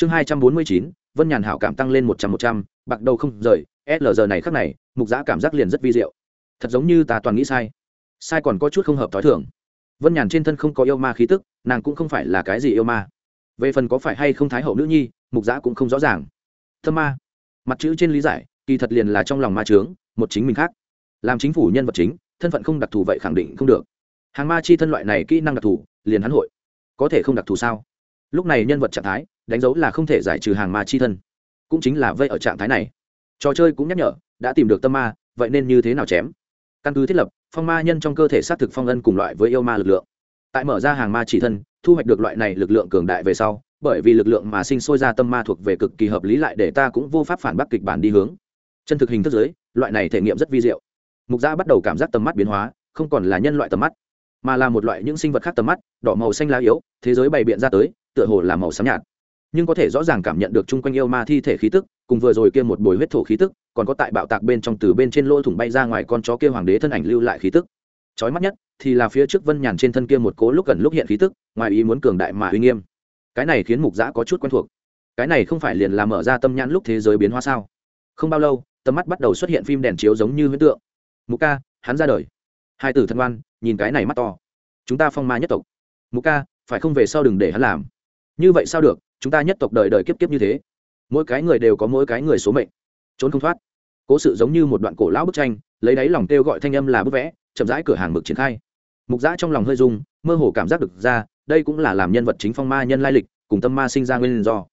chương hai trăm bốn mươi chín, vân nhàn hảo cảm tăng lên một trăm một trăm, bạc đầu không rời lg này khắc này, mục giã cảm giác liền rất vi diệu. Thật giống như ta toàn nghĩ sai. Sai còn có chút không hợp t h ó i thưởng vân nhàn trên thân không có yêu ma khí tức, nàng cũng không phải là cái gì yêu ma. Về phần có phải hay không thái hậu nữ nhi, mục giã cũng không rõ ràng. Thâm ma. Mặt chữ trên lý giải, kỳ thật liền là trong lòng ma trướng một chính mình khác. Làm chính phủ nhân vật chính, thân phận không đặc thù vậy khẳng định không được. Hàng ma chi thân loại này kỹ năng đặc thù, liền hắn hội. Có thể không đặc thù sao? Lúc này nhân vật trạng thái đánh dấu là không thể giải trừ hàng ma chi thân. Cũng chính là vây ở trạng thái này. Trò chơi cũng nhắc nhở, đã tìm được tâm ma, vậy nên như thế nào chém? Căn cứ thiết lập, phong ma nhân trong cơ thể xác thực phong ân cùng loại với yêu ma lực lượng. Tại mở ra hàng ma chỉ thân, thu hoạch được loại này lực lượng cường đại về sau, bởi vì lực lượng mà sinh sôi ra tâm ma thuộc về cực kỳ hợp lý lại để ta cũng vô pháp phản bác kịch bản đi hướng. Chân thực hình thức giới loại này thể nghiệm rất vi diệu. Mục gia bắt đầu cảm giác tầm mắt biến hóa, không còn là nhân loại tầm mắt, mà là một loại những sinh vật khác tầm mắt, đỏ màu xanh lá yếu, thế giới bày biện ra tới, tựa hồ là màu xám nhạt nhưng có thể rõ ràng cảm nhận được chung quanh yêu ma thi thể khí tức, cùng vừa rồi kia một bồi huyết thổ khí tức, còn có tại bạo tạc bên trong từ bên trên lỗ thủng bay ra ngoài con chó kia hoàng đế thân ảnh lưu lại khí tức. Chói mắt nhất thì là phía trước vân nhàn trên thân kia một cố lúc gần lúc hiện khí tức, ngoài ý muốn cường đại mà uy nghiêm. Cái này khiến mục giã có chút quen thuộc. Cái này không phải liền là mở ra tâm nhãn lúc thế giới biến hóa sao? Không bao lâu, tầm mắt bắt đầu xuất hiện phim đèn chiếu giống như huyễn tượng. Mục ca, hắn ra đời. Hai tử thân ngoan nhìn cái này mắt to. Chúng ta phong ma nhất tộc. Mục ca, phải không về sau đừng để hắn làm. Như vậy sao được? Chúng ta nhất tộc đời đời kiếp kiếp như thế. Mỗi cái người đều có mỗi cái người số mệnh. Trốn không thoát. Cố sự giống như một đoạn cổ lão bức tranh, lấy đáy lòng kêu gọi thanh âm là bức vẽ, chậm rãi cửa hàng mực triển khai. Mục giã trong lòng hơi dung mơ hồ cảm giác được ra, đây cũng là làm nhân vật chính phong ma nhân lai lịch, cùng tâm ma sinh ra nguyên do.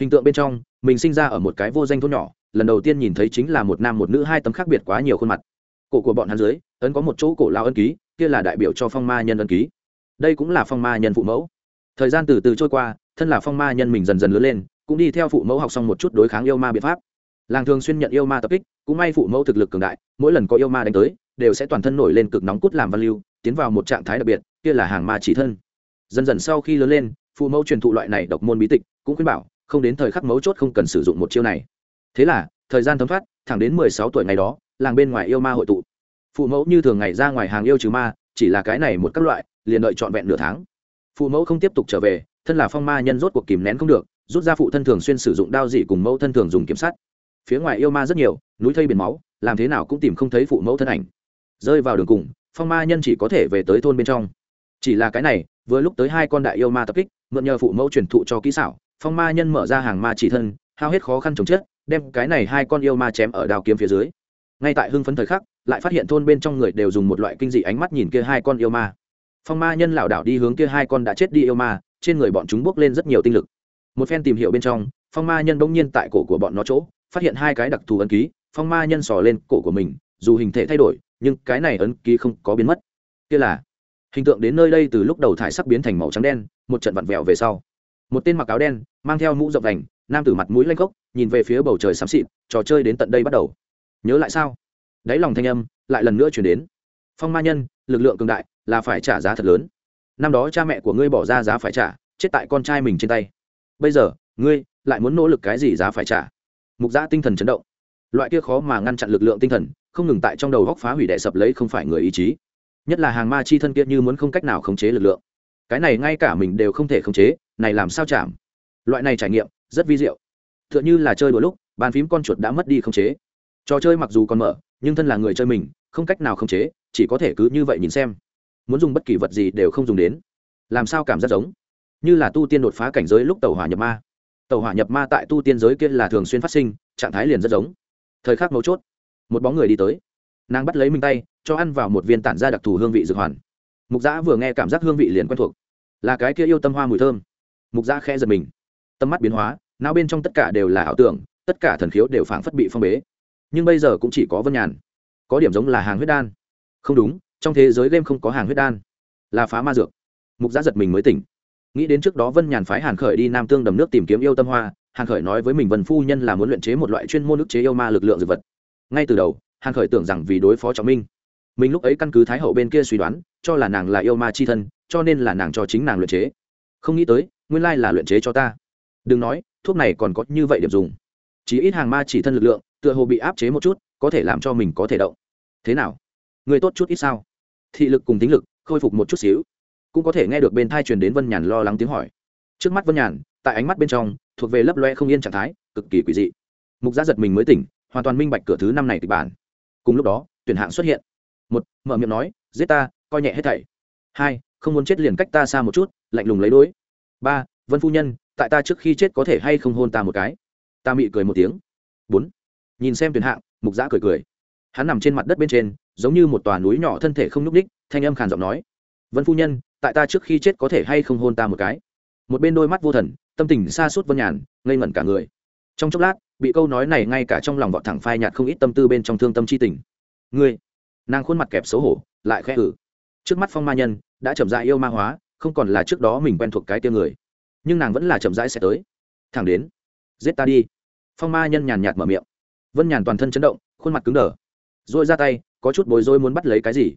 Hình tượng bên trong, mình sinh ra ở một cái vô danh thôn nhỏ, lần đầu tiên nhìn thấy chính là một nam một nữ hai tấm khác biệt quá nhiều khuôn mặt. Cổ của bọn hắn dưới, ấn có một chỗ cổ lao ân ký, kia là đại biểu cho phong ma nhân ân ký. Đây cũng là phong ma nhân phụ mẫu. Thời gian từ từ trôi qua thân là phong ma nhân mình dần dần lớn lên, cũng đi theo phụ mẫu học xong một chút đối kháng yêu ma biện pháp. Làng thường xuyên nhận yêu ma tập kích, cũng may phụ mẫu thực lực cường đại, mỗi lần có yêu ma đánh tới, đều sẽ toàn thân nổi lên cực nóng cút làm văn lưu, tiến vào một trạng thái đặc biệt, kia là hàng ma chỉ thân. Dần dần sau khi lớn lên, phụ mẫu truyền thụ loại này độc môn bí tịch, cũng khuyên bảo, không đến thời khắc mấu chốt không cần sử dụng một chiêu này. Thế là, thời gian thấm thoát, thẳng đến mười sáu tuổi ngày đó, làng bên ngoài yêu ma hội tụ. Phụ mẫu như thường ngày ra ngoài hàng yêu trừ ma, chỉ là cái này một các loại, liền đợi trọn vẹn nửa tháng. Phụ mẫu không tiếp tục trở về thân là phong ma nhân rốt cuộc kìm nén không được, rút ra phụ thân thường xuyên sử dụng đao dị cùng mẫu thân thường dùng kiểm sát. Phía ngoài yêu ma rất nhiều, núi thây biển máu, làm thế nào cũng tìm không thấy phụ mẫu thân ảnh. Rơi vào đường cùng, phong ma nhân chỉ có thể về tới thôn bên trong. Chỉ là cái này, vừa lúc tới hai con đại yêu ma tập kích, mượn nhờ phụ mẫu truyền thụ cho kỹ xảo, phong ma nhân mở ra hàng ma chỉ thân, hao hết khó khăn chống chết, đem cái này hai con yêu ma chém ở đào kiếm phía dưới. Ngay tại hưng phấn thời khắc, lại phát hiện thôn bên trong người đều dùng một loại kinh dị ánh mắt nhìn kia hai con yêu ma. Phong ma nhân lảo đảo đi hướng kia hai con đã chết đi yêu ma trên người bọn chúng bốc lên rất nhiều tinh lực. Một phen tìm hiểu bên trong, phong ma nhân bỗng nhiên tại cổ của bọn nó chỗ, phát hiện hai cái đặc thù ấn ký, phong ma nhân sò lên cổ của mình, dù hình thể thay đổi, nhưng cái này ấn ký không có biến mất. Kia là, hình tượng đến nơi đây từ lúc đầu thải sắc biến thành màu trắng đen, một trận vặn vẹo về sau. Một tên mặc áo đen, mang theo mũ rộng đành nam tử mặt mũi lanh gốc nhìn về phía bầu trời xám xịt, trò chơi đến tận đây bắt đầu. Nhớ lại sao? Đáy lòng thanh âm lại lần nữa chuyển đến. Phong ma nhân, lực lượng cường đại, là phải trả giá thật lớn năm đó cha mẹ của ngươi bỏ ra giá phải trả, chết tại con trai mình trên tay. Bây giờ, ngươi lại muốn nỗ lực cái gì giá phải trả? Mục giã tinh thần chấn động. Loại kia khó mà ngăn chặn lực lượng tinh thần, không ngừng tại trong đầu góc phá hủy đệ sập lấy không phải người ý chí. Nhất là hàng ma chi thân kia như muốn không cách nào khống chế lực lượng. Cái này ngay cả mình đều không thể khống chế, này làm sao chạm? Loại này trải nghiệm, rất vi diệu. T h ư ợ n h ư là chơi đôi lúc, bàn phím con chuột đã mất đi khống chế. Trò chơi mặc dù còn mở, nhưng thân là người chơi mình, không cách nào khống chế, chỉ có thể cứ như vậy nhìn xem muốn dùng bất kỳ vật gì đều không dùng đến. Làm sao cảm giác giống? Như là tu tiên đột phá cảnh giới lúc tàu hỏa nhập ma. Tàu hỏa nhập ma tại tu tiên giới kia là thường xuyên phát sinh, trạng thái liền rất giống. Thời khắc mấu chốt, một bóng người đi tới. Nàng bắt lấy mình tay, cho ăn vào một viên tản ra đặc thù hương vị dược hoàn. Mục giã vừa nghe cảm giác hương vị liền quen thuộc. Là cái kia yêu tâm hoa mùi thơm. Mục giã khẽ giật mình. Tâm mắt biến hóa, não bên trong tất cả đều là ảo tưởng, tất cả thần khiếu đều phảng phất bị phong bế. Nhưng bây giờ cũng chỉ có vân nhàn. Có điểm giống là hàng huyết đan. Không đúng trong thế giới game không có hàng huyết đan, là phá ma dược. Mục giã giật mình mới tỉnh. Nghĩ đến trước đó vân nhàn phái hàn khởi đi nam tương đầm nước tìm kiếm yêu tâm hoa, hàn khởi nói với mình vân phu nhân là muốn luyện chế một loại chuyên môn ức chế yêu ma lực lượng dược vật. Ngay từ đầu, hàn khởi tưởng rằng vì đối phó trọng minh, mình lúc ấy căn cứ thái hậu bên kia suy đoán, cho là nàng là yêu ma c h i thân, cho nên là nàng cho chính nàng luyện chế. Không nghĩ tới, nguyên lai là luyện chế cho ta. Đừng nói, thuốc này còn có như vậy điểm dùng. Chỉ ít hàng ma chỉ thân lực lượng, tựa hồ bị áp chế một chút, có thể làm cho mình có thể động. Thế nào? Người tốt chút ít sao? Thị lực cùng tính lực, khôi phục một chút xíu. Cũng có thể nghe được bên thai truyền đến vân nhàn lo lắng tiếng hỏi. Trước mắt vân nhàn, tại ánh mắt bên trong, thuộc về lấp loe không yên trạng thái, cực kỳ quỷ dị. Mục giã giật mình mới tỉnh, hoàn toàn minh bạch cửa thứ năm này kịch bản. Cùng lúc đó, tuyển hạng xuất hiện. Một, mở miệng nói, giết ta, coi nhẹ hết thảy. Hai, không muốn chết liền cách ta xa một chút, lạnh lùng lấy đối ba, vân phu nhân, tại ta trước khi chết có thể hay không hôn ta một cái? Ta mị cười một tiếng. Bốn, nhìn xem tuyển hạng, mục giã cười cười hắn nằm trên mặt đất bên trên, giống như một tòa núi nhỏ thân thể không nhúc ních thanh âm khàn giọng nói, vân phu nhân, tại ta trước khi chết có thể hay không hôn ta một cái? Một bên đôi mắt vô thần, tâm tình xa suốt vân nhàn, ngây ngẩn cả người. Trong chốc lát, bị câu nói này ngay cả trong lòng vọt thẳng phai nhạt không ít tâm tư bên trong thương tâm chi tình. Ngươi? Nàng khuôn mặt kẹp xấu hổ, lại khẽ ử trước mắt phong ma nhân, đã chậm rãi yêu ma hóa, không còn là trước đó mình quen thuộc cái tia người. Nhưng nàng vẫn là chậm rãi sẽ tới. Thẳng đến, giết ta đi. Phong ma nhân nhàn nhạt mở miệng. Vân nhàn toàn thân chấn động, khuôn mặt cứng đờ rồi ra tay, có chút bối rối muốn bắt lấy cái gì?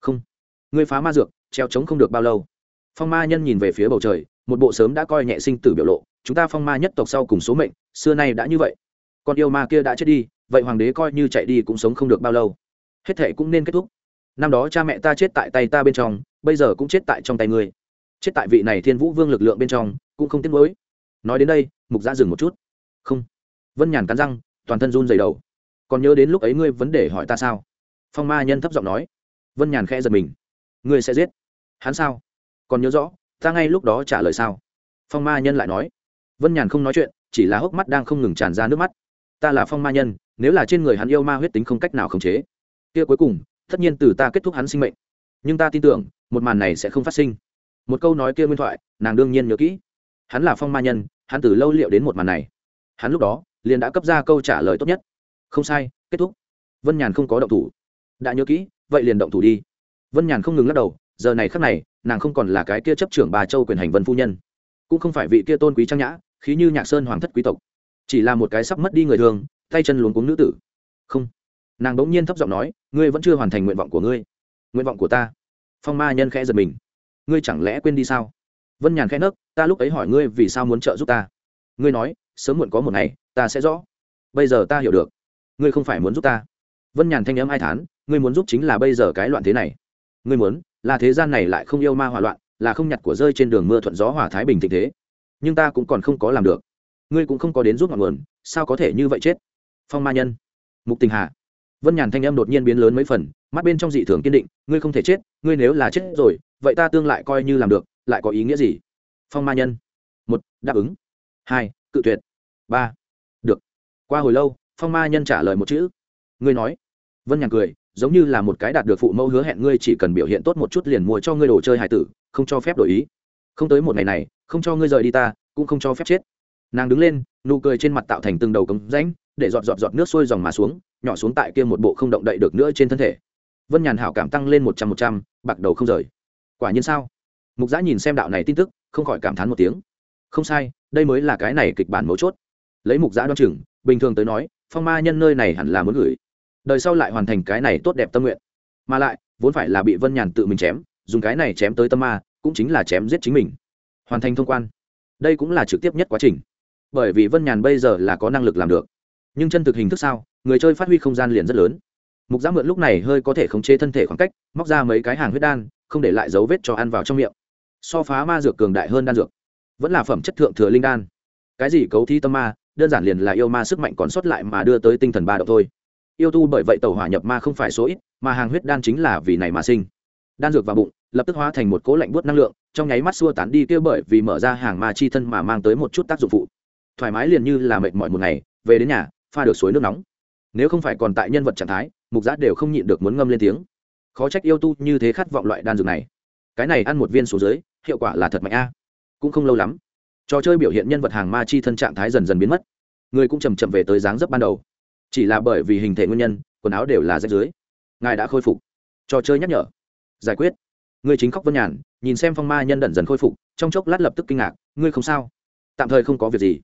Không. Ngươi phá ma dược, treo chống không được bao lâu. Phong ma nhân nhìn về phía bầu trời, một bộ sớm đã coi nhẹ sinh tử biểu lộ. Chúng ta phong ma nhất tộc sau cùng số mệnh, xưa nay đã như vậy. Con yêu ma kia đã chết đi, vậy hoàng đế coi như chạy đi cũng sống không được bao lâu. Hết thệ cũng nên kết thúc. Năm đó cha mẹ ta chết tại tay ta bên trong, bây giờ cũng chết tại trong tay ngươi. Chết tại vị này thiên vũ vương lực lượng bên trong, cũng không tiếc nuối. Nói đến đây, mục giã dừng một chút. Không. Vân nhàn cắn răng, toàn thân run dày đầu còn nhớ đến lúc ấy ngươi vấn đề hỏi ta sao? Phong ma nhân thấp giọng nói. Vân nhàn khẽ giật mình. Ngươi sẽ giết. Hắn sao? Còn nhớ rõ, ta ngay lúc đó trả lời sao? Phong ma nhân lại nói. Vân nhàn không nói chuyện, chỉ là hốc mắt đang không ngừng tràn ra nước mắt. Ta là phong ma nhân, nếu là trên người hắn yêu ma huyết tính không cách nào khống chế. Kia cuối cùng, tất nhiên từ ta kết thúc hắn sinh mệnh. Nhưng ta tin tưởng, một màn này sẽ không phát sinh. Một câu nói kia nguyên thoại, nàng đương nhiên nhớ kỹ. Hắn là phong ma nhân, hắn từ lâu liệu đến một màn này. Hắn lúc đó, liền đã cấp ra câu trả lời tốt nhất không sai, kết thúc. Vân nhàn không có động thủ. Đã nhớ kỹ, vậy liền động thủ đi. Vân nhàn không ngừng lắc đầu, giờ này khắc này, nàng không còn là cái kia chấp trưởng bà châu quyền hành vân phu nhân. Cũng không phải vị kia tôn quý trang nhã, khí như nhạc sơn hoàng thất quý tộc. Chỉ là một cái sắp mất đi người thường, tay chân luống cuống nữ tử. Không. Nàng bỗng nhiên thấp giọng nói, ngươi vẫn chưa hoàn thành nguyện vọng của ngươi. Nguyện vọng của ta. Phong ma nhân khẽ giật mình. Ngươi chẳng lẽ quên đi sao? Vân nhàn khẽ nấc, ta lúc ấy hỏi ngươi vì sao muốn trợ giúp ta. Ngươi nói, sớm muộn có một ngày, ta sẽ rõ. Bây giờ ta hiểu được ngươi không phải muốn giúp ta? Vân nhàn thanh n m ai thán, ngươi muốn giúp chính là bây giờ cái loạn thế này. Ngươi muốn, là thế gian này lại không yêu ma hỏa loạn, là không nhặt của rơi trên đường mưa thuận gió hỏa thái bình thịnh thế. Nhưng ta cũng còn không có làm được. Ngươi cũng không có đến giúp ngọn nguồn, sao có thể như vậy chết? Phong ma nhân. Mục tình hạ vân nhàn thanh âm đột nhiên biến lớn mấy phần, mắt bên trong dị thường kiên định, ngươi không thể chết, ngươi nếu là chết rồi, vậy ta tương lại coi như làm được, lại có ý nghĩa gì? Phong ma nhân. Một, đáp ứng. Hai, cự tuyệt. Ba, được. Qua hồi lâu phong ma nhân trả lời một chữ. Ngươi nói. Vân nhàn cười, giống như là một cái đạt được phụ mẫu hứa hẹn ngươi chỉ cần biểu hiện tốt một chút liền mua cho ngươi đồ chơi hải tử, không cho phép đổi ý. Không tới một ngày này, không cho ngươi rời đi ta, cũng không cho phép chết. Nàng đứng lên, nụ cười trên mặt tạo thành từng đầu cống rãnh, để giọt giọt giọt nước sôi dòng mà xuống, nhỏ xuống tại kia một bộ không động đậy được nữa trên thân thể. Vân nhàn hảo cảm tăng lên một trăm một trăm, bạc đầu không rời. Quả nhiên sao? Mục giã nhìn xem đạo này tin tức, không khỏi cảm thán một tiếng. Không sai, đây mới là cái này kịch bản mấu chốt. Lấy mục giã đoan chừng, bình thường tới nói phong ma nhân nơi này hẳn là muốn gửi. Đời sau lại hoàn thành cái này tốt đẹp tâm nguyện. Mà lại, vốn phải là bị vân nhàn tự mình chém, dùng cái này chém tới tâm ma, cũng chính là chém giết chính mình. Hoàn thành thông quan. Đây cũng là trực tiếp nhất quá trình. Bởi vì vân nhàn bây giờ là có năng lực làm được. Nhưng chân thực hình thức sao, người chơi phát huy không gian liền rất lớn. Mục giã mượn lúc này hơi có thể khống chế thân thể khoảng cách, móc ra mấy cái hàng huyết đan, không để lại dấu vết cho ăn vào trong miệng. So phá ma dược cường đại hơn đan dược. Vẫn là phẩm chất thượng thừa linh đan. Cái gì cấu thi tâm ma đơn giản liền là yêu ma sức mạnh còn sót lại mà đưa tới tinh thần ba độ thôi. Yêu tu bởi vậy tàu hỏa nhập ma không phải số ít, mà hàng huyết đan chính là vì này mà sinh. Đan dược vào bụng, lập tức hóa thành một cố lạnh buốt năng lượng, trong nháy mắt xua tán đi kia bởi vì mở ra hàng ma chi thân mà mang tới một chút tác dụng phụ. Thoải mái liền như là mệt mỏi một ngày, về đến nhà, pha được suối nước nóng. Nếu không phải còn tại nhân vật trạng thái, mục giác đều không nhịn được muốn ngâm lên tiếng. Khó trách yêu tu như thế khát vọng loại đan dược này. Cái này ăn một viên số dưới, hiệu quả là thật mạnh a. Cũng không lâu lắm trò chơi biểu hiện nhân vật hàng ma chi thân trạng thái dần dần biến mất. Người cũng chầm chậm về tới dáng dấp ban đầu. Chỉ là bởi vì hình thể nguyên nhân, quần áo đều là rách dưới. Ngài đã khôi phục. Trò chơi nhắc nhở. Giải quyết. Người chính khóc vân nhàn, nhìn xem phong ma nhân đẩn dần khôi phục, trong chốc lát lập tức kinh ngạc, ngươi không sao? Tạm thời không có việc gì.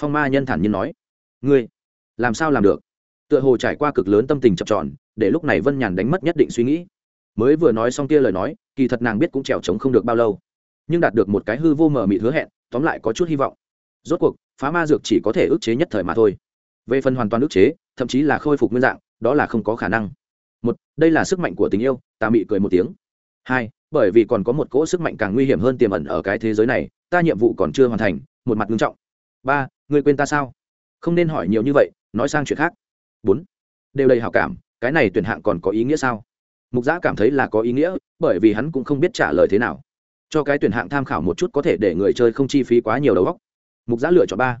Phong ma nhân thản nhiên nói. Ngươi, làm sao làm được? Tựa hồ trải qua cực lớn tâm tình chập tròn, để lúc này vân nhàn đánh mất nhất định suy nghĩ. Mới vừa nói xong kia lời nói, kỳ thật nàng biết cũng trèo trống không được bao lâu, nhưng đạt được một cái hư vô mờ mịt hứa hẹn tóm lại có chút hy vọng. Rốt cuộc, phá ma dược chỉ có thể ức chế nhất thời mà thôi. Về phần hoàn toàn ức chế, thậm chí là khôi phục nguyên dạng, đó là không có khả năng. Một, đây là sức mạnh của tình yêu ta mị cười một tiếng. Hai, bởi vì còn có một cỗ sức mạnh càng nguy hiểm hơn tiềm ẩn ở cái thế giới này, ta nhiệm vụ còn chưa hoàn thành, một mặt nghiêm trọng. Ba, ngươi quên ta sao? Không nên hỏi nhiều như vậy, nói sang chuyện khác. Bốn, đều đầy hảo cảm, cái này tuyển hạng còn có ý nghĩa sao? Mục giã cảm thấy là có ý nghĩa, bởi vì hắn cũng không biết trả lời thế nào cho cái tuyển hạng tham khảo một chút có thể để người chơi không chi phí quá nhiều đầu óc. Mục giã lựa chọn ba.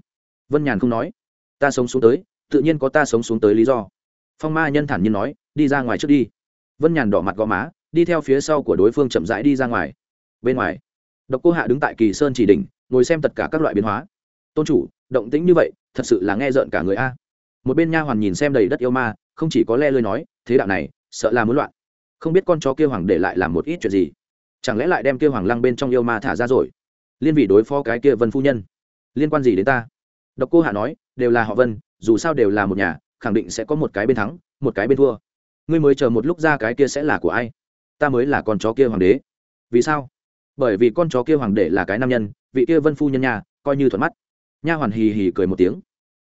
Vân nhàn không nói. Ta sống xuống tới, tự nhiên có ta sống xuống tới lý do. Phong ma nhân thản nhiên nói, đi ra ngoài trước đi. Vân nhàn đỏ mặt gò má, đi theo phía sau của đối phương chậm rãi đi ra ngoài. Bên ngoài, độc cô hạ đứng tại kỳ sơn chỉ đỉnh, ngồi xem tất cả các loại biến hóa. Tôn chủ, động tĩnh như vậy, thật sự là nghe rợn cả người a. Một bên nha hoàn nhìn xem đầy đất yêu ma, không chỉ có le lơi nói, thế đạo này, sợ là muốn loạn. Không biết con chó kia hoàng để lại làm một ít chuyện gì chẳng lẽ lại đem kia hoàng lăng bên trong yêu ma thả ra rồi? Liên vị đối phó cái kia vân phu nhân, liên quan gì đến ta? Độc cô hạ nói, đều là họ vân, dù sao đều là một nhà, khẳng định sẽ có một cái bên thắng, một cái bên thua. Ngươi mới chờ một lúc ra cái kia sẽ là của ai? Ta mới là con chó kia hoàng đế. Vì sao? Bởi vì con chó kia hoàng đế là cái nam nhân, vị kia vân phu nhân nhà, coi như thuận mắt. Nha hoàn hì hì cười một tiếng.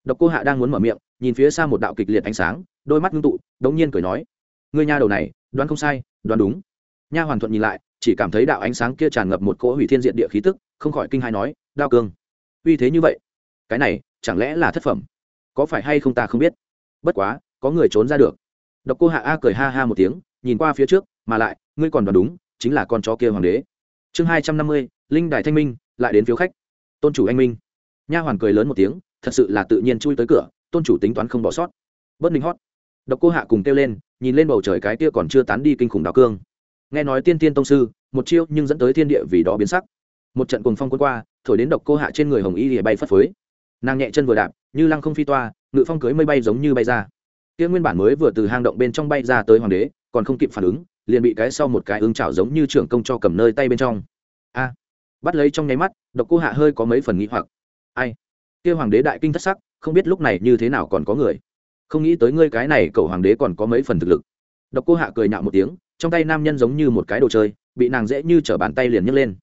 Độc cô hạ đang muốn mở miệng, nhìn phía xa một đạo kịch liệt ánh sáng, đôi mắt ngưng tụ, đống nhiên cười nói, ngươi nha đầu này, đoán không sai, đoán đúng. Nha hoàn thuận nhìn lại chỉ cảm thấy đạo ánh sáng kia tràn ngập một cỗ hủy thiên diện địa khí tức, không khỏi kinh hai nói, đao cương, uy thế như vậy, cái này chẳng lẽ là thất phẩm? Có phải hay không ta không biết? Bất quá, có người trốn ra được. Độc cô hạ a cười ha ha một tiếng, nhìn qua phía trước, mà lại, ngươi còn đoán đúng, chính là con chó kia hoàng đế. Chương hai trăm năm mươi, linh đài thanh minh, lại đến phiếu khách. Tôn chủ anh minh. Nha hoàn cười lớn một tiếng, thật sự là tự nhiên chui tới cửa, tôn chủ tính toán không bỏ sót. Bất ninh hót. Độc cô hạ cùng kêu lên, nhìn lên bầu trời cái kia còn chưa tán đi kinh khủng đào cương nghe nói tiên tiên tông sư, một chiêu nhưng dẫn tới thiên địa vì đó biến sắc. Một trận cuồng phong quân qua, thổi đến độc cô hạ trên người hồng y lìa bay phất phới. Nàng nhẹ chân vừa đạp, như lăng không phi toa, ngự phong cưới mây bay giống như bay ra. Kia nguyên bản mới vừa từ hang động bên trong bay ra tới hoàng đế, còn không kịp phản ứng, liền bị cái sau một cái ứng chảo giống như trưởng công cho cầm nơi tay bên trong. A! Bắt lấy trong nháy mắt, độc cô hạ hơi có mấy phần nghĩ hoặc. Ai? Kia hoàng đế đại kinh thất sắc, không biết lúc này như thế nào còn có người. Không nghĩ tới ngươi cái này, cậu hoàng đế còn có mấy phần thực lực. Độc cô hạ cười nhạo một tiếng trong tay nam nhân giống như một cái đồ chơi, bị nàng dễ như chở bàn tay liền nhấc lên.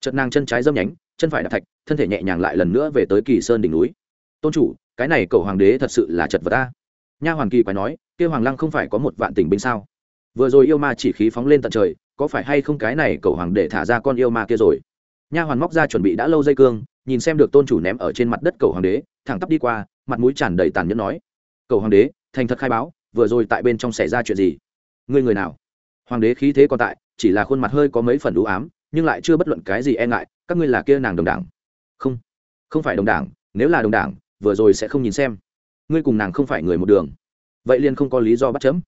Chật nàng chân trái dâm nhánh, chân phải đạp thạch, thân thể nhẹ nhàng lại lần nữa về tới kỳ sơn đỉnh núi. Tôn chủ, cái này cầu hoàng đế thật sự là chật vật ta nha hoàng kỳ quái nói kêu hoàng lăng không phải có một vạn tình binh sao? Vừa rồi yêu ma chỉ khí phóng lên tận trời, có phải hay không cái này cầu hoàng để thả ra con yêu ma kia rồi? Nha hoàn móc ra chuẩn bị đã lâu dây cương, nhìn xem được tôn chủ ném ở trên mặt đất cầu hoàng đế, thẳng tắp đi qua, mặt mũi tràn đầy tàn nhẫn nói, cầu hoàng đế, thành thật khai báo, vừa rồi tại bên trong xảy ra chuyện gì? Ngươi người nào? Hoàng đế khí thế còn tại, chỉ là khuôn mặt hơi có mấy phần đủ ám, nhưng lại chưa bất luận cái gì e ngại, các ngươi là kia nàng đồng đảng. Không không phải đồng đảng, nếu là đồng đảng, vừa rồi sẽ không nhìn xem. Ngươi cùng nàng không phải người một đường. Vậy liền không có lý do bắt chấm.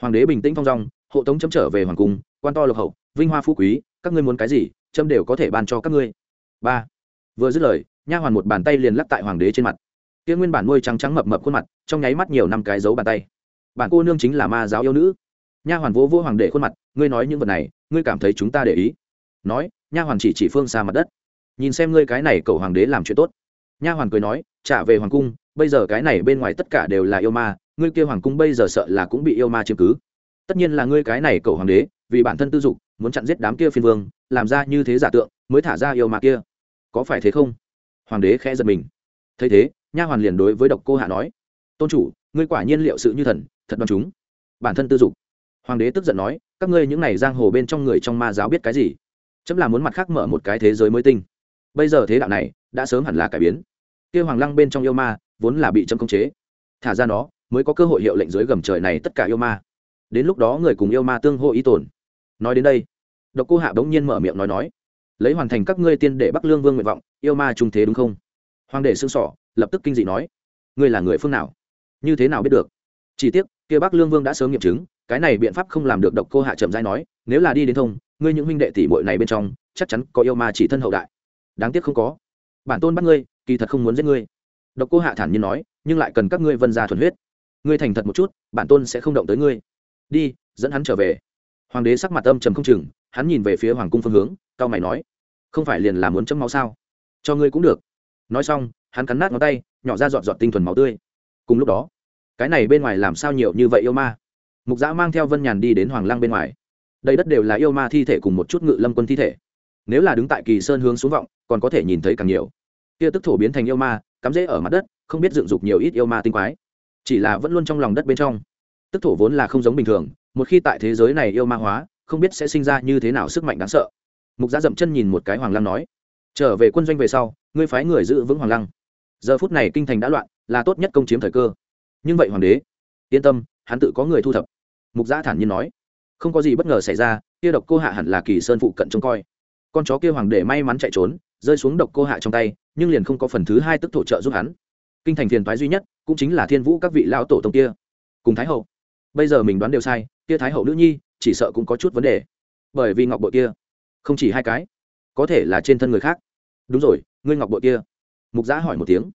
Hoàng đế bình tĩnh thong dong, hộ tống chấm trở về hoàng cung, quan to lộc hậu, vinh hoa phú quý, các ngươi muốn cái gì, chấm đều có thể ban cho các ngươi. Ba, vừa dứt lời, nha hoàn một bàn tay liền lắc tại hoàng đế trên mặt. Kia nguyên bản nuôi trắng trắng mập mập khuôn mặt, trong nháy mắt nhiều năm cái dấu bàn tay. Bản cô nương chính là ma giáo yêu nữ nha hoàn vỗ vỗ hoàng đệ khuôn mặt, ngươi nói những vật này, ngươi cảm thấy chúng ta để ý. Nói, nha hoàn chỉ chỉ phương xa mặt đất. Nhìn xem ngươi cái này cầu hoàng đế làm chuyện tốt. Nha hoàn cười nói, trả về hoàng cung, bây giờ cái này bên ngoài tất cả đều là yêu ma, ngươi kia hoàng cung bây giờ sợ là cũng bị yêu ma chiếm cứ. Tất nhiên là ngươi cái này cầu hoàng đế, vì bản thân tư dục, muốn chặn giết đám kia phiên vương, làm ra như thế giả tượng, mới thả ra yêu ma kia. Có phải thế không? Hoàng đế khẽ giật mình. Thấy thế, nha hoàn liền đối với độc cô hạ nói, tôn chủ, ngươi quả nhiên liệu sự như thần, thật đoan chúng. Bản thân tư dục hoàng đế tức giận nói, các ngươi những n à y giang hồ bên trong người trong ma giáo biết cái gì? Chấm là muốn mặt khác mở một cái thế giới mới tinh. Bây giờ thế đạo này đã sớm hẳn là cải biến. Kia hoàng lăng bên trong yêu ma vốn là bị chấm công chế. Thả ra nó, mới có cơ hội hiệu lệnh dưới gầm trời này tất cả yêu ma. Đến lúc đó người cùng yêu ma tương hô ý tồn. Nói đến đây, độc cô hạ bỗng nhiên mở miệng nói nói, lấy hoàn thành các ngươi tiên để bắc lương vương nguyện vọng, yêu ma trung thế đúng không? Hoàng đệ xương sỏ lập tức kinh dị nói, ngươi là người phương nào? Như thế nào biết được? Chỉ tiếc, kia bắc lương vương đã sớm nghiệm chứng cái này biện pháp không làm được độc cô hạ chậm dai nói, nếu là đi đến thông, ngươi những huynh đệ tỷ muội này bên trong, chắc chắn có yêu ma chỉ thân hậu đại. Đáng tiếc không có. Bản tôn bắt ngươi, kỳ thật không muốn giết ngươi. Độc cô hạ thản nhiên nói, nhưng lại cần các ngươi vân ra thuần huyết. Ngươi thành thật một chút, bản tôn sẽ không động tới ngươi. Đi, dẫn hắn trở về. Hoàng đế sắc mặt âm trầm không chừng, hắn nhìn về phía hoàng cung phương hướng, cao mày nói, không phải liền là muốn chấm máu sao? Cho ngươi cũng được. Nói xong, hắn cắn nát ngón tay, nhỏ ra dọn dọn tinh thuần máu tươi. Cùng lúc đó, cái này bên ngoài làm sao nhiều như vậy yêu ma? Mục giã mang theo vân nhàn đi đến hoàng lăng bên ngoài. Đây đất đều là yêu ma thi thể cùng một chút ngự lâm quân thi thể. Nếu là đứng tại kỳ sơn hướng xuống vọng, còn có thể nhìn thấy càng nhiều. Kia tức thổ biến thành yêu ma, cắm rễ ở mặt đất, không biết dựng dục nhiều ít yêu ma tinh quái. Chỉ là vẫn luôn trong lòng đất bên trong. Tức thổ vốn là không giống bình thường, một khi tại thế giới này yêu ma hóa, không biết sẽ sinh ra như thế nào sức mạnh đáng sợ. Mục giá dậm chân nhìn một cái hoàng lăng nói, trở về quân doanh về sau, ngươi phái người giữ vững hoàng lăng. Giờ phút này kinh thành đã loạn, là tốt nhất công chiếm thời cơ. Nhưng vậy hoàng đế, yên tâm, hắn tự có người thu thập mục giã thản nhiên nói, không có gì bất ngờ xảy ra, kia độc cô hạ hẳn là kỳ sơn phụ cận trông coi. Con chó kia hoàng để may mắn chạy trốn, rơi xuống độc cô hạ trong tay, nhưng liền không có phần thứ hai tức thổ trợ giúp hắn. Kinh thành phiền toái duy nhất, cũng chính là thiên vũ các vị lão tổ tông kia. Cùng thái hậu. Bây giờ mình đoán đều sai, kia thái hậu nữ nhi, chỉ sợ cũng có chút vấn đề. Bởi vì ngọc bội kia, không chỉ hai cái, có thể là trên thân người khác. Đúng rồi, ngươi ngọc bội kia. Mục giã hỏi một tiếng.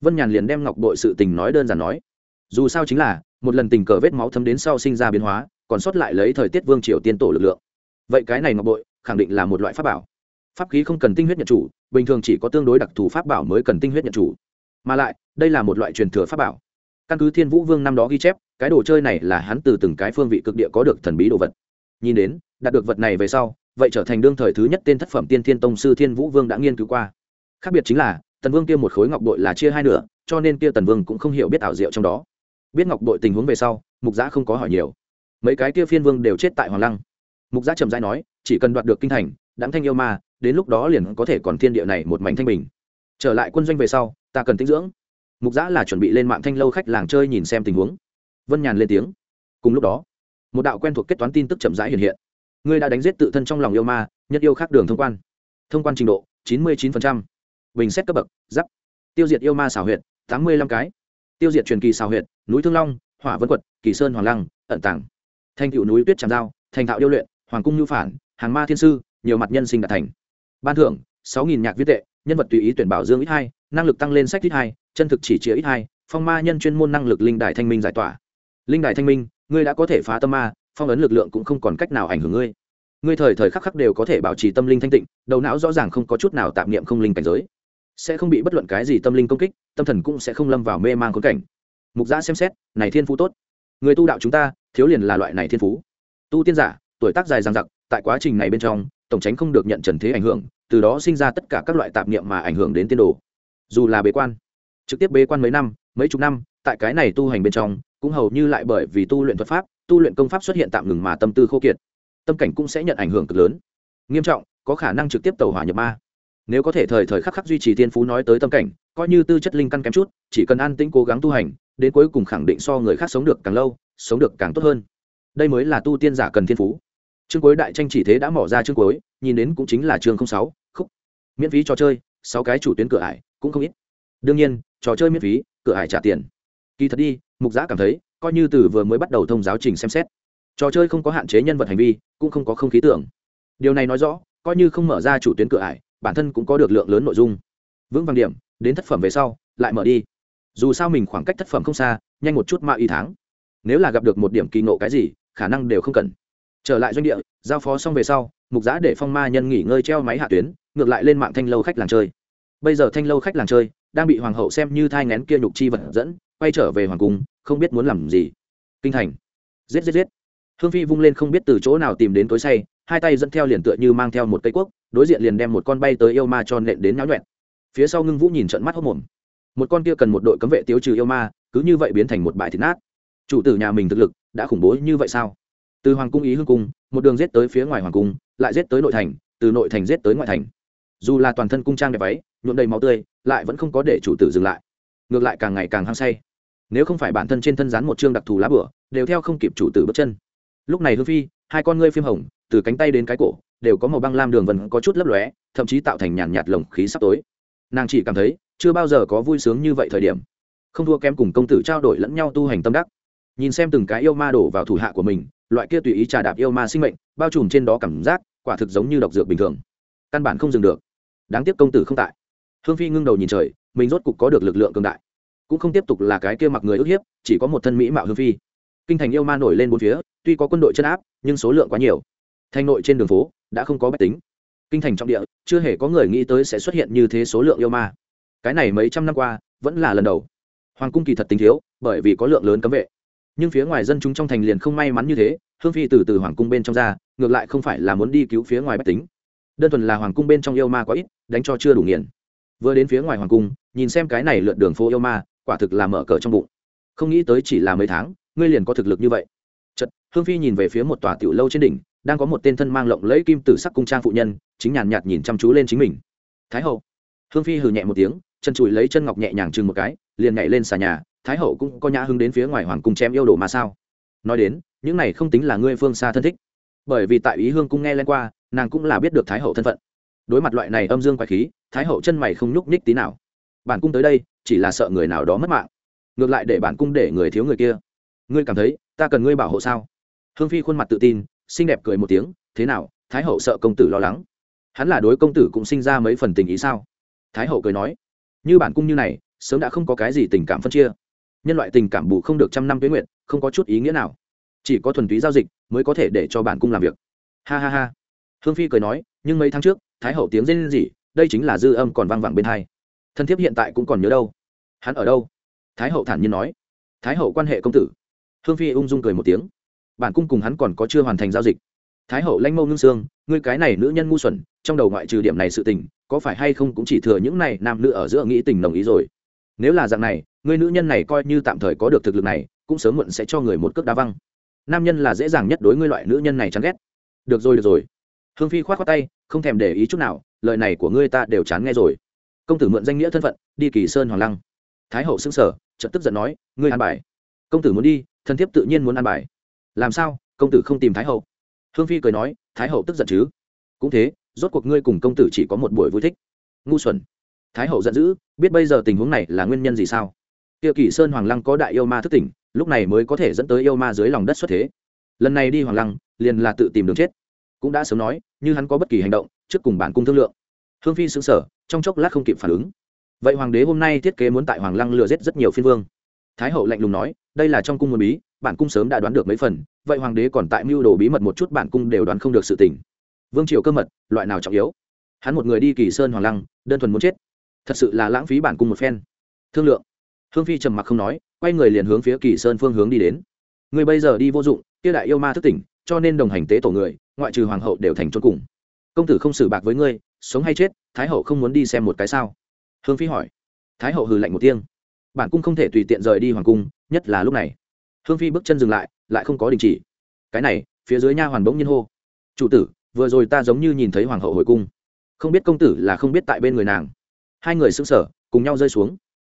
Vân nhàn liền đem ngọc bội sự tình nói đơn giản nói. Dù sao chính là một lần tình cờ vết máu thấm đến sau sinh ra biến hóa, còn sót lại lấy thời tiết vương triều tiên tổ lực lượng. Vậy cái này ngọc bội, khẳng định là một loại pháp bảo. Pháp khí không cần tinh huyết nhận chủ, bình thường chỉ có tương đối đặc thù pháp bảo mới cần tinh huyết nhận chủ. Mà lại, đây là một loại truyền thừa pháp bảo. Căn cứ thiên vũ vương năm đó ghi chép, cái đồ chơi này là hắn từ từng cái phương vị cực địa có được thần bí đồ vật. Nhìn đến, đạt được vật này về sau, vậy trở thành đương thời thứ nhất tên thất phẩm tiên thiên tông sư thiên vũ vương đã nghiên cứu qua. Khác biệt chính là, tần vương kia một khối ngọc bội là chia hai nửa, cho nên kia tần vương cũng không hiểu biết ảo diệu trong đó biết ngọc bội tình huống về sau, mục giã không có hỏi nhiều. Mấy cái kia phiên vương đều chết tại hoàng lăng. Mục giã trầm dai nói, chỉ cần đoạt được kinh thành đặng thanh yêu ma, đến lúc đó liền có thể còn thiên địa này một mảnh thanh bình. Trở lại quân doanh về sau, ta cần tinh dưỡng. Mục giã là chuẩn bị lên mạng thanh lâu khách làng chơi nhìn xem tình huống. Vân nhàn lên tiếng. Cùng lúc đó, một đạo quen thuộc kết toán tin tức chậm rãi hiện hiện. Ngươi đã đánh giết tự thân trong lòng yêu ma, nhất yêu khác đường thông quan. Thông quan trình độ, chín mươi chín bình xét cấp bậc, giáp. Tiêu diệt yêu ma xảo huyện tám mươi lăm cái tiêu diệt truyền kỳ xào huyệt, núi thương long, hỏa vân quật, kỳ sơn hoàng lăng, ẩn tàng. Thành cựu núi tuyết tràm giao thành thạo yêu luyện, hoàng cung nhu phản, hàng ma thiên sư, nhiều mặt nhân sinh đạt thành. Ban thưởng, sáu nghìn nhạc viết tệ, nhân vật tùy ý tuyển bảo dương ít hai, năng lực tăng lên sách ít hai, chân thực chỉ chia ít hai, phong ma nhân chuyên môn năng lực linh đài thanh minh giải tỏa. Linh đài thanh minh, ngươi đã có thể phá tâm ma, phong ấn lực lượng cũng không còn cách nào ảnh hưởng ngươi. Ngươi thời thời khắc khắc đều có thể bảo trì tâm linh thanh tịnh, đầu não rõ ràng không có chút nào tạm niệm không linh cảnh giới sẽ không bị bất luận cái gì tâm linh công kích, tâm thần cũng sẽ không lâm vào mê man khốn cảnh. Mục giã xem xét, này thiên phú tốt. Người tu đạo chúng ta, thiếu liền là loại này thiên phú. Tu tiên giả, tuổi tác dài dằng dặc, tại quá trình này bên trong, tổng tránh không được nhận trần thế ảnh hưởng, từ đó sinh ra tất cả các loại tạp niệm mà ảnh hưởng đến tiên đồ. Dù là bế quan, trực tiếp bế quan mấy năm, mấy chục năm, tại cái này tu hành bên trong, cũng hầu như lại bởi vì tu luyện thuật pháp, tu luyện công pháp xuất hiện tạm ngừng mà tâm tư khô kiệt. Tâm cảnh cũng sẽ nhận ảnh hưởng cực lớn. Nghiêm trọng, có khả năng trực tiếp tàu hỏa nhập ma nếu có thể thời thời khắc khắc duy trì tiên phú nói tới tâm cảnh, coi như tư chất linh căn kém chút, chỉ cần an tĩnh cố gắng tu hành, đến cuối cùng khẳng định so người khác sống được càng lâu, sống được càng tốt hơn. Đây mới là tu tiên giả cần thiên phú. Chương cuối đại tranh chỉ thế đã mỏ ra chương cuối, nhìn đến cũng chính là chương sáu, khúc. Miễn phí trò chơi, sáu cái chủ tuyến cửa ải, cũng không ít. Đương nhiên, trò chơi miễn phí, cửa ải trả tiền. Kỳ thật đi, mục giã cảm thấy, coi như từ vừa mới bắt đầu thông giáo trình xem xét. Trò chơi không có hạn chế nhân vật hành vi, cũng không có không khí tưởng. Điều này nói rõ, coi như không mở ra chủ tuyến cửa ải bản thân cũng có được lượng lớn nội dung. Vững vàng điểm, đến thất phẩm về sau, lại mở đi. Dù sao mình khoảng cách thất phẩm không xa, nhanh một chút ma y tháng nếu là gặp được một điểm kỳ ngộ cái gì, khả năng đều không cần. Trở lại doanh địa, giao phó xong về sau, mục giã để phong ma nhân nghỉ ngơi treo máy hạ tuyến, ngược lại lên mạng thanh lâu khách làng chơi. Bây giờ thanh lâu khách làng chơi, đang bị hoàng hậu xem như thai ngén kia nhục chi vật dẫn, quay trở về hoàng cung, không biết muốn làm gì. Kinh thành. Giết giết giết. Hương phi vung lên không biết từ chỗ nào tìm đến tối say, hai tay dẫn theo liền tựa như mang theo một cây cuốc đối diện liền đem một con bay tới yêu ma cho nện đến náo nhuẹn. Phía sau ngưng vũ nhìn trận mắt hốc mồm. Một con kia cần một đội cấm vệ tiêu trừ yêu ma, cứ như vậy biến thành một bãi thịt nát. Chủ tử nhà mình thực lực đã khủng bố như vậy sao? Từ hoàng cung ý hương cung, một đường giết tới phía ngoài hoàng cung, lại giết tới nội thành, từ nội thành giết tới ngoại thành. Dù là toàn thân cung trang đẹp váy, nhuộm đầy máu tươi, lại vẫn không có để chủ tử dừng lại. Ngược lại càng ngày càng hăng say. Nếu không phải bản thân trên thân dán một chương đặc thù lá bửa, đều theo không kịp chủ tử bước chân. Lúc này hương phi, hai con ngươi phim hồng, từ cánh tay đến cái cổ đều có màu băng lam đường vần có chút lấp lóe, thậm chí tạo thành nhàn nhạt lồng khí sắp tối. Nàng chỉ cảm thấy, chưa bao giờ có vui sướng như vậy thời điểm. Không thua kém cùng công tử trao đổi lẫn nhau tu hành tâm đắc. Nhìn xem từng cái yêu ma đổ vào thủ hạ của mình, loại kia tùy ý trà đạp yêu ma sinh mệnh, bao trùm trên đó cảm giác, quả thực giống như độc dược bình thường. Căn bản không dừng được. Đáng tiếc công tử không tại. Hương phi ngưng đầu nhìn trời, mình rốt cục có được lực lượng cường đại. Cũng không tiếp tục là cái kia mặc người ức hiếp, chỉ có một thân mỹ mạo hương phi. Kinh thành yêu ma nổi lên bốn phía, tuy có quân đội chân áp, nhưng số lượng quá nhiều thành nội trên đường phố, đã không có bách tính. Kinh thành trọng địa, chưa hề có người nghĩ tới sẽ xuất hiện như thế số lượng yêu ma. Cái này mấy trăm năm qua, vẫn là lần đầu. Hoàng cung kỳ thật tính thiếu, bởi vì có lượng lớn cấm vệ. Nhưng phía ngoài dân chúng trong thành liền không may mắn như thế, hương phi từ từ hoàng cung bên trong ra, ngược lại không phải là muốn đi cứu phía ngoài bách tính. Đơn thuần là hoàng cung bên trong yêu ma quá ít, đánh cho chưa đủ nghiền. Vừa đến phía ngoài hoàng cung, nhìn xem cái này lượn đường phố yêu ma, quả thực là mở cờ trong bụng. Không nghĩ tới chỉ là mấy tháng, ngươi liền có thực lực như vậy. Chật hương phi nhìn về phía một tòa tiểu lâu trên đỉnh đang có một tên thân mang lộng lẫy kim tử sắc cung trang phụ nhân, chính nhàn nhạt nhìn chăm chú lên chính mình. Thái hậu. Hương phi hừ nhẹ một tiếng, chân chùi lấy chân ngọc nhẹ nhàng chừng một cái, liền nhảy lên xà nhà, thái hậu cũng có nhã hứng đến phía ngoài hoàng cung chém yêu đồ mà sao? Nói đến, những này không tính là ngươi phương xa thân thích. Bởi vì tại ý hương cung nghe lên qua, nàng cũng là biết được thái hậu thân phận. Đối mặt loại này âm dương quái khí, thái hậu chân mày không nhúc nhích tí nào. Bản cung tới đây, chỉ là sợ người nào đó mất mạng. Ngược lại để bản cung để người thiếu người kia. Ngươi cảm thấy, ta cần ngươi bảo hộ sao? Hương phi khuôn mặt tự tin xinh đẹp cười một tiếng, thế nào, thái hậu sợ công tử lo lắng? Hắn là đối công tử cũng sinh ra mấy phần tình ý sao? Thái hậu cười nói, như bản cung như này, sớm đã không có cái gì tình cảm phân chia. Nhân loại tình cảm bù không được trăm năm tuyến nguyện không có chút ý nghĩa nào. Chỉ có thuần túy giao dịch mới có thể để cho bản cung làm việc. Ha ha ha. Hương phi cười nói, nhưng mấy tháng trước, thái hậu tiếng rên rỉ, đây chính là dư âm còn vang vẳng bên hai. Thân thiết hiện tại cũng còn nhớ đâu. Hắn ở đâu? Thái hậu thản nhiên nói, thái hậu quan hệ công tử. Hương phi ung dung cười một tiếng bản cung cùng hắn còn có chưa hoàn thành giao dịch. Thái hậu lanh mâu ngưng xương, ngươi cái này nữ nhân ngu xuẩn, trong đầu ngoại trừ điểm này sự tình, có phải hay không cũng chỉ thừa những này nam nữ ở giữa nghĩ tình đồng ý rồi. Nếu là dạng này người nữ nhân này coi như tạm thời có được thực lực này, cũng sớm muộn sẽ cho người một cước đá văng. Nam nhân là dễ dàng nhất đối ngươi loại nữ nhân này chán ghét. Được rồi được rồi. Hương phi k h o á t k tay, không thèm để ý chút nào, lời này của ngươi ta đều chán nghe rồi. Công tử mượn danh nghĩa thân phận, đi kỳ sơn hoàng lăng. Thái hậu xưng sở chợt tức giận nói, ngươi ăn bài. Công tử muốn đi, thân thiếp tự nhiên muốn ăn bài làm sao, công tử không tìm thái hậu? Hương phi cười nói, thái hậu tức giận chứ? Cũng thế, rốt cuộc ngươi cùng công tử chỉ có một buổi vui thích. Ngu xuẩn. Thái hậu giận dữ, biết bây giờ tình huống này là nguyên nhân gì sao? Tiêu kỷ sơn hoàng lăng có đại yêu ma thức tỉnh, lúc này mới có thể dẫn tới yêu ma dưới lòng đất xuất thế. Lần này đi hoàng lăng, liền là tự tìm đường chết. Cũng đã sớm nói, như hắn có bất kỳ hành động, trước cùng bản cung thương lượng. Hương phi xứng sở trong chốc lát không kịp phản ứng. Vậy hoàng đế hôm nay thiết kế muốn tại hoàng lăng lừa giết rất nhiều phiên vương thái hậu lạnh lùng nói, đây là trong cung môn bí, bản cung sớm đã đoán được mấy phần, vậy hoàng đế còn tại mưu đồ bí mật một chút bản cung đều đoán không được sự tình. Vương triều cơ mật, loại nào trọng yếu? Hắn một người đi kỳ sơn hoàng lăng, đơn thuần muốn chết. Thật sự là lãng phí bản cung một phen. Thương lượng. Hương phi trầm mặc không nói, quay người liền hướng phía kỳ sơn phương hướng đi đến. Người bây giờ đi vô dụng, kia đại yêu ma thức tỉnh, cho nên đồng hành tế tổ người, ngoại trừ hoàng hậu đều thành chôn cùng. Công tử không xử bạc với ngươi, sống hay chết, thái hậu không muốn đi xem một cái sao? Hương phi hỏi. Thái hậu hừ lạnh một tiếng bản cung không thể tùy tiện rời đi hoàng cung, nhất là lúc này. Hương phi bước chân dừng lại lại không có đình chỉ. Cái này, phía dưới nha hoàn bỗng nhiên hô. Chủ tử, vừa rồi ta giống như nhìn thấy hoàng hậu hồi cung. Không biết công tử là không biết tại bên người nàng. Hai người xứng sở cùng nhau rơi xuống.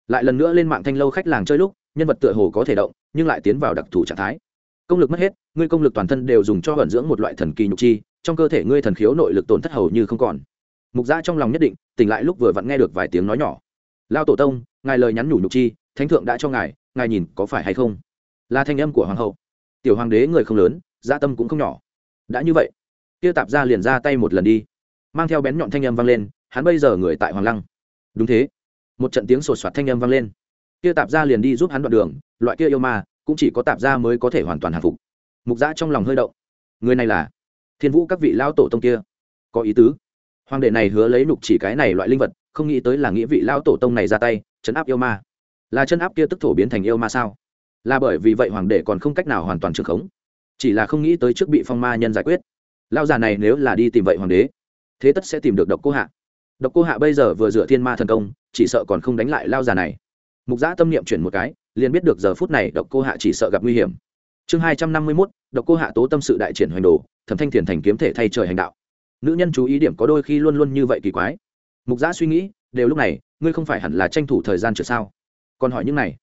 Lại lần nữa lên mạng thanh lâu khách làng chơi lúc, nhân vật tựa hồ có thể động, nhưng lại tiến vào đặc thù trạng thái. Công lực mất hết, ngươi công lực toàn thân đều dùng cho vận dưỡng một loại thần kỳ nhục chi, trong cơ thể ngươi thần khiếu nội lực tổn thất hầu như không còn. Mục gia trong lòng nhất định, tỉnh lại lúc vừa vặn nghe được vài tiếng nói nhỏ. Lao tổ tông ngài lời nhắn nhủ nhục chi, thánh thượng đã cho ngài ngài nhìn có phải hay không? Là thanh âm của hoàng hậu. Tiểu hoàng đế người không lớn gia tâm cũng không nhỏ. Đã như vậy, kia tạp ra liền ra tay một lần đi. Mang theo bén nhọn thanh âm vang lên, hắn bây giờ người tại hoàng lăng. Đúng thế. Một trận tiếng sột soạt thanh âm vang lên. Kia tạp ra liền đi giúp hắn đoạn đường, loại kia yêu ma, cũng chỉ có tạp ra mới có thể hoàn toàn hàng phục. Mục giã trong lòng hơi động. Người này là thiên vũ các vị lao tổ tông kia. Có ý tứ. Hoàng đệ này hứa lấy nục chỉ cái này loại linh vật, không nghĩ tới là nghĩa vị lao tổ tông này ra tay chấn áp yêu ma. Là chân áp kia tức thổ biến thành yêu ma sao? Là bởi vì vậy hoàng đệ còn không cách nào hoàn toàn trường khống. Chỉ là không nghĩ tới trước bị phong ma nhân giải quyết. Lao già này nếu là đi tìm vậy hoàng đế, thế tất sẽ tìm được độc cô hạ. Độc cô hạ bây giờ vừa dựa thiên ma thần công, chỉ sợ còn không đánh lại lao già này. Mục giã tâm niệm chuyển một cái, liền biết được giờ phút này độc cô hạ chỉ sợ gặp nguy hiểm. Chương hai trăm năm mươi mốt, độc cô hạ tố tâm sự đại triển hoành đồ, thẩm thanh thiền thành kiếm thể thay trời hành đạo. Nữ nhân chú ý điểm có đôi khi luôn luôn như vậy kỳ quái. Mục giã suy nghĩ, đều lúc này ngươi không phải hẳn là tranh thủ thời gian trượt sao? Còn hỏi những này.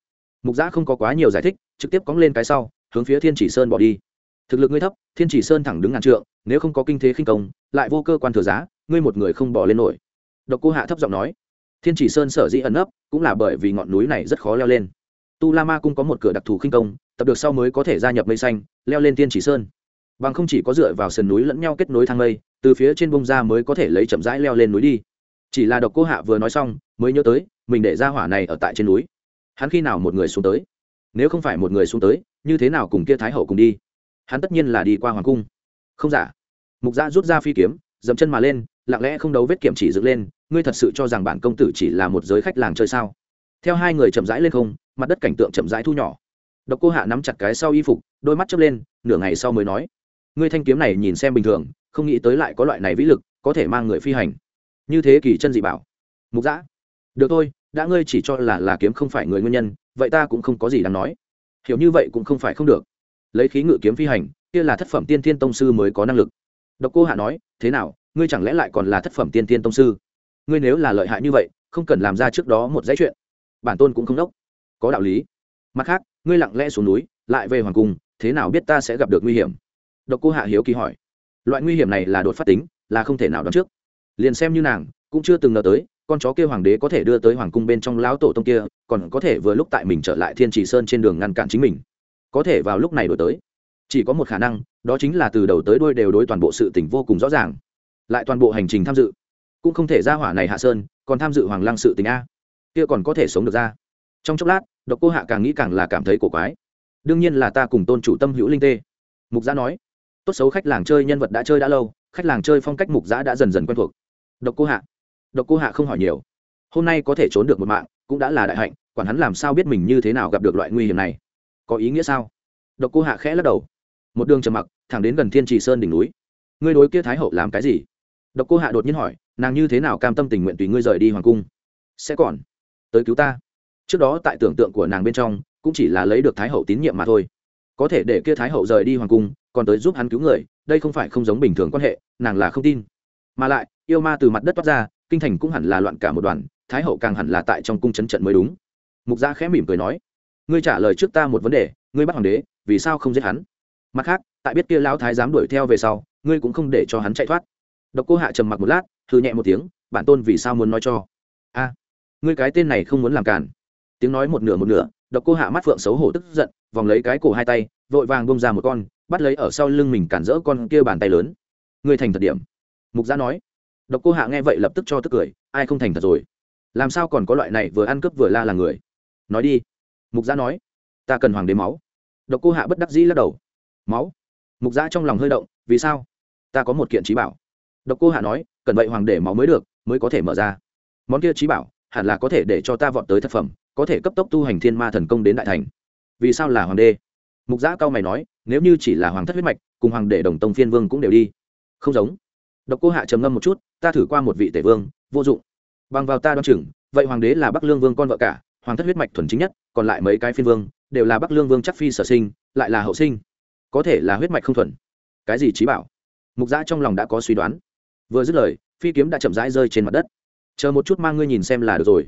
Mục giã không có quá nhiều giải thích, trực tiếp cóng lên cái sau, hướng phía thiên chỉ sơn bỏ đi. Thực lực ngươi thấp, thiên chỉ sơn thẳng đứng ngàn trượng, nếu không có kinh thế khinh công, lại vô cơ quan thừa giá, ngươi một người không bỏ lên nổi. Độc cô hạ thấp giọng nói. Thiên chỉ sơn sở dĩ ẩn ấp cũng là bởi vì ngọn núi này rất khó leo lên. Tu la ma cung có một cửa đặc thù khinh công, tập được sau mới có thể gia nhập mây xanh, leo lên thiên chỉ sơn. Bằng không chỉ có dựa vào sườn núi lẫn nhau kết nối thang mây, từ phía trên bông ra mới có thể lấy chậm rãi leo lên núi đi chỉ là độc cô hạ vừa nói xong, mới nhớ tới, mình để ra hỏa này ở tại trên núi. Hắn khi nào một người xuống tới? Nếu không phải một người xuống tới, như thế nào cùng kia thái hậu cùng đi? Hắn tất nhiên là đi qua hoàng cung. Không giả. Mục gia rút ra phi kiếm, dậm chân mà lên, lặng lẽ không đấu vết kiểm chỉ dựng lên, ngươi thật sự cho rằng bản công tử chỉ là một giới khách làng chơi sao? Theo hai người chậm rãi lên không, mặt đất cảnh tượng chậm rãi thu nhỏ. Độc cô hạ nắm chặt cái sau y phục, đôi mắt chớp lên, nửa ngày sau mới nói. Ngươi thanh kiếm này nhìn xem bình thường, không nghĩ tới lại có loại này vĩ lực, có thể mang người phi hành như thế kỳ chân dị bảo. Mục giã được thôi, đã ngươi chỉ cho là là kiếm không phải người nguyên nhân, vậy ta cũng không có gì đáng nói. Hiểu như vậy cũng không phải không được. Lấy khí ngự kiếm phi hành, kia là thất phẩm tiên thiên tông sư mới có năng lực. Độc cô hạ nói, thế nào, ngươi chẳng lẽ lại còn là thất phẩm tiên thiên tông sư? Ngươi nếu là lợi hại như vậy, không cần làm ra trước đó một dãy chuyện. Bản tôn cũng không đốc. Có đạo lý. Mặt khác, ngươi lặng lẽ xuống núi, lại về hoàng cung, thế nào biết ta sẽ gặp được nguy hiểm? Độc cô hạ hiếu kỳ hỏi. Loại nguy hiểm này là đột phát tính, là không thể nào đoán trước liền xem như nàng, cũng chưa từng ngờ tới, con chó kia hoàng đế có thể đưa tới hoàng cung bên trong lão tổ tông kia, còn có thể vừa lúc tại mình trở lại thiên trì sơn trên đường ngăn cản chính mình. Có thể vào lúc này đổi tới. Chỉ có một khả năng, đó chính là từ đầu tới đuôi đều đối toàn bộ sự tình vô cùng rõ ràng. Lại toàn bộ hành trình tham dự. Cũng không thể ra hỏa này hạ sơn, còn tham dự hoàng lăng sự tình a. Kia còn có thể sống được ra. Trong chốc lát, độc cô hạ càng nghĩ càng là cảm thấy cổ quái. Đương nhiên là ta cùng tôn chủ tâm hữu linh tê. Mục giã nói. Tốt xấu khách làng chơi nhân vật đã chơi đã lâu, khách làng chơi phong cách mục giã đã dần dần quen thuộc độc cô hạ. Độc cô hạ không hỏi nhiều. Hôm nay có thể trốn được một mạng, cũng đã là đại hạnh, quản hắn làm sao biết mình như thế nào gặp được loại nguy hiểm này? Có ý nghĩa sao? Độc cô hạ khẽ lắc đầu. Một đường trầm mặc, thẳng đến gần thiên trì sơn đỉnh núi. Ngươi đối kia thái hậu làm cái gì? Độc cô hạ đột nhiên hỏi, nàng như thế nào cam tâm tình nguyện tùy ngươi rời đi hoàng cung? Sẽ còn. Tới cứu ta. Trước đó tại tưởng tượng của nàng bên trong, cũng chỉ là lấy được thái hậu tín nhiệm mà thôi. Có thể để kia thái hậu rời đi hoàng cung, còn tới giúp hắn cứu người, đây không phải không giống bình thường quan hệ, nàng là không tin. Mà lại yêu ma từ mặt đất toát ra, kinh thành cũng hẳn là loạn cả một đoàn, thái hậu càng hẳn là tại trong cung chấn trận mới đúng. Mục gia khẽ mỉm cười nói, ngươi trả lời trước ta một vấn đề, ngươi bắt hoàng đế, vì sao không giết hắn? Mặt khác, tại biết kia lão thái dám đuổi theo về sau, ngươi cũng không để cho hắn chạy thoát. Độc cô hạ trầm mặc một lát thư nhẹ một tiếng, bản tôn vì sao muốn nói cho? A, ngươi cái tên này không muốn làm cản tiếng nói một nửa một nửa, độc cô hạ mắt phượng xấu hổ tức giận, vòng lấy cái cổ hai tay, vội vàng bông ra một con, bắt lấy ở sau lưng mình cản rỡ con kia bàn tay lớn. Ngươi thành thật điểm. Mục gia nói độc cô hạ nghe vậy lập tức cho tức cười, ai không thành thật rồi? Làm sao còn có loại này vừa ăn cướp vừa la là người? Nói đi. Mục gia nói, ta cần hoàng đế máu. Độc cô hạ bất đắc dĩ lắc đầu. Máu? Mục gia trong lòng hơi động, vì sao? Ta có một kiện trí bảo. Độc cô hạ nói, cần vậy hoàng đế máu mới được, mới có thể mở ra. Món kia trí bảo, hẳn là có thể để cho ta vọt tới thất phẩm, có thể cấp tốc tu hành thiên ma thần công đến đại thành. Vì sao là hoàng đế? Mục giã cao mày nói, nếu như chỉ là hoàng thất huyết mạch, cùng hoàng đệ đồng tông phiên vương cũng đều đi. Không giống độc cô hạ trầm ngâm một chút ta thử qua một vị tể vương vô dụng. Bằng vào ta đoán chừng vậy hoàng đế là bắc lương vương con vợ cả hoàng thất huyết mạch thuần chính nhất còn lại mấy cái phiên vương đều là bắc lương vương chắc phi sở sinh lại là hậu sinh. Có thể là huyết mạch không thuần. Cái gì trí bảo? Mục giã trong lòng đã có suy đoán. Vừa dứt lời phi kiếm đã chậm rãi rơi trên mặt đất. Chờ một chút mang ngươi nhìn xem là được rồi.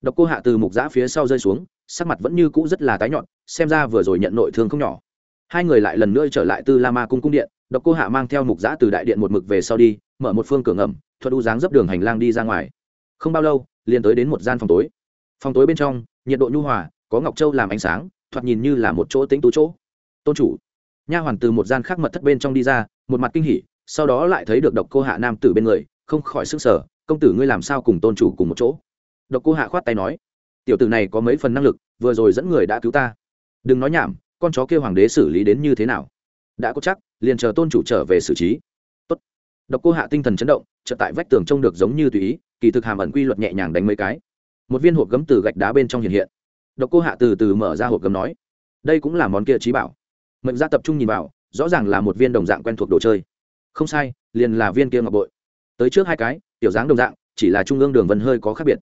Độc cô hạ từ mục giã phía sau rơi xuống sắc mặt vẫn như cũ rất là tái nhợt, xem ra vừa rồi nhận nội thương không nhỏ. Hai người lại lần nữa trở lại tư la ma cung cung điện độc cô hạ mang theo mục giã từ đại điện một mực về sau đi, mở một phương cửa ngầm, thuận u dáng dấp đường hành lang đi ra ngoài. Không bao lâu, liền tới đến một gian phòng tối. Phòng tối bên trong, nhiệt độ nhu hòa, có ngọc châu làm ánh sáng, thoạt nhìn như là một chỗ tĩnh tú chỗ. Tôn chủ, nha hoàn từ một gian khác mật thất bên trong đi ra, một mặt kinh hỉ, sau đó lại thấy được độc cô hạ nam tử bên người, không khỏi sức sở công tử ngươi làm sao cùng tôn chủ cùng một chỗ? Độc cô hạ khoát tay nói, tiểu tử này có mấy phần năng lực, vừa rồi dẫn người đã cứu ta. Đừng nói nhảm, con chó kia hoàng đế xử lý đến như thế nào? Đã có chắc liền chờ tôn chủ trở về xử trí. Tốt. độc cô hạ tinh thần chấn động, chợt tại vách tường trông được giống như tùy ý, kỳ thực hàm ẩn quy luật nhẹ nhàng đánh mấy cái. Một viên hộp gấm từ gạch đá bên trong hiện hiện. Độc cô hạ từ từ mở ra hộp gấm nói, đây cũng là món kia trí bảo. Mệnh ra tập trung nhìn vào, rõ ràng là một viên đồng dạng quen thuộc đồ chơi. Không sai, liền là viên kia ngọc bội. Tới trước hai cái, tiểu dáng đồng dạng, chỉ là trung ương đường vân hơi có khác biệt.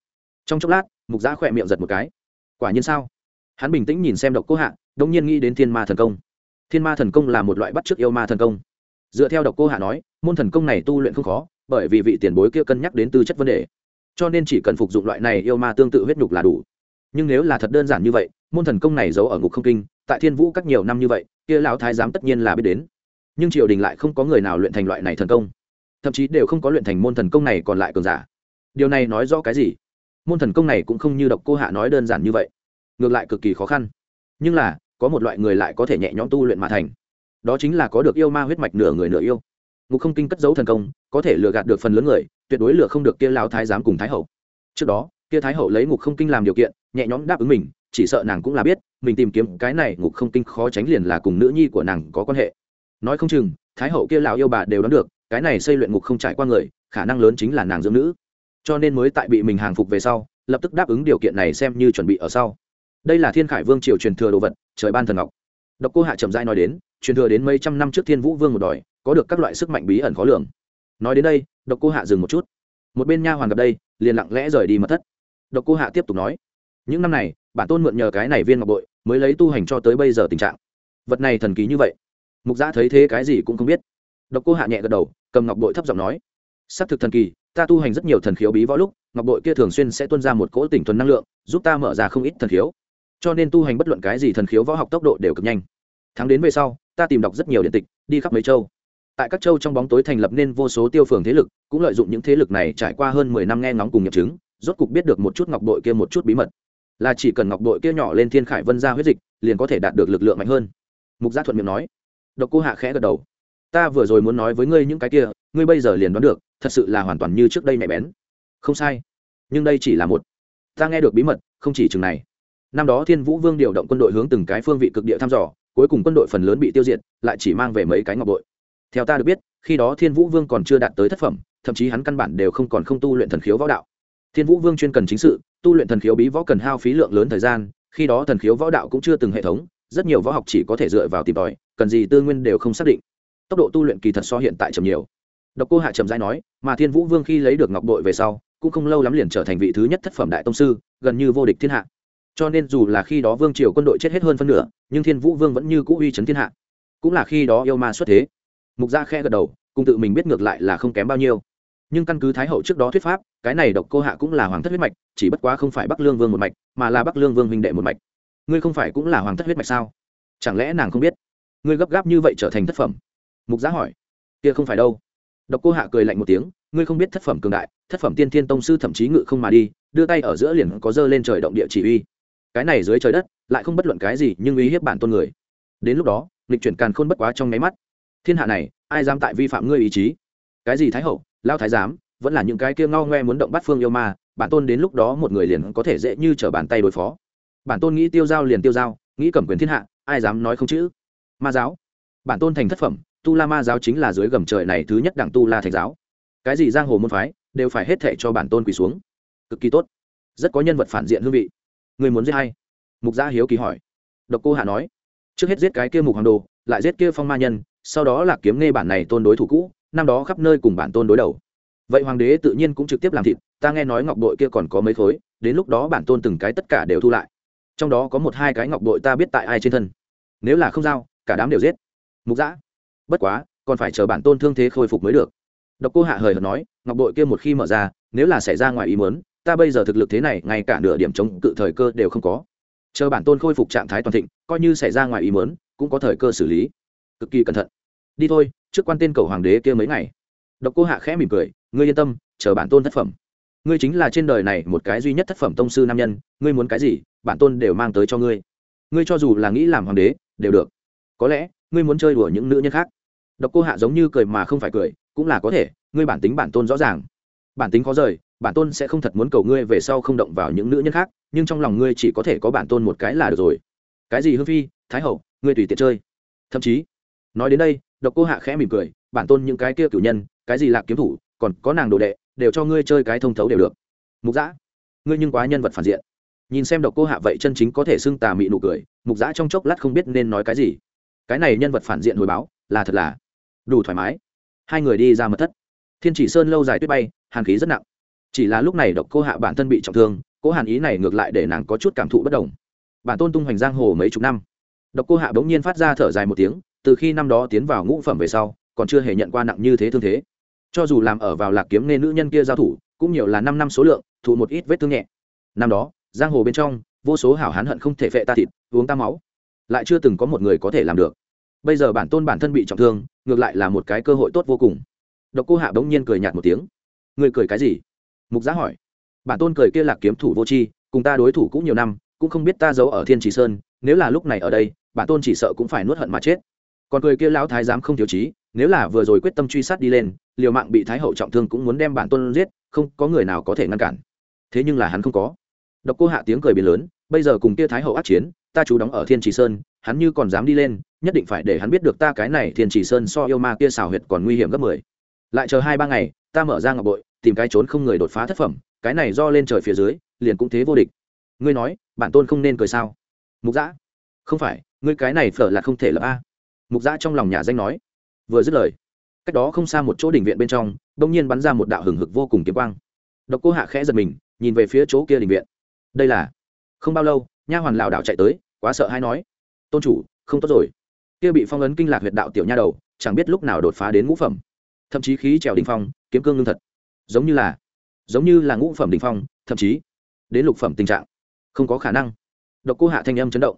Trong chốc lát, mục giã khỏe miệng giật một cái. Quả nhiên sao? Hắn bình tĩnh nhìn xem độc cô hạ, đông nhiên nghĩ đến thiên ma thần công thiên ma thần công là một loại bắt chước yêu ma thần công. Dựa theo độc cô hạ nói, môn thần công này tu luyện không khó, bởi vì vị tiền bối kia cân nhắc đến tư chất vấn đề. Cho nên chỉ cần phục dụng loại này yêu ma tương tự huyết nhục là đủ. Nhưng nếu là thật đơn giản như vậy, môn thần công này giấu ở ngục không kinh, tại thiên vũ các nhiều năm như vậy, kia lão thái giám tất nhiên là biết đến. Nhưng triều đình lại không có người nào luyện thành loại này thần công. Thậm chí đều không có luyện thành môn thần công này còn lại cường giả. Điều này nói rõ cái gì? Môn thần công này cũng không như độc cô hạ nói đơn giản như vậy. Ngược lại cực kỳ khó khăn. Nhưng là có một loại người lại có thể nhẹ nhõm tu luyện mà thành. Đó chính là có được yêu ma huyết mạch nửa người nửa yêu. Ngục không kinh cất giấu thần công, có thể lừa gạt được phần lớn người, tuyệt đối lừa không được kia lao thái giám cùng thái hậu. Trước đó, kia thái hậu lấy ngục không kinh làm điều kiện, nhẹ nhõm đáp ứng mình, chỉ sợ nàng cũng là biết, mình tìm kiếm cái này ngục không kinh khó tránh liền là cùng nữ nhi của nàng có quan hệ. Nói không chừng, thái hậu kia lão yêu bà đều đoán được, cái này xây luyện ngục không trải qua người, khả năng lớn chính là nàng dưỡng nữ. Cho nên mới tại bị mình hàng phục về sau, lập tức đáp ứng điều kiện này xem như chuẩn bị ở sau đây là thiên khải vương triều truyền thừa đồ vật, trời ban thần ngọc. Độc cô hạ trầm giai nói đến, truyền thừa đến mấy trăm năm trước thiên vũ vương một đòi, có được các loại sức mạnh bí ẩn khó lường. Nói đến đây, độc cô hạ dừng một chút. Một bên nha hoàn gặp đây, liền lặng lẽ rời đi mật thất. Độc cô hạ tiếp tục nói, những năm này, bản tôn mượn nhờ cái này viên ngọc bội, mới lấy tu hành cho tới bây giờ tình trạng. Vật này thần kỳ như vậy, mục giã thấy thế cái gì cũng không biết. Độc cô hạ nhẹ gật đầu, cầm ngọc bội thấp giọng nói s ắ c thực thần kỳ, ta tu hành rất nhiều thần khiếu bí võ lúc, ngọc bội kia thường xuyên sẽ tuân ra một cỗ tỉnh thuần năng lượng, giúp ta mở ra không ít thần khiếu cho nên tu hành bất luận cái gì thần khiếu võ học tốc độ đều cực nhanh. Tháng đến về sau, ta tìm đọc rất nhiều điện tịch, đi khắp mấy châu. Tại các châu trong bóng tối thành lập nên vô số tiêu phường thế lực, cũng lợi dụng những thế lực này trải qua hơn mười năm nghe ngóng cùng nhập chứng, rốt cục biết được một chút ngọc đội kia một chút bí mật. Là chỉ cần ngọc đội kia nhỏ lên thiên khải vân ra huyết dịch, liền có thể đạt được lực lượng mạnh hơn. Mục gia thuận miệng nói. Độc cô hạ khẽ gật đầu. Ta vừa rồi muốn nói với ngươi những cái kia, ngươi bây giờ liền đoán được, thật sự là hoàn toàn như trước đây mẹ bén. Không sai. Nhưng đây chỉ là một. Ta nghe được bí mật, không chỉ chừng này năm đó thiên vũ vương điều động quân đội hướng từng cái phương vị cực địa thăm dò, cuối cùng quân đội phần lớn bị tiêu diệt, lại chỉ mang về mấy cái ngọc bội. Theo ta được biết, khi đó thiên vũ vương còn chưa đạt tới thất phẩm, thậm chí hắn căn bản đều không còn không tu luyện thần khiếu võ đạo. Thiên vũ vương chuyên cần chính sự, tu luyện thần khiếu bí võ cần hao phí lượng lớn thời gian, khi đó thần khiếu võ đạo cũng chưa từng hệ thống, rất nhiều võ học chỉ có thể dựa vào tìm tòi, cần gì tư nguyên đều không xác định. Tốc độ tu luyện kỳ thật so hiện tại chậm nhiều. Độc cô hạ trầm giai nói, mà thiên vũ vương khi lấy được ngọc bội về sau, cũng không lâu lắm liền trở thành vị thứ nhất thất phẩm đại tông sư, gần như vô địch thiên hạ cho nên dù là khi đó vương triều quân đội chết hết hơn phân nửa, nhưng thiên vũ vương vẫn như cũ uy chấn thiên hạ. Cũng là khi đó yêu ma xuất thế. Mục dạ gia khe gật đầu, cùng tự mình biết ngược lại là không kém bao nhiêu. Nhưng căn cứ thái hậu trước đó thuyết pháp, cái này độc cô hạ cũng là hoàng thất huyết mạch, chỉ bất quá không phải bắc lương vương một mạch, mà là bắc lương vương huynh đệ một mạch. Ngươi không phải cũng là hoàng thất huyết mạch sao? Chẳng lẽ nàng không biết? Ngươi gấp gáp như vậy trở thành thất phẩm? Mục giá hỏi. Kia không phải đâu. Độc cô hạ cười lạnh một tiếng, ngươi không biết thất phẩm cường đại, thất phẩm tiên thiên tông sư thậm chí ngự không mà đi, đưa tay ở giữa liền có dơ lên trời động địa chỉ uy cái này dưới trời đất, lại không bất luận cái gì nhưng uy hiếp bản tôn người. Đến lúc đó lịch chuyển càn khôn bất quá trong nháy mắt. Thiên hạ này, ai dám tại vi phạm ngươi ý chí? Cái gì thái hậu, lao thái giám, vẫn là những cái kia ngao ngoe muốn động bắt phương yêu ma, bản tôn đến lúc đó một người liền có thể dễ như t r ở bàn tay đối phó. Bản tôn nghĩ tiêu giao liền tiêu giao, nghĩ cầm quyền thiên hạ, ai dám nói không chữ? Ma giáo. Bản tôn thành thất phẩm, tu la ma giáo chính là dưới gầm trời này thứ nhất đảng tu la thành giáo. Cái gì giang hồ môn phái, đều phải hết thệ cho bản tôn quỳ xuống. Cực kỳ tốt. Rất có nhân vật phản diện hương vị người muốn giết hay mục gia hiếu kỳ hỏi. Độc cô hạ nói, trước hết giết cái kia mục hoàng đồ, lại giết kia phong ma nhân, sau đó là kiếm nghe bản này tôn đối thủ cũ, năm đó khắp nơi cùng bản tôn đối đầu. Vậy hoàng đế tự nhiên cũng trực tiếp làm thịt, ta nghe nói ngọc đội kia còn có mấy khối, đến lúc đó bản tôn từng cái tất cả đều thu lại. Trong đó có một hai cái ngọc đội ta biết tại ai trên thân. Nếu là không giao, cả đám đều giết. Mục giã, bất quá, còn phải chờ bản tôn thương thế khôi phục mới được. Độc cô hạ hời hợt nói, ngọc đội kia một khi mở ra, nếu là xảy ra ngoài ý muốn ta bây giờ thực lực thế này, ngay cả nửa điểm chống cự thời cơ đều không có. Chờ bản tôn khôi phục trạng thái toàn thịnh, coi như xảy ra ngoài ý muốn, cũng có thời cơ xử lý. Cực kỳ cẩn thận. Đi thôi, trước quan tên cầu hoàng đế kia mấy ngày. Độc cô hạ khẽ mỉm cười, ngươi yên tâm, chờ bản tôn thất phẩm. Ngươi chính là trên đời này một cái duy nhất thất phẩm tông sư nam nhân, ngươi muốn cái gì, bản tôn đều mang tới cho ngươi. Ngươi cho dù là nghĩ làm hoàng đế, đều được. Có lẽ, ngươi muốn chơi đùa những nữ nhân khác. Độc cô hạ giống như cười mà không phải cười, cũng là có thể, ngươi bản tính bản tôn rõ ràng. Bản tính khó rời bản tôn sẽ không thật muốn cầu ngươi về sau không động vào những nữ nhân khác, nhưng trong lòng ngươi chỉ có thể có bản tôn một cái là được rồi. Cái gì hương phi, thái hậu, ngươi tùy tiện chơi. Thậm chí, nói đến đây, độc cô hạ khẽ mỉm cười, bản tôn những cái kia cử nhân, cái gì lạc kiếm thủ, còn có nàng đồ đệ, đều cho ngươi chơi cái thông thấu đều được. Mục giã ngươi nhưng quá nhân vật phản diện. Nhìn xem độc cô hạ vậy chân chính có thể xưng tà mị nụ cười, mục giã trong chốc lát không biết nên nói cái gì. Cái này nhân vật phản diện hồi báo, là thật là đủ thoải mái. Hai người đi ra mật thất. Thiên chỉ sơn lâu dài tuyết bay, hàn khí rất nặng chỉ là lúc này độc cô hạ bản thân bị trọng thương, cố hàn ý này ngược lại để nàng có chút cảm thụ bất đồng. Bản tôn tung hoành giang hồ mấy chục năm. Độc cô hạ bỗng nhiên phát ra thở dài một tiếng, từ khi năm đó tiến vào ngũ phẩm về sau, còn chưa hề nhận qua nặng như thế thương thế. Cho dù làm ở vào lạc kiếm nên nữ nhân kia giao thủ, cũng nhiều là năm năm số lượng, thụ một ít vết thương nhẹ. Năm đó, giang hồ bên trong, vô số hảo hán hận không thể phệ ta thịt, uống ta máu. Lại chưa từng có một người có thể làm được. Bây giờ bản tôn bản thân bị trọng thương, ngược lại là một cái cơ hội tốt vô cùng. Độc cô hạ bỗng nhiên cười nhạt một tiếng. Người cười cái gì? Mục giá hỏi. Bản tôn cười kia lạc kiếm thủ vô tri cùng ta đối thủ cũng nhiều năm cũng không biết ta giấu ở thiên trì sơn nếu là lúc này ở đây bản tôn chỉ sợ cũng phải nuốt hận mà chết. Còn cười kia lão thái giám không thiếu trí, nếu là vừa rồi quyết tâm truy sát đi lên liều mạng bị thái hậu trọng thương cũng muốn đem bản tôn giết không có người nào có thể ngăn cản. Thế nhưng là hắn không có. Độc cô hạ tiếng cười biến lớn bây giờ cùng kia thái hậu ác chiến ta chú đóng ở thiên trì sơn hắn như còn dám đi lên nhất định phải để hắn biết được ta cái này thiên trì sơn so yêu ma kia xào huyệt còn nguy hiểm gấp mười. Lại chờ hai ba ngày ta mở ra ngọc bội tìm cái trốn không người đột phá thất phẩm, cái này do lên trời phía dưới, liền cũng thế vô địch. Ngươi nói, bản tôn không nên cười sao? Mục giã không phải, ngươi cái này phở là không thể lập a. Mục giã trong lòng nhà danh nói. Vừa dứt lời, cách đó không xa một chỗ đỉnh viện bên trong, bỗng nhiên bắn ra một đạo hừng hực vô cùng kiếm quang. Độc cô hạ khẽ giật mình, nhìn về phía chỗ kia đỉnh viện. Đây là, không bao lâu, nha hoàn lảo đảo chạy tới, quá sợ hay nói. Tôn chủ, không tốt rồi. Kia bị phong ấn kinh lạc huyệt đạo tiểu nha đầu, chẳng biết lúc nào đột phá đến ngũ phẩm. Thậm chí khí trèo đình phong, kiếm cương lương thật giống như là, giống như là ngũ phẩm đình phong, thậm chí đến lục phẩm tình trạng, không có khả năng. Độc cô hạ thanh âm chấn động,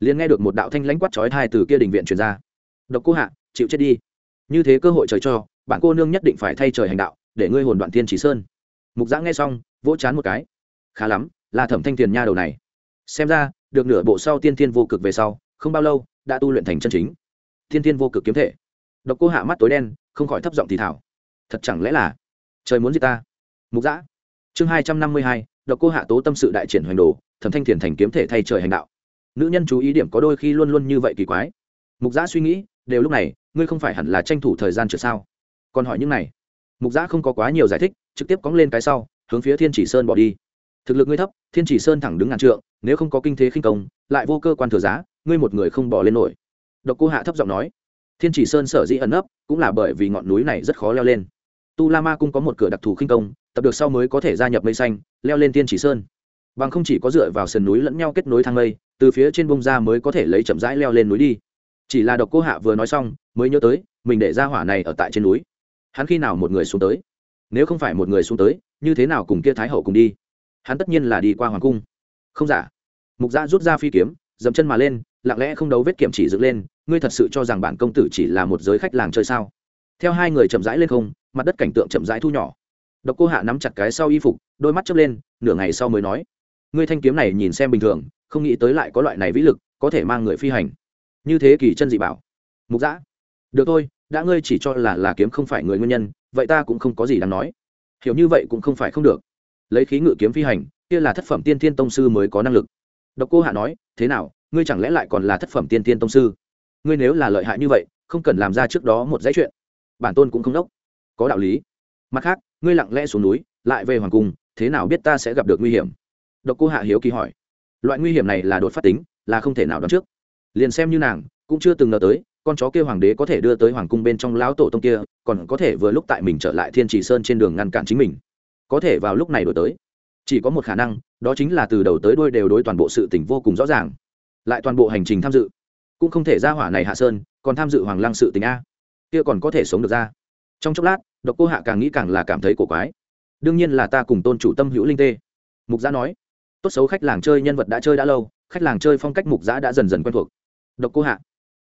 liền nghe được một đạo thanh lãnh quát chói thai từ kia đình viện truyền ra. Độc cô hạ, chịu chết đi. Như thế cơ hội trời cho, bạn cô nương nhất định phải thay trời hành đạo, để ngươi hồn đoạn thiên chỉ sơn. Mục giã nghe xong, vỗ chán một cái. Khá lắm, là thẩm thanh tiền nha đầu này. Xem ra, được nửa bộ sau tiên thiên vô cực về sau, không bao lâu, đã tu luyện thành chân chính. Tiên thiên vô cực kiếm thể. Độc cô hạ mắt tối đen, không khỏi thấp giọng thì thảo thật chẳng lẽ là trời muốn gì ta. Mục giã chương hai trăm năm mươi hai, độc cô hạ tố tâm sự đại triển hoành đồ, thẩm thanh thiền thành kiếm thể thay trời hành đạo. Nữ nhân chú ý điểm có đôi khi luôn luôn như vậy kỳ quái. Mục giã suy nghĩ, đều lúc này, ngươi không phải hẳn là tranh thủ thời gian trượt sao? Còn hỏi những này. Mục giã không có quá nhiều giải thích, trực tiếp cóng lên cái sau, hướng phía thiên chỉ sơn bỏ đi. Thực lực ngươi thấp, thiên chỉ sơn thẳng đứng ngàn trượng, nếu không có kinh thế khinh công, lại vô cơ quan thừa giá, ngươi một người không bỏ lên nổi. Độc cô hạ thấp giọng nói. Thiên chỉ sơn sở dĩ ẩn ấp cũng là bởi vì ngọn núi này rất khó leo lên tu la ma cung có một cửa đặc thù khinh công, tập được sau mới có thể gia nhập mây xanh, leo lên thiên chỉ sơn. Bằng không chỉ có dựa vào sườn núi lẫn nhau kết nối thang mây, từ phía trên bông ra mới có thể lấy chậm rãi leo lên núi đi. Chỉ là độc cô hạ vừa nói xong, mới nhớ tới, mình để ra hỏa này ở tại trên núi. Hắn khi nào một người xuống tới? Nếu không phải một người xuống tới, như thế nào cùng kia thái hậu cùng đi? Hắn tất nhiên là đi qua hoàng cung. Không giả. Mục gia rút ra phi kiếm, dậm chân mà lên, lặng lẽ không đấu vết kiểm chỉ dựng lên, ngươi thật sự cho rằng bản công tử chỉ là một giới khách làng chơi sao? Theo hai người chậm rãi lên không, mặt đất cảnh tượng chậm rãi thu nhỏ. Độc cô hạ nắm chặt cái sau y phục, đôi mắt chớp lên, nửa ngày sau mới nói, ngươi thanh kiếm này nhìn xem bình thường, không nghĩ tới lại có loại này vĩ lực, có thể mang người phi hành. Như thế kỳ chân dị bảo. Mục giã được thôi, đã ngươi chỉ cho là là kiếm không phải người nguyên nhân, vậy ta cũng không có gì đáng nói. Hiểu như vậy cũng không phải không được. Lấy khí ngự kiếm phi hành, kia là thất phẩm tiên thiên tông sư mới có năng lực. Độc cô hạ nói, thế nào, ngươi chẳng lẽ lại còn là thất phẩm tiên thiên tông sư? Ngươi nếu là lợi hại như vậy, không cần làm ra trước đó một dãy chuyện bản tôn cũng không đốc. Có đạo lý. Mặt khác, ngươi lặng lẽ xuống núi, lại về hoàng cung, thế nào biết ta sẽ gặp được nguy hiểm? Độc cô hạ hiếu kỳ hỏi. Loại nguy hiểm này là đột phát tính, là không thể nào đoán trước. Liền xem như nàng, cũng chưa từng ngờ tới, con chó kia hoàng đế có thể đưa tới hoàng cung bên trong lão tổ tông kia, còn có thể vừa lúc tại mình trở lại thiên trì sơn trên đường ngăn cản chính mình. Có thể vào lúc này đổi tới. Chỉ có một khả năng, đó chính là từ đầu tới đuôi đều đối toàn bộ sự tình vô cùng rõ ràng. Lại toàn bộ hành trình tham dự. Cũng không thể ra hỏa này hạ sơn, còn tham dự hoàng lăng sự tình a kia còn có thể sống được ra. Trong chốc lát, độc cô hạ càng nghĩ càng là cảm thấy cổ quái. Đương nhiên là ta cùng tôn chủ tâm hữu linh tê. Mục giã nói, tốt xấu khách làng chơi nhân vật đã chơi đã lâu, khách làng chơi phong cách mục giã đã dần dần quen thuộc. Độc cô hạ,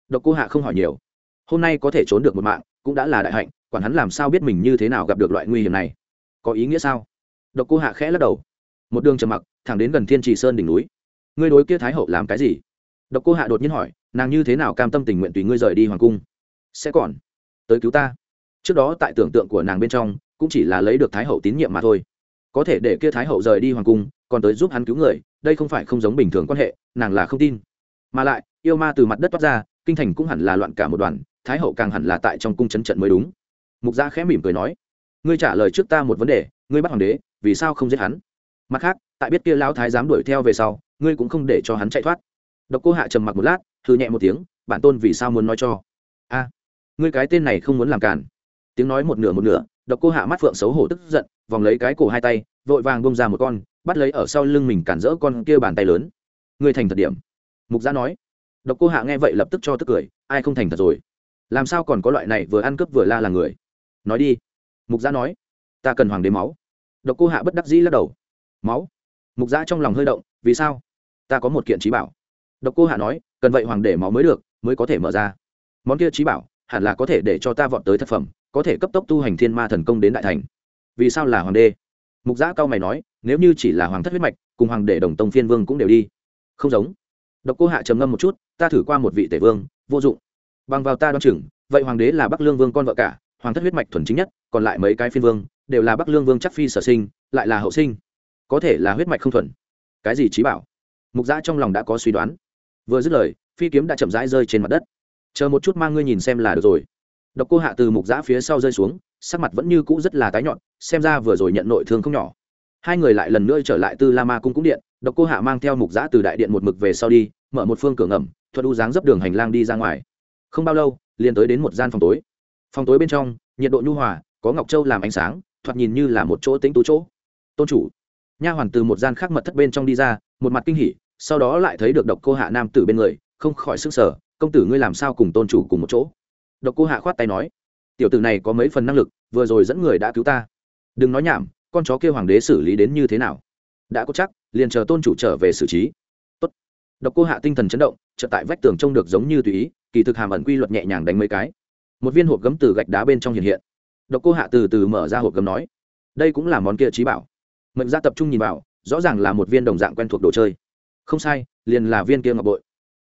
độc cô hạ không hỏi nhiều. Hôm nay có thể trốn được một mạng, cũng đã là đại hạnh, quản hắn làm sao biết mình như thế nào gặp được loại nguy hiểm này. Có ý nghĩa sao? Độc cô hạ khẽ lắc đầu. Một đường trầm mặc, thẳng đến gần thiên trì sơn đỉnh núi. Ngươi đối kia thái hậu làm cái gì? Độc cô hạ đột nhiên hỏi, nàng như thế nào cam tâm tình nguyện tùy ngươi rời đi hoàng cung? Sẽ còn tới cứu ta. Trước đó tại tưởng tượng của nàng bên trong, cũng chỉ là lấy được thái hậu tín nhiệm mà thôi. Có thể để kia thái hậu rời đi hoàng cung, còn tới giúp hắn cứu người, đây không phải không giống bình thường quan hệ, nàng là không tin. Mà lại, yêu ma từ mặt đất toát ra, kinh thành cũng hẳn là loạn cả một đoàn, thái hậu càng hẳn là tại trong cung chấn trận mới đúng. Mục gia khẽ mỉm cười nói, ngươi trả lời trước ta một vấn đề, ngươi bắt hoàng đế, vì sao không giết hắn? Mặt khác, tại biết kia lão thái dám đuổi theo về sau, ngươi cũng không để cho hắn chạy thoát. Độc cô hạ trầm mặc một lát thư nhẹ một tiếng, bản tôn vì sao muốn nói cho? A ngươi cái tên này không muốn làm cản tiếng nói một nửa một nửa, độc cô hạ mắt phượng xấu hổ tức giận, vòng lấy cái cổ hai tay, vội vàng bông ra một con, bắt lấy ở sau lưng mình cản rỡ con kia bàn tay lớn. Ngươi thành thật điểm. Mục gia nói. Độc cô hạ nghe vậy lập tức cho tức cười, ai không thành thật rồi? Làm sao còn có loại này vừa ăn cướp vừa la là người? Nói đi. Mục gia nói. Ta cần hoàng đế máu. Độc cô hạ bất đắc dĩ lắc đầu. Máu? Mục gia trong lòng hơi động, vì sao? Ta có một kiện trí bảo. Độc cô hạ nói, cần vậy hoàng đế máu mới được, mới có thể mở ra. Món kia trí bảo hẳn là có thể để cho ta vọt tới thất phẩm, có thể cấp tốc tu hành thiên ma thần công đến đại thành. Vì sao là hoàng đế? Mục giã cao mày nói, nếu như chỉ là hoàng thất huyết mạch, cùng hoàng đệ đồng tông phiên vương cũng đều đi. Không giống. Độc cô hạ trầm ngâm một chút, ta thử qua một vị tể vương, vô dụng. Bằng vào ta đ o á n chừng, vậy hoàng đế là bắc lương vương con vợ cả, hoàng thất huyết mạch thuần chính nhất, còn lại mấy cái phiên vương, đều là bắc lương vương chắc phi sở sinh, lại là hậu sinh. Có thể là huyết mạch không thuần. Cái gì trí bảo? Mục giã trong lòng đã có suy đoán. Vừa dứt lời, phi kiếm đã chậm rãi rơi trên mặt đất chờ một chút mang ngươi nhìn xem là được rồi. Độc cô hạ từ mục giã phía sau rơi xuống, sắc mặt vẫn như cũ rất là tái nhọn, xem ra vừa rồi nhận nội thương không nhỏ. Hai người lại lần nữa trở lại tư la ma cung cung điện, độc cô hạ mang theo mục giã từ đại điện một mực về sau đi, mở một phương cửa ngầm thuật u dáng dấp đường hành lang đi ra ngoài. Không bao lâu, liền tới đến một gian phòng tối. Phòng tối bên trong, nhiệt độ nhu hòa, có ngọc châu làm ánh sáng, thoạt nhìn như là một chỗ tính tú chỗ. Tôn chủ, nha hoàn từ một gian khác mật thất bên trong đi ra, một mặt kinh hỉ, sau đó lại thấy được độc cô hạ nam tử bên người, không khỏi sức sở công tử ngươi làm sao cùng tôn chủ cùng một chỗ? Độc cô hạ khoát tay nói, tiểu tử này có mấy phần năng lực, vừa rồi dẫn người đã cứu ta. Đừng nói nhảm, con chó kêu hoàng đế xử lý đến như thế nào? Đã có chắc, liền chờ tôn chủ trở về xử trí. Tốt. độc cô hạ tinh thần chấn động, chợt tại vách tường trông được giống như tùy ý, kỳ thực hàm ẩn quy luật nhẹ nhàng đánh mấy cái. Một viên hộp gấm từ gạch đá bên trong hiện hiện. Độc cô hạ từ từ mở ra hộp gấm nói, đây cũng là món kia trí bảo. Mệnh ra tập trung nhìn vào, rõ ràng là một viên đồng dạng quen thuộc đồ chơi. Không sai, liền là viên kia ngọc bội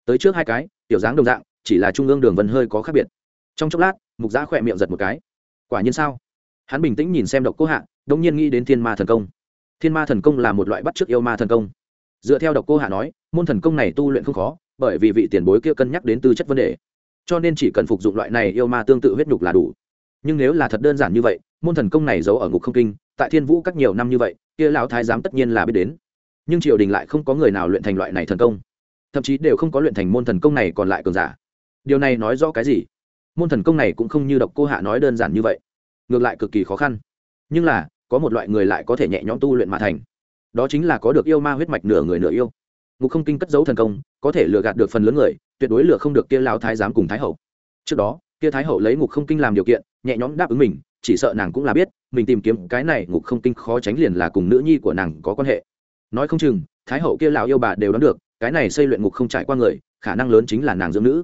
tới trước hai cái, tiểu dáng đồng dạng, chỉ là trung ương đường vân hơi có khác biệt. Trong chốc lát, mục giã khỏe miệng giật một cái. Quả nhiên sao? Hắn bình tĩnh nhìn xem độc cô hạ, đông nhiên nghĩ đến thiên ma thần công. Thiên ma thần công là một loại bắt chước yêu ma thần công. Dựa theo độc cô hạ nói, môn thần công này tu luyện không khó, bởi vì vị tiền bối kia cân nhắc đến tư chất vấn đề. Cho nên chỉ cần phục dụng loại này yêu ma tương tự huyết nhục là đủ. Nhưng nếu là thật đơn giản như vậy, môn thần công này giấu ở ngục không kinh, tại thiên vũ các nhiều năm như vậy, kia lão thái giám tất nhiên là biết đến. Nhưng triều đình lại không có người nào luyện thành loại này thần công thậm chí đều không có luyện thành môn thần công này còn lại cường giả. Điều này nói rõ cái gì? Môn thần công này cũng không như độc cô hạ nói đơn giản như vậy. Ngược lại cực kỳ khó khăn. Nhưng là, có một loại người lại có thể nhẹ nhõm tu luyện mà thành. Đó chính là có được yêu ma huyết mạch nửa người nửa yêu. Ngục không kinh cất giấu thần công, có thể lừa gạt được phần lớn người, tuyệt đối lừa không được kia lao thái giám cùng thái hậu. Trước đó, kia thái hậu lấy ngục không kinh làm điều kiện, nhẹ nhõm đáp ứng mình, chỉ sợ nàng cũng là biết, mình tìm kiếm cái này ngục không kinh khó tránh liền là cùng nữ nhi của nàng có quan hệ. Nói không chừng, thái hậu kia lão yêu bà đều đoán được cái này xây luyện ngục không trải qua người, khả năng lớn chính là nàng dưỡng nữ.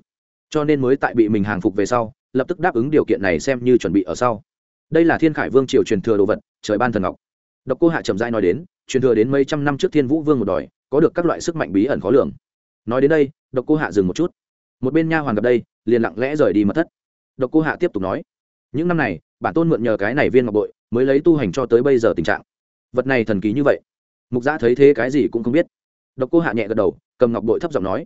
Cho nên mới tại bị mình hàng phục về sau, lập tức đáp ứng điều kiện này xem như chuẩn bị ở sau. Đây là thiên khải vương triều truyền thừa đồ vật, trời ban thần ngọc. Độc cô hạ trầm dai nói đến, truyền thừa đến mấy trăm năm trước thiên vũ vương một đòi, có được các loại sức mạnh bí ẩn khó lường. Nói đến đây, độc cô hạ dừng một chút. Một bên nha hoàn gặp đây, liền lặng lẽ rời đi mất thất. Độc cô hạ tiếp tục nói, những năm này, bản tôn mượn nhờ cái này viên ngọc bội, mới lấy tu hành cho tới bây giờ tình trạng. Vật này thần kỳ như vậy, mục giã thấy thế cái gì cũng không biết. Độc cô hạ nhẹ gật đầu cầm ngọc bội thấp giọng nói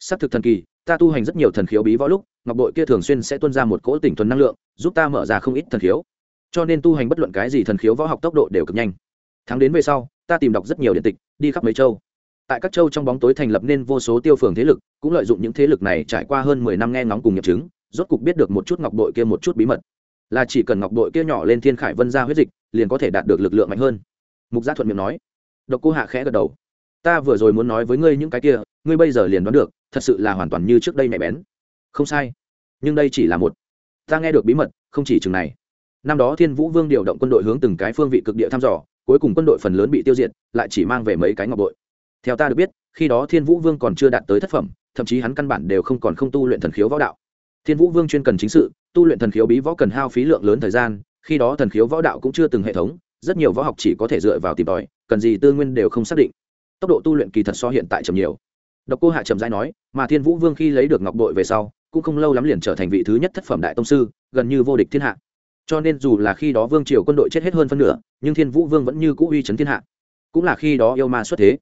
s ắ c thực thần kỳ, ta tu hành rất nhiều thần khiếu bí võ lúc, ngọc bội kia thường xuyên sẽ tuân ra một cỗ tỉnh thuần năng lượng, giúp ta mở ra không ít thần khiếu. Cho nên tu hành bất luận cái gì thần khiếu võ học tốc độ đều cực nhanh. Tháng đến về sau, ta tìm đọc rất nhiều điện tịch, đi khắp mấy châu. Tại các châu trong bóng tối thành lập nên vô số tiêu phường thế lực, cũng lợi dụng những thế lực này trải qua hơn mười năm nghe ngóng cùng nghiệp chứng, rốt cục biết được một chút ngọc bội kia một chút bí mật. Là chỉ cần ngọc bội kia nhỏ lên thiên khải vân ra huyết dịch, liền có thể đạt được lực lượng mạnh hơn. Mục gia thuận miệng nói. Độc cô hạ khẽ gật đầu ta vừa rồi muốn nói với ngươi những cái kia, ngươi bây giờ liền đoán được, thật sự là hoàn toàn như trước đây mẹ bén. Không sai. Nhưng đây chỉ là một. Ta nghe được bí mật, không chỉ chừng này. Năm đó thiên vũ vương điều động quân đội hướng từng cái phương vị cực địa thăm dò, cuối cùng quân đội phần lớn bị tiêu diệt, lại chỉ mang về mấy cái ngọc bội. Theo ta được biết, khi đó thiên vũ vương còn chưa đạt tới thất phẩm, thậm chí hắn căn bản đều không còn không tu luyện thần khiếu võ đạo. Thiên vũ vương chuyên cần chính sự, tu luyện thần khiếu bí võ cần hao phí lượng lớn thời gian, khi đó thần khiếu võ đạo cũng chưa từng hệ thống, rất nhiều võ học chỉ có thể dựa vào tìm tòi, cần gì tư nguyên đều không xác định tốc độ tu luyện kỳ thật so hiện tại chậm nhiều. Độc cô hạ trầm giai nói, mà thiên vũ vương khi lấy được ngọc bội về sau, cũng không lâu lắm liền trở thành vị thứ nhất thất phẩm đại tông sư, gần như vô địch thiên hạ. Cho nên dù là khi đó vương triều quân đội chết hết hơn phân nửa, nhưng thiên vũ vương vẫn như cũ uy chấn thiên hạ. Cũng là khi đó yêu ma xuất thế.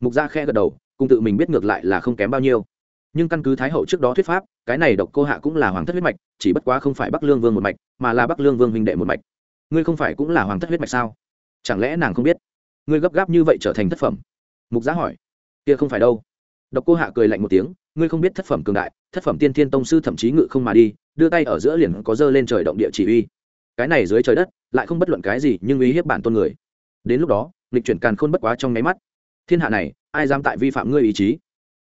Mục gia khe gật đầu, cùng tự mình biết ngược lại là không kém bao nhiêu. Nhưng căn cứ thái hậu trước đó thuyết pháp, cái này độc cô hạ cũng là hoàng thất huyết mạch, chỉ bất quá không phải bắc lương vương một mạch, mà là bắc lương vương huynh đệ một mạch. Ngươi không phải cũng là hoàng thất huyết mạch sao? Chẳng lẽ nàng không biết? Ngươi gấp gáp như vậy trở thành thất phẩm mục giá hỏi. Kia không phải đâu. Độc cô hạ cười lạnh một tiếng, ngươi không biết thất phẩm cường đại, thất phẩm tiên thiên tông sư thậm chí ngự không mà đi, đưa tay ở giữa liền có dơ lên trời động địa chỉ uy. Cái này dưới trời đất, lại không bất luận cái gì, nhưng uy hiếp bản tôn người. Đến lúc đó lịch chuyển càn khôn bất quá trong nháy mắt. Thiên hạ này, ai dám tại vi phạm ngươi ý chí?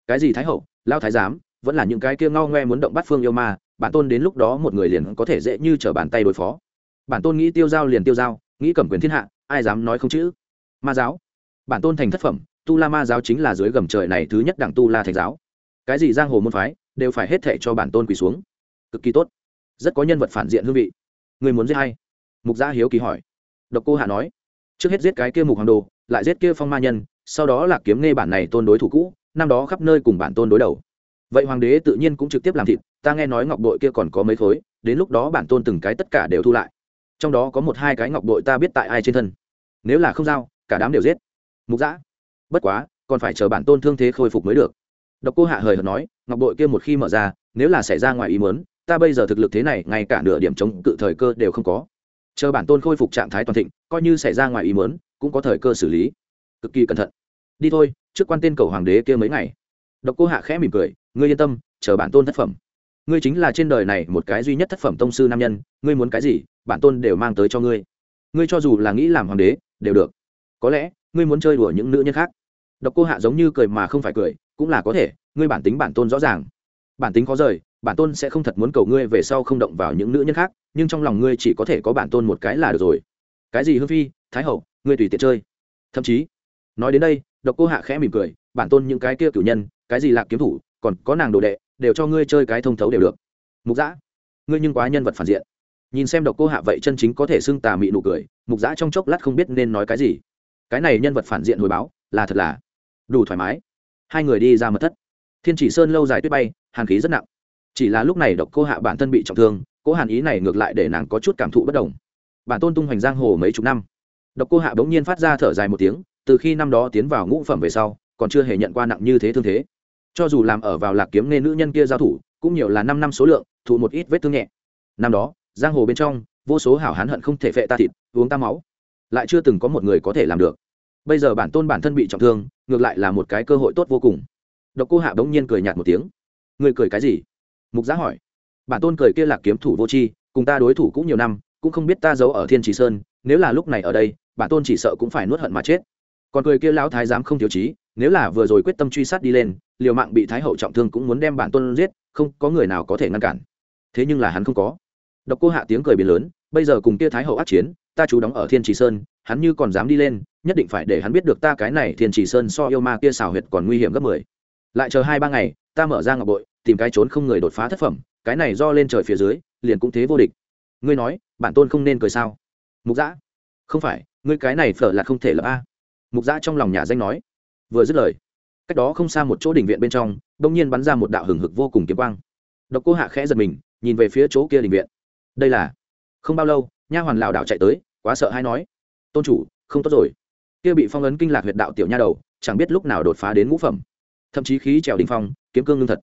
Cái gì thái hậu, lao thái giám, vẫn là những cái kia ngao ngoe muốn động bắt phương yêu ma, bản tôn đến lúc đó một người liền có thể dễ như t r ở bàn tay đối phó. Bản tôn nghĩ tiêu giao liền tiêu giao, nghĩ cầm quyền thiên hạ, ai dám nói không chữ? Ma giáo. Bản tôn thành thất phẩm tu la ma giáo chính là dưới gầm trời này thứ nhất đảng tu la thành giáo. Cái gì giang hồ môn phái, đều phải hết thệ cho bản tôn quỳ xuống. Cực kỳ tốt. Rất có nhân vật phản diện hương vị. Người muốn giết hay mục gia hiếu kỳ hỏi. Độc cô hạ nói. Trước hết giết cái kia mục hoàng đồ, lại giết kia phong ma nhân, sau đó là kiếm nghe bản này tôn đối thủ cũ, năm đó khắp nơi cùng bản tôn đối đầu. Vậy hoàng đế tự nhiên cũng trực tiếp làm thịt, ta nghe nói ngọc đội kia còn có mấy khối, đến lúc đó bản tôn từng cái tất cả đều thu lại. Trong đó có một hai cái ngọc đội ta biết tại ai trên thân. Nếu là không giao, cả đám đều giết. Mục giã bất quá, còn phải chờ bản tôn thương thế khôi phục mới được. Độc cô hạ hời hợt nói, ngọc bội kia một khi mở ra, nếu là xảy ra ngoài ý mớn ta bây giờ thực lực thế này, ngay cả nửa điểm chống cự thời cơ đều không có. Chờ bản tôn khôi phục trạng thái toàn thịnh, coi như xảy ra ngoài ý mớn cũng có thời cơ xử lý. Cực kỳ cẩn thận. Đi thôi, trước quan tên cầu hoàng đế kia mấy ngày. Độc cô hạ khẽ mỉm cười, ngươi yên tâm, chờ bản tôn thất phẩm. Ngươi chính là trên đời này một cái duy nhất thất phẩm tông sư nam nhân, ngươi muốn cái gì, bản tôn đều mang tới cho ngươi. Ngươi cho dù là nghĩ làm hoàng đế, đều được. Có lẽ, ngươi muốn chơi đùa những nữ nhân khác độc cô hạ giống như cười mà không phải cười, cũng là có thể, ngươi bản tính bản tôn rõ ràng. Bản tính khó rời, bản tôn sẽ không thật muốn cầu ngươi về sau không động vào những nữ nhân khác, nhưng trong lòng ngươi chỉ có thể có bản tôn một cái là được rồi. Cái gì hương phi, thái hậu, ngươi tùy tiện chơi. Thậm chí, nói đến đây, độc cô hạ khẽ mỉm cười, bản tôn những cái kia cử nhân, cái gì lạc kiếm thủ, còn có nàng đồ đệ, đều cho ngươi chơi cái thông thấu đều được. Mục giã ngươi nhưng quá nhân vật phản diện. Nhìn xem độc cô hạ vậy chân chính có thể xưng tà mị nụ cười, mục giã trong chốc lát không biết nên nói cái gì. Cái này nhân vật phản diện hồi báo, là thật là đủ thoải mái. Hai người đi ra mật thất. Thiên chỉ sơn lâu dài tuyết bay, hàn khí rất nặng. Chỉ là lúc này độc cô hạ bản thân bị trọng thương, cố hàn ý này ngược lại để nàng có chút cảm thụ bất đồng. Bản tôn tung hoành giang hồ mấy chục năm. Độc cô hạ bỗng nhiên phát ra thở dài một tiếng, từ khi năm đó tiến vào ngũ phẩm về sau, còn chưa hề nhận qua nặng như thế thương thế. Cho dù làm ở vào lạc kiếm nên nữ nhân kia giao thủ, cũng nhiều là năm năm số lượng, thụ một ít vết thương nhẹ. Năm đó, giang hồ bên trong, vô số hảo hán hận không thể phệ ta thịt, uống ta máu. Lại chưa từng có một người có thể làm được bây giờ bản tôn bản thân bị trọng thương ngược lại là một cái cơ hội tốt vô cùng. Độc cô hạ bỗng nhiên cười nhạt một tiếng. Người cười cái gì? Mục giá hỏi. Bản tôn cười kia là kiếm thủ vô tri cùng ta đối thủ cũng nhiều năm cũng không biết ta giấu ở thiên trì sơn nếu là lúc này ở đây bản tôn chỉ sợ cũng phải nuốt hận mà chết. Còn cười kia lão thái giám không thiếu trí, nếu là vừa rồi quyết tâm truy sát đi lên liều mạng bị thái hậu trọng thương cũng muốn đem bản tôn giết không có người nào có thể ngăn cản. Thế nhưng là hắn không có. Độc cô hạ tiếng cười biến lớn bây giờ cùng kia thái hậu ác chiến ta chú đóng ở thiên trì sơn hắn như còn dám đi lên nhất định phải để hắn biết được ta cái này thiên trì sơn so yêu ma kia xào huyệt còn nguy hiểm gấp mười. Lại chờ hai ba ngày, ta mở ra ngọc bội, tìm cái trốn không người đột phá thất phẩm, cái này do lên trời phía dưới, liền cũng thế vô địch. Ngươi nói, bản tôn không nên cười sao? Mục giã không phải, ngươi cái này phở là không thể lập a. Mục giã trong lòng nhà danh nói. Vừa dứt lời, cách đó không xa một chỗ đình viện bên trong đông nhiên bắn ra một đạo hừng hực vô cùng kiếm quang. Độc cô hạ khẽ giật mình, nhìn về phía chỗ kia đình viện. Đây là, không bao lâu, nha hoàn lảo đảo chạy tới, quá sợ hay nói. Tôn chủ, không tốt rồi kia bị phong ấn kinh lạc huyệt đạo tiểu nha đầu, chẳng biết lúc nào đột phá đến ngũ phẩm. Thậm chí khí trèo đình phong, kiếm cương ngưng thật.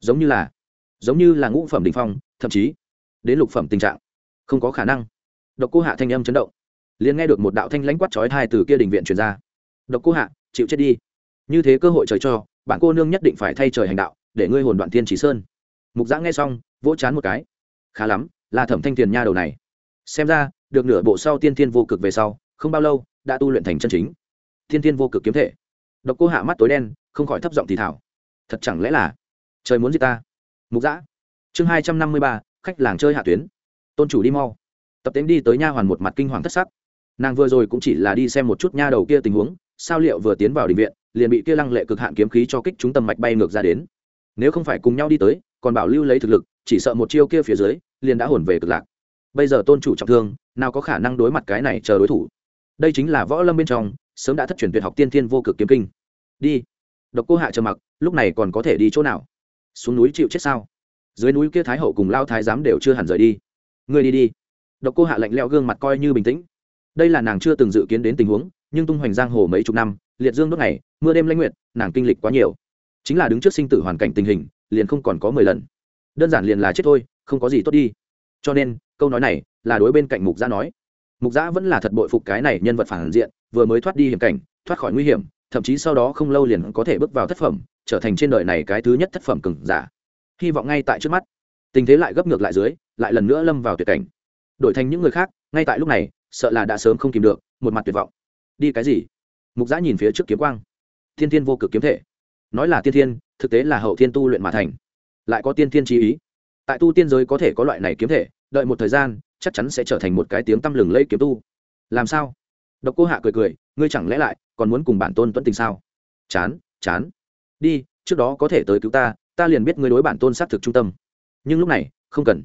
Giống như là, giống như là ngũ phẩm đình phong, thậm chí, đến lục phẩm tình trạng. Không có khả năng. Độc cô hạ thanh âm chấn động. Liền nghe được một đạo thanh lãnh quát trói thai từ kia đình viện truyền ra. Độc cô hạ, chịu chết đi. Như thế cơ hội trời cho, bạn cô nương nhất định phải thay trời hành đạo, để ngươi hồn đoạn thiên chỉ sơn. Mục giã nghe xong, vỗ chán một cái. Khá lắm, là thẩm thanh tiền nha đầu này. Xem ra, được nửa bộ sau tiên thiên vô cực về sau, không bao lâu đã tu luyện thành chân chính. Thiên thiên vô cực kiếm thể. Độc cô hạ mắt tối đen, không khỏi thấp giọng thì thảo thật chẳng lẽ là trời muốn gì ta? Mục giã chương hai trăm năm mươi ba, khách làng chơi hạ tuyến. Tôn chủ đi mau. Tập tính đi tới nha hoàn một mặt kinh hoàng thất sắc. Nàng vừa rồi cũng chỉ là đi xem một chút nha đầu kia tình huống, sao liệu vừa tiến vào định viện, liền bị kia lăng lệ cực hạn kiếm khí cho kích chúng tầm mạch bay ngược ra đến. Nếu không phải cùng nhau đi tới, còn bảo lưu lấy thực lực, chỉ sợ một chiêu kia phía dưới, liền đã hồn về cực lạc. Bây giờ tôn chủ trọng thương, nào có khả năng đối mặt cái này chờ đối thủ? Đây chính là võ lâm bên trong, sớm đã thất truyền tuyệt học tiên thiên vô cực kiếm kinh. Đi. Độc cô hạ trầm mặc, lúc này còn có thể đi chỗ nào? Xuống núi chịu chết sao? Dưới núi kia thái hậu cùng lao thái giám đều chưa hẳn rời đi. Ngươi đi đi. Độc cô hạ lạnh leo gương mặt coi như bình tĩnh. Đây là nàng chưa từng dự kiến đến tình huống, nhưng tung hoành giang hồ mấy chục năm, liệt dương đốt ngày, mưa đêm lãnh nguyện nàng kinh lịch quá nhiều. Chính là đứng trước sinh tử hoàn cảnh tình hình, liền không còn có mười lần. Đơn giản liền là chết thôi, không có gì tốt đi. Cho nên, câu nói này là đối bên cạnh mục gia nói mục Giã vẫn là thật bội phục cái này nhân vật phản diện, vừa mới thoát đi hiểm cảnh, thoát khỏi nguy hiểm, thậm chí sau đó không lâu liền có thể bước vào thất phẩm, trở thành trên đời này cái thứ nhất thất phẩm cừng giả. Hy vọng ngay tại trước mắt. Tình thế lại gấp ngược lại dưới, lại lần nữa lâm vào tuyệt cảnh. Đổi thành những người khác, ngay tại lúc này, sợ là đã sớm không kìm được, một mặt tuyệt vọng. Đi cái gì? Mục giã nhìn phía trước kiếm quang. Thiên thiên vô cực kiếm thể. Nói là tiên thiên, thực tế là hậu thiên tu luyện mà thành. Lại có tiên thiên trí ý. Tại tu tiên giới có thể có loại này kiếm thể đợi một thời gian, chắc chắn sẽ trở thành một cái tiếng tăm lừng lây kiếm tu. Làm sao? Độc cô hạ cười cười, ngươi chẳng lẽ lại còn muốn cùng bản tôn tuấn tình sao? Chán chán. Đi, trước đó có thể tới cứu ta ta liền biết ngươi đối bản tôn xác thực trung tâm. Nhưng lúc này, không cần.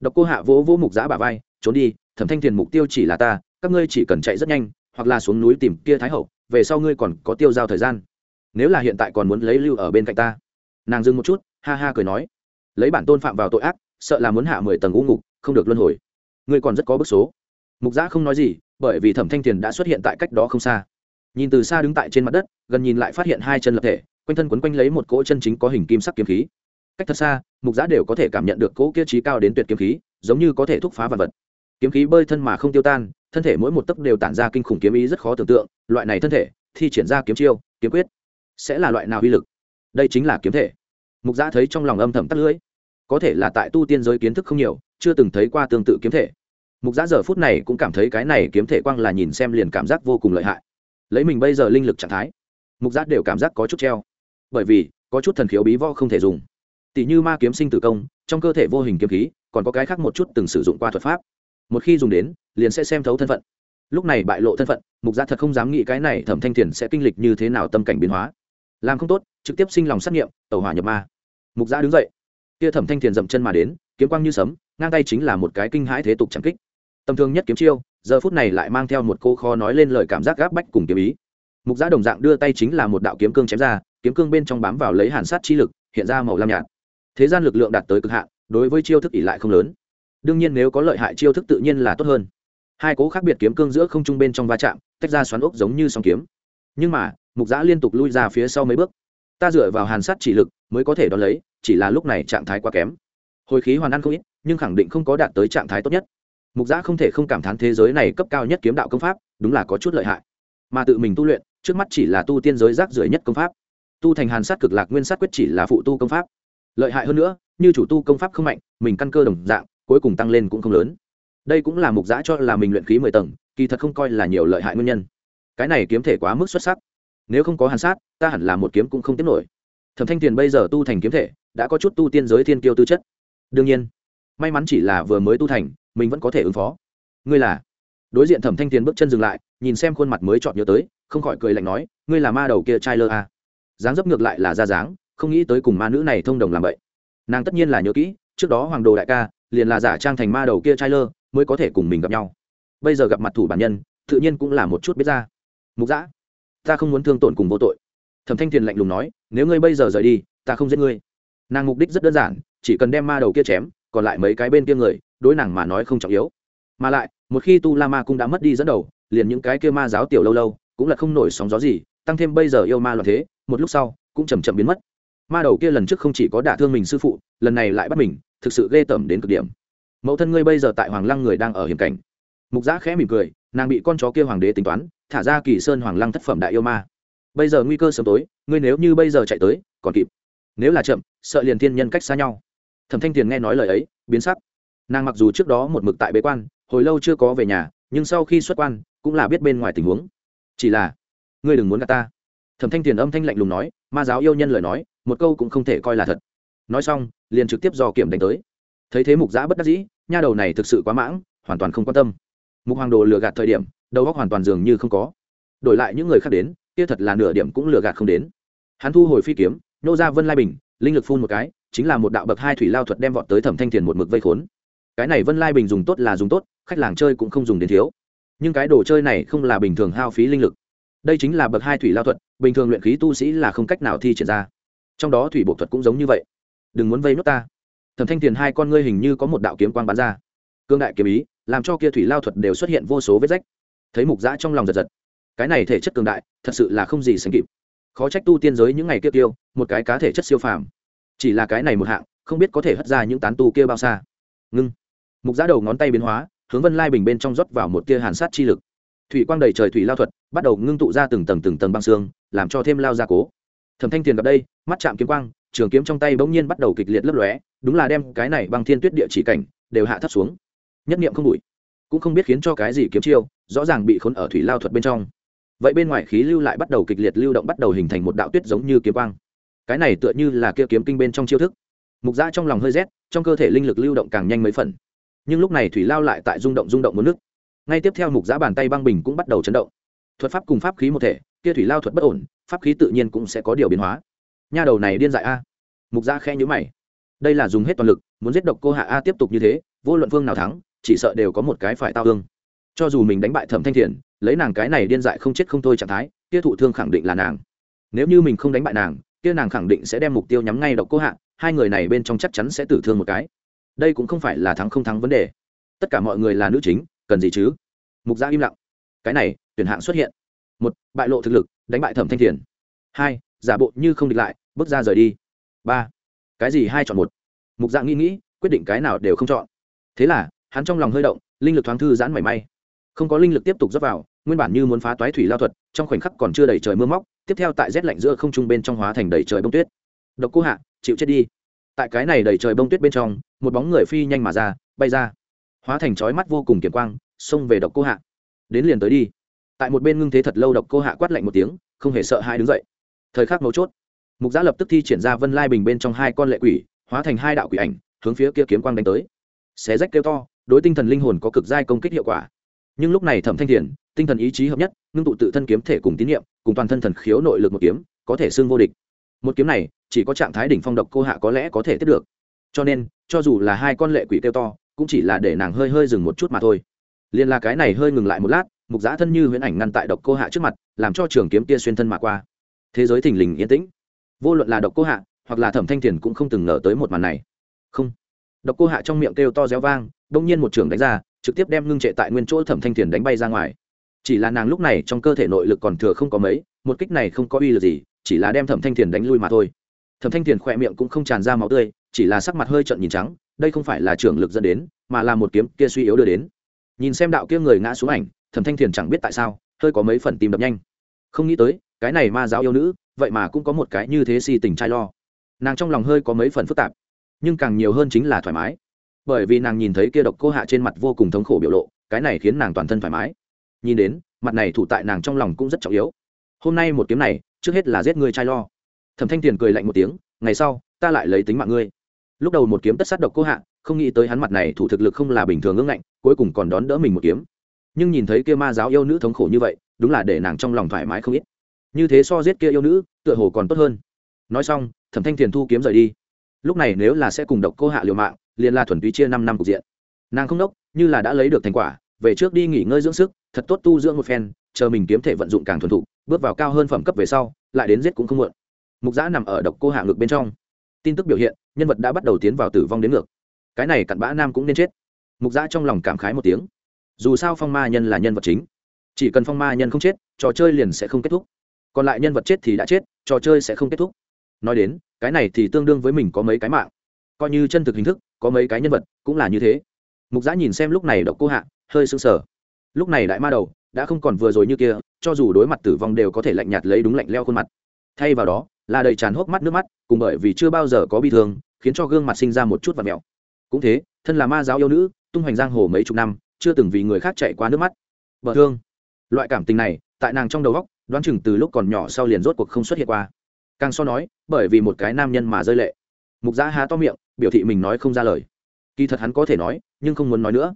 Độc cô hạ vỗ vỗ mục giã bà vai, trốn đi, thẩm thanh thiền mục tiêu chỉ là ta, các ngươi chỉ cần chạy rất nhanh, hoặc là xuống núi tìm kia thái hậu, về sau ngươi còn có tiêu giao thời gian. Nếu là hiện tại còn muốn lấy lưu ở bên cạnh ta. Nàng dừng một chút, ha ha cười nói. Lấy bản tôn phạm vào tội ác, sợ là muốn hạ mười tầng u ngục không được luân hồi. Ngươi còn rất có bức số. Mục giã không nói gì, bởi vì thẩm thanh thiền đã xuất hiện tại cách đó không xa. Nhìn từ xa đứng tại trên mặt đất, gần nhìn lại phát hiện hai chân lập thể, quanh thân quấn quanh lấy một cỗ chân chính có hình kim sắc kiếm khí. Cách thật xa, mục giã đều có thể cảm nhận được cỗ kia trí cao đến tuyệt kiếm khí, giống như có thể thúc phá vật vật. Kiếm khí bơi thân mà không tiêu tan, thân thể mỗi một tấc đều tản ra kinh khủng kiếm ý rất khó tưởng tượng, loại này thân thể, thi triển ra kiếm chiêu, kiếm quyết, sẽ là loại nào uy lực? Đây chính là kiếm thể. Mục giã thấy trong lòng âm thầm tắt lưỡi. Có thể là tại tu tiên giới kiến thức không nhiều chưa từng thấy qua tương tự kiếm thể. Mục giã giờ phút này cũng cảm thấy cái này kiếm thể quang là nhìn xem liền cảm giác vô cùng lợi hại. Lấy mình bây giờ linh lực trạng thái, mục giã đều cảm giác có chút treo. Bởi vì, có chút thần khiếu bí vo không thể dùng. Tỷ như ma kiếm sinh tử công, trong cơ thể vô hình kiếm khí, còn có cái khác một chút từng sử dụng qua thuật pháp. Một khi dùng đến, liền sẽ xem thấu thân phận. Lúc này bại lộ thân phận, mục gia thật không dám nghĩ cái này thẩm thanh thiền sẽ kinh lịch như thế nào tâm cảnh biến hóa. Làm không tốt, trực tiếp sinh lòng xét nghiệm tàu hỏa nhập ma. Mục gia đứng dậy. Kia thẩm thanh thiền dậm chân mà đến, kiếm quang như sấm ngang tay chính là một cái kinh hãi thế tục chẳng kích. Tầm thường nhất kiếm chiêu, giờ phút này lại mang theo một cô khó nói lên lời cảm giác gáp bách cùng kiếm ý. Mục giã đồng dạng đưa tay chính là một đạo kiếm cương chém ra, kiếm cương bên trong bám vào lấy hàn sát chi lực, hiện ra màu lam nhạt. Thế gian lực lượng đạt tới cực hạn, đối với chiêu thức ỉ lại không lớn. Đương nhiên nếu có lợi hại chiêu thức tự nhiên là tốt hơn. Hai cố khác biệt kiếm cương giữa không trung bên trong va chạm, tách ra xoắn ốc giống như song kiếm. Nhưng mà, mục giã liên tục lui ra phía sau mấy bước. Ta dựa vào hàn sát chỉ lực mới có thể đón lấy, chỉ là lúc này trạng thái quá kém hồi khí hoàn ăn không ít, nhưng khẳng định không có đạt tới trạng thái tốt nhất. Mục giã không thể không cảm thán thế giới này cấp cao nhất kiếm đạo công pháp, đúng là có chút lợi hại. Mà tự mình tu luyện, trước mắt chỉ là tu tiên giới rác rưởi nhất công pháp. Tu thành hàn sát cực lạc nguyên sát quyết chỉ là phụ tu công pháp. Lợi hại hơn nữa, như chủ tu công pháp không mạnh, mình căn cơ đồng dạng, cuối cùng tăng lên cũng không lớn. Đây cũng là mục giã cho là mình luyện khí mười tầng, kỳ thật không coi là nhiều lợi hại nguyên nhân. Cái này kiếm thể quá mức xuất sắc. Nếu không có hàn sát, ta hẳn là một kiếm cũng không tiếp nổi. Thẩm thanh tiền bây giờ tu thành kiếm thể, đã có chút tu tiên giới thiên kiêu tư chất đương nhiên. May mắn chỉ là vừa mới tu thành, mình vẫn có thể ứng phó. Ngươi là? Đối diện thẩm thanh tiền bước chân dừng lại, nhìn xem khuôn mặt mới chọn nhớ tới, không khỏi cười lạnh nói, ngươi là ma đầu kia trai lơ à. dáng dấp ngược lại là ra dáng, không nghĩ tới cùng ma nữ này thông đồng làm vậy. Nàng tất nhiên là nhớ kỹ, trước đó hoàng đồ đại ca, liền là giả trang thành ma đầu kia trai lơ, mới có thể cùng mình gặp nhau. Bây giờ gặp mặt thủ bản nhân, tự nhiên cũng là một chút biết ra. Mục giã ta không muốn thương tổn cùng vô tội. Thẩm thanh thiền lạnh lùng nói, nếu ngươi bây giờ rời đi, ta không giết ngươi. Nàng mục đích rất đơn giản chỉ cần đem ma đầu kia chém, còn lại mấy cái bên kia người, đối nàng mà nói không trọng yếu. Mà lại, một khi tu la ma cũng đã mất đi dẫn đầu, liền những cái kia ma giáo tiểu lâu lâu, cũng là không nổi sóng gió gì, tăng thêm bây giờ yêu ma loạn thế, một lúc sau, cũng chầm chậm biến mất. Ma đầu kia lần trước không chỉ có đả thương mình sư phụ, lần này lại bắt mình, thực sự ghê tởm đến cực điểm. Mẫu thân ngươi bây giờ tại hoàng lăng người đang ở hiểm cảnh. Mục giã khẽ mỉm cười, nàng bị con chó kia hoàng đế tính toán, thả ra kỳ sơn hoàng lăng thất phẩm đại yêu ma. Bây giờ nguy cơ sớm tối, ngươi nếu như bây giờ chạy tới, còn kịp. Nếu là chậm, sợ liền thiên nhân cách xa nhau thẩm thanh tiền nghe nói lời ấy, biến sắc. Nàng mặc dù trước đó một mực tại bế quan, hồi lâu chưa có về nhà, nhưng sau khi xuất quan, cũng là biết bên ngoài tình huống. Chỉ là, ngươi đừng muốn gạt ta. Thẩm thanh tiền âm thanh lạnh lùng nói, ma giáo yêu nhân lời nói, một câu cũng không thể coi là thật. Nói xong, liền trực tiếp do kiểm đánh tới. Thấy thế mục giã bất đắc dĩ, nha đầu này thực sự quá mãng, hoàn toàn không quan tâm. Mục hoàng đồ lừa gạt thời điểm, đầu óc hoàn toàn dường như không có. Đổi lại những người khác đến, kia thật là nửa điểm cũng lừa gạt không đến. Hắn thu hồi phi kiếm, nô ra vân lai bình, linh lực phun một cái chính là một đạo bậc hai thủy lao thuật đem vọt tới thẩm thanh thiền một mực vây khốn. Cái này vân lai bình dùng tốt là dùng tốt, khách làng chơi cũng không dùng đến thiếu. Nhưng cái đồ chơi này không là bình thường hao phí linh lực. Đây chính là bậc hai thủy lao thuật, bình thường luyện khí tu sĩ là không cách nào thi triển ra. Trong đó thủy bộ thuật cũng giống như vậy. Đừng muốn vây nốt ta. Thẩm thanh thiền hai con ngươi hình như có một đạo kiếm quang bắn ra. Cương đại kiếm ý, làm cho kia thủy lao thuật đều xuất hiện vô số vết rách. Thấy mục giã trong lòng giật giật. Cái này thể chất cường đại, thật sự là không gì sánh kịp. Khó trách tu tiên giới những ngày kia tiêu, một cái cá thể chất siêu phàm chỉ là cái này một hạng, không biết có thể hất ra những tán tu kia bao xa. Ngưng. Mục giã đầu ngón tay biến hóa, hướng vân lai bình bên trong rót vào một tia hàn sát chi lực. Thủy quang đầy trời thủy lao thuật, bắt đầu ngưng tụ ra từng tầng từng tầng băng xương, làm cho thêm lao gia cố. Thẩm thanh tiền gặp đây, mắt chạm kiếm quang, trường kiếm trong tay bỗng nhiên bắt đầu kịch liệt lấp lóe, đúng là đem cái này băng thiên tuyết địa chỉ cảnh đều hạ thấp xuống. Nhất niệm không đủi cũng không biết khiến cho cái gì kiếm chiêu, rõ ràng bị khốn ở thủy lao thuật bên trong. Vậy bên ngoài khí lưu lại bắt đầu kịch liệt lưu động, bắt đầu hình thành một đạo tuyết giống như kiếm quang cái này tựa như là kia kiếm kinh bên trong chiêu thức. Mục giã trong lòng hơi rét, trong cơ thể linh lực lưu động càng nhanh mấy phần. Nhưng lúc này thủy lao lại tại rung động rung động muốn nước. Ngay tiếp theo mục giã bàn tay băng bình cũng bắt đầu chấn động. Thuật pháp cùng pháp khí một thể, kia thủy lao thuật bất ổn, pháp khí tự nhiên cũng sẽ có điều biến hóa. Nha đầu này điên dại a. Mục giã khe nhữ mày. Đây là dùng hết toàn lực, muốn giết độc cô hạ a tiếp tục như thế, vô luận phương nào thắng, chỉ sợ đều có một cái phải tao hương cho dù mình đánh bại thẩm thanh thiền, lấy nàng cái này điên dại không chết không thôi trạng thái, kia thụ thương khẳng định là nàng. Nếu như mình không đánh bại nàng kia nàng khẳng định sẽ đem mục tiêu nhắm ngay độc cô hạ, hai người này bên trong chắc chắn sẽ tử thương một cái. Đây cũng không phải là thắng không thắng vấn đề. Tất cả mọi người là nữ chính, cần gì chứ? Mục gia im lặng. Cái này, tuyển hạng xuất hiện. Một, bại lộ thực lực, đánh bại thẩm thanh thiền. Hai, giả bộ như không địch lại, bước ra rời đi. Ba, cái gì hai chọn một? Mục dạng nghĩ nghĩ, quyết định cái nào đều không chọn. Thế là, hắn trong lòng hơi động, linh lực thoáng thư giãn mảy may. Không có linh lực tiếp tục dốc vào, nguyên bản như muốn phá toái thủy lao thuật, trong khoảnh khắc còn chưa đầy trời mưa móc tiếp theo tại rét lạnh giữa không trung bên trong hóa thành đầy trời bông tuyết. Độc cô hạ, chịu chết đi. Tại cái này đầy trời bông tuyết bên trong, một bóng người phi nhanh mà ra, bay ra. Hóa thành chói mắt vô cùng kiểm quang, xông về độc cô hạ. Đến liền tới đi. Tại một bên ngưng thế thật lâu độc cô hạ quát lạnh một tiếng, không hề sợ hai đứng dậy. Thời khắc mấu chốt, mục giã lập tức thi triển ra vân lai bình bên trong hai con lệ quỷ, hóa thành hai đạo quỷ ảnh, hướng phía kia kiếm quang đánh tới. Xé rách kêu to, đối tinh thần linh hồn có cực giai công kích hiệu quả. Nhưng lúc này thẩm thanh thiền, tinh thần ý chí hợp nhất ngưng tụ tự thân kiếm thể cùng tín nhiệm cùng toàn thân thần khiếu nội lực một kiếm, có thể xưng vô địch. Một kiếm này, chỉ có trạng thái đỉnh phong độc cô hạ có lẽ có thể tiếp được. Cho nên, cho dù là hai con lệ quỷ kêu to, cũng chỉ là để nàng hơi hơi dừng một chút mà thôi. Liền là cái này hơi ngừng lại một lát, mục giã thân như huyễn ảnh ngăn tại độc cô hạ trước mặt, làm cho trường kiếm tia xuyên thân mà qua. Thế giới thình lình yên tĩnh. Vô luận là độc cô hạ, hoặc là thẩm thanh thiền cũng không từng ngờ tới một màn này. Không. Độc cô hạ trong miệng kêu to réo vang đông nhiên một trường đánh ra, trực tiếp đem ngưng trệ tại nguyên chỗ thẩm thanh thiền đánh bay ra ngoài chỉ là nàng lúc này trong cơ thể nội lực còn thừa không có mấy, một kích này không có uy lực gì, chỉ là đem thẩm thanh thiền đánh lui mà thôi. Thẩm thanh thiền khỏe miệng cũng không tràn ra máu tươi, chỉ là sắc mặt hơi trận nhìn trắng, đây không phải là trưởng lực dẫn đến, mà là một kiếm kia suy yếu đưa đến. Nhìn xem đạo kia người ngã xuống ảnh, thẩm thanh thiền chẳng biết tại sao, hơi có mấy phần tìm đập nhanh. Không nghĩ tới, cái này ma giáo yêu nữ, vậy mà cũng có một cái như thế si tình trai lo. Nàng trong lòng hơi có mấy phần phức tạp, nhưng càng nhiều hơn chính là thoải mái. Bởi vì nàng nhìn thấy kia độc cô hạ trên mặt vô cùng thống khổ biểu lộ, cái này khiến nàng toàn thân thoải mái nhìn đến, mặt này thủ tại nàng trong lòng cũng rất trọng yếu. Hôm nay một kiếm này, trước hết là giết ngươi trai lo. Thẩm thanh tiền cười lạnh một tiếng, ngày sau, ta lại lấy tính mạng ngươi. Lúc đầu một kiếm tất sát độc cô hạ, không nghĩ tới hắn mặt này thủ thực lực không là bình thường ngưng ngạnh, cuối cùng còn đón đỡ mình một kiếm. Nhưng nhìn thấy kia ma giáo yêu nữ thống khổ như vậy, đúng là để nàng trong lòng thoải mái không ít. Như thế so giết kia yêu nữ, tựa hồ còn tốt hơn. Nói xong, thẩm thanh thiền thu kiếm rời đi. Lúc này nếu là sẽ cùng độc cô hạ liều mạng, liền là thuần túy chia năm năm cục diện. Nàng không đốc, như là đã lấy được thành quả về trước đi nghỉ ngơi dưỡng sức, thật tốt tu dưỡng một phen, chờ mình kiếm thể vận dụng càng thuần thục, bước vào cao hơn phẩm cấp về sau, lại đến giết cũng không muộn. Mục giã nằm ở độc cô hạ ngực bên trong. Tin tức biểu hiện, nhân vật đã bắt đầu tiến vào tử vong đến ngược. Cái này cặn bã nam cũng nên chết. Mục giã trong lòng cảm khái một tiếng. Dù sao phong ma nhân là nhân vật chính. Chỉ cần phong ma nhân không chết, trò chơi liền sẽ không kết thúc. Còn lại nhân vật chết thì đã chết, trò chơi sẽ không kết thúc. Nói đến, cái này thì tương đương với mình có mấy cái mạng. Coi như chân thực hình thức, có mấy cái nhân vật, cũng là như thế. Mục giã nhìn xem lúc này độc cô hạ hơi sưng sờ. Lúc này đại ma đầu đã không còn vừa rồi như kia, cho dù đối mặt tử vong đều có thể lạnh nhạt lấy đúng lạnh leo khuôn mặt. Thay vào đó, là đầy tràn hốc mắt nước mắt, cùng bởi vì chưa bao giờ có bi thương, khiến cho gương mặt sinh ra một chút và mẹo cũng thế, thân là ma giáo yêu nữ, tung hoành giang hồ mấy chục năm, chưa từng vì người khác chạy qua nước mắt. Vợ thương. Loại cảm tình này, tại nàng trong đầu góc đoán chừng từ lúc còn nhỏ sau liền rốt cuộc không xuất hiện qua. Càng so nói, bởi vì một cái nam nhân mà rơi lệ. Mục giã há to miệng, biểu thị mình nói không ra lời. Kỳ thật hắn có thể nói, nhưng không muốn nói nữa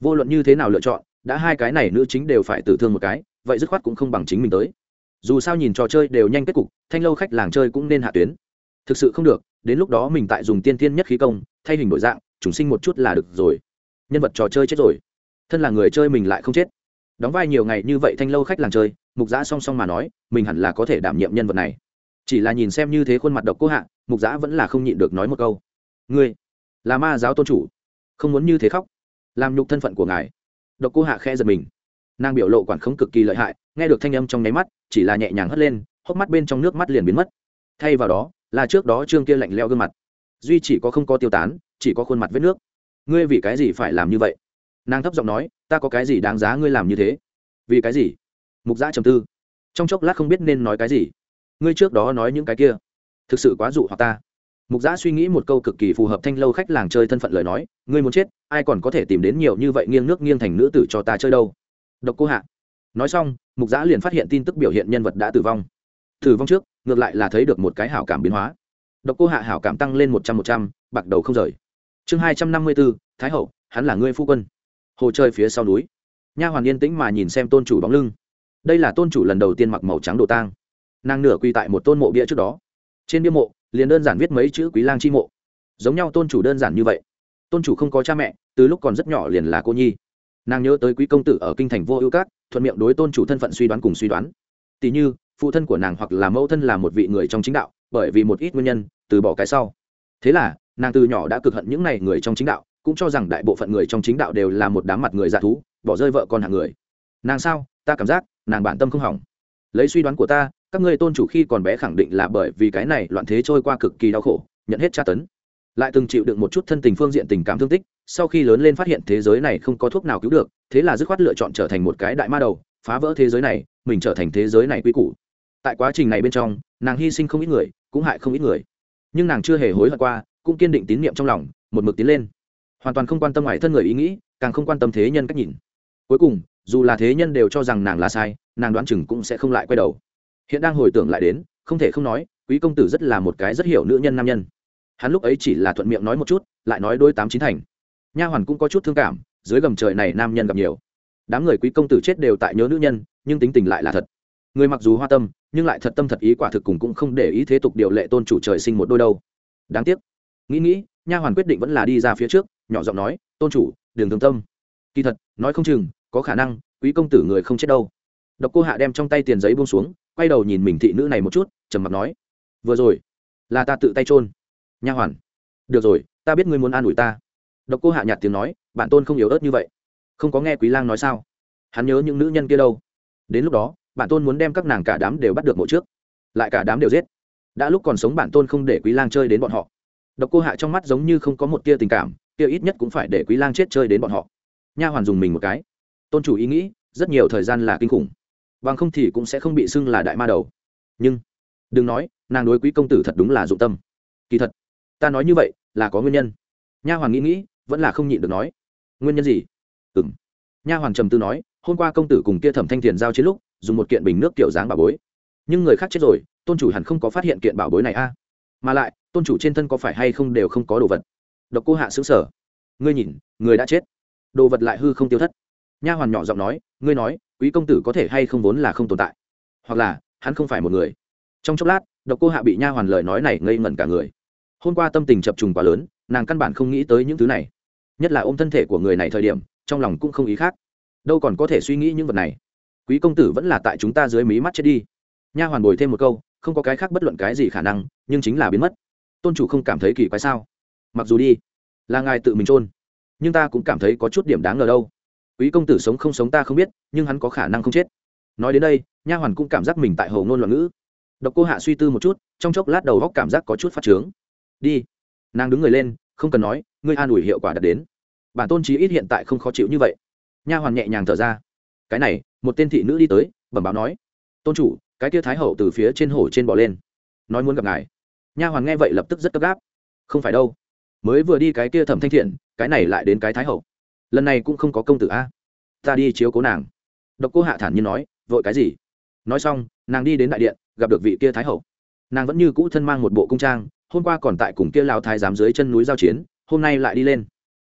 vô luận như thế nào lựa chọn, đã hai cái này nữ chính đều phải tử thương một cái, vậy dứt khoát cũng không bằng chính mình tới. Dù sao nhìn trò chơi đều nhanh kết cục, thanh lâu khách làng chơi cũng nên hạ tuyến. Thực sự không được, đến lúc đó mình tại dùng tiên tiên nhất khí công, thay hình đổi dạng chúng sinh một chút là được rồi. Nhân vật trò chơi chết rồi. Thân là người chơi mình lại không chết. Đóng vai nhiều ngày như vậy thanh lâu khách làng chơi, mục giã song song mà nói, mình hẳn là có thể đảm nhiệm nhân vật này. Chỉ là nhìn xem như thế khuôn mặt độc cô hạ, mục giã vẫn là không nhịn được nói một câu. Ngươi là ma giáo tôn chủ, không muốn như thế khóc làm nhục thân phận của ngài. Độc cô hạ khe giật mình. Nàng biểu lộ quản khống cực kỳ lợi hại, nghe được thanh âm trong nháy mắt, chỉ là nhẹ nhàng hất lên, hốc mắt bên trong nước mắt liền biến mất. Thay vào đó, là trước đó trương kia lạnh leo gương mặt. Duy chỉ có không có tiêu tán, chỉ có khuôn mặt vết nước. Ngươi vì cái gì phải làm như vậy? Nàng thấp giọng nói, ta có cái gì đáng giá ngươi làm như thế? Vì cái gì? Mục giã trầm tư. Trong chốc lát không biết nên nói cái gì. Ngươi trước đó nói những cái kia. Thực sự quá dụ hoặc ta mục giã suy nghĩ một câu cực kỳ phù hợp thanh lâu khách làng chơi thân phận lời nói, ngươi muốn chết, ai còn có thể tìm đến nhiều như vậy nghiêng nước nghiêng thành nữ tử cho ta chơi đâu? Độc cô hạ. Nói xong, mục giã liền phát hiện tin tức biểu hiện nhân vật đã tử vong. Tử vong trước, ngược lại là thấy được một cái hảo cảm biến hóa. Độc cô hạ hảo cảm tăng lên một trăm một trăm, bạc đầu không rời. Chương hai trăm năm mươi bốn, thái hậu, hắn là ngươi phu quân. Hồ chơi phía sau núi. Nha hoàn yên tĩnh mà nhìn xem tôn chủ bóng lưng. Đây là tôn chủ lần đầu tiên mặc màu trắng đồ tang. Nàng nửa quy tại một tôn mộ bia trước đó. Trên bia mộ liền đơn giản viết mấy chữ quý lang chi mộ. Giống nhau tôn chủ đơn giản như vậy. Tôn chủ không có cha mẹ, từ lúc còn rất nhỏ liền là cô nhi. Nàng nhớ tới quý công tử ở kinh thành vô ưu cát thuận miệng đối tôn chủ thân phận suy đoán cùng suy đoán. Tỷ như, phụ thân của nàng hoặc là mẫu thân là một vị người trong chính đạo, bởi vì một ít nguyên nhân, từ bỏ cái sau. Thế là, nàng từ nhỏ đã cực hận những n à y người trong chính đạo, cũng cho rằng đại bộ phận người trong chính đạo đều là một đám mặt người dạ thú, bỏ rơi vợ con hàng người. Nàng sao? Ta cảm giác, nàng bản tâm không hỏng. Lấy suy đoán của ta các ngươi tôn chủ khi còn bé khẳng định là bởi vì cái này loạn thế trôi qua cực kỳ đau khổ, nhận hết tra tấn. Lại từng chịu đựng một chút thân tình phương diện tình cảm thương tích, sau khi lớn lên phát hiện thế giới này không có thuốc nào cứu được, thế là dứt khoát lựa chọn trở thành một cái đại ma đầu, phá vỡ thế giới này, mình trở thành thế giới này quy củ. Tại quá trình này bên trong, nàng hy sinh không ít người, cũng hại không ít người. Nhưng nàng chưa hề hối hận qua, cũng kiên định tín nhiệm trong lòng, một mực tiến lên. Hoàn toàn không quan tâm ngoài thân người ý nghĩ, càng không quan tâm thế nhân cách nhìn. Cuối cùng, dù là thế nhân đều cho rằng nàng là sai, nàng đoán chừng cũng sẽ không lại quay đầu hiện đang hồi tưởng lại đến, không thể không nói, quý công tử rất là một cái rất hiểu nữ nhân nam nhân. Hắn lúc ấy chỉ là thuận miệng nói một chút, lại nói đôi tám chín thành. Nha hoàn cũng có chút thương cảm, dưới gầm trời này nam nhân gặp nhiều. Đám người quý công tử chết đều tại nhớ nữ nhân, nhưng tính tình lại là thật. Người mặc dù hoa tâm, nhưng lại thật tâm thật ý quả thực cùng cũng không để ý thế tục điều lệ tôn chủ trời sinh một đôi đâu. Đáng tiếc. Nghĩ nghĩ, nha hoàn quyết định vẫn là đi ra phía trước, nhỏ giọng nói, tôn chủ đường thương tâm. Kỳ thật, nói không chừng, có khả năng, quý công tử người không chết đâu. Độc cô hạ đem trong tay tiền giấy buông xuống quay đầu nhìn mình thị nữ này một chút, trầm mặc nói, vừa rồi, là ta tự tay trôn nha hoàn. Được rồi, ta biết ngươi muốn an ủi ta. Độc cô hạ nhạt tiếng nói, bạn tôn không yếu ớt như vậy. Không có nghe quý lang nói sao? Hắn nhớ những nữ nhân kia đâu? Đến lúc đó bản tôn muốn đem các nàng cả đám đều bắt được mộ trước. Lại cả đám đều giết. Đã lúc còn sống bản tôn không để quý lang chơi đến bọn họ. Độc cô hạ trong mắt giống như không có một tia tình cảm tia ít nhất cũng phải để quý lang chết chơi đến bọn họ. Nha hoàn dùng mình một cái. Tôn chủ ý nghĩ, rất nhiều thời gian là kinh khủng bằng không thì cũng sẽ không bị xưng là đại ma đầu. Nhưng, đừng nói, nàng đối quý công tử thật đúng là dụng tâm. Kỳ thật, ta nói như vậy là có nguyên nhân. Nha hoàn nghĩ nghĩ, vẫn là không nhịn được nói. Nguyên nhân gì? Ừ m nha hoàn trầm tư nói, hôm qua công tử cùng kia thẩm thanh thiền giao chiến lúc, dùng một kiện bình nước kiểu dáng bảo bối. Nhưng người khác chết rồi, tôn chủ hẳn không có phát hiện kiện bảo bối này a. Mà lại, tôn chủ trên thân có phải hay không đều không có đồ vật? Độc cô hạ xứng sở ngươi nhìn, người đã chết. Đồ vật lại hư không tiêu thất. Nha hoàn nhỏ giọng nói, ngươi nói quý công tử có thể hay không vốn là không tồn tại? Hoặc là, hắn không phải một người. Trong chốc lát, độc cô hạ bị nha hoàn lời nói này ngây ngẩn cả người. Hôm qua tâm tình chập trùng quá lớn, nàng căn bản không nghĩ tới những thứ này. Nhất là ôm thân thể của người này thời điểm, trong lòng cũng không ý khác. Đâu còn có thể suy nghĩ những vật này. Quý công tử vẫn là tại chúng ta dưới mí mắt chết đi. Nha hoàn bồi thêm một câu, không có cái khác bất luận cái gì khả năng, nhưng chính là biến mất. Tôn chủ không cảm thấy kỳ quái sao? Mặc dù đi, là ngài tự mình trôn nhưng ta cũng cảm thấy có chút điểm đáng ngờ đâu quý công tử sống không sống ta không biết, nhưng hắn có khả năng không chết. Nói đến đây, nha hoàn cũng cảm giác mình tại hồ ngôn loạn ngữ. Độc cô hạ suy tư một chút, trong chốc lát đầu góc cảm giác có chút phát trướng. Đi. Nàng đứng người lên, không cần nói, ngươi an ủi hiệu quả đạt đến. Bản tôn trí ít hiện tại không khó chịu như vậy. Nha hoàn nhẹ nhàng thở ra. Cái này, một tên thị nữ đi tới, bẩm báo nói. Tôn chủ, cái kia thái hậu từ phía trên hổ trên bỏ lên. Nói muốn gặp ngài. Nha hoàn nghe vậy lập tức rất gấp gáp. Không phải đâu. Mới vừa đi cái kia thẩm thanh thiện, cái này lại đến cái thái hậu lần này cũng không có công tử a. Ta đi chiếu cố nàng. Độc cô hạ thản nhiên nói, vội cái gì? Nói xong, nàng đi đến đại điện, gặp được vị kia thái hậu. Nàng vẫn như cũ thân mang một bộ cung trang, hôm qua còn tại cùng kia lao thái giám dưới chân núi giao chiến, hôm nay lại đi lên.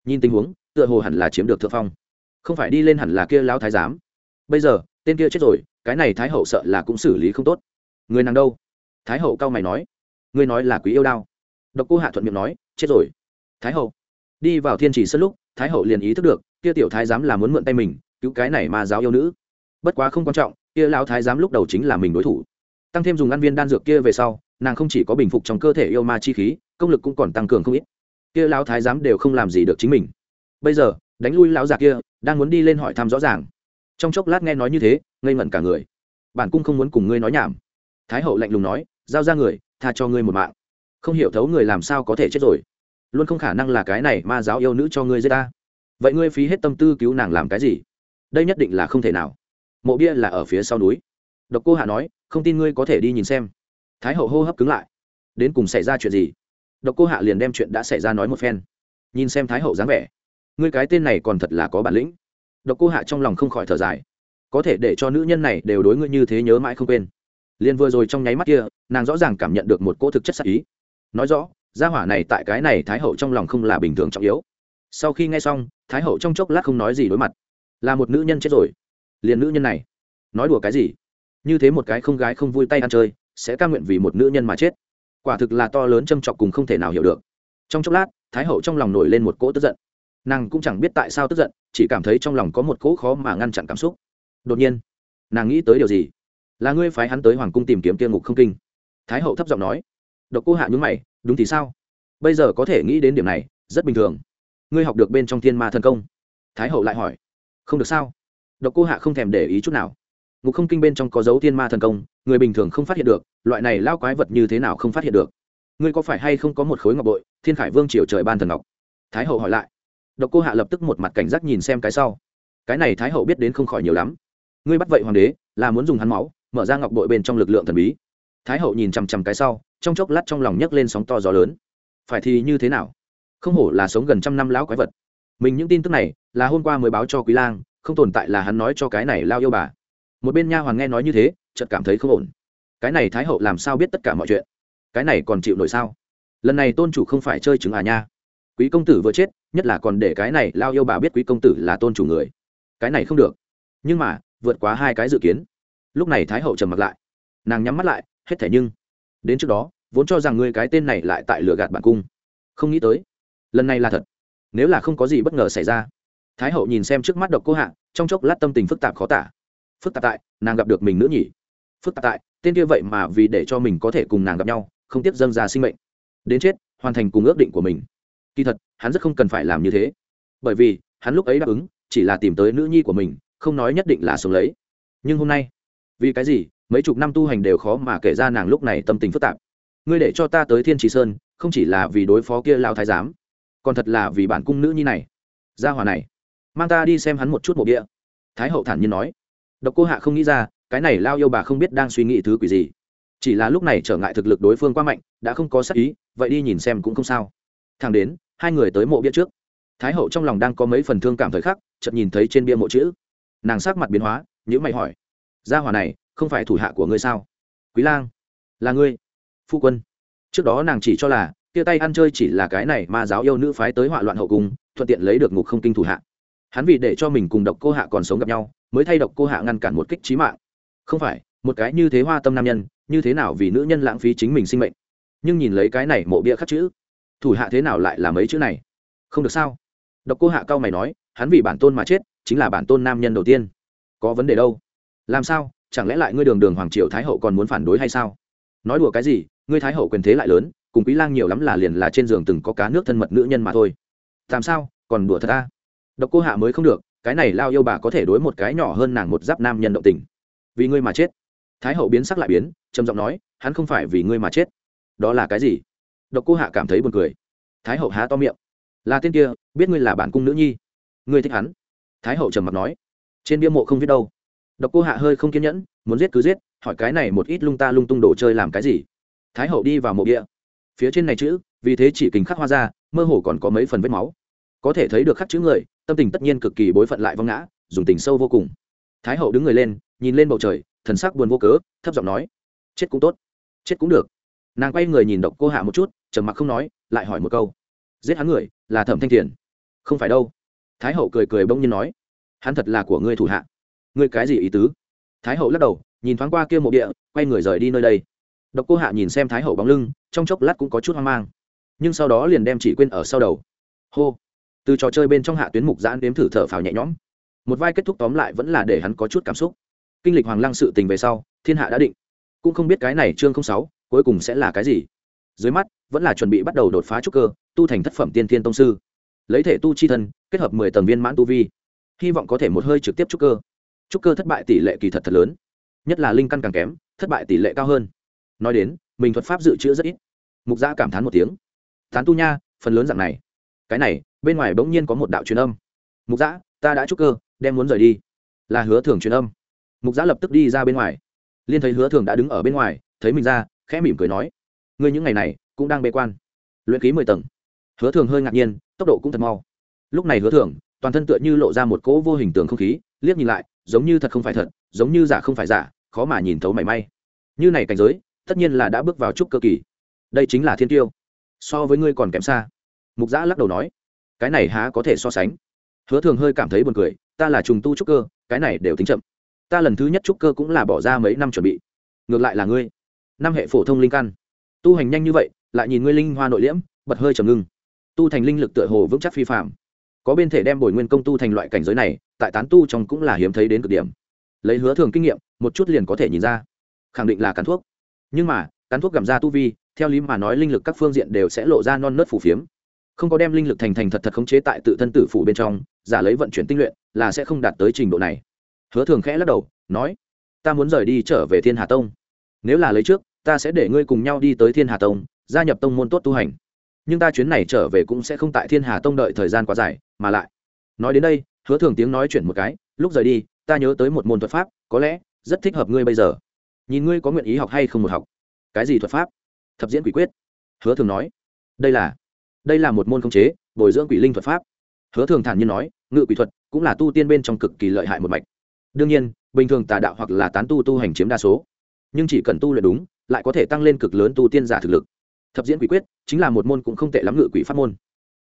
Nhìn tình huống, tựa hồ hẳn là chiếm được thượng phong. Không phải đi lên hẳn là kia lao thái giám. Bây giờ, tên kia chết rồi, cái này thái hậu sợ là cũng xử lý không tốt. Người nàng đâu? Thái hậu cao mày nói. Ngươi nói là quý yêu đao. Độc cô hạ thuận miệng nói, chết rồi. Thái hậu, đi vào thiên trì sân lúc thái hậu liền ý thức được, kia tiểu thái giám là muốn mượn tay mình, cứu cái này mà giáo yêu nữ. Bất quá không quan trọng, kia lão thái giám lúc đầu chính là mình đối thủ. Tăng thêm dùng ăn viên đan dược kia về sau, nàng không chỉ có bình phục trong cơ thể yêu ma chi khí, công lực cũng còn tăng cường không ít. Kia lão thái giám đều không làm gì được chính mình. Bây giờ, đánh lui lão già kia, đang muốn đi lên hỏi thăm rõ ràng. Trong chốc lát nghe nói như thế, ngây ngẩn cả người. Bản cung không muốn cùng ngươi nói nhảm. Thái hậu lạnh lùng nói, giao ra người, tha cho ngươi một mạng. Không hiểu thấu người làm sao có thể chết rồi luôn không khả năng là cái này ma giáo yêu nữ cho ngươi giết ta. Vậy ngươi phí hết tâm tư cứu nàng làm cái gì? Đây nhất định là không thể nào. Mộ bia là ở phía sau núi. Độc cô hạ nói, không tin ngươi có thể đi nhìn xem. Thái hậu hô hấp cứng lại. Đến cùng xảy ra chuyện gì? Độc cô hạ liền đem chuyện đã xảy ra nói một phen. Nhìn xem thái hậu dáng vẻ. Ngươi cái tên này còn thật là có bản lĩnh. Độc cô hạ trong lòng không khỏi thở dài. Có thể để cho nữ nhân này đều đối ngươi như thế nhớ mãi không quên. Liền vừa rồi trong nháy mắt kia, nàng rõ ràng cảm nhận được một cỗ thực chất sắc ý. Nói rõ gia hỏa này tại cái này thái hậu trong lòng không là bình thường trọng yếu. Sau khi nghe xong, thái hậu trong chốc lát không nói gì đối mặt. Là một nữ nhân chết rồi. Liền nữ nhân này. Nói đùa cái gì? Như thế một cái không gái không vui tay ăn chơi, sẽ ca nguyện vì một nữ nhân mà chết. Quả thực là to lớn châm chọc cùng không thể nào hiểu được. Trong chốc lát, thái hậu trong lòng nổi lên một cỗ tức giận. Nàng cũng chẳng biết tại sao tức giận, chỉ cảm thấy trong lòng có một cỗ khó mà ngăn chặn cảm xúc. Đột nhiên, nàng nghĩ tới điều gì? Là ngươi phái hắn tới hoàng cung tìm kiếm tiên ngục không kinh. Thái hậu thấp giọng nói. Độc cô hạ nhúng mày đúng thì sao? Bây giờ có thể nghĩ đến điểm này, rất bình thường. Ngươi học được bên trong thiên ma thần công. Thái hậu lại hỏi. Không được sao? Độc cô hạ không thèm để ý chút nào. Ngục không kinh bên trong có dấu thiên ma thần công, người bình thường không phát hiện được, loại này lao quái vật như thế nào không phát hiện được? Ngươi có phải hay không có một khối ngọc bội, thiên khải vương triều trời ban thần ngọc? Thái hậu hỏi lại. Độc cô hạ lập tức một mặt cảnh giác nhìn xem cái sau. Cái này thái hậu biết đến không khỏi nhiều lắm. Ngươi bắt vậy hoàng đế, là muốn dùng hắn máu, mở ra ngọc bội bên trong lực lượng thần bí thái hậu nhìn chằm chằm cái sau, trong chốc lát trong lòng nhấc lên sóng to gió lớn. Phải thì như thế nào? Không hổ là sống gần trăm năm lão quái vật. Mình những tin tức này là hôm qua mới báo cho quý lang, không tồn tại là hắn nói cho cái này lao yêu bà. Một bên nha hoàng nghe nói như thế, chợt cảm thấy không ổn. Cái này thái hậu làm sao biết tất cả mọi chuyện? Cái này còn chịu nổi sao? Lần này tôn chủ không phải chơi chứng à nha. Quý công tử vừa chết, nhất là còn để cái này lao yêu bà biết quý công tử là tôn chủ người. Cái này không được. Nhưng mà, vượt quá hai cái dự kiến. Lúc này thái hậu trầm mặt lại nàng nhắm mắt lại, hết thể nhưng, đến trước đó, vốn cho rằng ngươi cái tên này lại tại lừa gạt bản cung. Không nghĩ tới, lần này là thật. Nếu là không có gì bất ngờ xảy ra, thái hậu nhìn xem trước mắt độc cô hạ, trong chốc lát tâm tình phức tạp khó tả. Phức tạp tại, nàng gặp được mình nữa nhỉ. Phức tạp tại, tên kia vậy mà vì để cho mình có thể cùng nàng gặp nhau, không tiếp dâng ra sinh mệnh. Đến chết, hoàn thành cùng ước định của mình. Kỳ thật, hắn rất không cần phải làm như thế. Bởi vì, hắn lúc ấy đáp ứng, chỉ là tìm tới nữ nhi của mình, không nói nhất định là sống lấy. Nhưng hôm nay, vì cái gì mấy chục năm tu hành đều khó mà kể ra nàng lúc này tâm tình phức tạp. Ngươi để cho ta tới thiên trì sơn, không chỉ là vì đối phó kia lao thái giám, còn thật là vì bản cung nữ nhi này. Gia hòa này, mang ta đi xem hắn một chút mộ địa. Thái hậu thản nhiên nói. Độc cô hạ không nghĩ ra, cái này lao yêu bà không biết đang suy nghĩ thứ quỷ gì. Chỉ là lúc này trở ngại thực lực đối phương quá mạnh, đã không có sắc ý, vậy đi nhìn xem cũng không sao. Thang đến, hai người tới mộ bia trước. Thái hậu trong lòng đang có mấy phần thương cảm thời khắc, chợt nhìn thấy trên bia mộ chữ. Nàng sắc mặt biến hóa nhữ mày hỏi. Gia hòa này không phải thủ hạ của ngươi sao? Quý lang, là ngươi. Phu quân. Trước đó nàng chỉ cho là tia tay ăn chơi chỉ là cái này mà giáo yêu nữ phái tới họa loạn hậu cung, thuận tiện lấy được ngục không kinh thủ hạ. Hắn vì để cho mình cùng độc cô hạ còn sống gặp nhau, mới thay độc cô hạ ngăn cản một kích trí mạng. Không phải, một cái như thế hoa tâm nam nhân, như thế nào vì nữ nhân lãng phí chính mình sinh mệnh? Nhưng nhìn lấy cái này mộ bia khắc chữ, thủ hạ thế nào lại là mấy chữ này? Không được sao? Độc cô hạ cao mày nói, hắn vì bản tôn mà chết, chính là bản tôn nam nhân đầu tiên. Có vấn đề đâu? Làm sao? Chẳng lẽ lại ngươi đường đường hoàng triều thái hậu còn muốn phản đối hay sao? Nói đùa cái gì, ngươi thái hậu quyền thế lại lớn, cùng quý lang nhiều lắm là liền là trên giường từng có cá nước thân mật nữ nhân mà thôi. Làm sao, còn đùa thật ta độc cô hạ mới không được, cái này lao yêu bà có thể đối một cái nhỏ hơn nàng một giáp nam nhân động tình. Vì ngươi mà chết. Thái hậu biến sắc lại biến, trầm giọng nói, hắn không phải vì ngươi mà chết. Đó là cái gì? Độc cô hạ cảm thấy buồn cười. Thái hậu há to miệng. Là tên kia, biết ngươi là bản cung nữ nhi. Ngươi thích hắn. Thái hậu trầm mặt nói. Trên bia mộ không viết đâu độc cô hạ hơi không kiên nhẫn, muốn giết cứ giết, hỏi cái này một ít lung ta lung tung đồ chơi làm cái gì? Thái hậu đi vào mộ địa. Phía trên này chữ, vì thế chỉ kình khắc hoa ra, mơ hồ còn có mấy phần vết máu. Có thể thấy được khắc chữ người, tâm tình tất nhiên cực kỳ bối phận lại vong ngã, dùng tình sâu vô cùng. Thái hậu đứng người lên, nhìn lên bầu trời, thần sắc buồn vô cớ, thấp giọng nói, chết cũng tốt, chết cũng được. Nàng quay người nhìn độc cô hạ một chút, trầm mặc không nói, lại hỏi một câu, giết hắn người, là thẩm thanh thiền? Không phải đâu. Thái hậu cười cười bỗng nhiên nói, hắn thật là của ngươi thủ hạ ngươi cái gì ý tứ? Thái hậu lắc đầu, nhìn thoáng qua kia mộ địa, quay người rời đi nơi đây. Độc cô hạ nhìn xem thái hậu bóng lưng, trong chốc lát cũng có chút hoang mang. Nhưng sau đó liền đem chỉ quên ở sau đầu. Hô! Từ trò chơi bên trong hạ tuyến mục giãn đếm thử thở phào nhẹ nhõm. Một vai kết thúc tóm lại vẫn là để hắn có chút cảm xúc. Kinh lịch hoàng lăng sự tình về sau, thiên hạ đã định. Cũng không biết cái này chương không sáu, cuối cùng sẽ là cái gì. Dưới mắt, vẫn là chuẩn bị bắt đầu đột phá trúc cơ, tu thành thất phẩm tiên thiên tông sư. Lấy thể tu chi thân, kết hợp mười tầng viên mãn tu vi. Hy vọng có thể một hơi trực tiếp trúc cơ trúc cơ thất bại tỷ lệ kỳ thật thật lớn, nhất là linh căn càng kém, thất bại tỷ lệ cao hơn. Nói đến, mình thuật pháp dự trữ rất ít. Mục gia cảm thán một tiếng. Tán tu nha, phần lớn dạng này. Cái này, bên ngoài bỗng nhiên có một đạo truyền âm. Mục giã ta đã trúc cơ, đem muốn rời đi. Là hứa thường truyền âm. Mục giã lập tức đi ra bên ngoài. Liên thấy hứa thường đã đứng ở bên ngoài, thấy mình ra, khẽ mỉm cười nói, ngươi những ngày này cũng đang bê quan. Luyện ký mười tầng. Hứa thường hơi ngạc nhiên, tốc độ cũng thật mau. Lúc này hứa thường, toàn thân tựa như lộ ra một cỗ vô hình tường không khí, liếc nhìn lại giống như thật không phải thật, giống như giả không phải giả, khó mà nhìn thấu mảy may. Như này cảnh giới, tất nhiên là đã bước vào trúc cơ kỳ. Đây chính là thiên tiêu. So với ngươi còn kém xa. Mục giã lắc đầu nói, cái này há có thể so sánh. Hứa thường hơi cảm thấy buồn cười, ta là trùng tu trúc cơ, cái này đều tính chậm. Ta lần thứ nhất trúc cơ cũng là bỏ ra mấy năm chuẩn bị. Ngược lại là ngươi. Năm hệ phổ thông linh căn. Tu hành nhanh như vậy, lại nhìn ngươi linh hoa nội liễm, bật hơi trầm ngưng. Tu thành linh lực tựa hồ vững chắc phi phạm có bên thể đem bồi nguyên công tu thành loại cảnh giới này, tại tán tu trong cũng là hiếm thấy đến cực điểm. Lấy hứa thường kinh nghiệm, một chút liền có thể nhìn ra. Khẳng định là cắn thuốc. Nhưng mà, cắn thuốc gặm ra tu vi, theo lý mà nói linh lực các phương diện đều sẽ lộ ra non nớt phủ phiếm. Không có đem linh lực thành thành thật thật khống chế tại tự thân tử phủ bên trong, giả lấy vận chuyển tinh luyện, là sẽ không đạt tới trình độ này. Hứa thường khẽ lắc đầu, nói, ta muốn rời đi trở về thiên hà tông. Nếu là lấy trước, ta sẽ để ngươi cùng nhau đi tới thiên hà tông, gia nhập tông môn tốt tu hành nhưng ta chuyến này trở về cũng sẽ không tại thiên hà tông đợi thời gian quá dài, mà lại. Nói đến đây, hứa thường tiếng nói chuyển một cái, lúc rời đi, ta nhớ tới một môn thuật pháp, có lẽ rất thích hợp ngươi bây giờ. Nhìn ngươi có nguyện ý học hay không một học. Cái gì thuật pháp? Thập diễn quỷ quyết. Hứa thường nói. Đây là đây là một môn công chế, bồi dưỡng quỷ linh thuật pháp. Hứa thường thản nhiên nói, ngự quỷ thuật cũng là tu tiên bên trong cực kỳ lợi hại một mạch. Đương nhiên, bình thường tà đạo hoặc là tán tu tu hành chiếm đa số, nhưng chỉ cần tu luyện đúng, lại có thể tăng lên cực lớn tu tiên giả thực lực thập diễn quỷ quyết chính là một môn cũng không tệ lắm ngự quỷ pháp môn.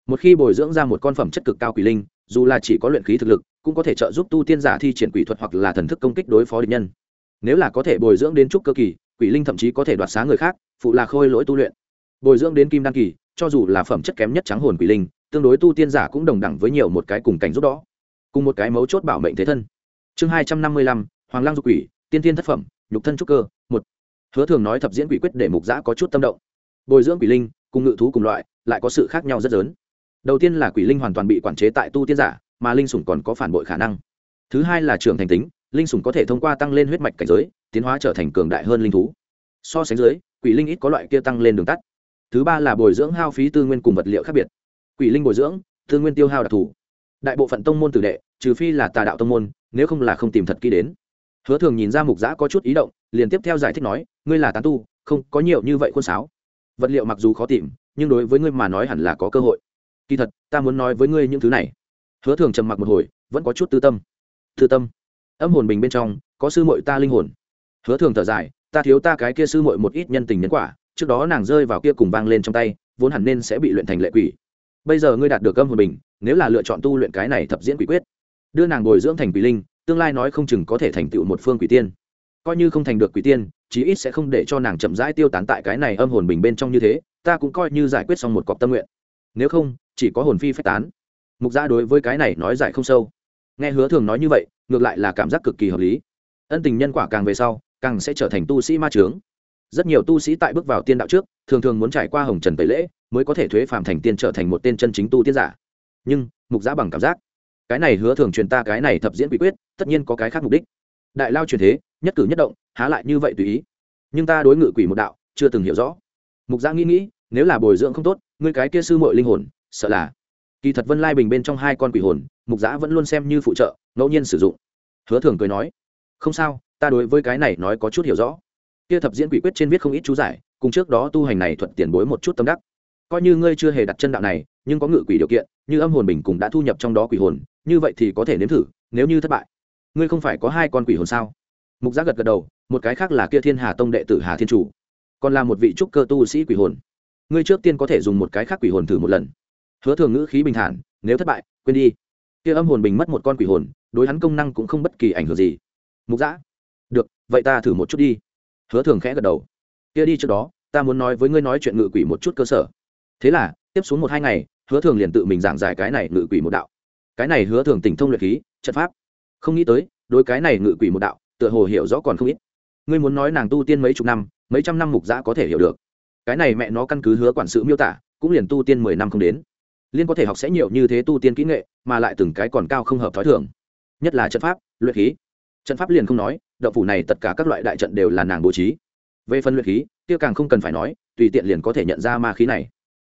Một khi bồi dưỡng ra một con phẩm chất cực cao quỷ linh, dù là chỉ có luyện khí thực lực, cũng có thể trợ giúp tu tiên giả thi triển quỷ thuật hoặc là thần thức công kích đối phó địch nhân. Nếu là có thể bồi dưỡng đến trúc cơ kỳ, quỷ linh thậm chí có thể đoạt xá người khác, phụ là khôi lỗi tu luyện. Bồi dưỡng đến kim đăng kỳ, cho dù là phẩm chất kém nhất trắng hồn quỷ linh, tương đối tu tiên giả cũng đồng đẳng với nhiều một cái cùng cảnh giúp đó. Cùng một cái mấu chốt bảo mệnh thế thân. Chương hai trăm năm mươi lăm, hoàng lang dục quỷ, tiên tiên thất phẩm, nhục thân trúc cơ, một. Hứa thường nói thập diễn quỷ quyết để mục giã có chút tâm động bồi dưỡng quỷ linh, cùng ngự thú cùng loại, lại có sự khác nhau rất lớn. Đầu tiên là quỷ linh hoàn toàn bị quản chế tại tu tiên giả, mà linh sủng còn có phản bội khả năng. Thứ hai là trưởng thành tính, linh sủng có thể thông qua tăng lên huyết mạch cảnh giới, tiến hóa trở thành cường đại hơn linh thú. So sánh dưới, quỷ linh ít có loại kia tăng lên đường tắt. Thứ ba là bồi dưỡng hao phí tư nguyên cùng vật liệu khác biệt. Quỷ linh bồi dưỡng, tư nguyên tiêu hao đặc thù. Đại bộ phận tông môn tử đệ, trừ phi là tà đạo tông môn, nếu không là không tìm thật kỹ đến. Hứa thường nhìn ra mục giã có chút ý động, liền tiếp theo giải thích nói, ngươi là tán tu, không có nhiều như vậy khuôn sáo vật liệu mặc dù khó tìm, nhưng đối với ngươi mà nói hẳn là có cơ hội. Kỳ thật, ta muốn nói với ngươi những thứ này. Hứa thường trầm mặc một hồi, vẫn có chút tư tâm. Tư tâm. Âm hồn bình bên trong, có sư mội ta linh hồn. Hứa thường thở dài, ta thiếu ta cái kia sư mội một ít nhân tình nhân quả, trước đó nàng rơi vào kia cùng vang lên trong tay, vốn hẳn nên sẽ bị luyện thành lệ quỷ. Bây giờ ngươi đạt được âm hồn bình, nếu là lựa chọn tu luyện cái này thập diễn quỷ quyết, đưa nàng bồi dưỡng thành quỷ linh, tương lai nói không chừng có thể thành tựu một phương quỷ tiên. Coi như không thành được quỷ tiên chí ít sẽ không để cho nàng chậm rãi tiêu tán tại cái này âm hồn bình bên trong như thế, ta cũng coi như giải quyết xong một cọc tâm nguyện. Nếu không, chỉ có hồn phi phách tán. Mục gia đối với cái này nói giải không sâu. Nghe hứa thường nói như vậy, ngược lại là cảm giác cực kỳ hợp lý. Ân tình nhân quả càng về sau, càng sẽ trở thành tu sĩ ma trướng rất nhiều tu sĩ tại bước vào tiên đạo trước, thường thường muốn trải qua hồng trần tẩy lễ, mới có thể thuế phàm thành tiên trở thành một tên chân chính tu tiên giả. Nhưng, mục giã bằng cảm giác, cái này hứa thường truyền ta cái này thập diễn bí quyết, tất nhiên có cái khác mục đích đại lao truyền thế, nhất cử nhất động, há lại như vậy tùy ý. Nhưng ta đối ngự quỷ một đạo, chưa từng hiểu rõ. Mục giã nghĩ nghĩ, nếu là bồi dưỡng không tốt, ngươi cái kia sư mội linh hồn, sợ là. Kỳ thật vân lai bình bên trong hai con quỷ hồn, mục giã vẫn luôn xem như phụ trợ, ngẫu nhiên sử dụng. Hứa thường cười nói, không sao, ta đối với cái này nói có chút hiểu rõ. Kia thập diễn quỷ quyết trên viết không ít chú giải, cùng trước đó tu hành này thuận tiền bối một chút tâm đắc. Coi như ngươi chưa hề đặt chân đạo này, nhưng có ngự quỷ điều kiện, như âm hồn bình cũng đã thu nhập trong đó quỷ hồn, như vậy thì có thể nếm thử, nếu như thất bại ngươi không phải có hai con quỷ hồn sao? Mục giác gật gật đầu, một cái khác là kia thiên hà tông đệ tử hà thiên chủ, còn là một vị trúc cơ tu sĩ quỷ hồn. Ngươi trước tiên có thể dùng một cái khác quỷ hồn thử một lần. Hứa thường ngữ khí bình thản, nếu thất bại, quên đi. Kia âm hồn bình mất một con quỷ hồn, đối hắn công năng cũng không bất kỳ ảnh hưởng gì. Mục giã được, vậy ta thử một chút đi. Hứa thường khẽ gật đầu. Kia đi trước đó, ta muốn nói với ngươi nói chuyện ngự quỷ một chút cơ sở. Thế là, tiếp xuống một hai ngày, hứa thường liền tự mình giảng giải cái này ngự quỷ một đạo. Cái này hứa thường tỉnh thông luyện khí, trận pháp không nghĩ tới đôi cái này ngự quỷ một đạo, tựa hồ hiểu rõ còn không ít. Ngươi muốn nói nàng tu tiên mấy chục năm, mấy trăm năm mục giã có thể hiểu được. Cái này mẹ nó căn cứ hứa quản sự miêu tả, cũng liền tu tiên mười năm không đến. Liên có thể học sẽ nhiều như thế tu tiên kỹ nghệ, mà lại từng cái còn cao không hợp t h ó i thường. Nhất là trận pháp, luyện khí. Trận pháp liền không nói đậu phủ này tất cả các loại đại trận đều là nàng bố trí. Về phần luyện khí tiêu càng không cần phải nói, tùy tiện liền có thể nhận ra ma khí này.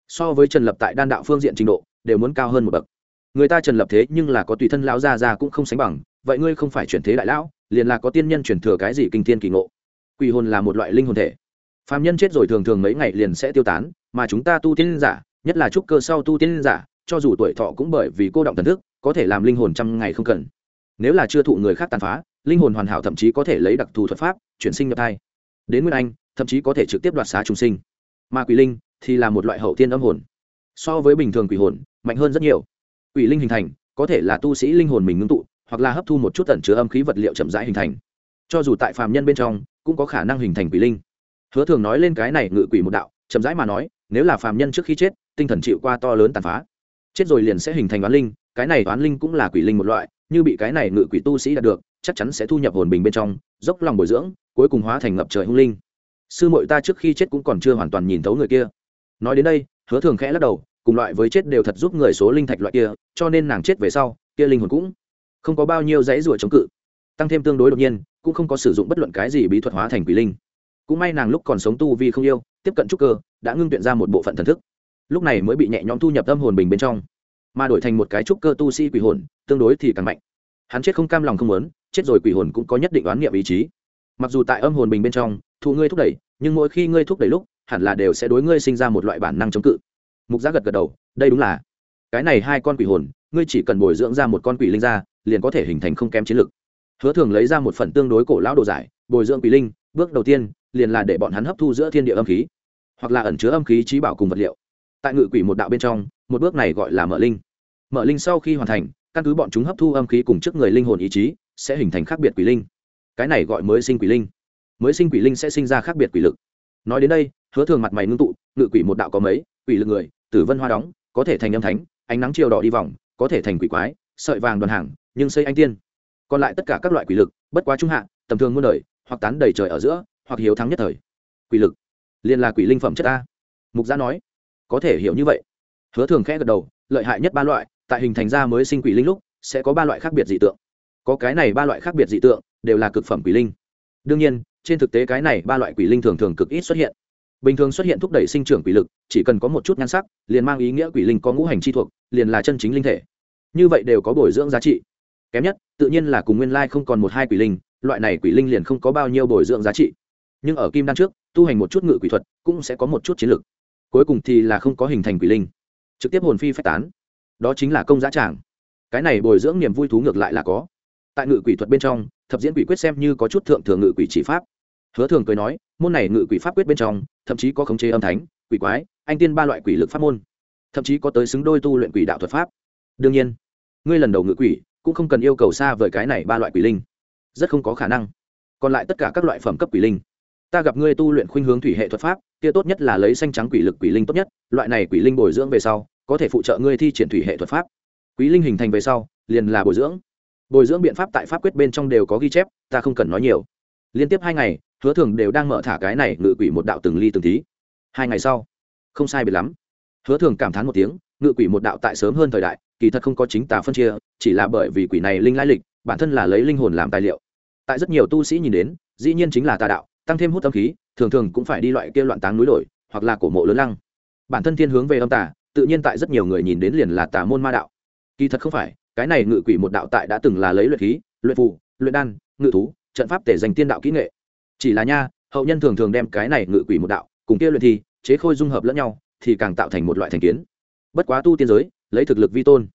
So với trần lập tại đan đạo phương diện trình độ, đều muốn cao hơn một bậc. Người ta trần lập thế nhưng là có tùy thân lão gia ra cũng không sánh bằng vậy ngươi không phải chuyển thế đại lão, liền là có tiên nhân chuyển thừa cái gì kinh thiên kỳ ngộ? Quỷ hồn là một loại linh hồn thể. Phàm nhân chết rồi thường thường mấy ngày liền sẽ tiêu tán, mà chúng ta tu tiên giả, nhất là trúc cơ sau tu tiên giả, cho dù tuổi thọ cũng bởi vì cô động thần thức, có thể làm linh hồn trăm ngày không cần. Nếu là chưa thụ người khác tàn phá, linh hồn hoàn hảo thậm chí có thể lấy đặc thù thuật pháp, chuyển sinh nhập thai. Đến nguyên anh, thậm chí có thể trực tiếp đoạt xá trùng sinh. Mà quỷ linh thì là một loại hậu tiên âm hồn. So với bình thường quỷ hồn, mạnh hơn rất nhiều. Quỷ linh hình thành, có thể là tu sĩ linh hồn mình ngưng tụ hoặc là hấp thu một chút tẩn chứa âm khí vật liệu chậm rãi hình thành. Cho dù tại phàm nhân bên trong, cũng có khả năng hình thành quỷ linh. Hứa thường nói lên cái này ngự quỷ một đạo, chậm rãi mà nói, nếu là phàm nhân trước khi chết, tinh thần chịu qua to lớn tàn phá, chết rồi liền sẽ hình thành oán linh, cái này oán linh cũng là quỷ linh một loại, như bị cái này ngự quỷ tu sĩ đạt được, chắc chắn sẽ thu nhập hồn bình bên trong, dốc lòng bồi dưỡng, cuối cùng hóa thành ngập trời hung linh. Sư mội ta trước khi chết cũng còn chưa hoàn toàn nhìn thấu người kia. Nói đến đây, hứa thường khẽ lắc đầu, cùng loại với chết đều thật giúp người số linh thạch loại kia, cho nên nàng chết về sau, kia linh hồn cũng không có bao nhiêu dãy rủa chống cự. Tăng thêm tương đối đột nhiên, cũng không có sử dụng bất luận cái gì bí thuật hóa thành quỷ linh. Cũng may nàng lúc còn sống tu vì không yêu, tiếp cận trúc cơ, đã ngưng tuyện ra một bộ phận thần thức. Lúc này mới bị nhẹ nhõm thu nhập tâm hồn bình bên trong. Mà đổi thành một cái trúc cơ tu sĩ quỷ hồn, tương đối thì càng mạnh. Hắn chết không cam lòng không muốn, chết rồi quỷ hồn cũng có nhất định đoán niệm ý chí. Mặc dù tại âm hồn bình bên trong, thụ ngươi thúc đẩy, nhưng mỗi khi ngươi thúc đẩy lúc, hẳn là đều sẽ đối ngươi sinh ra một loại bản năng chống cự. Mục giác gật gật đầu, đây đúng là. Cái này hai con quỷ hồn, ngươi chỉ cần bồi dưỡng ra một con quỷ linh ra liền có thể hình thành không kém chiến lực hứa thường lấy ra một phần tương đối cổ lão đồ giải, bồi dưỡng quỷ linh, bước đầu tiên, liền là để bọn hắn hấp thu giữa thiên địa âm khí, hoặc là ẩn chứa âm khí trí bảo cùng vật liệu. Tại ngự quỷ một đạo bên trong, một bước này gọi là mở linh. Mở linh sau khi hoàn thành, căn cứ bọn chúng hấp thu âm khí cùng trước người linh hồn ý chí, sẽ hình thành khác biệt quỷ linh. Cái này gọi mới sinh quỷ linh. Mới sinh quỷ linh sẽ sinh ra khác biệt quỷ lực. Nói đến đây, hứa thường mặt mày ngưng tụ, ngự quỷ một đạo có mấy, quỷ lực người, tử vân hoa đóng, có thể thành âm thánh, ánh nắng chiều đỏ đi vòng, có thể thành quỷ quái, sợi vàng đoàn hàng nhưng xây anh tiên. Còn lại tất cả các loại quỷ lực, bất quá trung hạ, tầm thường muôn đời, hoặc tán đầy trời ở giữa, hoặc hiếu thắng nhất thời. Quỷ lực, liền là quỷ linh phẩm chất a. Mục gia nói, có thể hiểu như vậy. Hứa thường khẽ gật đầu, lợi hại nhất ba loại, tại hình thành ra mới sinh quỷ linh lúc, sẽ có ba loại khác biệt dị tượng. Có cái này ba loại khác biệt dị tượng, đều là cực phẩm quỷ linh. Đương nhiên, trên thực tế cái này ba loại quỷ linh thường thường cực ít xuất hiện. Bình thường xuất hiện thúc đẩy sinh trưởng quỷ lực, chỉ cần có một chút nhan sắc, liền mang ý nghĩa quỷ linh có ngũ hành chi thuộc, liền là chân chính linh thể. Như vậy đều có bồi dưỡng giá trị kém nhất, tự nhiên là cùng nguyên lai không còn một hai quỷ linh, loại này quỷ linh liền không có bao nhiêu bồi dưỡng giá trị. Nhưng ở kim đan trước, tu hành một chút ngự quỷ thuật cũng sẽ có một chút chiến lược. Cuối cùng thì là không có hình thành quỷ linh, trực tiếp hồn phi phách tán. Đó chính là công giá tràng. Cái này bồi dưỡng niềm vui thú ngược lại là có. Tại ngự quỷ thuật bên trong, thập diễn quỷ quyết xem như có chút thượng thừa ngự quỷ chỉ pháp. Hứa thường cười nói, môn này ngự quỷ pháp quyết bên trong, thậm chí có khống chế âm thánh, quỷ quái, anh tiên ba loại quỷ lực pháp môn. Thậm chí có tới xứng đôi tu luyện quỷ đạo thuật pháp. Đương nhiên, ngươi lần đầu ngự quỷ cũng không cần yêu cầu xa vời cái này ba loại quỷ linh. Rất không có khả năng. Còn lại tất cả các loại phẩm cấp quỷ linh. Ta gặp ngươi tu luyện khuynh hướng thủy hệ thuật pháp, kia tốt nhất là lấy xanh trắng quỷ lực quỷ linh tốt nhất, loại này quỷ linh bồi dưỡng về sau, có thể phụ trợ ngươi thi triển thủy hệ thuật pháp. Quý linh hình thành về sau, liền là bồi dưỡng. Bồi dưỡng biện pháp tại pháp quyết bên trong đều có ghi chép, ta không cần nói nhiều. Liên tiếp hai ngày, hứa thường đều đang mở thả cái này ngự quỷ một đạo từng ly từng tí. Hai ngày sau, không sai biệt lắm. Hứa thường cảm thán một tiếng, ngự quỷ một đạo tại sớm hơn thời đại kỳ thật không có chính tà phân chia, chỉ là bởi vì quỷ này linh lai lịch, bản thân là lấy linh hồn làm tài liệu. Tại rất nhiều tu sĩ nhìn đến, dĩ nhiên chính là tà đạo, tăng thêm hút âm khí, thường thường cũng phải đi loại kia loạn táng núi đổi hoặc là cổ mộ lớn lăng. Bản thân thiên hướng về âm tà, tự nhiên tại rất nhiều người nhìn đến liền là tà môn ma đạo. Kỳ thật không phải, cái này ngự quỷ một đạo tại đã từng là lấy luyện khí, luyện phù, luyện đan, ngự thú, trận pháp để dành tiên đạo kỹ nghệ. Chỉ là nha, hậu nhân thường thường đem cái này ngự quỷ một đạo cùng kia luyện thi, chế khôi dung hợp lẫn nhau, thì càng tạo thành một loại thành kiến. Bất quá tu tiên giới lấy thực lực vi tôn.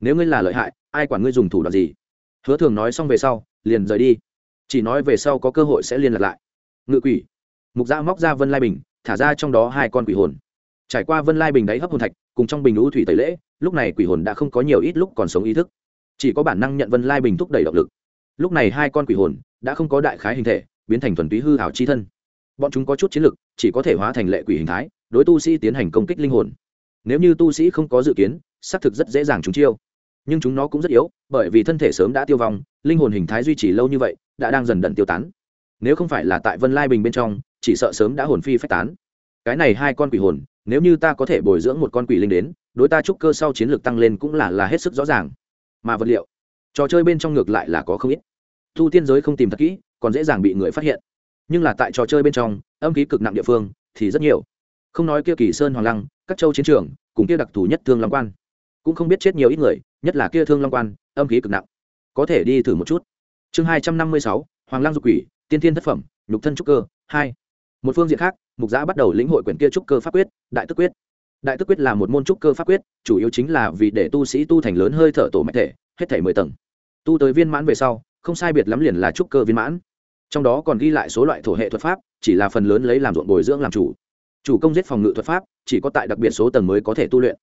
Nếu ngươi là lợi hại, ai quản ngươi dùng thủ đoạn gì? Hứa thường nói xong về sau, liền rời đi. Chỉ nói về sau có cơ hội sẽ liên lạc lại. Ngự quỷ. Mục gia móc ra vân lai bình, thả ra trong đó hai con quỷ hồn. Trải qua vân lai bình đáy hấp hồn thạch, cùng trong bình lũ thủy tẩy lễ, lúc này quỷ hồn đã không có nhiều ít lúc còn sống ý thức. Chỉ có bản năng nhận vân lai bình thúc đẩy động lực. Lúc này hai con quỷ hồn đã không có đại khái hình thể, biến thành thuần túy hư hảo chi thân. Bọn chúng có chút chiến lực, chỉ có thể hóa thành lệ quỷ hình thái, đối tu sĩ tiến hành công kích linh hồn. Nếu như tu sĩ không có dự kiến xác thực rất dễ dàng chúng chiêu. Nhưng chúng nó cũng rất yếu, bởi vì thân thể sớm đã tiêu vong, linh hồn hình thái duy trì lâu như vậy, đã đang dần đận tiêu tán. Nếu không phải là tại vân lai bình bên trong, chỉ sợ sớm đã hồn phi phách tán. Cái này hai con quỷ hồn, nếu như ta có thể bồi dưỡng một con quỷ linh đến, đối ta trúc cơ sau chiến lược tăng lên cũng là là hết sức rõ ràng. Mà vật liệu, trò chơi bên trong ngược lại là có không ít. Thu tiên giới không tìm thật kỹ, còn dễ dàng bị người phát hiện. Nhưng là tại trò chơi bên trong, âm khí cực nặng địa phương thì rất nhiều. Không nói kia kỳ sơn hoàng lăng, các châu chiến trường, cùng kia đặc thù nhất thương long quan cũng không biết chết nhiều ít người, nhất là kia thương long quan, âm khí cực nặng. Có thể đi thử một chút. Chương hai trăm năm mươi sáu, hoàng lang dục quỷ, tiên thiên thất phẩm, nhục thân trúc cơ, hai. Một phương diện khác, mục giã bắt đầu lĩnh hội quyển kia trúc cơ pháp quyết, đại tức quyết. Đại tức quyết là một môn trúc cơ pháp quyết, chủ yếu chính là vì để tu sĩ tu thành lớn hơi thở tổ mạch thể, hết thể mười tầng. Tu tới viên mãn về sau, không sai biệt lắm liền là trúc cơ viên mãn. Trong đó còn ghi lại số loại thổ hệ thuật pháp, chỉ là phần lớn lấy làm ruộng bồi dưỡng làm chủ. Chủ công giết phòng ngự thuật pháp, chỉ có tại đặc biệt số tầng mới có thể tu luyện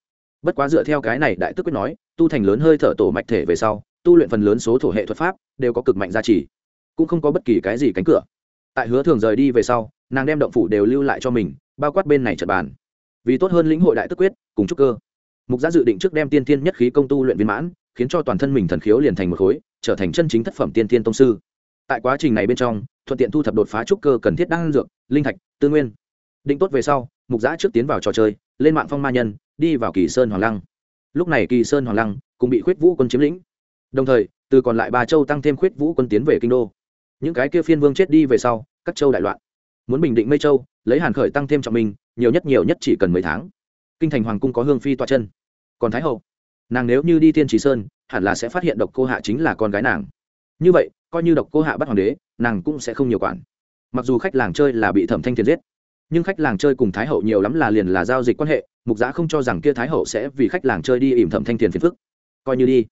bất quá dựa theo cái này đại tức quyết nói, tu thành lớn hơi thở tổ mạch thể về sau, tu luyện phần lớn số thổ hệ thuật pháp, đều có cực mạnh gia trì, cũng không có bất kỳ cái gì cánh cửa. Tại hứa thường rời đi về sau, nàng đem động phủ đều lưu lại cho mình, bao quát bên này trật bàn. Vì tốt hơn lĩnh hội đại tức quyết, cùng trúc cơ. Mục gia dự định trước đem tiên thiên nhất khí công tu luyện viên mãn, khiến cho toàn thân mình thần khiếu liền thành một khối, trở thành chân chính thất phẩm tiên thiên tông sư. Tại quá trình này bên trong, thuận tiện thu thập đột phá trúc cơ cần thiết đan dược, linh thạch, tư nguyên. Định tốt về sau, mục giã trước tiến vào trò chơi, lên mạng phong ma nhân đi vào kỳ sơn hoàng lăng. Lúc này kỳ sơn hoàng lăng cũng bị khuyết vũ quân chiếm lĩnh. Đồng thời, từ còn lại ba châu tăng thêm khuyết vũ quân tiến về kinh đô. Những cái kia phiên vương chết đi về sau, các châu đại loạn. Muốn bình định mây châu, lấy hàn khởi tăng thêm trọng minh, nhiều nhất nhiều nhất chỉ cần mấy tháng. Kinh thành hoàng cung có hương phi toa chân. Còn thái hậu, nàng nếu như đi tiên trí sơn, hẳn là sẽ phát hiện độc cô hạ chính là con gái nàng. Như vậy, coi như độc cô hạ bắt hoàng đế, nàng cũng sẽ không nhiều quản. Mặc dù khách làng chơi là bị thẩm thanh thiền giết nhưng khách làng chơi cùng thái hậu nhiều lắm là liền là giao dịch quan hệ, mục giã không cho rằng kia thái hậu sẽ vì khách làng chơi đi ỉm thẩm thanh thiền phiền phức. Coi như đi,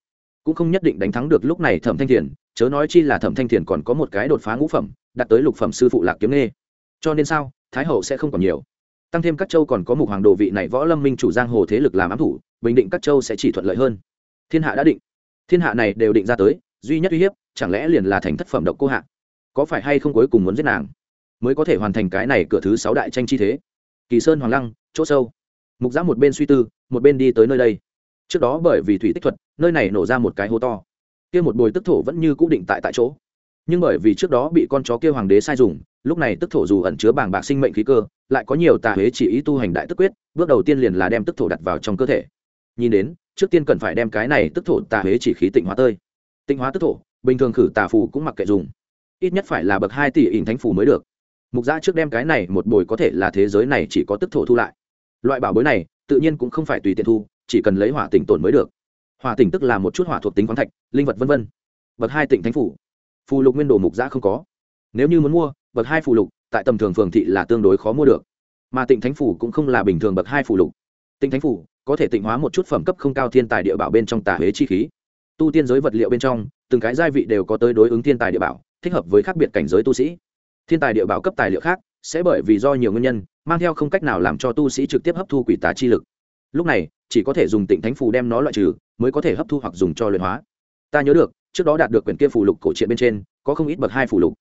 cũng không nhất định đánh thắng được lúc này thẩm thanh thiền, chớ nói chi là thẩm thanh thiền còn có một cái đột phá ngũ phẩm, đặt tới lục phẩm sư phụ lạc kiếm nghê. Cho nên sao, thái hậu sẽ không còn nhiều. Tăng thêm các châu còn có mục hoàng đồ vị này võ lâm minh chủ giang hồ thế lực làm ám thủ, bình định các châu sẽ chỉ thuận lợi hơn. Thiên hạ đã định, thiên hạ này đều định ra tới, duy nhất uy hiếp, chẳng lẽ liền là thành thất phẩm độc cô hạ? Có phải hay không cuối cùng muốn giết nàng? Mới có thể hoàn thành cái này cửa thứ sáu đại tranh chi thế. Kỳ sơn hoàng lăng, chỗ sâu. Mục giã một bên suy tư, một bên đi tới nơi đây. Trước đó bởi vì thủy tích thuật, nơi này nổ ra một cái hố to. Kia một bồi tức thổ vẫn như cũ định tại tại chỗ. Nhưng bởi vì trước đó bị con chó kia hoàng đế sai dùng, lúc này tức thổ dù ẩn chứa bảng bạc sinh mệnh khí cơ, lại có nhiều tà huế chỉ ý tu hành đại tức quyết, bước đầu tiên liền là đem tức thổ đặt vào trong cơ thể. Nhìn đến, trước tiên cần phải đem cái này tức thổ tà huế chỉ khí tịnh hóa tơi. Tịnh hóa tức thổ, bình thường khử tà phù cũng mặc kệ dùng. Ít nhất phải là bậc hai tỷ ỉn thánh phù mới được mục gia trước đem cái này một bồi có thể là thế giới này chỉ có tức thổ thu lại. Loại bảo bối này, tự nhiên cũng không phải tùy tiện thu, chỉ cần lấy hỏa tỉnh tổn mới được. Hỏa tỉnh tức là một chút hỏa thuộc tính khoáng thạch, linh vật v v bậc hai tỉnh thánh phủ. Phù lục nguyên đồ mục giã không có. Nếu như muốn mua bậc hai phù lục, tại tầm thường phường thị là tương đối khó mua được. Mà tịnh thánh phủ cũng không là bình thường bậc hai phù lục. Tịnh thánh phủ có thể tịnh hóa một chút phẩm cấp không cao thiên tài địa bảo bên trong tà huế chi khí. Tu tiên giới vật liệu bên trong, từng cái gia vị đều có tới đối ứng thiên tài địa bảo, thích hợp với khác biệt cảnh giới tu sĩ thiên tài địa bảo cấp tài liệu khác sẽ bởi vì do nhiều nguyên nhân, mang theo không cách nào làm cho tu sĩ trực tiếp hấp thu quỷ tà chi lực. Lúc này, chỉ có thể dùng tịnh thánh phù đem nó loại trừ, mới có thể hấp thu hoặc dùng cho luyện hóa. Ta nhớ được, trước đó đạt được quyển kia phù lục cổ truyện bên trên, có không ít bậc hai phù lục.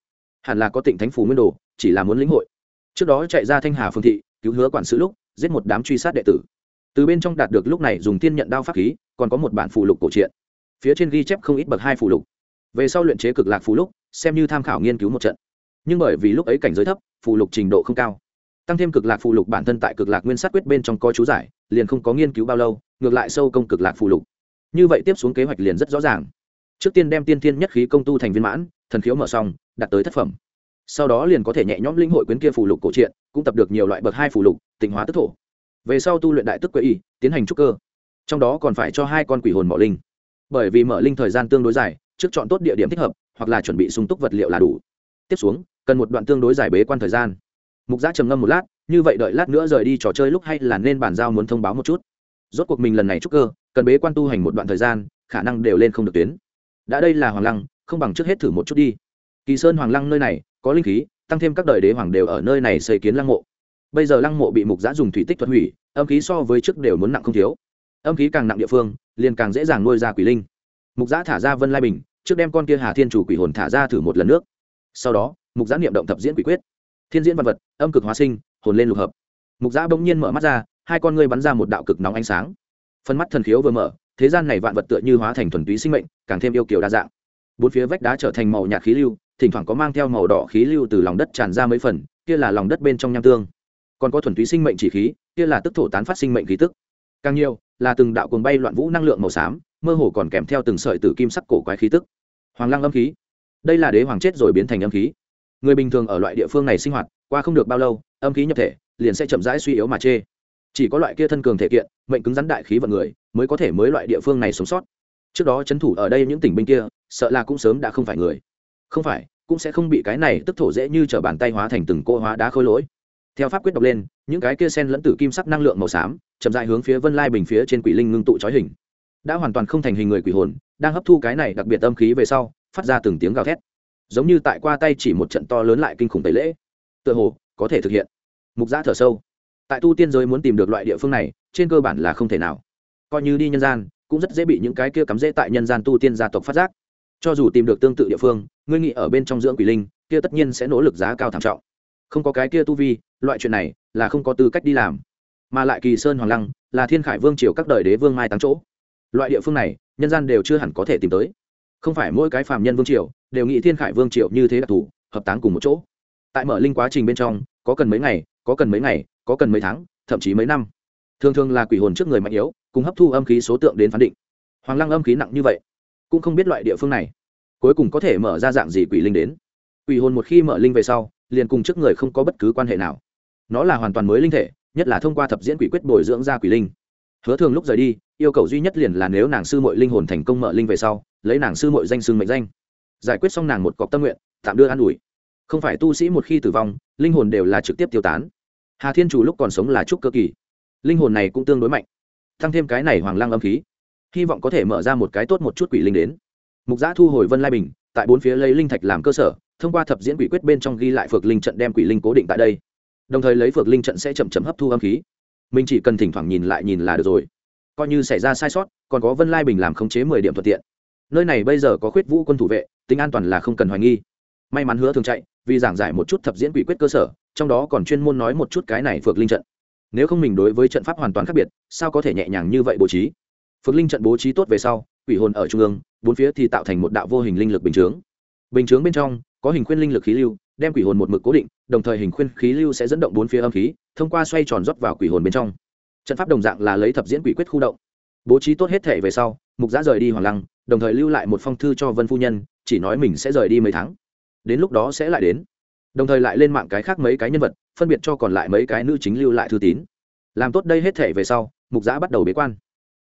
Hẳn là có tịnh thánh phù nguyên đồ, chỉ là muốn lĩnh hội. Trước đó chạy ra thanh hà phương thị, cứu hứa quản sự lúc, giết một đám truy sát đệ tử. Từ bên trong đạt được lúc này dùng tiên nhận đao pháp khí, còn có một bản phù lục cổ truyện. Phía trên ghi chép không ít bậc hai phù lục. Về sau luyện chế cực lạc phù lục, xem như tham khảo nghiên cứu một trận nhưng bởi vì lúc ấy cảnh giới thấp phụ lục trình độ không cao. Tăng thêm cực lạc phụ lục bản thân tại cực lạc nguyên sát quyết bên trong có chú giải, liền không có nghiên cứu bao lâu, ngược lại sâu công cực lạc phụ lục. Như vậy tiếp xuống kế hoạch liền rất rõ ràng. Trước tiên đem tiên thiên nhất khí công tu thành viên mãn, thần khiếu mở xong, đạt tới thất phẩm. Sau đó liền có thể nhẹ nhõm linh hội quyến kia phù lục cổ truyện, cũng tập được nhiều loại bậc hai phù lục, tịnh hóa tức thổ. Về sau tu luyện đại tức quệ y, tiến hành trúc cơ. Trong đó còn phải cho hai con quỷ hồn mở linh. Bởi vì mở linh thời gian tương đối dài, trước chọn tốt địa điểm thích hợp, hoặc là chuẩn bị sung túc vật liệu là đủ. Tiếp xuống cần một đoạn tương đối dài bế quan thời gian. Mục giã trầm ngâm một lát, như vậy đợi lát nữa rời đi trò chơi lúc hay là nên bàn giao muốn thông báo một chút. Rốt cuộc mình lần này trúc cơ, cần bế quan tu hành một đoạn thời gian, khả năng đều lên không được tuyến. Đã đây là hoàng lăng, không bằng trước hết thử một chút đi. Kỳ sơn hoàng lăng nơi này, có linh khí, tăng thêm các đời đế hoàng đều ở nơi này xây kiến lăng mộ. Bây giờ lăng mộ bị mục giã dùng thủy tích thuật hủy, âm khí so với trước đều muốn nặng không thiếu. Âm khí càng nặng địa phương, liền càng dễ dàng nuôi ra quỷ linh. Mục giã thả ra vân lai bình, trước đem con kia hà thiên chủ quỷ hồn thả ra thử một lần nước. Sau đó mục giã niệm động thập diễn quỷ quyết. Thiên diễn văn vật, âm cực hóa sinh, hồn lên lục hợp. Mục giã bỗng nhiên mở mắt ra, hai con ngươi bắn ra một đạo cực nóng ánh sáng. Phân mắt thần khiếu vừa mở, thế gian này vạn vật tựa như hóa thành thuần túy sinh mệnh, càng thêm yêu kiều đa dạng. Bốn phía vách đá trở thành màu nhạt khí lưu, thỉnh thoảng có mang theo màu đỏ khí lưu từ lòng đất tràn ra mấy phần, kia là lòng đất bên trong nham tương. Còn có thuần túy sinh mệnh chỉ khí, kia là tức thổ tán phát sinh mệnh khí tức. Càng nhiều, là từng đạo cuồng bay loạn vũ năng lượng màu xám, mơ hồ còn kèm theo từng sợi tử kim sắc cổ quái khí tức. Hoàng lăng âm khí. Đây là đế hoàng chết rồi biến thành âm khí người bình thường ở loại địa phương này sinh hoạt, qua không được bao lâu, âm khí nhập thể, liền sẽ chậm rãi suy yếu mà chê. Chỉ có loại kia thân cường thể kiện, mệnh cứng rắn đại khí vận người, mới có thể mới loại địa phương này sống sót. Trước đó c h ấ n thủ ở đây những tỉnh binh kia, sợ là cũng sớm đã không phải người. Không phải, cũng sẽ không bị cái này tức thổ dễ như t r ở bàn tay hóa thành từng cô hóa đá khôi lỗi. Theo pháp quyết đọc lên, những cái kia sen lẫn tử kim sắc năng lượng màu xám, chậm dài hướng phía vân lai bình phía trên quỷ linh ngưng tụ trói hình. Đã hoàn toàn không thành hình người quỷ hồn, đang hấp thu cái này đặc biệt âm khí về sau, phát ra từng tiếng gào thét giống như tại qua tay chỉ một trận to lớn lại kinh khủng tẩy lễ. Tựa hồ, có thể thực hiện. Mục giã thở sâu. Tại tu tiên giới muốn tìm được loại địa phương này, trên cơ bản là không thể nào. Coi như đi nhân gian, cũng rất dễ bị những cái kia cắm dễ tại nhân gian tu tiên gia tộc phát giác. Cho dù tìm được tương tự địa phương, ngươi nghĩ ở bên trong dưỡng quỷ linh, kia tất nhiên sẽ nỗ lực giá cao thảm trọng. Không có cái kia tu vi, loại chuyện này là không có tư cách đi làm. Mà lại kỳ sơn hoàng lăng, là thiên khải vương triều các đời đế vương mai táng chỗ. Loại địa phương này, nhân gian đều chưa hẳn có thể tìm tới. Không phải mỗi cái phàm nhân vương triều đều nghĩ thiên khải vương triệu như thế đặc thù, hợp táng cùng một chỗ. Tại mở linh quá trình bên trong, có cần mấy ngày, có cần mấy ngày, có cần mấy tháng, thậm chí mấy năm. Thường thường là quỷ hồn trước người mạnh yếu, cùng hấp thu âm khí số tượng đến phán định. Hoàng lăng âm khí nặng như vậy, cũng không biết loại địa phương này, cuối cùng có thể mở ra dạng gì quỷ linh đến. Quỷ hồn một khi mở linh về sau, liền cùng trước người không có bất cứ quan hệ nào. Nó là hoàn toàn mới linh thể, nhất là thông qua thập diễn quỷ quyết bồi dưỡng ra quỷ linh. Hứa thường lúc rời đi, yêu cầu duy nhất liền là nếu nàng sư mội linh hồn thành công mở linh về sau, lấy nàng sư mội danh xưng mệnh danh giải quyết xong nàng một cọc tâm nguyện, tạm đưa an ủi. Không phải tu sĩ một khi tử vong, linh hồn đều là trực tiếp tiêu tán. Hà thiên chủ lúc còn sống là trúc cơ kỳ. Linh hồn này cũng tương đối mạnh, tăng thêm cái này hoàng lăng âm khí. Hy vọng có thể mở ra một cái tốt một chút quỷ linh đến. Mục giã thu hồi vân lai bình, tại bốn phía lấy linh thạch làm cơ sở, thông qua thập diễn quỷ quyết bên trong ghi lại phược linh trận đem quỷ linh cố định tại đây. Đồng thời lấy phược linh trận sẽ chậm chậm hấp thu âm khí. Mình chỉ cần thỉnh thoảng nhìn lại nhìn là được rồi. Coi như xảy ra sai sót, còn có vân lai bình làm khống chế mười điểm thuận tiện. Nơi này bây giờ có khuyết vũ quân thủ vệ tính an toàn là không cần hoài nghi. May mắn hứa thường chạy, vì giảng giải một chút thập diễn quỷ quyết cơ sở, trong đó còn chuyên môn nói một chút cái này phược linh trận. Nếu không mình đối với trận pháp hoàn toàn khác biệt, sao có thể nhẹ nhàng như vậy bố trí? Phược linh trận bố trí tốt về sau, quỷ hồn ở trung ương, bốn phía thì tạo thành một đạo vô hình linh lực bình chướng. Bình chướng bên trong, có hình khuyên linh lực khí lưu, đem quỷ hồn một mực cố định, đồng thời hình khuyên khí lưu sẽ dẫn động bốn phía âm khí, thông qua xoay tròn rót vào quỷ hồn bên trong. Trận pháp đồng dạng là lấy thập diễn quỷ quyết khu động. Bố trí tốt hết thể về sau, mục giã rời đi hoàng lăng, đồng thời lưu lại một phong thư cho vân phu nhân chỉ nói mình sẽ rời đi mấy tháng, đến lúc đó sẽ lại đến. Đồng thời lại lên mạng cái khác mấy cái nhân vật, phân biệt cho còn lại mấy cái nữ chính lưu lại thư tín. Làm tốt đây hết thể về sau, mục giã bắt đầu bế quan.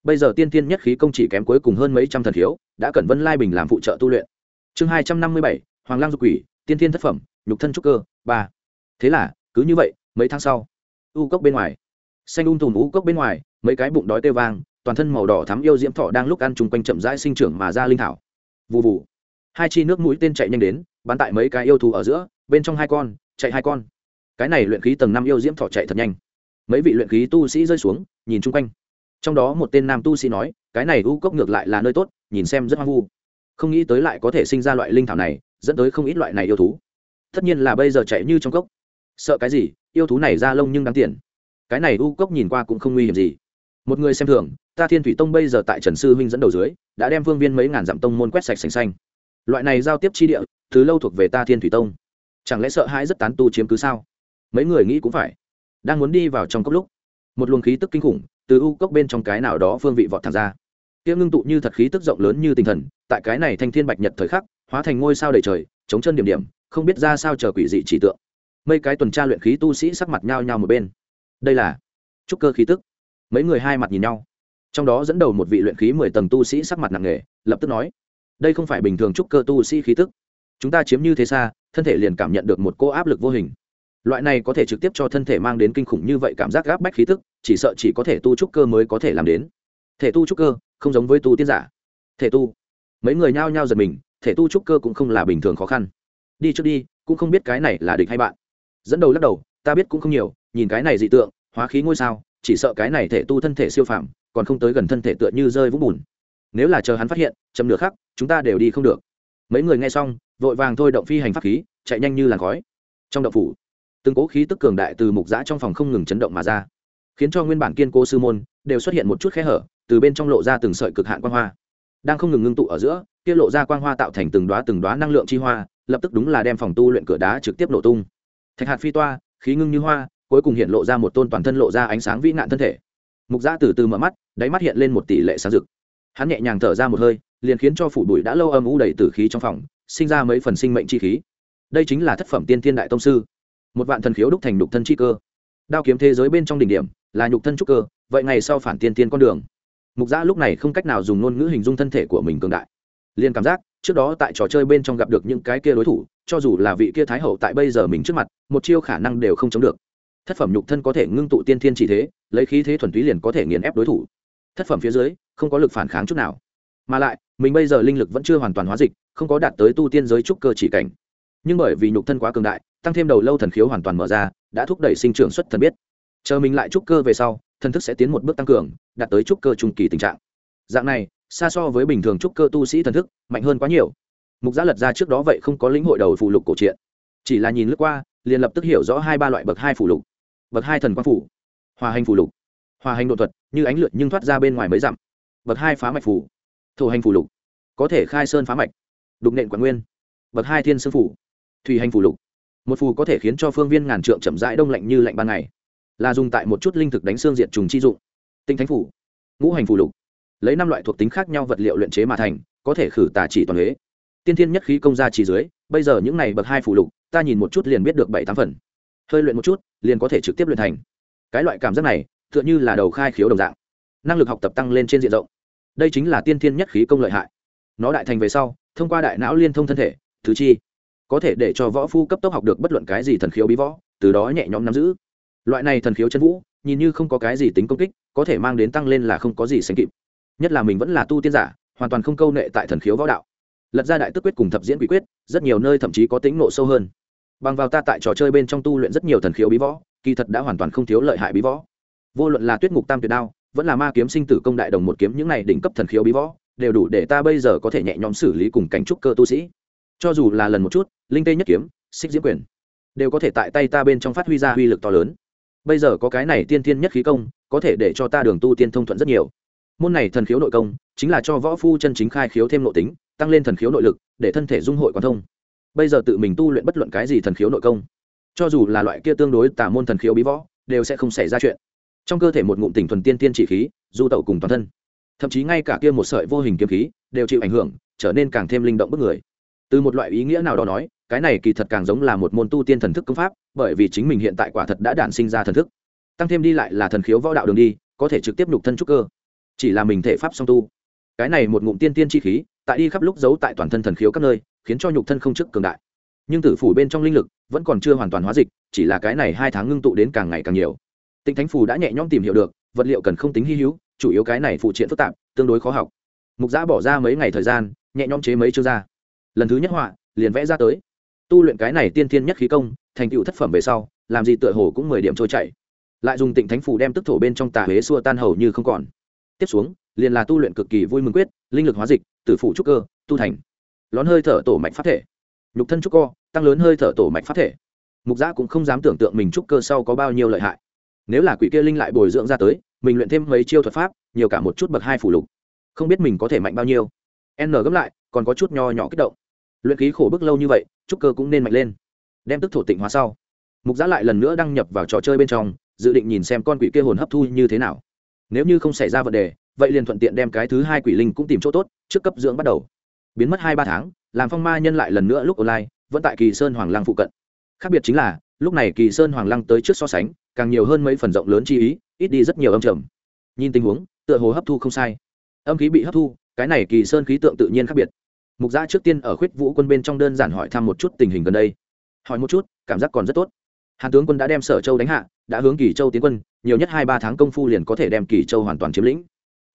Bây giờ tiên tiên nhất khí công chỉ kém cuối cùng hơn mấy trăm thần thiếu, đã cần vân lai bình làm phụ trợ tu luyện. Chương hai trăm năm mươi bảy, hoàng lang dục quỷ, tiên tiên thất phẩm, nhục thân trúc cơ, ba. Thế là, cứ như vậy, mấy tháng sau, u cốc bên ngoài. Xanh um un thùm u cốc bên ngoài, mấy cái bụng đói tê vang, toàn thân màu đỏ thắm yêu diễm thọ đang lúc ăn chung quanh chậm rãi sinh trưởng mà ra linh thảo. Vụ vụ hai chi nước mũi tên chạy nhanh đến, bắn tại mấy cái yêu thú ở giữa, bên trong hai con, chạy hai con. Cái này luyện khí tầng năm yêu diễm thọ chạy thật nhanh. Mấy vị luyện khí tu sĩ rơi xuống, nhìn chung quanh. Trong đó một tên nam tu sĩ nói, cái này u cốc ngược lại là nơi tốt, nhìn xem rất hoang vu. Không nghĩ tới lại có thể sinh ra loại linh thảo này, dẫn tới không ít loại này yêu thú. Tất nhiên là bây giờ chạy như trong cốc. Sợ cái gì, yêu thú này ra lông nhưng đáng tiền. Cái này u cốc nhìn qua cũng không nguy hiểm gì. Một người xem thường, ta thiên thủy tông bây giờ tại trần sư huynh dẫn đầu dưới, đã đem phương viên mấy ngàn dặm tông môn quét sạch sành xanh loại này giao tiếp chi địa thứ lâu thuộc về ta thiên thủy tông. Chẳng lẽ sợ hãi rất tán tu chiếm cứ sao? Mấy người nghĩ cũng phải. Đang muốn đi vào trong cốc lúc, một luồng khí tức kinh khủng từ u cốc bên trong cái nào đó phương vị vọt thẳng ra. Kia ngưng tụ như thật khí tức rộng lớn như tinh thần, tại cái này thanh thiên bạch nhật thời khắc, hóa thành ngôi sao đầy trời, chống chân điểm điểm, không biết ra sao chờ quỷ dị chỉ tượng. Mấy cái tuần tra luyện khí tu sĩ sắc mặt nhau nhau một bên. Đây là trúc cơ khí tức. Mấy người hai mặt nhìn nhau. Trong đó dẫn đầu một vị luyện khí mười tầng tu sĩ sắc mặt nặng nề, lập tức nói đây không phải bình thường trúc cơ tu sĩ khí tức. Chúng ta chiếm như thế xa, thân thể liền cảm nhận được một cô áp lực vô hình. Loại này có thể trực tiếp cho thân thể mang đến kinh khủng như vậy cảm giác gáp bách khí tức, chỉ sợ chỉ có thể tu trúc cơ mới có thể làm đến. Thể tu trúc cơ, không giống với tu tiên giả. Thể tu. Mấy người nhao nhao giật mình, thể tu trúc cơ cũng không là bình thường khó khăn. Đi trước đi, cũng không biết cái này là địch hay bạn. Dẫn đầu lắc đầu, ta biết cũng không nhiều, nhìn cái này dị tượng, hóa khí ngôi sao, chỉ sợ cái này thể tu thân thể siêu phàm, còn không tới gần thân thể tựa như rơi vũng bùn nếu là chờ hắn phát hiện chấm nửa khắc, chúng ta đều đi không được. Mấy người nghe xong, vội vàng thôi động phi hành pháp khí, chạy nhanh như làn khói. Trong động phủ, từng cố khí tức cường đại từ mục giã trong phòng không ngừng chấn động mà ra, khiến cho nguyên bản kiên cố sư môn đều xuất hiện một chút khe hở, từ bên trong lộ ra từng sợi cực hạn quang hoa. Đang không ngừng ngưng tụ ở giữa, kia lộ ra quang hoa tạo thành từng đoá từng đoá năng lượng chi hoa, lập tức đúng là đem phòng tu luyện cửa đá trực tiếp nổ tung. Thạch hạt phi toa, khí ngưng như hoa, cuối cùng hiện lộ ra một tôn toàn thân lộ ra ánh sáng vĩ nạn thân thể. Mục giã từ từ mở mắt, đáy mắt hiện lên một tỷ lệ sáng rực hắn nhẹ nhàng thở ra một hơi, liền khiến cho phủ bụi đã lâu âm u đầy tử khí trong phòng, sinh ra mấy phần sinh mệnh chi khí. Đây chính là thất phẩm tiên thiên đại tông sư. Một vạn thần khiếu đúc thành nhục thân chi cơ. Đao kiếm thế giới bên trong đỉnh điểm, là nhục thân trúc cơ, vậy ngày sau phản tiên tiên con đường. Mục giã lúc này không cách nào dùng ngôn ngữ hình dung thân thể của mình cường đại. Liền cảm giác, trước đó tại trò chơi bên trong gặp được những cái kia đối thủ, cho dù là vị kia thái hậu tại bây giờ mình trước mặt, một chiêu khả năng đều không chống được. Thất phẩm nhục thân có thể ngưng tụ tiên thiên chỉ thế, lấy khí thế thuần túy liền có thể nghiền ép đối thủ. Thất phẩm phía dưới không có lực phản kháng chút nào. Mà lại, mình bây giờ linh lực vẫn chưa hoàn toàn hóa dịch, không có đạt tới tu tiên giới trúc cơ chỉ cảnh. Nhưng bởi vì nhục thân quá cường đại, tăng thêm đầu lâu thần khiếu hoàn toàn mở ra, đã thúc đẩy sinh trưởng xuất thần biết. Chờ mình lại trúc cơ về sau, thần thức sẽ tiến một bước tăng cường, đạt tới trúc cơ trung kỳ tình trạng. Dạng này, xa so với bình thường trúc cơ tu sĩ thần thức, mạnh hơn quá nhiều. Mục giã lật ra trước đó vậy không có lĩnh hội đầu phụ lục cổ truyện. Chỉ là nhìn lướt qua, liền lập tức hiểu rõ hai ba loại bậc hai phụ lục. Bậc hai thần quang phủ, hòa hành phụ lục. Hòa hành đột thuật, như ánh lượt nhưng thoát ra bên ngoài mấy dặm bậc hai phá mạch phủ. Thổ hành phù lục. Có thể khai sơn phá mạch. Đục nện quản nguyên. Bậc hai thiên sư phủ. Thủy hành phù lục. Một phù có thể khiến cho phương viên ngàn trượng chậm rãi đông lạnh như lạnh ban ngày. Là dùng tại một chút linh thực đánh xương diệt trùng chi dụng. Tinh thánh phủ. Ngũ hành phù lục. Lấy năm loại thuộc tính khác nhau vật liệu luyện chế mà thành, có thể khử tà chỉ toàn huế. Tiên thiên nhất khí công gia chỉ dưới, bây giờ những này bậc hai phù lục, ta nhìn một chút liền biết được bảy tám phần. Hơi luyện một chút, liền có thể trực tiếp luyện thành. Cái loại cảm giác này, tựa như là đầu khai khiếu đồng dạng. Năng lực học tập tăng lên trên diện rộng đây chính là tiên thiên nhất khí công lợi hại. Nó đại thành về sau, thông qua đại não liên thông thân thể thứ chi, có thể để cho võ phu cấp tốc học được bất luận cái gì thần khiếu bí võ, từ đó nhẹ nhõm nắm giữ. Loại này thần khiếu chân vũ, nhìn như không có cái gì tính công kích, có thể mang đến tăng lên là không có gì sánh kịp. Nhất là mình vẫn là tu tiên giả, hoàn toàn không câu nệ tại thần khiếu võ đạo. Lật ra đại tức quyết cùng thập diễn quỷ quyết, rất nhiều nơi thậm chí có tính nộ sâu hơn. Bằng vào ta tại trò chơi bên trong tu luyện rất nhiều thần khiếu bí võ, kỳ thật đã hoàn toàn không thiếu lợi hại bí võ. Vô luận là tuyết ngục tam tuyệt đao vẫn là ma kiếm sinh tử công đại đồng một kiếm, những này đỉnh cấp thần khiếu bí võ, đều đủ để ta bây giờ có thể nhẹ nhõm xử lý cùng cảnh trúc cơ tu sĩ. Cho dù là lần một chút, linh tê nhất kiếm, xích diễm quyền, đều có thể tại tay ta bên trong phát huy ra uy lực to lớn. Bây giờ có cái này tiên thiên nhất khí công, có thể để cho ta đường tu tiên thông thuận rất nhiều. Môn này thần khiếu nội công, chính là cho võ phu chân chính khai khiếu thêm nội tính, tăng lên thần khiếu nội lực, để thân thể dung hội quan thông. Bây giờ tự mình tu luyện bất luận cái gì thần khiếu nội công, cho dù là loại kia tương đối tả môn thần khiếu bí võ, đều sẽ không xảy ra chuyện trong cơ thể một ngụm tỉnh thuần tiên tiên chỉ khí, du tẩu cùng toàn thân. Thậm chí ngay cả kia một sợi vô hình kiếm khí đều chịu ảnh hưởng, trở nên càng thêm linh động bức người. Từ một loại ý nghĩa nào đó nói, cái này kỳ thật càng giống là một môn tu tiên thần thức công pháp, bởi vì chính mình hiện tại quả thật đã đản sinh ra thần thức. Tăng thêm đi lại là thần khiếu võ đạo đường đi, có thể trực tiếp nhục thân trúc cơ. Chỉ là mình thể pháp song tu. Cái này một ngụm tiên tiên chi khí, tại đi khắp lúc giấu tại toàn thân thần khiếu các nơi, khiến cho nhục thân không chức cường đại. Nhưng tử phủ bên trong linh lực vẫn còn chưa hoàn toàn hóa dịch, chỉ là cái này hai tháng ngưng tụ đến càng ngày càng nhiều tịnh thánh Phù đã nhẹ nhõm tìm hiểu được, vật liệu cần không tính hi hữu, chủ yếu cái này phụ triện phức tạp, tương đối khó học. Mục giã bỏ ra mấy ngày thời gian, nhẹ nhõm chế mấy chương ra. Lần thứ nhất họa, liền vẽ ra tới. Tu luyện cái này tiên thiên nhất khí công, thành tựu thất phẩm về sau, làm gì tựa hồ cũng mười điểm trôi chảy. Lại dùng tịnh thánh Phù đem tức thổ bên trong tà huế xua tan hầu như không còn. Tiếp xuống, liền là tu luyện cực kỳ vui mừng quyết, linh lực hóa dịch, tử phủ trúc cơ, tu thành. Lón hơi thở tổ mạch pháp thể. Nhục thân trúc co, tăng lớn hơi thở tổ mạch pháp thể. Mục giã cũng không dám tưởng tượng mình trúc cơ sau có bao nhiêu lợi hại nếu là quỷ kia linh lại bồi dưỡng ra tới, mình luyện thêm mấy chiêu thuật pháp, nhiều cả một chút bậc hai phủ lục. Không biết mình có thể mạnh bao nhiêu. N gấp lại, còn có chút nho nhỏ kích động. Luyện khí khổ bức lâu như vậy trúc cơ cũng nên mạnh lên. Đem tức thổ tịnh hóa sau. Mục giã lại lần nữa đăng nhập vào trò chơi bên trong, dự định nhìn xem con quỷ kia hồn hấp thu như thế nào. Nếu như không xảy ra vấn đề, vậy liền thuận tiện đem cái thứ hai quỷ linh cũng tìm chỗ tốt, trước cấp dưỡng bắt đầu. Biến mất hai ba tháng, làm phong ma nhân lại lần nữa lúc online, vẫn tại kỳ sơn hoàng lăng phụ cận. Khác biệt chính là, lúc này kỳ sơn hoàng lăng tới trước so sánh càng nhiều hơn mấy phần rộng lớn chi ý, ít đi rất nhiều âm trầm. Nhìn tình huống, tựa hồ hấp thu không sai. Âm khí bị hấp thu, cái này kỳ sơn khí tượng tự nhiên khác biệt. Mục gia trước tiên ở khuyết vũ quân bên trong đơn giản hỏi thăm một chút tình hình gần đây. Hỏi một chút, cảm giác còn rất tốt. Hàn tướng quân đã đem sở châu đánh hạ, đã hướng kỳ châu tiến quân, nhiều nhất hai ba tháng công phu liền có thể đem kỳ châu hoàn toàn chiếm lĩnh.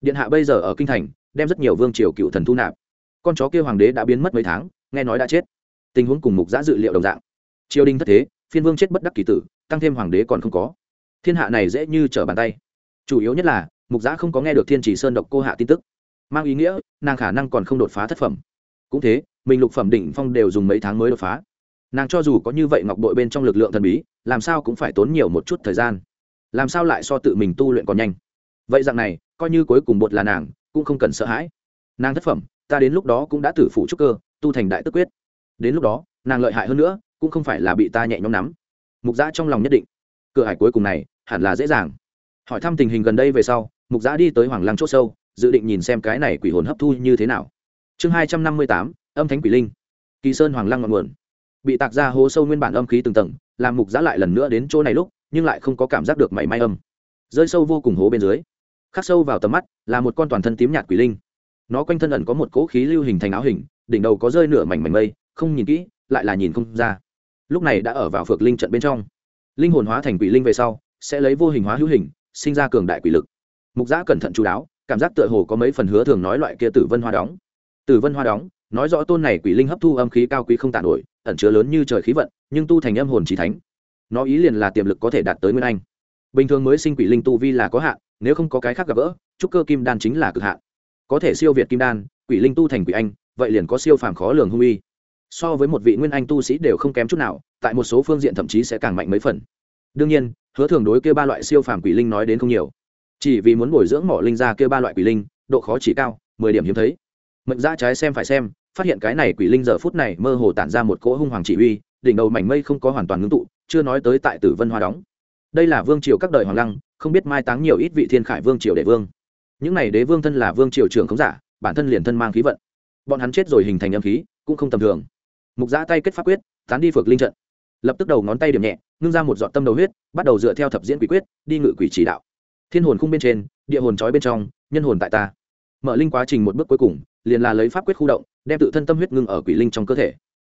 Điện hạ bây giờ ở kinh thành, đem rất nhiều vương triều cựu thần thu nạp. Con chó kia hoàng đế đã biến mất mấy tháng, nghe nói đã chết. Tình huống cùng mục giã dự liệu đồng dạng. Triều đình thất thế, phiên vương chết bất đắc kỳ tử tăng thêm hoàng đế còn không có. Thiên hạ này dễ như trở bàn tay. Chủ yếu nhất là, mục giã không có nghe được thiên chỉ sơn độc cô hạ tin tức. Mang ý nghĩa, nàng khả năng còn không đột phá thất phẩm. Cũng thế, mình lục phẩm đỉnh phong đều dùng mấy tháng mới đột phá. Nàng cho dù có như vậy ngọc đội bên trong lực lượng thần bí, làm sao cũng phải tốn nhiều một chút thời gian. Làm sao lại so tự mình tu luyện còn nhanh? Vậy dạng này, coi như cuối cùng bột là nàng, cũng không cần sợ hãi. Nàng thất phẩm, ta đến lúc đó cũng đã tử phủ trúc cơ, tu thành đại tức quyết. Đến lúc đó, nàng lợi hại hơn nữa, cũng không phải là bị ta nhẹ nhõm nắm mục giã trong lòng nhất định. Cửa hải cuối cùng này, hẳn là dễ dàng. Hỏi thăm tình hình gần đây về sau, mục giã đi tới hoàng lăng c h ỗ sâu, dự định nhìn xem cái này quỷ hồn hấp thu như thế nào. Chương hai trăm năm mươi tám, âm thánh quỷ linh. Kỳ sơn hoàng lăng ngọn nguồn. Bị tạc ra hố sâu nguyên bản âm khí từng tầng, làm mục giã lại lần nữa đến chỗ này lúc, nhưng lại không có cảm giác được mảy may âm. Rơi sâu vô cùng hố bên dưới, khắc sâu vào tầm mắt, là một con toàn thân tím nhạt quỷ linh. Nó quanh thân ẩn có một cỗ khí lưu hình thành áo hình, đỉnh đầu có rơi nửa mảnh mảnh mây, không nhìn kỹ, lại là nhìn không ra lúc này đã ở vào phược linh trận bên trong. Linh hồn hóa thành quỷ linh về sau, sẽ lấy vô hình hóa hữu hình, sinh ra cường đại quỷ lực. Mục giã cẩn thận chú đáo, cảm giác tựa hồ có mấy phần hứa thường nói loại kia tử vân hoa đóng. Tử vân hoa đóng, nói rõ tôn này quỷ linh hấp thu âm khí cao quý không tàn nổi, ẩn chứa lớn như trời khí vận, nhưng tu thành âm hồn trí thánh. Nó ý liền là tiềm lực có thể đạt tới nguyên anh. Bình thường mới sinh quỷ linh tu vi là có hạn, nếu không có cái khác gặp gỡ, trúc cơ kim đan chính là cực hạn. Có thể siêu việt kim đan, quỷ linh tu thành quỷ anh, vậy liền có siêu phàm khó lường hung uy so với một vị nguyên anh tu sĩ đều không kém chút nào, tại một số phương diện thậm chí sẽ càng mạnh mấy phần. Đương nhiên, hứa thường đối kêu ba loại siêu phàm quỷ linh nói đến không nhiều. Chỉ vì muốn bồi dưỡng mỏ linh ra kêu ba loại quỷ linh, độ khó chỉ cao, mười điểm hiếm thấy. Mệnh ra trái xem phải xem, phát hiện cái này quỷ linh giờ phút này mơ hồ tản ra một cỗ hung hoàng chỉ uy, đỉnh đầu mảnh mây không có hoàn toàn ngưng tụ, chưa nói tới tại tử vân hoa đóng. Đây là vương triều các đời hoàng lăng, không biết mai táng nhiều ít vị thiên khải vương triều đệ vương. Những này đế vương thân là vương triều trưởng không giả, bản thân liền thân mang khí vận. Bọn hắn chết rồi hình thành âm khí, cũng không tầm thường mục giã tay kết pháp quyết, tán đi phược linh trận. Lập tức đầu ngón tay điểm nhẹ, ngưng ra một giọt tâm đầu huyết, bắt đầu dựa theo thập diễn quỷ quyết, đi ngự quỷ chỉ đạo. Thiên hồn khung bên trên, địa hồn trói bên trong, nhân hồn tại ta. Mở linh quá trình một bước cuối cùng, liền là lấy pháp quyết khu động, đem tự thân tâm huyết ngưng ở quỷ linh trong cơ thể.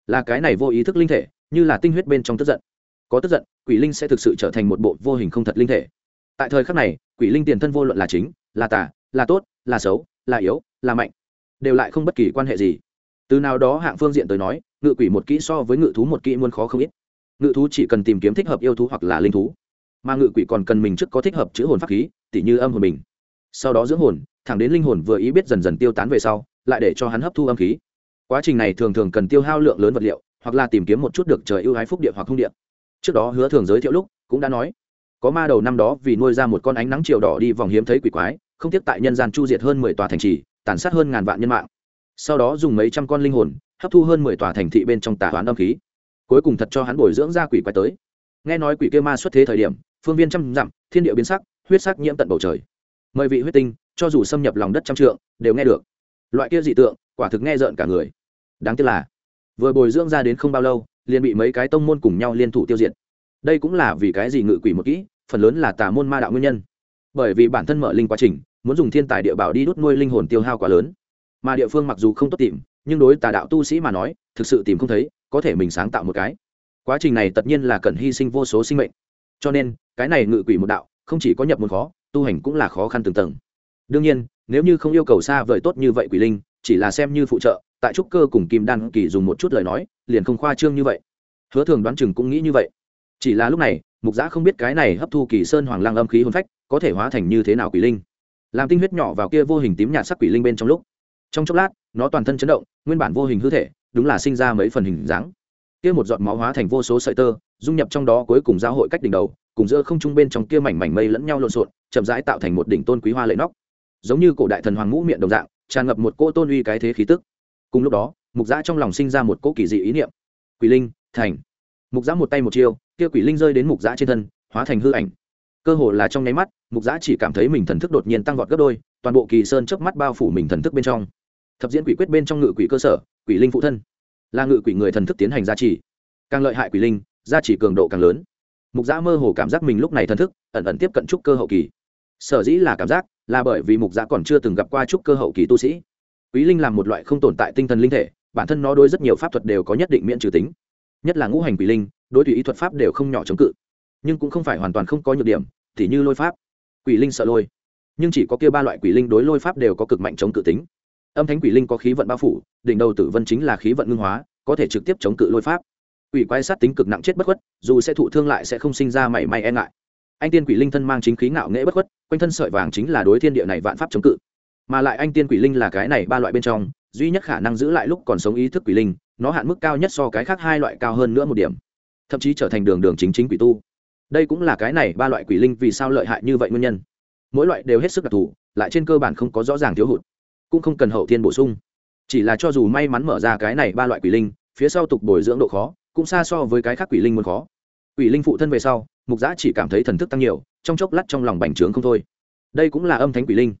Là cái này vô ý thức linh thể, như là tinh huyết bên trong tức giận. Có tức giận, quỷ linh sẽ thực sự trở thành một bộ vô hình không thật linh thể. Tại thời khắc này, quỷ linh tiền thân vô luận là chính, là tà, là tốt, là xấu, là yếu, là mạnh, đều lại không bất kỳ quan hệ gì. Từ nào đó hạng phương diện tới nói ngự quỷ một kỹ so với ngự thú một kỹ muôn khó không ít. Ngự thú chỉ cần tìm kiếm thích hợp yêu thú hoặc là linh thú, mà ngự quỷ còn cần mình trước có thích hợp chữ hồn pháp khí, tỉ như âm hồn mình. Sau đó dưỡng hồn, thẳng đến linh hồn vừa ý biết dần dần tiêu tán về sau, lại để cho hắn hấp thu âm khí. Quá trình này thường thường cần tiêu hao lượng lớn vật liệu, hoặc là tìm kiếm một chút được trời ưu ái phúc địa hoặc không địa. Trước đó hứa thường giới thiệu lúc, cũng đã nói, có ma đầu năm đó vì nuôi ra một con ánh nắng chiều đỏ đi vòng hiếm thấy quỷ quái, không tiếc tại nhân gian chu diệt hơn mười tòa thành trì, tàn sát hơn ngàn vạn nhân mạng. Sau đó dùng mấy trăm con linh hồn hấp thu hơn mười tòa thành thị bên trong tà hoán âm khí. Cuối cùng thật cho hắn bồi dưỡng ra quỷ quái tới. Nghe nói quỷ kia ma xuất thế thời điểm, phương viên trăm dặm, thiên địa biến sắc, huyết sắc nhiễm tận bầu trời. Mời vị huyết tinh, cho dù xâm nhập lòng đất trăm trượng, đều nghe được. Loại kia dị tượng, quả thực nghe rợn cả người. Đáng tiếc là, vừa bồi dưỡng ra đến không bao lâu, liền bị mấy cái tông môn cùng nhau liên thủ tiêu diệt. Đây cũng là vì cái gì ngự quỷ một kỹ, phần lớn là tà môn ma đạo nguyên nhân. Bởi vì bản thân mở linh quá trình, muốn dùng thiên tài địa bảo đi đốt nuôi linh hồn tiêu hao quá lớn mà địa phương mặc dù không tốt tìm, nhưng đối tà đạo tu sĩ mà nói, thực sự tìm không thấy, có thể mình sáng tạo một cái. Quá trình này tất nhiên là cần hy sinh vô số sinh mệnh. Cho nên, cái này ngự quỷ một đạo, không chỉ có nhập môn khó, tu hành cũng là khó khăn từng tầng. Đương nhiên, nếu như không yêu cầu xa vời tốt như vậy quỷ linh, chỉ là xem như phụ trợ, tại trúc cơ cùng kim đan kỳ dùng một chút lời nói, liền không khoa trương như vậy. Hứa thường đoán chừng cũng nghĩ như vậy. Chỉ là lúc này, mục giã không biết cái này hấp thu kỳ sơn hoàng lang âm khí hôn phách, có thể hóa thành như thế nào quỷ linh. Làm tinh huyết nhỏ vào kia vô hình tím nhạt sắc quỷ linh bên trong lúc trong chốc lát, nó toàn thân chấn động, nguyên bản vô hình hư thể, đúng là sinh ra mấy phần hình dáng. Kia một giọt máu hóa thành vô số sợi tơ, dung nhập trong đó cuối cùng giao hội cách đỉnh đầu, cùng giữa không trung bên trong kia mảnh mảnh mây lẫn nhau lộn xộn, chậm rãi tạo thành một đỉnh tôn quý hoa lệ nóc. Giống như cổ đại thần hoàng ngũ miệng đồng dạng, tràn ngập một cỗ tôn uy cái thế khí tức. Cùng lúc đó, mục giã trong lòng sinh ra một cỗ kỳ dị ý niệm. Quỷ linh, thành. Mục giã một tay một chiêu, kia quỷ linh rơi đến mục giã trên thân, hóa thành hư ảnh. Cơ hồ là trong nháy mắt, mục giã chỉ cảm thấy mình thần thức đột nhiên tăng vọt gấp đôi, toàn bộ kỳ sơn chớp mắt bao phủ mình thần thức bên trong thập diễn quỷ quyết bên trong ngự quỷ cơ sở, quỷ linh phụ thân, là ngự quỷ người thần thức tiến hành gia trì. Càng lợi hại quỷ linh, gia trì cường độ càng lớn. Mục giã mơ hồ cảm giác mình lúc này thần thức ẩn ẩn tiếp cận trúc cơ hậu kỳ. Sở dĩ là cảm giác là bởi vì mục giã còn chưa từng gặp qua trúc cơ hậu kỳ tu sĩ. Quý linh là một loại không tồn tại tinh thần linh thể, bản thân nó đối rất nhiều pháp thuật đều có nhất định miễn trừ tính. Nhất là ngũ hành quỷ linh, đối tùy ý thuật pháp đều không nhỏ chống cự. Nhưng cũng không phải hoàn toàn không có nhược điểm t như lôi pháp. Quỷ linh sợ lôi. Nhưng chỉ có kia ba loại quỷ linh đối lôi pháp đều có cực mạnh chống cự tính âm thánh quỷ linh có khí vận bao phủ, đỉnh đầu tử vân chính là khí vận ngưng hóa, có thể trực tiếp chống cự lôi pháp. Quỷ quái sát tính cực nặng chết bất khuất, dù sẽ thụ thương lại sẽ không sinh ra mảy may e ngại. Anh tiên quỷ linh thân mang chính khí ngạo nghễ bất khuất, quanh thân sợi vàng chính là đối thiên địa này vạn pháp chống cự. Mà lại anh tiên quỷ linh là cái này ba loại bên trong, duy nhất khả năng giữ lại lúc còn sống ý thức quỷ linh, nó hạn mức cao nhất so cái khác hai loại cao hơn nữa một điểm, thậm chí trở thành đường đường chính chính quỷ tu. Đây cũng là cái này ba loại quỷ linh vì sao lợi hại như vậy nguyên nhân. Mỗi loại đều hết sức đặc thù, lại trên cơ bản không có rõ ràng thiếu hụt cũng không cần hậu thiên bổ sung. Chỉ là cho dù may mắn mở ra cái này ba loại quỷ linh, phía sau tục bồi dưỡng độ khó, cũng xa so với cái khác quỷ linh muốn khó. Quỷ linh phụ thân về sau, mục giã chỉ cảm thấy thần thức tăng nhiều, trong chốc lát trong lòng bành trướng không thôi. Đây cũng là âm thánh quỷ linh.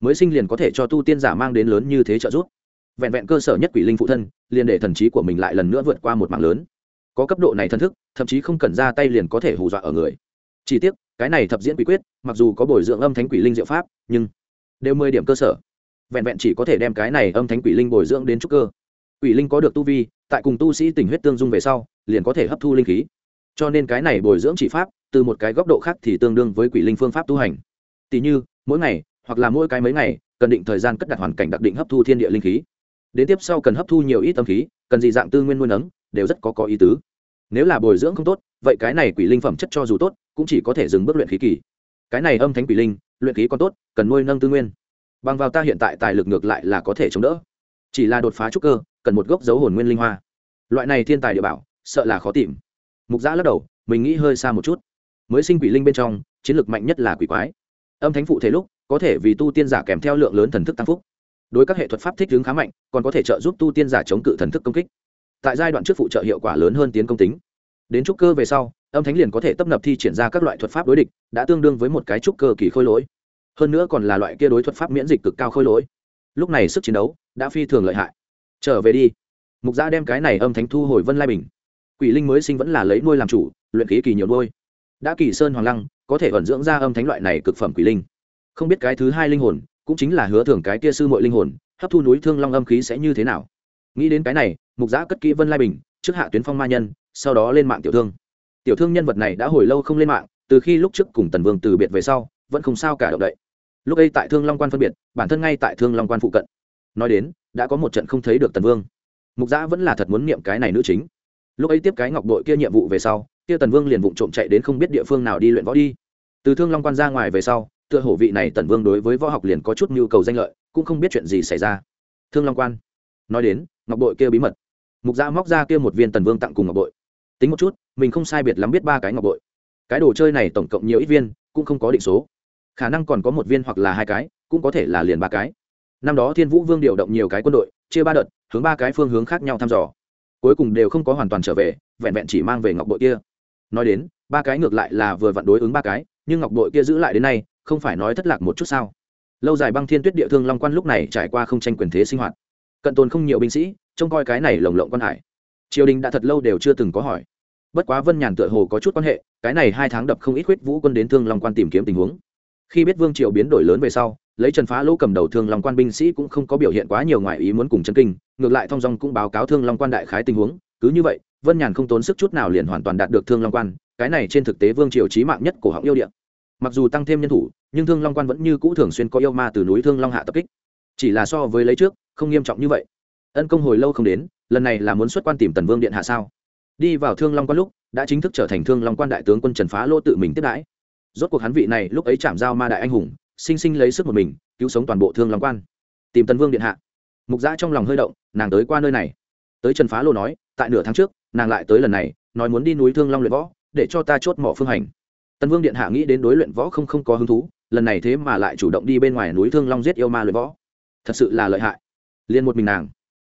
Mới sinh liền có thể cho tu tiên giả mang đến lớn như thế trợ giúp. Vẹn vẹn cơ sở nhất quỷ linh phụ thân, liền để thần trí của mình lại lần nữa vượt qua một mạng lớn. Có cấp độ này thần thức, thậm chí không cần ra tay liền có thể hù dọa ở người. Chỉ tiếc, cái này thập diễn quỷ quyết, mặc dù có bồi dưỡng âm thánh quỷ linh diệu pháp, nhưng đều mười điểm cơ sở vẹn vẹn chỉ có thể đem cái này âm thánh quỷ linh bồi dưỡng đến trúc cơ. Quỷ linh có được tu vi, tại cùng tu sĩ tình huyết tương dung về sau, liền có thể hấp thu linh khí. Cho nên cái này bồi dưỡng chỉ pháp, từ một cái góc độ khác thì tương đương với quỷ linh phương pháp tu hành. Tỷ như, mỗi ngày, hoặc là mỗi cái mấy ngày, cần định thời gian cất đặt hoàn cảnh đặc định hấp thu thiên địa linh khí. Đến tiếp sau cần hấp thu nhiều ít tâm khí, cần gì dạng tư nguyên nuôi nấng, đều rất có có ý tứ. Nếu là bồi dưỡng không tốt, vậy cái này quỷ linh phẩm chất cho dù tốt, cũng chỉ có thể dừng bước luyện khí kỳ. Cái này âm thánh quỷ linh, luyện khí còn tốt, cần nuôi nâng tư nguyên bằng vào ta hiện tại tài lực ngược lại là có thể chống đỡ. Chỉ là đột phá trúc cơ, cần một gốc dấu hồn nguyên linh hoa. Loại này thiên tài địa bảo, sợ là khó tìm. Mục giã lắc đầu, mình nghĩ hơi xa một chút. Mới sinh quỷ linh bên trong, chiến lược mạnh nhất là quỷ quái. Âm thánh phụ thế lúc, có thể vì tu tiên giả kèm theo lượng lớn thần thức tăng phúc. Đối các hệ thuật pháp thích ứng khá mạnh, còn có thể trợ giúp tu tiên giả chống cự thần thức công kích. Tại giai đoạn trước phụ trợ hiệu quả lớn hơn tiến công tính. Đến trúc cơ về sau, âm thánh liền có thể tấp nập thi triển ra các loại thuật pháp đối địch, đã tương đương với một cái trúc cơ kỳ khôi lỗi hơn nữa còn là loại kia đối thuật pháp miễn dịch cực cao khôi lỗi. Lúc này sức chiến đấu đã phi thường lợi hại. Trở về đi. Mục gia đem cái này âm thánh thu hồi vân lai bình. Quỷ linh mới sinh vẫn là lấy nuôi làm chủ, luyện khí kỳ nhiều nuôi. Đã kỳ sơn hoàng lăng, có thể ẩn dưỡng ra âm thánh loại này cực phẩm quỷ linh. Không biết cái thứ hai linh hồn, cũng chính là hứa thường cái kia sư mọi linh hồn, hấp thu núi thương long âm khí sẽ như thế nào? Nghĩ đến cái này, mục giã cất kỹ vân lai bình, trước hạ tuyến phong ma nhân, sau đó lên mạng tiểu thương. Tiểu thương nhân vật này đã hồi lâu không lên mạng, từ khi lúc trước cùng tần vương từ biệt về sau, vẫn không sao cả động đậy lúc ấy tại thương long quan phân biệt bản thân ngay tại thương long quan phụ cận nói đến đã có một trận không thấy được tần vương mục giã vẫn là thật muốn niệm cái này nữ chính lúc ấy tiếp cái ngọc đội kia nhiệm vụ về sau kia tần vương liền vụng trộm chạy đến không biết địa phương nào đi luyện võ đi từ thương long quan ra ngoài về sau tựa hổ vị này tần vương đối với võ học liền có chút nhu cầu danh lợi cũng không biết chuyện gì xảy ra thương long quan nói đến ngọc đội kia bí mật mục giã móc ra kia một viên tần vương tặng cùng ngọc đội tính một chút mình không sai biệt lắm biết ba cái ngọc bội cái đồ chơi này tổng cộng nhiều ít viên cũng không có định số khả năng còn có một viên hoặc là hai cái, cũng có thể là liền ba cái. Năm đó thiên vũ vương điều động nhiều cái quân đội, chia ba đợt, hướng ba cái phương hướng khác nhau thăm dò. Cuối cùng đều không có hoàn toàn trở về, vẹn vẹn chỉ mang về ngọc bội kia. Nói đến, ba cái ngược lại là vừa vặn đối ứng ba cái, nhưng ngọc bội kia giữ lại đến nay, không phải nói thất lạc một chút sao? Lâu dài băng thiên tuyết địa thương long quan lúc này trải qua không tranh quyền thế sinh hoạt. Cận tồn không nhiều binh sĩ, trông coi cái này lồng lộng quan hải. Triều đình đã thật lâu đều chưa từng có hỏi. Bất quá vân nhàn tựa hồ có chút quan hệ, cái này hai tháng đập không ít huyết vũ quân đến thương long quan tìm kiếm tình huống khi biết vương triều biến đổi lớn về sau, lấy trần phá lỗ cầm đầu thương long quan binh sĩ cũng không có biểu hiện quá nhiều ngoài ý muốn cùng chân kinh, ngược lại thong dong cũng báo cáo thương long quan đại khái tình huống. Cứ như vậy, vân nhàn không tốn sức chút nào liền hoàn toàn đạt được thương long quan, cái này trên thực tế vương triều trí mạng nhất cổ họng yêu điện mặc dù tăng thêm nhân thủ, nhưng thương long quan vẫn như cũ thường xuyên có yêu ma từ núi thương long hạ tập kích. Chỉ là so với lấy trước, không nghiêm trọng như vậy. Ân công hồi lâu không đến, lần này là muốn xuất quan tìm tần vương điện hạ sao? Đi vào thương long quan lúc, đã chính thức trở thành thương long quan đại tướng quân trần phá lô tự mình tiếp đãi rốt cuộc hắn vị này lúc ấy chạm giao ma đại anh hùng, sinh sinh lấy sức một mình, cứu sống toàn bộ thương long quan. Tìm tần vương điện hạ. Mục giã trong lòng hơi động, nàng tới qua nơi này. Tới trần phá lô nói, tại nửa tháng trước, nàng lại tới lần này, nói muốn đi núi thương long luyện võ, để cho ta chốt mỏ phương hành. Tần vương điện hạ nghĩ đến đối luyện võ không không có hứng thú, lần này thế mà lại chủ động đi bên ngoài núi thương long giết yêu ma luyện võ. Thật sự là lợi hại. Liền một mình nàng.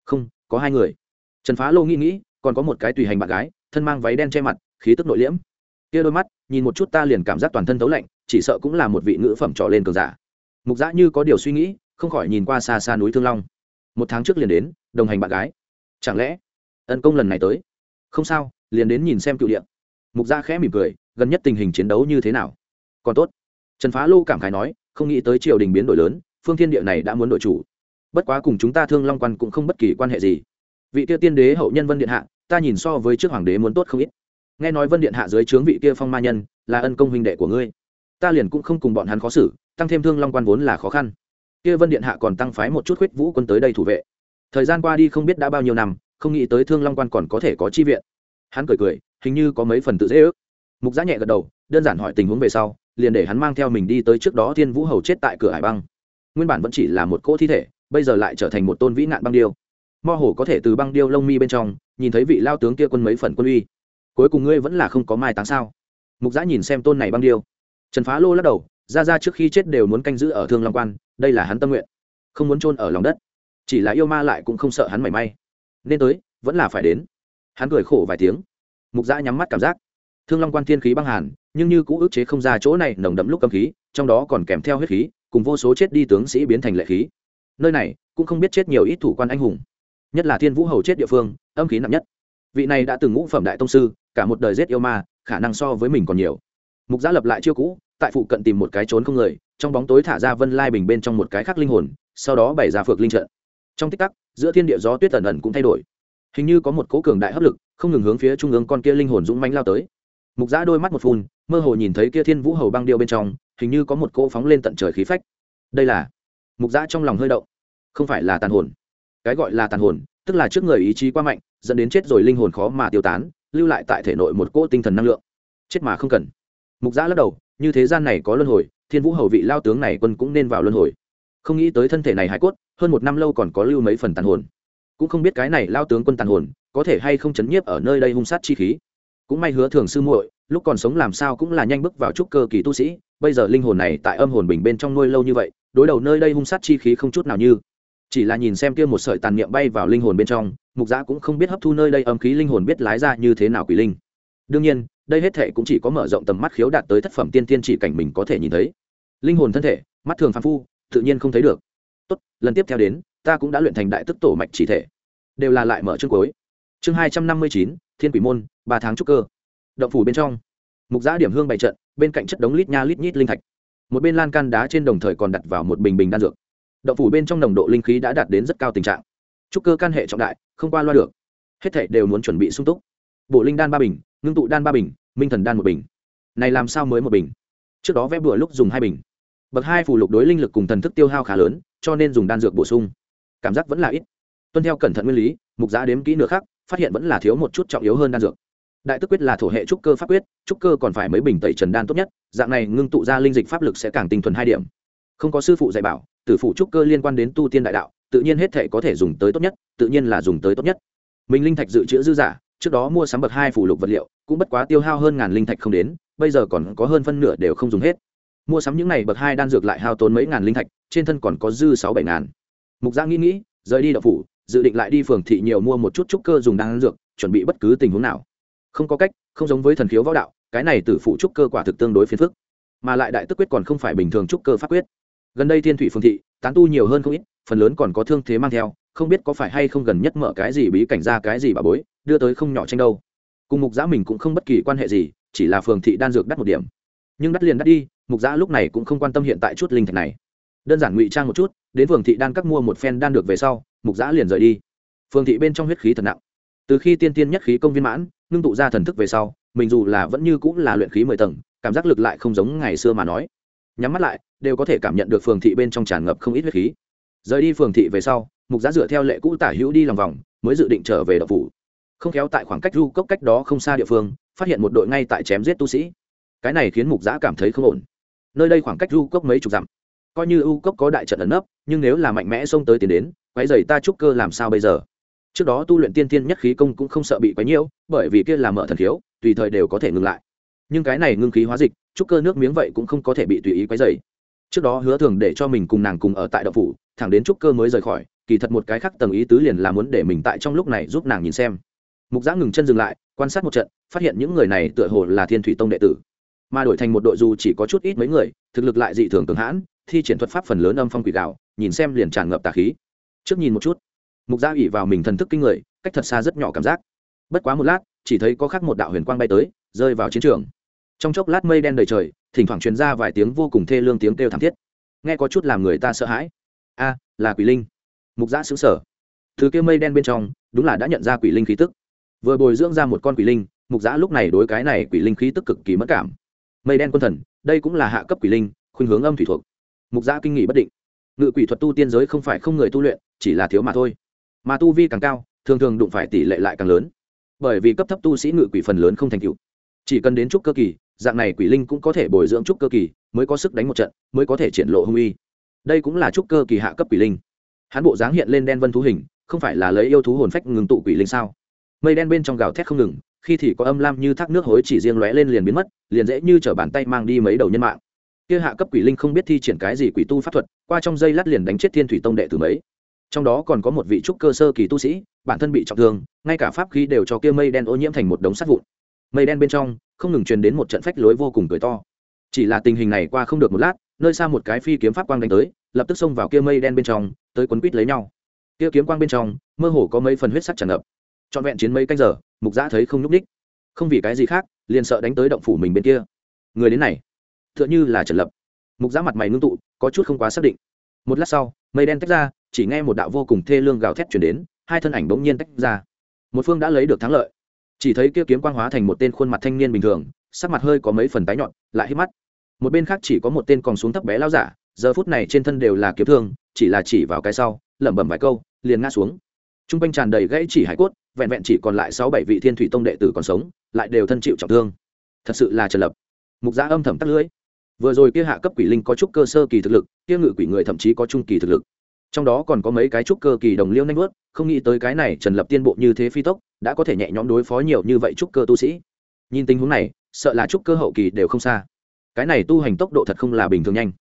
Không, có hai người. Trần phá lô nghĩ nghĩ, còn có một cái tùy hành bạn gái, thân mang váy đen che mặt, khí tức nội liễm kia đôi mắt, nhìn một chút ta liền cảm giác toàn thân thấu lạnh, chỉ sợ cũng là một vị ngữ phẩm trọ lên cường giả. Mục giã như có điều suy nghĩ, không khỏi nhìn qua xa xa núi thương long. Một tháng trước liền đến, đồng hành bạn gái. Chẳng lẽ, ân công lần này tới? Không sao, liền đến nhìn xem cựu điện mục gia khẽ mỉm cười, gần nhất tình hình chiến đấu như thế nào? Còn tốt. Trần phá lô cảm khái nói, không nghĩ tới triều đình biến đổi lớn, phương thiên địa này đã muốn đổi chủ. Bất quá cùng chúng ta thương long quan cũng không bất kỳ quan hệ gì. Vị tiêu tiên đế hậu nhân vân điện hạ, ta nhìn so với trước hoàng đế muốn tốt không ít nghe nói vân điện hạ dưới trướng vị kia phong ma nhân, là ân công huynh đệ của ngươi. Ta liền cũng không cùng bọn hắn khó xử, tăng thêm thương long quan vốn là khó khăn. Kia vân điện hạ còn tăng phái một chút huyết vũ quân tới đây thủ vệ. Thời gian qua đi không biết đã bao nhiêu năm, không nghĩ tới thương long quan còn có thể có chi viện. Hắn cười cười, hình như có mấy phần tự dễ ước. Mục giã nhẹ gật đầu, đơn giản hỏi tình huống về sau, liền để hắn mang theo mình đi tới trước đó thiên vũ hầu chết tại cửa hải băng. Nguyên bản vẫn chỉ là một cỗ thi thể, bây giờ lại trở thành một tôn vĩ nạn băng điêu. Mo hồ có thể từ băng điêu lông mi bên trong, nhìn thấy vị lao tướng kia quân mấy phần quân uy cuối cùng ngươi vẫn là không có mai táng sao? Mục giã nhìn xem tôn này băng điêu. Trần phá lô lắc đầu, ra ra trước khi chết đều muốn canh giữ ở thương long quan, đây là hắn tâm nguyện. Không muốn chôn ở lòng đất. Chỉ là yêu ma lại cũng không sợ hắn mảy may. Nên tới, vẫn là phải đến. Hắn cười khổ vài tiếng. Mục giã nhắm mắt cảm giác. Thương long quan thiên khí băng hàn, nhưng như cũ ức chế không ra chỗ này, nồng đậm lúc cầm khí, trong đó còn kèm theo huyết khí, cùng vô số chết đi tướng sĩ biến thành lệ khí. Nơi này, cũng không biết chết nhiều ít thủ quan anh hùng. Nhất là thiên vũ hầu chết địa phương, âm khí nặng nhất vị này đã từng ngũ phẩm đại tông sư, cả một đời giết yêu ma, khả năng so với mình còn nhiều. Mục giã lập lại chiêu cũ, tại phụ cận tìm một cái trốn không người, trong bóng tối thả ra vân lai bình bên trong một cái khác linh hồn, sau đó bày ra phược linh trận. Trong tích tắc, giữa thiên địa gió tuyết ẩn ẩn cũng thay đổi. Hình như có một cố cường đại hấp lực, không ngừng hướng phía trung ương con kia linh hồn dũng mánh lao tới. Mục giã đôi mắt một phun, mơ hồ nhìn thấy kia thiên vũ hầu băng điêu bên trong, hình như có một cỗ phóng lên tận trời khí phách. Đây là mục giã trong lòng hơi động. Không phải là tàn hồn. Cái gọi là tàn hồn, tức là trước người ý chí quá mạnh dẫn đến chết rồi linh hồn khó mà tiêu tán, lưu lại tại thể nội một cỗ tinh thần năng lượng. Chết mà không cần. Mục giã lắc đầu, như thế gian này có luân hồi, thiên vũ hầu vị lao tướng này quân cũng nên vào luân hồi. Không nghĩ tới thân thể này hải cốt, hơn một năm lâu còn có lưu mấy phần tàn hồn. Cũng không biết cái này lao tướng quân tàn hồn, có thể hay không chấn nhiếp ở nơi đây hung sát chi khí. Cũng may hứa thường sư muội, lúc còn sống làm sao cũng là nhanh bước vào trúc cơ kỳ tu sĩ, bây giờ linh hồn này tại âm hồn bình bên trong nuôi lâu như vậy, đối đầu nơi đây hung sát chi khí không chút nào như chỉ là nhìn xem kia một sợi tàn niệm bay vào linh hồn bên trong, mục giã cũng không biết hấp thu nơi đây âm khí linh hồn biết lái ra như thế nào quỷ linh. Đương nhiên, đây hết thể cũng chỉ có mở rộng tầm mắt khiếu đạt tới thất phẩm tiên tiên chỉ cảnh mình có thể nhìn thấy. Linh hồn thân thể, mắt thường phàm phu, tự nhiên không thấy được. Tốt, lần tiếp theo đến, ta cũng đã luyện thành đại tức tổ mạch chỉ thể. Đều là lại mở chương cuối. Chương hai trăm năm mươi chín, thiên quỷ môn, ba tháng trúc cơ. Động phủ bên trong. Mục giã điểm hương bày trận, bên cạnh chất đống lít nha lít nhít linh thạch. Một bên lan can đá trên đồng thời còn đặt vào một bình bình đan dược động phủ bên trong nồng độ linh khí đã đạt đến rất cao tình trạng. Trúc cơ can hệ trọng đại, không qua loa được. Hết thảy đều muốn chuẩn bị sung túc. Bộ linh đan ba bình, ngưng tụ đan ba bình, minh thần đan một bình. Này làm sao mới một bình? Trước đó vẽ bừa lúc dùng hai bình. Bậc hai phù lục đối linh lực cùng thần thức tiêu hao khá lớn, cho nên dùng đan dược bổ sung. Cảm giác vẫn là ít. Tuân theo cẩn thận nguyên lý, mục giá đếm kỹ nửa khác phát hiện vẫn là thiếu một chút trọng yếu hơn đan dược. Đại tức quyết là thổ hệ trúc cơ pháp quyết, trúc cơ còn phải mấy bình tẩy trần đan tốt nhất, dạng này ngưng tụ ra linh dịch pháp lực sẽ càng tinh thuần hai điểm. Không có sư phụ dạy bảo tử phụ trúc cơ liên quan đến tu tiên đại đạo, tự nhiên hết thể có thể dùng tới tốt nhất, tự nhiên là dùng tới tốt nhất. Mình linh thạch dự trữ dư giả, trước đó mua sắm bậc hai phủ lục vật liệu, cũng bất quá tiêu hao hơn ngàn linh thạch không đến, bây giờ còn có hơn phân nửa đều không dùng hết. Mua sắm những này bậc hai đan dược lại hao tốn mấy ngàn linh thạch, trên thân còn có dư sáu bảy ngàn. Mục giang nghĩ nghĩ, rời đi đậu phủ, dự định lại đi phường thị nhiều mua một chút trúc cơ dùng đan dược, chuẩn bị bất cứ tình huống nào. Không có cách, không giống với thần khiếu võ đạo, cái này tử phụ trúc cơ quả thực tương đối phiền phức. Mà lại đại tức quyết còn không phải bình thường trúc cơ pháp quyết gần đây thiên thủy phương thị, tán tu nhiều hơn không ít, phần lớn còn có thương thế mang theo, không biết có phải hay không gần nhất mở cái gì bí cảnh ra cái gì bà bối, đưa tới không nhỏ tranh đâu. Cùng mục giã mình cũng không bất kỳ quan hệ gì, chỉ là phường thị đan dược đắt một điểm. Nhưng đắt liền đắt đi, mục giã lúc này cũng không quan tâm hiện tại chút linh thạch này. Đơn giản ngụy trang một chút, đến phường thị đan các mua một phen đan được về sau, mục giã liền rời đi. Phường thị bên trong huyết khí thật nặng. Từ khi tiên tiên nhất khí công viên mãn, ngưng tụ ra thần thức về sau, mình dù là vẫn như cũng là luyện khí mười tầng, cảm giác lực lại không giống ngày xưa mà nói nhắm mắt lại, đều có thể cảm nhận được phường thị bên trong tràn ngập không ít huyết khí. Rời đi phường thị về sau, mục giá dựa theo lệ cũ tả hữu đi lòng vòng, mới dự định trở về đậu phủ. Không khéo tại khoảng cách du cốc cách đó không xa địa phương, phát hiện một đội ngay tại chém giết tu sĩ. Cái này khiến mục giá cảm thấy không ổn. Nơi đây khoảng cách du cốc mấy chục dặm. Coi như u cốc có đại trận ẩn nấp, nhưng nếu là mạnh mẽ xông tới tiến đến, quái dày ta trúc cơ làm sao bây giờ? Trước đó tu luyện tiên tiên nhất khí công cũng không sợ bị quấy nhiễu, bởi vì kia là mở thần khiếu, tùy thời đều có thể ngừng lại. Nhưng cái này ngưng khí hóa dịch trúc cơ nước miếng vậy cũng không có thể bị tùy ý quấy dày trước đó hứa thường để cho mình cùng nàng cùng ở tại đậu phủ, thẳng đến trúc cơ mới rời khỏi, kỳ thật một cái khác tầng ý tứ liền là muốn để mình tại trong lúc này giúp nàng nhìn xem. Mục giã ngừng chân dừng lại, quan sát một trận, phát hiện những người này tựa hồ là thiên thủy tông đệ tử. Mà đổi thành một đội dù chỉ có chút ít mấy người, thực lực lại dị thường cường hãn, thi triển thuật pháp phần lớn âm phong quỷ đạo, nhìn xem liền tràn ngập tà khí. Trước nhìn một chút, mục giã ủy vào mình thần thức kinh người, cách thật xa rất nhỏ cảm giác. Bất quá một lát, chỉ thấy có khác một đạo huyền quang bay tới, rơi vào chiến trường trong chốc lát mây đen đầy trời, thỉnh thoảng truyền ra vài tiếng vô cùng thê lương tiếng kêu thảm thiết. Nghe có chút làm người ta sợ hãi. A, là quỷ linh. Mục giã xứng sở thứ kia mây đen bên trong, đúng là đã nhận ra quỷ linh khí tức. Vừa bồi dưỡng ra một con quỷ linh, mục giã lúc này đối cái này quỷ linh khí tức cực kỳ mất cảm. Mây đen quân thần, đây cũng là hạ cấp quỷ linh, khuynh hướng âm thủy thuộc. Mục giã kinh nghị bất định. Ngự quỷ thuật tu tiên giới không phải không người tu luyện, chỉ là thiếu mà thôi. Mà tu vi càng cao, thường thường đụng phải tỷ lệ lại càng lớn. Bởi vì cấp thấp tu sĩ ngự quỷ phần lớn không thành tựu. Chỉ cần đến chút cơ kỳ dạng này quỷ linh cũng có thể bồi dưỡng trúc cơ kỳ, mới có sức đánh một trận, mới có thể triển lộ hung uy. Đây cũng là trúc cơ kỳ hạ cấp quỷ linh. Hắn bộ dáng hiện lên đen vân thú hình, không phải là lấy yêu thú hồn phách ngừng tụ quỷ linh sao? Mây đen bên trong gào thét không ngừng, khi thì có âm lam như thác nước hối chỉ riêng lóe lên liền biến mất, liền dễ như chở bàn tay mang đi mấy đầu nhân mạng. Kia hạ cấp quỷ linh không biết thi triển cái gì quỷ tu pháp thuật, qua trong dây lát liền đánh chết thiên thủy tông đệ tử mấy. Trong đó còn có một vị trúc cơ sơ kỳ tu sĩ, bản thân bị trọng thương, ngay cả pháp khí đều cho kia mây đen ô nhiễm thành một đống sắt vụn. Mây đen bên trong không ngừng truyền đến một trận phách lối vô cùng cười to. Chỉ là tình hình này qua không được một lát, nơi xa một cái phi kiếm pháp quang đánh tới, lập tức xông vào kia mây đen bên trong, tới quấn quýt lấy nhau. Kia kiếm quang bên trong, mơ hồ có mấy phần huyết sắc tràn ngập. Trọn vẹn chiến mấy canh giờ, mục giã thấy không nhúc ních không vì cái gì khác, liền sợ đánh tới động phủ mình bên kia. Người đến này t h ư ợ n h ư là trần lập. Mục giã mặt mày ngưng tụ, có chút không quá xác định. Một lát sau, mây đen tách ra, chỉ nghe một đạo vô cùng thê lương gào thét chuyển đến, hai thân ảnh bỗng nhiên tách ra. Một phương đã lấy được thắng lợi chỉ thấy kia kiếm quang hóa thành một tên khuôn mặt thanh niên bình thường, sắc mặt hơi có mấy phần tái nhọn lại hít mắt. Một bên khác chỉ có một tên còn xuống thấp bé lao giả, giờ phút này trên thân đều là kiếm thương, chỉ là chỉ vào cái sau, lẩm bẩm vài câu, liền ngã xuống. T r u n g quanh tràn đầy gãy chỉ hải cốt, vẹn vẹn chỉ còn lại sáu bảy vị thiên thủy tông đệ tử còn sống, lại đều thân chịu trọng thương. Thật sự là trần lập. Mục giã âm thầm tắt lưỡi. Vừa rồi kia hạ cấp quỷ linh có chút cơ sơ kỳ thực lực, kia ngự quỷ người thậm chí có trung kỳ thực lực. Trong đó còn có mấy cái trúc cơ kỳ đồng liêu nanh vớt không nghĩ tới cái này trần lập tiên bộ như thế phi tốc đã có thể nhẹ nhõm đối phó nhiều như vậy trúc cơ tu sĩ. Nhìn tình huống này, sợ là trúc cơ hậu kỳ đều không xa. Cái này tu hành tốc độ thật không là bình thường nhanh.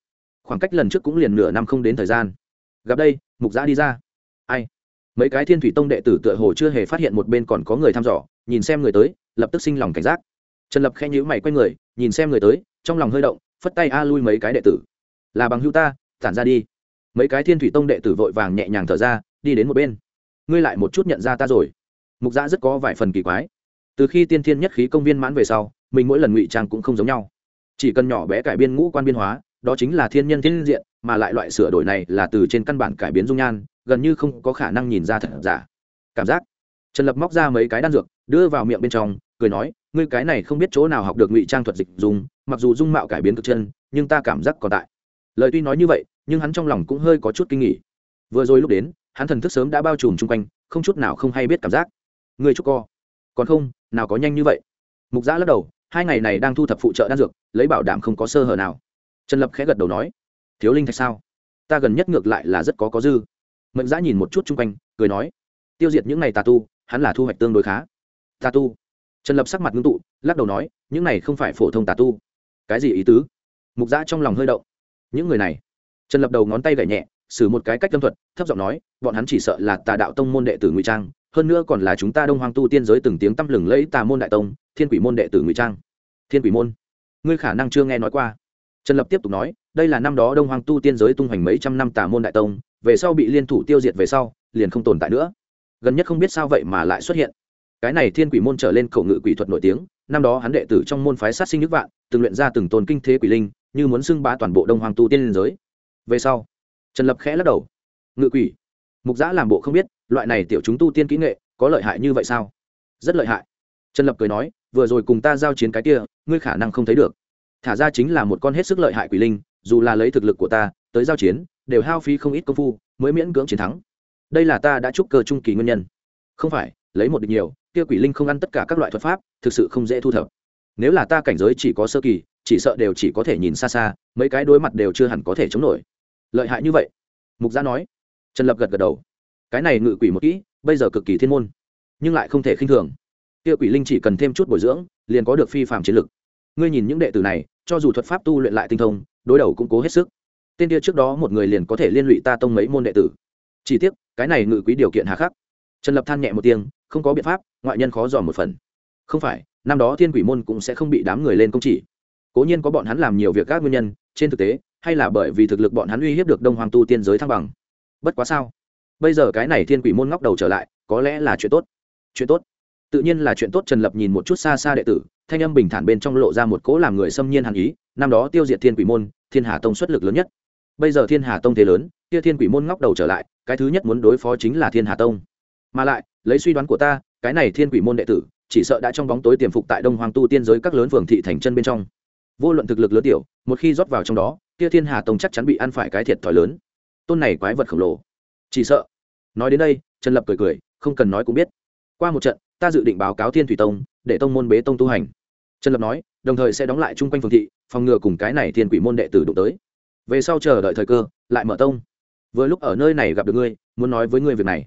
Khoảng cách lần trước cũng liền nửa năm không đến thời gian. Gặp đây, mục giã đi ra. Ai? Mấy cái thiên thủy tông đệ tử tựa hồ chưa hề phát hiện một bên còn có người thăm dò, nhìn xem người tới, lập tức sinh lòng cảnh giác. Trần lập khẽ nhữ mày quay người, nhìn xem người tới, trong lòng hơi động, phất tay a lui mấy cái đệ tử. Là bằng hưu ta tản ra đi. Mấy cái thiên thủy tông đệ tử vội vàng nhẹ nhàng thở ra, đi đến một bên. Ngươi lại một chút nhận ra ta rồi mục giã rất có vài phần kỳ quái. Từ khi tiên thiên nhất khí công viên mãn về sau, mình mỗi lần ngụy trang cũng không giống nhau. Chỉ cần nhỏ bé cải biên ngũ quan biên hóa, đó chính là thiên nhân thiên diện, mà lại loại sửa đổi này là từ trên căn bản cải biến dung nhan, gần như không có khả năng nhìn ra thật giả. Cảm giác. Trần lập móc ra mấy cái đan dược, đưa vào miệng bên trong, cười nói, ngươi cái này không biết chỗ nào học được ngụy trang thuật dịch dùng, mặc dù dung mạo cải biến cực chân, nhưng ta cảm giác còn tại. Lời tuy nói như vậy, nhưng hắn trong lòng cũng hơi có chút kinh nghỉ vừa rồi lúc đến, hắn thần thức sớm đã bao trùm chung quanh, không chút nào không hay biết cảm giác ngươi chúc co. Còn không, nào có nhanh như vậy. Mục giã lắc đầu, hai ngày này đang thu thập phụ trợ đan dược, lấy bảo đảm không có sơ hở nào. Trần lập khẽ gật đầu nói, thiếu linh thạch sao? Ta gần nhất ngược lại là rất có có dư. Mệnh giã nhìn một chút chung quanh, cười nói, tiêu diệt những ngày tà tu, hắn là thu hoạch tương đối khá. Tà tu? Trần lập sắc mặt ngưng tụ, lắc đầu nói, những này không phải phổ thông tà tu. Cái gì ý tứ? Mục giã trong lòng hơi động. Những người này? Trần lập đầu ngón tay gảy nhẹ xử một cái cách tâm thuật, thấp giọng nói, bọn hắn chỉ sợ là tà đạo tông môn đệ tử ngụy trang hơn nữa còn là chúng ta đông hoang tu tiên giới từng tiếng tăm lừng lẫy tà môn đại tông, thiên quỷ môn đệ tử ngụy trang. Thiên quỷ môn. Ngươi khả năng chưa nghe nói qua. Trần lập tiếp tục nói, đây là năm đó đông hoang tu tiên giới tung hoành mấy trăm năm tà môn đại tông, về sau bị liên thủ tiêu diệt về sau, liền không tồn tại nữa. Gần nhất không biết sao vậy mà lại xuất hiện. Cái này thiên quỷ môn trở lên khẩu ngự quỷ thuật nổi tiếng, năm đó hắn đệ tử trong môn phái sát sinh nước vạn, từng luyện ra từng tồn kinh thế quỷ linh, như muốn xưng bá toàn bộ đông hoàng tu tiên liên giới. Về sau, trần lập khẽ lắc đầu. Ngự quỷ. Mục giã làm bộ không biết loại này tiểu chúng tu tiên kỹ nghệ có lợi hại như vậy sao? Rất lợi hại. Trần lập cười nói, vừa rồi cùng ta giao chiến cái kia, ngươi khả năng không thấy được. Thả ra chính là một con hết sức lợi hại quỷ linh, dù là lấy thực lực của ta, tới giao chiến, đều hao phí không ít công phu, mới miễn cưỡng chiến thắng. Đây là ta đã chúc cơ trung kỳ nguyên nhân. Không phải, lấy một địch nhiều, kia quỷ linh không ăn tất cả các loại thuật pháp, thực sự không dễ thu thập. Nếu là ta cảnh giới chỉ có sơ kỳ, chỉ sợ đều chỉ có thể nhìn xa xa, mấy cái đối mặt đều chưa hẳn có thể chống nổi. Lợi hại như vậy? Mục gia nói. Trần lập gật gật đầu cái này ngự quỷ một kỹ, bây giờ cực kỳ thiên môn, nhưng lại không thể khinh thường. Kia quỷ linh chỉ cần thêm chút bồi dưỡng, liền có được phi phạm chiến lực. Ngươi nhìn những đệ tử này, cho dù thuật pháp tu luyện lại tinh thông, đối đầu cũng cố hết sức. Tên kia trước đó một người liền có thể liên lụy ta tông mấy môn đệ tử. Chỉ tiếc, cái này ngự quý điều kiện hà khắc. Trần lập than nhẹ một tiếng, không có biện pháp, ngoại nhân khó dò một phần. Không phải, năm đó thiên quỷ môn cũng sẽ không bị đám người lên công chỉ. Cố nhiên có bọn hắn làm nhiều việc các nguyên nhân, trên thực tế, hay là bởi vì thực lực bọn hắn uy hiếp được đông hoàng tu tiên giới thăng bằng. Bất quá sao? Bây giờ cái này thiên quỷ môn ngóc đầu trở lại, có lẽ là chuyện tốt. Chuyện tốt? Tự nhiên là chuyện tốt, trần lập nhìn một chút xa xa đệ tử, thanh âm bình thản bên trong lộ ra một cỗ làm người xâm nhiên hàn ý, năm đó tiêu diệt thiên quỷ môn, thiên hà tông xuất lực lớn nhất. Bây giờ thiên hà tông thế lớn, kia thiên quỷ môn ngóc đầu trở lại, cái thứ nhất muốn đối phó chính là thiên hà tông. Mà lại, lấy suy đoán của ta, cái này thiên quỷ môn đệ tử, chỉ sợ đã trong bóng tối tiềm phục tại đông hoàng tu tiên giới các lớn phường thị thành chân bên trong. Vô luận thực lực lớn tiểu, một khi rót vào trong đó, kia thiên hà tông chắc chắn bị ăn phải cái thiệt thòi lớn. Tôn này quái vật khổng lồ chỉ sợ. Nói đến đây, trần lập cười cười, không cần nói cũng biết. Qua một trận, ta dự định báo cáo thiên thủy tông, để tông môn bế tông tu hành. Trần lập nói, đồng thời sẽ đóng lại chung quanh phường thị, phòng ngừa cùng cái này thiên quỷ môn đệ tử đụng tới. Về sau chờ đợi thời cơ, lại mở tông. Vừa lúc ở nơi này gặp được ngươi, muốn nói với ngươi việc này.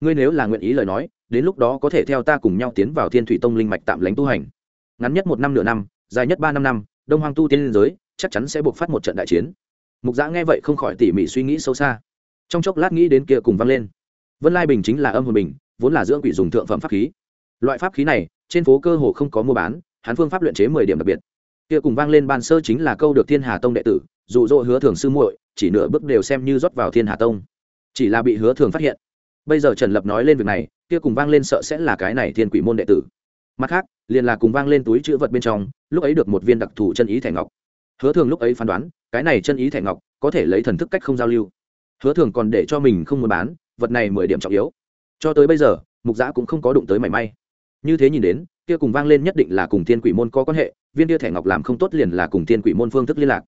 Ngươi nếu là nguyện ý lời nói, đến lúc đó có thể theo ta cùng nhau tiến vào thiên thủy tông linh mạch tạm lánh tu hành. Ngắn nhất một năm nửa năm, dài nhất ba năm năm, đông hoang tu tiên liên giới, chắc chắn sẽ buộc phát một trận đại chiến. Mục giã nghe vậy không khỏi tỉ mỉ suy nghĩ sâu xa trong chốc lát nghĩ đến kia cùng vang lên. Vân lai bình chính là âm hồn bình, vốn là dưỡng quỷ dùng thượng phẩm pháp khí. Loại pháp khí này, trên phố cơ hồ không có mua bán, hắn phương pháp luyện chế mười điểm đặc biệt. Kia cùng vang lên ban sơ chính là câu được thiên hà tông đệ tử, dụ dỗ hứa thường sư muội, chỉ nửa bước đều xem như rót vào thiên hà tông. Chỉ là bị hứa thường phát hiện. Bây giờ trần lập nói lên việc này, kia cùng vang lên sợ sẽ là cái này thiên quỷ môn đệ tử. Mặt khác, liền là cùng vang lên túi chữ vật bên trong, lúc ấy được một viên đặc thù chân ý thẻ ngọc. Hứa thường lúc ấy phán đoán, cái này chân ý thẻ ngọc có thể lấy thần thức cách không giao lưu hứa thường còn để cho mình không muốn bán, vật này mười điểm trọng yếu. Cho tới bây giờ, mục giã cũng không có đụng tới mảy may. Như thế nhìn đến, kia cùng vang lên nhất định là cùng thiên quỷ môn có quan hệ, viên kia thẻ ngọc làm không tốt liền là cùng thiên quỷ môn phương thức liên lạc.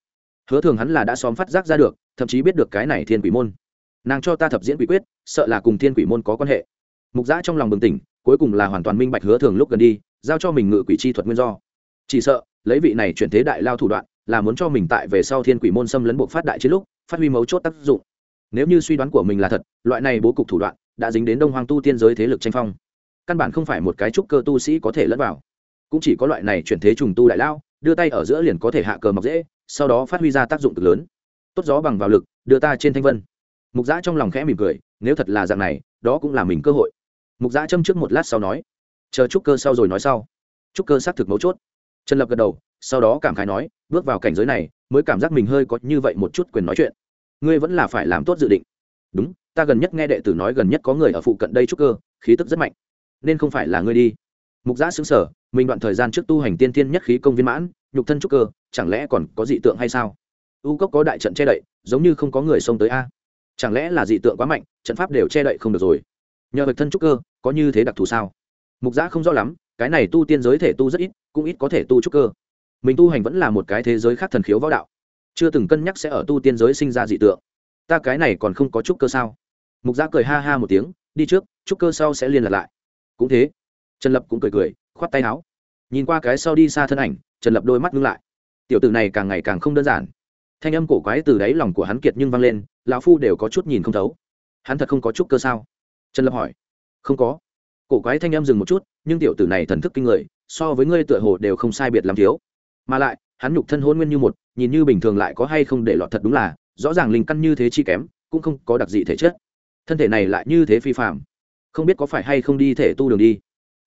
Hứa thường hắn là đã xóm phát giác ra được, thậm chí biết được cái này thiên quỷ môn. Nàng cho ta thập diễn quỷ quyết, sợ là cùng thiên quỷ môn có quan hệ. Mục giã trong lòng bừng tỉnh, cuối cùng là hoàn toàn minh bạch hứa thường lúc gần đi, giao cho mình ngự quỷ chi thuật nguyên do. Chỉ sợ, lấy vị này chuyển thế đại lao thủ đoạn, là muốn cho mình tại về sau thiên quỷ môn xâm lấn buộc phát đại chiến lúc, phát huy mấu chốt tác dụng nếu như suy đoán của mình là thật, loại này bố cục thủ đoạn đã dính đến đông hoàng tu tiên giới thế lực tranh phong. Căn bản không phải một cái trúc cơ tu sĩ có thể lẫn vào. Cũng chỉ có loại này chuyển thế trùng tu đại lao, đưa tay ở giữa liền có thể hạ cờ mọc dễ, sau đó phát huy ra tác dụng cực lớn. Tốt gió bằng vào lực, đưa ta trên thanh vân. Mục giã trong lòng khẽ mỉm cười, nếu thật là dạng này, đó cũng là mình cơ hội. Mục giã châm trước một lát sau nói, chờ trúc cơ sau rồi nói sau. Trúc cơ xác thực mấu chốt. Trần lập gật đầu, sau đó cảm khái nói, bước vào cảnh giới này, mới cảm giác mình hơi có như vậy một chút quyền nói chuyện ngươi vẫn là phải làm tốt dự định. Đúng, ta gần nhất nghe đệ tử nói gần nhất có người ở phụ cận đây trúc cơ, khí tức rất mạnh. Nên không phải là ngươi đi. Mục giã xứng sở mình đoạn thời gian trước tu hành tiên tiên nhất khí công viên mãn, nhục thân trúc cơ, chẳng lẽ còn có dị tượng hay sao? U cốc có đại trận che đậy, giống như không có người xông tới a. Chẳng lẽ là dị tượng quá mạnh, trận pháp đều che đậy không được rồi? Nhờ vật thân trúc cơ, có như thế đặc thù sao? Mục giã không rõ lắm, cái này tu tiên giới thể tu rất ít, cũng ít có thể tu trúc cơ. Mình tu hành vẫn là một cái thế giới khác thần khiếu võ đạo chưa từng cân nhắc sẽ ở tu tiên giới sinh ra dị tượng. Ta cái này còn không có trúc cơ sao? Mục giã cười ha ha một tiếng, đi trước, trúc cơ sau sẽ liên lạc lại. Cũng thế. Trần lập cũng cười cười, khoát tay áo. Nhìn qua cái sau đi xa thân ảnh, trần lập đôi mắt ngưng lại. Tiểu tử này càng ngày càng không đơn giản. Thanh âm cổ quái từ đáy lòng của hắn kiệt nhưng vang lên, lão phu đều có chút nhìn không thấu. Hắn thật không có chút cơ sao? Trần lập hỏi. Không có. Cổ quái thanh âm dừng một chút, nhưng tiểu tử này thần thức kinh người, so với ngươi tựa hồ đều không sai biệt làm thiếu. Mà lại hắn nhục thân hôn nguyên như một, nhìn như bình thường lại có hay không để lọt thật đúng là, rõ ràng linh căn như thế chi kém, cũng không có đặc dị thể chất. Thân thể này lại như thế phi phạm không biết có phải hay không đi thể tu đường đi.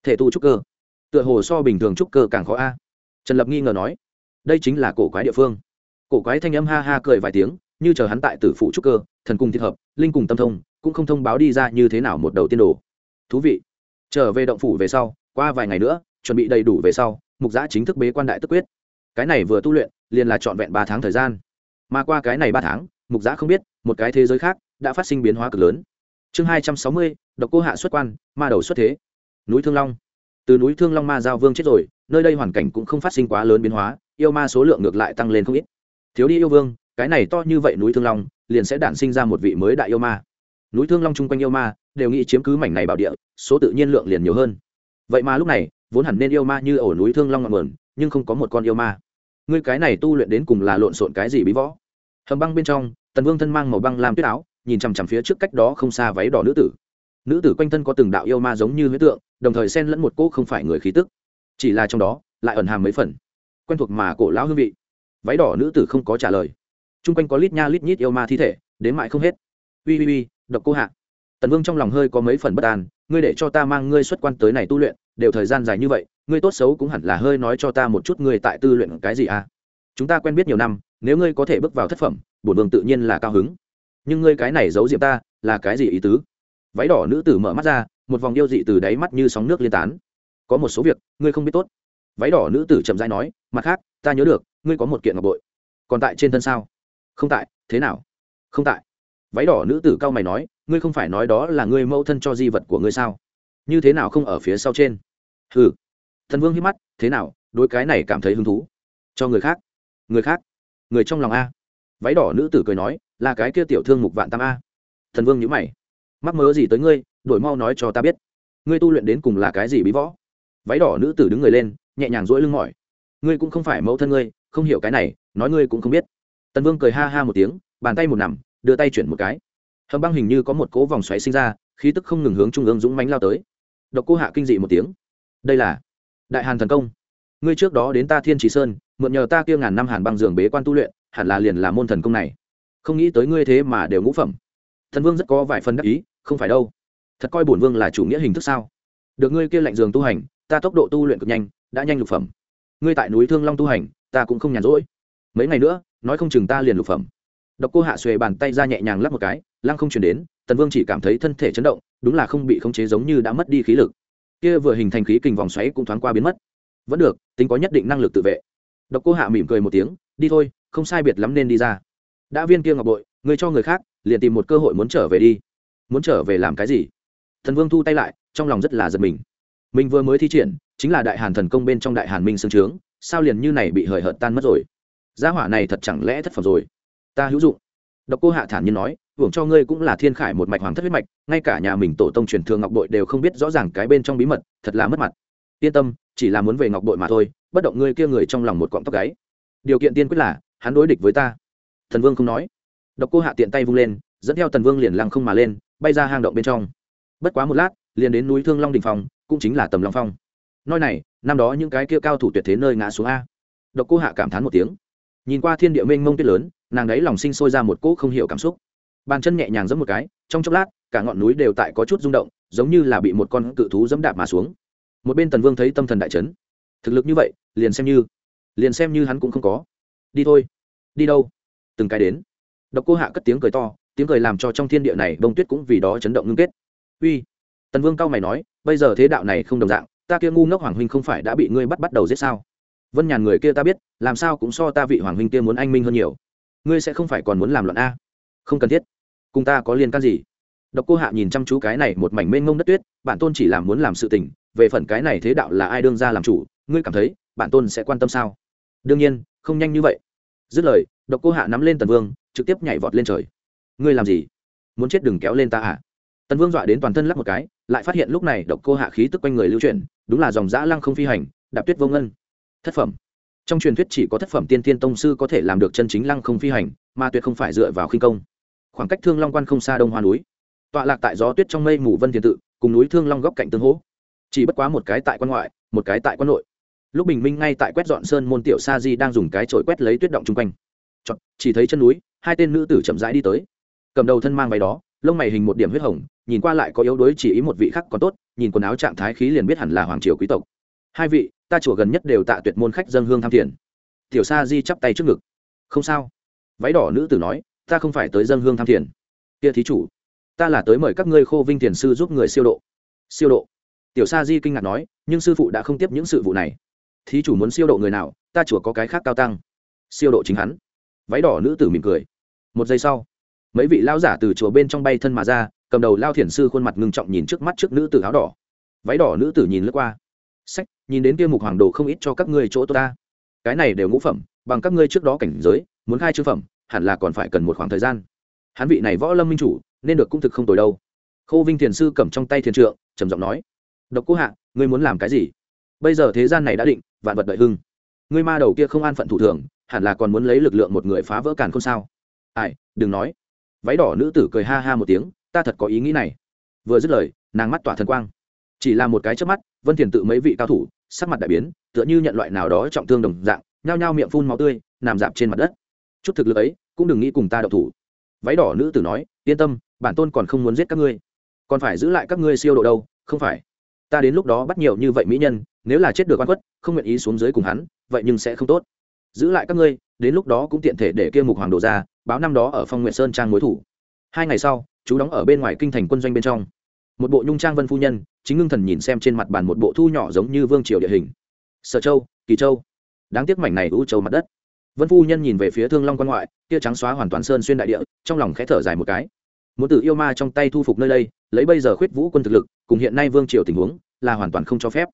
Thể tu trúc cơ. Tựa hồ so bình thường trúc cơ càng khó a. Trần lập nghi ngờ nói, đây chính là cổ quái địa phương. Cổ quái thanh âm ha ha cười vài tiếng, như chờ hắn tại tử phụ trúc cơ, thần cùng thích hợp, linh cùng tâm thông, cũng không thông báo đi ra như thế nào một đầu tiên đồ. Thú vị. Trở về động phủ về sau, qua vài ngày nữa, chuẩn bị đầy đủ về sau, mục giã chính thức bế quan đại tức quyết cái này vừa tu luyện, liền là trọn vẹn ba tháng thời gian. Mà qua cái này ba tháng, mục giã không biết, một cái thế giới khác, đã phát sinh biến hóa cực lớn. Chương hai trăm sáu mươi, độc cô hạ xuất quan, ma đầu xuất thế. Núi thương long. Từ núi thương long ma giao vương chết rồi, nơi đây hoàn cảnh cũng không phát sinh quá lớn biến hóa, yêu ma số lượng ngược lại tăng lên không ít. Thiếu đi yêu vương, cái này to như vậy núi thương long, liền sẽ đản sinh ra một vị mới đại yêu ma. Núi thương long chung quanh yêu ma, đều nghĩ chiếm cứ mảnh này bảo địa, số tự nhiên lượng liền nhiều hơn. Vậy mà lúc này, vốn hẳn nên yêu ma như ổ núi thương long ngọn nguồn nhưng không có một con yêu ma. Ngươi cái này tu luyện đến cùng là lộn xộn cái gì bí võ? Hầm băng bên trong, tần vương thân mang màu băng làm tuyết áo, nhìn chằm chằm phía trước cách đó không xa váy đỏ nữ tử. Nữ tử quanh thân có từng đạo yêu ma giống như huyết tượng, đồng thời xen lẫn một cỗ không phải người khí tức. Chỉ là trong đó, lại ẩn hàm mấy phần quen thuộc mà cổ lão hương vị. Váy đỏ nữ tử không có trả lời. T r u n g quanh có lít nha lít nhít yêu ma thi thể, đến mại không hết. Ui ui ui độc cô hạ. Tần vương trong lòng hơi có mấy phần bất an, ngươi để cho ta mang ngươi xuất quan tới này tu luyện đều thời gian dài như vậy, ngươi tốt xấu cũng hẳn là hơi nói cho ta một chút ngươi tại tư luyện cái gì à? Chúng ta quen biết nhiều năm, nếu ngươi có thể bước vào thất phẩm, bổn vương tự nhiên là cao hứng. Nhưng ngươi cái này giấu diệm ta, là cái gì ý tứ? Váy đỏ nữ tử mở mắt ra, một vòng yêu dị từ đáy mắt như sóng nước liên tán. Có một số việc, ngươi không biết tốt. Váy đỏ nữ tử chậm dai nói, mặt khác, ta nhớ được, ngươi có một kiện ngọc bội. Còn tại trên thân sao? Không tại, thế nào? Không tại. Váy đỏ nữ tử cao mày nói, ngươi không phải nói đó là ngươi mẫu thân cho di vật của ngươi sao? Như thế nào không ở phía sau trên? Hừ. Thần vương hít mắt, thế nào? Đối cái này cảm thấy hứng thú. Cho người khác. Người khác. Người trong lòng a. Váy đỏ nữ tử cười nói, là cái kia tiểu thương mục vạn tam a. Thần vương nhữ mày. Mắc mớ gì tới ngươi, đổi mau nói cho ta biết. Ngươi tu luyện đến cùng là cái gì bí võ? Váy đỏ nữ tử đứng người lên, nhẹ nhàng dỗi lưng mỏi. Ngươi cũng không phải mẫu thân ngươi, không hiểu cái này, nói ngươi cũng không biết. Tần vương cười ha ha một tiếng, bàn tay một nằm, đưa tay chuyển một cái. Hầm băng hình như có một cỗ vòng xoáy sinh ra, khí tức không ngừng hướng trung ương dũng mánh lao tới độc cô hạ kinh dị một tiếng. Đây là đại hàn thần công. Ngươi trước đó đến ta thiên trí sơn, mượn nhờ ta kia ngàn năm hàn băng giường bế quan tu luyện, hẳn là liền là môn thần công này. Không nghĩ tới ngươi thế mà đều ngũ phẩm. Thần vương rất có vài phần đắc ý, không phải đâu. Thật coi bổn vương là chủ nghĩa hình thức sao? Được ngươi kia lạnh giường tu hành, ta tốc độ tu luyện cực nhanh, đã nhanh lục phẩm. Ngươi tại núi thương long tu hành, ta cũng không nhàn rỗi. Mấy ngày nữa, nói không chừng ta liền lục phẩm. Độc cô hạ xuề bàn tay ra nhẹ nhàng lắp một cái, lăng không chuyển đến, tần vương chỉ cảm thấy thân thể chấn động đúng là không bị khống chế giống như đã mất đi khí lực. Kia vừa hình thành khí kình vòng xoáy cũng thoáng qua biến mất. Vẫn được, tính có nhất định năng lực tự vệ. Độc cô hạ mỉm cười một tiếng, đi thôi, không sai biệt lắm nên đi ra. Đã viên kia ngọc bội, người cho người khác, liền tìm một cơ hội muốn trở về đi. Muốn trở về làm cái gì? Thần vương thu tay lại, trong lòng rất là giật mình. Mình vừa mới thi triển, chính là đại hàn thần công bên trong đại hàn minh xương trướng, sao liền như này bị hời hợt tan mất rồi? Gia hỏa này thật chẳng lẽ thất phẩm rồi? Ta hữu dụng. Độc cô hạ thản nhiên nói hưởng cho ngươi cũng là thiên khải một mạch hoàng thất huyết mạch, ngay cả nhà mình tổ tông truyền thường ngọc bội đều không biết rõ ràng cái bên trong bí mật, thật là mất mặt. Yên tâm, chỉ là muốn về ngọc bội mà thôi, bất động ngươi kia người trong lòng một cọng tóc gáy. Điều kiện tiên quyết là, hắn đối địch với ta. Thần vương không nói. Độc cô hạ tiện tay vung lên, dẫn theo tần vương liền lăng không mà lên, bay ra hang động bên trong. Bất quá một lát, liền đến núi thương long đình phong, cũng chính là tầm long phong. Nơi này, năm đó những cái kia cao thủ tuyệt thế nơi ngã xuống a. Độc cô hạ cảm thán một tiếng. Nhìn qua thiên địa mênh mông tuyết lớn, nàng đấy lòng sinh sôi ra một cỗ không hiểu cảm xúc bàn chân nhẹ nhàng giẫm một cái, trong chốc lát, cả ngọn núi đều tại có chút rung động, giống như là bị một con cự thú dẫm đạp mà xuống. Một bên tần vương thấy tâm thần đại chấn. Thực lực như vậy, liền xem như, liền xem như hắn cũng không có. Đi thôi. Đi đâu? Từng cái đến. Độc cô hạ cất tiếng cười to, tiếng cười làm cho trong thiên địa này bông tuyết cũng vì đó chấn động ngưng kết. Uy. Tần vương cao mày nói, bây giờ thế đạo này không đồng dạng, ta kia ngu ngốc hoàng huynh không phải đã bị ngươi bắt bắt đầu giết sao? Vân nhàn người kia ta biết, làm sao cũng so ta vị hoàng huynh kia muốn anh minh hơn nhiều. Ngươi sẽ không phải còn muốn làm loạn a. Không cần thiết cùng ta có liên can gì? Độc cô hạ nhìn chăm chú cái này một mảnh mênh mông đất tuyết, bản tôn chỉ làm muốn làm sự tình, về phần cái này thế đạo là ai đương ra làm chủ, ngươi cảm thấy, bản tôn sẽ quan tâm sao? Đương nhiên, không nhanh như vậy. Dứt lời, độc cô hạ nắm lên tần vương, trực tiếp nhảy vọt lên trời. Ngươi làm gì? Muốn chết đừng kéo lên ta hạ tần vương dọa đến toàn thân lắc một cái, lại phát hiện lúc này độc cô hạ khí tức quanh người lưu chuyển, đúng là dòng dã lăng không phi hành, đạp tuyết vô ngân. Thất phẩm. Trong truyền thuyết chỉ có thất phẩm tiên thiên tông sư có thể làm được chân chính lăng không phi hành, mà tuyệt không phải dựa vào khinh công khoảng cách thương long quan không xa đông hoa núi tọa lạc tại gió tuyết trong mây mù vân thiên tự cùng núi thương long góc cạnh tương hỗ chỉ bất quá một cái tại quan ngoại một cái tại quan nội lúc bình minh ngay tại quét dọn sơn môn tiểu sa di đang dùng cái chổi quét lấy tuyết động chung quanh Chọn, chỉ thấy chân núi hai tên nữ tử chậm rãi đi tới cầm đầu thân mang váy đó lông mày hình một điểm huyết hồng nhìn qua lại có yếu đuối chỉ ý một vị khác còn tốt nhìn quần áo trạng thái khí liền biết hẳn là hoàng triều quý tộc hai vị ta chùa gần nhất đều tạ tuyệt môn khách dân hương tham thiền tiểu sa di chắp tay trước ngực không sao váy đỏ nữ tử nói ta không phải tới dân hương tham thiền. Kia thí chủ, ta là tới mời các ngươi khô vinh thiền sư giúp người siêu độ. Siêu độ. Tiểu sa di kinh ngạc nói, nhưng sư phụ đã không tiếp những sự vụ này. Thí chủ muốn siêu độ người nào, ta chùa có cái khác cao tăng. Siêu độ chính hắn. Váy đỏ nữ tử mỉm cười. Một giây sau, mấy vị lao giả từ chùa bên trong bay thân mà ra, cầm đầu lao thiền sư khuôn mặt ngưng trọng nhìn trước mắt trước nữ tử áo đỏ. Váy đỏ nữ tử nhìn lướt qua. Sách, nhìn đến kia mục hoàng đồ không ít cho các ngươi chỗ ta. Cái này đều ngũ phẩm, bằng các ngươi trước đó cảnh giới, muốn khai chư phẩm hẳn là còn phải cần một khoảng thời gian. Hắn vị này võ lâm minh chủ, nên được cũng thực không tồi đâu. Khô vinh thiền sư cầm trong tay thiền trượng, trầm giọng nói, độc cô hạ, ngươi muốn làm cái gì? Bây giờ thế gian này đã định, vạn vật đợi hưng. Ngươi ma đầu kia không an phận thủ thường, hẳn là còn muốn lấy lực lượng một người phá vỡ càn không sao? Ai, đừng nói. Váy đỏ nữ tử cười ha ha một tiếng, ta thật có ý nghĩ này. Vừa dứt lời, nàng mắt tỏa thần quang. Chỉ là một cái trước mắt, vân thiền tự mấy vị cao thủ, sắc mặt đại biến, tựa như nhận loại nào đó trọng thương đồng dạng, nhao nhao miệng phun máu tươi, nằm dạp trên mặt đất. Chút thực lực ấy cũng đừng nghĩ cùng ta đậu thủ. Váy đỏ nữ tử nói, yên tâm, bản tôn còn không muốn giết các ngươi. Còn phải giữ lại các ngươi siêu độ đâu, không phải. Ta đến lúc đó bắt nhiều như vậy mỹ nhân, nếu là chết được oan khuất, không nguyện ý xuống dưới cùng hắn, vậy nhưng sẽ không tốt. Giữ lại các ngươi, đến lúc đó cũng tiện thể để kia mục hoàng đồ ra, báo năm đó ở phong nguyện sơn trang mối thủ. Hai ngày sau, chú đóng ở bên ngoài kinh thành quân doanh bên trong. Một bộ nhung trang vân phu nhân, chính ngưng thần nhìn xem trên mặt bàn một bộ thu nhỏ giống như vương triều địa hình. Sở châu, kỳ châu. Đáng tiếc mảnh này u châu mặt đất vân phu nhân nhìn về phía thương long quan ngoại kia trắng xóa hoàn toàn sơn xuyên đại địa, trong lòng khẽ thở dài một cái. Muốn tự yêu ma trong tay thu phục nơi đây, lấy bây giờ khuyết vũ quân thực lực, cùng hiện nay vương triều tình huống, là hoàn toàn không cho phép.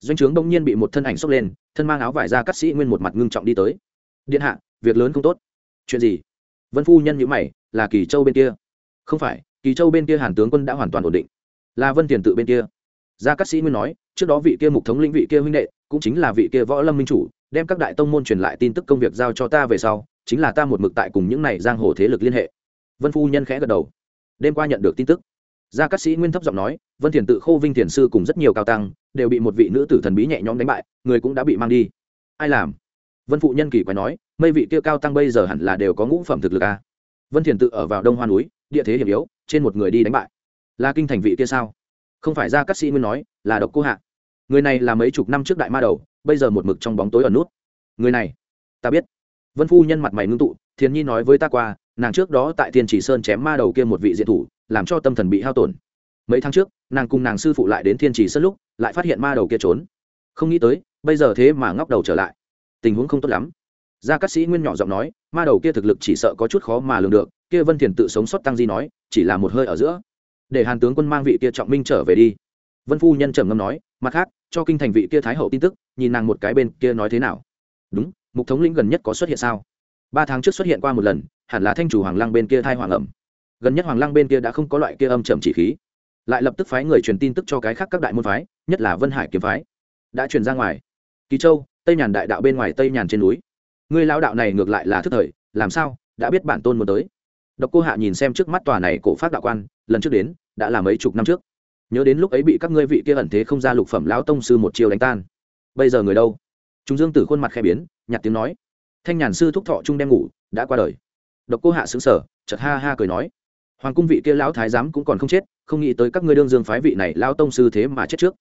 Doanh trướng đông nhiên bị một thân ảnh xốc lên, thân mang áo vải ra cắt sĩ nguyên một mặt ngưng trọng đi tới. Điện hạ, việc lớn không tốt. Chuyện gì? Vân phu nhân nhữ mày, là kỳ châu bên kia. Không phải, kỳ châu bên kia hàn tướng quân đã hoàn toàn ổn định. Là vân tiền tự bên kia. Gia cát sĩ nguyên nói, trước đó vị kia mục thống lĩnh vị kia huynh đệ, cũng chính là vị kia võ lâm minh chủ đem các đại tông môn truyền lại tin tức công việc giao cho ta về sau, chính là ta một mực tại cùng những này giang hồ thế lực liên hệ. Vân phu nhân khẽ gật đầu. Đêm qua nhận được tin tức, gia cát sĩ nguyên thấp giọng nói, vân thiền tự khô vinh thiền sư cùng rất nhiều cao tăng đều bị một vị nữ tử thần bí nhẹ nhõm đánh bại, người cũng đã bị mang đi. Ai làm? Vân phụ nhân kỳ quái nói, mây vị kia cao tăng bây giờ hẳn là đều có ngũ phẩm thực lực à. vân thiền tự ở vào đông hoa núi, địa thế hiểm yếu, trên một người đi đánh bại. Là kinh thành vị kia sao? Không phải ra cát sĩ nguyên nói, là độc cô hạ. Người này là mấy chục năm trước đại ma đầu bây giờ một mực trong bóng tối ở nút. Người này, ta biết. Vân phu nhân mặt mày ngưng tụ, thiền nhi nói với ta qua, nàng trước đó tại thiên chỉ sơn chém ma đầu kia một vị diện thủ, làm cho tâm thần bị hao tổn. Mấy tháng trước, nàng cùng nàng sư phụ lại đến thiên chỉ sơn lúc, lại phát hiện ma đầu kia trốn. Không nghĩ tới, bây giờ thế mà ngóc đầu trở lại. Tình huống không tốt lắm. Gia cát sĩ nguyên nhỏ giọng nói, ma đầu kia thực lực chỉ sợ có chút khó mà lường được, kia vân thiền tự sống sót tăng di nói, chỉ là một hơi ở giữa. Để hàn tướng quân mang vị kia trọng minh trở về đi. Vân phu nhân trầm ngâm nói, mặt khác cho kinh thành vị kia thái hậu tin tức, nhìn nàng một cái bên kia nói thế nào. Đúng, mục thống lĩnh gần nhất có xuất hiện sao? Ba tháng trước xuất hiện qua một lần, hẳn là thanh chủ hoàng lăng bên kia thai hoàng ẩm. Gần nhất hoàng lăng bên kia đã không có loại kia âm trầm chỉ khí. Lại lập tức phái người truyền tin tức cho cái khác các đại môn phái, nhất là vân hải kiếm phái. Đã truyền ra ngoài. Kỳ châu, tây nhàn đại đạo bên ngoài tây nhàn trên núi. Người lao đạo này ngược lại là thức thời, làm sao, đã biết bản tôn muốn tới. Độc cô hạ nhìn xem trước mắt tòa này cổ phát đạo quan, lần trước đến, đã là mấy chục năm trước nhớ đến lúc ấy bị các ngươi vị kia ẩn thế không ra lục phẩm lão tông sư một chiều đánh tan. Bây giờ người đâu? Chúng dương tử khuôn mặt khẽ biến nhặt tiếng nói. Thanh nhàn sư thúc thọ trung đem ngủ, đã qua đời. Độc cô hạ xứng sở chợt ha ha cười nói. Hoàng cung vị kia lão thái giám cũng còn không chết, không nghĩ tới các ngươi đương dương phái vị này lão tông sư thế mà chết trước.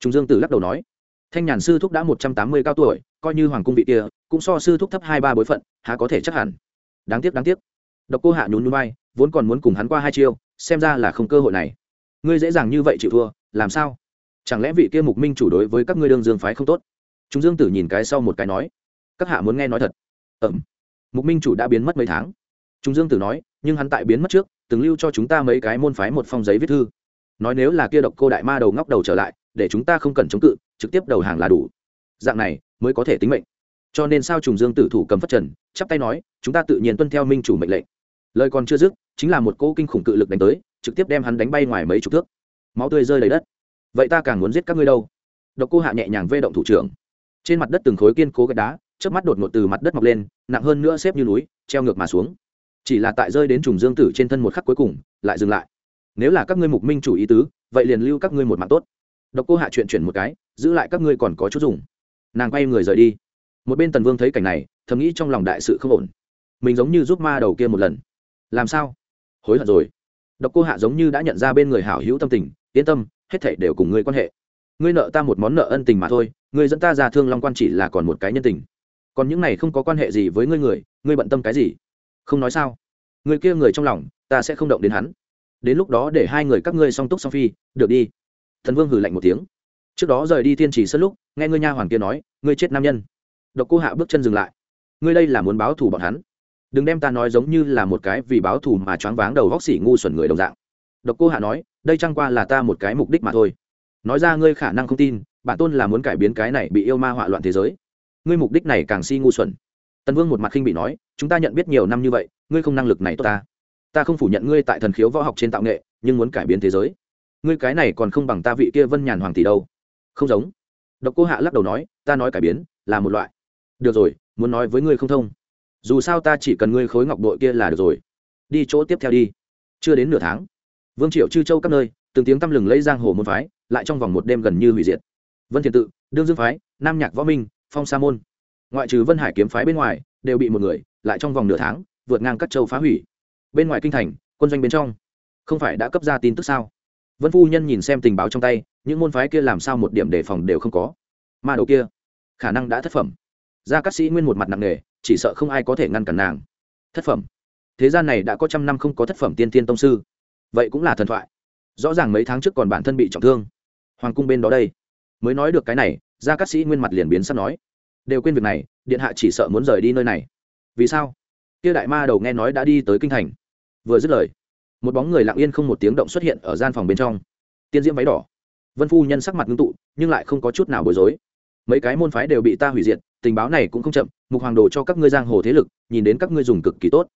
Chúng dương tử lắc đầu nói. Thanh nhàn sư thúc đã một trăm tám mươi cao tuổi, coi như hoàng cung vị kia, cũng so sư thúc thấp hai ba bối phận, há có thể chắc hẳn. Đáng tiếc đáng tiếc. Độc cô hạ nhún nhún vai, vốn còn muốn cùng hắn qua hai chiêu, xem ra là không cơ hội này ngươi dễ dàng như vậy chịu thua, làm sao? Chẳng lẽ vị kia mục minh chủ đối với các ngươi đương dương phái không tốt? Chúng dương tử nhìn cái sau một cái nói, các hạ muốn nghe nói thật. Ẩm mục minh chủ đã biến mất mấy tháng. Chúng dương tử nói, nhưng hắn tại biến mất trước, từng lưu cho chúng ta mấy cái môn phái một phong giấy viết thư. Nói nếu là kia độc cô đại ma đầu ngóc đầu trở lại, để chúng ta không cần chống cự, trực tiếp đầu hàng là đủ. Dạng này, mới có thể tính mệnh. Cho nên sao trùng dương tử thủ cầm phất trần, chắp tay nói, chúng ta tự nhiên tuân theo minh chủ mệnh lệnh. Lời còn chưa dứt, chính là một cỗ kinh khủng cự lực đánh tới trực tiếp đem hắn đánh bay ngoài mấy chục thước. Máu tươi rơi lấy đất. Vậy ta càng muốn giết các ngươi đâu? Độc cô hạ nhẹ nhàng vê động thủ trưởng. Trên mặt đất từng khối kiên cố gạch đá trước mắt đột ngột từ mặt đất mọc lên, nặng hơn nữa xếp như núi, treo ngược mà xuống. Chỉ là tại rơi đến trùng dương tử trên thân một khắc cuối cùng, lại dừng lại. Nếu là các ngươi mục minh chủ ý tứ, vậy liền lưu các ngươi một mạng tốt. Độc cô hạ chuyện chuyển một cái, giữ lại các ngươi còn có chút dùng. Nàng quay người rời đi. Một bên tần vương thấy cảnh này, thầm nghĩ trong lòng đại sự không ổn. Mình giống như giúp ma đầu kia một lần. Làm sao? Hối hận rồi độc cô hạ giống như đã nhận ra bên người hảo hữu tâm tình, yên tâm, hết thảy đều cùng ngươi quan hệ. Ngươi nợ ta một món nợ ân tình mà thôi, ngươi dẫn ta ra thương long quan chỉ là còn một cái nhân tình. Còn những này không có quan hệ gì với ngươi người, ngươi bận tâm cái gì? Không nói sao? Người kia người trong lòng, ta sẽ không động đến hắn. Đến lúc đó để hai người các ngươi song túc song phi, được đi. Thần vương hử lạnh một tiếng. Trước đó rời đi thiên trì sân lúc, nghe ngươi nha hoàn kia nói, ngươi chết nam nhân. Độc cô hạ bước chân dừng lại. Ngươi đây là muốn báo thù bọn hắn đừng đem ta nói giống như là một cái vì báo thù mà choáng váng đầu góc xỉ ngu xuẩn người đồng dạng. Độc cô hạ nói, đây chẳng qua là ta một cái mục đích mà thôi. Nói ra ngươi khả năng không tin, bản tôn là muốn cải biến cái này bị yêu ma họa loạn thế giới. Ngươi mục đích này càng si ngu xuẩn. Tần vương một mặt khinh bị nói, chúng ta nhận biết nhiều năm như vậy, ngươi không năng lực này tốt ta. Ta không phủ nhận ngươi tại thần khiếu võ học trên tạo nghệ, nhưng muốn cải biến thế giới. Ngươi cái này còn không bằng ta vị kia vân nhàn hoàng tỷ đâu. Không giống. Độc cô hạ lắc đầu nói, ta nói cải biến là một loại. Được rồi, muốn nói với ngươi không thông dù sao ta chỉ cần ngươi khối ngọc đội kia là được rồi. Đi chỗ tiếp theo đi. Chưa đến nửa tháng, vương triệu chư châu các nơi, từng tiếng tăm lừng lấy giang hồ môn phái, lại trong vòng một đêm gần như hủy diệt. Vân thiền tự, đương dương phái, nam nhạc võ minh, phong sa môn. Ngoại trừ vân hải kiếm phái bên ngoài, đều bị một người, lại trong vòng nửa tháng, vượt ngang các châu phá hủy. Bên ngoài kinh thành, quân doanh bên trong. Không phải đã cấp ra tin tức sao? Vân phu nhân nhìn xem tình báo trong tay, những môn phái kia làm sao một điểm đề phòng đều không có. Ma đầu kia, khả năng đã thất phẩm. Gia cát sĩ nguyên một mặt nặng nề chỉ sợ không ai có thể ngăn cản nàng. Thất phẩm. Thế gian này đã có trăm năm không có thất phẩm tiên tiên tông sư. Vậy cũng là thần thoại. Rõ ràng mấy tháng trước còn bản thân bị trọng thương. Hoàng cung bên đó đây. Mới nói được cái này, gia cát sĩ nguyên mặt liền biến sắp nói. Đều quên việc này, điện hạ chỉ sợ muốn rời đi nơi này. Vì sao? Kia đại ma đầu nghe nói đã đi tới kinh thành. Vừa dứt lời, một bóng người lặng yên không một tiếng động xuất hiện ở gian phòng bên trong. Tiên diễm váy đỏ. Vân phu nhân sắc mặt ngưng tụ, nhưng lại không có chút nào bối rối. Mấy cái môn phái đều bị ta hủy diệt tình báo này cũng không chậm, mục hoàng đồ cho các ngươi giang hồ thế lực, nhìn đến các ngươi dùng cực kỳ tốt.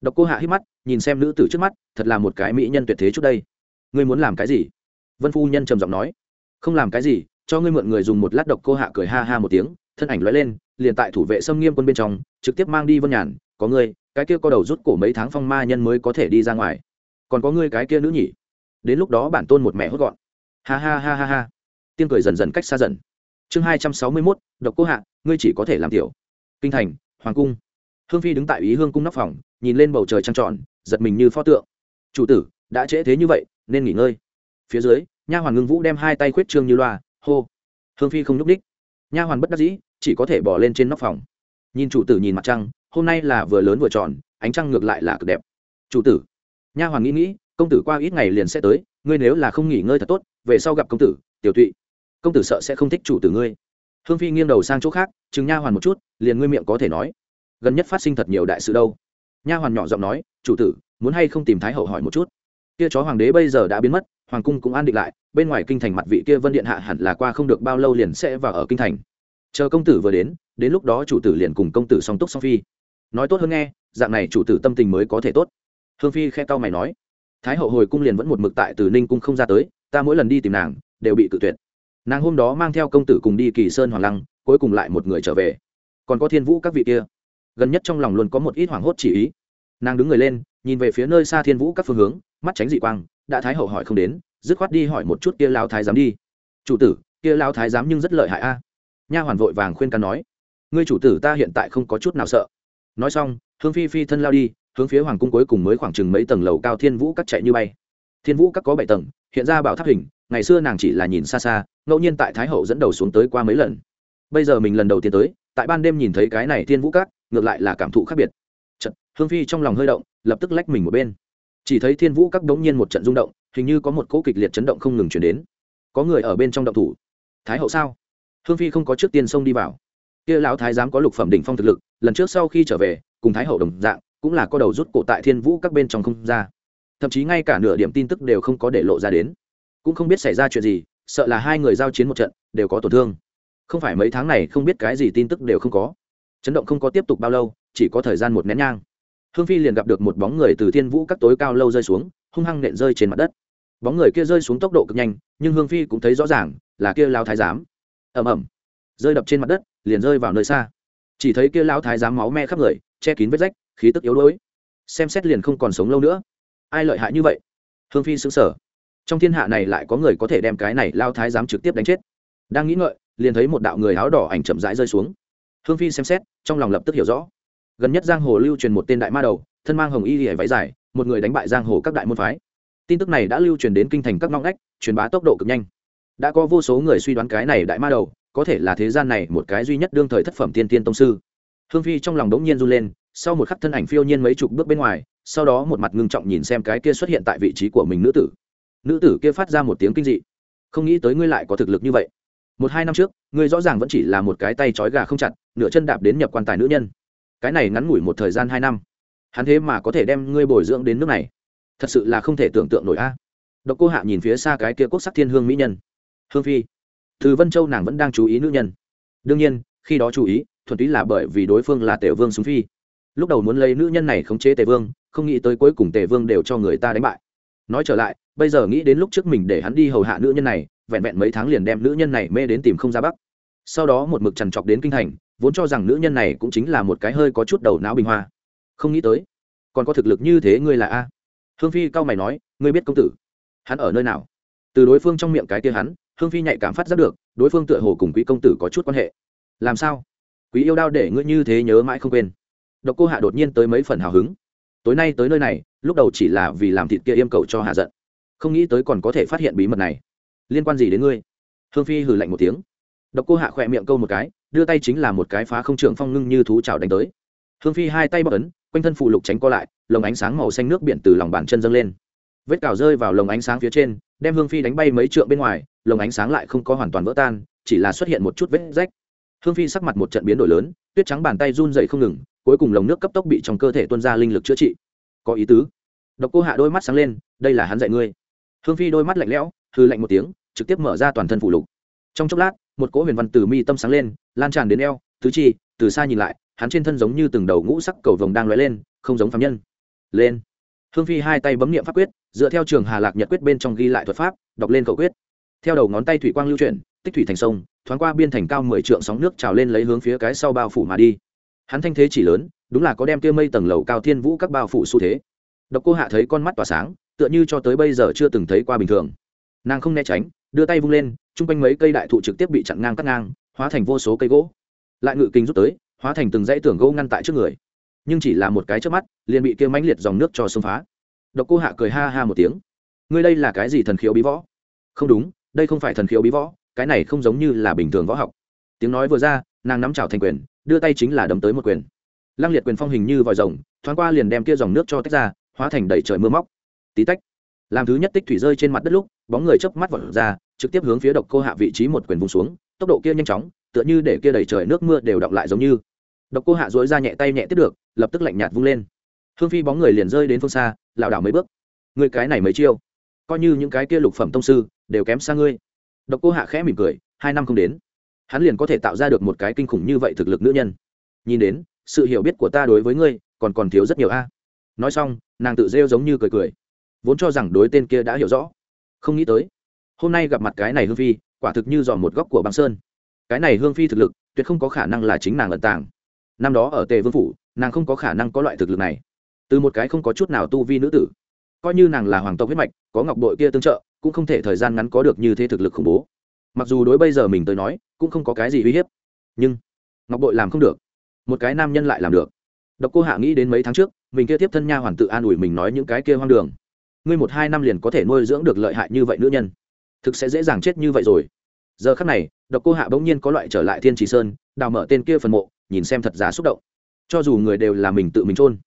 Độc cô hạ hít mắt, nhìn xem nữ tử trước mắt, thật là một cái mỹ nhân tuyệt thế trước đây. Ngươi muốn làm cái gì? Vân phu nhân trầm giọng nói. Không làm cái gì, cho ngươi mượn người dùng một lát độc cô hạ cười ha ha một tiếng, thân ảnh lóe lên, liền tại thủ vệ xâm nghiêm quân bên trong, trực tiếp mang đi vân nhàn, có ngươi, cái kia có đầu rút cổ mấy tháng phong ma nhân mới có thể đi ra ngoài. Còn có ngươi cái kia nữ nhỉ? Đến lúc đó bản tôn một mẹ hốt gọn. Ha ha ha ha ha. Tiên cười dần dần cách xa dần chương hai trăm sáu mươi mốt, độc cô hạ, ngươi chỉ có thể làm tiểu. Kinh thành, hoàng cung. Hương phi đứng tại ý hương cung nóc phòng, nhìn lên bầu trời trăng tròn, giật mình như pho tượng. Chủ tử, đã trễ thế như vậy, nên nghỉ ngơi. Phía dưới, nha hoàn ngưng vũ đem hai tay khuyết trương như loa, hô. Hương phi không nhúc ních nha hoàn bất đắc dĩ, chỉ có thể bỏ lên trên nóc phòng. Nhìn chủ tử nhìn mặt trăng, hôm nay là vừa lớn vừa tròn, ánh trăng ngược lại là cực đẹp. Chủ tử. Nha hoàn nghĩ nghĩ, công tử qua ít ngày liền sẽ tới, ngươi nếu là không nghỉ ngơi thật tốt, về sau gặp công tử, tiểu tụy công tử sợ sẽ không thích chủ tử ngươi. Hương phi nghiêng đầu sang chỗ khác, chừng nha hoàn một chút, liền ngươi miệng có thể nói. Gần nhất phát sinh thật nhiều đại sự đâu. Nha hoàn nhỏ giọng nói, chủ tử, muốn hay không tìm thái hậu hỏi một chút? Kia chó hoàng đế bây giờ đã biến mất, hoàng cung cũng an định lại, bên ngoài kinh thành mặt vị kia vân điện hạ hẳn là qua không được bao lâu liền sẽ vào ở kinh thành. Chờ công tử vừa đến đến lúc đó chủ tử liền cùng công tử song túc song phi. Nói tốt hơn nghe, dạng này chủ tử tâm tình mới có thể tốt. Hương phi khe tao mày nói, thái hậu hồi cung liền vẫn một mực tại từ ninh cung không ra tới, ta mỗi lần đi tìm nàng, đều bị cự tuyệt nàng hôm đó mang theo công tử cùng đi kỳ sơn hoàng lăng, cuối cùng lại một người trở về. Còn có thiên vũ các vị kia. Gần nhất trong lòng luôn có một ít hoảng hốt chỉ ý. Nàng đứng người lên, nhìn về phía nơi xa thiên vũ các phương hướng, mắt tránh dị quang, đã thái hậu hỏi không đến, dứt khoát đi hỏi một chút kia lao thái giám đi. Chủ tử, kia lao thái giám nhưng rất lợi hại a. Nha hoàn vội vàng khuyên can nói. Ngươi chủ tử ta hiện tại không có chút nào sợ. Nói xong, hương phi phi thân lao đi, hướng phía hoàng cung cuối cùng mới khoảng chừng mấy tầng lầu cao thiên vũ các chạy như bay. Thiên vũ các có bảy tầng, hiện ra bảo tháp hình ngày xưa nàng chỉ là nhìn xa xa ngẫu nhiên tại thái hậu dẫn đầu xuống tới qua mấy lần. Bây giờ mình lần đầu tiên tới tại ban đêm nhìn thấy cái này thiên vũ các ngược lại là cảm thụ khác biệt. Chật, hương phi trong lòng hơi động lập tức lách mình một bên. Chỉ thấy thiên vũ các đống nhiên một trận rung động hình như có một cỗ kịch liệt chấn động không ngừng chuyển đến. Có người ở bên trong động thủ. Thái hậu sao? Hương phi không có trước tiên xông đi vào. Kia lão thái giám có lục phẩm đỉnh phong thực lực lần trước sau khi trở về cùng thái hậu đồng dạng cũng là có đầu rút cổ tại thiên vũ các bên trong không ra. Thậm chí ngay cả nửa điểm tin tức đều không có để lộ ra đến cũng không biết xảy ra chuyện gì, sợ là hai người giao chiến một trận, đều có tổn thương. Không phải mấy tháng này không biết cái gì tin tức đều không có. Chấn động không có tiếp tục bao lâu, chỉ có thời gian một nén nhang. Hương phi liền gặp được một bóng người từ thiên vũ các tối cao lâu rơi xuống, hung hăng nện rơi trên mặt đất. Bóng người kia rơi xuống tốc độ cực nhanh, nhưng hương phi cũng thấy rõ ràng là kia lao thái giám. Ẩm ẩm rơi đập trên mặt đất, liền rơi vào nơi xa. Chỉ thấy kia lão thái giám máu me khắp người, che kín vết rách, khí tức yếu đuối. Xem xét liền không còn sống lâu nữa. Ai lợi hại như vậy? Hương phi xứng sở trong thiên hạ này lại có người có thể đem cái này lao thái giám trực tiếp đánh chết. Đang nghĩ ngợi, liền thấy một đạo người áo đỏ ảnh chậm rãi rơi xuống. Hương phi xem xét, trong lòng lập tức hiểu rõ. Gần nhất giang hồ lưu truyền một tên đại ma đầu, thân mang hồng y hề váy dài, một người đánh bại giang hồ các đại môn phái. Tin tức này đã lưu truyền đến kinh thành các ngõ ngách, truyền bá tốc độ cực nhanh. Đã có vô số người suy đoán cái này đại ma đầu, có thể là thế gian này một cái duy nhất đương thời thất phẩm tiên tiên tông sư. Hương phi trong lòng đống nhiên run lên, sau một khắc thân ảnh phiêu nhiên mấy chục bước bên ngoài, sau đó một mặt ngưng trọng nhìn xem cái kia xuất hiện tại vị trí của mình nữ tử nữ tử kia phát ra một tiếng kinh dị. Không nghĩ tới ngươi lại có thực lực như vậy. Một hai năm trước, ngươi rõ ràng vẫn chỉ là một cái tay trói gà không chặt, nửa chân đạp đến nhập quan tài nữ nhân. Cái này ngắn ngủi một thời gian hai năm. Hắn thế mà có thể đem ngươi bồi dưỡng đến nước này. Thật sự là không thể tưởng tượng nổi a. À. độc cô hạ nhìn phía xa cái kia quốc sắc thiên hương mỹ nhân. Hương phi. Từ vân châu nàng vẫn đang chú ý nữ nhân. Đương nhiên, khi đó chú ý, thuần túy là bởi vì đối phương là tể vương súng phi. Lúc đầu muốn lấy nữ nhân này khống chế tề vương, không nghĩ tới cuối cùng tề vương đều cho người ta đánh bại. Nói trở lại bây giờ nghĩ đến lúc trước mình để hắn đi hầu hạ nữ nhân này, vẹn vẹn mấy tháng liền đem nữ nhân này mê đến tìm không ra bắc. Sau đó một mực trằn trọc đến kinh thành, vốn cho rằng nữ nhân này cũng chính là một cái hơi có chút đầu não bình hoa. Không nghĩ tới, còn có thực lực như thế ngươi là a? Hương phi cao mày nói, ngươi biết công tử, hắn ở nơi nào? Từ đối phương trong miệng cái kia hắn, hương phi nhạy cảm phát giác được, đối phương tựa hồ cùng quý công tử có chút quan hệ. Làm sao? Quý yêu đao để ngươi như thế nhớ mãi không quên. Độc cô hạ đột nhiên tới mấy phần hào hứng. Tối nay tới nơi này, lúc đầu chỉ là vì làm thịt kia im cầu cho hạ giận không nghĩ tới còn có thể phát hiện bí mật này. Liên quan gì đến ngươi? Hương phi hừ lạnh một tiếng. Độc cô hạ khỏe miệng câu một cái, đưa tay chính là một cái phá không trường phong ngưng như thú trào đánh tới. Hương phi hai tay bóc ấn, quanh thân phụ lục tránh co lại, lồng ánh sáng màu xanh nước biển từ lòng bàn chân dâng lên. Vết cào rơi vào lồng ánh sáng phía trên, đem hương phi đánh bay mấy trượng bên ngoài, lồng ánh sáng lại không có hoàn toàn vỡ tan, chỉ là xuất hiện một chút vết rách. Hương phi sắc mặt một trận biến đổi lớn, tuyết trắng bàn tay run dậy không ngừng, cuối cùng lồng nước cấp tốc bị trong cơ thể tuân ra linh lực chữa trị. Có ý tứ. Độc cô hạ đôi mắt sáng lên, đây là hắn dạy ngươi hương phi đôi mắt lạnh lẽo hư lạnh một tiếng, trực tiếp mở ra toàn thân phủ lục. Trong chốc lát, một cỗ huyền văn từ mi tâm sáng lên, lan tràn đến eo, tứ chi, từ xa nhìn lại, hắn trên thân giống như từng đầu ngũ sắc cầu vồng đang lóe lên, không giống phạm nhân. Lên. Hương phi hai tay bấm niệm pháp quyết, dựa theo trường hà lạc nhật quyết bên trong ghi lại thuật pháp, đọc lên cầu quyết. Theo đầu ngón tay thủy quang lưu chuyển, tích thủy thành sông, thoáng qua biên thành cao mười trượng sóng nước trào lên lấy hướng phía cái sau bao phủ mà đi. Hắn thanh thế chỉ lớn, đúng là có đem kia mây tầng lầu cao thiên vũ các bao phủ xu thế. Độc cô hạ thấy con mắt tỏa sáng tựa như cho tới bây giờ chưa từng thấy qua bình thường. Nàng không né tránh, đưa tay vung lên, chung quanh mấy cây đại thụ trực tiếp bị chặn ngang cắt ngang, hóa thành vô số cây gỗ. Lại ngự kinh rút tới, hóa thành từng dãy tường gỗ ngăn tại trước người. Nhưng chỉ là một cái trước mắt, liền bị kia mãnh liệt dòng nước cho xông phá. Độc cô hạ cười ha ha một tiếng. Ngươi đây là cái gì thần khiếu bí võ? Không đúng, đây không phải thần khiếu bí võ, cái này không giống như là bình thường võ học. Tiếng nói vừa ra, nàng nắm chảo thành quyền, đưa tay chính là đấm tới một quyền. Lăng liệt quyền phong hình như vòi rồng, thoáng qua liền đem kia dòng nước cho tách ra, hóa thành đầy trời mưa móc tí tách. Làm thứ nhất tích thủy rơi trên mặt đất lúc, bóng người chớp mắt vọt ra, trực tiếp hướng phía độc cô hạ vị trí một quyền vùng xuống, tốc độ kia nhanh chóng, tựa như để kia đầy trời nước mưa đều đọng lại giống như. Độc cô hạ dối ra nhẹ tay nhẹ tiếp được, lập tức lạnh nhạt vung lên. Hương phi bóng người liền rơi đến phương xa, lảo đảo mấy bước. Người cái này mấy chiêu, coi như những cái kia lục phẩm tông sư, đều kém xa ngươi. Độc cô hạ khẽ mỉm cười, hai năm không đến. Hắn liền có thể tạo ra được một cái kinh khủng như vậy thực lực nữ nhân. Nhìn đến, sự hiểu biết của ta đối với ngươi, còn còn thiếu rất nhiều a. Nói xong, nàng tự rêu giống như cười cười vốn cho rằng đối tên kia đã hiểu rõ. Không nghĩ tới, hôm nay gặp mặt cái này hương phi, quả thực như dòm một góc của băng sơn. Cái này hương phi thực lực, tuyệt không có khả năng là chính nàng lận tàng. Năm đó ở tề vương phủ, nàng không có khả năng có loại thực lực này. Từ một cái không có chút nào tu vi nữ tử, coi như nàng là hoàng tộc huyết mạch, có ngọc đội kia tương trợ, cũng không thể thời gian ngắn có được như thế thực lực khủng bố. Mặc dù đối bây giờ mình tới nói, cũng không có cái gì uy hiếp, nhưng ngọc đội làm không được. Một cái nam nhân lại làm được. Độc cô hạ nghĩ đến mấy tháng trước, mình kia tiếp thân nha hoàn tự an ủi mình nói những cái kia hoang đường ngươi một hai năm liền có thể nuôi dưỡng được lợi hại như vậy nữ nhân, thực sẽ dễ dàng chết như vậy rồi. Giờ khắc này, độc cô hạ bỗng nhiên có loại trở lại thiên trì sơn, đào mở tên kia phần mộ, nhìn xem thật giả xúc động. Cho dù người đều là mình tự mình trôn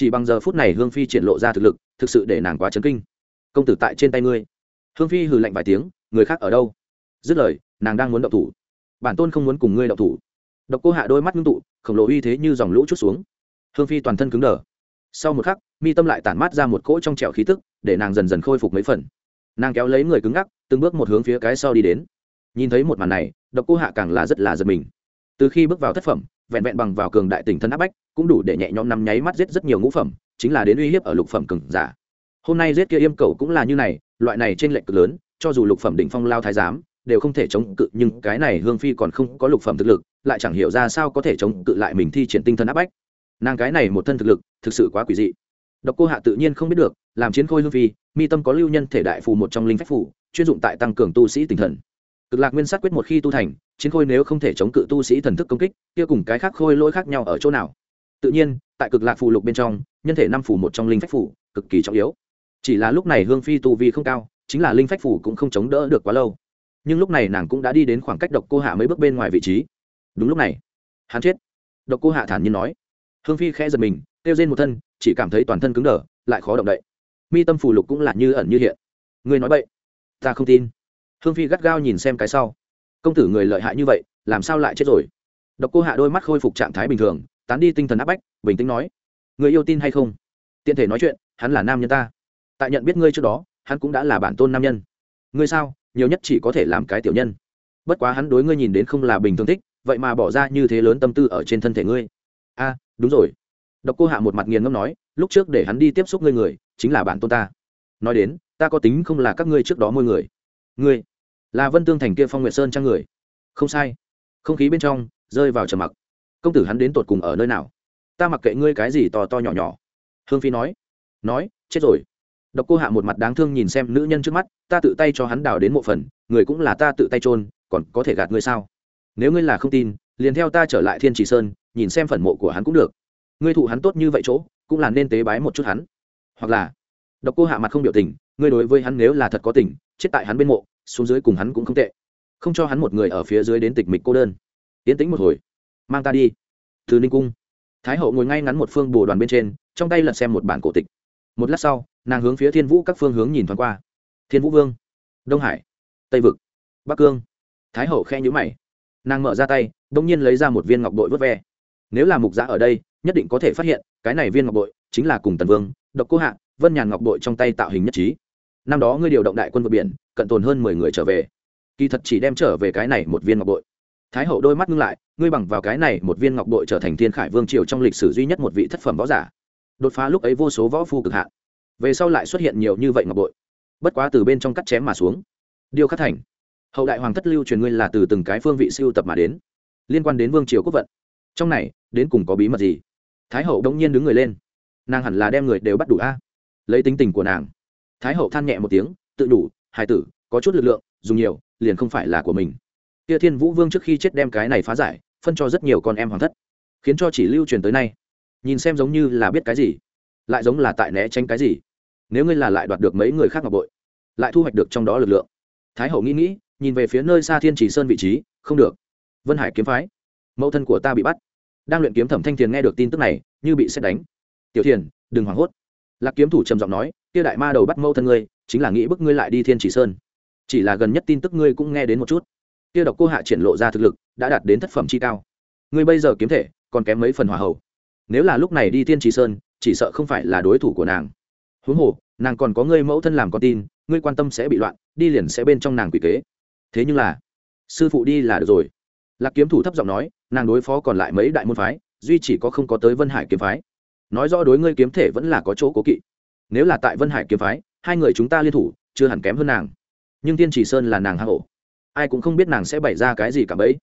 chỉ bằng giờ phút này hương phi triển lộ ra thực lực, thực sự để nàng quá chấn kinh. Công tử tại trên tay ngươi. Hương phi hừ lạnh vài tiếng, người khác ở đâu? Dứt lời, nàng đang muốn động thủ. Bản tôn không muốn cùng ngươi động thủ. Độc cô hạ đôi mắt ngưng tụ, khổng lồ uy thế như dòng lũ chút xuống. Hương phi toàn thân cứng đờ. Sau một khắc, mi tâm lại tản mát ra một cỗ trong trẻo khí tức để nàng dần dần khôi phục mấy phần. Nàng kéo lấy người cứng ngắc, từng bước một hướng phía cái sau đi đến. Nhìn thấy một màn này, độc cô hạ càng là rất là giật mình. Từ khi bước vào thất phẩm, vẹn vẹn bằng vào cường đại tỉnh thân áp bách, cũng đủ để nhẹ nhõm nằm nháy mắt giết rất nhiều ngũ phẩm, chính là đến uy hiếp ở lục phẩm cường giả. Hôm nay giết kia yêm cầu cũng là như này, loại này trên lệnh cực lớn, cho dù lục phẩm đỉnh phong lao thái giám, đều không thể chống cự, nhưng cái này hương phi còn không có lục phẩm thực lực, lại chẳng hiểu ra sao có thể chống cự lại mình thi triển tinh thần áp bách. Nàng cái này một thân thực lực, thực sự quá quỷ dị. Độc cô hạ tự nhiên không biết được làm chiến khôi hương phi, mi tâm có lưu nhân thể đại phù một trong linh phách phủ chuyên dụng tại tăng cường tu sĩ tinh thần. Cực lạc nguyên sát quyết một khi tu thành, chiến khôi nếu không thể chống cự tu sĩ thần thức công kích, kia cùng cái khác khôi lỗi khác nhau ở chỗ nào? Tự nhiên, tại cực lạc phù lục bên trong, nhân thể năm phủ một trong linh phách phủ cực kỳ trọng yếu. Chỉ là lúc này hương phi tu vi không cao, chính là linh phách phủ cũng không chống đỡ được quá lâu. Nhưng lúc này nàng cũng đã đi đến khoảng cách độc cô hạ mấy bước bên ngoài vị trí. Đúng lúc này, hắn chết. Độc cô hạ thản nhiên nói. Hương phi khẽ giật mình, kêu rên một thân, chỉ cảm thấy toàn thân cứng đờ, lại khó động đậy mi tâm phù lục cũng là như ẩn như hiện. Người nói vậy ta không tin. Hương phi gắt gao nhìn xem cái sau. Công tử người lợi hại như vậy, làm sao lại chết rồi? Độc cô hạ đôi mắt khôi phục trạng thái bình thường, tán đi tinh thần áp bách, bình tĩnh nói người yêu tin hay không? Tiện thể nói chuyện, hắn là nam nhân ta. Tại nhận biết ngươi trước đó, hắn cũng đã là bản tôn nam nhân. Ngươi sao, nhiều nhất chỉ có thể làm cái tiểu nhân. Bất quá hắn đối ngươi nhìn đến không là bình thường thích, vậy mà bỏ ra như thế lớn tâm tư ở trên thân thể ngươi. A, đúng rồi. Độc cô hạ một mặt nghiền ngâm nói lúc trước để hắn đi tiếp xúc ngươi người, chính là bản tôn ta. Nói đến, ta có tính không là các ngươi trước đó môi người. Ngươi, là vân tương thành kia phong nguyệt sơn trang người. Không sai. Không khí bên trong, rơi vào trầm mặc. Công tử hắn đến tột cùng ở nơi nào? Ta mặc kệ ngươi cái gì to to nhỏ nhỏ. Hương phi nói. Nói, chết rồi. Độc cô hạ một mặt đáng thương nhìn xem nữ nhân trước mắt, ta tự tay cho hắn đào đến một phần, người cũng là ta tự tay trôn còn có thể gạt ngươi sao? Nếu ngươi là không tin, liền theo ta trở lại thiên chỉ sơn, nhìn xem phần mộ của hắn cũng được. Ngươi thụ hắn tốt như vậy chỗ cũng là nên tế bái một chút hắn. Hoặc là, độc cô hạ mặt không biểu tình, ngươi đối với hắn nếu là thật có tình, chết tại hắn bên mộ, xuống dưới cùng hắn cũng không tệ. Không cho hắn một người ở phía dưới đến tịch mịch cô đơn. Tiến tĩnh một hồi. Mang ta đi. Từ ninh cung. Thái hậu ngồi ngay ngắn một phương bồ đoàn bên trên, trong tay lật xem một bản cổ tịch. Một lát sau, nàng hướng phía thiên vũ các phương hướng nhìn thoáng qua. Thiên vũ vương. Đông hải. Tây vực. Bắc cương. Thái hậu khe nhữ mày. Nàng mở ra tay đ ỗ n g nhiên lấy ra một viên ngọc đội vớt ve. Nếu là mục giã ở đây nhất định có thể phát hiện, cái này viên ngọc bội chính là cùng tần vương, độc cô hạ, vân nhàn ngọc bội trong tay tạo hình nhất trí. Năm đó ngươi điều động đại quân vượt biển, cận tồn hơn mười người trở về. Kỳ thật chỉ đem trở về cái này một viên ngọc bội. Thái hậu đôi mắt ngưng lại, ngươi bằng vào cái này một viên ngọc bội trở thành thiên khải vương triều trong lịch sử duy nhất một vị thất phẩm võ giả. Đột phá lúc ấy vô số võ phu cực hạn. Về sau lại xuất hiện nhiều như vậy ngọc bội. Bất quá từ bên trong cắt chém mà xuống. Điêu khắc thành. Hậu đại hoàng thất lưu truyền ngươi là từ từng cái phương vị siêu tập mà đến. Liên quan đến vương triều quốc vận. Trong này, đến cùng có bí mật gì? Thái hậu đông nhiên đứng người lên. Nàng hẳn là đem người đều bắt đủ a. Lấy tính tình của nàng. Thái hậu than nhẹ một tiếng, tự đủ, hài tử, có chút lực lượng, dùng nhiều, liền không phải là của mình. Kia thiên vũ vương trước khi chết đem cái này phá giải, phân cho rất nhiều con em hoàng thất, khiến cho chỉ lưu truyền tới nay. Nhìn xem giống như là biết cái gì, lại giống là tại né tránh cái gì. Nếu ngươi là lại đoạt được mấy người khác ngọc bội, lại thu hoạch được trong đó lực lượng. Thái hậu nghĩ nghĩ, nhìn về phía nơi xa thiên chỉ sơn vị trí, không được. Vân hải kiếm phái, mẫu thân của ta bị bắt đang luyện kiếm thẩm thanh thiền nghe được tin tức này, như bị xét đánh. Tiểu thiền, đừng hoảng hốt. Lạc kiếm thủ trầm giọng nói, kia đại ma đầu bắt mâu thân ngươi, chính là nghĩ bức ngươi lại đi thiên chỉ sơn. Chỉ là gần nhất tin tức ngươi cũng nghe đến một chút. Kia độc cô hạ triển lộ ra thực lực, đã đạt đến thất phẩm chi cao. Ngươi bây giờ kiếm thể, còn kém mấy phần hòa hậu nếu là lúc này đi thiên chỉ sơn, chỉ sợ không phải là đối thủ của nàng. Huống hồ, nàng còn có ngươi mẫu thân làm con tin, ngươi quan tâm sẽ bị loạn, đi liền sẽ bên trong nàng quỷ kế. Thế nhưng là, sư phụ đi là được rồi. Lạc kiếm thủ thấp giọng nói nàng đối phó còn lại mấy đại môn phái, duy chỉ có không có tới vân hải kiếm phái. Nói rõ đối ngươi kiếm thể vẫn là có chỗ cố kỵ. Nếu là tại vân hải kiếm phái, hai người chúng ta liên thủ, chưa hẳn kém hơn nàng. Nhưng tiên chỉ sơn là nàng hạ hổ ai cũng không biết nàng sẽ bày ra cái gì cả bấy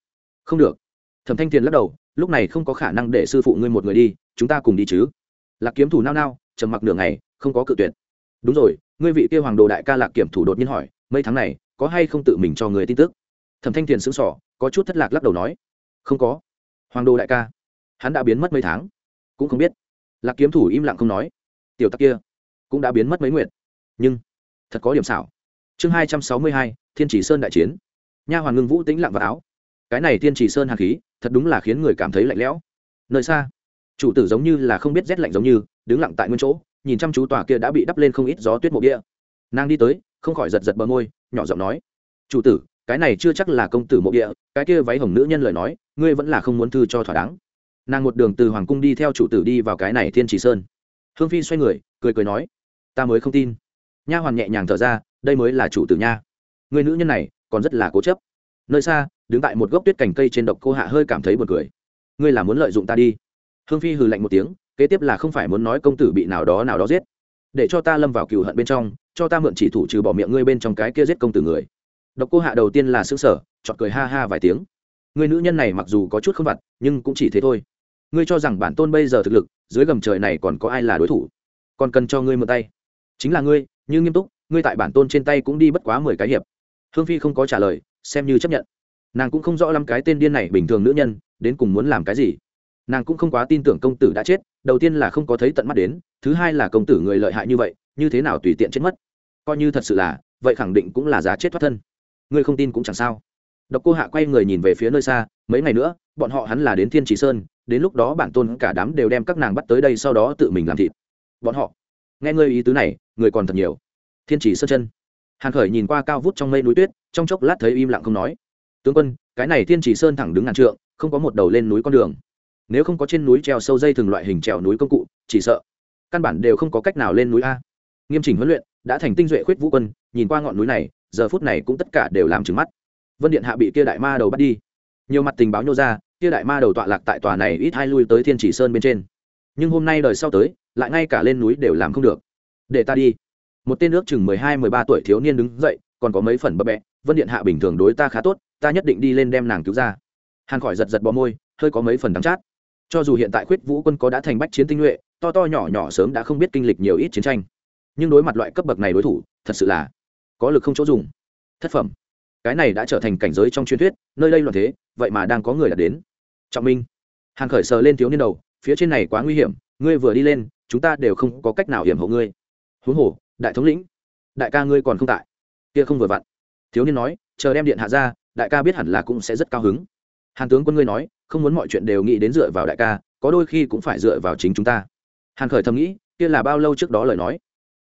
không được. Thẩm thanh tiền lắc đầu, lúc này không có khả năng để sư phụ ngươi một người đi, chúng ta cùng đi chứ. Lạc kiếm thủ nao nao, trầm mặc đường ngày, không có cự tuyệt. Đúng rồi, ngươi vị kia hoàng đồ đại ca lạc kiểm thủ đột nhiên hỏi, mấy tháng này, có hay không tự mình cho người tin tức? Thẩm thanh thiền sững sỏ có chút thất lạc lắc đầu nói không có. Hoàng đô đại ca. Hắn đã biến mất mấy tháng. Cũng không biết. Lạc kiếm thủ im lặng không nói. Tiểu tắc kia cũng đã biến mất mấy nguyện nhưng, thật có điểm xảo. Chương hai trăm sáu mươi hai, thiên chỉ sơn đại chiến. Nha hoàng ngưng vũ tĩnh lặng vào áo. Cái này thiên chỉ sơn hàn khí, thật đúng là khiến người cảm thấy lạnh lẽo. Nơi xa, chủ tử giống như là không biết rét lạnh giống như, đứng lặng tại nguyên chỗ, nhìn chăm chú tòa kia đã bị đắp lên không ít gió tuyết mộ địa. Nàng đi tới, không khỏi giật giật bờ môi, nhỏ giọng nói. Chủ tử, cái này chưa chắc là công tử mộ địa, cái kia váy hồng nữ nhân lời nói ngươi vẫn là không muốn thư cho thỏa đáng. Nàng một đường từ hoàng cung đi theo chủ tử đi vào cái này thiên chỉ sơn. Hương phi xoay người, cười cười nói, ta mới không tin. Nha hoàn nhẹ nhàng thở ra, đây mới là chủ tử nha. Người nữ nhân này còn rất là cố chấp. Nơi xa, đứng tại một gốc tuyết cành cây trên độc cô hạ hơi cảm thấy buồn cười. Ngươi là muốn lợi dụng ta đi. Hương phi hừ lạnh một tiếng, kế tiếp là không phải muốn nói công tử bị nào đó nào đó giết. Để cho ta lâm vào cừu hận bên trong, cho ta mượn chỉ thủ trừ bỏ miệng ngươi bên trong cái kia giết công tử người. Độc cô hạ đầu tiên là xương sở chọn cười ha ha vài tiếng người nữ nhân này mặc dù có chút không vặt, nhưng cũng chỉ thế thôi. Ngươi cho rằng bản tôn bây giờ thực lực, dưới gầm trời này còn có ai là đối thủ? Còn cần cho ngươi mượn tay. Chính là ngươi nhưng nghiêm túc, ngươi tại bản tôn trên tay cũng đi bất quá mười cái hiệp. Hương phi không có trả lời, xem như chấp nhận. Nàng cũng không rõ lắm cái tên điên này bình thường nữ nhân, đến cùng muốn làm cái gì. Nàng cũng không quá tin tưởng công tử đã chết, đầu tiên là không có thấy tận mắt đến, thứ hai là công tử người lợi hại như vậy, như thế nào tùy tiện chết mất? Coi như thật sự là, vậy khẳng định cũng là giá chết thoát thân. Ngươi không tin cũng chẳng sao độc cô hạ quay người nhìn về phía nơi xa, mấy ngày nữa, bọn họ hắn là đến thiên trì sơn, đến lúc đó bản tôn cả đám đều đem các nàng bắt tới đây sau đó tự mình làm thịt. Bọn họ, nghe ngươi ý tứ này, người còn thật nhiều. Thiên trì sơn chân. Hàn khởi nhìn qua cao vút trong mây núi tuyết, trong chốc lát thấy im lặng không nói. Tướng quân, cái này thiên trì sơn thẳng đứng ngàn trượng, không có một đầu lên núi con đường. Nếu không có trên núi treo sâu dây thường loại hình trèo núi công cụ, chỉ sợ căn bản đều không có cách nào lên núi a. Nghiêm chỉnh huấn luyện, đã thành tinh duệ khuyết vũ quân, nhìn qua ngọn núi này, giờ phút này cũng tất cả đều làm trừng mắt vân điện hạ bị kia đại ma đầu bắt đi. Nhiều mặt tình báo nhô ra, kia đại ma đầu tọa lạc tại tòa này ít hai lui tới thiên chỉ sơn bên trên. Nhưng hôm nay đời sau tới, lại ngay cả lên núi đều làm không được. Để ta đi. Một tên ước chừng mười hai, mười ba tuổi thiếu niên đứng dậy, còn có mấy phần bấp bẹ. Vân điện hạ bình thường đối ta khá tốt, ta nhất định đi lên đem nàng cứu ra. Hàn khỏi giật giật bò môi, hơi có mấy phần đắng chát. Cho dù hiện tại khuyết vũ quân có đã thành bách chiến tinh nhuệ, to to nhỏ nhỏ sớm đã không biết kinh lịch nhiều ít chiến tranh. Nhưng đối mặt loại cấp bậc này đối thủ, thật sự là có lực không chỗ dùng. Thất phẩm cái này đã trở thành cảnh giới trong truyền thuyết, nơi đây loạn thế, vậy mà đang có người đạt đến. Trọng minh. Hàn khởi sờ lên thiếu niên đầu, phía trên này quá nguy hiểm, ngươi vừa đi lên, chúng ta đều không có cách nào hiểm hộ ngươi. Huống hồ, đại thống lĩnh, đại ca ngươi còn không tại. Kia không vừa vặn. Thiếu niên nói, chờ đem điện hạ ra, đại ca biết hẳn là cũng sẽ rất cao hứng. Hàn tướng quân ngươi nói, không muốn mọi chuyện đều nghĩ đến dựa vào đại ca, có đôi khi cũng phải dựa vào chính chúng ta. Hàn khởi thầm nghĩ, kia là bao lâu trước đó lời nói.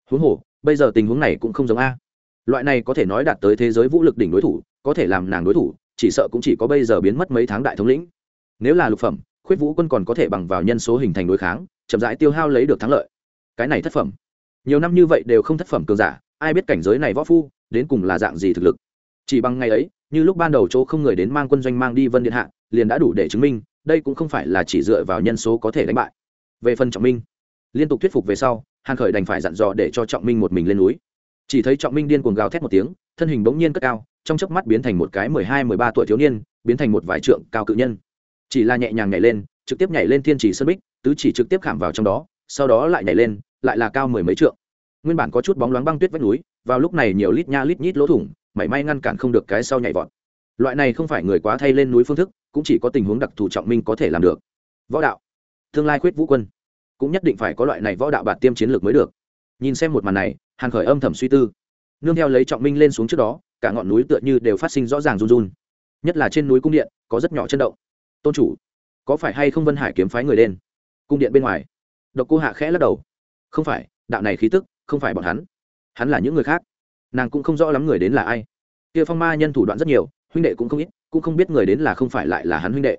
Huống hồ, bây giờ tình huống này cũng không giống a loại này có thể nói đạt tới thế giới vũ lực đỉnh đối thủ, có thể làm nàng đối thủ, chỉ sợ cũng chỉ có bây giờ biến mất mấy tháng đại thống lĩnh. Nếu là lục phẩm, khuyết vũ quân còn có thể bằng vào nhân số hình thành đối kháng, chậm rãi tiêu hao lấy được thắng lợi. Cái này thất phẩm. Nhiều năm như vậy đều không thất phẩm cường giả, ai biết cảnh giới này võ phu, đến cùng là dạng gì thực lực. Chỉ bằng ngày ấy, như lúc ban đầu chỗ không người đến mang quân doanh mang đi vân điện hạ, liền đã đủ để chứng minh, đây cũng không phải là chỉ dựa vào nhân số có thể đánh bại. Về phần trọng minh, liên tục thuyết phục về sau, hàn khởi đành phải dặn dò để cho trọng minh một mình lên núi chỉ thấy trọng minh điên cuồng gào thét một tiếng, thân hình bỗng nhiên cất cao, trong chớp mắt biến thành một cái mười hai, mười ba tuổi thiếu niên, biến thành một vài trượng cao cự nhân. Chỉ là nhẹ nhàng nhảy lên, trực tiếp nhảy lên thiên chỉ sơn bích, tứ chỉ trực tiếp khảm vào trong đó, sau đó lại nhảy lên, lại là cao mười mấy trượng. Nguyên bản có chút bóng loáng băng tuyết vách núi, vào lúc này nhiều lít nha lít nhít lỗ thủng, mảy may ngăn cản không được cái sau nhảy vọt. Loại này không phải người quá thay lên núi phương thức, cũng chỉ có tình huống đặc thù trọng minh có thể làm được. Võ đạo. Tương lai khuyết vũ quân. Cũng nhất định phải có loại này võ đạo bạt tiêm chiến lược mới được. Nhìn xem một màn này hàn khởi âm thầm suy tư. Nương theo lấy trọng minh lên xuống trước đó, cả ngọn núi tựa như đều phát sinh rõ ràng run run. Nhất là trên núi cung điện, có rất nhỏ chân động. Tôn chủ, có phải hay không vân hải kiếm phái người lên? Cung điện bên ngoài. Độc cô hạ khẽ lắc đầu. Không phải, đạo này khí tức, không phải bọn hắn. Hắn là những người khác. Nàng cũng không rõ lắm người đến là ai. Kia phong ma nhân thủ đoạn rất nhiều, huynh đệ cũng không ít, cũng không biết người đến là không phải lại là hắn huynh đệ.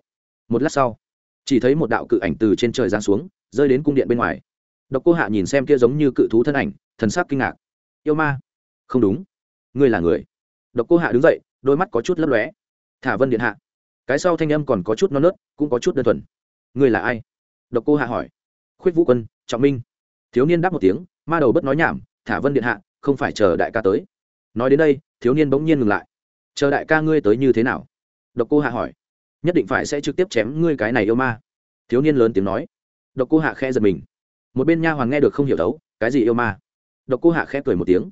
Một lát sau, chỉ thấy một đạo cự ảnh từ trên trời giáng xuống, rơi đến cung điện bên ngoài độc cô hạ nhìn xem kia giống như cự thú thân ảnh, thần sắc kinh ngạc. Yêu ma? Không đúng. Ngươi là người. Độc cô hạ đứng dậy, đôi mắt có chút lấp lóe. Thả vân điện hạ. Cái sau thanh âm còn có chút non nớt, cũng có chút đơn thuần. Ngươi là ai? Độc cô hạ hỏi. Khuyết vũ quân, trọng minh. Thiếu niên đáp một tiếng, ma đầu bất nói nhảm, thả vân điện hạ, không phải chờ đại ca tới. Nói đến đây, thiếu niên bỗng nhiên ngừng lại. Chờ đại ca ngươi tới như thế nào? Độc cô hạ hỏi. Nhất định phải sẽ trực tiếp chém ngươi cái này yêu ma. Thiếu niên lớn tiếng nói. Độc cô hạ khẽ giật mình một bên nha hoàng nghe được không hiểu đấu cái gì yêu ma? Độc cô hạ khẽ cười một tiếng.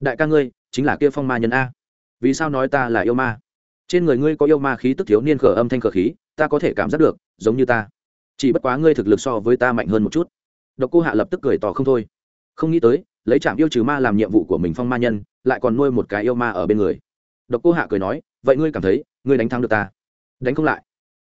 Đại ca ngươi, chính là kia phong ma nhân a. Vì sao nói ta là yêu ma? Trên người ngươi có yêu ma khí tức thiếu niên khở âm thanh khở khí, ta có thể cảm giác được, giống như ta. Chỉ bất quá ngươi thực lực so với ta mạnh hơn một chút. Độc cô hạ lập tức cười tỏ không thôi. Không nghĩ tới, lấy trạm yêu trừ ma làm nhiệm vụ của mình phong ma nhân, lại còn nuôi một cái yêu ma ở bên người. Độc cô hạ cười nói, vậy ngươi cảm thấy, ngươi đánh thắng được ta? Đánh không lại.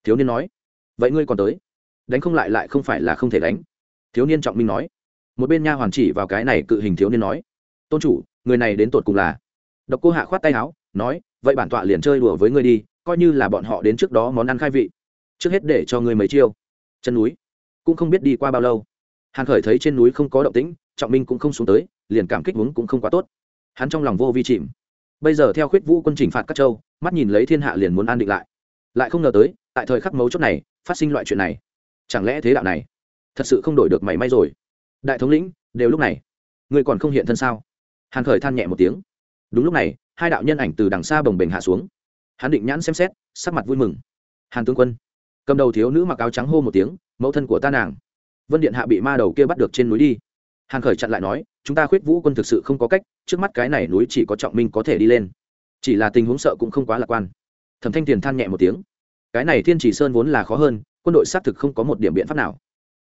Thiếu niên nói, vậy ngươi còn tới. Đánh không lại lại không phải là không thể đánh thiếu niên trọng minh nói. Một bên nha hoàn chỉ vào cái này cự hình thiếu niên nói. Tôn chủ, người này đến tột cùng là? Độc cô hạ khoát tay áo, nói, vậy bản tọa liền chơi đùa với ngươi đi, coi như là bọn họ đến trước đó món ăn khai vị. Trước hết để cho ngươi mấy chiêu. Chân núi. Cũng không biết đi qua bao lâu. Hàn khởi thấy trên núi không có động tĩnh, trọng minh cũng không xuống tới, liền cảm kích uống cũng không quá tốt. Hắn trong lòng vô vi chìm. Bây giờ theo khuyết vũ quân trình phạt các châu, mắt nhìn lấy thiên hạ liền muốn an định lại. Lại không ngờ tới, tại thời khắc mấu chốt này, phát sinh loại chuyện này. Chẳng lẽ thế đạo này? Thật sự không đổi được mảy may rồi. Đại thống lĩnh, đều lúc này. Ngươi còn không hiện thân sao? Hàn khởi than nhẹ một tiếng. Đúng lúc này, hai đạo nhân ảnh từ đằng xa bồng bềnh hạ xuống. Hắn định nhãn xem xét, sắc mặt vui mừng. Hàn tướng quân. Cầm đầu thiếu nữ mặc áo trắng hô một tiếng, mẫu thân của ta nàng. Vân điện hạ bị ma đầu kia bắt được trên núi đi. Hàn khởi chặn lại nói, chúng ta khuyết vũ quân thực sự không có cách, trước mắt cái này núi chỉ có trọng minh có thể đi lên. Chỉ là tình huống sợ cũng không quá lạc quan. Thẩm thanh tiền than nhẹ một tiếng, cái này thiên chỉ sơn vốn là khó hơn, quân đội xác thực không có một điểm biện pháp nào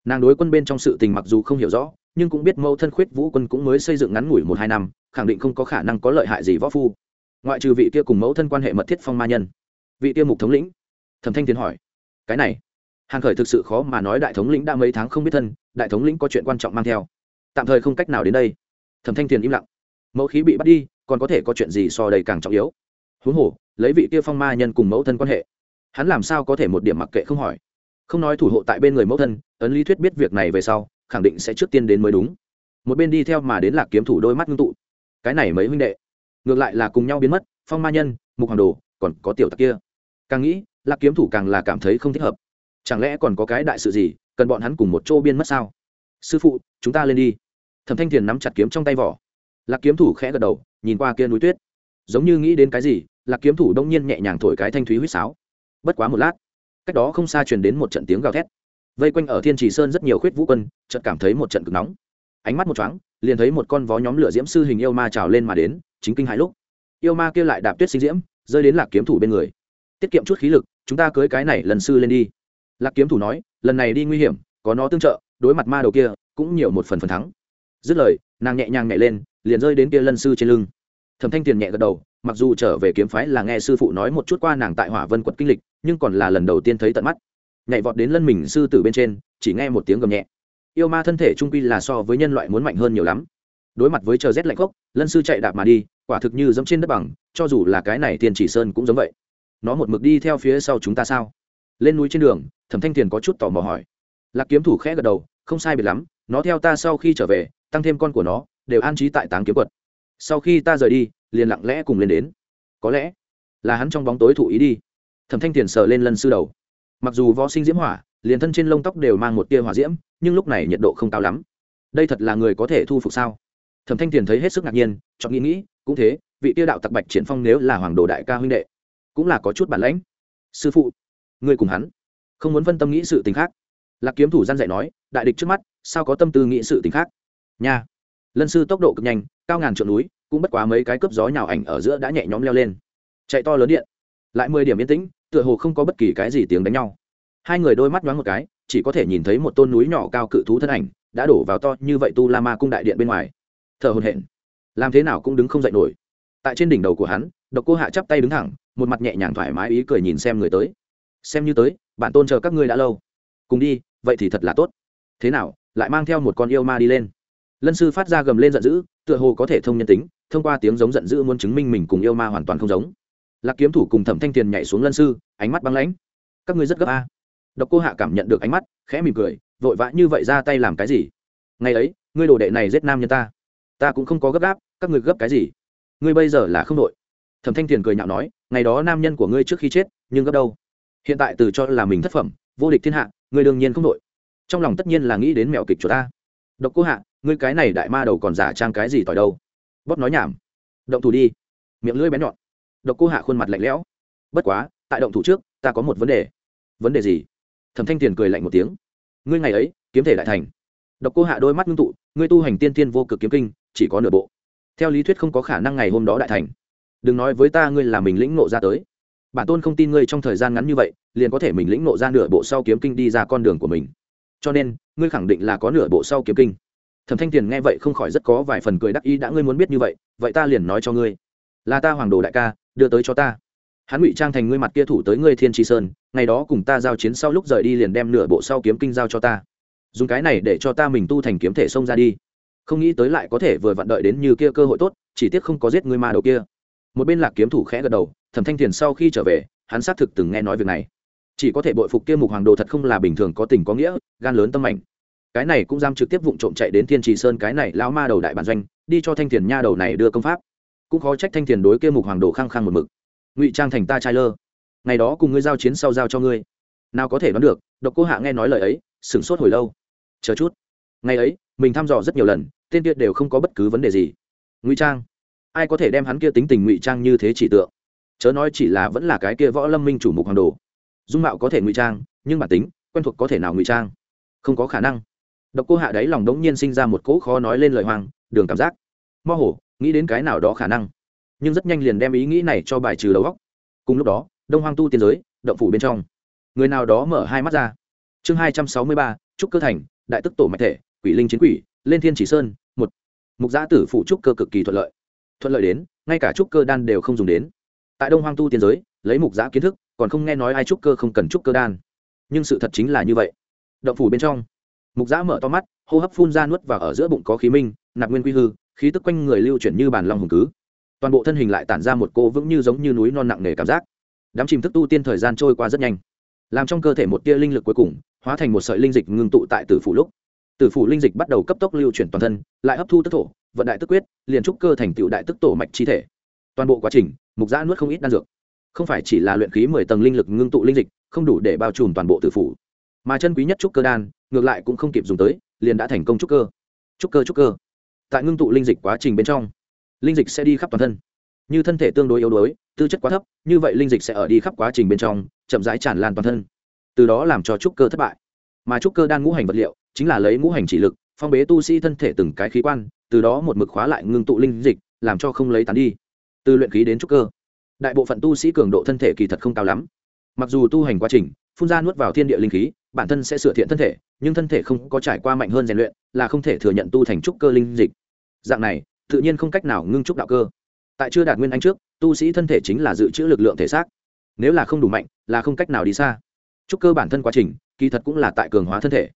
nàng đối quân bên trong sự tình mặc dù không hiểu rõ, nhưng cũng biết mẫu thân khuyết vũ quân cũng mới xây dựng ngắn ngủi một hai năm, khẳng định không có khả năng có lợi hại gì võ phu. Ngoại trừ vị kia cùng mẫu thân quan hệ mật thiết phong ma nhân. Vị kia mục thống lĩnh. Thẩm thanh tiến hỏi. Cái này, hàng khởi thực sự khó mà nói đại thống lĩnh đã mấy tháng không biết thân, đại thống lĩnh có chuyện quan trọng mang theo. Tạm thời không cách nào đến đây. Thẩm thanh tiền im lặng. Mẫu khí bị bắt đi, còn có thể có chuyện gì so đây càng trọng yếu? Huống hồ, lấy vị kia phong ma nhân cùng mẫu thân quan hệ. Hắn làm sao có thể một điểm mặc kệ không hỏi? Không nói thủ hộ tại bên người mẫu thân ấn lý thuyết biết việc này về sau, khẳng định sẽ trước tiên đến mới đúng. Một bên đi theo mà đến lạc kiếm thủ đôi mắt ngưng tụ. Cái này mấy huynh đệ, ngược lại là cùng nhau biến mất, phong ma nhân, mục hoàng đồ, còn có tiểu tặc kia. Càng nghĩ, lạc kiếm thủ càng là cảm thấy không thích hợp. Chẳng lẽ còn có cái đại sự gì, cần bọn hắn cùng một chỗ biên mất sao? Sư phụ, chúng ta lên đi. Thẩm thanh thiền nắm chặt kiếm trong tay vỏ. Lạc kiếm thủ khẽ gật đầu, nhìn qua kia núi tuyết. Giống như nghĩ đến cái gì, lạc kiếm thủ đông nhiên nhẹ nhàng thổi cái thanh thúy huýt sáo. Bất quá một lát, cách đó không xa truyền đến một trận tiếng gào thét vây quanh ở thiên trì sơn rất nhiều khuyết vũ quân, chợt cảm thấy một trận cực nóng. Ánh mắt một chóng liền thấy một con vó nhóm lửa diễm sư hình yêu ma trào lên mà đến, chính kinh hãi lúc. Yêu ma kia lại đạp tuyết sinh diễm, rơi đến lạc kiếm thủ bên người. Tiết kiệm chút khí lực, chúng ta cưới cái này lần sư lên đi. Lạc kiếm thủ nói, lần này đi nguy hiểm, có nó tương trợ, đối mặt ma đầu kia, cũng nhiều một phần phần thắng. Dứt lời, nàng nhẹ nhàng nhảy lên, liền rơi đến kia lân sư trên lưng. Thẩm thanh tiền nhẹ gật đầu, mặc dù trở về kiếm phái là nghe sư phụ nói một chút qua nàng tại hỏa vân quật kinh lịch, nhưng còn là lần đầu tiên thấy tận mắt nhảy vọt đến lân mình sư tử bên trên, chỉ nghe một tiếng gầm nhẹ. Yêu ma thân thể trung quy là so với nhân loại muốn mạnh hơn nhiều lắm. Đối mặt với chờ rét lạnh khốc, lân sư chạy đạp mà đi, quả thực như giống trên đất bằng, cho dù là cái này tiền chỉ sơn cũng giống vậy. Nó một mực đi theo phía sau chúng ta sao? Lên núi trên đường, thẩm thanh tiền có chút tò mò hỏi. Lạc kiếm thủ khẽ gật đầu, không sai biệt lắm, nó theo ta sau khi trở về, tăng thêm con của nó, đều an trí tại táng kiếm quật. Sau khi ta rời đi, liền lặng lẽ cùng lên đến. Có lẽ là hắn trong bóng tối thụ ý đi. Thẩm thanh tiền sờ lên lân sư đầu mặc dù võ sinh diễm hỏa, liền thân trên lông tóc đều mang một tia hỏa diễm, nhưng lúc này nhiệt độ không cao lắm. Đây thật là người có thể thu phục sao? Thẩm thanh tiền thấy hết sức ngạc nhiên chọn nghĩ nghĩ, cũng thế, vị tiêu đạo tặc bạch triển phong nếu là hoàng đồ đại ca huynh đệ, cũng là có chút bản lãnh. Sư phụ, ngươi cùng hắn, không muốn phân tâm nghĩ sự tình khác. Lạc kiếm thủ gian dạy nói, đại địch trước mắt, sao có tâm tư nghĩ sự tình khác? Nha, lân sư tốc độ cực nhanh, cao ngàn trượng núi, cũng bất quá mấy cái cướp gió nhào ảnh ở giữa đã nhẹ nhõm leo lên. Chạy to lớn điện, lại mười điểm yên tĩnh tựa hồ không có bất kỳ cái gì tiếng đánh nhau. Hai người đôi mắt nhoáng một cái, chỉ có thể nhìn thấy một tôn núi nhỏ cao cự thú thân ảnh, đã đổ vào to như vậy tu la ma cung đại điện bên ngoài. Thở hồn hển. Làm thế nào cũng đứng không dậy nổi. Tại trên đỉnh đầu của hắn, độc cô hạ chắp tay đứng thẳng, một mặt nhẹ nhàng thoải mái ý cười nhìn xem người tới. Xem như tới, bạn tôn chờ các ngươi đã lâu. Cùng đi, vậy thì thật là tốt. Thế nào, lại mang theo một con yêu ma đi lên? Lân sư phát ra gầm lên giận dữ, tựa hồ có thể thông nhân tính, thông qua tiếng giống giận dữ muốn chứng minh mình cùng yêu ma hoàn toàn không giống lạc kiếm thủ cùng thẩm thanh tiền nhảy xuống lân sư, ánh mắt băng lãnh. Các ngươi rất gấp a. Độc cô hạ cảm nhận được ánh mắt, khẽ mỉm cười, vội vã như vậy ra tay làm cái gì? Ngày ấy, ngươi đồ đệ này giết nam nhân ta. Ta cũng không có gấp gáp, các ngươi gấp cái gì? Ngươi bây giờ là không đội. Thẩm thanh tiền cười nhạo nói, ngày đó nam nhân của ngươi trước khi chết, nhưng gấp đâu? Hiện tại từ cho là mình thất phẩm, vô địch thiên hạ, ngươi đương nhiên không đội. Trong lòng tất nhiên là nghĩ đến mẹo kịch của ta. Độc cô hạ, ngươi cái này đại ma đầu còn giả trang cái gì tỏi đâu? Bóp nói nhảm. Động thủ đi. Miệng lưỡi bén nhọn độc cô hạ khuôn mặt lạnh lẽo. Bất quá, tại động thủ trước, ta có một vấn đề. Vấn đề gì? Thẩm thanh tiền cười lạnh một tiếng. Ngươi ngày ấy, kiếm thể đại thành. Độc cô hạ đôi mắt ngưng tụ, ngươi tu hành tiên tiên vô cực kiếm kinh, chỉ có nửa bộ. Theo lý thuyết không có khả năng ngày hôm đó đại thành. Đừng nói với ta ngươi là mình lĩnh nộ ra tới. Bản tôn không tin ngươi trong thời gian ngắn như vậy, liền có thể mình lĩnh nộ ra nửa bộ sau kiếm kinh đi ra con đường của mình. Cho nên, ngươi khẳng định là có nửa bộ sau kiếm kinh. Thẩm thanh tiền nghe vậy không khỏi rất có vài phần cười đắc ý, đã ngươi muốn biết như vậy vậy ta liền nói cho ngươi là ta hoàng đồ đại ca, đưa tới cho ta. Hắn ngụy trang thành ngươi mặt kia thủ tới ngươi thiên tri sơn, ngày đó cùng ta giao chiến sau lúc rời đi liền đem nửa bộ sau kiếm kinh giao cho ta. Dùng cái này để cho ta mình tu thành kiếm thể xông ra đi. Không nghĩ tới lại có thể vừa vặn đợi đến như kia cơ hội tốt, chỉ tiếc không có giết ngươi ma đầu kia. Một bên lạc kiếm thủ khẽ gật đầu, thẩm thanh thiền sau khi trở về, hắn xác thực từng nghe nói việc này. Chỉ có thể bội phục kia mục hoàng đồ thật không là bình thường có tình có nghĩa, gan lớn tâm mạnh cái này cũng dám trực tiếp vụng trộm chạy đến thiên trì sơn cái này lão ma đầu đại bản doanh, đi cho thanh thiền nha đầu này đưa công pháp cũng khó trách thanh thiền đối kia mục hoàng đồ khăng khăng một mực. Ngụy trang thành ta trai lơ. Ngày đó cùng ngươi giao chiến sau giao cho ngươi. Nào có thể đoán được, độc cô hạ nghe nói lời ấy, sửng sốt hồi lâu. Chờ chút. Ngày ấy, mình thăm dò rất nhiều lần, tên kia đều không có bất cứ vấn đề gì. Ngụy trang, ai có thể đem hắn kia tính tình ngụy trang như thế chỉ tượng? Chớ nói chỉ là vẫn là cái kia võ lâm minh chủ mục hoàng đồ. Dung mạo có thể ngụy trang, nhưng bản tính, quen thuộc có thể nào ngụy trang? Không có khả năng. Độc cô hạ đáy lòng đống nhiên sinh ra một cỗ khó nói lên lời hoang, đường cảm giác. Mơ hồ nghĩ đến cái nào đó khả năng. Nhưng rất nhanh liền đem ý nghĩ này cho bài trừ đầu góc cùng lúc đó, đông hoang tu tiên giới, động phủ bên trong. Người nào đó mở hai mắt ra. Chương hai trăm sáu mươi ba, trúc cơ thành, đại tức tổ mạch thể, quỷ linh chiến quỷ, lên thiên chỉ sơn, một. Mục giã tử phụ trúc cơ cực kỳ thuận lợi. Thuận lợi đến, ngay cả trúc cơ đan đều không dùng đến. Tại đông hoang tu tiên giới, lấy mục giã kiến thức, còn không nghe nói ai trúc cơ không cần trúc cơ đan. Nhưng sự thật chính là như vậy. Động phủ bên trong, mục giã mở to mắt, hô hấp phun ra nuốt và ở giữa bụng có khí minh, nạp nguyên quy hư khí tức quanh người lưu chuyển như bàn long hùng cứ. Toàn bộ thân hình lại tản ra một cô vững như giống như núi non nặng nề cảm giác. Đám chìm thức tu tiên thời gian trôi qua rất nhanh, làm trong cơ thể một tia linh lực cuối cùng, hóa thành một sợi linh dịch ngưng tụ tại tử phủ lúc. Tử phủ linh dịch bắt đầu cấp tốc lưu chuyển toàn thân, lại hấp thu tức thổ, vận đại tức quyết, liền trúc cơ thành tựu đại tức tổ mạch chi thể. Toàn bộ quá trình, mục giã nuốt không ít đan dược. Không phải chỉ là luyện khí mười tầng linh lực ngưng tụ linh dịch, không đủ để bao trùm toàn bộ tử phủ. Mà chân quý nhất trúc cơ đan, ngược lại cũng không kịp dùng tới, liền đã thành công trúc cơ. Trúc cơ trúc cơ tại ngưng tụ linh dịch quá trình bên trong, linh dịch sẽ đi khắp toàn thân. Như thân thể tương đối yếu đuối, tư chất quá thấp, như vậy linh dịch sẽ ở đi khắp quá trình bên trong, chậm rãi tràn lan toàn thân. Từ đó làm cho trúc cơ thất bại. Mà trúc cơ đan ngũ hành vật liệu, chính là lấy ngũ hành chỉ lực, phong bế tu sĩ thân thể từng cái khí quan, từ đó một mực khóa lại ngưng tụ linh dịch, làm cho không lấy tán đi. Từ luyện khí đến trúc cơ, đại bộ phận tu sĩ cường độ thân thể kỳ thật không cao lắm. Mặc dù tu hành quá trình, phun ra nuốt vào thiên địa linh khí, bản thân sẽ sửa thiện thân thể, nhưng thân thể không có trải qua mạnh hơn rèn luyện là không thể thừa nhận tu thành trúc cơ linh dịch. Dạng này, tự nhiên không cách nào ngưng trúc đạo cơ. Tại chưa đạt nguyên anh trước, tu sĩ thân thể chính là dự trữ lực lượng thể xác. Nếu là không đủ mạnh, là không cách nào đi xa. Trúc cơ bản thân quá trình, kỳ thật cũng là tại cường hóa thân thể.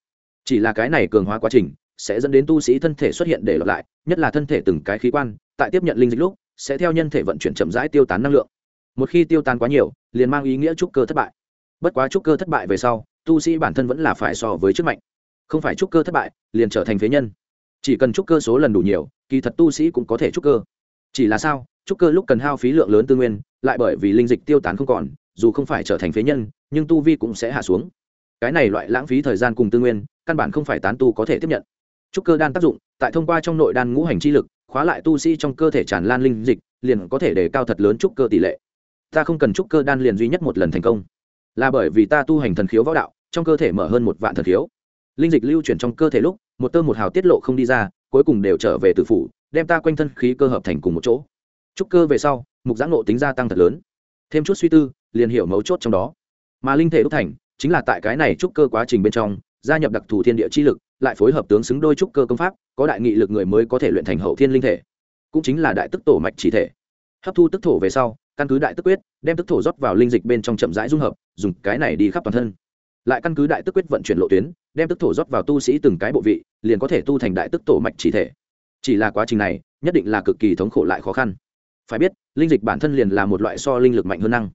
Chỉ là cái này cường hóa quá trình, sẽ dẫn đến tu sĩ thân thể xuất hiện để lọt lại, nhất là thân thể từng cái khí quan, tại tiếp nhận linh dịch lúc, sẽ theo nhân thể vận chuyển chậm rãi tiêu tán năng lượng. Một khi tiêu tan quá nhiều, liền mang ý nghĩa trúc cơ thất bại. Bất quá trúc cơ thất bại về sau, tu sĩ bản thân vẫn là phải so với trước mạnh không phải trúc cơ thất bại, liền trở thành phế nhân. Chỉ cần trúc cơ số lần đủ nhiều, kỳ thật tu sĩ cũng có thể trúc cơ. Chỉ là sao, trúc cơ lúc cần hao phí lượng lớn tư nguyên, lại bởi vì linh dịch tiêu tán không còn, dù không phải trở thành phế nhân, nhưng tu vi cũng sẽ hạ xuống. Cái này loại lãng phí thời gian cùng tư nguyên, căn bản không phải tán tu có thể tiếp nhận. Trúc cơ đan tác dụng, tại thông qua trong nội đan ngũ hành chi lực, khóa lại tu sĩ trong cơ thể tràn lan linh dịch, liền có thể đề cao thật lớn trúc cơ tỷ lệ. Ta không cần trúc cơ đan liền duy nhất một lần thành công. Là bởi vì ta tu hành thần khiếu võ đạo, trong cơ thể mở hơn một vạn thần khiếu linh dịch lưu chuyển trong cơ thể lúc, một tơ một hào tiết lộ không đi ra, cuối cùng đều trở về tử phủ, đem ta quanh thân khí cơ hợp thành cùng một chỗ. Trúc cơ về sau, mục giã ngộ tính gia tăng thật lớn. Thêm chút suy tư, liền hiểu mấu chốt trong đó. Mà linh thể đúc thành, chính là tại cái này trúc cơ quá trình bên trong, gia nhập đặc thù thiên địa chi lực, lại phối hợp tướng xứng đôi trúc cơ công pháp, có đại nghị lực người mới có thể luyện thành hậu thiên linh thể. Cũng chính là đại tức tổ mạch chỉ thể. Hấp thu tức thổ về sau, căn cứ đại tức quyết, đem tức thổ rót vào linh dịch bên trong chậm rãi dung hợp, dùng cái này đi khắp toàn thân. Lại căn cứ đại tức quyết vận chuyển lộ tuyến đem tức thổ rót vào tu sĩ từng cái bộ vị, liền có thể tu thành đại tức tổ mạch chỉ thể. Chỉ là quá trình này, nhất định là cực kỳ thống khổ lại khó khăn. Phải biết, linh dịch bản thân liền là một loại so linh lực mạnh hơn năng.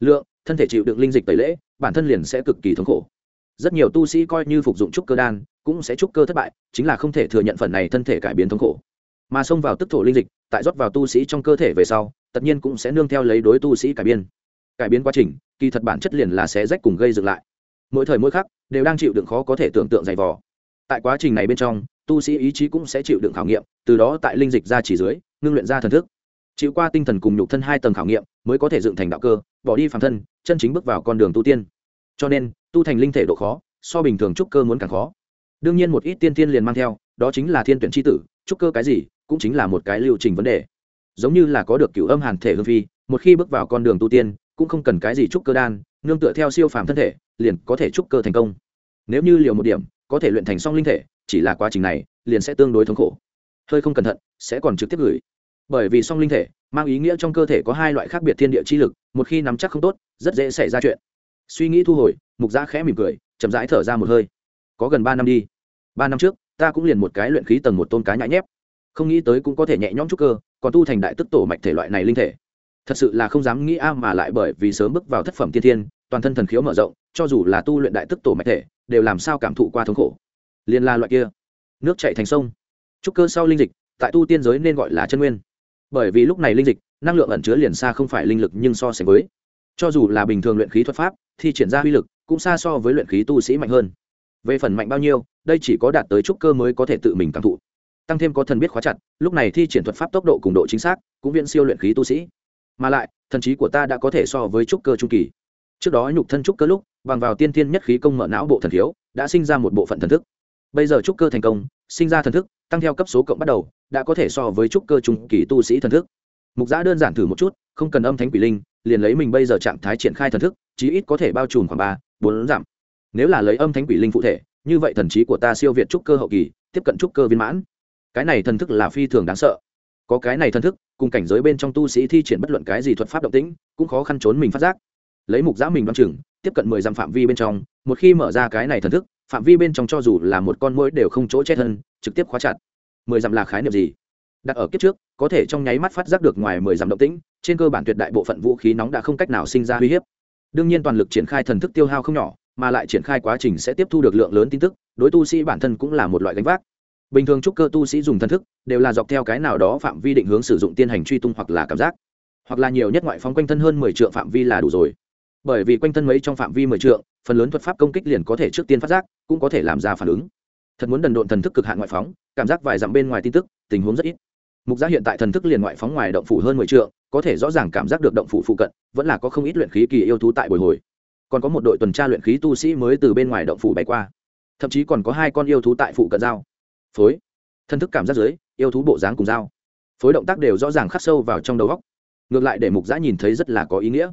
Lượng, thân thể chịu đựng linh dịch tẩy lễ, bản thân liền sẽ cực kỳ thống khổ. Rất nhiều tu sĩ coi như phục dụng trúc cơ đan, cũng sẽ trúc cơ thất bại, chính là không thể thừa nhận phần này thân thể cải biến thống khổ. Mà xông vào tức thổ linh dịch, tại rót vào tu sĩ trong cơ thể về sau, tất nhiên cũng sẽ nương theo lấy đối tu sĩ cải biên cải biến quá trình, kỳ thật bản chất liền là sẽ rách cùng gây dựng lại. Mỗi thời mỗi khắc đều đang chịu đựng khó có thể tưởng tượng dày vò. Tại quá trình này bên trong, tu sĩ ý chí cũng sẽ chịu đựng khảo nghiệm, từ đó tại linh dịch ra chỉ dưới, ngưng luyện ra thần thức. Chịu qua tinh thần cùng nhục thân hai tầng khảo nghiệm, mới có thể dựng thành đạo cơ, bỏ đi phàm thân, chân chính bước vào con đường tu tiên. Cho nên, tu thành linh thể độ khó, so bình thường trúc cơ muốn càng khó. Đương nhiên một ít tiên tiên liền mang theo, đó chính là thiên tuyển tri tử, trúc cơ cái gì, cũng chính là một cái lưu trình vấn đề. Giống như là có được cựu âm hàn thể hương phi, một khi bước vào con đường tu tiên cũng không cần cái gì trúc cơ đan, nương tựa theo siêu phàm thân thể, liền có thể trúc cơ thành công. Nếu như liều một điểm, có thể luyện thành song linh thể, chỉ là quá trình này, liền sẽ tương đối thống khổ. Hơi không cẩn thận, sẽ còn trực tiếp gửi. Bởi vì song linh thể, mang ý nghĩa trong cơ thể có hai loại khác biệt thiên địa chi lực, một khi nắm chắc không tốt, rất dễ xảy ra chuyện. Suy nghĩ thu hồi, mục giã khẽ mỉm cười, chậm rãi thở ra một hơi. Có gần ba năm đi. Ba năm trước, ta cũng liền một cái luyện khí tầng một tôn cá nhãi nhép. Không nghĩ tới cũng có thể nhẹ nhõm chút cơ, còn tu thành đại tức tổ mạch thể loại này linh thể thật sự là không dám nghĩ a mà lại bởi vì sớm bước vào thất phẩm tiên thiên, toàn thân thần khiếu mở rộng, cho dù là tu luyện đại tức tổ mạch thể, đều làm sao cảm thụ qua thống khổ. Liên la loại kia, nước chạy thành sông. Trúc cơ sau linh dịch, tại tu tiên giới nên gọi là chân nguyên. Bởi vì lúc này linh dịch, năng lượng ẩn chứa liền xa không phải linh lực nhưng so sánh với. Cho dù là bình thường luyện khí thuật pháp, thì triển ra uy lực cũng xa so với luyện khí tu sĩ mạnh hơn. Về phần mạnh bao nhiêu, đây chỉ có đạt tới trúc cơ mới có thể tự mình cảm thụ. Tăng thêm có thần biết khóa chặt, lúc này thi triển thuật pháp tốc độ cùng độ chính xác, cũng viễn siêu luyện khí tu sĩ mà lại, thần trí của ta đã có thể so với trúc cơ trung kỳ. Trước đó nhục thân trúc cơ lúc, bằng vào tiên thiên nhất khí công mở não bộ thần thiếu, đã sinh ra một bộ phận thần thức. Bây giờ trúc cơ thành công, sinh ra thần thức, tăng theo cấp số cộng bắt đầu, đã có thể so với trúc cơ trung kỳ tu sĩ thần thức. Mục giã đơn giản thử một chút, không cần âm thánh quỷ linh, liền lấy mình bây giờ trạng thái triển khai thần thức, chí ít có thể bao trùm khoảng ba, bốn giảm nếu là lấy âm thánh quỷ linh phụ thể, như vậy thần trí của ta siêu việt trúc cơ hậu kỳ, tiếp cận trúc cơ viên mãn. Cái này thần thức là phi thường đáng sợ có cái này thần thức, cùng cảnh giới bên trong tu sĩ thi triển bất luận cái gì thuật pháp động tĩnh, cũng khó khăn trốn mình phát giác. Lấy mục giã mình đoan chừng, tiếp cận mười dặm phạm vi bên trong, một khi mở ra cái này thần thức, phạm vi bên trong cho dù là một con mũi đều không chỗ chết hơn, trực tiếp khóa chặt. Mười dặm là khái niệm gì? Đặt ở kiếp trước, có thể trong nháy mắt phát giác được ngoài mười dặm động tĩnh, trên cơ bản tuyệt đại bộ phận vũ khí nóng đã không cách nào sinh ra uy hiếp. Đương nhiên toàn lực triển khai thần thức tiêu hao không nhỏ, mà lại triển khai quá trình sẽ tiếp thu được lượng lớn tin tức, đối tu sĩ bản thân cũng là một loại gánh vác bình thường trúc cơ tu sĩ dùng thần thức, đều là dọc theo cái nào đó phạm vi định hướng sử dụng tiên hành truy tung hoặc là cảm giác. Hoặc là nhiều nhất ngoại phóng quanh thân hơn mười triệu phạm vi là đủ rồi. Bởi vì quanh thân mấy trong phạm vi mười triệu phần lớn thuật pháp công kích liền có thể trước tiên phát giác, cũng có thể làm ra phản ứng. Thật muốn đần độn thần thức cực hạn ngoại phóng, cảm giác vài dặm bên ngoài tin tức, tình huống rất ít. Mục giá hiện tại thần thức liền ngoại phóng ngoài động phủ hơn mười triệu có thể rõ ràng cảm giác được động phủ phụ cận, vẫn là có không ít luyện khí kỳ yêu thú tại bồi hồi. Còn có một đội tuần tra luyện khí tu sĩ mới từ bên ngoài động phủ bay qua. Thậm chí còn có hai con yêu thú tại phụ cận giao phối. Thân thức cảm giác dưới, yêu thú bộ dáng cùng dao. Phối động tác đều rõ ràng khắc sâu vào trong đầu góc ngược lại để mục giã nhìn thấy rất là có ý nghĩa.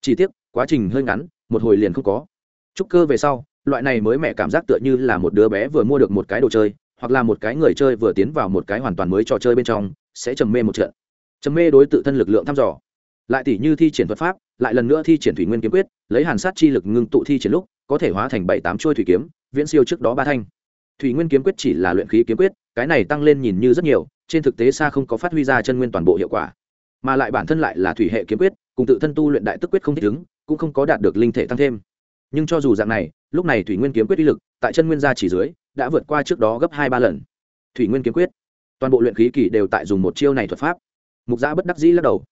Chỉ tiếc, quá trình hơi ngắn, một hồi liền không có. Trúc cơ về sau, loại này mới mẹ cảm giác tựa như là một đứa bé vừa mua được một cái đồ chơi, hoặc là một cái người chơi vừa tiến vào một cái hoàn toàn mới trò chơi bên trong, sẽ trầm mê một trận. Trầm mê đối tự thân lực lượng thăm dò. Lại tỷ như thi triển thuật pháp, lại lần nữa thi triển thủy nguyên kiếm quyết, lấy hàn sát chi lực ngưng tụ thi triển lúc, có thể hóa thành bảy tám chuôi thủy kiếm, viễn siêu trước đó ba thanh thủy nguyên kiếm quyết chỉ là luyện khí kiếm quyết, cái này tăng lên nhìn như rất nhiều, trên thực tế xa không có phát huy ra chân nguyên toàn bộ hiệu quả. Mà lại bản thân lại là thủy hệ kiếm quyết, cùng tự thân tu luyện đại tức quyết không thích ứng, cũng không có đạt được linh thể tăng thêm. Nhưng cho dù dạng này, lúc này thủy nguyên kiếm quyết uy lực, tại chân nguyên gia chỉ dưới, đã vượt qua trước đó gấp hai ba lần. Thủy nguyên kiếm quyết, toàn bộ luyện khí kỳ đều tại dùng một chiêu này thuật pháp. Mục giã bất đắc dĩ lắc đầu.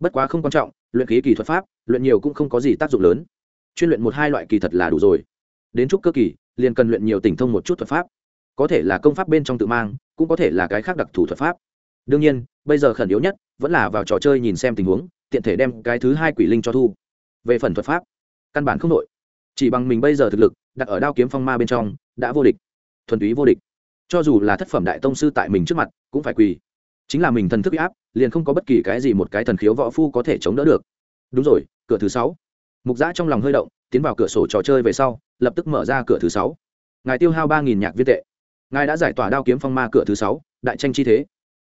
Bất quá không quan trọng, luyện khí kỳ thuật pháp, luyện nhiều cũng không có gì tác dụng lớn. Chuyên luyện một hai loại kỳ thật là đủ rồi. Đến trúc cơ kỳ liền cần luyện nhiều tỉnh thông một chút thuật pháp. Có thể là công pháp bên trong tự mang, cũng có thể là cái khác đặc thù thuật pháp. Đương nhiên, bây giờ khẩn yếu nhất vẫn là vào trò chơi nhìn xem tình huống, tiện thể đem cái thứ hai quỷ linh cho thu. Về phần thuật pháp, căn bản không nội chỉ bằng mình bây giờ thực lực, đặt ở đao kiếm phong ma bên trong, đã vô địch. Thuần túy vô địch. Cho dù là thất phẩm đại tông sư tại mình trước mặt, cũng phải quỳ. Chính là mình thần thức áp, liền không có bất kỳ cái gì một cái thần khiếu võ phu có thể chống đỡ được. Đúng rồi, cửa thứ sáu mục giã trong lòng hơi động, tiến vào cửa sổ trò chơi về sau, lập tức mở ra cửa thứ sáu. Ngài tiêu hao ba nghìn nhạc viên tệ. Ngài đã giải tỏa đao kiếm phong ma cửa thứ sáu, đại tranh chi thế.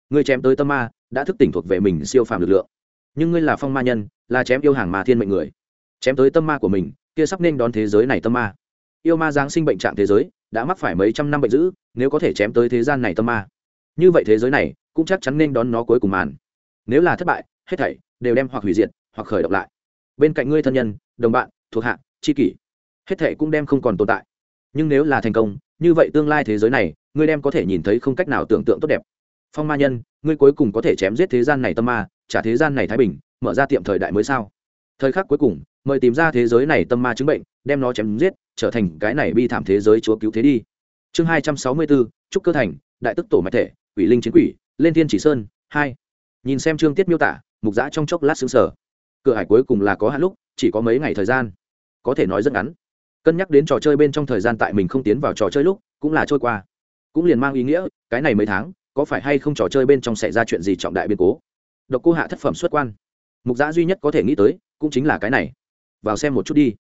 Người chém tới tâm ma, đã thức tỉnh thuộc về mình siêu phàm lực lượng. Nhưng ngươi là phong ma nhân, là chém yêu hàng mà thiên mệnh người. Chém tới tâm ma của mình, kia sắp nên đón thế giới này tâm ma. Yêu ma giáng sinh bệnh trạng thế giới, đã mắc phải mấy trăm năm bệnh dữ, nếu có thể chém tới thế gian này tâm ma. Như vậy thế giới này, cũng chắc chắn nên đón nó cuối cùng màn. Nếu là thất bại, hết thảy đều đem hoặc hủy diệt, hoặc khởi động lại. Bên cạnh ngươi thân nhân đồng bạn, thuộc hạ, tri kỷ. Hết thệ cũng đem không còn tồn tại. Nhưng nếu là thành công, như vậy tương lai thế giới này, ngươi đem có thể nhìn thấy không cách nào tưởng tượng tốt đẹp. Phong ma nhân, ngươi cuối cùng có thể chém giết thế gian này tâm ma, trả thế gian này thái bình, mở ra tiệm thời đại mới sao? Thời khắc cuối cùng, mời tìm ra thế giới này tâm ma chứng bệnh, đem nó chém giết, trở thành cái này bi thảm thế giới chúa cứu thế đi. Chương hai trăm sáu mươi bốn trúc cơ thành, đại tức tổ mạch thể, quỷ linh chiến quỷ, lên thiên chỉ sơn, hai. Nhìn xem chương tiết miêu tả, mục giã trong chốc lát xứng sở cửa hải cuối cùng là có hạn lúc chỉ có mấy ngày thời gian. Có thể nói rất ngắn. Cân nhắc đến trò chơi bên trong thời gian tại mình không tiến vào trò chơi lúc, cũng là trôi qua. Cũng liền mang ý nghĩa, cái này mấy tháng, có phải hay không trò chơi bên trong xảy ra chuyện gì trọng đại biến cố? Độc cô hạ thất phẩm xuất quan. Mục giã duy nhất có thể nghĩ tới, cũng chính là cái này. Vào xem một chút đi.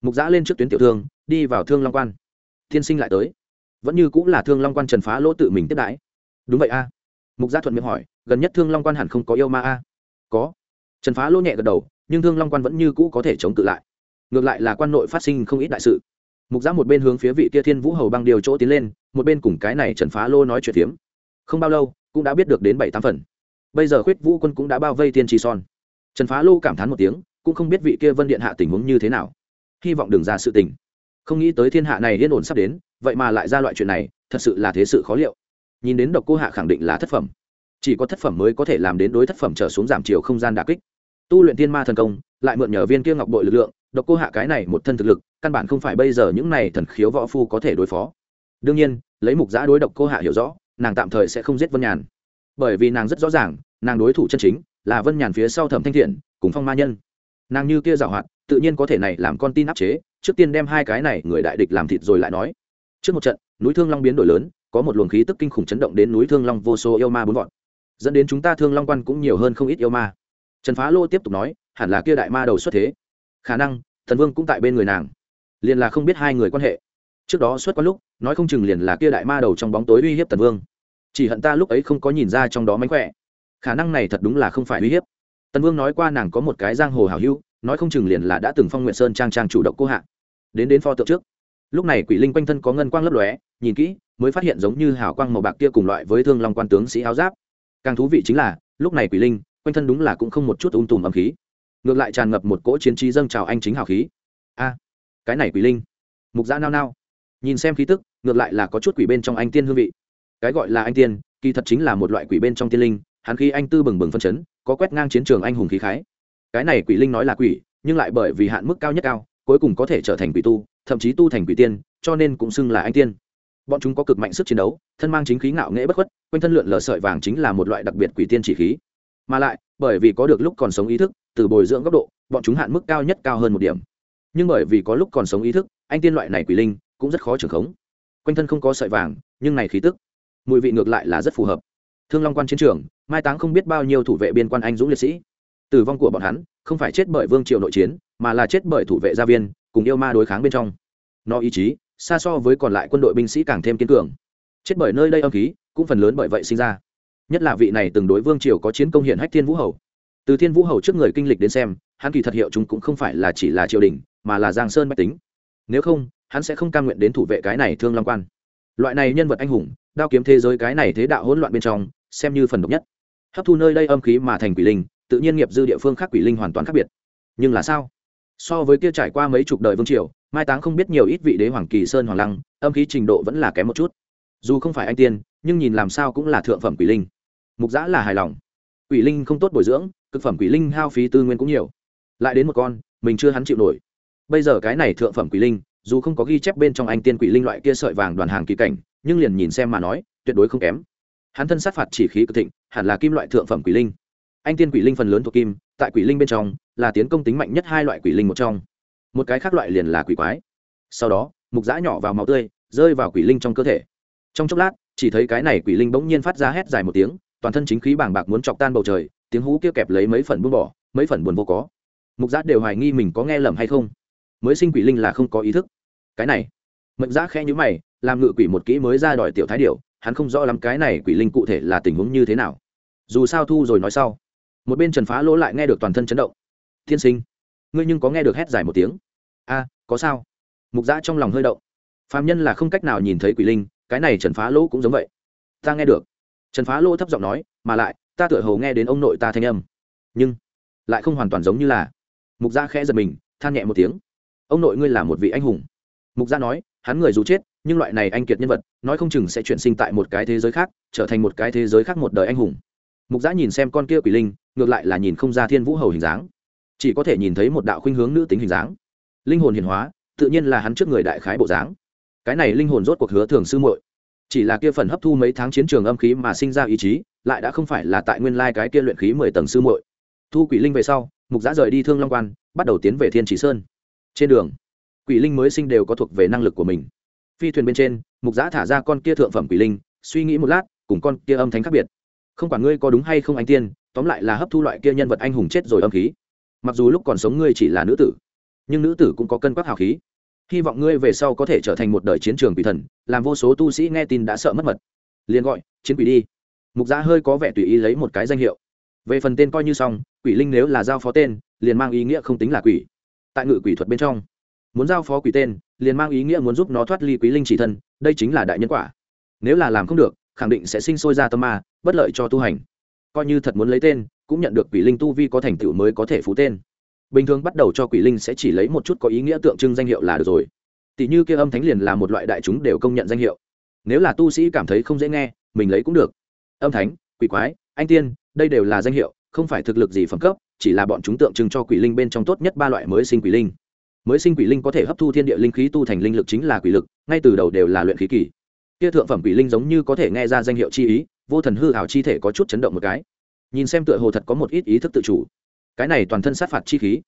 Mục giã lên trước tuyến tiểu thương, đi vào thương long quan. Tiên sinh lại tới. Vẫn như cũng là thương long quan trần phá lỗ tự mình tiếp đãi. Đúng vậy a. Mục gia thuận miệng hỏi, gần nhất thương long quan hẳn không có yêu ma a? Có. Trần phá lỗ nhẹ gật đầu nhưng thương long quan vẫn như cũ có thể chống tự lại ngược lại là quan nội phát sinh không ít đại sự mục giã một bên hướng phía vị tia thiên vũ hầu băng điều chỗ tiến lên một bên cùng cái này trần phá lô nói chuyện phiếm không bao lâu cũng đã biết được đến bảy tám phần bây giờ khuyết vũ quân cũng đã bao vây tiên trì son trần phá lô cảm thán một tiếng cũng không biết vị kia vân điện hạ tình huống như thế nào hy vọng đừng ra sự tình không nghĩ tới thiên hạ này yên ổn sắp đến vậy mà lại ra loại chuyện này thật sự là thế sự khó liệu nhìn đến độc cô hạ khẳng định là thất phẩm chỉ có thất phẩm mới có thể làm đến đối thất phẩm trở xuống giảm chiều không gian đà kích tu luyện tiên ma thần công, lại mượn nhờ viên kia ngọc bội lực lượng, độc cô hạ cái này một thân thực lực, căn bản không phải bây giờ những này thần khiếu võ phu có thể đối phó. Đương nhiên, lấy mục giã đối độc cô hạ hiểu rõ, nàng tạm thời sẽ không giết vân nhàn. Bởi vì nàng rất rõ ràng, nàng đối thủ chân chính là vân nhàn phía sau thẩm thanh thiện, cùng phong ma nhân. Nàng như kia giảo hoạt, tự nhiên có thể này làm con tin áp chế, trước tiên đem hai cái này người đại địch làm thịt rồi lại nói. Trước một trận, núi thương long biến đổi lớn, có một luồng khí tức kinh khủng chấn động đến núi thương long vô số yêu ma bốn vọn dẫn đến chúng ta thương long quan cũng nhiều hơn không ít yêu ma trần phá lô tiếp tục nói, hẳn là kia đại ma đầu xuất thế. Khả năng, thần vương cũng tại bên người nàng. Liền là không biết hai người quan hệ. Trước đó xuất quan lúc, nói không chừng liền là kia đại ma đầu trong bóng tối uy hiếp tần vương. Chỉ hận ta lúc ấy không có nhìn ra trong đó mánh khỏe. Khả năng này thật đúng là không phải uy hiếp. Tần vương nói qua nàng có một cái giang hồ hảo hữu, nói không chừng liền là đã từng phong nguyện sơn trang trang chủ động cô hạ. Đến đến pho tượng trước. Lúc này quỷ linh quanh thân có ngân quang lấp lóe, nhìn kỹ, mới phát hiện giống như hào quang màu bạc kia cùng loại với thương long quan tướng sĩ áo giáp. Càng thú vị chính là, lúc này quỷ linh quanh thân đúng là cũng không một chút ung tùm âm khí. Ngược lại tràn ngập một cỗ chiến trí dâng trào anh chính hào khí. A, cái này quỷ linh. Mục giã nao nao. Nhìn xem khí tức, ngược lại là có chút quỷ bên trong anh tiên hương vị. Cái gọi là anh tiên, kỳ thật chính là một loại quỷ bên trong tiên linh, hắn khi anh tư bừng bừng phân chấn, có quét ngang chiến trường anh hùng khí khái. Cái này quỷ linh nói là quỷ, nhưng lại bởi vì hạn mức cao nhất cao, cuối cùng có thể trở thành quỷ tu, thậm chí tu thành quỷ tiên, cho nên cũng xưng là anh tiên. Bọn chúng có cực mạnh sức chiến đấu, thân mang chính khí ngạo nghễ bất khuất, quanh thân lượn lờ sợi vàng chính là một loại đặc biệt quỷ tiên chỉ khí mà lại, bởi vì có được lúc còn sống ý thức, từ bồi dưỡng góc độ, bọn chúng hạn mức cao nhất cao hơn một điểm. Nhưng bởi vì có lúc còn sống ý thức, anh tiên loại này quỷ linh cũng rất khó trưởng khống. Quanh thân không có sợi vàng, nhưng này khí tức, mùi vị ngược lại là rất phù hợp. Thương long quan chiến trường, mai táng không biết bao nhiêu thủ vệ biên quan anh dũng liệt sĩ. Tử vong của bọn hắn, không phải chết bởi vương triều nội chiến, mà là chết bởi thủ vệ gia viên, cùng yêu ma đối kháng bên trong. Nó ý chí, xa so với còn lại quân đội binh sĩ càng thêm kiên cường. Chết bởi nơi đây âm khí, cũng phần lớn bởi vậy sinh ra nhất là vị này từng đối vương triều có chiến công hiển hách thiên vũ hầu. Từ thiên vũ hầu trước người kinh lịch đến xem, hắn kỳ thật hiệu chúng cũng không phải là chỉ là triều đình, mà là giang sơn bách tính. Nếu không, hắn sẽ không cam nguyện đến thủ vệ cái này thương long quan. Loại này nhân vật anh hùng, đao kiếm thế giới cái này thế đạo hỗn loạn bên trong, xem như phần độc nhất. Hấp thu nơi đây âm khí mà thành quỷ linh, tự nhiên nghiệp dư địa phương khác quỷ linh hoàn toàn khác biệt. Nhưng là sao? So với kia trải qua mấy chục đời vương triều, mai táng không biết nhiều ít vị đế hoàng kỳ sơn hoàng lăng, âm khí trình độ vẫn là kém một chút. Dù không phải anh tiên, nhưng nhìn làm sao cũng là thượng phẩm quỷ linh mục giã là hài lòng. Quỷ linh không tốt bồi dưỡng thực phẩm quỷ linh hao phí tư nguyên cũng nhiều. Lại đến một con, mình chưa hắn chịu nổi. Bây giờ cái này thượng phẩm quỷ linh, dù không có ghi chép bên trong anh tiên quỷ linh loại kia sợi vàng đoàn hàng kỳ cảnh, nhưng liền nhìn xem mà nói, tuyệt đối không kém. Hắn thân sát phạt chỉ khí cực thịnh, hẳn là kim loại thượng phẩm quỷ linh. Anh tiên quỷ linh phần lớn thuộc kim, tại quỷ linh bên trong, là tiến công tính mạnh nhất hai loại quỷ linh một trong. Một cái khác loại liền là quỷ quái. Sau đó, mục giã nhỏ vào máu tươi, rơi vào quỷ linh trong cơ thể. Trong chốc lát, chỉ thấy cái này quỷ linh bỗng nhiên phát ra hét dài một tiếng toàn thân chính khí bàng bạc muốn chọc tan bầu trời, tiếng hú kia kẹp lấy mấy phần buông bỏ, mấy phần buồn vô có. Mục Giác đều hoài nghi mình có nghe lầm hay không. Mới sinh quỷ linh là không có ý thức. Cái này mệnh Giác khẽ nhữ mày, làm ngự quỷ một kỹ mới ra đòi tiểu thái điệu hắn không rõ lắm cái này quỷ linh cụ thể là tình huống như thế nào. Dù sao thu rồi nói sau, một bên trần phá lỗ lại nghe được toàn thân chấn động. Tiên sinh, ngươi nhưng có nghe được hét dài một tiếng? A, có sao? Mục giã trong lòng hơi động. Phạm nhân là không cách nào nhìn thấy quỷ linh, cái này trần phá lỗ cũng giống vậy. Ta nghe được trần phá Lô thấp giọng nói, mà lại, ta tựa hầu nghe đến ông nội ta thanh âm. Nhưng, lại không hoàn toàn giống như là, mục gia khẽ giật mình, than nhẹ một tiếng. Ông nội ngươi là một vị anh hùng. Mục gia nói, hắn người dù chết, nhưng loại này anh kiệt nhân vật, nói không chừng sẽ chuyển sinh tại một cái thế giới khác, trở thành một cái thế giới khác một đời anh hùng. Mục gia nhìn xem con kia quỷ linh, ngược lại là nhìn không ra thiên vũ hầu hình dáng. Chỉ có thể nhìn thấy một đạo khuynh hướng nữ tính hình dáng. Linh hồn hiền hóa, tự nhiên là hắn trước người đại khái bộ dáng. Cái này linh hồn rốt cuộc hứa thường sư muội chỉ là kia phần hấp thu mấy tháng chiến trường âm khí mà sinh ra ý chí, lại đã không phải là tại nguyên lai cái kia luyện khí mười tầng sư muội. Thu quỷ linh về sau, mục giã rời đi thương long quan, bắt đầu tiến về thiên chỉ sơn. Trên đường, quỷ linh mới sinh đều có thuộc về năng lực của mình. Phi thuyền bên trên, mục giã thả ra con kia thượng phẩm quỷ linh, suy nghĩ một lát, cùng con kia âm thánh khác biệt. Không quản ngươi có đúng hay không anh tiên, tóm lại là hấp thu loại kia nhân vật anh hùng chết rồi âm khí. Mặc dù lúc còn sống ngươi chỉ là nữ tử, nhưng nữ tử cũng có cân quắc hào khí hy vọng ngươi về sau có thể trở thành một đời chiến trường quỷ thần, làm vô số tu sĩ nghe tin đã sợ mất mật. Liền gọi, chiến quỷ đi. Mục giã hơi có vẻ tùy ý lấy một cái danh hiệu. Về phần tên coi như xong, quỷ linh nếu là giao phó tên, liền mang ý nghĩa không tính là quỷ. Tại ngự quỷ thuật bên trong, muốn giao phó quỷ tên, liền mang ý nghĩa muốn giúp nó thoát ly quý linh chỉ thân đây chính là đại nhân quả. Nếu là làm không được, khẳng định sẽ sinh sôi ra tâm ma, bất lợi cho tu hành. Coi như thật muốn lấy tên, cũng nhận được quỷ linh tu vi có thành tựu mới có thể phú tên bình thường bắt đầu cho quỷ linh sẽ chỉ lấy một chút có ý nghĩa tượng trưng danh hiệu là được rồi. Tỷ như kia âm thánh liền là một loại đại chúng đều công nhận danh hiệu. Nếu là tu sĩ cảm thấy không dễ nghe, mình lấy cũng được. Âm thánh, quỷ quái, anh tiên, đây đều là danh hiệu, không phải thực lực gì phẩm cấp, chỉ là bọn chúng tượng trưng cho quỷ linh bên trong tốt nhất ba loại mới sinh quỷ linh. Mới sinh quỷ linh có thể hấp thu thiên địa linh khí tu thành linh lực chính là quỷ lực, ngay từ đầu đều là luyện khí kỳ. Kia thượng phẩm quỷ linh giống như có thể nghe ra danh hiệu chi ý, vô thần hư hảo chi thể có chút chấn động một cái. Nhìn xem tựa hồ thật có một ít ý thức tự chủ cái này toàn thân sát phạt chi khí.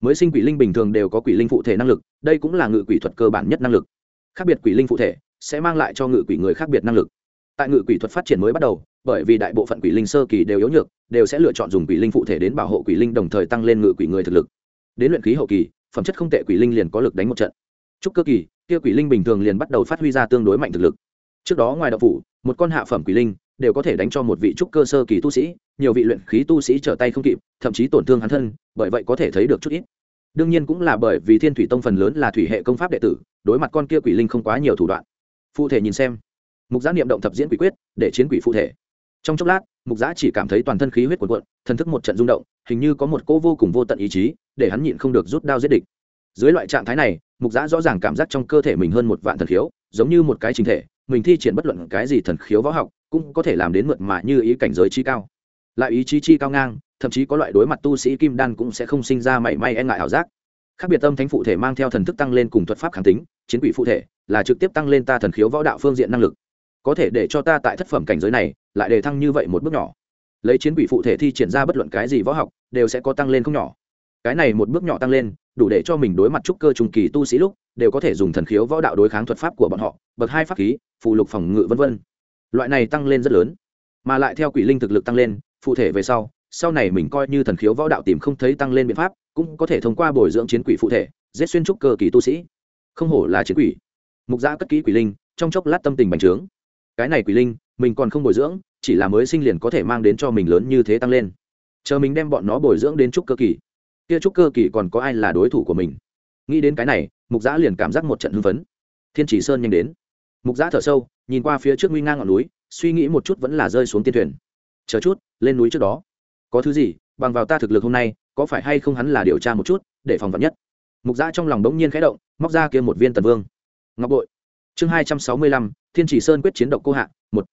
Mới sinh quỷ linh bình thường đều có quỷ linh phụ thể năng lực, đây cũng là ngự quỷ thuật cơ bản nhất năng lực. Khác biệt quỷ linh phụ thể sẽ mang lại cho ngự quỷ người khác biệt năng lực. Tại ngự quỷ thuật phát triển mới bắt đầu, bởi vì đại bộ phận quỷ linh sơ kỳ đều yếu nhược, đều sẽ lựa chọn dùng quỷ linh phụ thể đến bảo hộ quỷ linh, đồng thời tăng lên ngự quỷ người thực lực. Đến luyện khí hậu kỳ, phẩm chất không tệ quỷ linh liền có lực đánh một trận. Trúc cơ kỳ, kia quỷ linh bình thường liền bắt đầu phát huy ra tương đối mạnh thực lực. Trước đó ngoài đạo phủ, một con hạ phẩm quỷ linh đều có thể đánh cho một vị trúc cơ sơ kỳ tu sĩ, nhiều vị luyện khí tu sĩ trở tay không kịp, thậm chí tổn thương hắn thân, bởi vậy có thể thấy được chút ít. Đương nhiên cũng là bởi vì thiên thủy tông phần lớn là thủy hệ công pháp đệ tử, đối mặt con kia quỷ linh không quá nhiều thủ đoạn. Phụ thể nhìn xem. Mục giã niệm động thập diễn quỷ quyết, để chiến quỷ phụ thể. Trong chốc lát, mục giã chỉ cảm thấy toàn thân khí huyết cuộn cuộn thần thức một trận rung động, hình như có một cỗ vô cùng vô tận ý chí, để hắn nhịn không được rút đao giết địch. Dưới loại trạng thái này, mục giã rõ ràng cảm giác trong cơ thể mình hơn một vạn thần khiếu, giống như một cái chính thể mình thi triển bất luận cái gì thần khiếu võ học, cũng có thể làm đến mượt mà như ý cảnh giới chi cao. Lại ý chí chi cao ngang, thậm chí có loại đối mặt tu sĩ kim đan cũng sẽ không sinh ra mảy may e ngại ảo giác. Khác biệt tâm thánh phụ thể mang theo thần thức tăng lên cùng thuật pháp kháng tính, chiến quỷ phụ thể là trực tiếp tăng lên ta thần khiếu võ đạo phương diện năng lực. Có thể để cho ta tại thất phẩm cảnh giới này, lại đề thăng như vậy một bước nhỏ. Lấy chiến quỷ phụ thể thi triển ra bất luận cái gì võ học, đều sẽ có tăng lên không nhỏ. Cái này một bước nhỏ tăng lên đủ để cho mình đối mặt trúc cơ trùng kỳ tu sĩ lúc, đều có thể dùng thần khiếu võ đạo đối kháng thuật pháp của bọn họ, bậc hai pháp khí phụ lục phòng ngự v v loại này tăng lên rất lớn, mà lại theo quỷ linh thực lực tăng lên, phụ thể về sau sau này mình coi như thần khiếu võ đạo tìm không thấy tăng lên biện pháp, cũng có thể thông qua bồi dưỡng chiến quỷ phụ thể, giết xuyên trúc cơ kỳ tu sĩ. Không hổ là chiến quỷ. Mục giã cất kỹ quỷ linh, trong chốc lát tâm tình bành trướng. Cái này quỷ linh, mình còn không bồi dưỡng, chỉ là mới sinh liền có thể mang đến cho mình lớn như thế tăng lên. Chờ mình đem bọn nó bồi dưỡng đến trúc cơ kỳ kia trúc cơ kỳ còn có ai là đối thủ của mình? Nghĩ đến cái này, mục giã liền cảm giác một trận hưng phấn. Thiên chỉ sơn nhanh đến. Mục giã thở sâu, nhìn qua phía trước nguy ngang ngọn núi, suy nghĩ một chút vẫn là rơi xuống tiên thuyền. Chờ chút, lên núi trước đó. Có thứ gì, bằng vào ta thực lực hôm nay, có phải hay không hắn là điều tra một chút, để phòng vật nhất? Mục giã trong lòng đống nhiên khẽ động, móc ra kia một viên tần vương. Ngọc bội. Chương hai trăm sáu mươi lăm, thiên chỉ sơn quyết chiến độc cô hạ, một.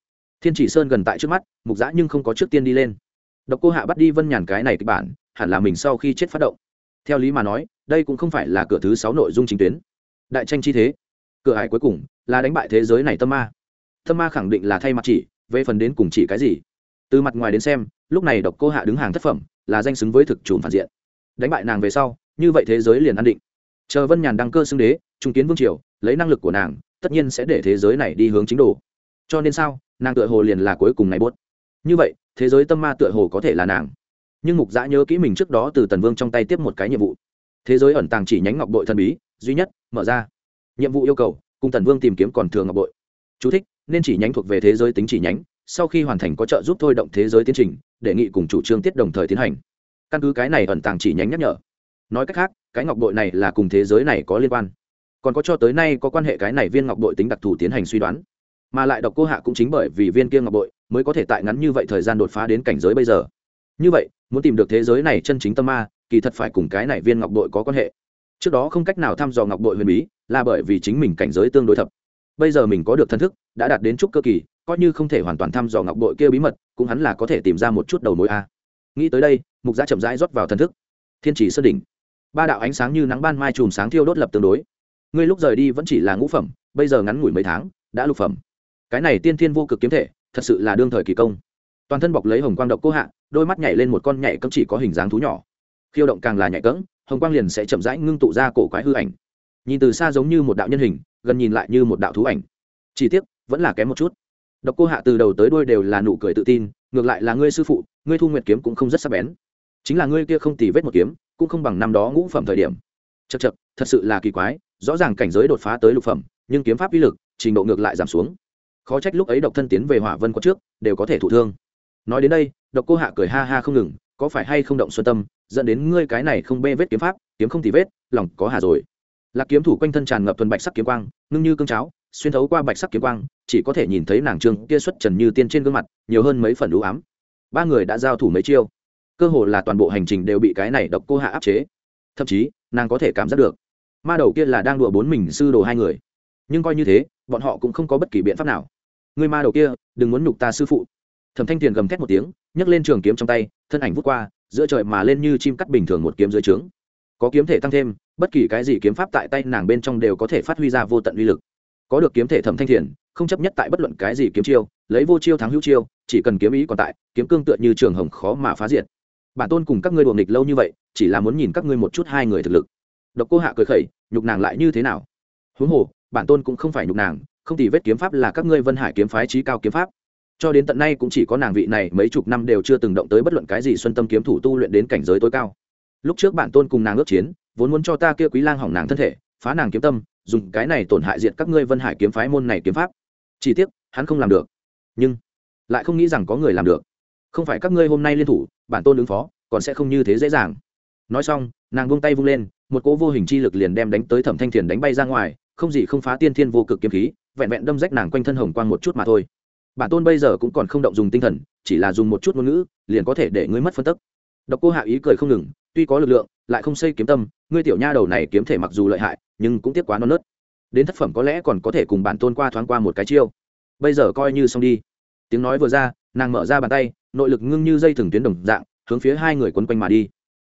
Thiên chỉ sơn gần tại trước mắt, mục giã nhưng không có trước tiên đi lên. Độc cô hạ bắt đi vân nhàn cái này kịch bản hẳn là mình sau khi chết phát động. Theo lý mà nói, đây cũng không phải là cửa thứ sáu nội dung chính tuyến. Đại tranh chi thế. Cửa hải cuối cùng là đánh bại thế giới này tâm ma. Tâm ma khẳng định là thay mặt chỉ, về phần đến cùng chỉ cái gì? Từ mặt ngoài đến xem, lúc này độc cô hạ đứng hàng thất phẩm, là danh xứng với thực chùm phản diện. Đánh bại nàng về sau, như vậy thế giới liền an định. Chờ vân nhàn đăng cơ xưng đế, trung kiến vương triều, lấy năng lực của nàng, tất nhiên sẽ để thế giới này đi hướng chính đồ. Cho nên sao, nàng tựa hồ liền là cuối cùng này buốt. Như vậy, thế giới tâm ma tựa hồ có thể là nàng nhưng mục giã nhớ kỹ mình trước đó từ tần vương trong tay tiếp một cái nhiệm vụ. Thế giới ẩn tàng chỉ nhánh ngọc bội thần bí duy nhất mở ra. Nhiệm vụ yêu cầu cùng tần vương tìm kiếm còn thường ngọc bội. Chú thích, nên chỉ nhánh thuộc về thế giới tính chỉ nhánh sau khi hoàn thành có trợ giúp thôi động thế giới tiến trình đề nghị cùng chủ trương tiết đồng thời tiến hành. Căn cứ cái này ẩn tàng chỉ nhánh nhắc nhở. Nói cách khác cái ngọc bội này là cùng thế giới này có liên quan. Còn có cho tới nay có quan hệ cái này viên ngọc bội tính đặc thù tiến hành suy đoán. Mà lại độc cô hạ cũng chính bởi vì viên kia ngọc bội mới có thể tại ngắn như vậy thời gian đột phá đến cảnh giới bây giờ như vậy, muốn tìm được thế giới này chân chính tâm ma, kỳ thật phải cùng cái này viên ngọc bội có quan hệ. Trước đó không cách nào thăm dò ngọc bội huyền bí, là bởi vì chính mình cảnh giới tương đối thập bây giờ mình có được thân thức, đã đạt đến chút cơ kỳ, coi như không thể hoàn toàn thăm dò ngọc bội kia bí mật, cũng hắn là có thể tìm ra một chút đầu mối a. Nghĩ tới đây, mục gia chậm rãi rót vào thân thức. Thiên chỉ sơn đỉnh. Ba đạo ánh sáng như nắng ban mai chùm sáng thiêu đốt lập tương đối. Ngươi lúc rời đi vẫn chỉ là ngũ phẩm, bây giờ ngắn ngủi mấy tháng, đã lục phẩm. Cái này tiên thiên vô cực kiếm thể, thật sự là đương thời kỳ công. Toàn thân bọc lấy hồng quang độc cô hạ đôi mắt nhảy lên một con nhảy cấm chỉ có hình dáng thú nhỏ. Khiêu động càng là nhảy cấm hồng quang liền sẽ chậm rãi ngưng tụ ra cổ quái hư ảnh. Nhìn từ xa giống như một đạo nhân hình, gần nhìn lại như một đạo thú ảnh. Chỉ tiếc, vẫn là kém một chút. Độc cô hạ từ đầu tới đuôi đều là nụ cười tự tin, ngược lại là ngươi sư phụ, ngươi thu nguyệt kiếm cũng không rất sắc bén. Chính là ngươi kia không tì vết một kiếm, cũng không bằng năm đó ngũ phẩm thời điểm. Chật chật thật sự là kỳ quái, rõ ràng cảnh giới đột phá tới lục phẩm, nhưng kiếm pháp uy lực, trình độ ngược lại giảm xuống. Khó trách lúc ấy độc thân tiến về hỏa vân có trước, đều có thể thụ thương. Nói đến đây độc cô hạ cười ha ha không ngừng, có phải hay không động xuân tâm, dẫn đến ngươi cái này không bê vết kiếm pháp, kiếm không thì vết, lòng có hà rồi. Lạc kiếm thủ quanh thân tràn ngập thuần bạch sắc kiếm quang, ngưng như cương cháo, xuyên thấu qua bạch sắc kiếm quang, chỉ có thể nhìn thấy nàng trương kia xuất trần như tiên trên gương mặt, nhiều hơn mấy phần đũ ám. Ba người đã giao thủ mấy chiêu, cơ hồ là toàn bộ hành trình đều bị cái này độc cô hạ áp chế. Thậm chí, nàng có thể cảm giác được, ma đầu kia là đang đùa bốn mình sư đồ hai người. Nhưng coi như thế, bọn họ cũng không có bất kỳ biện pháp nào. Người ma đầu kia, đừng muốn nhục ta sư phụ thẩm thanh tiền gầm thét một tiếng, nhấc lên trường kiếm trong tay, thân ảnh vút qua, giữa trời mà lên như chim cắt bình thường một kiếm dưới trướng. Có kiếm thể tăng thêm, bất kỳ cái gì kiếm pháp tại tay nàng bên trong đều có thể phát huy ra vô tận uy lực. Có được kiếm thể thẩm thanh thiền không chấp nhất tại bất luận cái gì kiếm chiêu, lấy vô chiêu thắng hữu chiêu, chỉ cần kiếm ý còn tại, kiếm cương tựa như trường hồng khó mà phá diệt. Bản tôn cùng các ngươi đùa nghịch lâu như vậy, chỉ là muốn nhìn các ngươi một chút hai người thực lực. Độc cô hạ cười khẩy, nhục nàng lại như thế nào? Huống hồ, bản tôn cũng không phải nhục nàng, không thì vết kiếm pháp là các ngươi vân hải kiếm phái trí cao kiếm pháp cho đến tận nay cũng chỉ có nàng vị này mấy chục năm đều chưa từng động tới bất luận cái gì xuân tâm kiếm thủ tu luyện đến cảnh giới tối cao. Lúc trước bản tôn cùng nàng ước chiến, vốn muốn cho ta kia quý lang hỏng nàng thân thể, phá nàng kiếm tâm, dùng cái này tổn hại diệt các ngươi vân hải kiếm phái môn này kiếm pháp. Chỉ tiếc, hắn không làm được. Nhưng, lại không nghĩ rằng có người làm được. Không phải các ngươi hôm nay liên thủ, bản tôn ứng phó, còn sẽ không như thế dễ dàng. Nói xong, nàng vung tay vung lên, một cỗ vô hình chi lực liền đem đánh tới thẩm thanh thiền đánh bay ra ngoài, không gì không phá tiên thiên vô cực kiếm khí, vẹn vẹn đâm rách nàng quanh thân hồng quang một chút mà thôi bản tôn bây giờ cũng còn không động dùng tinh thần, chỉ là dùng một chút ngôn ngữ, liền có thể để ngươi mất phân tức. Độc cô hạ ý cười không ngừng, tuy có lực lượng, lại không xây kiếm tâm, ngươi tiểu nha đầu này kiếm thể mặc dù lợi hại, nhưng cũng tiếc quá non nớt. Đến thất phẩm có lẽ còn có thể cùng bản tôn qua thoáng qua một cái chiêu. Bây giờ coi như xong đi. Tiếng nói vừa ra, nàng mở ra bàn tay, nội lực ngưng như dây thừng tuyến đồng dạng, hướng phía hai người quấn quanh mà đi.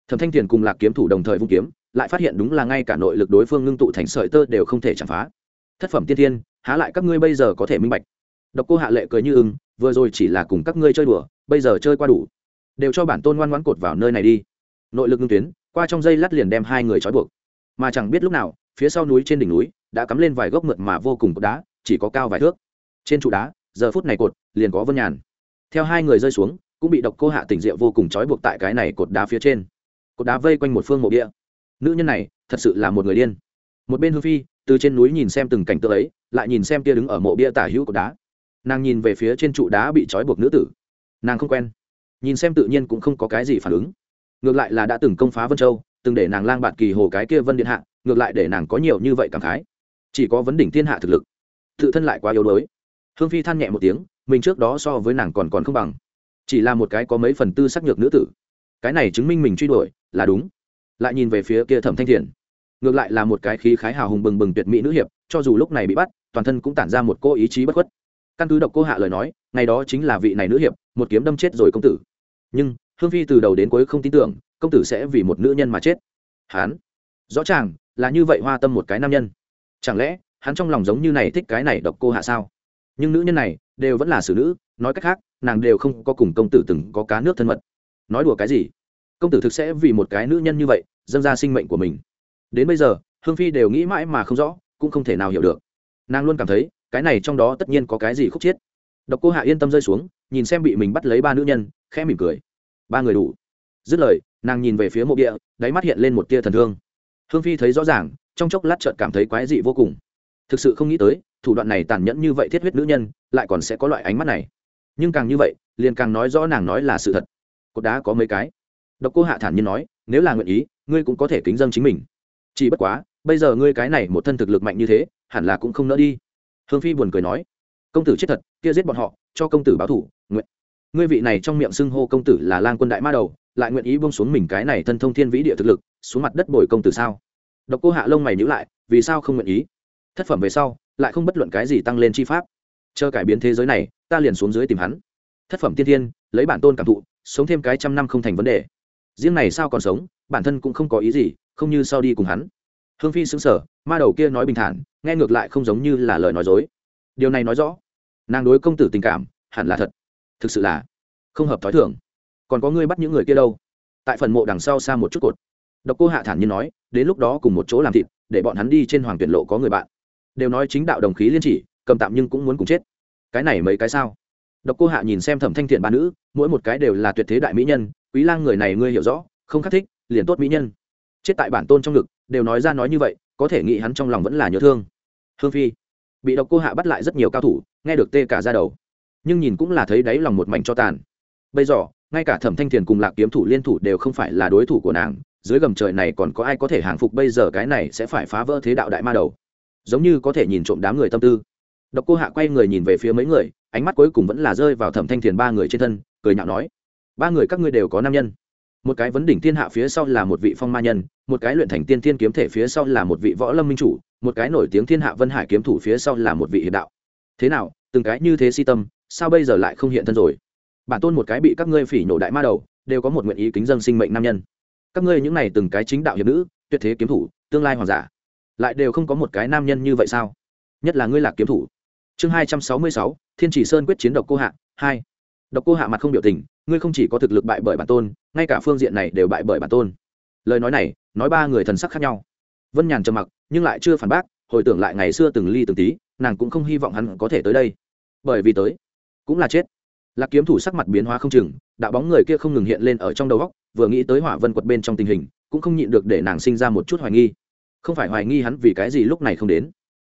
Thẩm thanh thiền cùng lạc kiếm thủ đồng thời vung kiếm, lại phát hiện đúng là ngay cả nội lực đối phương ngưng tụ thành sợi tơ đều không thể chạm phá. Thất phẩm tiên thiên, há lại các ngươi bây giờ có thể minh bạch độc cô hạ lệ cười như ưng, vừa rồi chỉ là cùng các ngươi chơi đùa, bây giờ chơi qua đủ. Đều cho bản tôn ngoan ngoãn cột vào nơi này đi. Nội lực ngưng tuyến, qua trong dây lát liền đem hai người trói buộc. Mà chẳng biết lúc nào, phía sau núi trên đỉnh núi đã cắm lên vài gốc mượt mà vô cùng cột đá, chỉ có cao vài thước. Trên trụ đá, giờ phút này cột, liền có vân nhàn. Theo hai người rơi xuống, cũng bị độc cô hạ tỉnh rượu vô cùng trói buộc tại cái này cột đá phía trên. Cột đá vây quanh một phương mộ địa. Nữ nhân này, thật sự là một người điên. Một bên hương phi, từ trên núi nhìn xem từng cảnh tượng ấy, lại nhìn xem kia đứng ở mộ bia tả hữu cột đá nàng nhìn về phía trên trụ đá bị trói buộc nữ tử. Nàng không quen. Nhìn xem tự nhiên cũng không có cái gì phản ứng. Ngược lại là đã từng công phá vân châu, từng để nàng lang bạn kỳ hồ cái kia vân điện hạ, ngược lại để nàng có nhiều như vậy cảm khái. Chỉ có vấn đỉnh thiên hạ thực lực. Tự thân lại quá yếu đuối. Hương phi than nhẹ một tiếng, mình trước đó so với nàng còn còn không bằng. Chỉ là một cái có mấy phần tư sắc nhược nữ tử. Cái này chứng minh mình truy đuổi, là đúng. Lại nhìn về phía kia thẩm thanh thiền. Ngược lại là một cái khí khái hào hùng bừng bừng tuyệt mỹ nữ hiệp, cho dù lúc này bị bắt, toàn thân cũng tản ra một cô ý chí bất khuất căn cứ độc cô hạ lời nói, ngày đó chính là vị này nữ hiệp, một kiếm đâm chết rồi công tử. Nhưng, hương phi từ đầu đến cuối không tin tưởng, công tử sẽ vì một nữ nhân mà chết. Hán. Rõ ràng, là như vậy hoa tâm một cái nam nhân. Chẳng lẽ, hắn trong lòng giống như này thích cái này độc cô hạ sao? Nhưng nữ nhân này, đều vẫn là xử nữ, nói cách khác, nàng đều không có cùng công tử từng có cá nước thân mật. Nói đùa cái gì? Công tử thực sẽ vì một cái nữ nhân như vậy, dâng ra sinh mệnh của mình. Đến bây giờ, hương phi đều nghĩ mãi mà không rõ, cũng không thể nào hiểu được. Nàng luôn cảm thấy cái này trong đó tất nhiên có cái gì khúc chiết. Độc cô hạ yên tâm rơi xuống, nhìn xem bị mình bắt lấy ba nữ nhân, khẽ mỉm cười. Ba người đủ. Dứt lời, nàng nhìn về phía mộ địa, đáy mắt hiện lên một tia thần thương. Hương phi thấy rõ ràng, trong chốc lát trợt cảm thấy quái dị vô cùng. Thực sự không nghĩ tới, thủ đoạn này tàn nhẫn như vậy thiết huyết nữ nhân, lại còn sẽ có loại ánh mắt này. Nhưng càng như vậy, liền càng nói rõ nàng nói là sự thật. Cột đá có mấy cái. Độc cô hạ thản nhiên nói, nếu là nguyện ý, ngươi cũng có thể kính dâng chính mình. Chỉ bất quá, bây giờ ngươi cái này một thân thực lực mạnh như thế, hẳn là cũng không nỡ đi hương phi buồn cười nói, công tử chết thật, kia giết bọn họ, cho công tử báo thủ nguyện. Ngươi vị này trong miệng xưng hô công tử là lang quân đại ma đầu, lại nguyện ý bông xuống mình cái này thân thông thiên vĩ địa thực lực, xuống mặt đất bồi công tử sao? Độc cô hạ lông mày nhữ lại, vì sao không nguyện ý? Thất phẩm về sau, lại không bất luận cái gì tăng lên chi pháp. Chờ cải biến thế giới này, ta liền xuống dưới tìm hắn. Thất phẩm tiên thiên, lấy bản tôn cảm thụ, sống thêm cái trăm năm không thành vấn đề. Riêng này sao còn sống, bản thân cũng không có ý gì, không như sau đi cùng hắn hương phi xứng sở ma đầu kia nói bình thản, nghe ngược lại không giống như là lời nói dối. Điều này nói rõ, nàng đối công tử tình cảm, hẳn là thật. Thực sự là không hợp t h ó i thường. Còn có ngươi bắt những người kia đâu? Tại phần mộ đằng sau xa một chút cột. Độc cô hạ thản nhiên nói, đến lúc đó cùng một chỗ làm thịt, để bọn hắn đi trên hoàng tuyển lộ có người bạn. Đều nói chính đạo đồng khí liên chỉ, cầm tạm nhưng cũng muốn cùng chết. Cái này mấy cái sao? Độc cô hạ nhìn xem thẩm thanh thiện ba nữ, mỗi một cái đều là tuyệt thế đại mỹ nhân, quý lang người này ngươi hiểu rõ, không khắc thích, liền tốt mỹ nhân. Chết tại bản tôn trong ngực đều nói ra nói như vậy, có thể nghĩ hắn trong lòng vẫn là nhớ thương. Hương phi, bị độc cô hạ bắt lại rất nhiều cao thủ, nghe được tê cả ra đầu. Nhưng nhìn cũng là thấy đáy lòng một mảnh cho tàn. Bây giờ, ngay cả thẩm thanh thiền cùng lạc kiếm thủ liên thủ đều không phải là đối thủ của nàng, dưới gầm trời này còn có ai có thể hàng phục bây giờ cái này sẽ phải phá vỡ thế đạo đại ma đầu. Giống như có thể nhìn trộm đám người tâm tư. Độc cô hạ quay người nhìn về phía mấy người, ánh mắt cuối cùng vẫn là rơi vào thẩm thanh thiền ba người trên thân, cười nhạo nói, ba người các ngươi đều có nam nhân một cái vấn đỉnh thiên hạ phía sau là một vị phong ma nhân, một cái luyện thành tiên thiên kiếm thể phía sau là một vị võ lâm minh chủ, một cái nổi tiếng thiên hạ vân hải kiếm thủ phía sau là một vị hiệp đạo. Thế nào, từng cái như thế si tâm, sao bây giờ lại không hiện thân rồi? Bản tôn một cái bị các ngươi phỉ nhổ đại ma đầu, đều có một nguyện ý kính dân sinh mệnh nam nhân. Các ngươi những này từng cái chính đạo hiệp nữ, tuyệt thế kiếm thủ, tương lai hoàng giả, lại đều không có một cái nam nhân như vậy sao? Nhất là ngươi lạc kiếm thủ. Chương hai trăm sáu mươi sáu, thiên chỉ sơn quyết chiến độc cô hạ, hai độc cô hạ mặt không biểu tình, ngươi không chỉ có thực lực bại bởi bản tôn, ngay cả phương diện này đều bại bởi bản tôn. Lời nói này, nói ba người thần sắc khác nhau. Vân nhàn trầm mặc, nhưng lại chưa phản bác, hồi tưởng lại ngày xưa từng ly từng tí, nàng cũng không hy vọng hắn có thể tới đây. Bởi vì tới, cũng là chết. Lạc kiếm thủ sắc mặt biến hóa không chừng, đạo bóng người kia không ngừng hiện lên ở trong đầu góc vừa nghĩ tới hỏa vân quật bên trong tình hình, cũng không nhịn được để nàng sinh ra một chút hoài nghi. Không phải hoài nghi hắn vì cái gì lúc này không đến,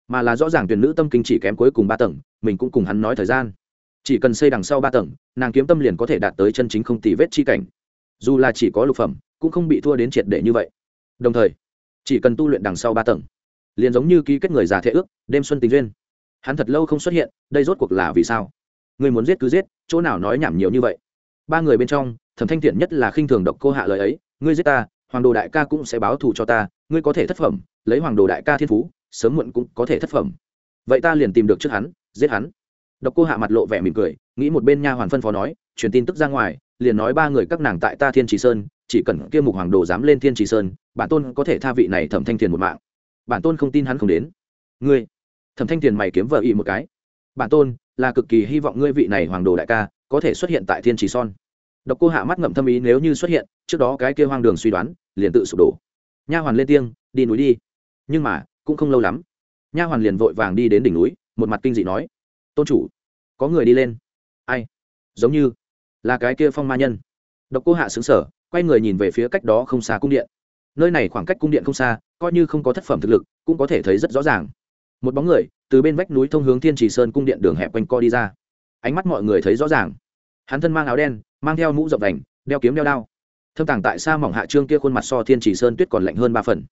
mà là rõ ràng tuyển nữ tâm kinh chỉ kém cuối cùng ba tầng, mình cũng cùng hắn nói thời gian chỉ cần xây đằng sau ba tầng, nàng kiếm tâm liền có thể đạt tới chân chính không tì vết chi cảnh. Dù là chỉ có lục phẩm, cũng không bị thua đến triệt để như vậy. Đồng thời, chỉ cần tu luyện đằng sau ba tầng, liền giống như ký kết người già thệ ước, đêm xuân tình duyên. Hắn thật lâu không xuất hiện, đây rốt cuộc là vì sao? Người muốn giết cứ giết, chỗ nào nói nhảm nhiều như vậy? Ba người bên trong, thẩm thanh thiện nhất là khinh thường độc cô hạ lời ấy, ngươi giết ta, hoàng đồ đại ca cũng sẽ báo thù cho ta, ngươi có thể thất phẩm, lấy hoàng đồ đại ca thiên phú, sớm muộn cũng có thể thất phẩm. Vậy ta liền tìm được trước hắn, giết hắn độc cô hạ mặt lộ vẻ mỉm cười, nghĩ một bên nha hoàn phân phó nói, truyền tin tức ra ngoài, liền nói ba người các nàng tại ta thiên trì sơn, chỉ cần kia mục hoàng đồ dám lên thiên trì sơn, bản tôn có thể tha vị này thẩm thanh thiền một mạng. Bản tôn không tin hắn không đến. Ngươi? Thẩm thanh thiền mày kiếm vợ ý một cái. Bản tôn, là cực kỳ hy vọng ngươi vị này hoàng đồ đại ca có thể xuất hiện tại thiên trì son độc cô hạ mắt ngậm thâm ý, nếu như xuất hiện, trước đó cái kia hoang đường suy đoán, liền tự sụp đổ. Nha hoàn lên tiếng, đi núi đi. Nhưng mà, cũng không lâu lắm, nha hoàn liền vội vàng đi đến đỉnh núi, một mặt kinh dị nói tôn chủ, có người đi lên. Ai? Giống như là cái kia phong ma nhân. Độc cô hạ xứng sở quay người nhìn về phía cách đó không xa cung điện. Nơi này khoảng cách cung điện không xa, coi như không có thất phẩm thực lực, cũng có thể thấy rất rõ ràng. Một bóng người, từ bên vách núi thông hướng thiên trì sơn cung điện đường hẹp quanh co đi ra. Ánh mắt mọi người thấy rõ ràng. Hắn thân mang áo đen, mang theo mũ rộng đành đeo kiếm đeo đao. Thâm tàng tại xa mỏng hạ trương kia khuôn mặt so thiên trì sơn tuyết còn lạnh hơn ba phần.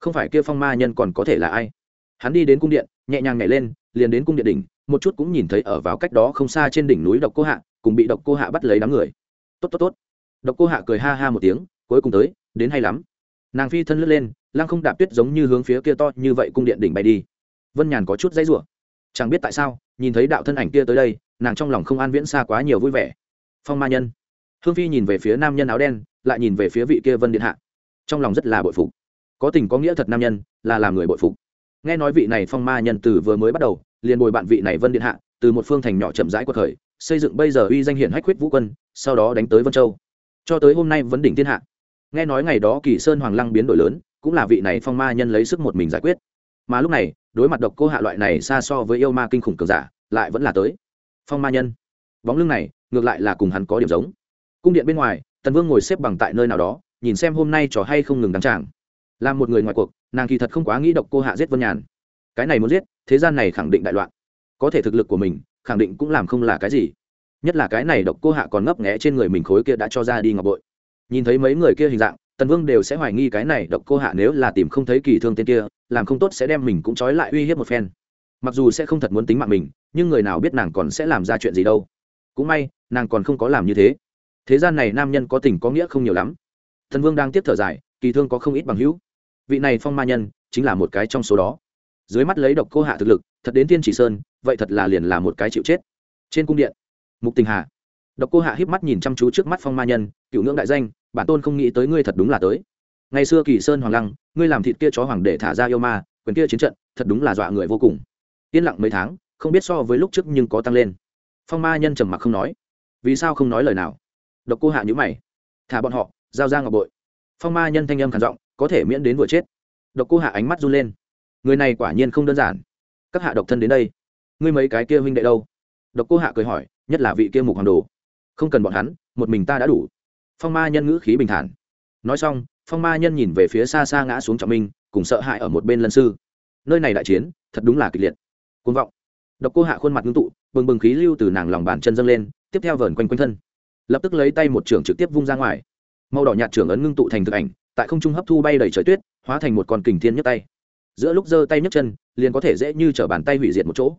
Không phải kia phong ma nhân còn có thể là ai? Hắn đi đến cung điện, nhẹ nhàng nhảy lên, liền đến cung điện đỉnh một chút cũng nhìn thấy ở vào cách đó không xa trên đỉnh núi độc cô hạ, cùng bị độc cô hạ bắt lấy đám người. Tốt tốt tốt. Độc cô hạ cười ha ha một tiếng, cuối cùng tới, đến hay lắm. Nàng phi thân lướt lên, lăng không đạp tuyết giống như hướng phía kia to như vậy cung điện đỉnh bay đi. Vân nhàn có chút dãy rủa. Chẳng biết tại sao, nhìn thấy đạo thân ảnh kia tới đây, nàng trong lòng không an viễn xa quá nhiều vui vẻ. Phong ma nhân. Hương phi nhìn về phía nam nhân áo đen, lại nhìn về phía vị kia vân điện hạ. Trong lòng rất là bội phục. Có tình có nghĩa thật nam nhân, là làm người bội phục. Nghe nói vị này phong ma nhân từ vừa mới bắt đầu liền bồi bạn vị này vân điện hạ, từ một phương thành nhỏ chậm rãi quật khởi, xây dựng bây giờ uy danh hiển hách huyết vũ quân, sau đó đánh tới vân châu. Cho tới hôm nay vấn đỉnh thiên hạ. Nghe nói ngày đó kỳ sơn hoàng lăng biến đổi lớn, cũng là vị này phong ma nhân lấy sức một mình giải quyết. Mà lúc này, đối mặt độc cô hạ loại này xa so với yêu ma kinh khủng cường giả, lại vẫn là tới. Phong ma nhân. Bóng lưng này, ngược lại là cùng hắn có điểm giống. Cung điện bên ngoài, tần vương ngồi xếp bằng tại nơi nào đó, nhìn xem hôm nay trò hay không ngừng đăng tràng. Là một người ngoài cuộc, nàng kỳ thật không quá nghĩ độc cô hạ giết vân nhàn cái này muốn giết, thế gian này khẳng định đại loạn. Có thể thực lực của mình, khẳng định cũng làm không là cái gì. Nhất là cái này độc cô hạ còn ngấp nghẽ trên người mình khối kia đã cho ra đi ngọc bội. Nhìn thấy mấy người kia hình dạng, tần vương đều sẽ hoài nghi cái này độc cô hạ nếu là tìm không thấy kỳ thương tên kia, làm không tốt sẽ đem mình cũng trói lại uy hiếp một phen. Mặc dù sẽ không thật muốn tính mạng mình, nhưng người nào biết nàng còn sẽ làm ra chuyện gì đâu. Cũng may, nàng còn không có làm như thế. Thế gian này nam nhân có tình có nghĩa không nhiều lắm. Thần vương đang tiếp thở dài, kỳ thương có không ít bằng hữu. Vị này phong ma nhân, chính là một cái trong số đó dưới mắt lấy độc cô hạ thực lực, thật đến thiên chỉ sơn, vậy thật là liền là một cái chịu chết. Trên cung điện, mục tình hà, độc cô hạ híp mắt nhìn chăm chú trước mắt phong ma nhân, cựu ngưỡng đại danh, bản tôn không nghĩ tới ngươi thật đúng là tới. Ngày xưa kỳ sơn hoàng lăng, ngươi làm thịt kia chó hoàng để thả ra yêu ma, quyền kia chiến trận, thật đúng là dọa người vô cùng. Yên lặng mấy tháng, không biết so với lúc trước nhưng có tăng lên. Phong ma nhân trầm mặc không nói. Vì sao không nói lời nào? Độc cô hạ nhữ mày. Thả bọn họ, giao ra ngọc bội. Phong ma nhân thanh âm khản giọng, có thể miễn đến vừa chết. Độc cô hạ ánh mắt run lên người này quả nhiên không đơn giản. Các hạ độc thân đến đây. Ngươi mấy cái kia huynh đệ đâu? Độc cô hạ cười hỏi, nhất là vị kia mục hoàng đồ. Không cần bọn hắn, một mình ta đã đủ. Phong ma nhân ngữ khí bình thản. Nói xong, phong ma nhân nhìn về phía xa xa ngã xuống trọng minh, cùng sợ hãi ở một bên lân sư. Nơi này đại chiến, thật đúng là kịch liệt. Côn vọng. Độc cô hạ khuôn mặt ngưng tụ, bừng bừng khí lưu từ nàng lòng bàn chân dâng lên, tiếp theo vờn quanh quanh thân. Lập tức lấy tay một trưởng trực tiếp vung ra ngoài. Màu đỏ nhạt trưởng ấn ngưng tụ thành thực ảnh, tại không trung hấp thu bay đầy trời tuyết, hóa thành một con kình thiên nhấc tay giữa lúc giơ tay nhấc chân, liền có thể dễ như t bàn tay hủy diệt một chỗ.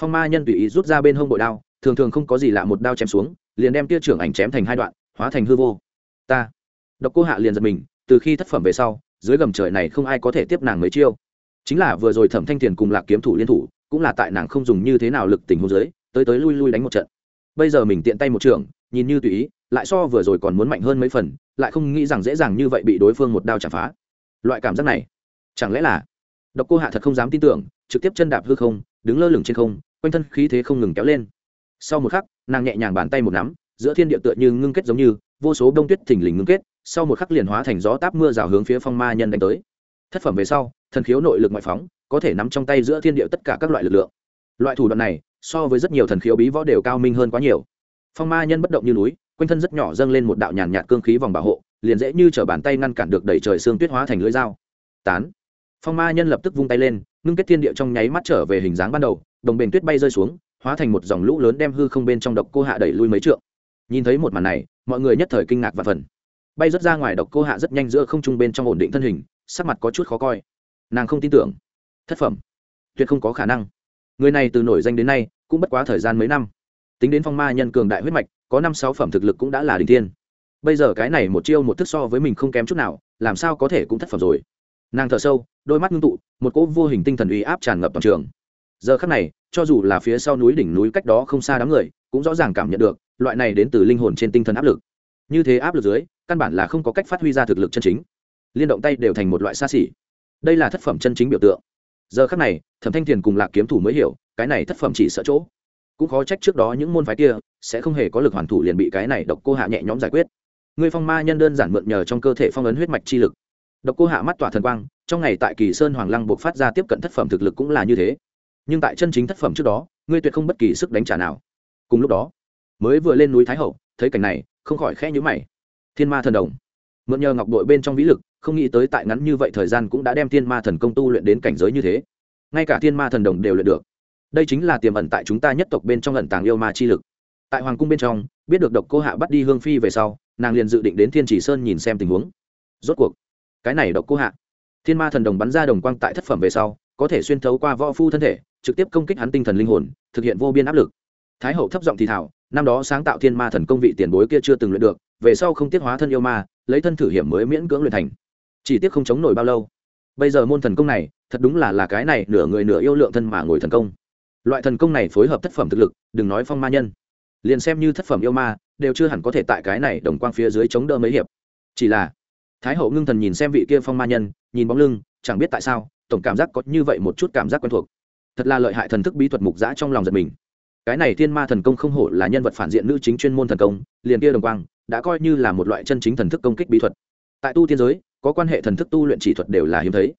Phong ma nhân tùy ý rút ra bên hông bội đao, thường thường không có gì lạ một đao chém xuống, liền đem tia trưởng ảnh chém thành hai đoạn, hóa thành hư vô. Ta. Độc cô hạ liền giật mình, từ khi thất phẩm về sau, dưới gầm trời này không ai có thể tiếp nàng mấy chiêu. Chính là vừa rồi thẩm thanh thiền cùng lạc kiếm thủ liên thủ, cũng là tại nàng không dùng như thế nào lực tình hôn giới tới tới lui lui đánh một trận. Bây giờ mình tiện tay một trường nhìn như tùy ý, lại so vừa rồi còn muốn mạnh hơn mấy phần, lại không nghĩ rằng dễ dàng như vậy bị đối phương một đao chạm phá. Loại cảm giác này, chẳng lẽ là độc cô hạ thật không dám tin tưởng, trực tiếp chân đạp hư không, đứng lơ lửng trên không, quanh thân khí thế không ngừng kéo lên. Sau một khắc, nàng nhẹ nhàng bàn tay một nắm, giữa thiên địa tựa như ngưng kết giống như, vô số đông tuyết thình lình ngưng kết, sau một khắc liền hóa thành gió táp mưa rào hướng phía phong ma nhân đánh tới. Thất phẩm về sau, thần khiếu nội lực ngoại phóng, có thể nắm trong tay giữa thiên địa tất cả các loại lực lượng. Loại thủ đoạn này, so với rất nhiều thần khiếu bí võ đều cao minh hơn quá nhiều. Phong ma nhân bất động như núi, quanh thân rất nhỏ dâng lên một đạo nhàn nhạt cương khí vòng bảo hộ, liền dễ như t bàn tay ngăn cản được đẩy trời xương tuyết hóa thành lưỡi dao. Tán phong ma nhân lập tức vung tay lên, ngưng kết thiên địa trong nháy mắt trở về hình dáng ban đầu, đồng bền tuyết bay rơi xuống, hóa thành một dòng lũ lớn đem hư không bên trong độc cô hạ đẩy lui mấy trượng. Nhìn thấy một màn này, mọi người nhất thời kinh ngạc và phần bay rất ra ngoài độc cô hạ rất nhanh giữa không trung bên trong ổn định thân hình, sắc mặt có chút khó coi. Nàng không tin tưởng. Thất phẩm. Tuyệt không có khả năng. Người này từ nổi danh đến nay, cũng bất quá thời gian mấy năm. Tính đến phong ma nhân cường đại huyết mạch, có năm sáu phẩm thực lực cũng đã là đình tiên bây giờ cái này một chiêu một thức so với mình không kém chút nào, làm sao có thể cũng thất phẩm rồi? Nàng thở sâu, đôi mắt ngưng tụ, một cỗ vô hình tinh thần uy áp tràn ngập toàn trường. Giờ khắc này, cho dù là phía sau núi đỉnh núi cách đó không xa đám người, cũng rõ ràng cảm nhận được, loại này đến từ linh hồn trên tinh thần áp lực. Như thế áp lực dưới, căn bản là không có cách phát huy ra thực lực chân chính. Liên động tay đều thành một loại xa xỉ. Đây là thất phẩm chân chính biểu tượng. Giờ khắc này, thẩm thanh thiền cùng lạc kiếm thủ mới hiểu, cái này thất phẩm chỉ sợ chỗ. Cũng khó trách trước đó những môn phái kia, sẽ không hề có lực hoàn thủ liền bị cái này độc cô hạ nhẹ nhõm giải quyết. Người phong ma nhân đơn giản mượn nhờ trong cơ thể phong ấn huyết mạch chi lực độc cô hạ mắt tỏa thần quang, trong ngày tại kỳ sơn hoàng lăng buộc phát ra tiếp cận thất phẩm thực lực cũng là như thế. Nhưng tại chân chính thất phẩm trước đó, ngươi tuyệt không bất kỳ sức đánh trả nào. Cùng lúc đó, mới vừa lên núi thái hậu, thấy cảnh này, không khỏi khẽ nhữ mày. Thiên ma thần đồng. Mượn nhờ ngọc đội bên trong vĩ lực, không nghĩ tới tại ngắn như vậy thời gian cũng đã đem thiên ma thần công tu luyện đến cảnh giới như thế. Ngay cả thiên ma thần đồng đều luyện được. Đây chính là tiềm ẩn tại chúng ta nhất tộc bên trong ẩn tàng yêu ma chi lực. Tại hoàng cung bên trong, biết được độc cô hạ bắt đi hương phi về sau, nàng liền dự định đến thiên chỉ sơn nhìn xem tình huống. Rốt cuộc cái này độc cô hạ. Thiên ma thần đồng bắn ra đồng quang tại thất phẩm về sau, có thể xuyên thấu qua võ phu thân thể, trực tiếp công kích hắn tinh thần linh hồn, thực hiện vô biên áp lực. Thái hậu thấp giọng thì thảo, năm đó sáng tạo thiên ma thần công vị tiền bối kia chưa từng luyện được, về sau không tiết hóa thân yêu ma, lấy thân thử hiểm mới miễn cưỡng luyện thành. Chỉ tiếc không chống nổi bao lâu. Bây giờ môn thần công này, thật đúng là là cái này nửa người nửa yêu lượng thân mà ngồi thần công. Loại thần công này phối hợp thất phẩm thực lực, đừng nói phong ma nhân. Liền xem như thất phẩm yêu ma, đều chưa hẳn có thể tại cái này đồng quang phía dưới chống đỡ mấy hiệp. Chỉ là thái hậu ngưng thần nhìn xem vị kia phong ma nhân, nhìn bóng lưng, chẳng biết tại sao, tổng cảm giác có như vậy một chút cảm giác quen thuộc. Thật là lợi hại thần thức bí thuật mục giã trong lòng giật mình. Cái này thiên ma thần công không hổ là nhân vật phản diện nữ chính chuyên môn thần công, liền kia đồng quang, đã coi như là một loại chân chính thần thức công kích bí thuật. Tại tu tiên giới, có quan hệ thần thức tu luyện chỉ thuật đều là hiếm thấy.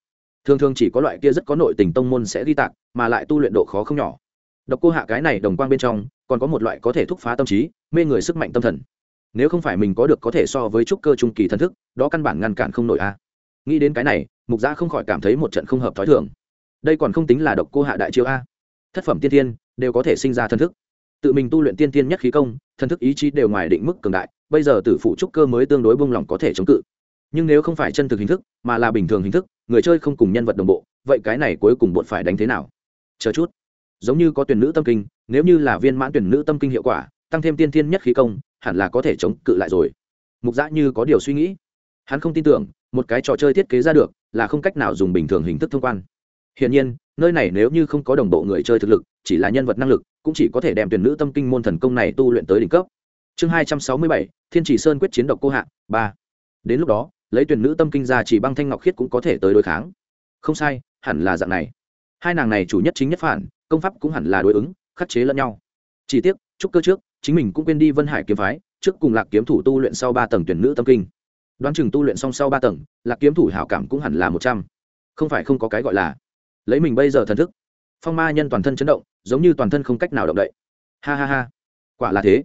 Thường thường chỉ có loại kia rất có nội tình tông môn sẽ ghi tạc, mà lại tu luyện độ khó không nhỏ. Độc cô hạ cái này đồng quang bên trong, còn có một loại có thể thúc phá tâm trí, mê người sức mạnh tâm thần nếu không phải mình có được có thể so với trúc cơ trung kỳ thần thức, đó căn bản ngăn cản không nổi a. Nghĩ đến cái này, mục gia không khỏi cảm thấy một trận không hợp t h ó i thường. Đây còn không tính là độc cô hạ đại chiêu a. Thất phẩm tiên tiên đều có thể sinh ra thần thức. Tự mình tu luyện tiên tiên nhất khí công, thần thức ý chí đều ngoài định mức cường đại, bây giờ tử phụ trúc cơ mới tương đối bông lỏng có thể chống cự. Nhưng nếu không phải chân thực hình thức, mà là bình thường hình thức, người chơi không cùng nhân vật đồng bộ, vậy cái này cuối cùng bột phải đánh thế nào? Chờ chút. Giống như có tuyển nữ tâm kinh, nếu như là viên mãn tuyển nữ tâm kinh hiệu quả, tăng thêm tiên thiên nhất khí công hẳn là có thể chống cự lại rồi. Mục giã như có điều suy nghĩ. Hắn không tin tưởng, một cái trò chơi thiết kế ra được là không cách nào dùng bình thường hình thức thông quan. Hiển nhiên, nơi này nếu như không có đồng bộ người chơi thực lực, chỉ là nhân vật năng lực, cũng chỉ có thể đem tuyển nữ tâm kinh môn thần công này tu luyện tới đỉnh cấp. Chương hai trăm sáu mươi bảy, thiên chỉ sơn quyết chiến độc cô hạ, ba. Đến lúc đó, lấy tuyển nữ tâm kinh ra chỉ băng thanh ngọc khiết cũng có thể tới đối kháng. Không sai, hẳn là dạng này. Hai nàng này chủ nhất chính nhất phản, công pháp cũng hẳn là đối ứng, khắc chế lẫn nhau. Chỉ tiếc chúc cơ trước chính mình cũng quên đi vân hải kiếm phái, trước cùng lạc kiếm thủ tu luyện sau ba tầng tuyển nữ tâm kinh. Đoán chừng tu luyện xong sau ba tầng, lạc kiếm thủ hảo cảm cũng hẳn là một trăm. Không phải không có cái gọi là. Lấy mình bây giờ thần thức, phong ma nhân toàn thân chấn động, giống như toàn thân không cách nào động đậy. Ha ha ha. Quả là thế.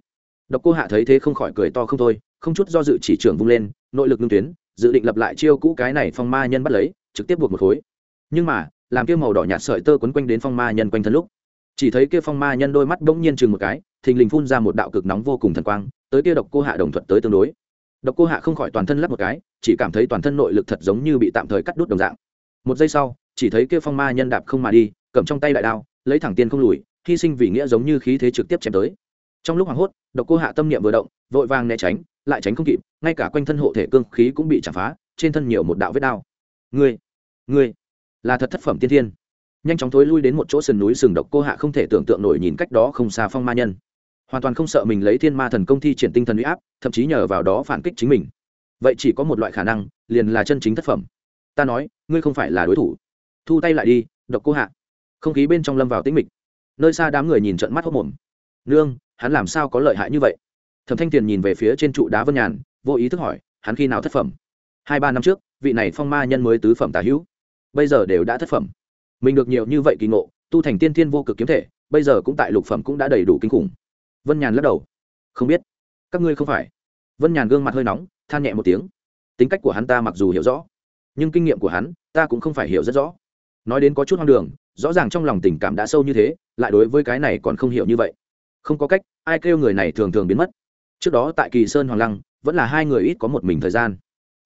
Độc cô hạ thấy thế không khỏi cười to không thôi, không chút do dự chỉ trưởng vung lên, nội lực ngưng tuyến, dự định lập lại chiêu cũ cái này phong ma nhân bắt lấy, trực tiếp buộc một khối. Nhưng mà, làm kia màu đỏ nhạt sợi tơ quấn quanh đến phong ma nhân quanh thân lúc, chỉ thấy kia phong ma nhân đôi mắt bỗng nhiên chừng một cái thình lình phun ra một đạo cực nóng vô cùng thần quang, tới kia độc cô hạ đồng thuận tới tương đối. Độc cô hạ không khỏi toàn thân lắp một cái, chỉ cảm thấy toàn thân nội lực thật giống như bị tạm thời cắt đút đồng dạng. Một giây sau, chỉ thấy kia phong ma nhân đạp không mà đi, cầm trong tay đại đao, lấy thẳng tiên không lùi, hy sinh vì nghĩa giống như khí thế trực tiếp chém tới. Trong lúc hoảng hốt, độc cô hạ tâm niệm vừa động, vội vàng né tránh, lại tránh không kịp, ngay cả quanh thân hộ thể cương khí cũng bị chạm phá, trên thân nhiều một đạo vết đao. Ngươi ngươi, là thật thất phẩm tiên thiên. Nhanh chóng thối lui đến một chỗ sườn núi sừng độc cô hạ không thể tưởng tượng nổi nhìn cách đó không xa phong ma nhân hoàn toàn không sợ mình lấy thiên ma thần công thi triển tinh thần uy áp, thậm chí nhờ vào đó phản kích chính mình. Vậy chỉ có một loại khả năng, liền là chân chính thất phẩm. Ta nói, ngươi không phải là đối thủ. Thu tay lại đi, độc cô hạ. Không khí bên trong lâm vào tĩnh mịch. Nơi xa đám người nhìn trận mắt hốc mồm. Nương, hắn làm sao có lợi hại như vậy? Thẩm thanh tiền nhìn về phía trên trụ đá vân nhàn, vô ý thức hỏi, hắn khi nào thất phẩm? Hai ba năm trước, vị này phong ma nhân mới tứ phẩm tả hữu. Bây giờ đều đã thất phẩm. Mình được nhiều như vậy kỳ ngộ, tu thành tiên thiên vô cực kiếm thể, bây giờ cũng tại lục phẩm cũng đã đầy đủ kinh khủng vân nhàn lắc đầu. Không biết. Các ngươi không phải. Vân nhàn gương mặt hơi nóng, than nhẹ một tiếng. Tính cách của hắn ta mặc dù hiểu rõ, nhưng kinh nghiệm của hắn ta cũng không phải hiểu rất rõ. Nói đến có chút hoang đường, rõ ràng trong lòng tình cảm đã sâu như thế, lại đối với cái này còn không hiểu như vậy. Không có cách, ai kêu người này thường thường biến mất. Trước đó tại kỳ sơn hoàng lăng, vẫn là hai người ít có một mình thời gian.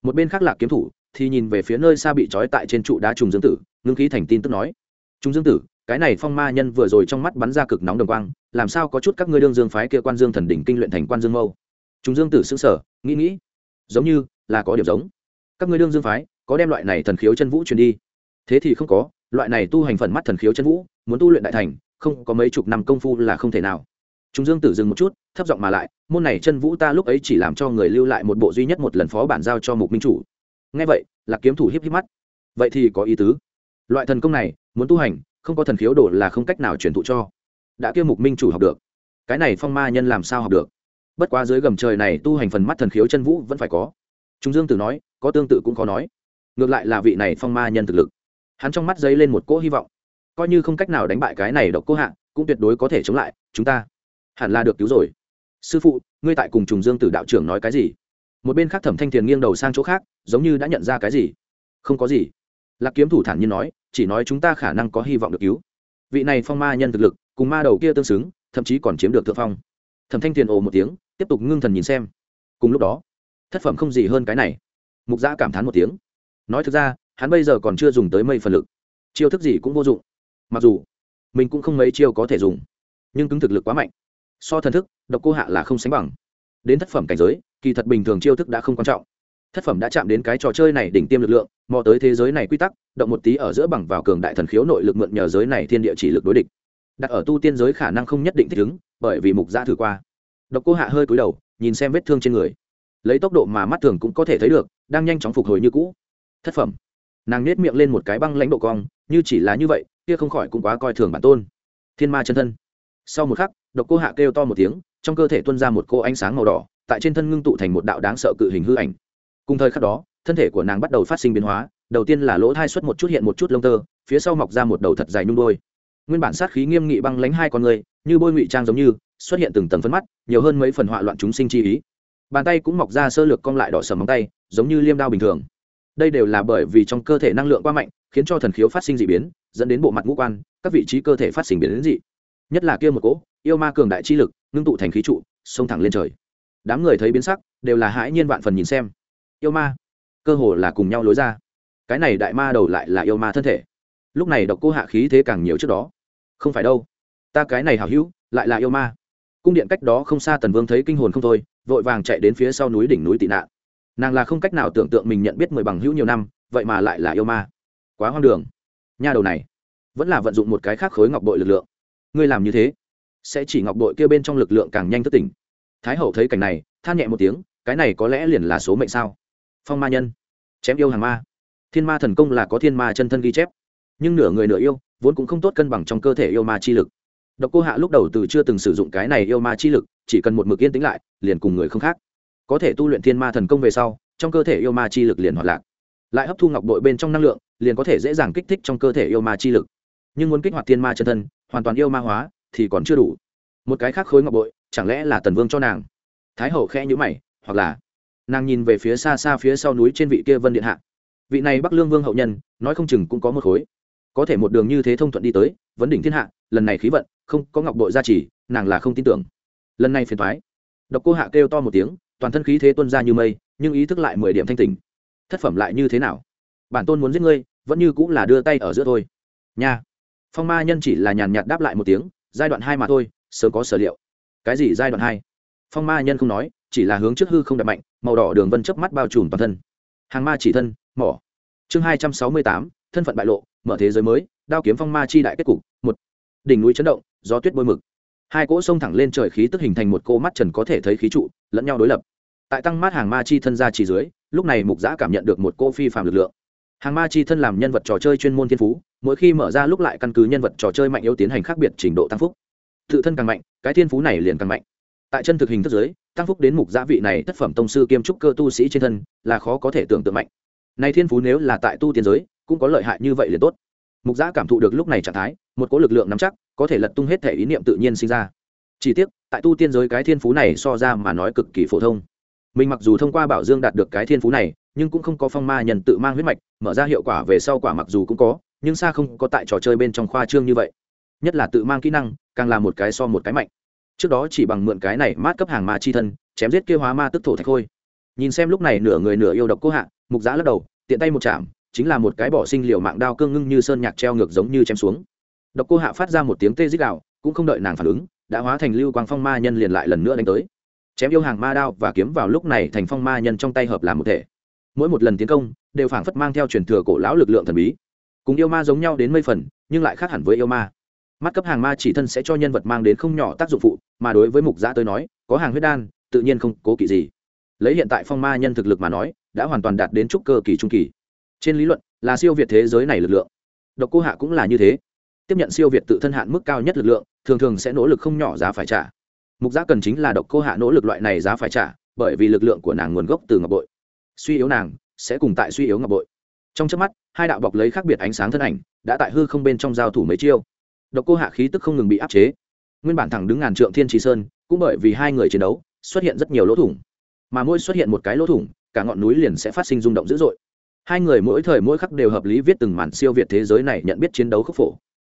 Một bên khác lạc kiếm thủ thì nhìn về phía nơi xa bị trói tại trên trụ đá trùng dương tử, ngưng khí thành tin tức nói. Trùng dương tử cái này phong ma nhân vừa rồi trong mắt bắn ra cực nóng đồng quang làm sao có chút các ngươi đương dương phái kia quan dương thần đỉnh kinh luyện thành quan dương mâu chúng dương tử xứng sở nghĩ nghĩ giống như là có điểm giống các ngươi đương dương phái có đem loại này thần khiếu chân vũ truyền đi thế thì không có loại này tu hành phần mắt thần khiếu chân vũ muốn tu luyện đại thành không có mấy chục năm công phu là không thể nào chúng Dương Tử dừng một chút, thấp giọng mà lại, môn này chân vũ ta lúc ấy chỉ làm cho người lưu lại một bộ duy nhất một lần phó bản giao cho Mục Minh chủ. Nghe vậy, là Kiếm thủ hiếp híp mắt. Vậy thì có ý tứ. Loại thần công này, muốn tu hành, không có thần khiếu đồ là không cách nào truyền thụ cho. Đã kia Mục Minh chủ học được, cái này phong ma nhân làm sao học được? Bất quá dưới gầm trời này tu hành phần mắt thần khiếu chân vũ vẫn phải có. Trung Dương Tử nói, có tương tự cũng có nói. Ngược lại là vị này phong ma nhân thực lực. Hắn trong mắt dấy lên một cỗ hy vọng. Coi như không cách nào đánh bại cái này độc cô hạ, cũng tuyệt đối có thể chống lại chúng ta hẳn là được cứu rồi sư phụ ngươi tại cùng trùng dương tử đạo trưởng nói cái gì một bên khác thẩm thanh thiền nghiêng đầu sang chỗ khác giống như đã nhận ra cái gì không có gì lạc kiếm thủ thản nhiên nói, chỉ nói chúng ta khả năng có hy vọng được cứu. Vị này phong ma nhân thực lực, cùng ma đầu kia tương xứng, thậm chí còn chiếm được thượng phong. Thẩm thanh thiền ồ một tiếng, tiếp tục ngưng thần nhìn xem. Cùng lúc đó, thất phẩm không gì hơn cái này. Mục giã cảm thán một tiếng. Nói thực ra, hắn bây giờ còn chưa dùng tới mây phần lực. Chiêu thức gì cũng vô dụng. Mặc dù, mình cũng không mấy chiêu có thể dùng, nhưng cứng thực lực quá mạnh. So thần thức, độc cô hạ là không sánh bằng. Đến thất phẩm cảnh giới, kỳ thật bình thường chiêu thức đã không quan trọng. Thất phẩm đã chạm đến cái trò chơi này đỉnh tiêm lực lượng mò tới thế giới này quy tắc, động một tí ở giữa bằng vào cường đại thần khiếu nội lực mượn nhờ giới này thiên địa chỉ lực đối địch. Đặt ở tu tiên giới khả năng không nhất định thích ứng, bởi vì mục gia thử qua. Độc cô hạ hơi cúi đầu, nhìn xem vết thương trên người. Lấy tốc độ mà mắt thường cũng có thể thấy được, đang nhanh chóng phục hồi như cũ. Thất phẩm. Nàng nết miệng lên một cái băng lãnh độ cong, như chỉ là như vậy, kia không khỏi cũng quá coi thường bản tôn. Thiên ma chân thân. Sau một khắc, độc cô hạ kêu to một tiếng, trong cơ thể tuôn ra một cô ánh sáng màu đỏ, tại trên thân ngưng tụ thành một đạo đáng sợ cự hình hư ảnh. Cùng thời khắc đó thân thể của nàng bắt đầu phát sinh biến hóa, đầu tiên là lỗ thai xuất một chút hiện một chút lông tơ, phía sau mọc ra một đầu thật dài nhung đôi. Nguyên bản sát khí nghiêm nghị băng lánh hai con người, như bôi ngụy trang giống như, xuất hiện từng tầng phấn mắt, nhiều hơn mấy phần họa loạn chúng sinh chi ý. Bàn tay cũng mọc ra sơ lược cong lại đỏ sầm móng tay, giống như liêm đao bình thường. Đây đều là bởi vì trong cơ thể năng lượng quá mạnh, khiến cho thần khiếu phát sinh d ị biến, dẫn đến bộ mặt ngũ quan, các vị trí cơ thể phát sinh biến đến dị. Nhất là kia một cỗ, yêu ma cường đại chi lực, ngưng tụ thành khí trụ, xông thẳng lên trời. Đám người thấy biến sắc, đều là hãi nhiên vạn phần nhìn xem. Yêu ma cơ hồ là cùng nhau lối ra. Cái này đại ma đầu lại là yêu ma thân thể. Lúc này độc cô hạ khí thế càng nhiều trước đó. Không phải đâu. Ta cái này hào hữu, lại là yêu ma. Cung điện cách đó không xa tần vương thấy kinh hồn không thôi, vội vàng chạy đến phía sau núi đỉnh núi tị nạn. Nàng là không cách nào tưởng tượng mình nhận biết mười bằng hữu nhiều năm, vậy mà lại là yêu ma. Quá hoang đường. Nha đầu này, vẫn là vận dụng một cái khác khối ngọc bội lực lượng. Ngươi làm như thế, sẽ chỉ ngọc bội kia bên trong lực lượng càng nhanh thất tỉnh. Thái hậu thấy cảnh này, than nhẹ một tiếng, cái này có lẽ liền là số mệnh sao? Phong ma nhân, chém yêu hàng ma. Thiên ma thần công là có thiên ma chân thân ghi chép, nhưng nửa người nửa yêu, vốn cũng không tốt cân bằng trong cơ thể yêu ma chi lực. Độc cô hạ lúc đầu từ chưa từng sử dụng cái này yêu ma chi lực, chỉ cần một mực yên tĩnh lại, liền cùng người không khác. Có thể tu luyện thiên ma thần công về sau, trong cơ thể yêu ma chi lực liền hoạt lạc. Lại hấp thu ngọc bội bên trong năng lượng, liền có thể dễ dàng kích thích trong cơ thể yêu ma chi lực. Nhưng muốn kích hoạt thiên ma chân thân, hoàn toàn yêu ma hóa, thì còn chưa đủ. Một cái khác khối ngọc bội, chẳng lẽ là tần vương cho nàng? Thái hậu khẽ nhữ mày, hoặc là nàng nhìn về phía xa xa phía sau núi trên vị kia vân điện hạ. Vị này bắc lương vương hậu nhân, nói không chừng cũng có một khối. Có thể một đường như thế thông thuận đi tới, vấn đỉnh thiên hạ, lần này khí vận, không có ngọc bội gia trì, nàng là không tin tưởng. Lần này phiền thoái độc cô hạ kêu to một tiếng, toàn thân khí thế tuân ra như mây, nhưng ý thức lại mười điểm thanh tình thất phẩm lại như thế nào? Bản tôn muốn giết ngươi, vẫn như cũng là đưa tay ở giữa thôi. Nha. Phong ma nhân chỉ là nhàn nhạt đáp lại một tiếng, giai đoạn hai mà thôi, sớm có sở liệu. Cái gì giai đoạn hai? Phong ma nhân không nói, chỉ là hướng trước hư không đập mạnh màu đỏ đường vân chớp mắt bao trùm toàn thân. Hàng ma chỉ thân, mỏ. Chương hai trăm sáu mươi tám, thân phận bại lộ, mở thế giới mới, đao kiếm phong ma chi đại kết cục, một. Đỉnh núi chấn động, gió tuyết bôi mực. Hai cỗ sông thẳng lên trời khí tức hình thành một cô mắt trần có thể thấy khí trụ, lẫn nhau đối lập. Tại tăng mát hàng ma chi thân ra chỉ dưới, lúc này mục giã cảm nhận được một cô phi phạm lực lượng. Hàng ma chi thân làm nhân vật trò chơi chuyên môn thiên phú, mỗi khi mở ra lúc lại căn cứ nhân vật trò chơi mạnh yếu tiến hành khác biệt trình độ tăng phúc. Tự thân càng mạnh, cái thiên phú này liền càng mạnh. Tại chân thực hình thức giới tăng phúc đến mục gia vị này tác phẩm tông sư kiêm trúc cơ tu sĩ trên thân, là khó có thể tưởng tượng mạnh. Nay thiên phú nếu là tại tu tiên giới, cũng có lợi hại như vậy liền tốt. Mục gia cảm thụ được lúc này trạng thái, một cỗ lực lượng nắm chắc, có thể lật tung hết thể ý niệm tự nhiên sinh ra. Chỉ tiếc, tại tu tiên giới cái thiên phú này so ra mà nói cực kỳ phổ thông. Mình mặc dù thông qua bảo dương đạt được cái thiên phú này, nhưng cũng không có phong ma nhân tự mang huyết mạch, mở ra hiệu quả về sau quả mặc dù cũng có, nhưng xa không có tại trò chơi bên trong khoa trương như vậy. Nhất là tự mang kỹ năng, càng là một cái so một cái mạnh trước đó chỉ bằng mượn cái này mát cấp hàng ma chi thân, chém giết kêu hóa ma tức thổ thạch khôi nhìn xem lúc này nửa người nửa yêu độc cô hạ, mục giã lắc đầu, tiện tay một chạm, chính là một cái bỏ sinh liều mạng đao cương ngưng như sơn nhạc treo ngược giống như chém xuống. Độc cô hạ phát ra một tiếng tê dích đạo cũng không đợi nàng phản ứng, đã hóa thành lưu quang phong ma nhân liền lại lần nữa đánh tới. Chém yêu hàng ma đao và kiếm vào lúc này thành phong ma nhân trong tay hợp làm một thể. Mỗi một lần tiến công, đều phảng phất mang theo truyền thừa cổ lão lực lượng thần bí. Cùng yêu ma giống nhau đến mây phần, nhưng lại khác hẳn với yêu ma mắt cấp hàng ma chỉ thân sẽ cho nhân vật mang đến không nhỏ tác dụng phụ, mà đối với mục giã tới nói, có hàng huyết đan, tự nhiên không cố kỵ gì. Lấy hiện tại phong ma nhân thực lực mà nói, đã hoàn toàn đạt đến trúc cơ kỳ trung kỳ. Trên lý luận, là siêu việt thế giới này lực lượng. Độc cô hạ cũng là như thế. Tiếp nhận siêu việt tự thân hạn mức cao nhất lực lượng, thường thường sẽ nỗ lực không nhỏ giá phải trả. Mục giã cần chính là độc cô hạ nỗ lực loại này giá phải trả, bởi vì lực lượng của nàng nguồn gốc từ ngọc bội. Suy yếu nàng, sẽ cùng tại suy yếu ngọc bội. Trong trước mắt, hai đạo bọc lấy khác biệt ánh sáng thân ảnh, đã tại hư không bên trong giao thủ mấy chiêu độc cô hạ khí tức không ngừng bị áp chế. Nguyên bản thẳng đứng ngàn trượng thiên trì sơn, cũng bởi vì hai người chiến đấu, xuất hiện rất nhiều lỗ thủng. Mà mỗi xuất hiện một cái lỗ thủng, cả ngọn núi liền sẽ phát sinh rung động dữ dội. Hai người mỗi thời mỗi khắc đều hợp lý viết từng màn siêu việt thế giới này nhận biết chiến đấu khốc phổ.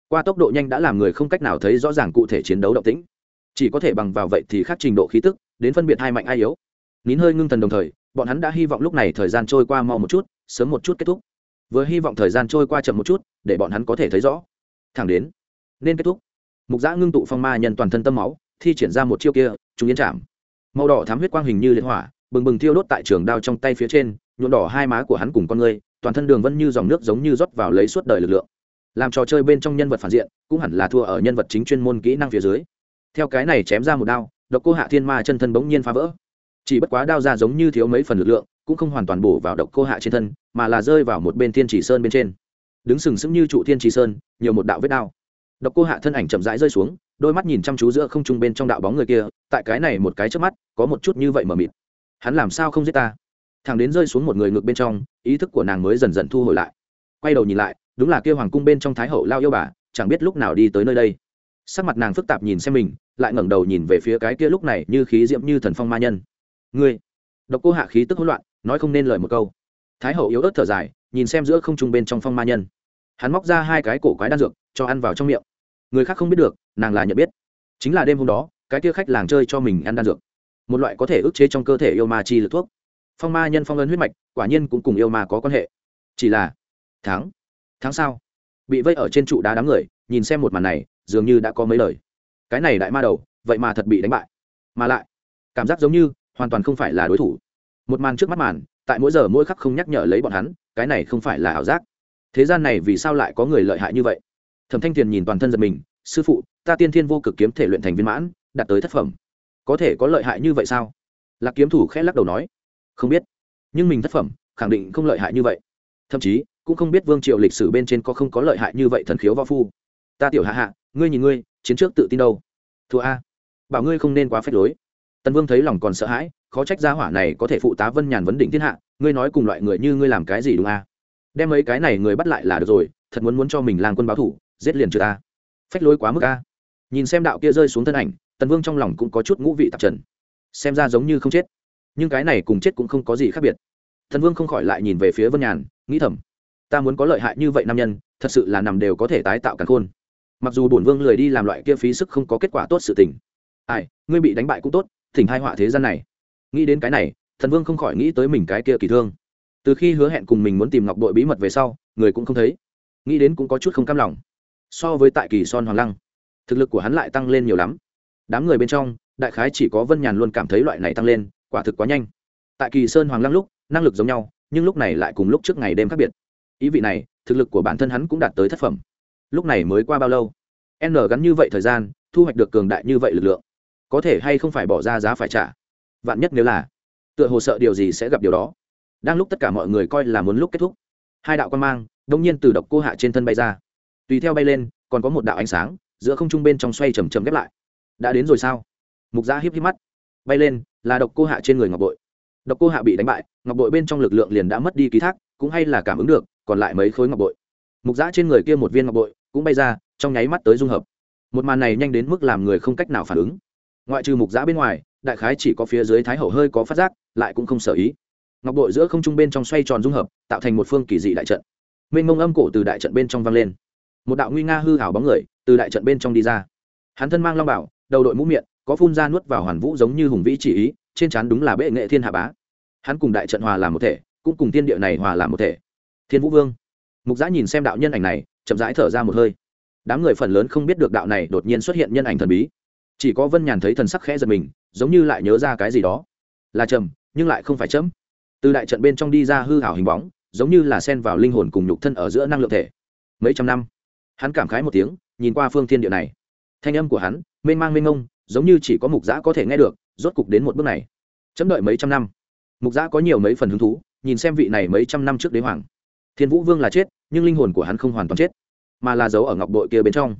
Qua tốc độ nhanh đã làm người không cách nào thấy rõ ràng cụ thể chiến đấu động tĩnh. Chỉ có thể bằng vào vậy thì khác trình độ khí tức, đến phân biệt hai mạnh ai yếu. Nín hơi ngưng thần đồng thời, bọn hắn đã hy vọng lúc này thời gian trôi qua mau một chút, sớm một chút kết thúc. Vừa hy vọng thời gian trôi qua chậm một chút, để bọn hắn có thể thấy rõ. Thẳng đến nên kết thúc. Mục giã ngưng tụ phong ma nhân toàn thân tâm máu, thi triển ra một chiêu kia, chúng yên chạm. Màu đỏ thám huyết quang hình như liên hỏa, bừng bừng thiêu đốt tại trường đao trong tay phía trên nhuộn đỏ hai má của hắn cùng con người, toàn thân đường vân như dòng nước giống như rót vào lấy suốt đời lực lượng. Làm trò chơi bên trong nhân vật phản diện, cũng hẳn là thua ở nhân vật chính chuyên môn kỹ năng phía dưới. Theo cái này chém ra một đao, độc cô hạ thiên ma chân thân bỗng nhiên phá vỡ. Chỉ bất quá đao ra giống như thiếu mấy phần lực lượng, cũng không hoàn toàn bổ vào độc cô hạ trên thân, mà là rơi vào một bên thiên chỉ sơn bên trên. Đứng sừng sững như trụ thiên chỉ sơn, nhiều một đạo vết đao độc cô hạ thân ảnh chậm rãi rơi xuống, đôi mắt nhìn chăm chú giữa không trung bên trong đạo bóng người kia, tại cái này một cái chớp mắt, có một chút như vậy mờ mịt. Hắn làm sao không giết ta? Thằng đến rơi xuống một người ngược bên trong, ý thức của nàng mới dần dần thu hồi lại. Quay đầu nhìn lại, đúng là kia hoàng cung bên trong thái hậu lao yêu bà, chẳng biết lúc nào đi tới nơi đây. Sắc mặt nàng phức tạp nhìn xem mình, lại ngẩng đầu nhìn về phía cái kia lúc này như khí diễm như thần phong ma nhân. Ngươi! Độc cô hạ khí tức hỗn loạn, nói không nên lời một câu. Thái hậu yếu ớt thở dài, nhìn xem giữa không trung bên trong phong ma nhân. Hắn móc ra hai cái cổ quái đan dược, cho ăn vào trong miệng người khác không biết được, nàng là nhận biết. Chính là đêm hôm đó, cái kia khách làng chơi cho mình ăn đan dược. Một loại có thể ức chế trong cơ thể yêu ma chi lực thuốc. Phong ma nhân phong ấn huyết mạch, quả nhiên cũng cùng yêu ma có quan hệ. Chỉ là, tháng tháng sau, bị vây ở trên trụ đá đám người, nhìn xem một màn này, dường như đã có mấy lời. Cái này đại ma đầu, vậy mà thật bị đánh bại. Mà lại, cảm giác giống như hoàn toàn không phải là đối thủ. Một màn trước mắt màn, tại mỗi giờ mỗi khắc không nhắc nhở lấy bọn hắn, cái này không phải là ảo giác. Thế gian này vì sao lại có người lợi hại như vậy? Thẩm thanh thiền nhìn toàn thân giật mình, sư phụ, ta tiên thiên vô cực kiếm thể luyện thành viên mãn, đạt tới thất phẩm, có thể có lợi hại như vậy sao? Lạc kiếm thủ khẽ lắc đầu nói, không biết, nhưng mình thất phẩm, khẳng định không lợi hại như vậy. Thậm chí, cũng không biết vương triệu lịch sử bên trên có không có lợi hại như vậy thần khiếu võ phu. Ta tiểu hạ hạ, ngươi nhìn ngươi, chiến trước tự tin đâu? Thua a, bảo ngươi không nên quá phép lối. Tần vương thấy lòng còn sợ hãi, khó trách gia hỏa này có thể phụ tá vân nhàn vấn đỉnh thiên hạ, ngươi nói cùng loại người như ngươi làm cái gì đúng a? Đem mấy cái này người bắt lại là được rồi, thật muốn muốn cho mình làm quân báo thủ giết liền trừ ta phách lối quá mức a. Nhìn xem đạo kia rơi xuống thân ảnh, tần vương trong lòng cũng có chút ngũ vị tạp trần. Xem ra giống như không chết. Nhưng cái này cùng chết cũng không có gì khác biệt. Thần vương không khỏi lại nhìn về phía vân nhàn, nghĩ thầm, ta muốn có lợi hại như vậy nam nhân, thật sự là nằm đều có thể tái tạo càng khôn. Mặc dù bổn vương lười đi làm loại kia phí sức không có kết quả tốt sự tình. Ai, ngươi bị đánh bại cũng tốt, thỉnh hai họa thế gian này. Nghĩ đến cái này thần vương không khỏi nghĩ tới mình cái kia kỳ thương. Từ khi hứa hẹn cùng mình muốn tìm ngọc đội bí mật về sau, người cũng không thấy. Nghĩ đến cũng có chút không cam lòng so với tại kỳ son hoàng lăng, thực lực của hắn lại tăng lên nhiều lắm. Đám người bên trong, đại khái chỉ có vân nhàn luôn cảm thấy loại này tăng lên, quả thực quá nhanh. Tại kỳ sơn hoàng lăng lúc, năng lực giống nhau, nhưng lúc này lại cùng lúc trước ngày đêm khác biệt. Ý vị này, thực lực của bản thân hắn cũng đạt tới thất phẩm. Lúc này mới qua bao lâu? N gắn như vậy thời gian, thu hoạch được cường đại như vậy lực lượng, có thể hay không phải bỏ ra giá phải trả? Vạn nhất nếu là, tựa hồ sợ điều gì sẽ gặp điều đó. Đang lúc tất cả mọi người coi là muốn lúc kết thúc, hai đạo quan mang, đông nhiên từ độc cô hạ trên thân bay ra tùy theo bay lên, còn có một đạo ánh sáng, giữa không trung bên trong xoay chầm chầm ghép lại. Đã đến rồi sao? Mục gia híp híp mắt. Bay lên, là độc cô hạ trên người ngọc bội. Độc cô hạ bị đánh bại, ngọc bội bên trong lực lượng liền đã mất đi ký thác, cũng hay là cảm ứng được, còn lại mấy khối ngọc bội. Mục giã trên người kia một viên ngọc bội cũng bay ra, trong nháy mắt tới dung hợp. Một màn này nhanh đến mức làm người không cách nào phản ứng. Ngoại trừ mục giã bên ngoài, đại khái chỉ có phía dưới thái hậu hơi có phát giác, lại cũng không sở ý. Ngọc bội giữa không trung bên trong xoay tròn dung hợp, tạo thành một phương kỳ dị đại trận. Mênh mông âm cổ từ đại trận bên trong vang lên một đạo nguy nga hư hảo bóng người từ đại trận bên trong đi ra. Hắn thân mang long bảo, đầu đội mũ miệng, có phun ra nuốt vào hoàn vũ giống như hùng vĩ chỉ ý, trên trán đúng là bệ nghệ thiên hạ bá. Hắn cùng đại trận hòa làm một thể, cũng cùng thiên địa này hòa làm một thể. Thiên vũ vương. Mục giã nhìn xem đạo nhân ảnh này, chậm rãi thở ra một hơi. Đám người phần lớn không biết được đạo này đột nhiên xuất hiện nhân ảnh thần bí. Chỉ có vân nhàn thấy thần sắc khẽ giật mình, giống như lại nhớ ra cái gì đó. Là trầm, nhưng lại không phải chấm từ đại trận bên trong đi ra hư hảo hình bóng, giống như là sen vào linh hồn cùng nhục thân ở giữa năng lượng thể. Mấy trăm năm hắn cảm khái một tiếng, nhìn qua phương thiên địa này. Thanh âm của hắn, mênh mang mênh ngông giống như chỉ có mục giã có thể nghe được, rốt cục đến một bước này. Chấm đợi mấy trăm năm. Mục giã có nhiều mấy phần hứng thú, nhìn xem vị này mấy trăm năm trước đế hoàng. Thiên vũ vương là chết, nhưng linh hồn của hắn không hoàn toàn chết, mà là giấu ở ngọc bội kia bên trong.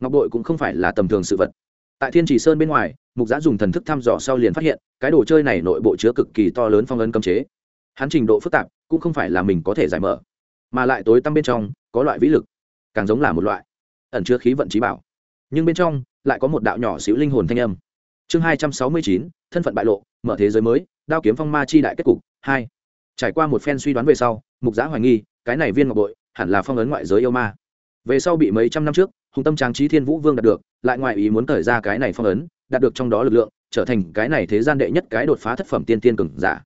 Ngọc bội cũng không phải là tầm thường sự vật. Tại thiên chỉ sơn bên ngoài, mục giã dùng thần thức thăm dò sau liền phát hiện, cái đồ chơi này nội bộ chứa cực kỳ to lớn phong ấn cấm chế. Hắn trình độ phức tạp, cũng không phải là mình có thể giải mở, mà lại tối tăm bên trong, có loại vĩ lực càng giống là một loại ẩn chứa khí vận trí bảo. Nhưng bên trong lại có một đạo nhỏ xíu linh hồn thanh âm. Chương hai trăm sáu mươi chín, thân phận bại lộ, mở thế giới mới, đao kiếm phong ma chi đại kết cục, hai. Trải qua một phen suy đoán về sau, mục giã hoài nghi, cái này viên ngọc bội hẳn là phong ấn ngoại giới yêu ma. Về sau bị mấy trăm năm trước, hùng tâm tráng trí thiên vũ vương đạt được, lại ngoại ý muốn thời ra cái này phong ấn, đạt được trong đó lực lượng, trở thành cái này thế gian đệ nhất cái đột phá thất phẩm tiên tiên cường giả.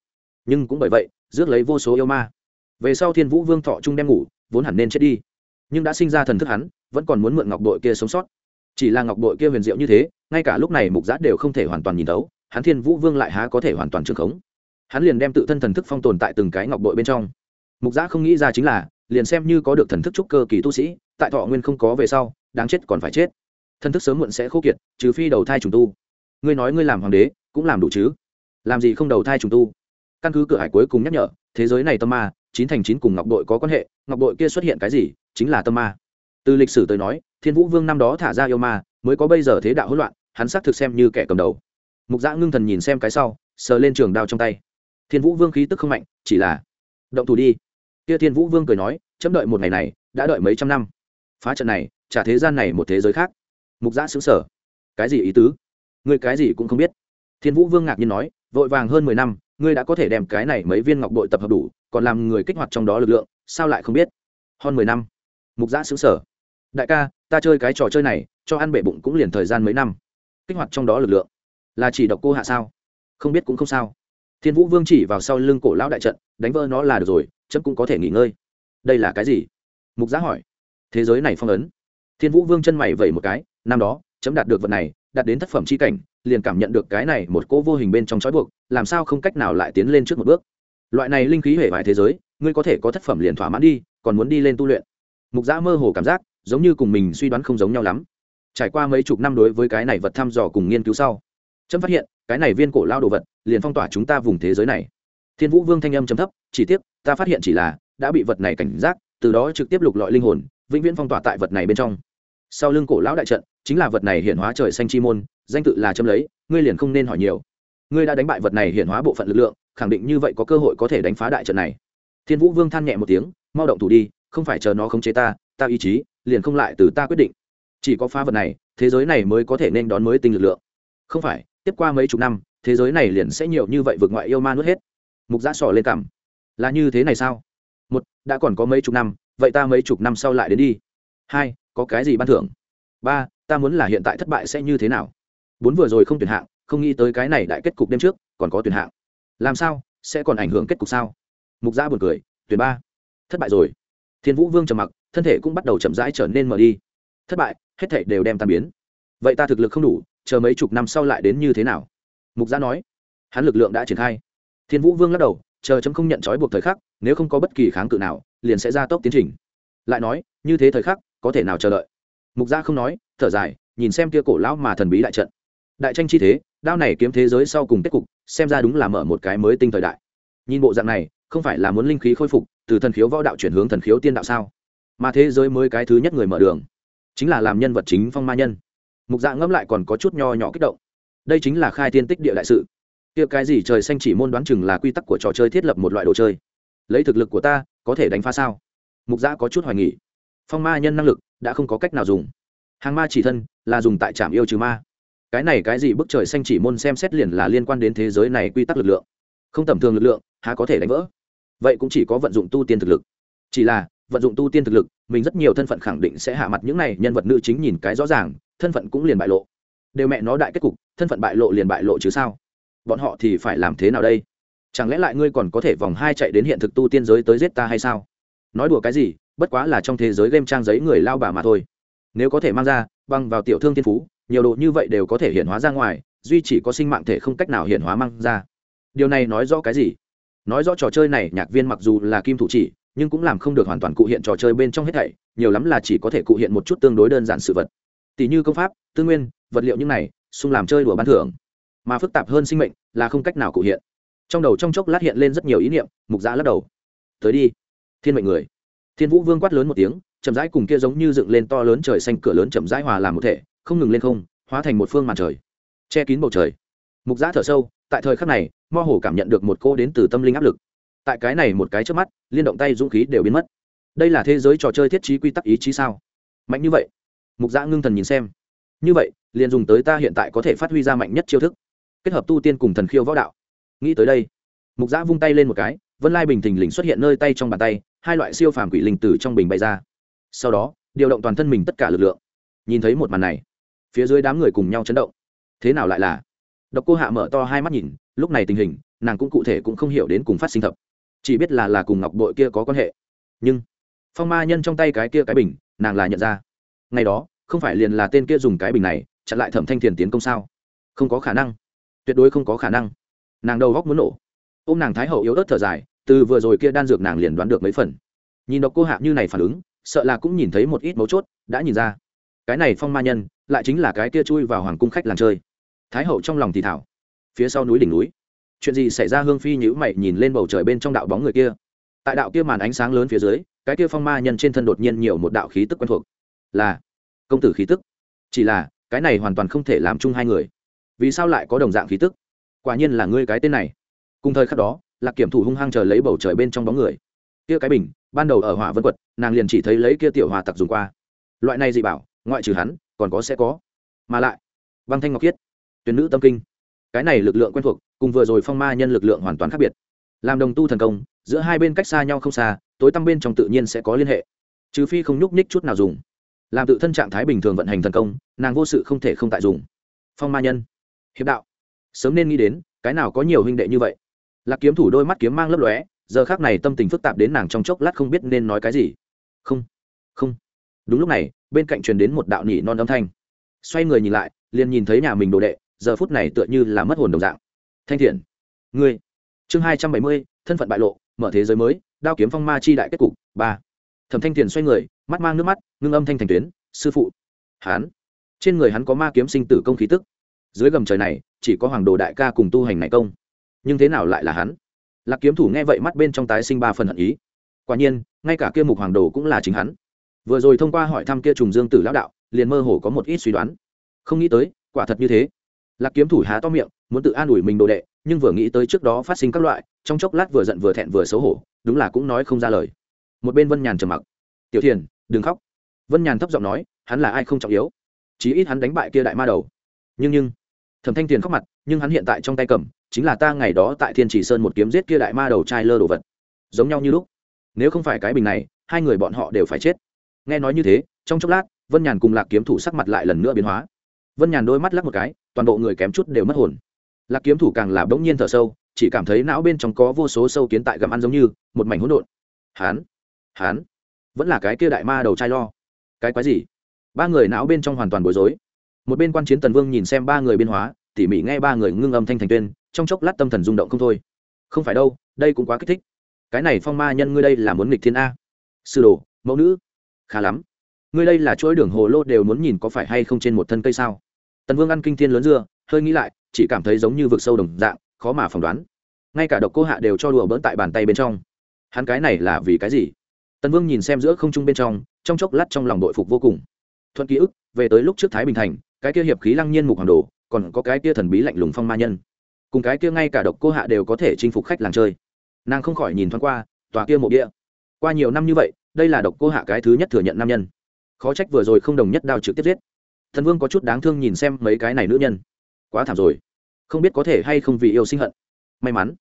Nhưng cũng bởi vậy, rước lấy vô số yêu ma. Về sau thiên vũ vương thọ trung đem ngủ, vốn hẳn nên chết đi nhưng đã sinh ra thần thức hắn, vẫn còn muốn mượn ngọc bội kia sống sót. Chỉ là ngọc bội kia huyền diệu như thế, ngay cả lúc này mục giã đều không thể hoàn toàn nhìn thấu, hắn thiên vũ vương lại há có thể hoàn toàn trường khống. Hắn liền đem tự thân thần thức phong tồn tại từng cái ngọc bội bên trong. Mục giã không nghĩ ra chính là, liền xem như có được thần thức trúc cơ kỳ tu sĩ, tại thọ nguyên không có về sau, đáng chết còn phải chết. Thần thức sớm muộn sẽ khô kiệt, trừ phi đầu thai trùng tu. Ngươi nói ngươi làm hoàng đế, cũng làm đủ chứ? Làm gì không đầu thai trùng tu? Căn cứ cửa hải cuối cùng nhắc nhở, thế giới này tâm ma, chín thành chín cùng ngọc đội có quan hệ, ngọc đội kia xuất hiện cái gì, chính là tâm ma. Từ lịch sử tới nói, thiên vũ vương năm đó thả ra yêu ma, mới có bây giờ thế đạo hỗn loạn, hắn xác thực xem như kẻ cầm đầu. Mục giã ngưng thần nhìn xem cái sau, sờ lên trường đao trong tay. Thiên vũ vương khí tức không mạnh, chỉ là động thủ đi. Kia thiên vũ vương cười nói, chấm đợi một ngày này, đã đợi mấy trăm năm. Phá trận này, trả thế gian này một thế giới khác. Mục giã xứng sở cái gì ý tứ? Người cái gì cũng không biết. Thiên vũ vương ngạc nhiên nói, vội vàng hơn mười năm ngươi đã có thể đem cái này mấy viên ngọc bội tập hợp đủ, còn làm người kích hoạt trong đó lực lượng, sao lại không biết? Hơn mười năm. Mục giã xứng sở đại ca, ta chơi cái trò chơi này, cho ăn bể bụng cũng liền thời gian mấy năm. Kích hoạt trong đó lực lượng. Là chỉ độc cô hạ sao? Không biết cũng không sao. Thiên vũ vương chỉ vào sau lưng cổ lão đại trận, đánh vỡ nó là được rồi, chấm cũng có thể nghỉ ngơi. Đây là cái gì? Mục giã hỏi. Thế giới này phong ấn. Thiên vũ vương chân mày vẩy một cái, năm đó, chấm đạt được vật này đạt đến thất phẩm c h i cảnh, liền cảm nhận được cái này một cỗ vô hình bên trong trói buộc, làm sao không cách nào lại tiến lên trước một bước. Loại này linh khí hệ vải thế giới, ngươi có thể có thất phẩm liền thỏa mãn đi, còn muốn đi lên tu luyện. Mục giã mơ hồ cảm giác, giống như cùng mình suy đoán không giống nhau lắm. Trải qua mấy chục năm đối với cái này vật thăm dò cùng nghiên cứu sau trâm phát hiện, cái này viên cổ lao đồ vật, liền phong tỏa chúng ta vùng thế giới này. Thiên vũ vương thanh âm chấm thấp, chỉ tiếc, ta phát hiện chỉ là, đã bị vật này cảnh giác, từ đó trực tiếp lục lọi linh hồn, vĩnh viễn phong tỏa tại vật này bên trong sau lưng cổ lão đại trận, chính là vật này hiện hóa trời xanh chi môn, danh tự là châm lấy, ngươi liền không nên hỏi nhiều. Ngươi đã đánh bại vật này hiện hóa bộ phận lực lượng, khẳng định như vậy có cơ hội có thể đánh phá đại trận này. Thiên vũ vương than nhẹ một tiếng, mau động thủ đi, không phải chờ nó khống chế ta ta ý chí liền không lại từ ta quyết định. Chỉ có phá vật này, thế giới này mới có thể nên đón mới tinh lực lượng. Không phải, tiếp qua mấy chục năm, thế giới này liền sẽ nhiều như vậy vượt ngoại yêu ma nuốt hết. Mục giã sỏ lên cảm là như thế này sao? Một, đã còn có mấy chục năm, vậy ta mấy chục năm sau lại đến đi. Hai có cái gì ban thưởng? Ba, ta muốn là hiện tại thất bại sẽ như thế nào? Bốn vừa rồi không tuyển hạng, không nghĩ tới cái này đại kết cục đêm trước, còn có tuyển hạng. Làm sao? Sẽ còn ảnh hưởng kết cục sao? Mục gia buồn cười, tuyển ba. Thất bại rồi. Thiên vũ vương trầm mặc, thân thể cũng bắt đầu chậm rãi trở nên mở đi. Thất bại, hết thể đều đem tan biến. Vậy ta thực lực không đủ, chờ mấy chục năm sau lại đến như thế nào? Mục gia nói. Hắn lực lượng đã triển khai. Thiên vũ vương lắc đầu, chờ chấm không nhận trói buộc thời khắc, nếu không có bất kỳ kháng cự nào, liền sẽ ra tốc tiến trình. Lại nói, như thế thời khắc có thể nào chờ đợi? Mục gia không nói, thở dài, nhìn xem kia cổ lão mà thần bí đại trận. Đại tranh chi thế, đao này kiếm thế giới sau cùng kết cục, xem ra đúng là mở một cái mới tinh thời đại. Nhìn bộ dạng này, không phải là muốn linh khí khôi phục, từ thần khiếu võ đạo chuyển hướng thần khiếu tiên đạo sao? Mà thế giới mới cái thứ nhất người mở đường, chính là làm nhân vật chính phong ma nhân. Mục dạ ngẫm lại còn có chút nho nhỏ kích động. Đây chính là khai tiên tích địa đại sự. Kia cái gì trời xanh chỉ môn đoán chừng là quy tắc của trò chơi thiết lập một loại đồ chơi. Lấy thực lực của ta, có thể đánh phá sao? Mục dạ có chút hoài nghỉ phong ma nhân năng lực đã không có cách nào dùng. Hàng ma chỉ thân là dùng tại trạm yêu trừ ma. Cái này cái gì bức trời xanh chỉ môn xem xét liền là liên quan đến thế giới này quy tắc lực lượng. Không tầm thường lực lượng, há có thể đánh vỡ. Vậy cũng chỉ có vận dụng tu tiên thực lực. Chỉ là, vận dụng tu tiên thực lực, mình rất nhiều thân phận khẳng định sẽ hạ mặt những này nhân vật nữ chính nhìn cái rõ ràng, thân phận cũng liền bại lộ. Đều mẹ nó đại kết cục, thân phận bại lộ liền bại lộ chứ sao? Bọn họ thì phải làm thế nào đây? Chẳng lẽ lại ngươi còn có thể vòng hai chạy đến hiện thực tu tiên giới tới giết ta hay sao? Nói đùa cái gì bất quá là trong thế giới game trang giấy người lao bà mà thôi. Nếu có thể mang ra, băng vào tiểu thương thiên phú, nhiều độ như vậy đều có thể hiện hóa ra ngoài, duy chỉ có sinh mạng thể không cách nào hiện hóa mang ra. Điều này nói rõ cái gì? Nói rõ trò chơi này, nhạc viên mặc dù là kim thủ chỉ, nhưng cũng làm không được hoàn toàn cụ hiện trò chơi bên trong hết thảy, nhiều lắm là chỉ có thể cụ hiện một chút tương đối đơn giản sự vật. Tỷ như công pháp, tư nguyên, vật liệu những này, xung làm chơi đùa ban thưởng. Mà phức tạp hơn sinh mệnh là không cách nào cụ hiện. Trong đầu trong chốc lát hiện lên rất nhiều ý niệm, mục giã lắc đầu. Tới đi, thiên mệnh người thiên vũ vương quát lớn một tiếng, chậm rãi cùng kia giống như dựng lên to lớn trời xanh cửa lớn chậm rãi hòa làm một thể, không ngừng lên không, hóa thành một phương màn trời. Che kín bầu trời. Mục giã thở sâu, tại thời khắc này mo hồ cảm nhận được một cô đến từ tâm linh áp lực. Tại cái này một cái trước mắt, liên động tay dũng khí đều biến mất. Đây là thế giới trò chơi thiết trí quy tắc ý chí sao? Mạnh như vậy. Mục giã ngưng thần nhìn xem. Như vậy, liền dùng tới ta hiện tại có thể phát huy ra mạnh nhất chiêu thức. Kết hợp tu tiên cùng thần khiêu võ đạo. Nghĩ tới đây, mục giã vung tay lên một cái, vân lai bình thình lình xuất hiện nơi tay trong bàn tay hai loại siêu phàm quỷ linh tử trong bình bay ra. Sau đó, điều động toàn thân mình tất cả lực lượng. Nhìn thấy một màn này, phía dưới đám người cùng nhau chấn động. Thế nào lại là? Độc cô hạ mở to hai mắt nhìn, lúc này tình hình, nàng cũng cụ thể cũng không hiểu đến cùng phát sinh thập chỉ biết là là cùng ngọc bội kia có quan hệ. Nhưng, phong ma nhân trong tay cái kia cái bình, nàng là nhận ra. Ngày đó, không phải liền là tên kia dùng cái bình này, chặn lại thẩm thanh thiền tiến công sao? Không có khả năng. Tuyệt đối không có khả năng. Nàng đầu góc muốn nổ. Ô m nàng thái hậu yếu ớt thở dài từ vừa rồi kia đan dược nàng liền đoán được mấy phần. Nhìn độc cô hạ như này phản ứng, sợ là cũng nhìn thấy một ít mấu chốt, đã nhìn ra. Cái này phong ma nhân, lại chính là cái kia chui vào hoàng cung khách làng chơi. Thái hậu trong lòng thì thảo. Phía sau núi đỉnh núi. Chuyện gì xảy ra hương phi nhữ mày nhìn lên bầu trời bên trong đạo bóng người kia. Tại đạo kia màn ánh sáng lớn phía dưới, cái kia phong ma nhân trên thân đột nhiên nhiều một đạo khí tức quen thuộc. Là công tử khí tức. Chỉ là, cái này hoàn toàn không thể làm chung hai người. Vì sao lại có đồng dạng khí tức? Quả nhiên là ngươi cái tên này. Cùng thời khắc đó lạc kiểm thủ hung hăng chờ lấy bầu trời bên trong bóng người. Kia cái bình, ban đầu ở hỏa vân quật, nàng liền chỉ thấy lấy kia tiểu hòa tặc dùng qua. Loại này dị bảo, ngoại trừ hắn, còn có sẽ có. Mà lại băng thanh ngọc khiết, tuyển nữ tâm kinh. Cái này lực lượng quen thuộc, cùng vừa rồi phong ma nhân lực lượng hoàn toàn khác biệt. Làm đồng tu thần công, giữa hai bên cách xa nhau không xa, tối tăm bên trong tự nhiên sẽ có liên hệ. Trừ phi không nhúc nhích chút nào dùng. Làm tự thân trạng thái bình thường vận hành thần công, nàng vô sự không thể không tại dùng. Phong ma nhân, hiệp đạo. Sớm nên nghĩ đến, cái nào có nhiều huynh đệ như vậy? Lạc kiếm thủ đôi mắt kiếm mang lấp lóe, giờ khác này tâm tình phức tạp đến nàng trong chốc lát không biết nên nói cái gì. Không không. Đúng lúc này, bên cạnh truyền đến một đạo nhị non âm thanh. Xoay người nhìn lại, liền nhìn thấy nhà mình đồ đệ, giờ phút này tựa như là mất hồn đồng dạng. Thanh thiện, ngươi. Chương hai trăm bảy mươi, thân phận bại lộ, mở thế giới mới, đao kiếm phong ma chi đại kết cục, ba. Thẩm thanh thiền xoay người, mắt mang nước mắt, ngưng âm thanh thành tuyến, sư phụ. Hán trên người hắn có ma kiếm sinh tử công khí tức. Dưới gầm trời này, chỉ có hoàng đồ đại ca cùng tu hành này công nhưng thế nào lại là hắn? Lạc kiếm thủ nghe vậy mắt bên trong tái sinh ba phần hận ý. Quả nhiên, ngay cả kia mục hoàng đồ cũng là chính hắn. Vừa rồi thông qua hỏi thăm kia trùng dương tử lão đạo, liền mơ hồ có một ít suy đoán. Không nghĩ tới, quả thật như thế. Lạc kiếm thủ há to miệng, muốn tự an ủi mình đồ đệ, nhưng vừa nghĩ tới trước đó phát sinh các loại, trong chốc lát vừa giận vừa thẹn vừa xấu hổ, đúng là cũng nói không ra lời. Một bên vân nhàn trầm mặc. Tiểu thiền, đừng khóc. Vân nhàn thấp giọng nói, hắn là ai không trọng yếu. Chí ít hắn đánh bại kia đại ma đầu. Nhưng nhưng, thẩm thanh tiền khóc mặt nhưng hắn hiện tại trong tay cầm chính là ta ngày đó tại thiên chỉ sơn một kiếm giết kia đại ma đầu trai lơ đồ vật. Giống nhau như lúc, nếu không phải cái bình này, hai người bọn họ đều phải chết. Nghe nói như thế, trong chốc lát, vân nhàn cùng lạc kiếm thủ sắc mặt lại lần nữa biến hóa. Vân nhàn đôi mắt lắc một cái, toàn bộ người kém chút đều mất hồn. Lạc kiếm thủ càng là bỗng nhiên thở sâu, chỉ cảm thấy não bên trong có vô số sâu kiến tại gặm ăn giống như, một mảnh hỗn độn. Hán hán, vẫn là cái kia đại ma đầu trai lo. Cái quái gì? Ba người não bên trong hoàn toàn bối rối. Một bên quan chiến tần vương nhìn xem ba người biên hóa tỉ mỉ nghe ba người ngưng âm thanh thành tuyên, trong chốc lát tâm thần rung động không thôi. Không phải đâu, đây cũng quá kích thích. Cái này phong ma nhân ngươi đây là muốn nghịch thiên a. Sư đồ, mẫu nữ. Khá lắm. Ngươi đây là chuỗi đường hồ lô đều muốn nhìn có phải hay không trên một thân cây sao? Tần vương ăn kinh thiên lớn dưa, hơi nghĩ lại, chỉ cảm thấy giống như vực sâu đồng dạng, khó mà phỏng đoán. Ngay cả độc cô hạ đều cho đùa bỡn tại bàn tay bên trong. Hắn cái này là vì cái gì? Tần vương nhìn xem giữa không trung bên trong trong chốc lát trong lòng đội phục vô cùng. Thuận ký ức, về tới lúc trước thái bình thành, cái kia hiệp khí lăng nhiên mục hoàng đồ còn có cái kia thần bí lạnh lùng phong ma nhân. Cùng cái kia ngay cả độc cô hạ đều có thể chinh phục khách làng chơi. Nàng không khỏi nhìn thoáng qua, tòa kia mộ địa qua nhiều năm như vậy, đây là độc cô hạ cái thứ nhất thừa nhận nam nhân. Khó trách vừa rồi không đồng nhất đao trực tiếp giết. Thần vương có chút đáng thương nhìn xem mấy cái này nữ nhân. Quá thảm rồi. Không biết có thể hay không vì yêu sinh hận. May mắn.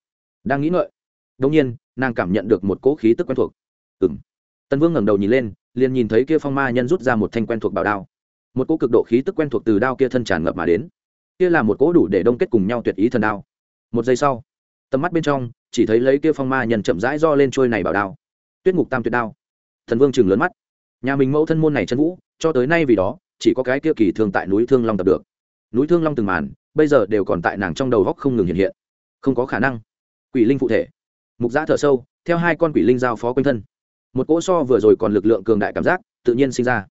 Đang nghĩ ngợi. Đông nhiên, nàng cảm nhận được một cỗ khí tức quen thuộc. Ừ m tần vương ngẩng đầu nhìn lên, liền nhìn thấy kia phong ma nhân rút ra một thanh quen thuộc bảo đao. Một cỗ cực độ khí tức quen thuộc từ đao kia thân tràn ngập mà đến kia là một cỗ đủ để đông kết cùng nhau tuyệt ý thần đao. Một giây sau, tầm mắt bên trong, chỉ thấy lấy kia phong ma nhân chậm rãi do lên trôi này bảo đao. Tuyết ngục tam tuyệt đao. Thần vương chừng lớn mắt. Nhà mình mẫu thân môn này chân vũ, cho tới nay vì đó, chỉ có cái kia kỳ thường tại núi thương long tập được. Núi thương long từng màn, bây giờ đều còn tại nàng trong đầu góc không ngừng hiện hiện. Không có khả năng. Quỷ linh phụ thể. Mục giã thở sâu, theo hai con quỷ linh giao phó quanh thân. Một cỗ so vừa rồi còn lực lượng cường đại cảm giác, tự nhiên sinh ra.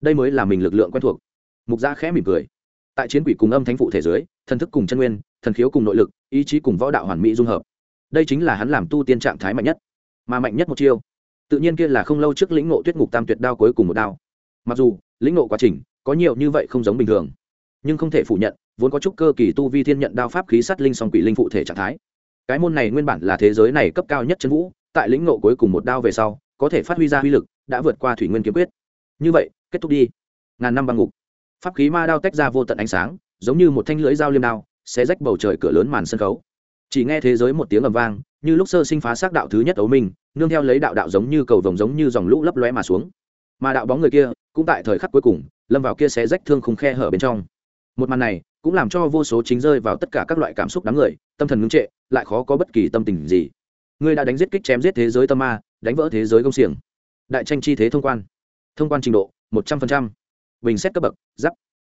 Đây mới là mình lực lượng quen thuộc. Mục giã khẽ mỉm cười tại chiến quỷ cùng âm thánh phụ thể dưới, thần thức cùng chân nguyên thần khiếu cùng nội lực ý chí cùng võ đạo hoàn mỹ dung hợp. Đây chính là hắn làm tu tiên trạng thái mạnh nhất mà mạnh nhất một chiêu. Tự nhiên kia là không lâu trước lĩnh ngộ tuyết ngục tam tuyệt đao cuối cùng một đao. Mặc dù lĩnh ngộ quá trình có nhiều như vậy không giống bình thường nhưng không thể phủ nhận vốn có chút cơ kỳ tu vi thiên nhận đao pháp khí sát linh song quỷ linh phụ thể trạng thái. Cái môn này nguyên bản là thế giới này cấp cao nhất chân vũ tại lĩnh ngộ cuối cùng một đao về sau có thể phát huy ra uy lực đã vượt qua thủy nguyên kiếm quyết. Như vậy kết thúc đi. Ngàn năm băng ngục pháp khí ma đao tách ra vô tận ánh sáng, giống như một thanh lưỡi dao liêm đao sẽ rách bầu trời cửa lớn màn sân khấu. Chỉ nghe thế giới một tiếng ầm vang, như lúc sơ sinh phá xác đạo thứ nhất ấu minh, nương theo lấy đạo đạo giống như cầu vồng giống như dòng lũ lấp lóe mà xuống. Mà đạo bóng người kia, cũng tại thời khắc cuối cùng, lâm vào kia sẽ rách thương khung khe hở bên trong. Một màn này, cũng làm cho vô số chính rơi vào tất cả các loại cảm xúc đám người, tâm thần ngưng trệ, lại khó có bất kỳ tâm tình gì. Ngươi đã đánh giết kích chém giết thế giới tâm ma, đánh vỡ thế giới công xiềng. Đại tranh chi thế thông quan. Thông quan trình độ, một trăm linh bình xét cấp bậc, giáp.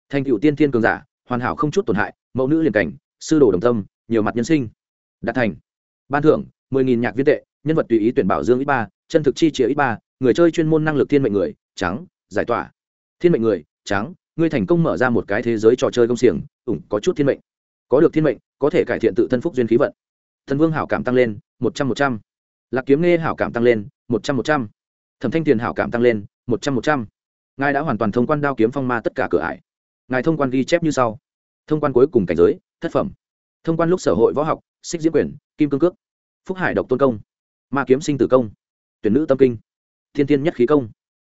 Thành cựu tiên thiên cường giả, hoàn hảo không chút tổn hại, mẫu nữ liền cảnh, sư đồ đồng tâm, nhiều mặt nhân sinh. Đạt thành. Ban thưởng, mười nghìn nhạc viên tệ, nhân vật tùy ý tuyển bảo dương ít ba, chân thực chi chĩa ít ba, người chơi chuyên môn năng lực thiên mệnh người, trắng, giải tỏa. Thiên mệnh người, trắng, ngươi thành công mở ra một cái thế giới trò chơi công xiềng, ủng có chút thiên mệnh. Có được thiên mệnh, có thể cải thiện tự thân phúc duyên khí vận. Thần vương hảo cảm tăng lên, một trăm một trăm. Lạc kiếm nghe hảo cảm tăng lên, một trăm một trăm. Thẩm thanh tiền hảo cảm tăng lên, một trăm một trăm ngài đã hoàn toàn thông quan đao kiếm phong ma tất cả cửa ải. Ngài thông quan ghi chép như sau. Thông quan cuối cùng cảnh giới, thất phẩm. Thông quan lúc sở hội võ học, xích diễm quyền, kim cương cước. Phúc hải độc tôn công. Ma kiếm sinh tử công. Tuyển nữ tâm kinh. Thiên tiên nhất khí công.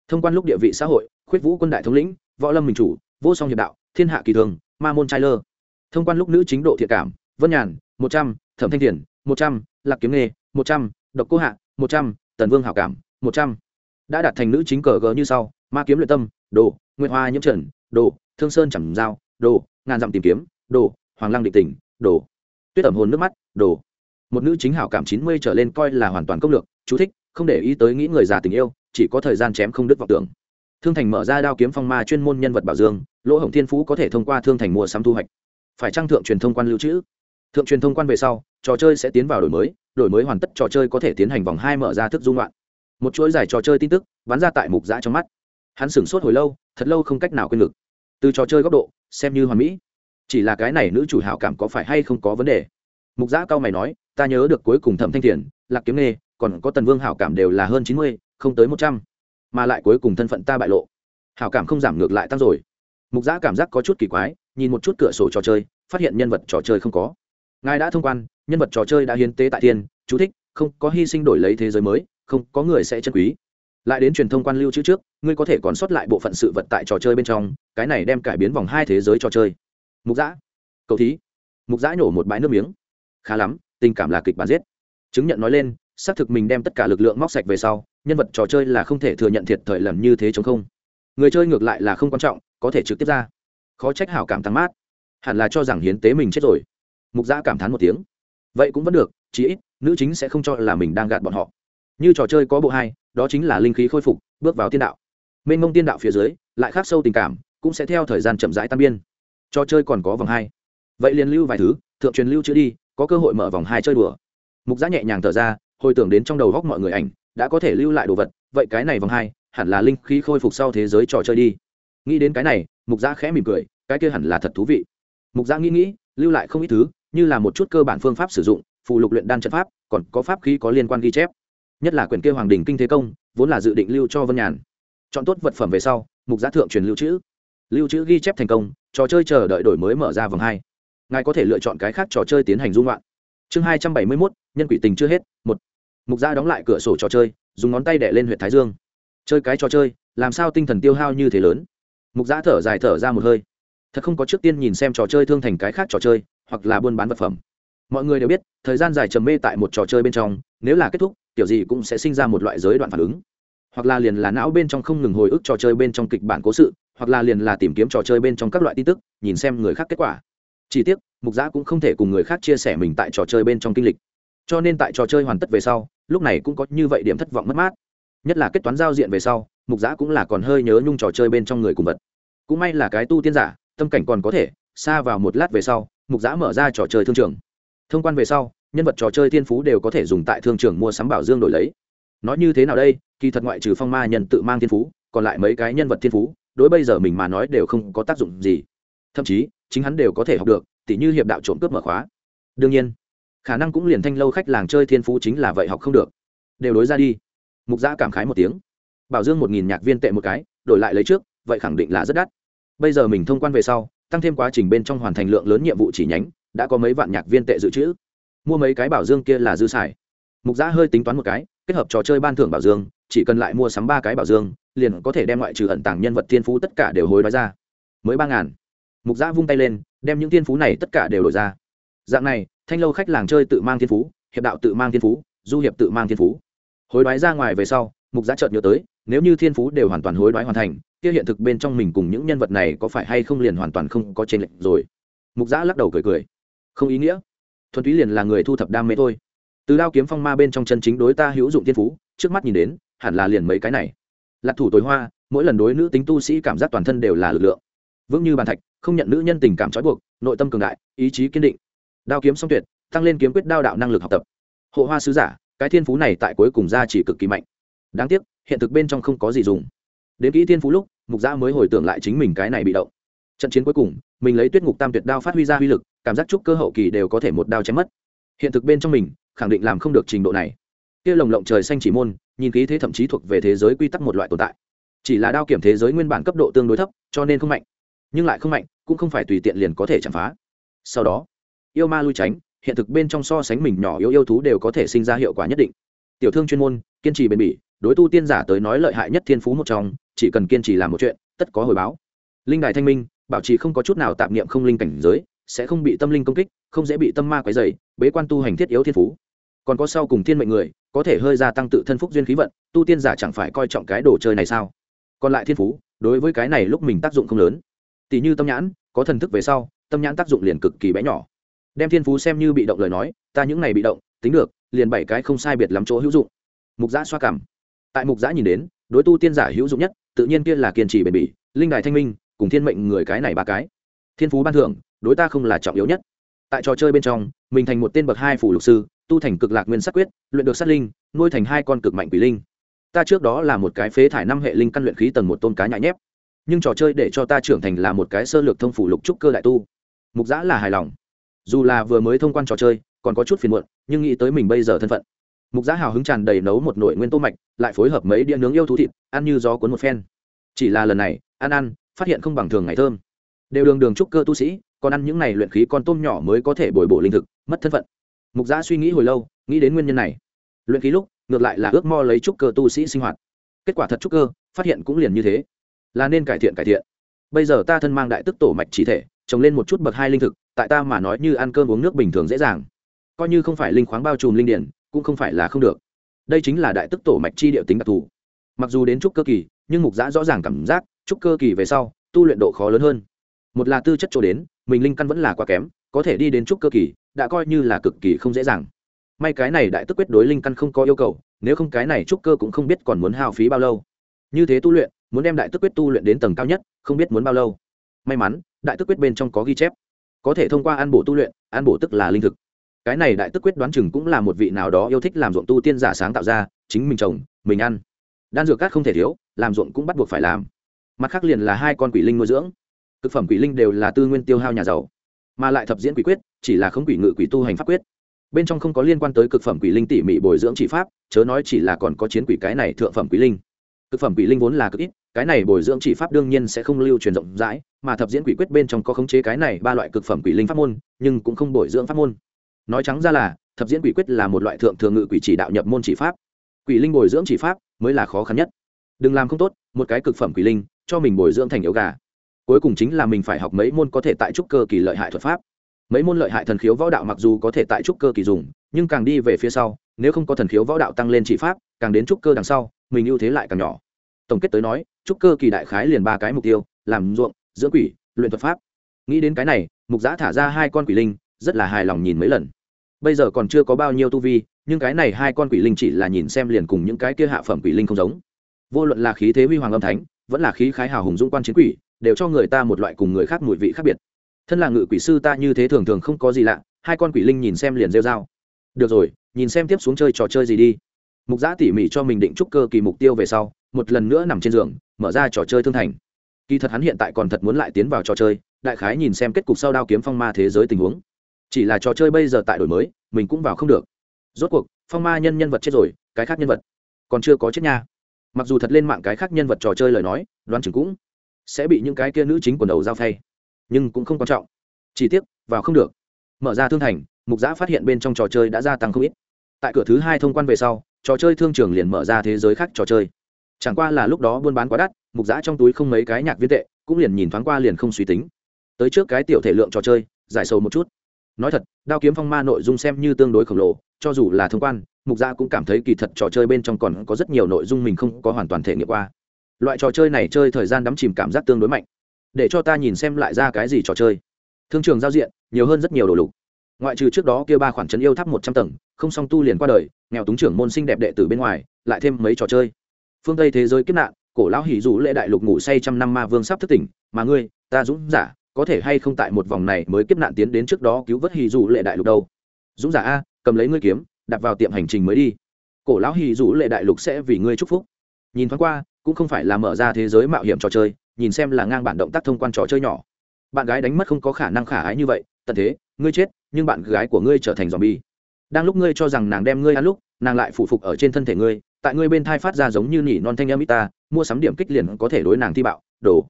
Thông quan lúc địa vị xã hội, khuyết vũ quân đại thống lĩnh, võ lâm mình chủ, vô song hiệp đạo, thiên hạ kỳ thường, ma môn trai lơ. Thông quan lúc nữ chính độ thiện cảm, vân nhàn, một trăm, thẩm thanh thiền, một trăm, lạc kiếm nghề, một trăm, độc cô hạ, một trăm, tần vương hảo cảm, một trăm. Đã đạt thành nữ chính cờ gờ như sau ma kiếm luyện tâm, đồ, nguyệt hoa nhiễm trần, đồ, thương sơn chẳng giao, đồ, ngàn dặm tìm kiếm, đồ, hoàng lăng định tình đồ. Tuyết ẩm hồn nước mắt, đồ. Một nữ chính hảo cảm chín mươi trở lên coi là hoàn toàn công lược, chú thích, không để ý tới nghĩ người già tình yêu, chỉ có thời gian chém không đứt vọng tưởng. Thương thành mở ra đao kiếm phong ma chuyên môn nhân vật bảo dương, lỗ hổng thiên phú có thể thông qua thương thành mua sắm thu hoạch. Phải trang thượng truyền thông quan lưu trữ? Thượng truyền thông quan về sau, trò chơi sẽ tiến vào đổi mới đổi mới hoàn tất trò chơi có thể tiến hành vòng hai mở ra thức dung loạn. Một chuỗi giải trò chơi tin tức, bắn ra tại mục giã trong mắt hắn sửng sốt hồi lâu, thật lâu không cách nào quên ngực. Từ trò chơi góc độ, xem như hoàn mỹ. Chỉ là cái này nữ chủ hảo cảm có phải hay không có vấn đề? Mục giã cao mày nói, ta nhớ được cuối cùng thẩm thanh thiền, lạc kiếm nghề còn có tần vương hảo cảm đều là hơn chín mươi, không tới một trăm. Mà lại cuối cùng thân phận ta bại lộ. Hảo cảm không giảm ngược lại tăng rồi. Mục giã cảm giác có chút kỳ quái, nhìn một chút cửa sổ trò chơi, phát hiện nhân vật trò chơi không có. Ngài đã thông quan, nhân vật trò chơi đã hiến tế tại thiên, chú thích, không có hy sinh đổi lấy thế giới mới, không có người sẽ chân quý lại đến truyền thông quan lưu chữ trước, ngươi có thể còn sót lại bộ phận sự vật tại trò chơi bên trong, cái này đem cải biến vòng hai thế giới trò chơi. Mục giã cầu thí. Mục giã nhổ một bãi nước miếng. Khá lắm, tình cảm là kịch bản giết. Chứng nhận nói lên, xác thực mình đem tất cả lực lượng móc sạch về sau, nhân vật trò chơi là không thể thừa nhận thiệt thời lần như thế chống không. Người chơi ngược lại là không quan trọng, có thể trực tiếp ra. Khó trách hảo cảm tăng mát. Hẳn là cho rằng hiến tế mình chết rồi. Mục giã cảm thán một tiếng. Vậy cũng vẫn được, chí ít, nữ chính sẽ không cho là mình đang gạt bọn họ. Như trò chơi có bộ hai đó chính là linh khí khôi phục, bước vào tiên đạo. Mênh mông tiên đạo phía dưới, lại khác sâu tình cảm, cũng sẽ theo thời gian chậm rãi tan biên trò chơi còn có vòng hai. Vậy liền lưu vài thứ, thượng truyền lưu chữ đi, có cơ hội mở vòng hai chơi đùa. Mục giã nhẹ nhàng thở ra, hồi tưởng đến trong đầu góc mọi người ảnh, đã có thể lưu lại đồ vật, vậy cái này vòng hai, hẳn là linh khí khôi phục sau thế giới trò chơi đi. Nghĩ đến cái này, mục giã khẽ mỉm cười, cái kia hẳn là thật thú vị. Mục giã nghĩ nghĩ, lưu lại không ít thứ, như là một chút cơ bản phương pháp sử dụng phụ lục luyện đan trận pháp, còn có pháp khí có liên quan ghi chép nhất là quyển kia hoàng đình kinh thế công, vốn là dự định lưu cho vân nhàn. Chọn tốt vật phẩm về sau, mục giá thượng truyền lưu trữ. Lưu trữ ghi chép thành công, trò chơi chờ đợi đổi mới mở ra vòng hai. Ngài có thể lựa chọn cái khác trò chơi tiến hành dung loạn. Chương hai trăm bảy mươi mốt, nhân quỷ tình chưa hết, một. Mục gia đóng lại cửa sổ trò chơi, dùng ngón tay đẻ lên huyện thái dương. Chơi cái trò chơi, làm sao tinh thần tiêu hao như thế lớn? Mục gia thở dài thở ra một hơi. Thật không có trước tiên nhìn xem trò chơi thương thành cái khác trò chơi, hoặc là buôn bán vật phẩm mọi người đều biết, thời gian dài trầm mê tại một trò chơi bên trong, nếu là kết thúc, kiểu gì cũng sẽ sinh ra một loại giới đoạn phản ứng. Hoặc là liền là não bên trong không ngừng hồi ức trò chơi bên trong kịch bản cố sự, hoặc là liền là tìm kiếm trò chơi bên trong các loại tin tức, nhìn xem người khác kết quả. Chỉ tiếc, mục giã cũng không thể cùng người khác chia sẻ mình tại trò chơi bên trong kinh lịch. Cho nên tại trò chơi hoàn tất về sau, lúc này cũng có như vậy điểm thất vọng mất mát. Nhất là kết toán giao diện về sau, mục giã cũng là còn hơi nhớ nhung trò chơi bên trong người cùng vật. Cũng may là cái tu tiên giả, tâm cảnh còn có thể, xa vào một lát về sau, mục giã mở ra trò chơi thương trường thông quan về sau, nhân vật trò chơi thiên phú đều có thể dùng tại thương trường mua sắm bảo dương đổi lấy. Nói như thế nào đây? Kỳ thật ngoại trừ phong ma nhân tự mang thiên phú, còn lại mấy cái nhân vật thiên phú, đối bây giờ mình mà nói đều không có tác dụng gì. Thậm chí, chính hắn đều có thể học được, tỉ như hiệp đạo trộm cướp mở khóa. Đương nhiên, khả năng cũng liền thanh lâu khách làng chơi thiên phú chính là vậy học không được. Đều đối ra đi. Mục giã cảm khái một tiếng. Bảo dương một nghìn nhạc viên tệ một cái, đổi lại lấy trước, vậy khẳng định là rất đắt. Bây giờ mình thông quan về sau, tăng thêm quá trình bên trong hoàn thành lượng lớn nhiệm vụ chỉ nhánh đã có mấy vạn nhạc viên tệ dự trữ. Mua mấy cái bảo dương kia là dư xài. Mục giã hơi tính toán một cái, kết hợp trò chơi ban thưởng bảo dương, chỉ cần lại mua sắm ba cái bảo dương, liền có thể đem ngoại trừ ẩn tàng nhân vật thiên phú tất cả đều hối đoái ra. Mới ba ngàn. Mục giã vung tay lên, đem những thiên phú này tất cả đều đổi ra. Dạng này, thanh lâu khách làng chơi tự mang thiên phú, hiệp đạo tự mang thiên phú, du hiệp tự mang thiên phú. Hối đoái ra ngoài về sau, mục giã chợt nhớ tới, nếu như thiên phú đều hoàn toàn hối đoái hoàn thành, kia hiện thực bên trong mình cùng những nhân vật này có phải hay không liền hoàn toàn không có trên lệnh rồi. Mục giã lắc đầu cười cười không ý nghĩa. Thuần túy liền là người thu thập đam mê thôi. Từ đao kiếm phong ma bên trong chân chính đối ta hữu dụng thiên phú, trước mắt nhìn đến, hẳn là liền mấy cái này. Lạc thủ tối hoa, mỗi lần đối nữ tính tu sĩ cảm giác toàn thân đều là lực lượng. Vững như bàn thạch, không nhận nữ nhân tình cảm trói buộc, nội tâm cường đại, ý chí kiên định. Đao kiếm song tuyệt, tăng lên kiếm quyết đao đạo năng lực học tập. Hộ hoa sứ giả, cái thiên phú này tại cuối cùng ra chỉ cực kỳ mạnh. Đáng tiếc, hiện thực bên trong không có gì dùng. Đến kỹ thiên phú lúc, mục gia mới hồi tưởng lại chính mình cái này bị động. Trận chiến cuối cùng, mình lấy tuyết ngục tam tuyệt đao phát huy ra uy lực cảm giác chúc cơ hậu kỳ đều có thể một đao chém mất. Hiện thực bên trong mình, khẳng định làm không được trình độ này. Kia lồng lộng trời xanh chỉ môn, nhìn khí thế thậm chí thuộc về thế giới quy tắc một loại tồn tại. Chỉ là đao kiểm thế giới nguyên bản cấp độ tương đối thấp, cho nên không mạnh. Nhưng lại không mạnh, cũng không phải tùy tiện liền có thể chạm phá. Sau đó, yêu ma lui tránh, hiện thực bên trong so sánh mình nhỏ yếu yêu thú đều có thể sinh ra hiệu quả nhất định. Tiểu thương chuyên môn, kiên trì bền bỉ, đối tu tiên giả tới nói lợi hại nhất thiên phú một trong, chỉ cần kiên trì làm một chuyện, tất có hồi báo. Linh đài thanh minh, bảo trì không có chút nào tạp niệm không linh cảnh giới sẽ không bị tâm linh công kích, không dễ bị tâm ma quấy dày bế quan tu hành thiết yếu thiên phú. Còn có sau cùng thiên mệnh người, có thể hơi gia tăng tự thân phúc duyên khí vận, tu tiên giả chẳng phải coi trọng cái đồ chơi này sao? Còn lại thiên phú, đối với cái này lúc mình tác dụng không lớn. Tỷ như tâm nhãn, có thần thức về sau, tâm nhãn tác dụng liền cực kỳ bé nhỏ. Đem thiên phú xem như bị động lời nói, ta những này bị động, tính được, liền bảy cái không sai biệt lắm chỗ hữu dụng. Mục giã xoa cảm. Tại mục giã nhìn đến, đối tu tiên giả hữu dụng nhất, tự nhiên kia là kiên trì bền bỉ, linh đài thanh minh, cùng thiên mệnh người cái này ba cái. Thiên phú ban thưởng đối ta không là trọng yếu nhất. Tại trò chơi bên trong, mình thành một tên bậc hai phủ lục sư, tu thành cực lạc nguyên sắc quyết, luyện được sát linh, nuôi thành hai con cực mạnh quỷ linh. Ta trước đó là một cái phế thải năm hệ linh căn luyện khí tầng một tôn cá nhại nhép. Nhưng trò chơi để cho ta trưởng thành là một cái sơ lược thông phủ lục trúc cơ đại tu. Mục giã là hài lòng. Dù là vừa mới thông quan trò chơi, còn có chút phiền muộn, nhưng nghĩ tới mình bây giờ thân phận. Mục giá hào hứng tràn đầy nấu một nồi nguyên tô mạch, lại phối hợp mấy đĩa nướng yêu thú thịt, ăn như gió cuốn một phen. Chỉ là lần này, ăn ăn, phát hiện không bằng thường ngày thơm. Đều đường đường trúc cơ tu sĩ còn ăn những này luyện khí con tôm nhỏ mới có thể bồi bổ linh thực, mất thân phận. Mục giã suy nghĩ hồi lâu, nghĩ đến nguyên nhân này. Luyện khí lúc, ngược lại là ước mo lấy trúc cơ tu sĩ sinh hoạt. Kết quả thật trúc cơ, phát hiện cũng liền như thế. Là nên cải thiện cải thiện. Bây giờ ta thân mang đại tức tổ mạch chỉ thể, trồng lên một chút bậc hai linh thực, tại ta mà nói như ăn cơm uống nước bình thường dễ dàng. Coi như không phải linh khoáng bao trùm linh điển, cũng không phải là không được. Đây chính là đại tức tổ mạch chi địa tính đặc thù. Mặc dù đến trúc cơ kỳ, nhưng mục giã rõ ràng cảm giác trúc cơ kỳ về sau, tu luyện độ khó lớn hơn một là tư chất chỗ đến, mình linh căn vẫn là quá kém, có thể đi đến trúc cơ kỳ, đã coi như là cực kỳ không dễ dàng. May cái này đại tức quyết đối linh căn không có yêu cầu, nếu không cái này trúc cơ cũng không biết còn muốn hao phí bao lâu. Như thế tu luyện, muốn đem đại tức quyết tu luyện đến tầng cao nhất, không biết muốn bao lâu. May mắn, đại tức quyết bên trong có ghi chép. Có thể thông qua an bổ tu luyện, an bổ tức là linh thực. Cái này đại tức quyết đoán chừng cũng là một vị nào đó yêu thích làm ruộng tu tiên giả sáng tạo ra, chính mình trồng, mình ăn. Đan dược cát không thể thiếu, làm ruộng cũng bắt buộc phải làm. Mặt khác liền là hai con quỷ linh nuôi dưỡng thực phẩm quỷ linh đều là tư nguyên tiêu hao nhà giàu, mà lại thập diễn quỷ quyết, chỉ là không quỷ ngự quỷ tu hành pháp quyết. Bên trong không có liên quan tới cực phẩm quỷ linh tỉ mỉ bồi dưỡng chỉ pháp, chớ nói chỉ là còn có chiến quỷ cái này thượng phẩm quỷ linh. Cực phẩm quỷ linh vốn là cực ít, cái này bồi dưỡng chỉ pháp đương nhiên sẽ không lưu truyền rộng rãi, mà thập diễn quỷ quyết bên trong có khống chế cái này ba loại cực phẩm quỷ linh pháp môn, nhưng cũng không bồi dưỡng pháp môn. Nói trắng ra là, thập diễn quỷ quyết là một loại thượng thường ngự quỷ chỉ đạo nhập môn chỉ pháp. Quỷ linh bồi dưỡng chỉ pháp mới là khó khăn nhất. Đừng làm không tốt, một cái cực phẩm quỷ linh, cho mình bồi dưỡng thành yếu gà cuối cùng chính là mình phải học mấy môn có thể tại trúc cơ kỳ lợi hại thuật pháp. Mấy môn lợi hại thần khiếu võ đạo mặc dù có thể tại trúc cơ kỳ dùng, nhưng càng đi về phía sau, nếu không có thần khiếu võ đạo tăng lên chỉ pháp, càng đến trúc cơ đằng sau, mình ưu thế lại càng nhỏ. Tổng kết tới nói, trúc cơ kỳ đại khái liền ba cái mục tiêu, làm ruộng, dưỡng quỷ, luyện thuật pháp. Nghĩ đến cái này, mục giã thả ra hai con quỷ linh, rất là hài lòng nhìn mấy lần. Bây giờ còn chưa có bao nhiêu tu vi, nhưng cái này hai con quỷ linh chỉ là nhìn xem liền cùng những cái kia hạ phẩm quỷ linh không giống. Vô luận là khí thế huy hoàng âm thánh, vẫn là khí khái hào hùng dũng quan chiến quỷ đều cho người ta một loại cùng người khác mùi vị khác biệt. Thân là ngự quỷ sư ta như thế thường thường không có gì lạ, hai con quỷ linh nhìn xem liền rêu r a o được rồi, nhìn xem tiếp xuống chơi trò chơi gì đi. Mục giã tỉ mỉ cho mình định trúc cơ kỳ mục tiêu về sau, một lần nữa nằm trên giường, mở ra trò chơi thương thành. Kỳ thật hắn hiện tại còn thật muốn lại tiến vào trò chơi, đại khái nhìn xem kết cục sau đao kiếm phong ma thế giới tình huống. Chỉ là trò chơi bây giờ tại đổi mới, mình cũng vào không được. Rốt cuộc, phong ma nhân nhân vật chết rồi, cái khác nhân vật còn chưa có chết nha. Mặc dù thật lên mạng cái khác nhân vật trò chơi lời nói, đoán chừng cũng sẽ bị những cái kia nữ chính quần đầu giao phay. Nhưng cũng không quan trọng. Chỉ tiếc, vào không được. Mở ra thương thành, mục giã phát hiện bên trong trò chơi đã gia tăng không ít. Tại cửa thứ hai thông quan về sau, trò chơi thương trường liền mở ra thế giới khác trò chơi. Chẳng qua là lúc đó buôn bán quá đắt, mục giã trong túi không mấy cái nhạc viên tệ, cũng liền nhìn thoáng qua liền không suy tính. Tới trước cái tiểu thể lượng trò chơi, giải sầu một chút. Nói thật, đao kiếm phong ma nội dung xem như tương đối khổng lồ, cho dù là thông quan, mục gia cũng cảm thấy kỳ thật trò chơi bên trong còn có rất nhiều nội dung mình không có hoàn toàn thể nghiệm qua loại trò chơi này chơi thời gian đắm chìm cảm giác tương đối mạnh. Để cho ta nhìn xem lại ra cái gì trò chơi. Thương trường giao diện, nhiều hơn rất nhiều đồ lục. Ngoại trừ trước đó kia ba khoản trấn yêu tháp một trăm tầng, không song tu liền qua đời, nghèo túng trưởng môn sinh đẹp đệ tử bên ngoài, lại thêm mấy trò chơi. Phương tây thế giới kiếp nạn, cổ lão hỉ dụ lễ đại lục ngủ say trăm năm ma vương sắp thức tỉnh, mà ngươi, ta dũng giả, có thể hay không tại một vòng này mới kiếp nạn tiến đến trước đó cứu vớt hỉ dụ lệ đại lục đâu? Dũng giả a, cầm lấy ngươi kiếm, đặt vào tiệm hành trình mới đi. Cổ lão hỉ dụ lệ đại lục sẽ vì ngươi chúc phúc. Nhìn thoáng qua cũng không phải là mở ra thế giới mạo hiểm trò chơi, nhìn xem là ngang bản động tác thông quan trò chơi nhỏ. Bạn gái đánh mất không có khả năng khả ái như vậy, tận thế, ngươi chết, nhưng bạn gái của ngươi trở thành dòm bi đang lúc ngươi cho rằng nàng đem ngươi ăn lúc, nàng lại phụ phục ở trên thân thể ngươi, tại ngươi bên thai phát ra giống như nỉ non thanh âm ít ta, mua sắm điểm kích liền có thể đối nàng thi bạo, đồ.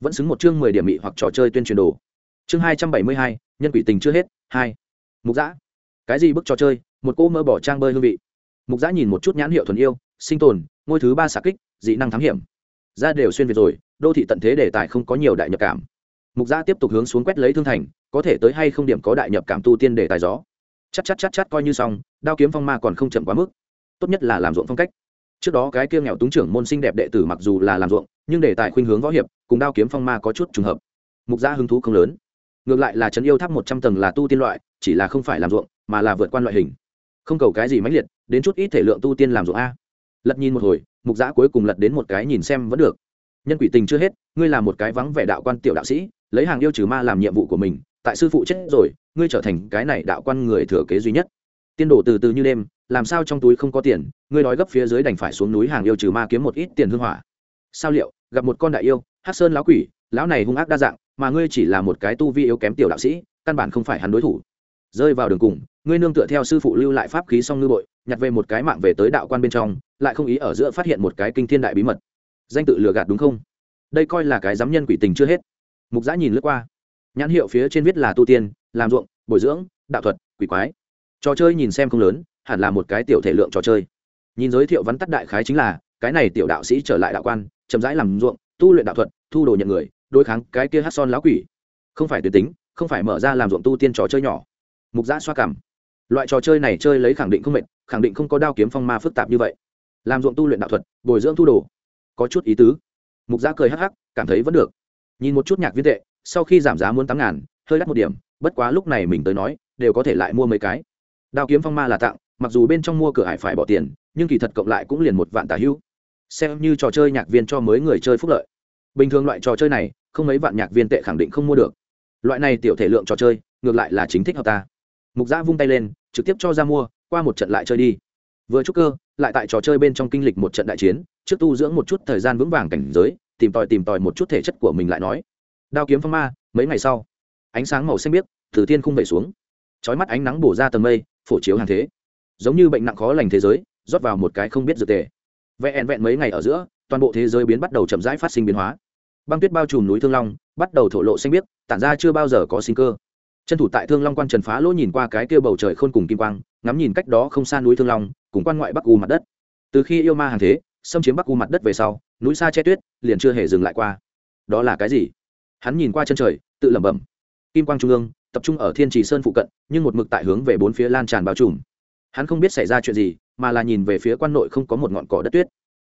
Vẫn xứng một chương mười điểm mị hoặc trò chơi tuyên truyền đồ. Chương hai trăm bảy mươi hai, nhân quỷ tình chưa hết, hai. Mục giã cái gì bức trò chơi? Một cô mơ bỏ trang bơi hương vị. Mục giã nhìn một chút nhãn hiệu thuần yêu, sinh tồn ngôi thứ ba xạ kích, dị năng thám hiểm. Ra đều xuyên việt rồi, đô thị tận thế đề tài không có nhiều đại nhập cảm. Mục gia tiếp tục hướng xuống quét lấy thương thành, có thể tới hay không điểm có đại nhập cảm tu tiên đề tài gió. Chắc chắc chắc chắc coi như xong, đao kiếm phong ma còn không chậm quá mức. Tốt nhất là làm ruộng phong cách. Trước đó cái kia nghèo túng trưởng môn sinh đẹp đệ tử mặc dù là làm ruộng, nhưng đề tài khuynh hướng võ hiệp, cùng đao kiếm phong ma có chút trùng hợp. Mục gia hứng thú không lớn. Ngược lại là trấn yêu tháp một trăm tầng là tu tiên loại, chỉ là không phải làm ruộng, mà là vượt qua loại hình. Không cầu cái gì mãnh liệt, đến chút ít thể lượng tu tiên làm ruộng a lật nhìn một hồi, mục giã cuối cùng lật đến một cái nhìn xem vẫn được. Nhân quỷ tình chưa hết, ngươi là một cái vắng vẻ đạo quan tiểu đạo sĩ, lấy hàng yêu trừ ma làm nhiệm vụ của mình, tại sư phụ chết rồi, ngươi trở thành cái này đạo quan người thừa kế duy nhất. Tiên đổ từ từ như đêm, làm sao trong túi không có tiền, ngươi nói gấp phía dưới đành phải xuống núi hàng yêu trừ ma kiếm một ít tiền hương hỏa. Sao liệu, gặp một con đại yêu, hát sơn lão quỷ, lão này hung ác đa dạng, mà ngươi chỉ là một cái tu vi yếu kém tiểu đạo sĩ, căn bản không phải hắn đối thủ. Rơi vào đường cùng, ngươi nương tựa theo sư phụ lưu lại pháp khí song ngư bội, nhặt về một cái mạng về tới đạo quan bên trong lại không ý ở giữa phát hiện một cái kinh thiên đại bí mật. Danh tự lừa gạt đúng không? Đây coi là cái giám nhân quỷ tình chưa hết. Mục giã nhìn lướt qua. Nhãn hiệu phía trên viết là tu tiên, làm ruộng, bồi dưỡng, đạo thuật, quỷ quái. Trò chơi nhìn xem không lớn, hẳn là một cái tiểu thể lượng trò chơi. Nhìn giới thiệu vắn tắt đại khái chính là, cái này tiểu đạo sĩ trở lại đạo quan, chậm rãi làm ruộng, tu luyện đạo thuật, thu đồ nhận người, đối kháng cái kia hát son lá quỷ. Không phải tuyệt tính, không phải mở ra làm ruộng tu tiên trò chơi nhỏ. Mục giã xoa cảm. Loại trò chơi này chơi lấy khẳng định không mệt, khẳng định không có đao kiếm phong ma phức tạp như vậy làm ruộng tu luyện đạo thuật, bồi dưỡng thu đồ. Có chút ý tứ. Mục giã cười hắc hắc, cảm thấy vẫn được. Nhìn một chút nhạc viên tệ, sau khi giảm giá muốn tám ngàn, hơi đắt một điểm, bất quá lúc này mình tới nói, đều có thể lại mua mấy cái. Đao kiếm phong ma là tặng, mặc dù bên trong mua cửa hải phải bỏ tiền, nhưng kỳ thật cộng lại cũng liền một vạn tả hữu xem như trò chơi nhạc viên cho mới người chơi phúc lợi. Bình thường loại trò chơi này, không mấy vạn nhạc viên tệ khẳng định không mua được. Loại này tiểu thể lượng trò chơi, ngược lại là chính thích hợp ta. Mục giã vung tay lên, trực tiếp cho ra mua, qua một trận lại chơi đi vừa chúc cơ, lại tại trò chơi bên trong kinh lịch một trận đại chiến, trước tu dưỡng một chút thời gian vững vàng cảnh giới, tìm tòi tìm tòi một chút thể chất của mình lại nói. Đao kiếm phong ma, mấy ngày sau, ánh sáng màu xanh biếc, từ tiên không vẩy xuống. Trói mắt ánh nắng bổ ra tầng mây, phổ chiếu hàng thế. Giống như bệnh nặng khó lành thế giới, rót vào một cái không biết dược tề. Vẹn vẹn mấy ngày ở giữa, toàn bộ thế giới biến bắt đầu chậm rãi phát sinh biến hóa. Băng tuyết bao trùm núi thương long, bắt đầu thổ lộ xanh biếc, tản ra chưa bao giờ có sinh cơ chân thủ tại thương long quan trần phá lỗ nhìn qua cái kia bầu trời khôn cùng kim quang, ngắm nhìn cách đó không xa núi thương long, cùng quan ngoại bắc u mặt đất. Từ khi yêu ma hàng thế, xâm chiếm bắc u mặt đất về sau, núi xa che tuyết, liền chưa hề dừng lại qua. Đó là cái gì? Hắn nhìn qua chân trời, tự lẩm bẩm. Kim quang trung ương, tập trung ở thiên trì sơn phụ cận, nhưng một mực tại hướng về bốn phía lan tràn bao trùm. Hắn không biết xảy ra chuyện gì, mà là nhìn về phía quan nội không có một ngọn cỏ đất tuyết.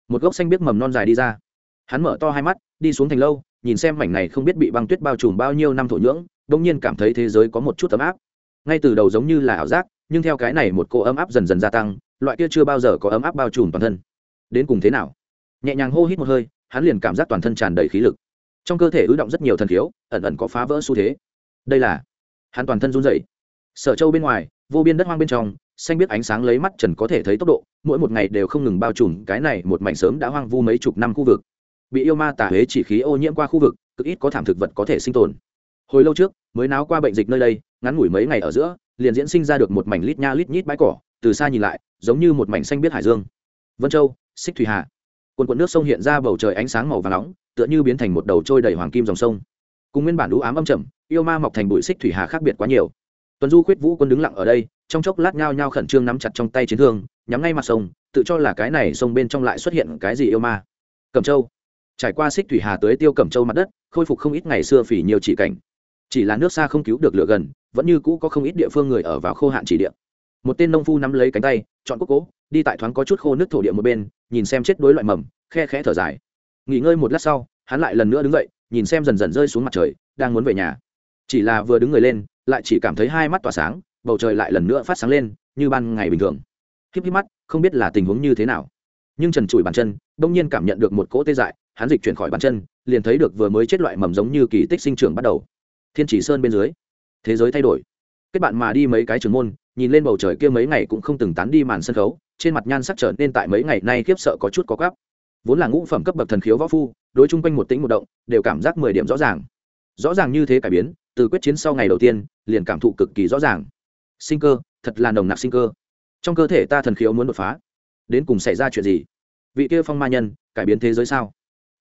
Một gốc xanh biết mầm non dài đi ra. Hắn mở to hai mắt, đi xuống thành lâu nhìn xem mảnh này không biết bị băng tuyết bao trùm bao nhiêu năm thổ nhưỡng, bỗng nhiên cảm thấy thế giới có một chút ấm áp. Ngay từ đầu giống như là ảo giác, nhưng theo cái này một cô ấm áp dần dần gia tăng, loại kia chưa bao giờ có ấm áp bao trùm toàn thân. Đến cùng thế nào? Nhẹ nhàng hô hít một hơi, hắn liền cảm giác toàn thân tràn đầy khí lực. Trong cơ thể ứ động rất nhiều thần khiếu, ẩn ẩn có phá vỡ xu thế. Đây là, hắn toàn thân run dậy sở châu bên ngoài, vô biên đất hoang bên trong, xanh biết ánh sáng lấy mắt trần có thể thấy tốc độ, mỗi một ngày đều không ngừng bao trùm cái này một mảnh sớm đã hoang vu mấy chục năm khu vực bị yêu ma tả huế chỉ khí ô nhiễm qua khu vực, cực ít có thảm thực vật có thể sinh tồn. Hồi lâu trước, mới náo qua bệnh dịch nơi đây, ngắn ngủi mấy ngày ở giữa, liền diễn sinh ra được một mảnh lít nha lít nhít bãi cỏ, từ xa nhìn lại, giống như một mảnh xanh biết hải dương. Vân châu, xích thủy hà. Quần quần nước sông hiện ra bầu trời ánh sáng màu và nóng, tựa như biến thành một đầu trôi đầy hoàng kim dòng sông. Cùng nguyên bản đũ ám âm chậm yêu ma mọc thành bụi xích thủy hà khác biệt quá nhiều. Tuần du khuyết vũ quân đứng lặng ở đây, trong chốc lát nhao nhao khẩn trương nắm chặt trong tay chiến thương, nhắm ngay mặt sông, tự cho là cái này sông bên trong lại xuất hiện cái gì yêu ma. Cẩm châu trải qua xích thủy hà tới tiêu cẩm châu mặt đất, khôi phục không ít ngày xưa phỉ nhiều chỉ cảnh. Chỉ là nước xa không cứu được lửa gần, vẫn như cũ có không ít địa phương người ở vào khô hạn chỉ địa. Một tên nông phu nắm lấy cánh tay, chọn quốc cố, đi tại thoáng có chút khô nước thổ địa một bên, nhìn xem chết đối loại mầm, khe khẽ thở dài. Nghỉ ngơi một lát sau, hắn lại lần nữa đứng dậy, nhìn xem dần dần rơi xuống mặt trời, đang muốn về nhà. Chỉ là vừa đứng người lên, lại chỉ cảm thấy hai mắt tỏa sáng, bầu trời lại lần nữa phát sáng lên, như ban ngày bình thường. Híp híp mắt, không biết là tình huống như thế nào. Nhưng trần trụi bàn chân đông nhiên cảm nhận được một cỗ tê dại hắn dịch chuyển khỏi bàn chân, liền thấy được vừa mới chết loại mầm giống như kỳ tích sinh trưởng bắt đầu. Thiên chỉ sơn bên dưới, thế giới thay đổi. Kết bạn mà đi mấy cái trường môn, nhìn lên bầu trời kia mấy ngày cũng không từng tán đi màn sân khấu, trên mặt nhan sắc trở nên tại mấy ngày nay khiếp sợ có chút có gắp vốn là ngũ phẩm cấp bậc thần khiếu võ phu, đối chung quanh một tĩnh một động, đều cảm giác mười điểm rõ ràng. Rõ ràng như thế cải biến, từ quyết chiến sau ngày đầu tiên, liền cảm thụ cực kỳ rõ ràng. Sinh cơ, thật là nồng nặc sinh cơ. Trong cơ thể ta thần khiếu muốn đột phá. Đến cùng xảy ra chuyện gì? Vị kia phong ma nhân, cải biến thế giới sao?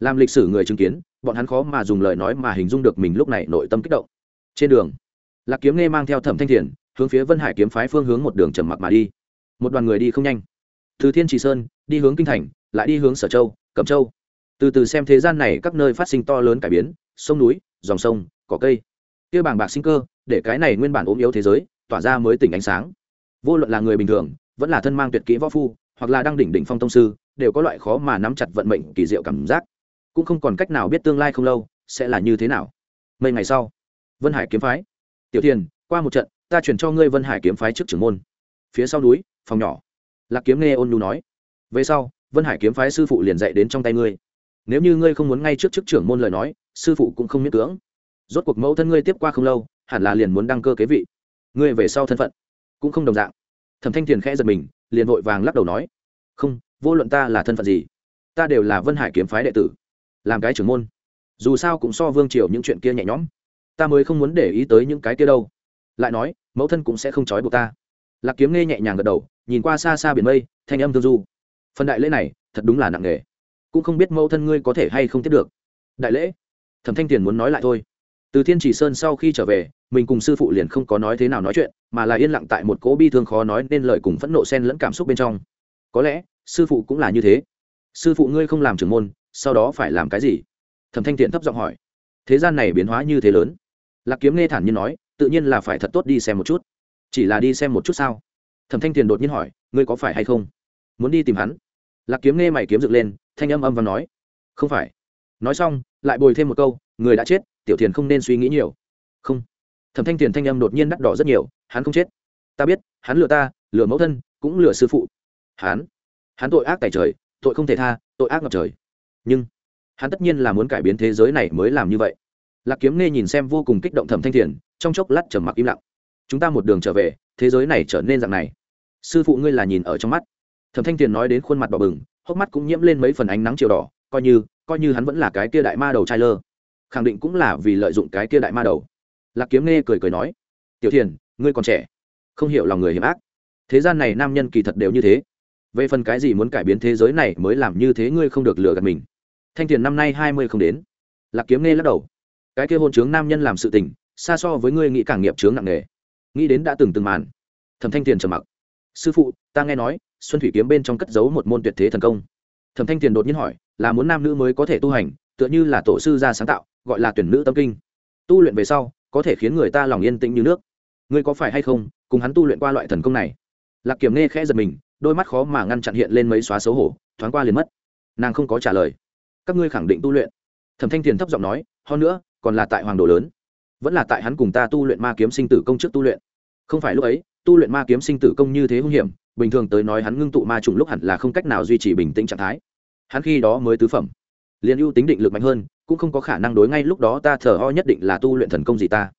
Làm lịch sử người chứng kiến, bọn hắn khó mà dùng lời nói mà hình dung được mình lúc này nội tâm kích động. Trên đường, lạc kiếm nghe mang theo thẩm thanh thiền, hướng phía vân hải kiếm phái phương hướng một đường trầm mặc mà đi. Một đoàn người đi không nhanh. Từ thiên trì sơn, đi hướng kinh thành, lại đi hướng sở châu, cẩm châu. Từ từ xem thế gian này các nơi phát sinh to lớn cải biến, sông núi, dòng sông, cỏ cây. Kia bảng bạc sinh cơ, để cái này nguyên bản ốm yếu thế giới, tỏa ra mới tỉnh ánh sáng. Vô luận là người bình thường, vẫn là thân mang tuyệt kỹ võ phu, hoặc là đang đỉnh đỉnh phong tông sư, đều có loại khó mà nắm chặt vận mệnh kỳ diệu cảm giác cũng không còn cách nào biết tương lai không lâu sẽ là như thế nào. Mấy ngày sau, vân hải kiếm phái. Tiểu thiền, qua một trận, ta chuyển cho ngươi vân hải kiếm phái trước trưởng môn. Phía sau núi, phòng nhỏ. Lạc kiếm nghe ôn nhu nói. Về sau, vân hải kiếm phái sư phụ liền dạy đến trong tay ngươi. Nếu như ngươi không muốn ngay trước chức trưởng môn lời nói, sư phụ cũng không miễn cưỡng. Rốt cuộc mẫu thân ngươi tiếp qua không lâu, hẳn là liền muốn đăng cơ kế vị. Ngươi về sau thân phận cũng không đồng dạng. Thẩm thanh thiền khẽ giật mình, liền vội vàng lắc đầu nói. Không, vô luận ta là thân phận gì, ta đều là vân hải kiếm phái đệ tử làm cái trưởng môn. Dù sao cũng so vương triều những chuyện kia nhẹ nhõm. Ta mới không muốn để ý tới những cái kia đâu. Lại nói, mẫu thân cũng sẽ không trói buộc ta. Lạc kiếm nghe nhẹ nhàng gật đầu, nhìn qua xa xa biển mây, thanh âm thương du. Phần đại lễ này, thật đúng là nặng nề. Cũng không biết mẫu thân ngươi có thể hay không tiếp được. Đại lễ? Thẩm thanh tiền muốn nói lại thôi. Từ thiên chỉ sơn sau khi trở về, mình cùng sư phụ liền không có nói thế nào nói chuyện, mà là yên lặng tại một cỗ bi thương khó nói nên lời cùng phẫn nộ xen lẫn cảm xúc bên trong. Có lẽ, sư phụ cũng là như thế. Sư phụ ngươi không làm trưởng môn sau đó phải làm cái gì? Thẩm thanh thiện thấp giọng hỏi. Thế gian này biến hóa như thế lớn. Lạc kiếm nghe thản nhiên nói, tự nhiên là phải thật tốt đi xem một chút. Chỉ là đi xem một chút sao? Thẩm thanh thiền đột nhiên hỏi, ngươi có phải hay không? Muốn đi tìm hắn? Lạc kiếm nghe mày kiếm dựng lên, thanh âm âm và nói. Không phải. Nói xong, lại bồi thêm một câu, người đã chết, tiểu thiền không nên suy nghĩ nhiều. Không. Thẩm thanh thiền thanh âm đột nhiên đắt đỏ rất nhiều, hắn không chết. Ta biết, hắn lừa ta, lừa mẫu thân, cũng lừa sư phụ. Hắn. Hắn tội ác tại trời, tội không thể tha, tội ác ngập trời nhưng hắn tất nhiên là muốn cải biến thế giới này mới làm như vậy. Lạc kiếm nghe nhìn xem vô cùng kích động thẩm thanh thiền, trong chốc lát trầm mặc im lặng. Chúng ta một đường trở về, thế giới này trở nên dạng này. Sư phụ ngươi là nhìn ở trong mắt. Thẩm thanh thiền nói đến khuôn mặt đỏ bừng, hốc mắt cũng nhiễm lên mấy phần ánh nắng chiều đỏ, coi như coi như hắn vẫn là cái kia đại ma đầu trai lơ. Khẳng định cũng là vì lợi dụng cái kia đại ma đầu. Lạc kiếm nghe cười cười nói, tiểu thiền, ngươi còn trẻ, không hiểu lòng người hiểm ác. Thế gian này nam nhân kỳ thật đều như thế. Về phần cái gì muốn cải biến thế giới này mới làm như thế ngươi không được lừa gạt mình thanh tiền năm nay hai mươi không đến. Lạc kiếm nghe lắc đầu. Cái kia hôn chướng nam nhân làm sự tình, xa so với ngươi nghĩ càng nghiệp chướng nặng nề. Nghĩ đến đã từng từng màn. Thẩm thanh tiền trầm mặc. Sư phụ, ta nghe nói, xuân thủy kiếm bên trong cất giấu một môn tuyệt thế thần công. Thẩm thanh tiền đột nhiên hỏi, là muốn nam nữ mới có thể tu hành, tựa như là tổ sư ra sáng tạo, gọi là tuyển nữ tâm kinh. Tu luyện về sau, có thể khiến người ta lòng yên tĩnh như nước. Ngươi có phải hay không, cùng hắn tu luyện qua loại thần công này? Lạc kiểm nghe khẽ giật mình, đôi mắt khó mà ngăn chặn hiện lên mấy xóa xấu hổ, thoáng qua liền mất. Nàng không có trả lời các ngươi khẳng định tu luyện. Thẩm thanh tiền thấp giọng nói, hơn nữa, còn là tại hoàng đồ lớn. Vẫn là tại hắn cùng ta tu luyện ma kiếm sinh tử công trước tu luyện. Không phải lúc ấy, tu luyện ma kiếm sinh tử công như thế hung hiểm, bình thường tới nói hắn ngưng tụ ma trùng lúc hẳn là không cách nào duy trì bình tĩnh trạng thái. Hắn khi đó mới tứ phẩm, liền ưu tính định lực mạnh hơn, cũng không có khả năng đối ngay lúc đó ta thờ ho nhất định là tu luyện thần công gì ta.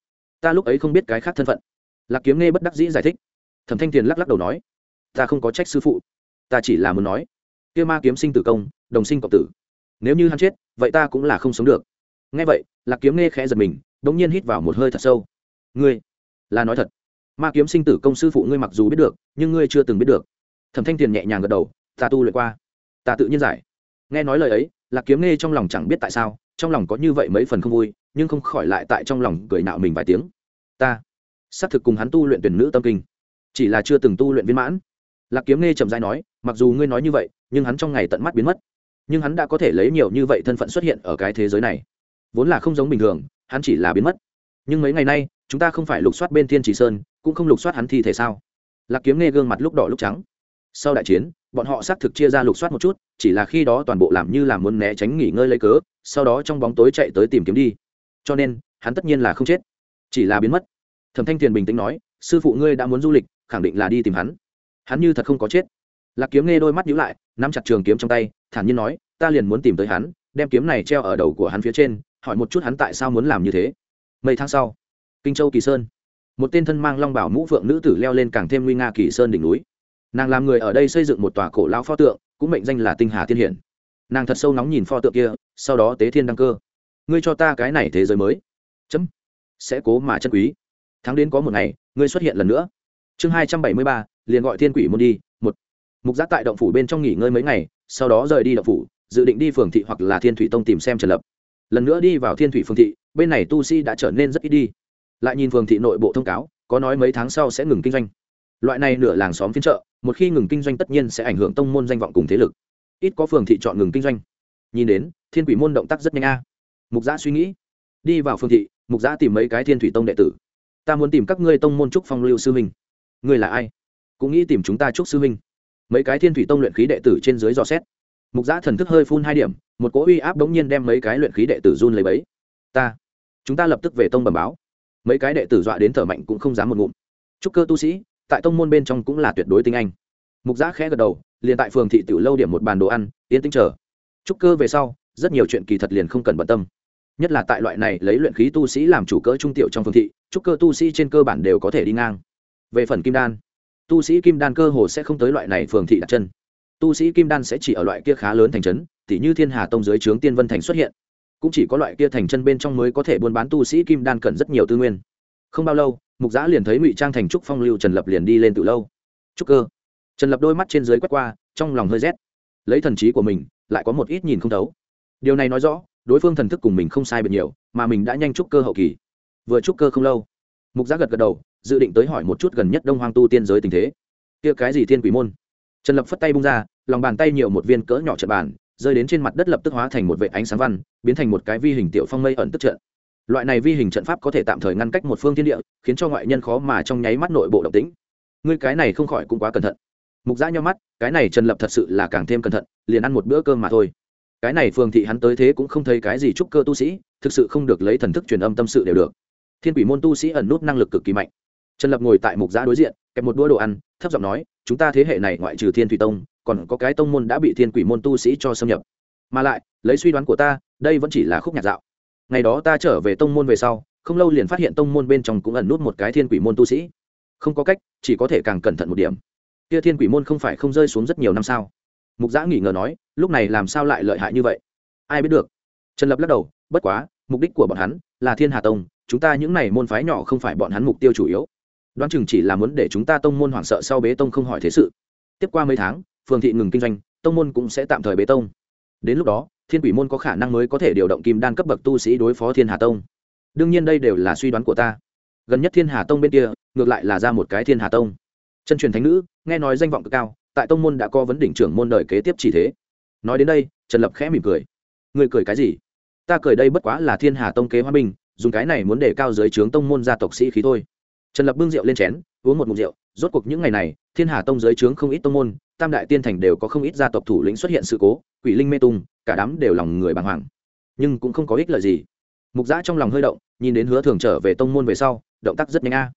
Ta lúc ấy không biết cái khác thân phận. Lạc kiếm nghe bất đắc dĩ giải thích. Thẩm thanh tiền lắc lắc đầu nói, ta không có trách sư phụ, ta chỉ là muốn nói, kia ma kiếm sinh tử công, đồng sinh cộng tử nếu như hắn chết, vậy ta cũng là không sống được. Nghe vậy, lạc kiếm nghe khẽ giật mình đ ỗ n g nhiên hít vào một hơi thật sâu. Ngươi, là nói thật. Ma kiếm sinh tử công sư phụ ngươi mặc dù biết được, nhưng ngươi chưa từng biết được. Thẩm thanh tiền nhẹ nhàng gật đầu, ta tu luyện qua. Ta tự nhiên giải. Nghe nói lời ấy, lạc kiếm nghe trong lòng chẳng biết tại sao, trong lòng có như vậy mấy phần không vui, nhưng không khỏi lại tại trong lòng cười nạo mình vài tiếng. Ta, xác thực cùng hắn tu luyện tuyển nữ tâm kinh, chỉ là chưa từng tu luyện viên mãn. Lạc kiếm nghe trầm dai nói, mặc dù ngươi nói như vậy, nhưng hắn trong ngày tận mắt biến mất nhưng hắn đã có thể lấy nhiều như vậy thân phận xuất hiện ở cái thế giới này. Vốn là không giống bình thường, hắn chỉ là biến mất. Nhưng mấy ngày nay, chúng ta không phải lục soát bên thiên trì sơn, cũng không lục soát hắn thi thể sao? Lạc kiếm nghe gương mặt lúc đỏ lúc trắng. Sau đại chiến, bọn họ xác thực chia ra lục soát một chút, chỉ là khi đó toàn bộ làm như là muốn né tránh nghỉ ngơi lấy cớ, sau đó trong bóng tối chạy tới tìm kiếm đi. Cho nên, hắn tất nhiên là không chết, chỉ là biến mất. Thẩm thanh tiền bình tĩnh nói, sư phụ ngươi đã muốn du lịch, khẳng định là đi tìm hắn. Hắn như thật không có chết lạc kiếm nghe đôi mắt nhíu lại, nắm chặt trường kiếm trong tay, thản nhiên nói, ta liền muốn tìm tới hắn, đem kiếm này treo ở đầu của hắn phía trên, hỏi một chút hắn tại sao muốn làm như thế. Mấy tháng sau, kinh châu kỳ sơn, một tên thân mang long bảo mũ phượng nữ tử leo lên càng thêm nguy nga kỳ sơn đỉnh núi. Nàng làm người ở đây xây dựng một tòa cổ lao pho tượng, cũng mệnh danh là tinh hà tiên hiển. Nàng thật sâu nóng nhìn pho tượng kia, sau đó tế thiên đăng cơ. Ngươi cho ta cái này thế giới mới. Chấm, sẽ cố mà chân quý. Tháng đến có một ngày, ngươi xuất hiện lần nữa. Chương hai trăm bảy mươi ba, liền gọi thiên quỷ môn đi mục giác tại động phủ bên trong nghỉ ngơi mấy ngày, sau đó rời đi động phủ, dự định đi phường thị hoặc là thiên thủy tông tìm xem trần lập. Lần nữa đi vào thiên thủy phường thị, bên này tu sĩ đã trở nên rất ít đi. Lại nhìn phường thị nội bộ thông cáo, có nói mấy tháng sau sẽ ngừng kinh doanh. Loại này nửa làng xóm phiên chợ, một khi ngừng kinh doanh tất nhiên sẽ ảnh hưởng tông môn danh vọng cùng thế lực. Ít có phường thị chọn ngừng kinh doanh. Nhìn đến, thiên quỷ môn động tác rất nhanh a. Mục giã suy nghĩ. Đi vào phường thị, mục giã tìm mấy cái thiên thủy tông đệ tử. Ta muốn tìm các ngươi tông môn trúc phong lưu sư minh. Ngươi là ai? Cũng nghĩ tìm chúng ta trúc sư minh mấy cái thiên thủy tông luyện khí đệ tử trên dưới dò xét. Mục giã thần thức hơi phun hai điểm, một cỗ uy áp đống nhiên đem mấy cái luyện khí đệ tử run lấy bấy. Ta, chúng ta lập tức về tông bẩm báo. Mấy cái đệ tử dọa đến thở mạnh cũng không dám một ngụm. Trúc cơ tu sĩ, tại tông môn bên trong cũng là tuyệt đối tinh anh. Mục giã khẽ gật đầu, liền tại phường thị tiểu lâu điểm một bàn đồ ăn, yên tĩnh chờ. Trúc cơ về sau, rất nhiều chuyện kỳ thật liền không cần bận tâm. Nhất là tại loại này lấy luyện khí tu sĩ làm chủ cỡ trung tiểu trong phương thị trúc cơ tu sĩ trên cơ bản đều có thể đi ngang. Về phần kim đan tu sĩ kim đan cơ hồ sẽ không tới loại này phường thị đặt chân. Tu sĩ kim đan sẽ chỉ ở loại kia khá lớn thành trấn, tỉ như thiên hà tông dưới trướng tiên vân thành xuất hiện. Cũng chỉ có loại kia thành chân bên trong mới có thể buôn bán tu sĩ kim đan cần rất nhiều tư nguyên. Không bao lâu, mục giã liền thấy ngụy trang thành trúc phong lưu trần lập liền đi lên từ lâu. Trúc cơ. Trần lập đôi mắt trên dưới quét qua, trong lòng hơi rét. Lấy thần trí của mình, lại có một ít nhìn không thấu. Điều này nói rõ, đối phương thần thức cùng mình không sai biệt nhiều, mà mình đã nhanh trúc cơ hậu kỳ. Vừa trúc cơ không lâu, mục giã gật gật đầu dự định tới hỏi một chút gần nhất đông hoang tu tiên giới tình thế. Kia cái gì thiên quỷ môn? Trần lập phất tay bung ra, lòng bàn tay nhiều một viên cỡ nhỏ trận bàn, rơi đến trên mặt đất lập tức hóa thành một vệ ánh sáng văn, biến thành một cái vi hình tiểu phong mây ẩn tức trận. Loại này vi hình trận pháp có thể tạm thời ngăn cách một phương thiên địa, khiến cho ngoại nhân khó mà trong nháy mắt nội bộ động tĩnh. Ngươi cái này không khỏi cũng quá cẩn thận. Mục giã nhau mắt, cái này trần lập thật sự là càng thêm cẩn thận, liền ăn một bữa cơm mà thôi. Cái này phường thị hắn tới thế cũng không thấy cái gì trúc cơ tu sĩ, thực sự không được lấy thần thức truyền âm tâm sự đều được. Thiên quỷ môn tu sĩ ẩn nút năng lực cực kỳ mạnh trần lập ngồi tại mục giã đối diện, kẹp một đũa đồ ăn, thấp giọng nói, chúng ta thế hệ này ngoại trừ thiên thủy tông, còn có cái tông môn đã bị thiên quỷ môn tu sĩ cho xâm nhập. Mà lại, lấy suy đoán của ta, đây vẫn chỉ là khúc nhạc dạo. Ngày đó ta trở về tông môn về sau, không lâu liền phát hiện tông môn bên trong cũng ẩn nút một cái thiên quỷ môn tu sĩ. Không có cách, chỉ có thể càng cẩn thận một điểm. Kia thiên quỷ môn không phải không rơi xuống rất nhiều năm sao? Mục giã nghỉ ngờ nói, lúc này làm sao lại lợi hại như vậy? Ai biết được? Trần lập lắc đầu, bất quá, mục đích của bọn hắn là thiên hà tông, chúng ta những n à y môn phái nhỏ không phải bọn hắn mục tiêu chủ yếu đoán chừng chỉ là muốn để chúng ta tông môn hoảng sợ sau bế tông không hỏi thế sự. Tiếp qua mấy tháng phường thị ngừng kinh doanh tông môn cũng sẽ tạm thời bế tông. Đến lúc đó thiên quỷ môn có khả năng mới có thể điều động kim đan cấp bậc tu sĩ đối phó thiên hà tông. Đương nhiên đây đều là suy đoán của ta. Gần nhất thiên hà tông bên kia ngược lại là ra một cái thiên hà tông. Chân truyền thánh nữ nghe nói danh vọng cực cao tại tông môn đã có vấn đỉnh trưởng môn đời kế tiếp chỉ thế. Nói đến đây trần lập khẽ mỉm cười. Người cười cái gì? Ta cười đây bất quá là thiên hà tông kế hoa bình, dùng cái này muốn để cao giới trướng tông môn gia tộc sĩ khí thôi trần lập bưng rượu lên chén, uống một mục rượu, rốt cuộc những ngày này, thiên hà tông dưới trướng không ít tông môn, tam đại tiên thành đều có không ít gia tộc thủ lĩnh xuất hiện sự cố, quỷ linh mê tung, cả đám đều lòng người bàng hoàng. Nhưng cũng không có ích lợi gì. Mục giã trong lòng hơi động, nhìn đến hứa thường trở về tông môn về sau, động tác rất nhanh a.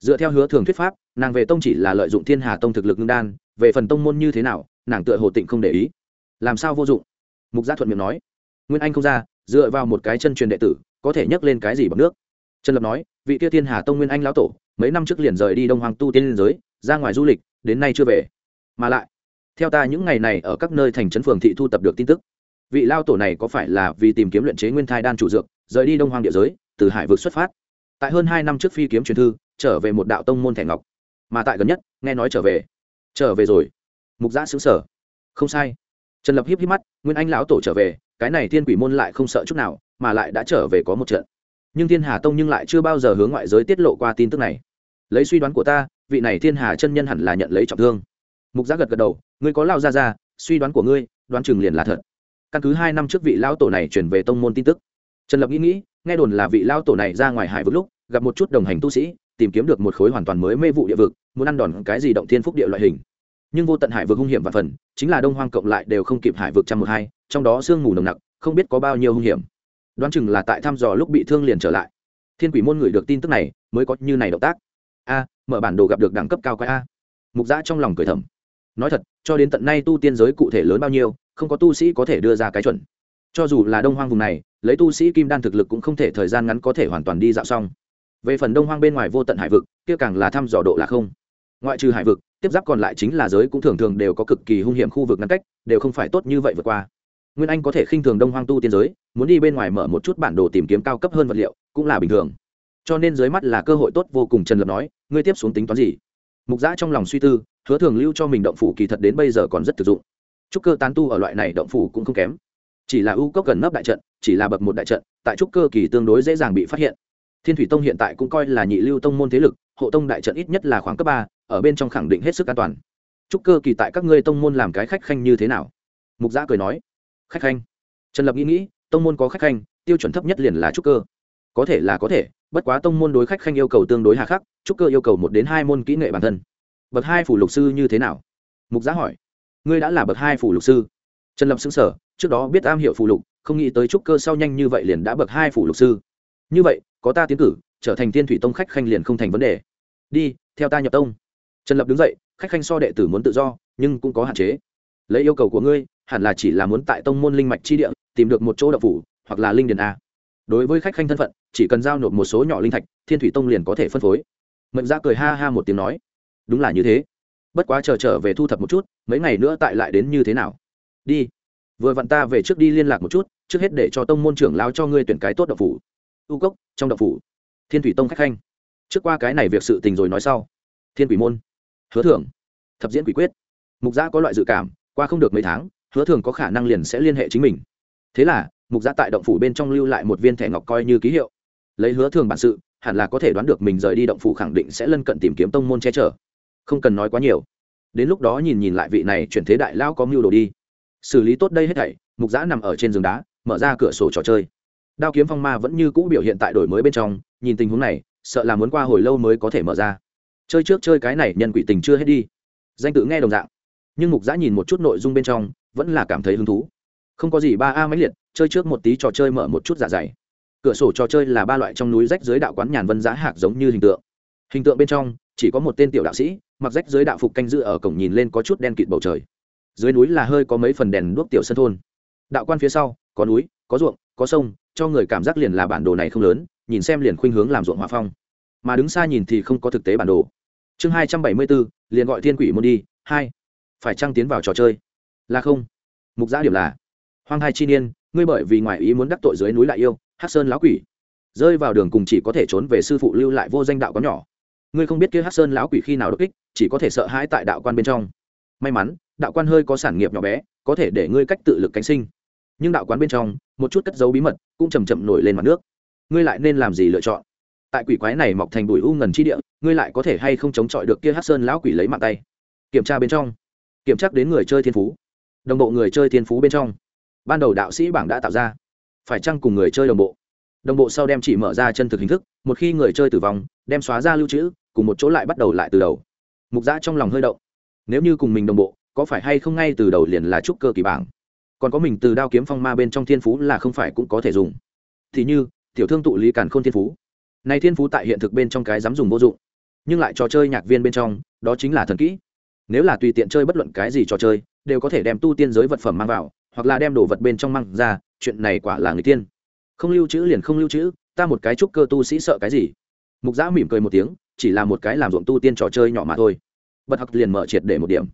Dựa theo hứa thường thuyết pháp, nàng về tông chỉ là lợi dụng thiên hà tông thực lực ngưng đan, về phần tông môn như thế nào, nàng tựa hồ tịnh không để ý. Làm sao vô dụng? Mục giã thuận miệng nói. Nguyên anh không ra, dựa vào một cái chân truyền đệ tử, có thể nhấc lên cái gì bằng nước? Trần lập nói, vị kia thiên hà tông nguyên anh lão tổ, mấy năm trước liền rời đi đông hoàng tu tiên liên giới, ra ngoài du lịch, đến nay chưa về. Mà lại, theo ta những ngày này ở các nơi thành trấn phường thị thu tập được tin tức, vị lao tổ này có phải là vì tìm kiếm luyện chế nguyên thai đan chủ dược, rời đi đông hoàng địa giới, từ hải vực xuất phát. Tại hơn hai năm trước phi kiếm truyền thư, trở về một đạo tông môn thẻ ngọc. Mà tại gần nhất, nghe nói trở về. Trở về rồi. Mục giã xứng sở không sai. Trần lập hiếp hiếp mắt, nguyên anh lão tổ trở về, cái này thiên quỷ môn lại không sợ chút nào, mà lại đã trở về có một trận nhưng thiên hà tông nhưng lại chưa bao giờ hướng ngoại giới tiết lộ qua tin tức này. Lấy suy đoán của ta, vị này thiên hà chân nhân hẳn là nhận lấy trọng thương. Mục giác gật gật đầu, ngươi có lao ra ra suy đoán của ngươi, đoán chừng liền là thật. Căn cứ hai năm trước vị lão tổ này chuyển về tông môn tin tức. Trần lập nghĩ nghĩ, nghe đồn là vị lão tổ này ra ngoài hải vực lúc, gặp một chút đồng hành tu sĩ, tìm kiếm được một khối hoàn toàn mới mê vụ địa vực, muốn ăn đòn cái gì động thiên phúc địa loại hình. Nhưng vô tận hải vực hung hiểm và phần, chính là đông hoang cộng lại đều không kịp hải vực trăm một hai, trong đó sương mù nồng nặc, không biết có bao nhiêu hung hiểm đoán chừng là tại thăm dò lúc bị thương liền trở lại. Thiên quỷ môn người được tin tức này, mới có như này động tác. A, mở bản đồ gặp được đẳng cấp cao quái a. Mục giã trong lòng cười thầm. Nói thật, cho đến tận nay tu tiên giới cụ thể lớn bao nhiêu, không có tu sĩ có thể đưa ra cái chuẩn. Cho dù là đông hoang vùng này, lấy tu sĩ kim đan thực lực cũng không thể thời gian ngắn có thể hoàn toàn đi dạo xong. Về phần đông hoang bên ngoài vô tận hải vực, kia càng là thăm dò độ là không. Ngoại trừ hải vực, tiếp giáp còn lại chính là giới cũng thường thường đều có cực kỳ hung hiểm khu vực ngăn cách, đều không phải tốt như vậy vượt qua nguyên anh có thể khinh thường đông hoang tu tiên giới, muốn đi bên ngoài mở một chút bản đồ tìm kiếm cao cấp hơn vật liệu, cũng là bình thường. Cho nên dưới mắt là cơ hội tốt vô cùng trần lập nói, ngươi tiếp xuống tính toán gì? Mục giã trong lòng suy tư, hứa thường lưu cho mình động phủ kỳ thật đến bây giờ còn rất thực dụng. Trúc cơ tán tu ở loại này động phủ cũng không kém. Chỉ là ưu cốc gần nấp đại trận, chỉ là bậc một đại trận, tại trúc cơ kỳ tương đối dễ dàng bị phát hiện. Thiên thủy tông hiện tại cũng coi là nhị lưu tông môn thế lực, hộ tông đại trận ít nhất là khoảng cấp ba, ở bên trong khẳng định hết sức an toàn. Trúc cơ kỳ tại các ngươi tông môn làm cái khách khanh như thế nào? Mục giã cười nói khách khanh. Trần lập nghĩ nghĩ, tông môn có khách khanh, tiêu chuẩn thấp nhất liền là trúc cơ. Có thể là có thể, bất quá tông môn đối khách khanh yêu cầu tương đối hà khắc, trúc cơ yêu cầu một đến hai môn kỹ nghệ bản thân. Bậc hai phủ lục sư như thế nào? Mục giá hỏi. Ngươi đã là bậc hai phủ lục sư. Trần lập xứng sở trước đó biết am hiểu phủ lục, không nghĩ tới trúc cơ sau nhanh như vậy liền đã bậc hai phủ lục sư. Như vậy, có ta tiến cử, trở thành tiên thủy tông khách khanh liền không thành vấn đề. Đi, theo ta nhập tông. Trần lập đứng dậy, khách khanh so đệ tử muốn tự do, nhưng cũng có hạn chế. Lấy yêu cầu của ngươi hẳn là chỉ là muốn tại tông môn linh mạch chi địa, tìm được một chỗ đậu phủ, hoặc là linh điền a. Đối với khách khanh thân phận, chỉ cần giao nộp một số nhỏ linh thạch, thiên thủy tông liền có thể phân phối. Mệnh giá cười ha ha một tiếng nói, đúng là như thế. Bất quá chờ trở về thu thập một chút, mấy ngày nữa tại lại đến như thế nào? Đi. Vừa vặn ta về trước đi liên lạc một chút, trước hết để cho tông môn trưởng lao cho ngươi tuyển cái tốt đậu phủ. U cốc, trong đậu phủ. Thiên thủy tông khách khanh. Trước qua cái này việc sự tình rồi nói sau. Thiên quỷ môn. Hứa thưởng. Thập diễn quỷ quyết. Mục giã có loại dự cảm, qua không được mấy tháng hứa thường có khả năng liền sẽ liên hệ chính mình. Thế là, mục gia tại động phủ bên trong lưu lại một viên thẻ ngọc coi như ký hiệu. Lấy hứa thường bản sự, hẳn là có thể đoán được mình rời đi động phủ khẳng định sẽ lân cận tìm kiếm tông môn che chở. Không cần nói quá nhiều. Đến lúc đó nhìn nhìn lại vị này chuyển thế đại lao có mưu đồ đi. Xử lý tốt đây hết thảy, mục giã nằm ở trên giường đá, mở ra cửa sổ trò chơi. Đao kiếm phong ma vẫn như cũ biểu hiện tại đổi mới bên trong, nhìn tình huống này, sợ là muốn qua hồi lâu mới có thể mở ra. Chơi trước chơi cái này, nhân quỷ tình chưa hết đi. Danh tự nghe đồng dạng. Nhưng mục giã nhìn một chút nội dung bên trong vẫn là cảm thấy hứng thú. Không có gì ba a máy liệt, chơi trước một tí trò chơi mở một chút giả dày. Cửa sổ trò chơi là ba loại trong núi rách dưới đạo quán nhàn vân giá hạc giống như hình tượng. Hình tượng bên trong, chỉ có một tên tiểu đạo sĩ, mặc rách dưới đạo phục canh giữ ở cổng nhìn lên có chút đen kịt bầu trời. Dưới núi là hơi có mấy phần đèn đuốc tiểu sân thôn. Đạo quan phía sau, có núi, có ruộng, có sông, cho người cảm giác liền là bản đồ này không lớn, nhìn xem liền khuynh hướng làm ruộng hòa phong. Mà đứng xa nhìn thì không có thực tế bản đồ. Chương hai trăm bảy mươi bốn, liền gọi thiên quỷ môn đi, hai. Phải trăng tiến vào trò chơi? Là không. Mục giã điểm là, hoang hai chi niên, ngươi bởi vì ngoài ý muốn đắc tội dưới núi lại yêu hát sơn lão quỷ. Rơi vào đường cùng chỉ có thể trốn về sư phụ lưu lại vô danh đạo có nhỏ. Ngươi không biết kia hát sơn lão quỷ khi nào đột kích, chỉ có thể sợ hãi tại đạo quan bên trong. May mắn, đạo quan hơi có sản nghiệp nhỏ bé, có thể để ngươi cách tự lực cánh sinh. Nhưng đạo quán bên trong, một chút cất dấu bí mật cũng chầm chậm nổi lên mặt nước. Ngươi lại nên làm gì lựa chọn? Tại quỷ quái này mọc thành bụi u ngần chi địa, ngươi lại có thể hay không chống chọi được kia hát sơn lão quỷ lấy mạng tay? Kiểm tra bên trong. Kiểm tra đến người chơi thiên phú đồng bộ người chơi thiên phú bên trong. Ban đầu đạo sĩ bảng đã tạo ra. Phải chăng cùng người chơi đồng bộ? Đồng bộ sau đem chỉ mở ra chân thực hình thức, một khi người chơi tử vong, đem xóa ra lưu trữ, cùng một chỗ lại bắt đầu lại từ đầu. Mục giã trong lòng hơi động. Nếu như cùng mình đồng bộ, có phải hay không ngay từ đầu liền là trúc cơ kỳ bảng? Còn có mình từ đao kiếm phong ma bên trong thiên phú là không phải cũng có thể dùng. Thì như, tiểu thương tụ lý càn k h ô n thiên phú. Này thiên phú tại hiện thực bên trong cái dám dùng vô dụng. Nhưng lại trò chơi nhạc viên bên trong, đó chính là thần kỹ. Nếu là tùy tiện chơi bất luận cái gì trò chơi đều có thể đem tu tiên giới vật phẩm mang vào, hoặc là đem đồ vật bên trong mang ra, chuyện này quả là người tiên. Không lưu trữ liền không lưu trữ, ta một cái trúc cơ tu sĩ sợ cái gì? Mục giã mỉm cười một tiếng, chỉ là một cái làm ruộng tu tiên trò chơi nhỏ mà thôi. Bật học liền mở triệt để một điểm.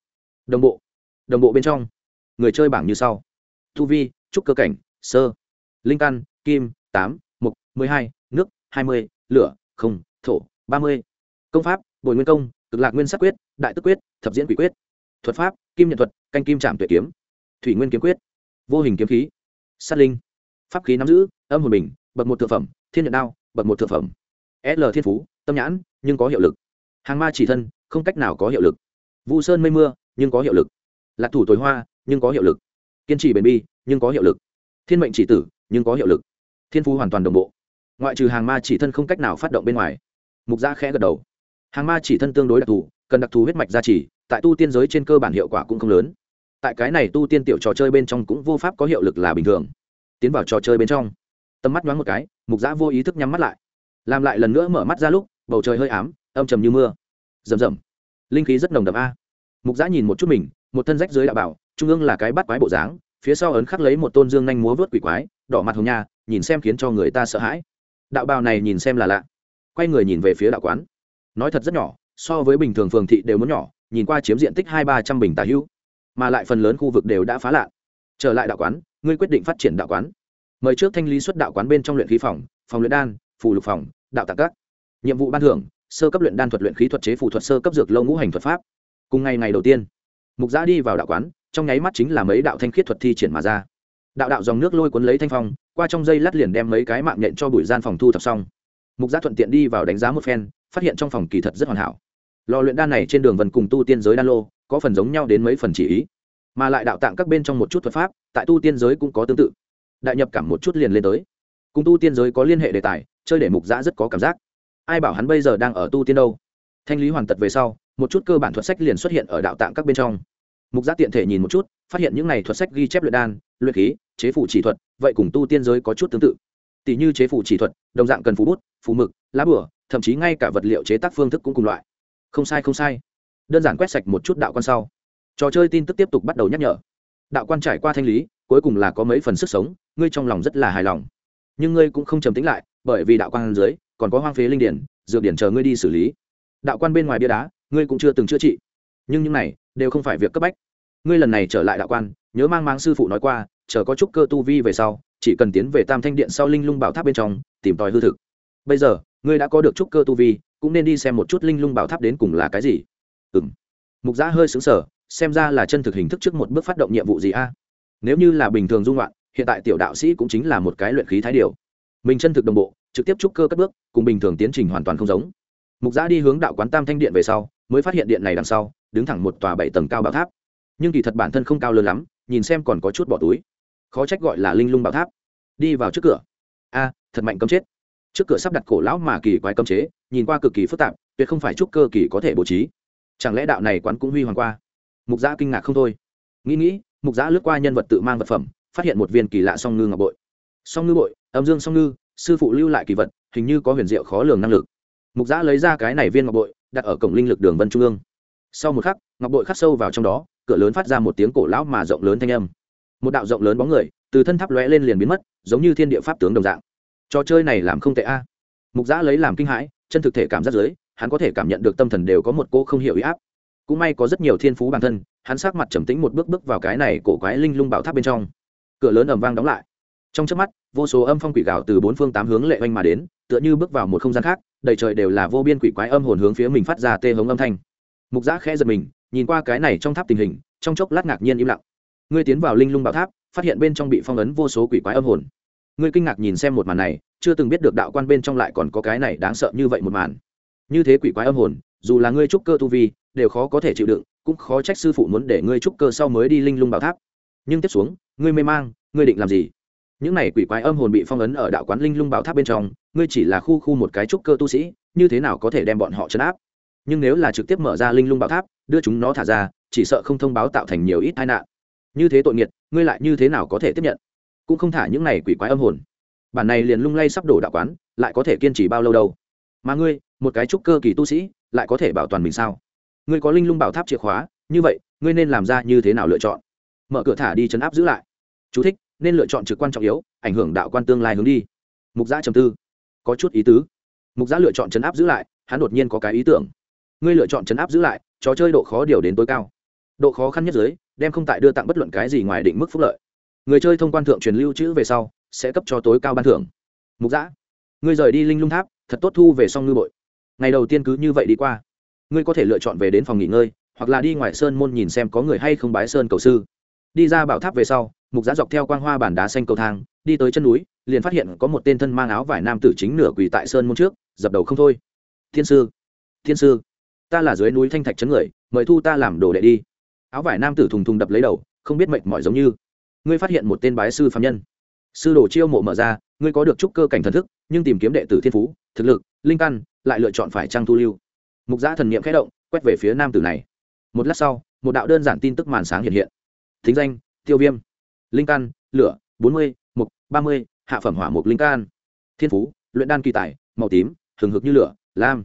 Đồng bộ. Đồng bộ bên trong. Người chơi bảng như sau. Thu vi, trúc cơ cảnh, sơ. Linh căn, kim, tám, mục, mười hai, nước, hai mươi, lửa, không, thổ, ba mươi. Công pháp, bồi nguyên công, cực lạc nguyên sắc quyết, đại tức quyết, thập diễn quỷ quyết thuật pháp, kim nhận thuật, canh kim trạm tuyệt kiếm, thủy nguyên kiếm quyết, vô hình kiếm khí, sát linh, pháp khí nắm giữ, âm hồn bình bậc một thực phẩm, thiên nhận đao, bậc một thực phẩm. L thiên phú, tâm nhãn, nhưng có hiệu lực. Hàng ma chỉ thân, không cách nào có hiệu lực. Vu sơn mây mưa, nhưng có hiệu lực. Lạc thủ tối hoa, nhưng có hiệu lực. Kiên trì bền bi, nhưng có hiệu lực. Thiên mệnh chỉ tử, nhưng có hiệu lực. Thiên phú hoàn toàn đồng bộ. Ngoại trừ hàng ma chỉ thân không cách nào phát động bên ngoài. Mục gia khẽ gật đầu. Hàng ma chỉ thân tương đối đặc thù, cần đặc thù huyết mạch gia trì tại tu tiên giới trên cơ bản hiệu quả cũng không lớn. Tại cái này tu tiên tiểu trò chơi bên trong cũng vô pháp có hiệu lực là bình thường. Tiến vào trò chơi bên trong, tầm mắt nhoáng một cái, mục giã vô ý thức nhắm mắt lại. Làm lại lần nữa mở mắt ra lúc, bầu trời hơi ám, âm trầm như mưa. Rầm rầm. Linh khí rất nồng đậm a. Mục giã nhìn một chút mình, một thân rách dưới đạo bảo, trung ương là cái bắt quái bộ dáng, phía sau ấn khắc lấy một tôn dương nhanh múa vớt quỷ quái, đỏ mặt hồng nha, nhìn xem khiến cho người ta sợ hãi. Đạo bào này nhìn xem là lạ. Quay người nhìn về phía đạo quán. Nói thật rất nhỏ, so với bình thường phường thị đều muốn nhỏ nhìn qua chiếm diện tích hai ba trăm bình tà hữu, mà lại phần lớn khu vực đều đã phá lạ. Trở lại đạo quán, ngươi quyết định phát triển đạo quán. Mời trước thanh lý xuất đạo quán bên trong luyện khí phòng phòng luyện đan, phù lục phòng, đạo tạc các. Nhiệm vụ ban thưởng, sơ cấp luyện đan thuật luyện khí thuật chế phù thuật sơ cấp dược lâu ngũ hành thuật pháp. Cùng ngày ngày đầu tiên, mục giã đi vào đạo quán, trong nháy mắt chính là mấy đạo thanh khiết thuật thi triển mà ra. Đạo đạo dòng nước lôi cuốn lấy thanh phong, qua trong dây lát liền đem mấy cái mạng nhện cho bụi gian phòng thu thập xong. Mục giã thuận tiện đi vào đánh giá một phen, phát hiện trong phòng kỳ thật rất hoàn hảo lò luyện đan này trên đường vần cùng tu tiên giới đan lô, có phần giống nhau đến mấy phần chỉ ý. Mà lại đạo tạng các bên trong một chút thuật pháp, tại tu tiên giới cũng có tương tự. Đại nhập cảm một chút liền lên tới. Cùng tu tiên giới có liên hệ đề tài, chơi để mục giã rất có cảm giác. Ai bảo hắn bây giờ đang ở tu tiên đâu? Thanh lý hoàn tật về sau, một chút cơ bản thuật sách liền xuất hiện ở đạo tạng các bên trong. Mục giã tiện thể nhìn một chút, phát hiện những này thuật sách ghi chép luyện đan, luyện khí, chế phủ chỉ thuật, vậy cùng tu tiên giới có chút tương tự. Tỷ như chế phủ chỉ thuật, đồng dạng cần phú bút phú mực, lá bửa thậm chí ngay cả vật liệu chế tác phương thức cũng cùng loại không sai không sai. Đơn giản quét sạch một chút đạo quan sau. Trò chơi tin tức tiếp tục bắt đầu nhắc nhở. Đạo quan trải qua thanh lý, cuối cùng là có mấy phần sức sống, ngươi trong lòng rất là hài lòng. Nhưng ngươi cũng không trầm tính lại, bởi vì đạo quan dưới, còn có hoang phế linh điển, dược điển chờ ngươi đi xử lý. Đạo quan bên ngoài bia đá, ngươi cũng chưa từng chữa trị. Nhưng những này, đều không phải việc cấp bách. Ngươi lần này trở lại đạo quan, nhớ mang mang sư phụ nói qua, chờ có chút cơ tu vi về sau, chỉ cần tiến về tam thanh điện sau linh lung bảo tháp bên trong, tìm tòi hư thực. Bây giờ, ngươi đã có được chút cơ tu vi cũng nên đi xem một chút linh lung bảo tháp đến cùng là cái gì. Ừ m mục giã hơi xứng sở xem ra là chân thực hình thức trước một bước phát động nhiệm vụ gì a? Nếu như là bình thường dung loạn, hiện tại tiểu đạo sĩ cũng chính là một cái luyện khí thái điều. Mình chân thực đồng bộ, trực tiếp trúc cơ cất bước, cùng bình thường tiến trình hoàn toàn không giống. Mục giã đi hướng đạo quán tam thanh điện về sau, mới phát hiện điện này đằng sau, đứng thẳng một tòa bảy tầng cao bảo tháp. Nhưng kỳ thật bản thân không cao lớn lắm, nhìn xem còn có chút bỏ túi. Khó trách gọi là linh lung bảo tháp. Đi vào trước cửa. A, thật mạnh cấm chết trước cửa sắp đặt cổ lão mà kỳ quái cấm chế, nhìn qua cực kỳ phức tạp, tuyệt không phải trúc cơ kỳ có thể bố trí. Chẳng lẽ đạo này quán cũng huy hoàng qua? Mục giã kinh ngạc không thôi. Nghĩ nghĩ, mục giã lướt qua nhân vật tự mang vật phẩm, phát hiện một viên kỳ lạ song ngư ngọc bội. Song ngư bội, âm dương song ngư, sư phụ lưu lại kỳ vật, hình như có huyền diệu khó lường năng lực. Mục giã lấy ra cái này viên ngọc bội, đặt ở cổng linh lực đường vân trung ương. Sau một khắc, ngọc bội khắc sâu vào trong đó, cửa lớn phát ra một tiếng cổ lão mà rộng lớn thanh âm. Một đạo rộng lớn bóng người, từ thân tháp lóe lên liền biến mất, giống như thiên địa pháp tướng đồng dạng trò chơi này làm không tệ a. Mục giã lấy làm kinh hãi, chân thực thể cảm giác giới hắn có thể cảm nhận được tâm thần đều có một cô không hiểu ý áp. Cũng may có rất nhiều thiên phú bản thân, hắn sát mặt trầm tĩnh một bước bước vào cái này cổ quái linh lung bảo tháp bên trong. Cửa lớn ầm vang đóng lại. Trong chớp mắt, vô số âm phong quỷ gạo từ bốn phương tám hướng lệ oanh mà đến, tựa như bước vào một không gian khác, đầy trời đều là vô biên quỷ quái âm hồn hướng phía mình phát ra tê hống âm thanh. Mục giã khẽ giật mình, nhìn qua cái này trong tháp tình hình, trong chốc lát ngạc nhiên im lặng. Ngươi tiến vào linh lung bảo tháp, phát hiện bên trong bị phong ấn vô số quỷ quái âm hồn ngươi kinh ngạc nhìn xem một màn này, chưa từng biết được đạo quan bên trong lại còn có cái này đáng sợ như vậy một màn. Như thế quỷ quái âm hồn, dù là ngươi trúc cơ tu vi, đều khó có thể chịu đựng, cũng khó trách sư phụ muốn để ngươi trúc cơ sau mới đi linh lung bảo tháp. Nhưng tiếp xuống, ngươi mê mang, ngươi định làm gì? Những này quỷ quái âm hồn bị phong ấn ở đạo quán linh lung bảo tháp bên trong, ngươi chỉ là khu khu một cái trúc cơ tu sĩ, như thế nào có thể đem bọn họ chấn áp? Nhưng nếu là trực tiếp mở ra linh lung bảo tháp, đưa chúng nó thả ra, chỉ sợ không thông báo tạo thành nhiều ít tai nạn. Như thế tội nghiệt ngươi lại như thế nào có thể tiếp nhận? Cũng không thả những này quỷ quái âm hồn. Bản này liền lung lay sắp đổ đạo quán lại có thể kiên trì bao lâu đâu? Mà ngươi một cái trúc cơ kỳ tu sĩ lại có thể bảo toàn mình sao? Ngươi có linh lung bảo tháp chìa khóa như vậy ngươi nên làm ra như thế nào lựa chọn? Mở cửa thả đi chấn áp giữ lại. Chú thích, nên lựa chọn trực quan trọng yếu ảnh hưởng đạo quan tương lai hướng đi. Mục giã trầm tư. Có chút ý tứ. Mục giã lựa chọn chấn áp giữ lại hắn đột nhiên có cái ý tưởng. Ngươi lựa chọn chấn áp giữ lại trò chơi độ khó điều đến tối cao. Độ khó khăn nhất dưới đem không tại đưa tặng bất luận cái gì ngoài định mức phúc lợi người chơi thông quan thượng truyền lưu trữ về sau, sẽ cấp cho tối cao ban thưởng. Mục giã ngươi rời đi linh lung tháp, thật tốt thu về xong ngư bội. Ngày đầu tiên cứ như vậy đi qua. Ngươi có thể lựa chọn về đến phòng nghỉ ngơi, hoặc là đi ngoài sơn môn nhìn xem có người hay không bái sơn cầu sư. Đi ra bảo tháp về sau, mục giã dọc theo quang hoa bản đá xanh cầu thang, đi tới chân núi, liền phát hiện có một tên thân mang áo vải nam tử chính nửa quỳ tại sơn môn trước, dập đầu không thôi. Thiên sư thiên sư, ta là dưới núi thanh thạch chấn người, mời thu ta làm đồ đệ đi. Áo vải nam tử thùng thùng đập lấy đầu, không biết mệnh mọi giống như ngươi phát hiện một tên bái sư phạm nhân. Sư đồ chiêu mộ mở ra, ngươi có được trúc cơ cảnh thần thức, nhưng tìm kiếm đệ tử thiên phú, thực lực, linh căn, lại lựa chọn phải trang thu lưu. Mục giã thần n i ệ m khẽ động, quét về phía nam tử này. Một lát sau, một đạo đơn giản tin tức màn sáng hiện hiện. Thính danh, tiêu viêm. Linh căn, lửa, bốn mươi, mục, ba mươi, hạ phẩm hỏa mục linh căn. Thiên phú, luyện đan kỳ tài, màu tím, hừng hực như lửa, lam.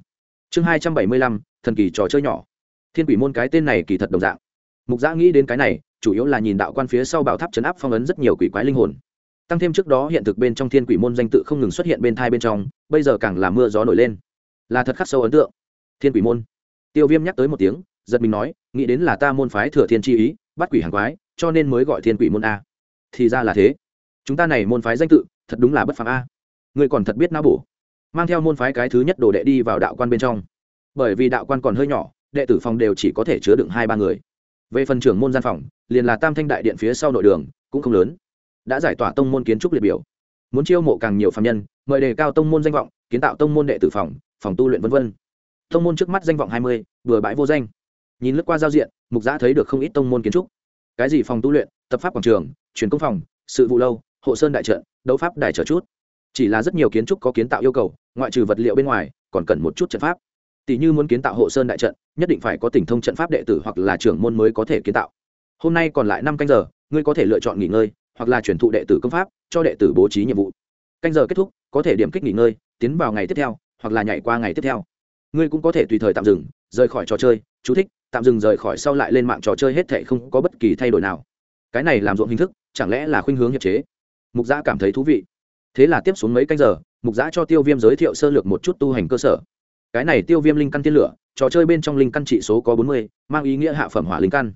Chương hai trăm bảy mươi lăm, thần kỳ trò chơi nhỏ. Thiên quỷ môn cái tên này kỳ thật đồng dạng. Mục giã nghĩ đến cái này chủ yếu là nhìn đạo quan phía sau bảo tháp chấn áp phong ấn rất nhiều quỷ quái linh hồn. Tăng thêm trước đó hiện thực bên trong thiên quỷ môn danh tự không ngừng xuất hiện bên thai bên trong, bây giờ càng là mưa gió nổi lên. Là thật khắc sâu ấn tượng. Thiên quỷ môn. Tiêu viêm nhắc tới một tiếng, giật mình nói, nghĩ đến là ta môn phái thừa thiên chi ý, bắt quỷ hàng quái, cho nên mới gọi thiên quỷ môn a. Thì ra là thế. Chúng ta này môn phái danh tự, thật đúng là bất phạm a. Người còn thật biết não bổ. Mang theo môn phái cái thứ nhất đồ đệ đi vào đạo quan bên trong. Bởi vì đạo quan còn hơi nhỏ, đệ tử phòng đều chỉ có thể chứa đựng hai ba người. Về phần trưởng môn gian phòng liền là tam thanh đại điện phía sau nội đường, cũng không lớn. Đã giải tỏa tông môn kiến trúc liệt biểu. Muốn chiêu mộ càng nhiều phạm nhân, mời đề cao tông môn danh vọng, kiến tạo tông môn đệ tử phòng phòng tu luyện v v tông môn trước mắt danh vọng hai mươi vừa bãi vô danh. Nhìn lướt qua giao diện, mục giã thấy được không ít tông môn kiến trúc. Cái gì phòng tu luyện, tập pháp quảng trường, truyền công phòng, sự vụ lâu, hộ sơn đại trận, đấu pháp đại trở chút. Chỉ là rất nhiều kiến trúc có kiến tạo yêu cầu, ngoại trừ vật liệu bên ngoài, còn cần một chút trận pháp. Tỷ như muốn kiến tạo hộ sơn đại trận, nhất định phải có tỉnh thông trận pháp đệ tử hoặc là trưởng môn mới có thể kiến tạo hôm nay còn lại năm canh giờ, ngươi có thể lựa chọn nghỉ ngơi, hoặc là chuyển thụ đệ tử công pháp, cho đệ tử bố trí nhiệm vụ. Canh giờ kết thúc, có thể điểm kích nghỉ ngơi, tiến vào ngày tiếp theo, hoặc là nhảy qua ngày tiếp theo. Ngươi cũng có thể tùy thời tạm dừng, rời khỏi trò chơi, chú thích, tạm dừng rời khỏi sau lại lên mạng trò chơi hết thệ không có bất kỳ thay đổi nào. Cái này làm ruộng hình thức, chẳng lẽ là khuynh hướng hiệp chế? Mục giã cảm thấy thú vị. Thế là tiếp xuống mấy canh giờ, mục giã cho tiêu viêm giới thiệu sơ lược một chút tu hành cơ sở. Cái này tiêu viêm linh căn tiên lửa, trò chơi bên trong linh căn trị số có bốn mươi, mang ý nghĩa hạ phẩm hỏa linh căn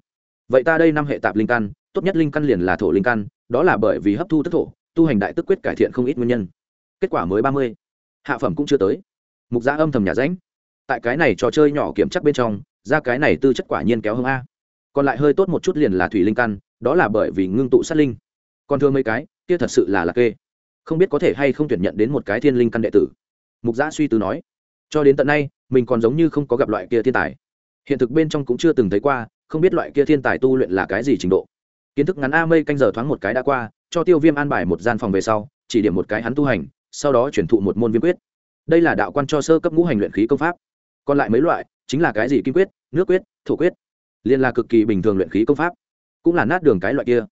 vậy ta đây năm hệ tạp linh căn, tốt nhất linh căn liền là thổ linh căn, đó là bởi vì hấp thu tức thổ, tu hành đại tức quyết cải thiện không ít nguyên nhân. Kết quả mới ba mươi, hạ phẩm cũng chưa tới. Mục gia âm thầm nhà ránh. Tại cái này trò chơi nhỏ kiểm chắc bên trong, ra cái này tư chất quả nhiên kéo hơn a. Còn lại hơi tốt một chút liền là thủy linh căn, đó là bởi vì ngưng tụ sát linh. Còn thương mấy cái, kia thật sự là lạc kê. Không biết có thể hay không tuyển nhận đến một cái thiên linh căn đệ tử. Mục giã suy tư nói. Cho đến tận nay, mình còn giống như không có gặp loại kia thiên tài. Hiện thực bên trong cũng chưa từng thấy qua không biết loại kia thiên tài tu luyện là cái gì trình độ. Kiến thức ngắn a mây canh giờ thoáng một cái đã qua, cho tiêu viêm an bài một gian phòng về sau, chỉ điểm một cái hắn tu hành, sau đó chuyển thụ một môn viêm quyết. Đây là đạo quan cho sơ cấp ngũ hành luyện khí công pháp. Còn lại mấy loại, chính là cái gì kim quyết, nước quyết, thổ quyết. Liên là cực kỳ bình thường luyện khí công pháp. Cũng là nát đường cái loại kia.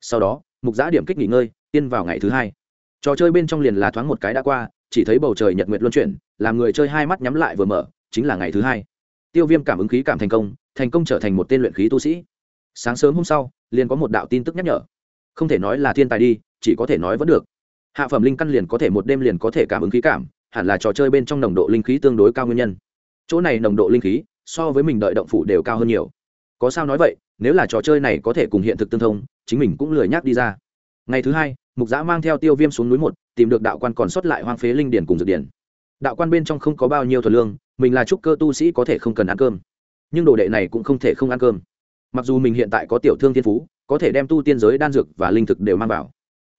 Sau đó, mục giã điểm kích nghỉ ngơi, tiên vào ngày thứ hai. Trò chơi bên trong liền là thoáng một cái đã qua, chỉ thấy bầu trời nhật nguyệt luân chuyển, làm người chơi hai mắt nhắm lại vừa mở, chính là ngày thứ hai. Tiêu viêm cảm ứng khí cảm thành công thành công trở thành một tên luyện khí tu sĩ. Sáng sớm hôm sau, liền có một đạo tin tức nhắc nhở. Không thể nói là thiên tài đi, chỉ có thể nói vẫn được. Hạ phẩm linh căn liền có thể một đêm liền có thể cảm ứng khí cảm, hẳn là trò chơi bên trong nồng độ linh khí tương đối cao nguyên nhân. Chỗ này nồng độ linh khí, so với mình đợi động phủ đều cao hơn nhiều. Có sao nói vậy, nếu là trò chơi này có thể cùng hiện thực tương thông, chính mình cũng lười nhác đi ra. Ngày thứ hai, mục giã mang theo tiêu viêm xuống núi một, tìm được đạo quan còn sót lại hoang phế linh điển cùng dược điển. Đạo quan bên trong không có bao nhiêu thuần lương, mình là trúc cơ tu sĩ có thể không cần ăn cơm nhưng đồ đệ này cũng không thể không ăn cơm. Mặc dù mình hiện tại có tiểu thương thiên phú, có thể đem tu tiên giới đan dược và linh thực đều mang vào.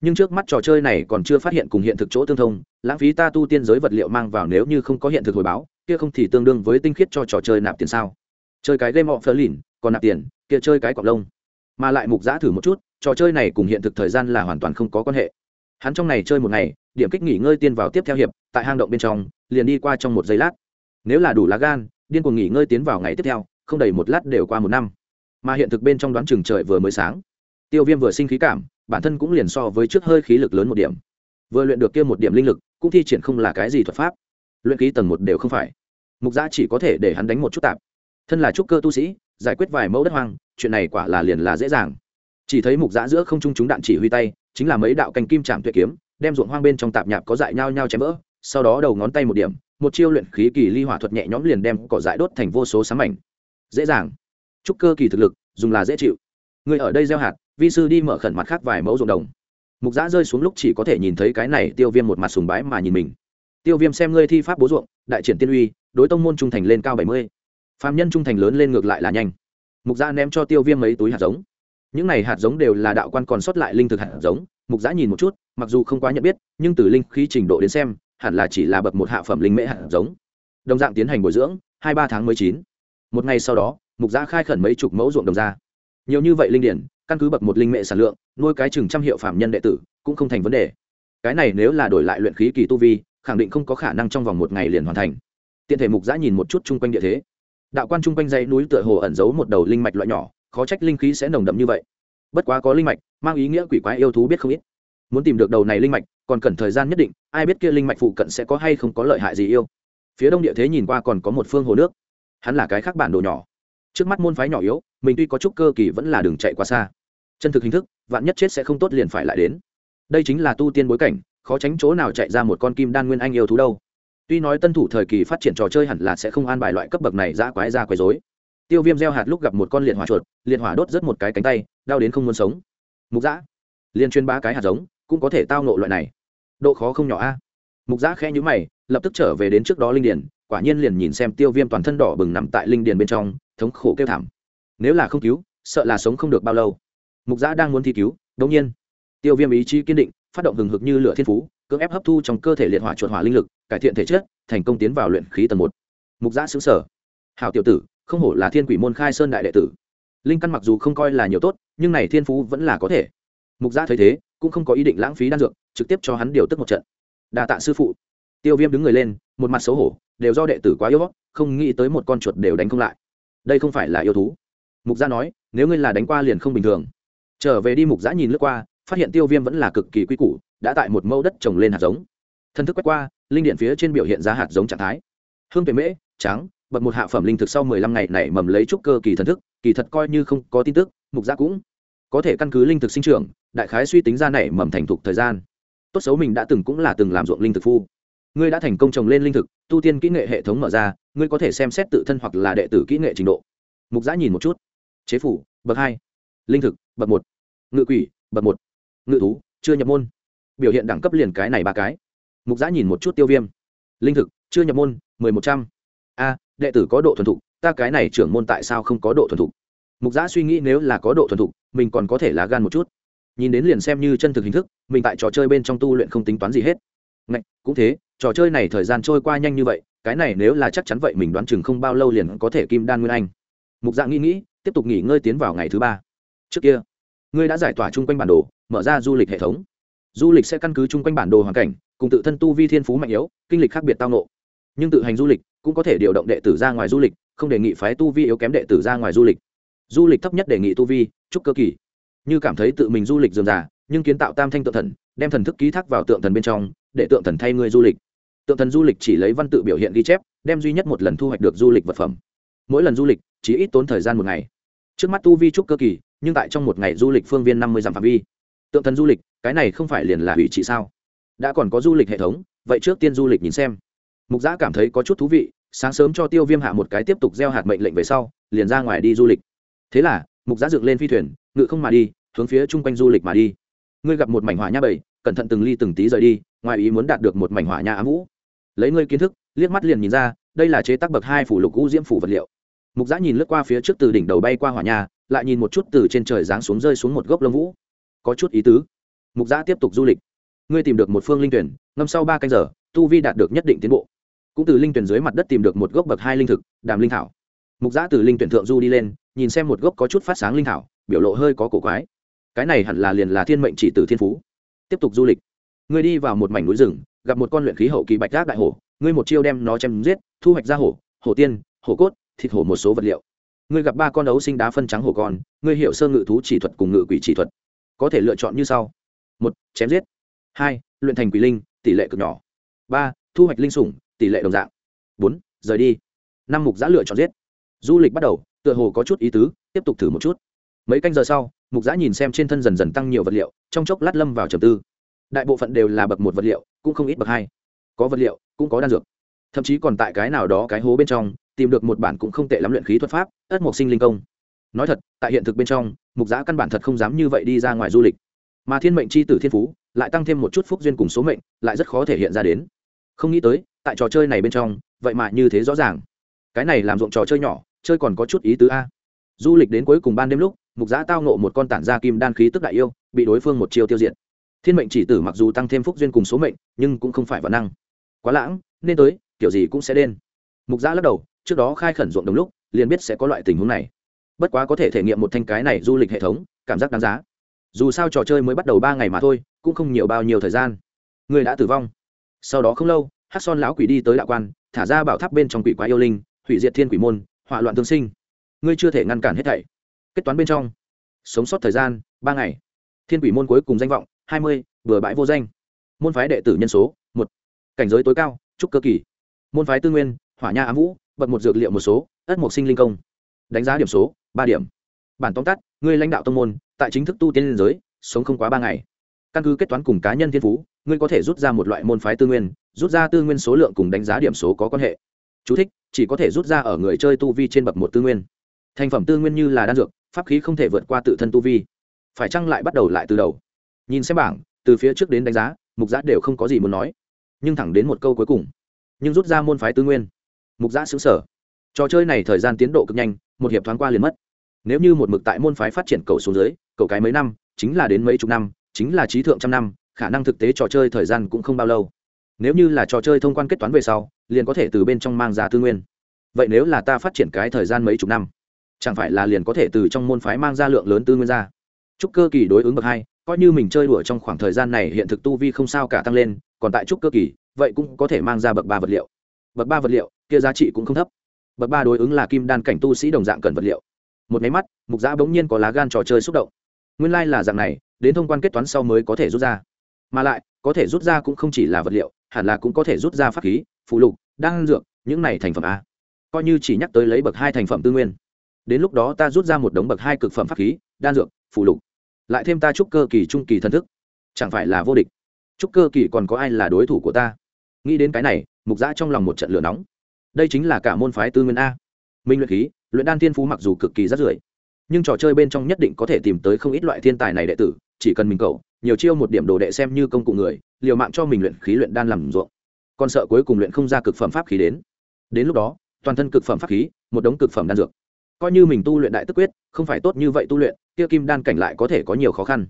Nhưng trước mắt trò chơi này còn chưa phát hiện cùng hiện thực chỗ tương thông, lãng phí ta tu tiên giới vật liệu mang vào nếu như không có hiện thực hồi báo, kia không thì tương đương với tinh khiết cho trò chơi nạp tiền sao? Chơi cái game of phơ lìn còn nạp tiền, kia chơi cái cọc lông. Mà lại mục giã thử một chút, trò chơi này cùng hiện thực thời gian là hoàn toàn không có quan hệ. Hắn trong này chơi một ngày, điểm kích nghỉ ngơi tiên vào tiếp theo hiệp, tại hang động bên trong, liền đi qua trong một giây lát. Nếu là đủ lá gan điên cuồng nghỉ ngơi tiến vào ngày tiếp theo, không đầy một lát đều qua một năm. Mà hiện thực bên trong đoán chừng trời vừa mới sáng. Tiêu viêm vừa sinh khí cảm, bản thân cũng liền so với trước hơi khí lực lớn một điểm. Vừa luyện được kia một điểm linh lực, cũng thi triển không là cái gì thuật pháp. Luyện khí tầng một đều không phải. Mục gia chỉ có thể để hắn đánh một chút tạp. Thân là trúc cơ tu sĩ, giải quyết vài mẫu đất hoang, chuyện này quả là liền là dễ dàng. Chỉ thấy mục giã giữa không trung chúng đạn chỉ huy tay, chính là mấy đạo cành kim chạm tuyệt kiếm, đem ruộng hoang bên trong tạp nhạp có dại nhau nhau chém vỡ, sau đó đầu ngón tay một điểm một chiêu luyện khí kỳ ly hỏa thuật nhẹ nhõm liền đem cỏ dại đốt thành vô số sáng mảnh. Dễ dàng. Chúc cơ kỳ thực lực, dùng là dễ chịu. Người ở đây gieo hạt, vi sư đi mở khẩn mặt khác vài mẫu ruộng đồng. Mục giã rơi xuống lúc chỉ có thể nhìn thấy cái này tiêu viêm một mặt sùng bái mà nhìn mình. Tiêu viêm xem ngươi thi pháp bố ruộng, đại triển tiên uy, đối tông môn trung thành lên cao bảy mươi. Phạm nhân trung thành lớn lên ngược lại là nhanh. Mục giã ném cho tiêu viêm mấy túi hạt giống. Những này hạt giống đều là đạo quan còn sót lại linh thực hạt giống. Mục giã nhìn một chút, mặc dù không quá nhận biết, nhưng từ linh khí trình độ đến xem hẳn là chỉ là bậc một hạ phẩm linh mễ hạt giống. Đồng dạng tiến hành bồi dưỡng, hai ba tháng mới chín. Một ngày sau đó, mục giã khai khẩn mấy chục mẫu ruộng đồng ra. Nhiều như vậy linh điển, căn cứ bậc một linh mệ sản lượng, nuôi cái chừng trăm hiệu phạm nhân đệ tử, cũng không thành vấn đề. Cái này nếu là đổi lại luyện khí kỳ tu vi, khẳng định không có khả năng trong vòng một ngày liền hoàn thành. Tiện thể mục giã nhìn một chút chung quanh địa thế. Đạo quan chung quanh dãy núi tựa hồ ẩn giấu một đầu linh mạch loại nhỏ, khó trách linh khí sẽ nồng đậm như vậy. Bất quá có linh mạch, mang ý nghĩa quỷ quái yêu thú biết không ít muốn tìm được đầu này linh mạch, còn cần thời gian nhất định, ai biết kia linh mạch phụ cận sẽ có hay không có lợi hại gì yêu. Phía đông địa thế nhìn qua còn có một phương hồ nước. Hắn là cái khác bản đồ nhỏ. Trước mắt môn phái nhỏ yếu, mình tuy có chút cơ kỳ vẫn là đường chạy quá xa. Chân thực hình thức, vạn nhất chết sẽ không tốt liền phải lại đến. Đây chính là tu tiên bối cảnh, khó tránh chỗ nào chạy ra một con kim đan nguyên anh yêu thú đâu. Tuy nói tân thủ thời kỳ phát triển trò chơi hẳn là sẽ không an bài loại cấp bậc này ra quái ra quái dối tiêu viêm gieo hạt lúc gặp một con liệt hỏa chuột, liệt hỏa đốt rất một cái cánh tay, đau đến không muốn sống. Mục giã liên chuyên ba cái hạt giống cũng có thể tao nộ loại này. Độ khó không nhỏ a. Mục giã khẽ nhữ mày, lập tức trở về đến trước đó linh điền, quả nhiên liền nhìn xem tiêu viêm toàn thân đỏ bừng nằm tại linh điền bên trong, thống khổ kêu thảm. Nếu là không cứu, sợ là sống không được bao lâu. Mục giã đang muốn thi cứu đống nhiên, tiêu viêm ý chí kiên định, phát động hừng hực như lửa thiên phú, cưỡng ép hấp thu trong cơ thể liệt hỏa chuột hỏa linh lực, cải thiện thể chất, thành công tiến vào luyện khí tầng một. Mục giã xứng sở hào tiểu tử, không hổ là thiên quỷ môn khai sơn đại đệ tử. Linh căn mặc dù không coi là nhiều tốt, nhưng này thiên phú vẫn là có thể. Mục giã thấy thế cũng không có ý định lãng phí đan dược, trực tiếp cho hắn điều tức một trận. Đa tạ sư phụ. Tiêu viêm đứng người lên, một mặt xấu hổ, đều do đệ tử quá yếu, không nghĩ tới một con chuột đều đánh không lại. Đây không phải là yêu thú. Mục gia nói, nếu ngươi là đánh qua liền không bình thường. Trở về đi mục giã nhìn lướt qua, phát hiện tiêu viêm vẫn là cực kỳ quy củ, đã tại một mẫu đất trồng lên hạt giống. Thân thức quét qua, linh điện phía trên biểu hiện ra hạt giống trạng thái. Hương tuệ mễ, trắng bật một hạ phẩm linh thực sau mười lăm ngày này mầm lấy trúc cơ kỳ thần thức, kỳ thật coi như không có tin tức, mục giã cũng có thể căn cứ linh thực sinh trưởng, đại khái suy tính ra nảy mầm thành thục thời gian. Tốt xấu mình đã từng cũng là từng làm ruộng linh thực phu. Ngươi đã thành công trồng lên linh thực, tu tiên kỹ nghệ hệ thống mở ra, ngươi có thể xem xét tự thân hoặc là đệ tử kỹ nghệ trình độ. Mục giã nhìn một chút. Chế phủ, bậc hai. Linh thực, bậc một. Ngự quỷ, bậc một. Ngự thú, chưa nhập môn. Biểu hiện đẳng cấp liền cái này ba cái. Mục giã nhìn một chút tiêu viêm. Linh thực, chưa nhập môn, mười một trăm. A, đệ tử có độ thuần thục, ta cái này trưởng môn tại sao không có độ thuần thục? Mục giã suy nghĩ nếu là có độ thuần thục mình còn có thể lá gan một chút. Nhìn đến liền xem như chân thực hình thức mình tại trò chơi bên trong tu luyện không tính toán gì hết. Ngạch, cũng thế trò chơi này thời gian trôi qua nhanh như vậy cái này nếu là chắc chắn vậy mình đoán chừng không bao lâu liền có thể kim đan nguyên anh. Mục dạng nghĩ nghĩ tiếp tục nghỉ ngơi tiến vào ngày thứ ba. Trước kia ngươi đã giải tỏa chung quanh bản đồ mở ra du lịch hệ thống. Du lịch sẽ căn cứ chung quanh bản đồ hoàn cảnh cùng tự thân tu vi thiên phú mạnh yếu kinh lịch khác biệt tao nộ nhưng tự hành du lịch cũng có thể điều động đệ tử ra ngoài du lịch không đề nghị phái tu vi yếu kém đệ tử ra ngoài du lịch du lịch thấp nhất đề nghị tu vi trúc cơ kỳ. Như cảm thấy tự mình du lịch dườm già, nhưng kiến tạo tam thanh tượng thần, đem thần thức ký thác vào tượng thần bên trong, để tượng thần thay ngươi du lịch. Tượng thần du lịch chỉ lấy văn tự biểu hiện ghi chép, đem duy nhất một lần thu hoạch được du lịch vật phẩm. Mỗi lần du lịch, chỉ ít tốn thời gian một ngày. Trước mắt tu vi trúc cơ kỳ, nhưng tại trong một ngày du lịch phương viên năm mươi dặm phạm vi. Tượng thần du lịch, cái này không phải liền là hủy trị sao? Đã còn có du lịch hệ thống, vậy trước tiên du lịch nhìn xem. Mục giã cảm thấy có chút thú vị, sáng sớm cho tiêu viêm hạ một cái tiếp tục gieo hạt mệnh lệnh về sau, liền ra ngoài đi du lịch thế là, mục giã dựng lên phi thuyền, ngự không mà đi, hướng phía chung quanh du lịch mà đi. Ngươi gặp một mảnh hỏa nha bảy cẩn thận từng ly từng tí rời đi, ngoài ý muốn đạt được một mảnh hỏa nha ám vũ. Lấy ngươi kiến thức, liếc mắt liền nhìn ra, đây là chế tác bậc hai phủ lục u diễm phủ vật liệu. Mục giã nhìn lướt qua phía trước từ đỉnh đầu bay qua hỏa nha, lại nhìn một chút từ trên trời giáng xuống rơi xuống một gốc lông vũ. Có chút ý tứ. Mục giã tiếp tục du lịch. Ngươi tìm được một phương linh tuyển, ngâm sau ba canh giờ, tu vi đạt được nhất định tiến bộ. Cũng từ linh tuyển dưới mặt đất tìm được một gốc bậc hai linh thực, đàm linh thảo mục giã từ linh tuyển thượng du đi lên, nhìn xem một gốc có chút phát sáng linh thảo, biểu lộ hơi có cổ quái. Cái này hẳn là liền là thiên mệnh chỉ từ thiên phú. Tiếp tục du lịch. Ngươi đi vào một mảnh núi rừng, gặp một con luyện khí hậu kỳ bạch gác đại hổ, ngươi một chiêu đem nó chém giết, thu hoạch ra hổ hổ tiên, hổ cốt, thịt hổ một số vật liệu. Ngươi gặp ba con đấu sinh đá phân trắng hổ con, ngươi hiểu sơ ngự thú chỉ thuật cùng ngự quỷ chỉ thuật. Có thể lựa chọn như sau. Một, chém giết. Hai, luyện thành quỷ linh, tỷ lệ cực nhỏ. Ba, thu hoạch linh sủng, tỷ lệ đồng dạng. Bốn, rời đi. Năm mục giã lựa chọn giết du lịch bắt đầu, tựa hồ có chút ý tứ, tiếp tục thử một chút. Mấy canh giờ sau, mục giã nhìn xem trên thân dần dần tăng nhiều vật liệu, trong chốc lát lâm vào trầm tư. Đại bộ phận đều là bậc một vật liệu, cũng không ít bậc hai. Có vật liệu, cũng có đan dược. Thậm chí còn tại cái nào đó cái hố bên trong, tìm được một bản cũng không tệ lắm luyện khí thuật pháp, ất mộc sinh linh công. Nói thật, tại hiện thực bên trong, mục giã căn bản thật không dám như vậy đi ra ngoài du lịch. Mà thiên mệnh c h i tử thiên phú, lại tăng thêm một chút phúc duyên cùng số mệnh, lại rất khó thể hiện ra đến. Không nghĩ tới, tại trò chơi này bên trong, vậy mà như thế rõ ràng. Cái này làm ruộng trò chơi nhỏ chơi còn có chút ý tứ a. Du lịch đến cuối cùng ban đêm lúc, mục giã tao nộ một con tản gia kim đan khí tức đại yêu, bị đối phương một chiêu tiêu diệt. Thiên mệnh chỉ tử mặc dù tăng thêm phúc duyên cùng số mệnh, nhưng cũng không phải vật năng. Quá lãng, nên tới, kiểu gì cũng sẽ đen mục giã lắc đầu, trước đó khai khẩn ruộng đồng lúc, liền biết sẽ có loại tình huống này. Bất quá có thể thể nghiệm một thanh cái này du lịch hệ thống, cảm giác đáng giá. Dù sao trò chơi mới bắt đầu ba ngày mà thôi, cũng không nhiều bao nhiêu thời gian. Người đã tử vong. Sau đó không lâu hát son lão quỷ đi tới đạo quan, thả ra bảo tháp bên trong quỷ quái yêu linh, hủy diệt thiên quỷ môn hỏa loạn tương sinh. Ngươi chưa thể ngăn cản hết thảy. Kết toán bên trong. Sống sót thời gian, ba ngày. Thiên quỷ môn cuối cùng danh vọng, hai mươi vừa bãi vô danh. Môn phái đệ tử nhân số, một. Cảnh giới tối cao, trúc cơ kỳ. Môn phái tư nguyên, hỏa nha ám vũ bật một dược liệu một số, ất mộc sinh linh công. Đánh giá điểm số, ba điểm. Bản tóm tắt, ngươi lãnh đạo tông môn, tại chính thức tu tiên liên giới, sống không quá ba ngày. Căn cứ kết toán cùng cá nhân thiên phú, ngươi có thể rút ra một loại môn phái tư nguyên, rút ra tư nguyên số lượng cùng đánh giá điểm số có quan hệ. Chú thích, chỉ có thể rút ra ở người chơi tu vi trên bậc một tư nguyên. Thành phẩm tư nguyên như là đan dược pháp khí không thể vượt qua tự thân tu vi. Phải chăng lại bắt đầu lại từ đầu? Nhìn xem bảng từ phía trước đến đánh giá mục giã đều không có gì muốn nói. Nhưng thẳng đến một câu cuối cùng. Nhưng rút ra môn phái tư nguyên. Mục giã xứng sở trò chơi này thời gian tiến độ cực nhanh một hiệp thoáng qua liền mất. Nếu như một mực tại môn phái phát triển cầu xuống dưới cầu cái mấy năm chính là đến mấy chục năm chính là trí thượng trăm năm khả năng thực tế trò chơi thời gian cũng không bao lâu nếu như là trò chơi thông quan kết toán về sau, liền có thể từ bên trong mang ra tư nguyên. Vậy nếu là ta phát triển cái thời gian mấy chục năm, chẳng phải là liền có thể từ trong môn phái mang ra lượng lớn tư nguyên ra? Trúc cơ kỳ đối ứng bậc hai, coi như mình chơi đùa trong khoảng thời gian này hiện thực tu vi không sao cả tăng lên, còn tại trúc cơ kỳ, vậy cũng có thể mang ra bậc ba vật liệu. Bậc ba vật liệu, kia giá trị cũng không thấp. Bậc ba đối ứng là kim đan cảnh tu sĩ đồng dạng cần vật liệu. Một máy mắt, mục giã bỗng nhiên có lá gan trò chơi xúc động. Nguyên lai、like、là dạng này, đến thông quan kết toán sau mới có thể rút ra. Mà lại, có thể rút ra cũng không chỉ là vật liệu hẳn là cũng có thể rút ra pháp khí phụ lục, đan dược, những này thành phẩm a. Coi như chỉ nhắc tới lấy bậc hai thành phẩm tư nguyên. Đến lúc đó ta rút ra một đống bậc hai cực phẩm pháp khí, đan dược phụ lục. Lại thêm ta trúc cơ kỳ trung kỳ thần thức. Chẳng phải là vô địch. Trúc cơ kỳ còn có ai là đối thủ của ta? Nghĩ đến cái này, mục giã trong lòng một trận lửa nóng. Đây chính là cả môn phái tư nguyên a. Minh luyện khí, luyện đan thiên phú mặc dù cực kỳ rất rưởi, nhưng trò chơi bên trong nhất định có thể tìm tới không ít loại thiên tài này đệ tử, chỉ cần mình cậu, nhiều chiêu một điểm đồ đệ xem như công cụ người liều mạng cho mình luyện khí luyện đan làm ruộng. Còn sợ cuối cùng luyện không ra cực phẩm pháp khí đến. Đến lúc đó, toàn thân cực phẩm pháp khí, một đống cực phẩm đan dược. Coi như mình tu luyện đại tức quyết, không phải tốt như vậy tu luyện, kia kim đan cảnh lại có thể có nhiều khó khăn.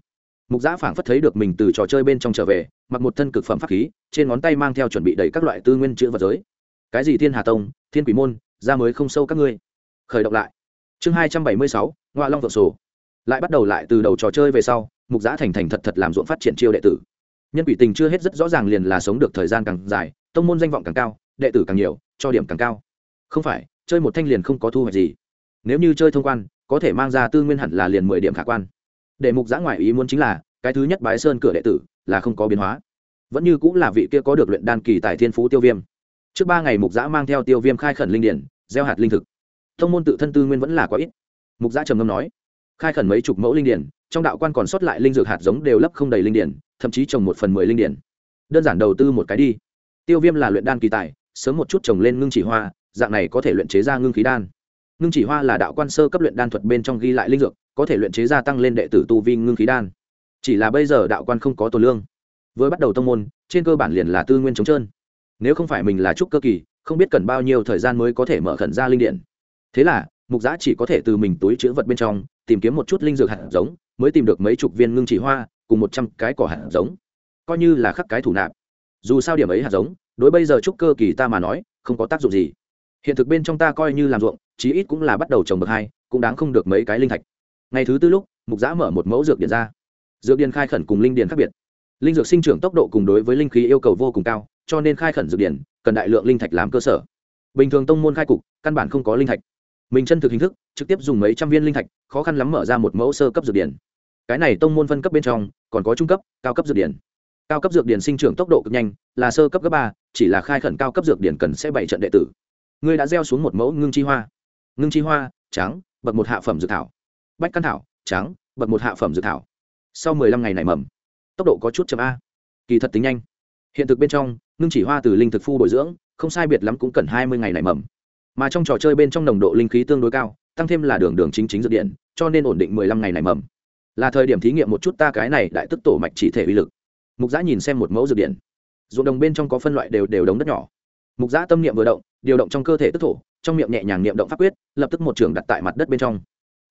Mục giã phảng phất thấy được mình từ trò chơi bên trong trở về, mặc một thân cực phẩm pháp khí, trên ngón tay mang theo chuẩn bị đầy các loại tư nguyên chữ vật giới. Cái gì thiên hà tông, thiên quỷ môn, ra mới không sâu các ngươi. Khởi động lại. Chương hai trăm bảy mươi sáu ngoại long vợ sổ. Lại bắt đầu lại từ đầu trò chơi về sau, mục giã thành thành thật thật làm ruộng phát triển chiêu đệ tử nhân quỷ tình chưa hết rất rõ ràng liền là sống được thời gian càng dài, tông môn danh vọng càng cao, đệ tử càng nhiều, cho điểm càng cao. Không phải, chơi một thanh liền không có thu hoạch gì. Nếu như chơi thông quan, có thể mang ra tư nguyên hẳn là liền mười điểm khả quan. Để mục giã ngoại ý muốn chính là, cái thứ nhất bái sơn cửa đệ tử là không có biến hóa. Vẫn như cũng là vị kia có được luyện đan kỳ tại thiên phú tiêu viêm. Trước ba ngày mục giã mang theo tiêu viêm khai khẩn linh điển, gieo hạt linh thực. Thông môn tự thân tư nguyên vẫn là quá ít. Mục giã trầm ngâm nói, khai khẩn mấy chục mẫu linh điển, trong đạo quan còn sót lại linh dược hạt giống đều lấp không đầy linh điển thậm chí trồng một phần mười linh điển. Đơn giản đầu tư một cái đi. Tiêu viêm là luyện đan kỳ tài, sớm một chút trồng lên ngưng chỉ hoa, dạng này có thể luyện chế ra ngưng khí đan. Ngưng chỉ hoa là đạo quan sơ cấp luyện đan thuật bên trong ghi lại linh dược, có thể luyện chế gia tăng lên đệ tử tu vi ngưng khí đan. Chỉ là bây giờ đạo quan không có tổ lương. Với bắt đầu tông môn, trên cơ bản liền là tư nguyên chống trơn. Nếu không phải mình là trúc cơ kỳ, không biết cần bao nhiêu thời gian mới có thể mở khẩn ra linh điện thế là, mục giã chỉ có thể từ mình túi chữ vật bên trong, tìm kiếm một chút linh dược hạt giống, mới tìm được mấy chục viên ngưng chỉ hoa cùng một trăm cái cỏ hạt giống. Coi như là khắc cái thủ nạp. Dù sao điểm ấy hạt giống, đối bây giờ trúc cơ kỳ ta mà nói, không có tác dụng gì. Hiện thực bên trong ta coi như làm ruộng, chí ít cũng là bắt đầu trồng bậc hai, cũng đáng không được mấy cái linh thạch. Ngày thứ tư lúc, mục giã mở một mẫu dược điện ra. Dược điện khai khẩn cùng linh điện khác biệt. Linh dược sinh trưởng tốc độ cùng đối với linh khí yêu cầu vô cùng cao, cho nên khai khẩn dược điện, cần đại lượng linh thạch làm cơ sở. Bình thường tông môn khai cục, căn bản không có linh thạch. Mình chân thực hình thức, trực tiếp dùng mấy trăm viên linh thạch, khó khăn lắm mở ra một mẫu sơ cấp dược điện. Cái này tông môn phân cấp bên trong còn có trung cấp cao cấp dược điển, cao cấp dược điển sinh trưởng tốc độ cực nhanh là sơ cấp cấp ba chỉ là khai khẩn cao cấp dược điển cần sẽ bảy trận đệ tử. Ngươi đã gieo xuống một mẫu ngưng chi hoa. Ngưng chi hoa trắng bậc một hạ phẩm dược thảo. Bách căn thảo trắng bậc một hạ phẩm dược thảo. Sau mười lăm ngày nảy mầm tốc độ có chút chậm a. Kỳ thật tính nhanh. Hiện thực bên trong ngưng chỉ hoa từ linh thực phu bồi dưỡng không sai biệt lắm cũng cần hai mươi ngày nảy mầm. Mà trong trò chơi bên trong nồng độ linh khí tương đối cao tăng thêm là đường đường chính chính dược điện cho nên ổn định mười lăm ngày nảy mầm là thời điểm thí nghiệm một chút ta cái này đại tức tổ mạch chỉ thể uy lực. Mục giã nhìn xem một mẫu dược điện. Ruộng đồng bên trong có phân loại đều đều đống đất nhỏ. Mục giã tâm niệm vừa động, điều động trong cơ thể tức thổ, trong miệng nhẹ nhàng niệm động pháp quyết, lập tức một trường đặt tại mặt đất bên trong.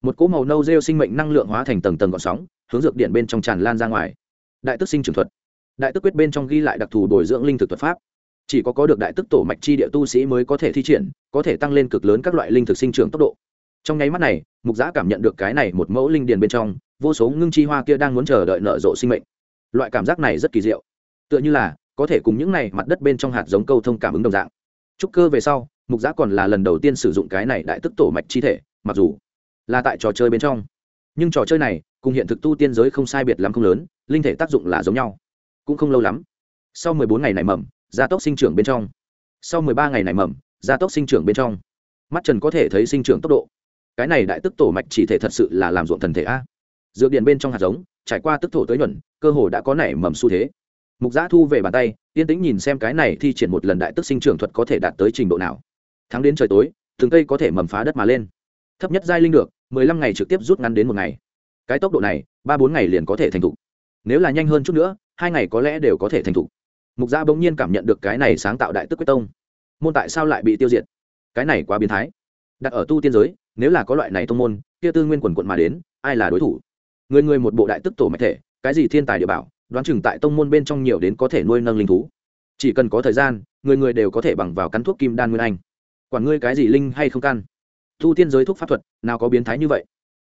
Một cỗ màu nâu rêu sinh mệnh năng lượng hóa thành tầng tầng gọn sóng, hướng dược điện bên trong tràn lan ra ngoài. Đại tức sinh trường thuật. Đại tức quyết bên trong ghi lại đặc thù bồi dưỡng linh thực thuật pháp. Chỉ có có được đại tức tổ mạch chi địa tu sĩ mới có thể thi triển, có thể tăng lên cực lớn các loại linh thực sinh trưởng tốc độ. Trong nháy mắt này, mục giã cảm nhận được cái này một mẫu linh điền bên trong vô số ngưng chi hoa kia đang muốn chờ đợi nở rộ sinh mệnh. Loại cảm giác này rất kỳ diệu. Tựa như là, có thể cùng những này mặt đất bên trong hạt giống câu thông cảm ứng đồng dạng. Trúc cơ về sau, mục giã còn là lần đầu tiên sử dụng cái này đại tức tổ mạch chi thể, mặc dù là tại trò chơi bên trong. Nhưng trò chơi này, cùng hiện thực tu tiên giới không sai biệt lắm không lớn, linh thể tác dụng là giống nhau. Cũng không lâu lắm. Sau mười bốn ngày nảy mầm, gia tốc sinh trưởng bên trong. Sau mười ba ngày nảy mầm, gia tốc sinh trưởng bên trong. Mắt trần có thể thấy sinh trưởng tốc độ. Cái này đại tức tổ mạch chỉ thể thật sự là làm ruộng thần thể a dược điện bên trong hạt giống, trải qua tức thổ tới nhuận, cơ hồ đã có nảy mầm xu thế. Mục giã thu về bàn tay, yên tĩnh nhìn xem cái này thi triển một lần đại tức sinh trưởng thuật có thể đạt tới trình độ nào. Tháng đến trời tối thường cây có thể mầm phá đất mà lên. Thấp nhất giai linh được, mười lăm ngày trực tiếp rút ngắn đến một ngày. Cái tốc độ này, ba bốn ngày liền có thể thành thục. Nếu là nhanh hơn chút nữa, hai ngày có lẽ đều có thể thành thục. Mục gia bỗng nhiên cảm nhận được cái này sáng tạo đại tức quyết tông. Môn tại sao lại bị tiêu diệt? Cái này quá biến thái. Đặt ở tu tiên giới, nếu là có loại này tông môn, kia tư nguyên quần quận mà đến, ai là đối thủ? Người người một bộ đại tức tổ mạch thể, cái gì thiên tài địa bảo, đoán chừng tại tông môn bên trong nhiều đến có thể nuôi nâng linh thú. Chỉ cần có thời gian, người người đều có thể bằng vào cắn thuốc kim đan nguyên anh. Quản ngươi cái gì linh hay không căn Thu tiên giới thuốc pháp thuật, nào có biến thái như vậy.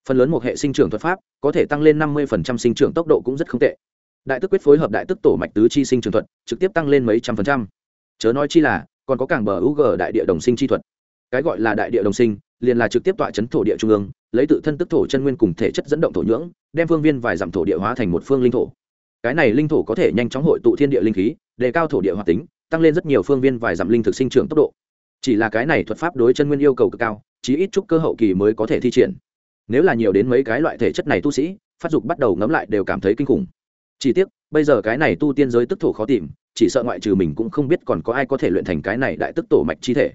Phần lớn một hệ sinh trưởng thuật pháp, có thể tăng lên năm mươi sinh trưởng tốc độ cũng rất không tệ. Đại tức quyết phối hợp đại tức tổ mạch tứ chi sinh trường thuật, trực tiếp tăng lên mấy trăm phần trăm. Chớ nói chi là, còn có cảng bờ u g đại địa đồng sinh chi thuật. Cái gọi là đại địa đồng sinh, liền là trực tiếp tọa chấn thổ địa trung ương lấy tự thân tức thổ chân nguyên cùng thể chất dẫn động thổ nhưỡng, đem phương viên vài dặm thổ địa hóa thành một phương linh thổ. Cái này linh thổ có thể nhanh chóng hội tụ thiên địa linh khí, đề cao thổ địa hoạt tính, tăng lên rất nhiều phương viên vài dặm linh thực sinh trưởng tốc độ. Chỉ là cái này thuật pháp đối chân nguyên yêu cầu cực cao, chí ít chút cơ hậu kỳ mới có thể thi triển. Nếu là nhiều đến mấy cái loại thể chất này tu sĩ, phát dục bắt đầu ngấm lại đều cảm thấy kinh khủng. Chỉ tiếc, bây giờ cái này tu tiên giới tức thổ khó tìm, chỉ sợ ngoại trừ mình cũng không biết còn có ai có thể luyện thành cái này đại tức tổ mạch chi thể.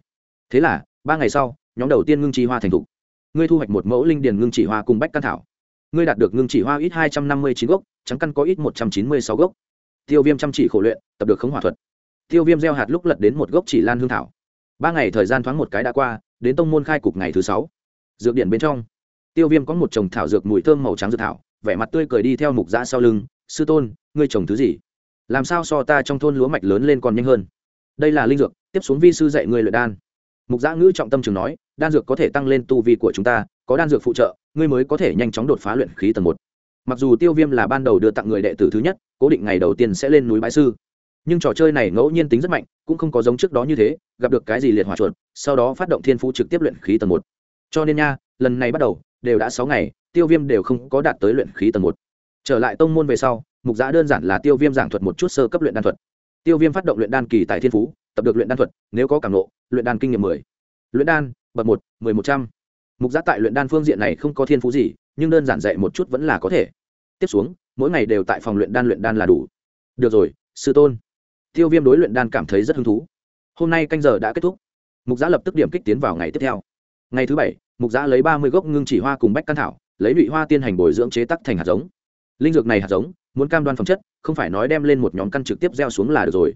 Thế là, ba ngày sau, nhóm đầu tiên ngưng chi hoa thành thục ngươi thu hoạch một mẫu linh điền ngưng chỉ hoa cùng bách căn thảo. Ngươi đạt được ngưng chỉ hoa ít hai trăm năm mươi chín gốc, trắng căn có ít một trăm chín mươi sáu gốc. Tiêu viêm chăm chỉ khổ luyện, tập được khống hỏa thuật. Tiêu viêm gieo hạt lúc lật đến một gốc chỉ lan hương thảo. Ba ngày thời gian thoáng một cái đã qua, đến tông môn khai cục ngày thứ sáu. Dược điện bên trong, tiêu viêm có một chồng thảo dược mùi thơm màu trắng dược thảo, vẻ mặt tươi cười đi theo mục giã sau lưng, sư tôn, ngươi trồng thứ gì? Làm sao so ta trong thôn lúa mạch lớn lên còn nhanh hơn? Đây là linh dược, tiếp xuống vi sư dạy người luyện đan. Mục giã ngữ trọng tâm trường nói đan dược có thể tăng lên tu vi của chúng ta, có đan dược phụ trợ, ngươi mới có thể nhanh chóng đột phá luyện khí tầng một. Mặc dù tiêu viêm là ban đầu đưa tặng người đệ tử thứ nhất, cố định ngày đầu tiên sẽ lên núi bãi sư. Nhưng trò chơi này ngẫu nhiên tính rất mạnh, cũng không có giống trước đó như thế, gặp được cái gì liệt hỏa chuột, sau đó phát động thiên phú trực tiếp luyện khí tầng một. Cho nên nha, lần này bắt đầu, đều đã sáu ngày, tiêu viêm đều không có đạt tới luyện khí tầng một. Trở lại tông môn về sau, mục giã đơn giản là tiêu viêm giảng thuật một chút sơ cấp luyện đan thuật. Tiêu viêm phát động luyện đan kỳ tại thiên phú, tập được luyện đan thuật, nếu có cảm lộ luyện đan kinh nghiệm mười. Luyện đan bậc một, mười một trăm. Mục giã tại luyện đan phương diện này không có thiên phú gì, nhưng đơn giản dạy một chút vẫn là có thể. Tiếp xuống, mỗi ngày đều tại phòng luyện đan luyện đan là đủ. Được rồi, sư tôn. Tiêu viêm đối luyện đan cảm thấy rất hứng thú. Hôm nay canh giờ đã kết thúc. Mục giã lập tức điểm kích tiến vào ngày tiếp theo. Ngày thứ bảy, mục giã lấy ba mươi gốc ngưng chỉ hoa cùng bách căn thảo, lấy lụy hoa tiên hành bồi dưỡng chế tắc thành hạt giống. Linh dược này hạt giống, muốn cam đoan phẩm chất, không phải nói đem lên một nhóm căn trực tiếp gieo xuống là được rồi.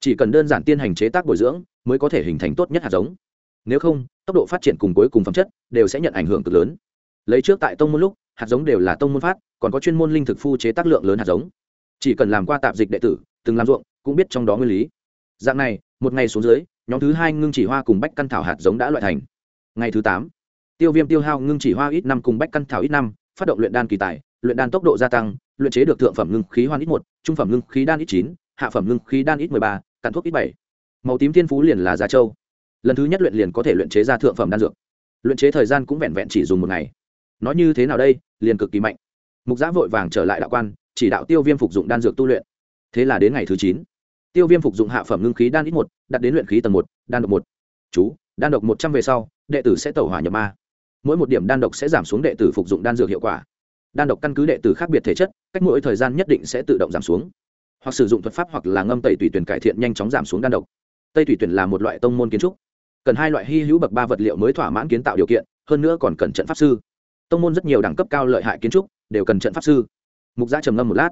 Chỉ cần đơn giản tiên hành chế tác bồi dưỡng, mới có thể hình thành tốt nhất hạt giống nếu không, tốc độ phát triển cùng cuối cùng phẩm chất đều sẽ nhận ảnh hưởng cực lớn. Lấy trước tại tông môn lúc, hạt giống đều là tông môn phát, còn có chuyên môn linh thực phu chế tác lượng lớn hạt giống. Chỉ cần làm qua tạp dịch đệ tử, từng làm ruộng, cũng biết trong đó nguyên lý. Dạng này, một ngày xuống dưới, nhóm thứ hai ngưng chỉ hoa cùng bách căn thảo hạt giống đã loại thành. Ngày thứ tám, tiêu viêm tiêu hao ngưng chỉ hoa ít năm cùng bách căn thảo ít năm, phát động luyện đan kỳ tài, luyện đan tốc độ gia tăng, luyện chế được thượng phẩm ngưng khí hoan ít một, trung phẩm ngưng khí đan ít chín, hạ phẩm ngưng khí đan ít mười ba, cạn thuốc ít bảy. Màu tím thiên phú liền là gia châu lần thứ nhất luyện liền có thể luyện chế ra thượng phẩm đan dược. Luyện chế thời gian cũng vẹn vẹn chỉ dùng một ngày. Nói như thế nào đây? Liền cực kỳ mạnh. Mục giã vội vàng trở lại đạo quan, chỉ đạo tiêu viêm phục dụng đan dược tu luyện. Thế là đến ngày thứ chín, tiêu viêm phục dụng hạ phẩm ngưng khí đan ít một, đặt đến luyện khí tầng một, đan độc một. Chú, đan độc một trăm về sau, đệ tử sẽ tẩu hỏa nhập ma. Mỗi một điểm đan độc sẽ giảm xuống đệ tử phục dụng đan dược hiệu quả. Đan độc căn cứ đệ tử khác biệt thể chất, cách mỗi thời gian nhất định sẽ tự động giảm xuống. Hoặc sử dụng thuật pháp hoặc là ngâm tẩy tùy tuyển cải thiện nhanh chóng giảm xuống đan độc. Tây tùy tuyển là một loại tông môn kiến trúc cần hai loại hy hữu bậc ba vật liệu mới thỏa mãn kiến tạo điều kiện, hơn nữa còn cần trận pháp sư. Tông môn rất nhiều đẳng cấp cao lợi hại kiến trúc đều cần trận pháp sư. Mục gia trầm ngâm một lát.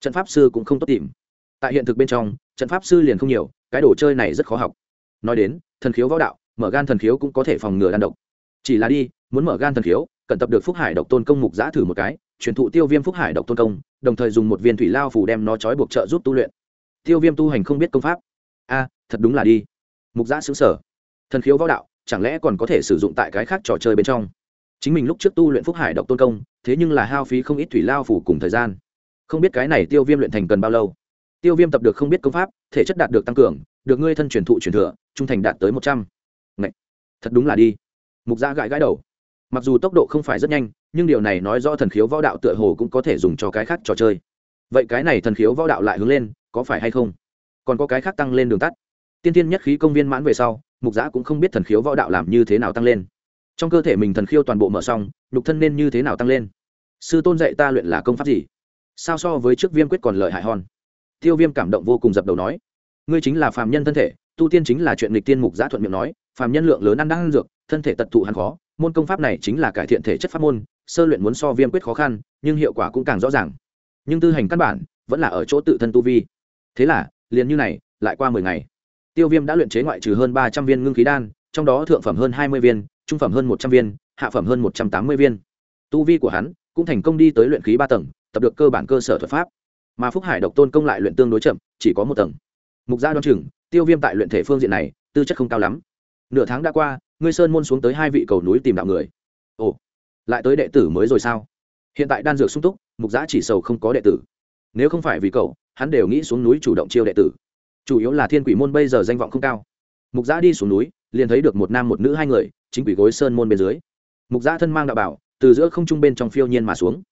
Trận pháp sư cũng không tốt tìm. Tại hiện thực bên trong, trận pháp sư liền không nhiều, cái đồ chơi này rất khó học. Nói đến, thần khiếu võ đạo, mở gan thần khiếu cũng có thể phòng ngừa đan độc. Chỉ là đi, muốn mở gan thần khiếu, cần tập được phúc hải độc tôn công mục giã thử một cái, truyền thụ tiêu viêm phúc hải độc tôn công, đồng thời dùng một viên thủy lao phủ đem nó trói buộc trợ giúp tu luyện. Tiêu viêm tu hành không biết công pháp. A, thật đúng là đi. Mục giã xứng sở thần khiếu võ đạo, chẳng lẽ còn có thể sử dụng tại cái khác trò chơi bên trong? Chính mình lúc trước tu luyện phúc hải độc tôn công, thế nhưng là hao phí không ít thủy lao phủ cùng thời gian. Không biết cái này tiêu viêm luyện thành cần bao lâu? Tiêu viêm tập được không biết công pháp, thể chất đạt được tăng cường, được ngươi thân truyền thụ truyền thừa, trung thành đạt tới một trăm. Ngạch thật đúng là đi. Mục gia gãi gãi đầu. Mặc dù tốc độ không phải rất nhanh, nhưng điều này nói rõ thần khiếu võ đạo tựa hồ cũng có thể dùng cho cái khác trò chơi. Vậy cái này thần khiếu võ đạo lại hướng lên, có phải hay không? Còn có cái khác tăng lên đường tắt. Tiên tiên nhất khí công viên mãn về sau mục giã cũng không biết thần khiếu võ đạo làm như thế nào tăng lên. Trong cơ thể mình thần khiếu toàn bộ mở xong, nhục thân nên như thế nào tăng lên? Sư tôn dạy ta luyện là công pháp gì? Sao so với trước viêm quyết còn lợi hại hòn tiêu viêm cảm động vô cùng dập đầu nói, ngươi chính là phàm nhân thân thể, tu tiên chính là chuyện lịch tiên mục giã thuận miệng nói, phàm nhân lượng lớn ăn đang ăn dược, thân thể tật thụ hắn khó, môn công pháp này chính là cải thiện thể chất pháp môn, sơ luyện muốn so viêm quyết khó khăn, nhưng hiệu quả cũng càng rõ ràng. Nhưng tư hành căn bản vẫn là ở chỗ tự thân tu vi. Thế là, liền như này, lại qua mười ngày tiêu viêm đã luyện chế ngoại trừ hơn ba trăm viên ngưng khí đan, trong đó thượng phẩm hơn hai mươi viên, trung phẩm hơn một trăm viên, hạ phẩm hơn một trăm tám mươi viên. Tu vi của hắn cũng thành công đi tới luyện khí ba tầng, tập được cơ bản cơ sở thuật pháp. Mà phúc hải độc tôn công lại luyện tương đối chậm, chỉ có một tầng. Mục gia đoan chừng, tiêu viêm tại luyện thể phương diện này, tư chất không cao lắm. Nửa tháng đã qua, ngươi sơn môn xuống tới hai vị cầu núi tìm đạo người. Ồ, lại tới đệ tử mới rồi sao? Hiện tại đan dược sung túc, mục giã chỉ sầu không có đệ tử. Nếu không phải vì cậu, hắn đều nghĩ xuống núi chủ động chiêu đệ tử chủ yếu là thiên quỷ môn bây giờ danh vọng không cao. Mục giã đi xuống núi, liền thấy được một nam một nữ hai người, chính quỷ gối sơn môn bên dưới. Mục giã thân mang đạo bảo, từ giữa không trung bên trong phiêu nhiên mà xuống.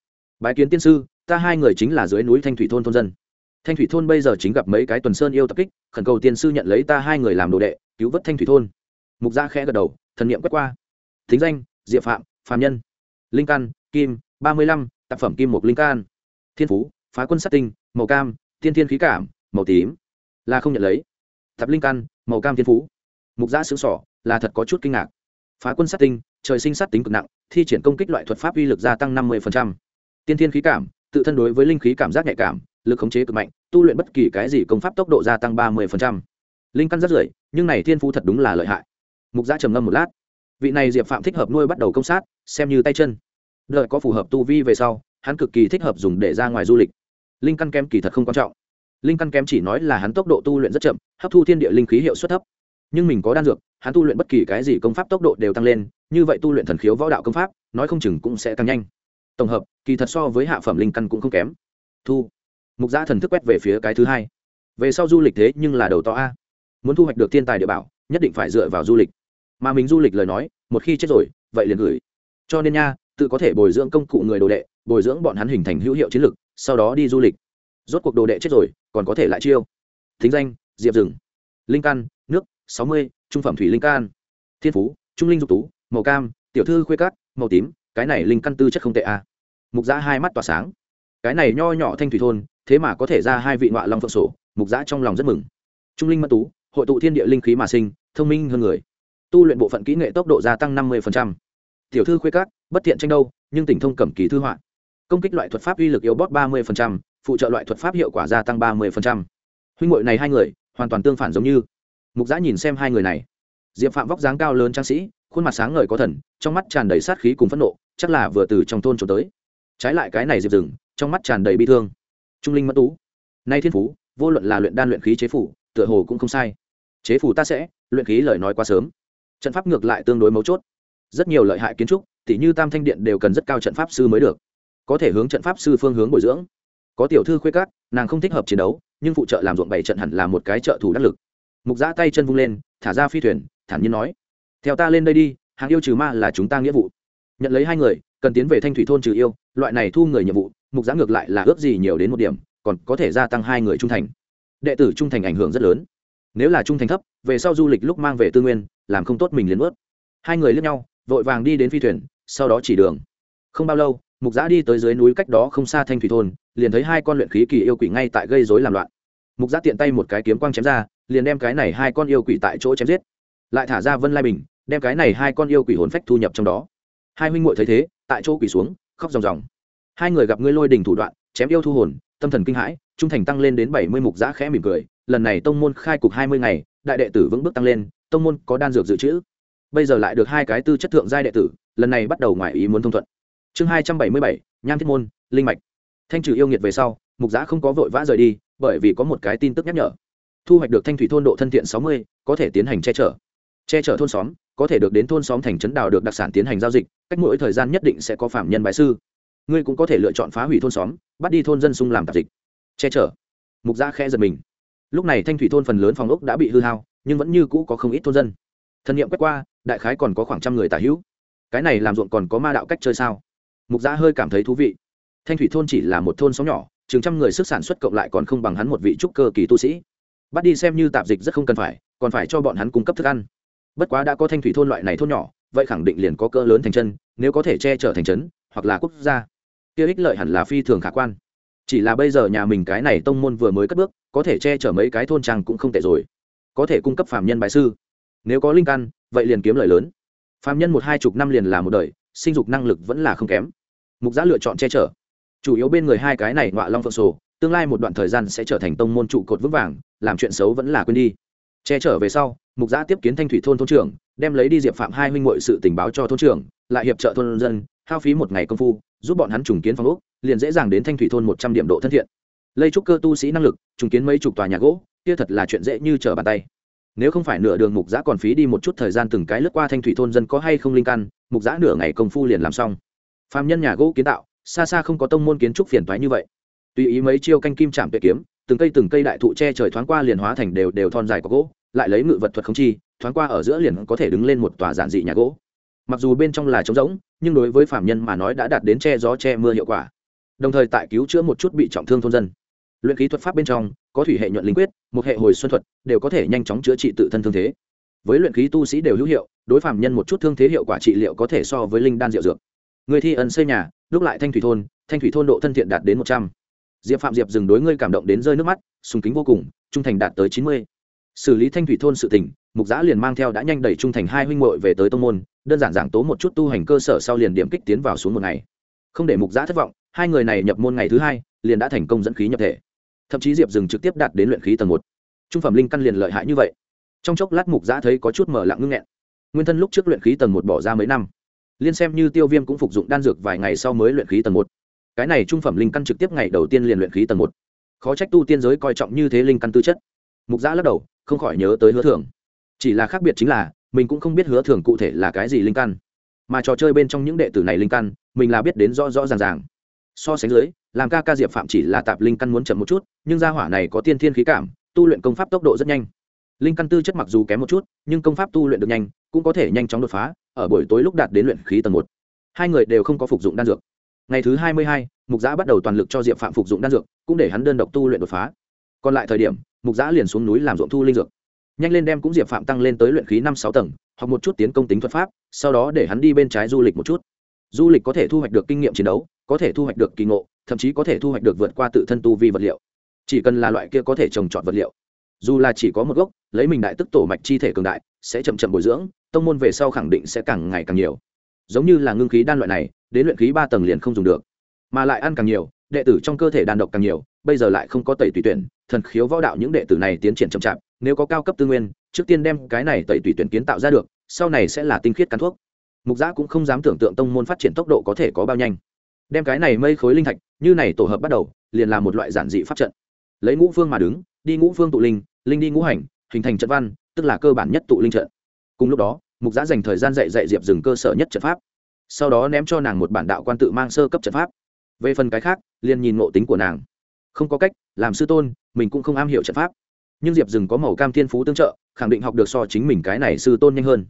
Bái kiến tiên sư, ta hai người chính là dưới núi thanh thủy thôn thôn dân. Thanh thủy thôn bây giờ chính gặp mấy cái tuần sơn yêu tập kích, khẩn cầu tiên sư nhận lấy ta hai người làm đồ đệ, cứu vớt thanh thủy thôn. Mục gia khẽ gật đầu, thần niệm quét qua. Thính danh, diệp phạm phạm nhân. Linh căn, kim, ba mươi lăm tác phẩm kim một linh can. Thiên phú, phá quân sát tinh, màu cam, tiên thiên khí cảm, màu tím là không nhận lấy. Thập linh căn, màu cam thiên phú. Mục giã xứng sỏ, là thật có chút kinh ngạc. Phá quân sát tinh, trời sinh sát tính cực nặng, thi triển công kích loại thuật pháp uy lực gia tăng năm mươi tiên thiên khí cảm, tự thân đối với linh khí cảm giác nhạy cảm, lực khống chế cực mạnh, tu luyện bất kỳ cái gì công pháp tốc độ gia tăng ba mươi linh căn rất rưỡi, nhưng này thiên phú thật đúng là lợi hại. Mục giã trầm ngâm một lát. Vị này diệp phạm thích hợp nuôi bắt đầu công sát, xem như tay chân. Đợi có phù hợp tu vi về sau, hắn cực kỳ thích hợp dùng để ra ngoài du lịch. Linh căn kem kỳ thật không quan trọng linh căn kém chỉ nói là hắn tốc độ tu luyện rất chậm, hấp thu thiên địa linh khí hiệu suất thấp. Nhưng mình có đan dược, hắn tu luyện bất kỳ cái gì công pháp tốc độ đều tăng lên, như vậy tu luyện thần khiếu võ đạo công pháp, nói không chừng cũng sẽ tăng nhanh. Tổng hợp, kỳ thật so với hạ phẩm linh căn cũng không kém. Thu. Mục gia thần thức quét về phía cái thứ hai. Về sau du lịch thế nhưng là đầu to a. Muốn thu hoạch được thiên tài địa bảo, nhất định phải dựa vào du lịch. Mà mình du lịch lời nói, một khi chết rồi, vậy liền gửi. Cho nên nha, tự có thể bồi dưỡng công cụ người đồ đệ, bồi dưỡng bọn hắn hình thành hữu hiệu chiến lược sau đó đi du lịch. Rốt cuộc đồ đệ chết rồi còn có thể lại chiêu. Thính danh, diệp rừng linh căn nước, sáu mươi, trung phẩm thủy linh can. Thiên phú, trung linh dục tú, màu cam, tiểu thư khuê cát màu tím, cái này linh căn tư chất không tệ a mục giã hai mắt tỏa sáng. Cái này nho nhỏ thanh thủy thôn, thế mà có thể ra hai vị ngoại long phượng sổ, mục giã trong lòng rất mừng. Trung linh mật tú, hội tụ thiên địa linh khí mà sinh, thông minh hơn người. Tu luyện bộ phận kỹ nghệ tốc độ gia tăng năm mươi tiểu thư khuê cát bất thiện tranh đâu, nhưng tỉnh thông cẩm kỳ thư họa. Công kích loại thuật pháp uy lực yếu bót ba mươi phụ trợ loại thuật pháp hiệu quả gia tăng ba mươi huynh ngội này hai người, hoàn toàn tương phản giống như. Mục giã nhìn xem hai người này. Diệp phạm vóc dáng cao lớn trang sĩ, khuôn mặt sáng ngời có thần, trong mắt tràn đầy sát khí cùng phẫn nộ, chắc là vừa từ trong thôn trốn tới. Trái lại cái này diệp rừng trong mắt tràn đầy bi thương. Trung linh mất tú. Nay thiên phú, vô luận là luyện đan luyện khí chế phủ, tựa hồ cũng không sai. Chế phủ ta sẽ, luyện khí lời nói quá sớm. Trận pháp ngược lại tương đối mấu chốt. Rất nhiều lợi hại kiến trúc, tỉ như tam thanh điện đều cần rất cao trận pháp sư mới được. Có thể hướng trận pháp sư phương hướng bồi dưỡng có tiểu thư khuê cát nàng không thích hợp chiến đấu, nhưng phụ trợ làm ruộng bảy trận hẳn là một cái trợ thủ đắc lực. Mục giã tay chân vung lên, thả ra phi thuyền, thản nhiên nói, theo ta lên đây đi hàng yêu trừ ma là chúng ta nghĩa vụ. Nhận lấy hai người, cần tiến về thanh thủy thôn trừ yêu, loại này thu người nhiệm vụ, mục giã ngược lại là ước gì nhiều đến một điểm, còn có thể gia tăng hai người trung thành. Đệ tử trung thành ảnh hưởng rất lớn. Nếu là trung thành thấp, về sau du lịch lúc mang về tư nguyên, làm không tốt mình liền ướt hai người lướt nhau, vội vàng đi đến phi thuyền, sau đó chỉ đường. Không bao lâu, mục giã đi tới dưới núi cách đó không xa thanh thủy thôn liền thấy hai con luyện khí kỳ yêu quỷ ngay tại gây rối làm loạn. Mục giác tiện tay một cái kiếm quang chém ra, liền đem cái này hai con yêu quỷ tại chỗ chém giết. Lại thả ra vân lai bình, đem cái này hai con yêu quỷ hồn phách thu nhập trong đó. Hai huynh muội thấy thế, tại chỗ quỷ xuống, khóc ròng ròng. Hai người gặp ngươi lôi đình thủ đoạn, chém yêu thu hồn, tâm thần kinh hãi, trung thành tăng lên đến bảy mươi mục giã khẽ mỉm cười, lần này tông môn khai cục hai mươi ngày, đại đệ tử vững bước tăng lên, tông môn có đan dược dự trữ. Bây giờ lại được hai cái tư chất thượng giai đệ tử, lần này bắt đầu ngoài ý muốn thông thuận. Chương hai trăm bảy mươi bảy, nham thiết môn, linh mạch thanh trừ yêu nghiệt về sau, mục giã không có vội vã rời đi, bởi vì có một cái tin tức nhắc nhở. Thu hoạch được thanh thủy thôn độ thân thiện sáu mươi, có thể tiến hành che chở. Che chở thôn xóm, có thể được đến thôn xóm thành trấn đào được đặc sản tiến hành giao dịch, cách mỗi thời gian nhất định sẽ có phạm nhân bái sư. Ngươi cũng có thể lựa chọn phá hủy thôn xóm, bắt đi thôn dân xung làm tạp dịch. Che chở. Mục gia khe giật mình. Lúc này thanh thủy thôn phần lớn phòng ốc đã bị hư hao, nhưng vẫn như cũ có không ít thôn dân. Thân nhiệm quét qua, đại khái còn có khoảng trăm người tả hữu. Cái này làm ruộng còn có ma đạo cách chơi sao? Mục gia hơi cảm thấy thú vị thanh thủy thôn chỉ là một thôn xóm nhỏ, chừng trăm người sức sản xuất cộng lại còn không bằng hắn một vị trúc cơ kỳ tu sĩ. Bắt đi xem như tạp dịch rất không cần phải, còn phải cho bọn hắn cung cấp thức ăn. Bất quá đã có thanh thủy thôn loại này thôn nhỏ, vậy khẳng định liền có cỡ lớn thành chân nếu có thể che chở thành trấn, hoặc là quốc gia. Kia ích lợi hẳn là phi thường khả quan. Chỉ là bây giờ nhà mình cái này tông môn vừa mới cất bước, có thể che chở mấy cái thôn trang cũng không tệ rồi. Có thể cung cấp phạm nhân bài sư. Nếu có linh căn, vậy liền kiếm lời lớn. Phạm nhân một hai chục năm liền là một đời, sinh dục năng lực vẫn là không kém. Mục giã lựa chọn che chở chủ yếu bên người hai cái này ngọa long phượng sổ, tương lai một đoạn thời gian sẽ trở thành tông môn trụ cột vững vàng, làm chuyện xấu vẫn là quên đi. Che trở về sau, mục giã tiếp kiến thanh thủy thôn thôn trưởng, đem lấy đi diệp phạm hai huynh ngội sự tình báo cho thôn trưởng, lại hiệp trợ thôn dân, hao phí một ngày công phu, giúp bọn hắn trùng kiến phòng úc liền dễ dàng đến thanh thủy thôn một trăm điểm độ thân thiện. Lây trúc cơ tu sĩ năng lực, trùng kiến mấy chục tòa nhà gỗ, kia thật là chuyện dễ như trở bàn tay. Nếu không phải nửa đường mục giã còn phí đi một chút thời gian từng cái lướt qua thanh thủy thôn dân có hay không linh căn, mục giã nửa ngày công phu liền làm xong. Phạm nhân nhà gỗ kiến tạo xa xa không có tông môn kiến trúc phiền toái như vậy. Tùy ý mấy chiêu canh kim chạm tuyệt kiếm, từng cây từng cây đại thụ che trời thoáng qua liền hóa thành đều đều thon dài có gỗ, lại lấy ngự vật thuật không chi, thoáng qua ở giữa liền có thể đứng lên một tòa giản dị nhà gỗ. Mặc dù bên trong là trống rỗng, nhưng đối với phạm nhân mà nói đã đạt đến che gió che mưa hiệu quả. Đồng thời tại cứu chữa một chút bị trọng thương thôn dân. Luyện khí thuật pháp bên trong, có thủy hệ nhuận linh quyết, một hệ hồi xuân thuật, đều có thể nhanh chóng chữa trị tự thân thương thế. Với luyện khí tu sĩ đều hữu hiệu, đối phạm nhân một chút thương thế hiệu quả trị liệu có thể so với linh đan diệu dược người thi ẩn xây nhà, lúc lại thanh thủy thôn, thanh thủy thôn độ thân thiện đạt đến một trăm. Diệp phạm diệp dừng đối ngươi cảm động đến rơi nước mắt, sùng kính vô cùng, trung thành đạt tới chín mươi. Xử lý thanh thủy thôn sự tỉnh mục giã liền mang theo đã nhanh đẩy trung thành hai huynh muội về tới tông môn, đơn giản giảng tố một chút tu hành cơ sở sau liền điểm kích tiến vào xuống một ngày. Không để mục giã thất vọng, hai người này nhập môn ngày thứ hai, liền đã thành công dẫn khí nhập thể. Thậm chí diệp dừng trực tiếp đạt đến luyện khí tầng một. Trung phẩm linh căn liền lợi hại như vậy. Trong chốc lát mục giã thấy có chút mở lặng ngưng nghẹn. Nguyên thân lúc trước luyện khí tầng một bỏ ra mấy năm liên xem như tiêu viêm cũng phục dụng đan dược vài ngày sau mới luyện khí tầng một. Cái này trung phẩm linh căn trực tiếp ngày đầu tiên liền luyện khí tầng một. Khó trách tu tiên giới coi trọng như thế linh căn tư chất. Mục giã lắc đầu, không khỏi nhớ tới hứa thưởng. Chỉ là khác biệt chính là, mình cũng không biết hứa thưởng cụ thể là cái gì linh căn. Mà trò chơi bên trong những đệ tử này linh căn, mình là biết đến rõ rõ ràng ràng. So sánh dưới, làm ca ca diệp phạm chỉ là tạp linh căn muốn chậm một chút, nhưng gia hỏa này có tiên thiên khí cảm, tu luyện công pháp tốc độ rất nhanh linh căn tư chất mặc dù kém một chút, nhưng công pháp tu luyện được nhanh, cũng có thể nhanh chóng đột phá, ở buổi tối lúc đạt đến luyện khí tầng một. Hai người đều không có phục dụng đan dược. Ngày thứ hai mươi hai, mục giã bắt đầu toàn lực cho diệp phạm phục dụng đan dược, cũng để hắn đơn độc tu luyện đột phá. Còn lại thời điểm, mục giã liền xuống núi làm ruộng thu linh dược. Nhanh lên đem cũng diệp phạm tăng lên tới luyện khí năm sáu tầng hoặc một chút tiến công tính thuật pháp, sau đó để hắn đi bên trái du lịch một chút. Du lịch có thể thu hoạch được kinh nghiệm chiến đấu, có thể thu hoạch được kỳ ngộ, thậm chí có thể thu hoạch được vượt qua tự thân tu vi vật liệu. Chỉ cần là loại kia có thể trồng trọt vật liệu dù là chỉ có một gốc, lấy mình đại tức tổ mạch chi thể cường đại, sẽ chậm chậm bồi dưỡng, tông môn về sau khẳng định sẽ càng ngày càng nhiều. Giống như là ngưng khí đan loại này, đến luyện khí ba tầng liền không dùng được. Mà lại ăn càng nhiều, đệ tử trong cơ thể đàn độc càng nhiều, bây giờ lại không có tẩy tùy tuyển, thần khiếu võ đạo những đệ tử này tiến triển chậm chạp, nếu có cao cấp tư nguyên, trước tiên đem cái này tẩy tùy tuyển kiến tạo ra được, sau này sẽ là tinh khiết cắn thuốc. Mục giã cũng không dám tưởng tượng tông môn phát triển tốc độ có thể có bao nhanh. Đem cái này mây khối linh thạch, như này tổ hợp bắt đầu, liền là một loại giản dị pháp trận. Lấy ngũ phương mà đứng, đi ngũ phương tụ linh linh đi ngũ hành, hình thành trận văn, tức là cơ bản nhất tụ linh trận. Cùng lúc đó, mục giã dành thời gian dạy dạy diệp dừng cơ sở nhất trận pháp. Sau đó ném cho nàng một bản đạo quan tự mang sơ cấp trận pháp. Về phần cái khác, liền nhìn ngộ tính của nàng. Không có cách, làm sư tôn, mình cũng không am hiểu trận pháp. Nhưng diệp dừng có màu cam thiên phú tương trợ, khẳng định học được so chính mình cái này sư tôn nhanh hơn.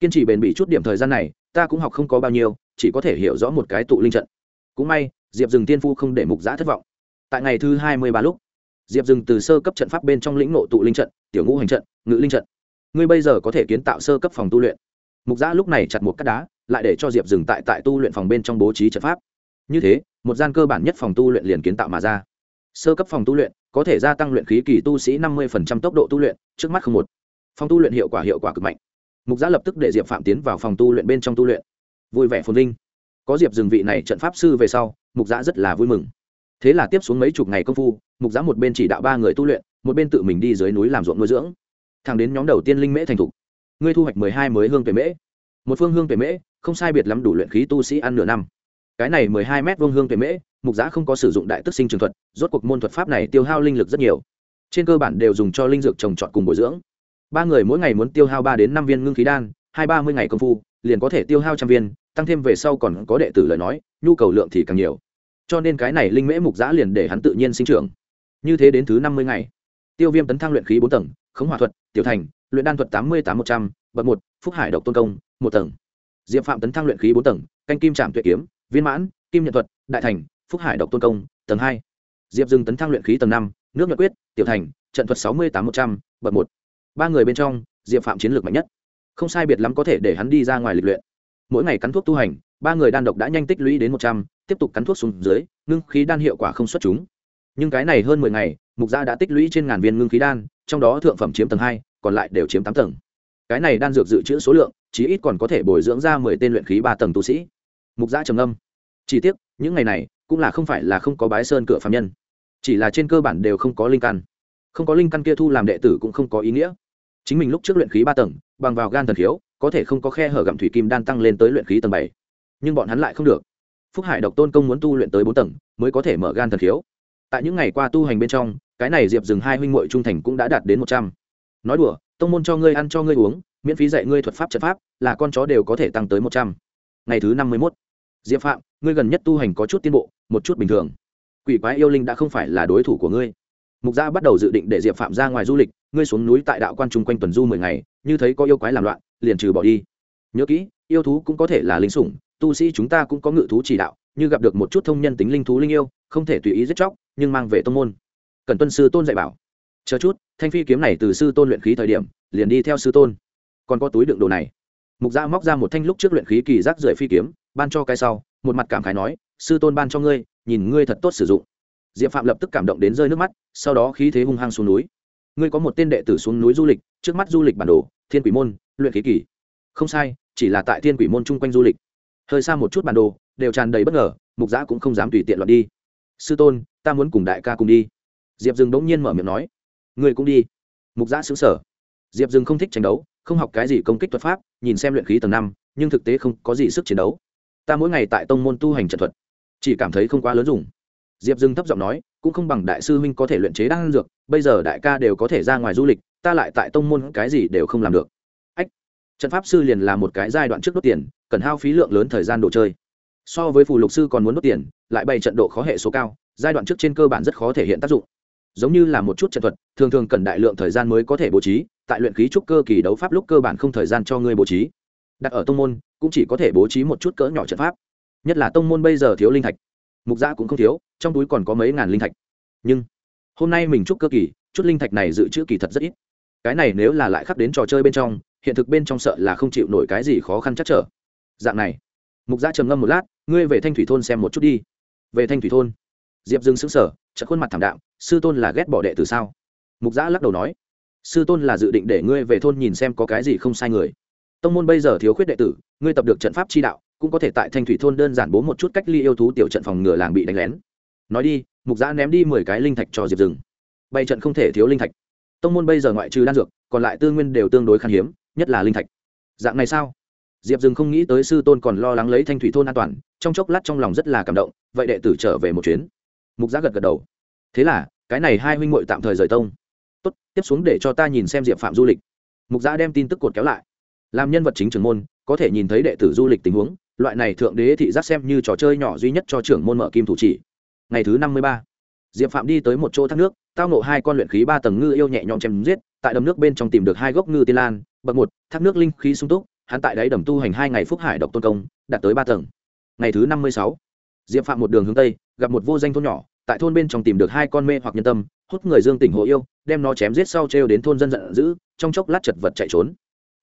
Kiên trì bền bỉ chút điểm thời gian này, ta cũng học không có bao nhiêu, chỉ có thể hiểu rõ một cái tụ linh trận. Cũng may, diệp dừng tiên phu không để mục giã thất vọng. Tại ngày thứ hai mươi ba lúc diệp dừng từ sơ cấp trận pháp bên trong lĩnh nộ tụ linh trận tiểu ngũ hành trận ngự linh trận. Ngươi bây giờ có thể kiến tạo sơ cấp phòng tu luyện. Mục giã lúc này chặt một cắt đá lại để cho diệp dừng tại tại tu luyện phòng bên trong bố trí trận pháp. Như thế một gian cơ bản nhất phòng tu luyện liền kiến tạo mà ra. Sơ cấp phòng tu luyện có thể gia tăng luyện khí kỳ tu sĩ năm mươi tốc độ tu luyện trước mắt không một. Phòng tu luyện hiệu quả hiệu quả cực mạnh. Mục giã lập tức để diệp phạm tiến vào phòng tu luyện bên trong tu luyện. Vui vẻ phồn linh, có diệp dừng vị này trận pháp sư về sau mục giã rất là vui mừng thế là tiếp xuống mấy chục ngày công phu, mục giã một bên chỉ đạo ba người tu luyện, một bên tự mình đi dưới núi làm ruộng nuôi dưỡng. Thẳng đến nhóm đầu tiên linh mễ thành thục. Ngươi thu hoạch mười hai mới hương tuệ mễ. Một phương hương tuệ mễ, không sai biệt lắm đủ luyện khí tu sĩ ăn nửa năm. Cái này mười hai mét vuông hương tuệ mễ, mục giã không có sử dụng đại tức sinh trường thuật, rốt cuộc môn thuật pháp này tiêu hao linh lực rất nhiều. Trên cơ bản đều dùng cho linh dược trồng trọt cùng bồi dưỡng. Ba người mỗi ngày muốn tiêu hao ba đến năm viên ngưng khí đan, hai ba mươi ngày công phu, liền có thể tiêu hao trăm viên, tăng thêm về sau còn có đệ tử lời nói, nhu cầu lượng thì càng nhiều cho nên cái này linh mễ mục giã liền để hắn tự nhiên sinh trưởng. Như thế đến thứ năm mươi ngày, tiêu viêm tấn thăng luyện khí bốn tầng, khống hỏa thuật, tiểu thành, luyện đan thuật tám mươi tám một trăm, bậc một, phúc hải độc tôn công, một tầng. Diệp phạm tấn thăng luyện khí bốn tầng, canh kim trạm tuyệt kiếm, viên mãn, kim nhận thuật, đại thành, phúc hải độc tôn công, tầng hai. Diệp dừng tấn thăng luyện khí tầng năm, nước nhuận quyết, tiểu thành, trận thuật sáu mươi tám một trăm, bậc một. Ba người bên trong, diệp phạm chiến lược mạnh nhất. Không sai biệt lắm có thể để hắn đi ra ngoài lịch luyện. Mỗi ngày cắn thuốc tu hành ba người đan độc đã nhanh tích lũy đến một trăm, tiếp tục cắn thuốc xuống dưới, ngưng khí đan hiệu quả không xuất chúng. Nhưng cái này hơn mười ngày, mục gia đã tích lũy trên ngàn viên ngưng khí đan, trong đó thượng phẩm chiếm tầng hai, còn lại đều chiếm tám tầng. Cái này đan dược dự trữ số lượng, chí ít còn có thể bồi dưỡng ra mười tên luyện khí ba tầng tu sĩ. Mục gia trầm âm chỉ tiếc, những ngày này, cũng là không phải là không có bái sơn cửa phạm nhân. Chỉ là trên cơ bản đều không có linh căn. Không có linh căn kia thu làm đệ tử cũng không có ý nghĩa. Chính mình lúc trước luyện khí ba tầng, bằng vào gan thần khiếu, có thể không có khe hở gặm thủy kim đan tăng lên tới luyện khí tầng bảy nhưng bọn hắn lại không được. Phúc hải độc tôn công muốn tu luyện tới bốn tầng, mới có thể mở gan thần khiếu. Tại những ngày qua tu hành bên trong, cái này diệp dừng hai huynh m trung thành cũng đã đạt đến một trăm. Nói đùa, tông môn cho ngươi ăn cho ngươi uống, miễn phí dạy ngươi thuật pháp trận pháp, là con chó đều có thể tăng tới một trăm. Ngày thứ năm mươi mốt, diệp phạm, ngươi gần nhất tu hành có chút tiến bộ, một chút bình thường. Quỷ quái yêu linh đã không phải là đối thủ của ngươi. Mục gia bắt đầu dự định để diệp phạm ra ngoài du lịch, ngươi xuống núi tại đạo quan trung quanh tuần du mười ngày, như thấy có yêu quái làm loạn, liền trừ bỏ đi. Nhớ kỹ, yêu thú cũng có thể là linh sủng tu sĩ chúng ta cũng có ngự thú chỉ đạo, như gặp được một chút thông nhân tính linh thú linh yêu, không thể tùy ý giết chóc, nhưng mang về tông môn. Cần tuân sư tôn dạy bảo. Chờ chút, thanh phi kiếm này từ sư tôn luyện khí thời điểm, liền đi theo sư tôn. Còn có túi đựng đồ này. Mục gia móc ra một thanh lúc trước luyện khí kỳ rác rưởi phi kiếm, ban cho cái sau, một mặt cảm khái nói, sư tôn ban cho ngươi, nhìn ngươi thật tốt sử dụng. Diệp phạm lập tức cảm động đến rơi nước mắt, sau đó khí thế hung hăng xuống núi. Ngươi có một tên đệ tử xuống núi du lịch, trước mắt du lịch bản đồ, thiên quỷ môn, luyện khí kỳ. Không sai, chỉ là tại thiên quỷ môn chung quanh du lịch hơi xa một chút bản đồ, đều tràn đầy bất ngờ, mục giã cũng không dám tùy tiện loạn đi. Sư tôn, ta muốn cùng đại ca cùng đi. Diệp dừng bỗng nhiên mở miệng nói. Người cũng đi. Mục giã xứng sở diệp dừng không thích tranh đấu, không học cái gì công kích thuật pháp, nhìn xem luyện khí tầng năm, nhưng thực tế không có gì sức chiến đấu. Ta mỗi ngày tại tông môn tu hành trận thuật, chỉ cảm thấy không quá lớn dùng. Diệp dừng thấp giọng nói, cũng không bằng đại sư huynh có thể luyện chế đan dược, bây giờ đại ca đều có thể ra ngoài du lịch, ta lại tại tông môn cái gì đều không làm được trận pháp sư liền là một cái giai đoạn trước đốt tiền, cần hao phí lượng lớn thời gian đồ chơi. So với phù lục sư còn muốn đốt tiền, lại bày trận độ khó hệ số cao, giai đoạn trước trên cơ bản rất khó thể hiện tác dụng. Giống như là một chút trận thuật, thường thường cần đại lượng thời gian mới có thể bố trí, tại luyện khí trúc cơ kỳ đấu pháp lúc cơ bản không thời gian cho ngươi bố trí. Đặt ở tông môn, cũng chỉ có thể bố trí một chút cỡ nhỏ trận pháp. Nhất là tông môn bây giờ thiếu linh thạch. Mục gia cũng không thiếu, trong túi còn có mấy ngàn linh thạch. Nhưng, hôm nay mình trúc cơ kỳ, chút linh thạch này dự trữ kỳ thật rất ít. Cái này nếu là lại khắc đến trò chơi bên trong hiện thực bên trong sợ là không chịu nổi cái gì khó khăn chắc trở. Dạng này, mục gia trầm ngâm một lát, ngươi về thanh thủy thôn xem một chút đi. Về thanh thủy thôn. Diệp dừng sững sờ, chợt khuôn mặt thảm đạm, sư tôn là ghét bỏ đệ từ sao? Mục gia lắc đầu nói, sư tôn là dự định để ngươi về thôn nhìn xem có cái gì không sai người. Tông môn bây giờ thiếu khuyết đệ tử, ngươi tập được trận pháp chi đạo, cũng có thể tại thanh thủy thôn đơn giản bố một chút cách ly yêu thú tiểu trận phòng ngừa làng bị đánh lén. Nói đi, mục giã ném đi mười cái linh thạch cho diệp rừng bay trận không thể thiếu linh thạch. Tông môn bây giờ ngoại trừ đan dược, còn lại tư nguyên đều tương đối khan hiếm nhất là linh thạch. Dạng này sao? Diệp dừng không nghĩ tới sư tôn còn lo lắng lấy thanh thủy thôn an toàn, trong chốc lát trong lòng rất là cảm động, vậy đệ tử trở về một chuyến. Mục giá gật gật đầu. Thế là, cái này hai huynh muội tạm thời rời tông. Tốt, tiếp xuống để cho ta nhìn xem diệp phạm du lịch. Mục giá đem tin tức cột kéo lại. Làm nhân vật chính trưởng môn, có thể nhìn thấy đệ tử du lịch tình huống, loại này thượng đế thị giác xem như trò chơi nhỏ duy nhất cho trưởng môn mở kim thủ chỉ. Ngày thứ năm mươi ba, diệp phạm đi tới một chỗ thác nước, tao nộ hai con luyện khí ba tầng ngư yêu nhẹ nhõm chém giết tại đầm nước bên trong tìm được hai gốc ngư tiên lan, bậc một, thác nước linh khí sung túc, hắn tại đáy đầm tu hành hai ngày phúc hải độc tôn công, đạt tới ba tầng. Ngày thứ năm mươi sáu, diệp phạm một đường hướng tây, gặp một vô danh thôn nhỏ, tại thôn bên trong tìm được hai con mê hoặc nhân tâm, hút người dương tỉnh hồ yêu, đem nó chém giết sau trêu đến thôn dân giận dữ, trong chốc lát chật vật chạy trốn.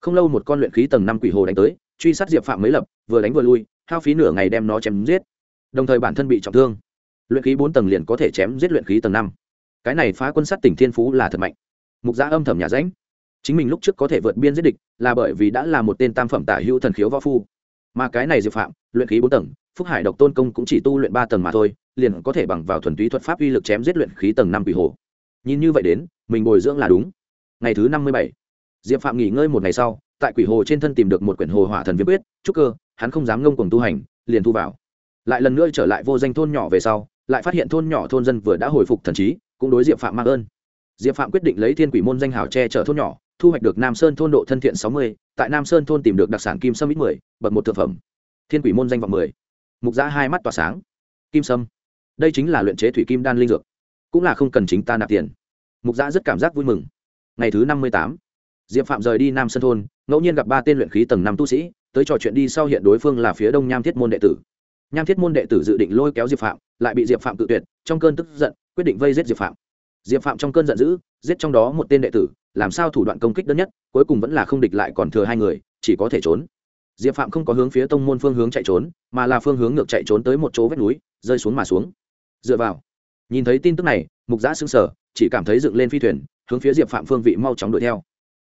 Không lâu một con luyện khí tầng năm quỷ hồ đánh tới, truy sát diệp phạm mới lập, vừa đánh vừa lui, hao phí nửa ngày đem nó chém giết. Đồng thời bản thân bị trọng thương. Luyện khí bốn tầng liền có thể chém giết luyện khí tầng năm. Cái này phá quân sát tỉnh thiên phú là thật mạnh mục gia âm thầm nhà ránh chính mình lúc trước có thể vượt biên giết địch là bởi vì đã là một tên tam phẩm tả hữu thần khiếu võ phu. Mà cái này diệp phạm, luyện khí bốn tầng, phúc hải độc tôn công cũng chỉ tu luyện ba tầng mà thôi, liền có thể bằng vào thuần túy thuật pháp uy lực chém giết luyện khí tầng năm quỷ hồ. Nhìn như vậy đến, mình bồi dưỡng là đúng. Ngày thứ năm mươi bảy, diệp phạm nghỉ ngơi một ngày sau, tại quỷ hồ trên thân tìm được một quyển hồ hỏa thần viêm quyết trúc cơ, hắn không dám ngông cuồng tu hành, liền thu vào. Lại lần nữa trở lại vô danh thôn nhỏ về sau, lại phát hiện thôn nhỏ thôn dân vừa đã hồi phục thần trí, cũng đối diệp phạm mang ơn diệp phạm quyết định lấy thiên quỷ môn danh hào che chở thôn nhỏ, thu hoạch được nam sơn thôn độ thân thiện sáu mươi, tại nam sơn thôn tìm được đặc sản kim sâm ít mười, bậc một thực phẩm. Thiên quỷ môn danh vọng mười. Mục giã hai mắt tỏa sáng. Kim sâm. Đây chính là luyện chế thủy kim đan linh dược. Cũng là không cần chính ta nạp tiền. Mục giã rất cảm giác vui mừng. Ngày thứ năm mươi tám, diệp phạm rời đi nam sơn thôn, ngẫu nhiên gặp ba tên luyện khí tầng năm tu sĩ, tới trò chuyện đi sau hiện đối phương là phía đông nham thiết môn đệ tử. Nham thiết môn đệ tử dự định lôi kéo diệp phạm, lại bị diệp phạm tự tuyệt, trong cơn tức giận, quyết định vây giết diệp phạm diệp phạm trong cơn giận dữ, giết trong đó một tên đệ tử, làm sao thủ đoạn công kích đơn nhất, cuối cùng vẫn là không địch lại còn thừa hai người, chỉ có thể trốn. Diệp phạm không có hướng phía tông môn phương hướng chạy trốn, mà là phương hướng ngược chạy trốn tới một chỗ vách núi, rơi xuống mà xuống. Dựa vào, nhìn thấy tin tức này, mục giã xứng sở chỉ cảm thấy dựng lên phi thuyền, hướng phía diệp phạm phương vị mau chóng đuổi theo.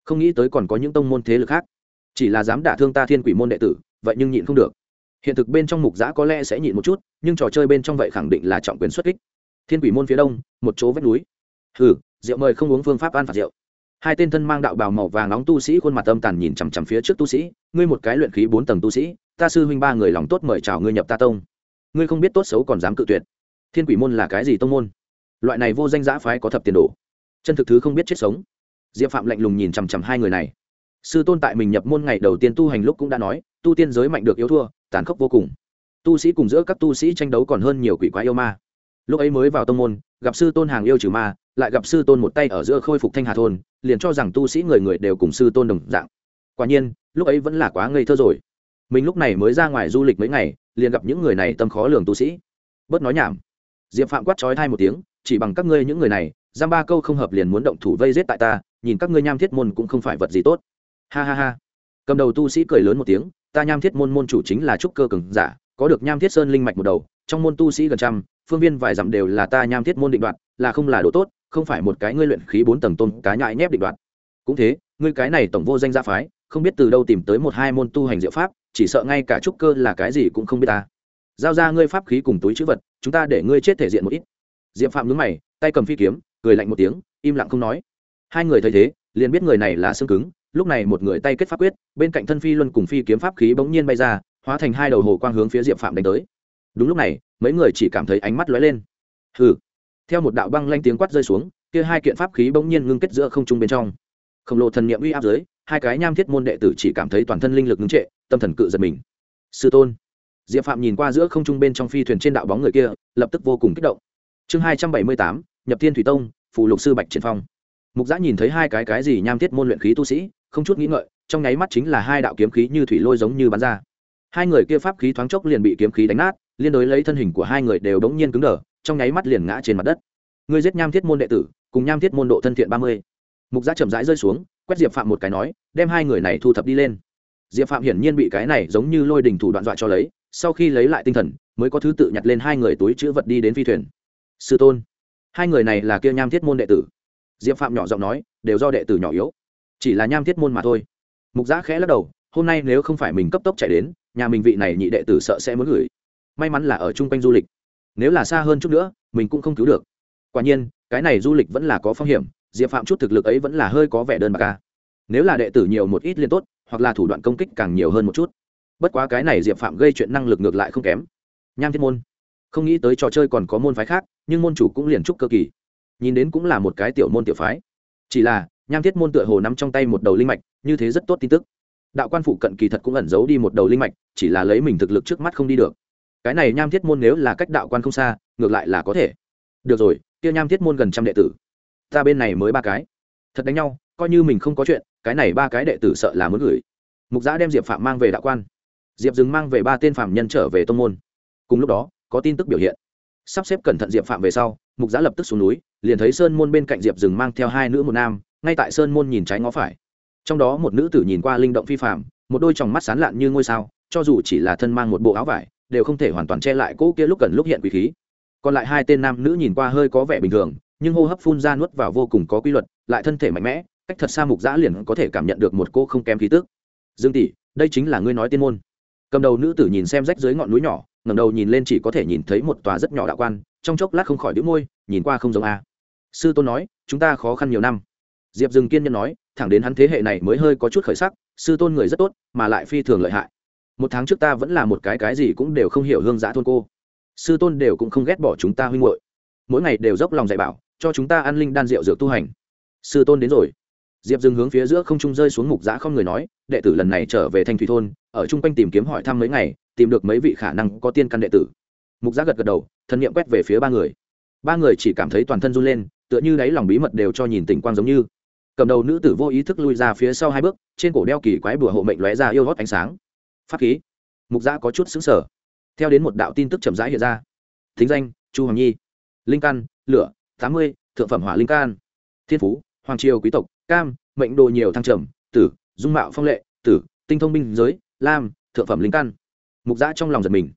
Không nghĩ tới còn có những tông môn thế lực khác. Chỉ là dám đả thương ta thiên quỷ môn đệ tử, vậy nhưng nhịn không được. Hiện thực bên trong mục giã có lẽ sẽ nhịn một chút, nhưng trò chơi bên trong vậy khẳng định là trọng quyền xuất kích. Thiên quỷ môn phía đông, một chỗ vách núi hừ, rượu mời không uống phương pháp an phạt rượu. Hai tên thân mang đạo bào màu vàng nóng tu sĩ khuôn mặt âm tàn nhìn chằm chằm phía trước tu sĩ. Ngươi một cái luyện khí bốn tầng tu sĩ, ta sư huynh ba người lòng tốt mời chào ngươi nhập ta tông. Ngươi không biết tốt xấu còn dám cự tuyệt. Thiên quỷ môn là cái gì tông môn? Loại này vô danh giã phái có thập tiền đồ. Chân thực thứ không biết chết sống. Diệp phạm lạnh lùng nhìn chằm chằm hai người này. Sư tôn tại mình nhập môn ngày đầu tiên tu hành lúc cũng đã nói, tu tiên giới mạnh được yếu thua, tàn khốc vô cùng. Tu sĩ cùng giữa các tu sĩ tranh đấu còn hơn nhiều quỷ quái yêu ma lúc ấy mới vào tông môn, gặp sư tôn hàng yêu trừ ma, lại gặp sư tôn một tay ở giữa khôi phục thanh hà thôn, liền cho rằng tu sĩ người người đều cùng sư tôn đồng dạng. Quả nhiên, lúc ấy vẫn là quá ngây thơ rồi. Mình lúc này mới ra ngoài du lịch mấy ngày, liền gặp những người này tâm khó lường tu sĩ. Bớt nói nhảm. Diệp phạm quát trói thai một tiếng, chỉ bằng các ngươi những người này, giam ba câu không hợp liền muốn động thủ vây giết tại ta, nhìn các ngươi nham thiết môn cũng không phải vật gì tốt. Ha ha ha. Cầm đầu tu sĩ cười lớn một tiếng, ta nham thiết môn môn chủ chính là trúc cơ cường giả, có được nham thiết sơn linh mạch một đầu, trong môn tu sĩ gần trăm phương viên vài dặm đều là ta nham thiết môn định đoạt, là không là độ tốt, không phải một cái ngươi luyện khí bốn tầng tôn cá nhại nhép định đoạt. Cũng thế, ngươi cái này tổng vô danh gia phái, không biết từ đâu tìm tới một hai môn tu hành diệu pháp, chỉ sợ ngay cả trúc cơ là cái gì cũng không biết ta. Giao ra ngươi pháp khí cùng túi chữ vật, chúng ta để ngươi chết thể diện một ít. Diệp phạm nhướng mày, tay cầm phi kiếm, cười lạnh một tiếng, im lặng không nói. Hai người thấy thế, liền biết người này là xương cứng, lúc này một người tay kết pháp quyết, bên cạnh thân phi luân cùng phi kiếm pháp khí bỗng nhiên bay ra, hóa thành hai đầu hồ quang hướng phía diệp phạm đánh tới. Đúng lúc này mấy người chỉ cảm thấy ánh mắt lóe lên. Hừ. Theo một đạo băng lanh tiếng quát rơi xuống, kia hai kiện pháp khí bỗng nhiên ngưng kết giữa không trung bên trong. Khổng lồ thần niệm uy áp dưới, hai cái nham thiết môn đệ tử chỉ cảm thấy toàn thân linh lực ngưng trệ, tâm thần cự giật mình. Sư tôn. Diệp phạm nhìn qua giữa không trung bên trong phi thuyền trên đạo bóng người kia, lập tức vô cùng kích động. Chương hai trăm bảy mươi tám, nhập thiên thủy tông, phù lục sư bạch triển phong. Mục giã nhìn thấy hai cái cái gì nham thiết môn luyện khí tu sĩ, không chút nghĩ ngợi, trong nháy mắt chính là hai đạo kiếm khí như thủy lôi giống như bắn ra. Hai người kia pháp khí thoáng chốc liền bị kiếm khí đánh nát liên đối lấy thân hình của hai người đều đống nhiên cứng đờ, trong nháy mắt liền ngã trên mặt đất. Ngươi giết nham thiết môn đệ tử, cùng nham thiết môn độ thân thiện ba mươi. Mục giá chậm rãi rơi xuống, quét diệp phạm một cái nói, đem hai người này thu thập đi lên. Diệp phạm hiển nhiên bị cái này giống như lôi đình thủ đoạn dọa cho lấy, sau khi lấy lại tinh thần, mới có thứ tự nhặt lên hai người túi chữ vật đi đến phi thuyền. Sư tôn, hai người này là kia nham thiết môn đệ tử. Diệp phạm nhỏ giọng nói, đều do đệ tử nhỏ yếu. Chỉ là nham thiết môn mà thôi. Mục giã khẽ lắc đầu, hôm nay nếu không phải mình cấp tốc chạy đến, nhà mình vị này nhị đệ tử sợ sẽ muốn gửi may mắn là ở chung quanh du lịch. Nếu là xa hơn chút nữa, mình cũng không cứu được. Quả nhiên, cái này du lịch vẫn là có phong hiểm, diệp phạm chút thực lực ấy vẫn là hơi có vẻ đơn bạc ca nếu là đệ tử nhiều một ít liên tốt, hoặc là thủ đoạn công kích càng nhiều hơn một chút. Bất quá cái này diệp phạm gây chuyện năng lực ngược lại không kém. Nham thiết môn. Không nghĩ tới trò chơi còn có môn phái khác, nhưng môn chủ cũng liền trúc cơ kỳ. Nhìn đến cũng là một cái tiểu môn tiểu phái. Chỉ là, nham thiết môn tựa hồ nắm trong tay một đầu linh mạch, như thế rất tốt tin tức. Đạo quan phụ cận kỳ thật cũng ẩn giấu đi một đầu linh mạch, chỉ là lấy mình thực lực trước mắt không đi được cái này nham thiết môn nếu là cách đạo quan không xa, ngược lại là có thể. Được rồi, kia nham thiết môn gần trăm đệ tử. Ta bên này mới ba cái. Thật đánh nhau, coi như mình không có chuyện, cái này ba cái đệ tử sợ là muốn gửi. Mục giã đem diệp phạm mang về đạo quan. Diệp dừng mang về ba tên phạm nhân trở về tông môn. Cùng lúc đó, có tin tức biểu hiện. Sắp xếp cẩn thận diệp phạm về sau, mục giã lập tức xuống núi, liền thấy sơn môn bên cạnh diệp dừng mang theo hai nữ một nam, ngay tại sơn môn nhìn trái ngó phải. Trong đó một nữ tử nhìn qua linh động phi phạm một đôi tròng mắt sán lạn như ngôi sao, cho dù chỉ là thân mang một bộ áo vải đều không thể hoàn toàn che lại cỗ kia lúc cần lúc hiện quý khí. Còn lại hai tên nam nữ nhìn qua hơi có vẻ bình thường, nhưng hô hấp phun ra nuốt vào vô cùng có quy luật, lại thân thể mạnh mẽ, cách thật xa mục giã liền có thể cảm nhận được một cô không kém khí tức. Dương tỷ, đây chính là ngươi nói tiên môn. Cầm đầu nữ tử nhìn xem rách dưới ngọn núi nhỏ ngầm đầu nhìn lên chỉ có thể nhìn thấy một tòa rất nhỏ đạo quan, trong chốc lát không khỏi đĩu môi, nhìn qua không giống a. Sư tôn nói, chúng ta khó khăn nhiều năm. Diệp dừng kiên nhân nói, thẳng đến hắn thế hệ này mới hơi có chút khởi sắc, sư tôn người rất tốt, mà lại phi thường lợi hại một tháng trước ta vẫn là một cái cái gì cũng đều không hiểu hương giã thôn cô. Sư tôn đều cũng không ghét bỏ chúng ta huynh hội mỗi ngày đều dốc lòng dạy bảo, cho chúng ta ăn linh đan rượu dược tu hành. Sư tôn đến rồi. Diệp dừng hướng phía giữa không trung rơi xuống mục giã không người nói, đệ tử lần này trở về thanh thủy thôn, ở chung quanh tìm kiếm hỏi thăm mấy ngày, tìm được mấy vị khả năng có tiên căn đệ tử. Mục giã gật gật đầu, thân nhiệm quét về phía ba người. Ba người chỉ cảm thấy toàn thân run lên, tựa như đáy lòng bí mật đều cho nhìn tỉnh quang giống như. Cầm đầu nữ tử vô ý thức lui ra phía sau hai bước, trên cổ đeo kỳ quái bùa hộ mệnh lóe ra yêu hót ánh sáng pháp khí. Mục giã có chút xứng sở theo đến một đạo tin tức chậm rãi hiện ra. Thính danh, chu hoàng nhi. Linh căn, lửa, tám mươi, thượng phẩm hỏa linh can. Thiên phú, hoàng triều quý tộc, cam, mệnh đồ nhiều thăng trầm, tử, dung mạo phong lệ, tử, tinh thông binh giới, lam, thượng phẩm linh căn. Mục giã trong lòng giật mình.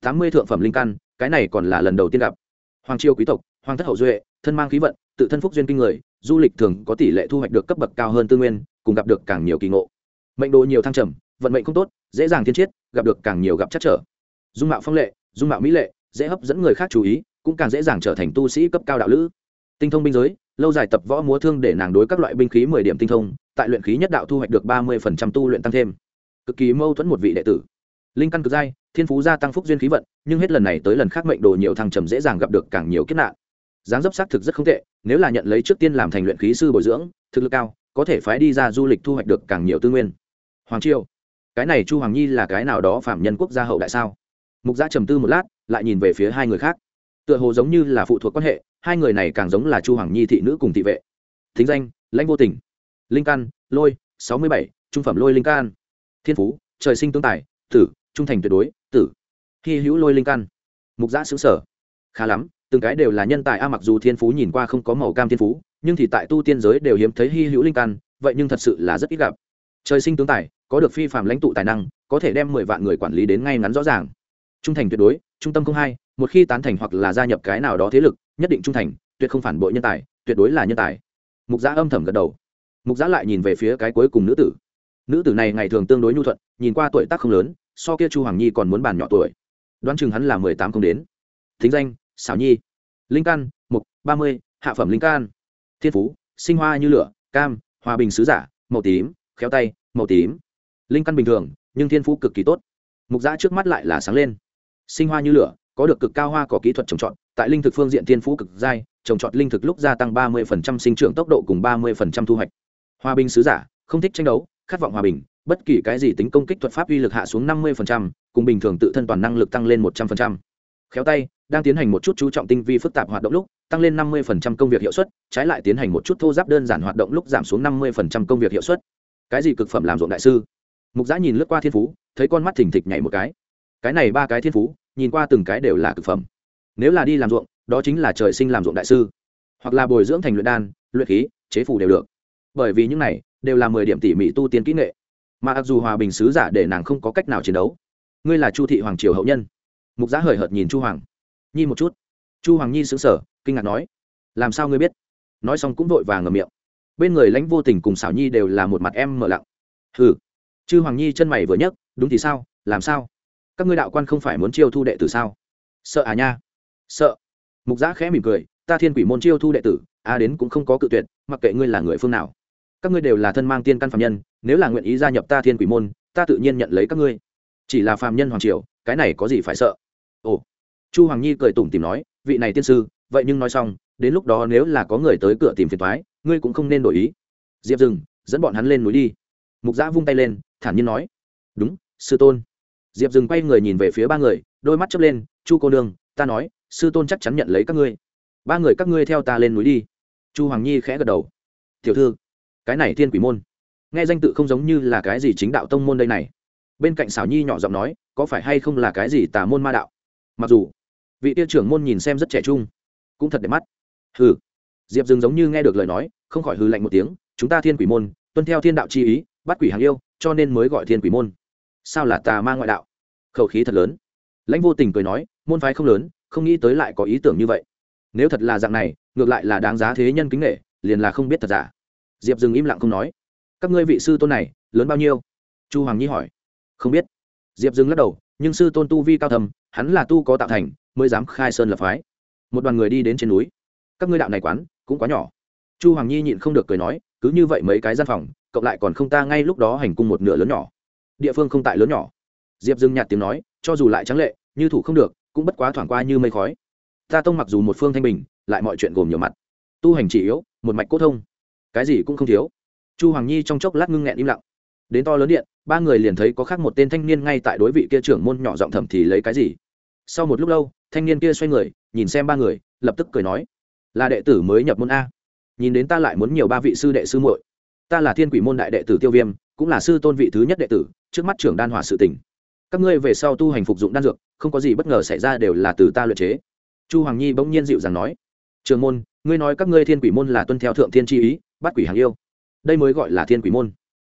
Tám mươi thượng phẩm linh căn, cái này còn là lần đầu tiên gặp. Hoàng triều quý tộc, hoàng thất hậu duệ, thân mang khí vận, tự thân phúc duyên kinh người, du lịch thường có tỷ lệ thu hoạch được cấp bậc cao hơn tư nguyên, cùng gặp được càng nhiều kỳ ngộ. Mệnh đồ nhiều thăng trầm, vận mệnh không tốt dễ dàng thiên chiết, gặp được càng nhiều gặp chắc trở. Dung mạo phong lệ, dung mạo mỹ lệ, dễ hấp dẫn người khác chú ý, cũng càng dễ dàng trở thành tu sĩ cấp cao đạo lữ. Tinh thông binh giới, lâu dài tập võ múa thương để nàng đối các loại binh khí mười điểm tinh thông, tại luyện khí nhất đạo thu hoạch được ba mươi phần trăm tu luyện tăng thêm. Cực kỳ mâu thuẫn một vị đệ tử. Linh căn cực giai, thiên phú gia tăng phúc duyên khí vận, nhưng hết lần này tới lần khác mệnh đồ nhiều thăng trầm dễ dàng gặp được càng nhiều kiếp nạn. Dáng dấp xác thực rất không tệ, nếu là nhận lấy trước tiên làm thành luyện khí sư bồi dưỡng, thực lực cao, có thể phái đi ra du lịch thu hoạch được càng nhiều tư nguyên. Hoàng triều cái này chu hoàng nhi là cái nào đó phạm nhân quốc gia hậu đại sao? Mục gia trầm tư một lát, lại nhìn về phía hai người khác. Tựa hồ giống như là phụ thuộc quan hệ, hai người này càng giống là chu hoàng nhi thị nữ cùng thị vệ. Thính danh, lãnh vô tình. Linh căn lôi, sáu mươi bảy, trung phẩm lôi linh can. Thiên phú, trời sinh tương tài, tử, trung thành tuyệt đối, tử. Hy hữu lôi linh căn mục giã xứng sở khá lắm, từng cái đều là nhân tài a, mặc dù thiên phú nhìn qua không có màu cam thiên phú, nhưng thì tại tu tiên giới đều hiếm thấy hy hữu linh căn vậy nhưng thật sự là rất ít gặp trời sinh tướng tài, có được phi phạm lãnh tụ tài năng, có thể đem mười vạn người quản lý đến ngay ngắn rõ ràng. Trung thành tuyệt đối, trung tâm không hai, một khi tán thành hoặc là gia nhập cái nào đó thế lực, nhất định trung thành, tuyệt không phản bội nhân tài, tuyệt đối là nhân tài. Mục giã âm thầm gật đầu. Mục giã lại nhìn về phía cái cuối cùng nữ tử. Nữ tử này ngày thường tương đối nhu thuận, nhìn qua tuổi tác không lớn, so kia chu hoàng nhi còn muốn bàn nhỏ tuổi. Đoán chừng hắn là mười tám không đến. Thính danh xảo nhi. Linh can, mục, ba mươi, hạ phẩm linh can. Thiên phú, sinh hoa như lửa, cam, hòa bình sứ giả, màu tím, khéo tay màu tím. Linh căn bình thường, nhưng thiên phú cực kỳ tốt. Mục giã trước mắt lại là sáng lên. Sinh hoa như lửa, có được cực cao hoa có kỹ thuật trồng trọt, tại linh thực phương diện thiên phú cực dai, trồng trọt linh thực lúc gia tăng ba mươi sinh trưởng tốc độ cùng ba mươi thu hoạch. Hòa bình sứ giả, không thích tranh đấu, khát vọng hòa bình, bất kỳ cái gì tính công kích thuật pháp uy lực hạ xuống năm mươi cùng bình thường tự thân toàn năng lực tăng lên một trăm linh khéo tay, đang tiến hành một chút chú trọng tinh vi phức tạp hoạt động lúc, tăng lên năm mươi công việc hiệu suất, trái lại tiến hành một chút thô giáp đơn giản hoạt động lúc giảm xuống năm mươi công việc hiệu suất cái gì cực phẩm làm ruộng đại sư? Mục giã nhìn lướt qua thiên phú, thấy con mắt thình thịch nhảy một cái. Cái này ba cái thiên phú, nhìn qua từng cái đều là cực phẩm. Nếu là đi làm ruộng, đó chính là trời sinh làm ruộng đại sư. Hoặc là bồi dưỡng thành luyện đan, luyện khí, chế phủ đều được. Bởi vì những này đều là mười điểm tỉ mỉ tu tiên kỹ nghệ. Mà mặc dù hòa bình sứ giả để nàng không có cách nào chiến đấu, ngươi là chu thị hoàng triều hậu nhân. Mục giã hời hợt nhìn chu hoàng. Nhi một chút. Chu hoàng nhi xứng sở kinh ngạc nói, làm sao ngươi biết? Nói xong cũng vội vàng ngầm miệng bên người lãnh vô tình cùng xảo nhi đều là một mặt em mở lặng. Hừ, chư hoàng nhi chân mày vừa nhấc, đúng thì sao, làm sao? Các ngươi đạo quan không phải muốn chiêu thu đệ tử sao? Sợ à nha? Sợ. Mục giã khẽ mỉm cười, ta thiên quỷ môn chiêu thu đệ tử, a đến cũng không có cự tuyệt, mặc kệ ngươi là người phương nào. Các ngươi đều là thân mang tiên căn phạm nhân, nếu là nguyện ý gia nhập ta thiên quỷ môn, ta tự nhiên nhận lấy các ngươi. Chỉ là phạm nhân hoàng triều, cái này có gì phải sợ? Ồ. Chu hoàng nhi cười tủm tìm nói, vị này tiên sư, vậy nhưng nói xong, đến lúc đó nếu là có người tới cửa tìm phiền thoái ngươi cũng không nên đổi ý. Diệp dừng, dẫn bọn hắn lên núi đi. Mục giã vung tay lên, thản nhiên nói. Đúng, sư tôn. Diệp dừng quay người nhìn về phía ba người, đôi mắt chớp lên, chu cô nương, ta nói, sư tôn chắc chắn nhận lấy các ngươi. Ba người các ngươi theo ta lên núi đi. Chu hoàng nhi khẽ gật đầu. Tiểu thư, cái này thiên quỷ môn, nghe danh tự không giống như là cái gì chính đạo tông môn đây này. Bên cạnh xảo nhi nhỏ giọng nói, có phải hay không là cái gì tà môn ma đạo? Mặc dù vị tiêu trưởng môn nhìn xem rất trẻ trung, cũng thật đẹp mắt. Hừ diệp dừng giống như nghe được lời nói, không khỏi hư lạnh một tiếng, chúng ta thiên quỷ môn, tuân theo thiên đạo chi ý, bắt quỷ hàng yêu, cho nên mới gọi thiên quỷ môn. Sao là tà ma ngoại đạo? Khẩu khí thật lớn. Lãnh vô tình cười nói, môn phái không lớn, không nghĩ tới lại có ý tưởng như vậy. Nếu thật là dạng này, ngược lại là đáng giá thế nhân kính nghệ liền là không biết thật giả. Diệp dừng im lặng không nói, các ngươi vị sư tôn này, lớn bao nhiêu? Chu hoàng nhi hỏi. Không biết. Diệp dừng lắc đầu, nhưng sư tôn tu vi cao thầm, hắn là tu có tạo thành, mới dám khai sơn lập phái. Một đoàn người đi đến trên núi. Các ngươi đạo này quán cũng quá nhỏ. Chu hoàng nhi nhịn không được cười nói, cứ như vậy mấy cái gian phòng, cộng lại còn không ta ngay lúc đó hành cung một nửa lớn nhỏ. Địa phương không tại lớn nhỏ. Diệp dưng nhạt tiếng nói, cho dù lại trắng lệ, như thủ không được, cũng bất quá thoảng qua như mây khói. Ta tông mặc dù một phương thanh bình, lại mọi chuyện gồm nhiều mặt. Tu hành chỉ yếu, một mạch cốt thông. Cái gì cũng không thiếu. Chu hoàng nhi trong chốc lát ngưng nghẹn im lặng. Đến to lớn điện, ba người liền thấy có khác một tên thanh niên ngay tại đối vị kia trưởng môn nhỏ giọng thầm thì lấy cái gì. Sau một lúc lâu, thanh niên kia xoay người, nhìn xem ba người, lập tức cười nói là đệ tử mới nhập môn a. Nhìn đến ta lại muốn nhiều ba vị sư đệ sư muội. Ta là thiên quỷ môn đại đệ tử tiêu viêm, cũng là sư tôn vị thứ nhất đệ tử, trước mắt trưởng đan hòa sự tỉnh các ngươi về sau tu hành phục dụng đan dược, không có gì bất ngờ xảy ra đều là từ ta luyện chế. Chu hoàng nhi bỗng nhiên dịu dàng nói, trường môn, ngươi nói các ngươi thiên quỷ môn là tuân theo thượng thiên chi ý, bắt quỷ hàng yêu. Đây mới gọi là thiên quỷ môn.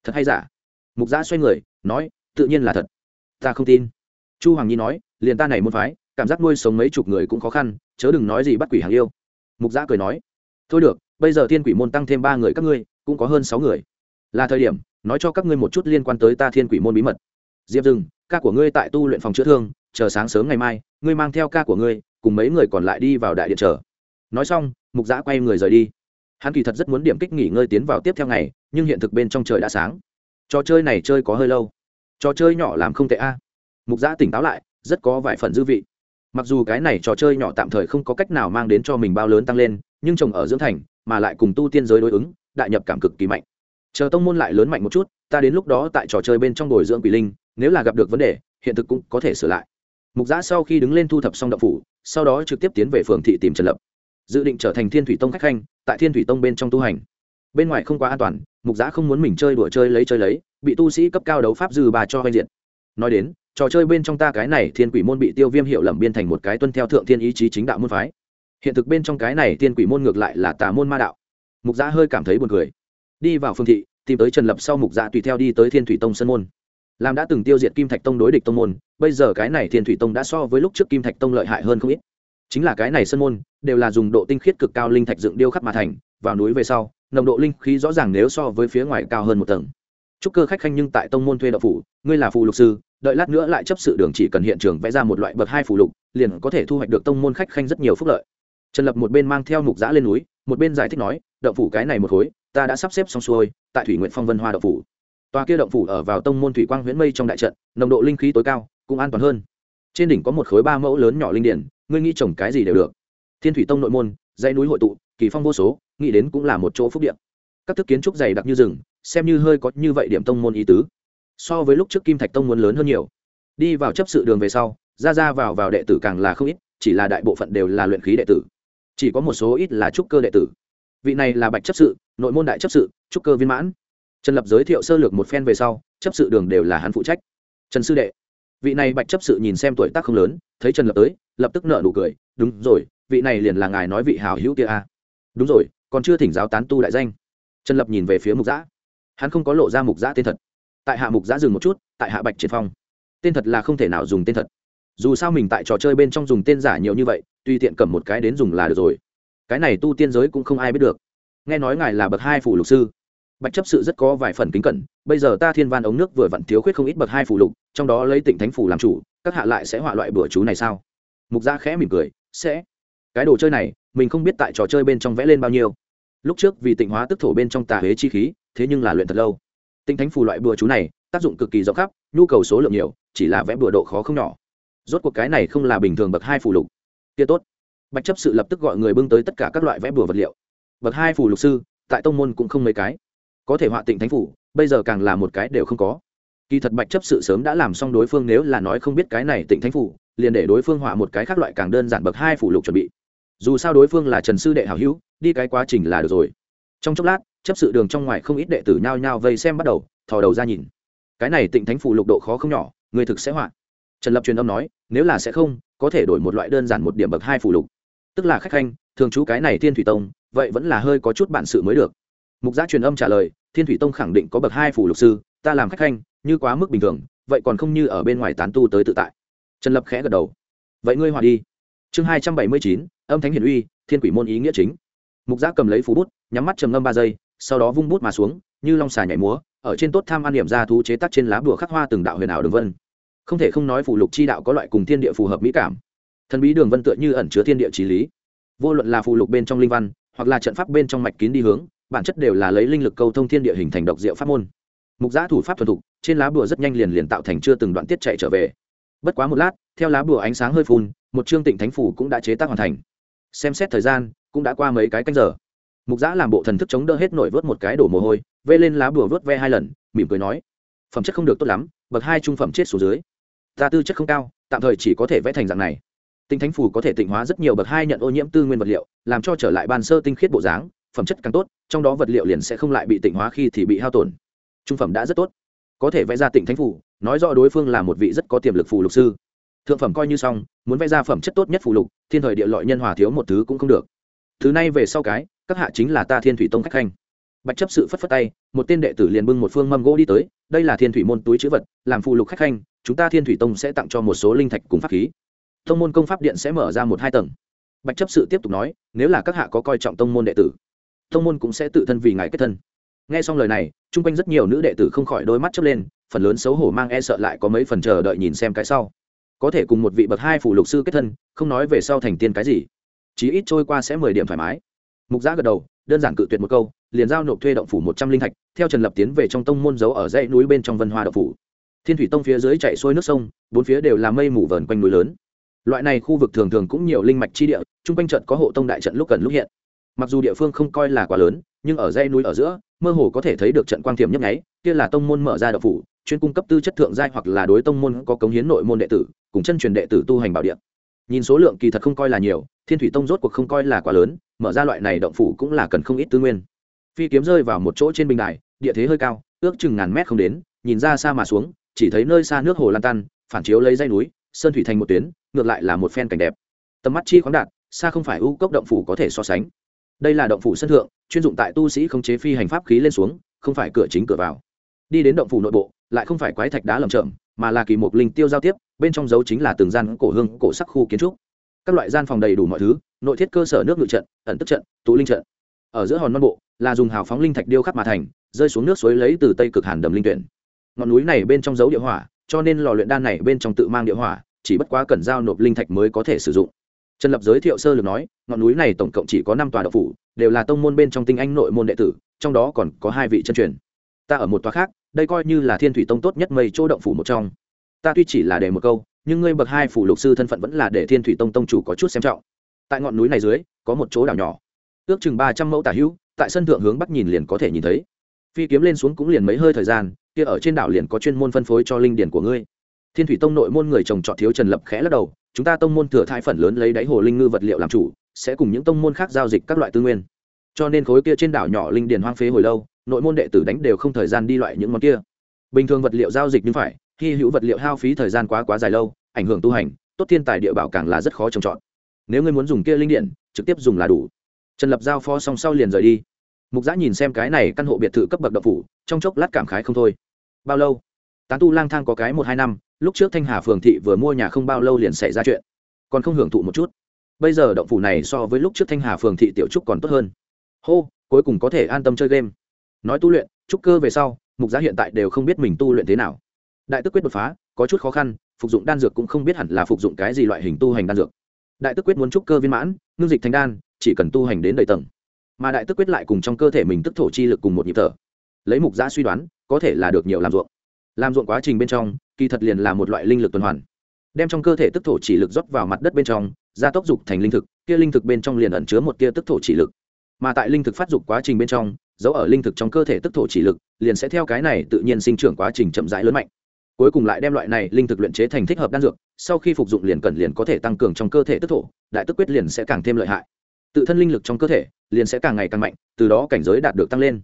Thật hay giả? Mục giã xoay người, nói, tự nhiên là thật. Ta không tin. Chu hoàng nhi nói, liền ta này môn phái, cảm giác nuôi sống mấy chục người cũng khó khăn, chớ đừng nói gì bắt quỷ hàng yêu mục giã cười nói, thôi được, bây giờ thiên quỷ môn tăng thêm ba người các ngươi, cũng có hơn sáu người. Là thời điểm, nói cho các ngươi một chút liên quan tới ta thiên quỷ môn bí mật. Diệp dừng, ca của ngươi tại tu luyện phòng chữa thương, chờ sáng sớm ngày mai, ngươi mang theo ca của ngươi, cùng mấy người còn lại đi vào đại điện chờ. Nói xong, mục giã quay người rời đi. Hắn kỳ thật rất muốn điểm kích nghỉ ngơi tiến vào tiếp theo ngày, nhưng hiện thực bên trong trời đã sáng. Trò chơi này chơi có hơi lâu. Trò chơi nhỏ làm không tệ a. Mục giã tỉnh táo lại, rất có vài phần dư vị mặc dù cái này trò chơi nhỏ tạm thời không có cách nào mang đến cho mình bao lớn tăng lên, nhưng trồng ở dưỡng thành, mà lại cùng tu tiên giới đối ứng, đại nhập cảm cực kỳ mạnh. Chờ tông môn lại lớn mạnh một chút, ta đến lúc đó tại trò chơi bên trong bồi dưỡng quỷ linh, nếu là gặp được vấn đề, hiện thực cũng có thể sửa lại. Mục giã sau khi đứng lên thu thập xong đậu phủ, sau đó trực tiếp tiến về phường thị tìm trần lập. Dự định trở thành thiên thủy tông khách khanh, tại thiên thủy tông bên trong tu hành. Bên ngoài không quá an toàn, mục giã không muốn mình chơi đùa chơi lấy chơi lấy, bị tu sĩ cấp cao đấu pháp dư bà cho hoành diện nói đến trò chơi bên trong ta cái này thiên quỷ môn bị tiêu viêm hiệu lầm biên thành một cái tuân theo thượng thiên ý chí chính đạo môn phái. Hiện thực bên trong cái này thiên quỷ môn ngược lại là tà môn ma đạo. Mục giã hơi cảm thấy buồn cười. Đi vào phương thị, tìm tới trần lập sau mục giã tùy theo đi tới thiên thủy tông sân môn. Làm đã từng tiêu diệt kim thạch tông đối địch tông môn, bây giờ cái này thiên thủy tông đã so với lúc trước kim thạch tông lợi hại hơn không ít. Chính là cái này sân môn, đều là dùng độ tinh khiết cực cao linh thạch dựng điêu khắc mà thành, vào núi về sau, nồng độ linh khí rõ ràng nếu so với phía ngoài cao hơn một tầng chúc cơ khách khanh nhưng tại tông môn thuê đậu phủ, ngươi là phù lục sư, đợi lát nữa lại chấp sự đường chỉ cần hiện trường vẽ ra một loại bậc hai phù lục, liền có thể thu hoạch được tông môn khách khanh rất nhiều phúc lợi. Trần lập một bên mang theo mục giã lên núi, một bên giải thích nói đậu phủ cái này một khối, ta đã sắp xếp xong xuôi, tại thủy nguyện phong vân hoa đậu phủ. Tòa kia động phủ ở vào tông môn thủy quang huyễn mây trong đại trận, nồng độ linh khí tối cao, cũng an toàn hơn. Trên đỉnh có một khối ba mẫu lớn nhỏ linh điển, ngươi nghĩ trồng cái gì đều được. Thiên thủy tông nội môn, dãy núi hội tụ, kỳ phong vô số, nghĩ đến cũng là một chỗ phúc điện các thức kiến trúc dày đặc như rừng xem như hơi có như vậy điểm tông môn ý tứ. So với lúc trước kim thạch tông muốn lớn hơn nhiều. Đi vào chấp sự đường về sau, ra ra vào vào đệ tử càng là không ít, chỉ là đại bộ phận đều là luyện khí đệ tử. Chỉ có một số ít là trúc cơ đệ tử. Vị này là bạch chấp sự, nội môn đại chấp sự, trúc cơ viên mãn. Trần lập giới thiệu sơ lược một phen về sau, chấp sự đường đều là hắn phụ trách. Trần sư đệ, vị này bạch chấp sự nhìn xem tuổi tác không lớn, thấy trần lập tới, lập tức nợ nụ cười, đúng rồi, vị này liền là ngài nói vị hào hữu kia a. À. đúng rồi, còn chưa thỉnh giáo tán tu đại danh. Trần lập nhìn về phía mục giã hắn không có lộ ra mục giã tên thật. Tại hạ mục giã dừng một chút, tại hạ bạch triệt phong. Tên thật là không thể nào dùng tên thật. Dù sao mình tại trò chơi bên trong dùng tên giả nhiều như vậy, tùy tiện cầm một cái đến dùng là được rồi. Cái này tu tiên giới cũng không ai biết được. Nghe nói ngài là bậc hai phủ lục sư. Bạch chấp sự rất có vài phần kính cẩn, bây giờ ta thiên văn ống nước vừa vặn thiếu khuyết không ít bậc hai phủ lục, trong đó lấy tịnh thánh phủ làm chủ, các hạ lại sẽ họa loại bữa chú này sao? Mục gia khẽ mỉm cười, sẽ. Cái đồ chơi này, mình không biết tại trò chơi bên trong vẽ lên bao nhiêu. Lúc trước vì tịnh hóa tức thổ bên trong tà huế chi khí thế nhưng là luyện thật lâu. Tinh thánh phù loại bùa chú này, tác dụng cực kỳ rộng khắp, nhu cầu số lượng nhiều, chỉ là vẽ bùa độ khó không nhỏ. Rốt cuộc cái này không là bình thường bậc hai phù lục. Kia tốt. Bạch chấp sự lập tức gọi người bưng tới tất cả các loại vẽ bùa vật liệu. Bậc hai phù lục sư, tại tông môn cũng không mấy cái. Có thể họa tịnh thánh phủ bây giờ càng là một cái đều không có. Kỳ thật bạch chấp sự sớm đã làm xong đối phương nếu là nói không biết cái này tịnh thánh phủ liền để đối phương họa một cái khác loại càng đơn giản bậc hai phủ lục chuẩn bị. Dù sao đối phương là trần sư đệ hảo hữu, đi cái quá trình là được rồi. Trong chốc lát chấp sự đường trong ngoài không ít đệ tử nhao nhao vây xem bắt đầu, thò đầu ra nhìn. Cái này tịnh thánh phủ lục độ khó không nhỏ, người thực sẽ họa trần lập truyền âm nói, nếu là sẽ không, có thể đổi một loại đơn giản một điểm bậc hai phủ lục. Tức là khách khanh, thường trú cái này thiên thủy tông, vậy vẫn là hơi có chút bản sự mới được. Mục gia truyền âm trả lời, thiên thủy tông khẳng định có bậc hai phủ lục sư, ta làm khách khanh, như quá mức bình thường, vậy còn không như ở bên ngoài tán tu tới tự tại. Trần lập khẽ gật đầu. Vậy ngươi hòa đi. Chương hai trăm bảy mươi chín, âm thánh hiển uy, thiên quỷ môn ý nghĩa chính. Mục giác cầm lấy phú bút, nhắm mắt trầm ngâm ba giây sau đó vung bút mà xuống, như long xà nhảy múa, ở trên tốt tham an điểm ra thú chế tác trên lá bùa khắc hoa từng đạo huyền ảo đường vân. Không thể không nói phụ lục chi đạo có loại cùng thiên địa phù hợp mỹ cảm. Thần bí đường vân tựa như ẩn chứa thiên địa trí lý. Vô luận là phụ lục bên trong linh văn, hoặc là trận pháp bên trong mạch kín đi hướng, bản chất đều là lấy linh lực câu thông thiên địa hình thành độc diệu pháp môn. Mục giã thủ pháp thuần thục, trên lá bùa rất nhanh liền liền tạo thành chưa từng đoạn tiết chạy trở về. Bất quá một lát, theo lá bùa ánh sáng hơi phun, một chương tịnh thánh phủ cũng đã chế tác hoàn thành. Xem xét thời gian, cũng đã qua mấy cái canh giờ mục giã làm bộ thần thức chống đỡ hết nổi vớt một cái đổ mồ hôi, vê lên lá bùa vớt ve hai lần, mỉm cười nói, phẩm chất không được tốt lắm, bậc hai trung phẩm chết xuống dưới. Ta tư chất không cao, tạm thời chỉ có thể vẽ thành dạng này. Tinh thánh phủ có thể tịnh hóa rất nhiều bậc hai nhận ô nhiễm tư nguyên vật liệu, làm cho trở lại ban sơ tinh khiết bộ dáng, phẩm chất càng tốt, trong đó vật liệu liền sẽ không lại bị tịnh hóa khi thì bị hao tổn. Trung phẩm đã rất tốt. Có thể vẽ ra tịnh thánh phủ nói rõ đối phương là một vị rất có tiềm lực phù lục sư. Thượng phẩm coi như xong, muốn vẽ ra phẩm chất tốt nhất phù lục, thiên thời địa lợi nhân hòa thiếu một thứ cũng không được. Thứ này về sau cái các hạ chính là ta thiên thủy tông khách khanh. Bạch chấp sự phất phất tay, một tên đệ tử liền bưng một phương mâm gỗ đi tới, đây là thiên thủy môn túi chữ vật, làm phụ lục khách khanh, chúng ta thiên thủy tông sẽ tặng cho một số linh thạch cùng pháp khí. Thông môn công pháp điện sẽ mở ra một hai tầng. Bạch chấp sự tiếp tục nói, nếu là các hạ có coi trọng tông môn đệ tử, tông môn cũng sẽ tự thân vì ngài kết thân. Nghe xong lời này, chung quanh rất nhiều nữ đệ tử không khỏi đôi mắt chớp lên, phần lớn xấu hổ mang e sợ lại có mấy phần chờ đợi nhìn xem cái sau. Có thể cùng một vị bậc hai phủ lục sư kết thân, không nói về sau thành tiên cái gì. Chí ít trôi qua sẽ mười điểm thoải mái mục giã gật đầu, đơn giản cự tuyệt một câu, liền giao nộp thuê động phủ một trăm linh thạch, theo trần lập tiến về trong tông môn giấu ở dãy núi bên trong vân hoa động phủ. Thiên thủy tông phía dưới chạy xuôi nước sông, bốn phía đều là mây mù vờn quanh núi lớn. Loại này khu vực thường thường cũng nhiều linh mạch chi địa, chung quanh trận có hộ tông đại trận lúc gần lúc hiện. Mặc dù địa phương không coi là quá lớn, nhưng ở dãy núi ở giữa, mơ hồ có thể thấy được trận quang thiểm nhấp nháy, kia là tông môn mở ra động phủ, chuyên cung cấp tư chất thượng giai hoặc là đối tông môn có cống hiến nội môn đệ tử, cùng chân truyền đệ tử tu hành bảo địa nhìn số lượng kỳ thật không coi là nhiều, thiên thủy tông rốt cuộc không coi là quá lớn, mở ra loại này động phủ cũng là cần không ít tư nguyên. Phi kiếm rơi vào một chỗ trên bình đài, địa thế hơi cao, ước chừng ngàn mét không đến, nhìn ra xa mà xuống, chỉ thấy nơi xa nước hồ lan tan, phản chiếu lấy dây núi, sơn thủy thành một tuyến, ngược lại là một phen cảnh đẹp. Tầm mắt chi khoáng đạt, xa không phải ưu cốc động phủ có thể so sánh. Đây là động phủ sân thượng, chuyên dụng tại tu sĩ khống chế phi hành pháp khí lên xuống, không phải cửa chính cửa vào. Đi đến động phủ nội bộ, lại không phải quái thạch đá lầm chậm mà là kỳ mục linh tiêu giao tiếp bên trong dấu chính là từng gian cổ hương, cổ sắc khu kiến trúc. Các loại gian phòng đầy đủ mọi thứ, nội thiết cơ sở nước ngự trận, ẩn tức trận, tụ linh trận. Ở giữa hòn non bộ, là dùng hào phóng linh thạch điêu khắc mà thành, rơi xuống nước suối lấy từ tây cực hàn đầm linh tuyển. Ngọn núi này bên trong dấu địa hỏa, cho nên lò luyện đan này bên trong tự mang địa hỏa, chỉ bất quá cần giao nộp linh thạch mới có thể sử dụng. Trần lập giới thiệu sơ lược nói, ngọn núi này tổng cộng chỉ có năm tòa độc phủ, đều là tông môn bên trong tinh anh nội môn đệ tử, trong đó còn có hai vị chân truyền. Ta ở một tòa khác, đây coi như là thiên thủy tông tốt nhất mây chỗ động phủ một trong ta tuy chỉ là để một câu, nhưng ngươi bậc hai phủ lục sư thân phận vẫn là để thiên thủy tông tông chủ có chút xem trọng. Tại ngọn núi này dưới, có một chỗ đảo nhỏ. Ước chừng ba trăm mẫu tả hữu, tại sân thượng hướng bắc nhìn liền có thể nhìn thấy. Phi kiếm lên xuống cũng liền mấy hơi thời gian, kia ở trên đảo liền có chuyên môn phân phối cho linh điển của ngươi. Thiên thủy tông nội môn người trồng trọt thiếu trần lập khẽ lắc đầu, chúng ta tông môn thừa thai phần lớn lấy đáy hồ linh ngư vật liệu làm chủ, sẽ cùng những tông môn khác giao dịch các loại tư nguyên. Cho nên khối kia trên đảo nhỏ linh điền hoang phế hồi lâu, nội môn đệ tử đánh đều không thời gian đi loại những món kia. Bình thường vật liệu giao dịch như phải hy hữu vật liệu hao phí thời gian quá quá dài lâu, ảnh hưởng tu hành, tốt thiên tài địa bảo càng là rất khó trồng trọt. Nếu ngươi muốn dùng kia linh điện, trực tiếp dùng là đủ. Trần lập giao phó xong sau liền rời đi. Mục giã nhìn xem cái này căn hộ biệt thự cấp bậc đậu phủ, trong chốc lát cảm khái không thôi. Bao lâu? Tán tu lang thang có cái một hai năm, lúc trước thanh hà phường thị vừa mua nhà không bao lâu liền xảy ra chuyện. Còn không hưởng thụ một chút. Bây giờ động phủ này so với lúc trước thanh hà phường thị tiểu trúc còn tốt hơn. Hô, cuối cùng có thể an tâm chơi game. Nói tu luyện, trúc cơ về sau, mục giá hiện tại đều không biết mình tu luyện thế nào đại tức quyết đột phá, có chút khó khăn, phục dụng đan dược cũng không biết hẳn là phục dụng cái gì loại hình tu hành đan dược. Đại tức quyết muốn trúc cơ viên mãn, ngưng dịch thành đan, chỉ cần tu hành đến đầy tầng. Mà đại tức quyết lại cùng trong cơ thể mình tức thổ chi lực cùng một nhịp thở. Lấy mục giã suy đoán, có thể là được nhiều làm ruộng. Làm ruộng quá trình bên trong, kỳ thật liền là một loại linh lực tuần hoàn. Đem trong cơ thể tức thổ chỉ lực rót vào mặt đất bên trong, gia tốc dục thành linh thực, kia linh thực bên trong liền ẩn chứa một kia tức thổ chỉ lực. Mà tại linh thực phát dục quá trình bên trong, dấu ở linh thực trong cơ thể tức thổ chỉ lực, liền sẽ theo cái này tự nhiên sinh trưởng quá trình chậm rãi lớn mạnh cuối cùng lại đem loại này linh thực luyện chế thành thích hợp đan dược, sau khi phục dụng liền cần liền có thể tăng cường trong cơ thể tức thổ, đại tức quyết liền sẽ càng thêm lợi hại. Tự thân linh lực trong cơ thể liền sẽ càng ngày càng mạnh, từ đó cảnh giới đạt được tăng lên.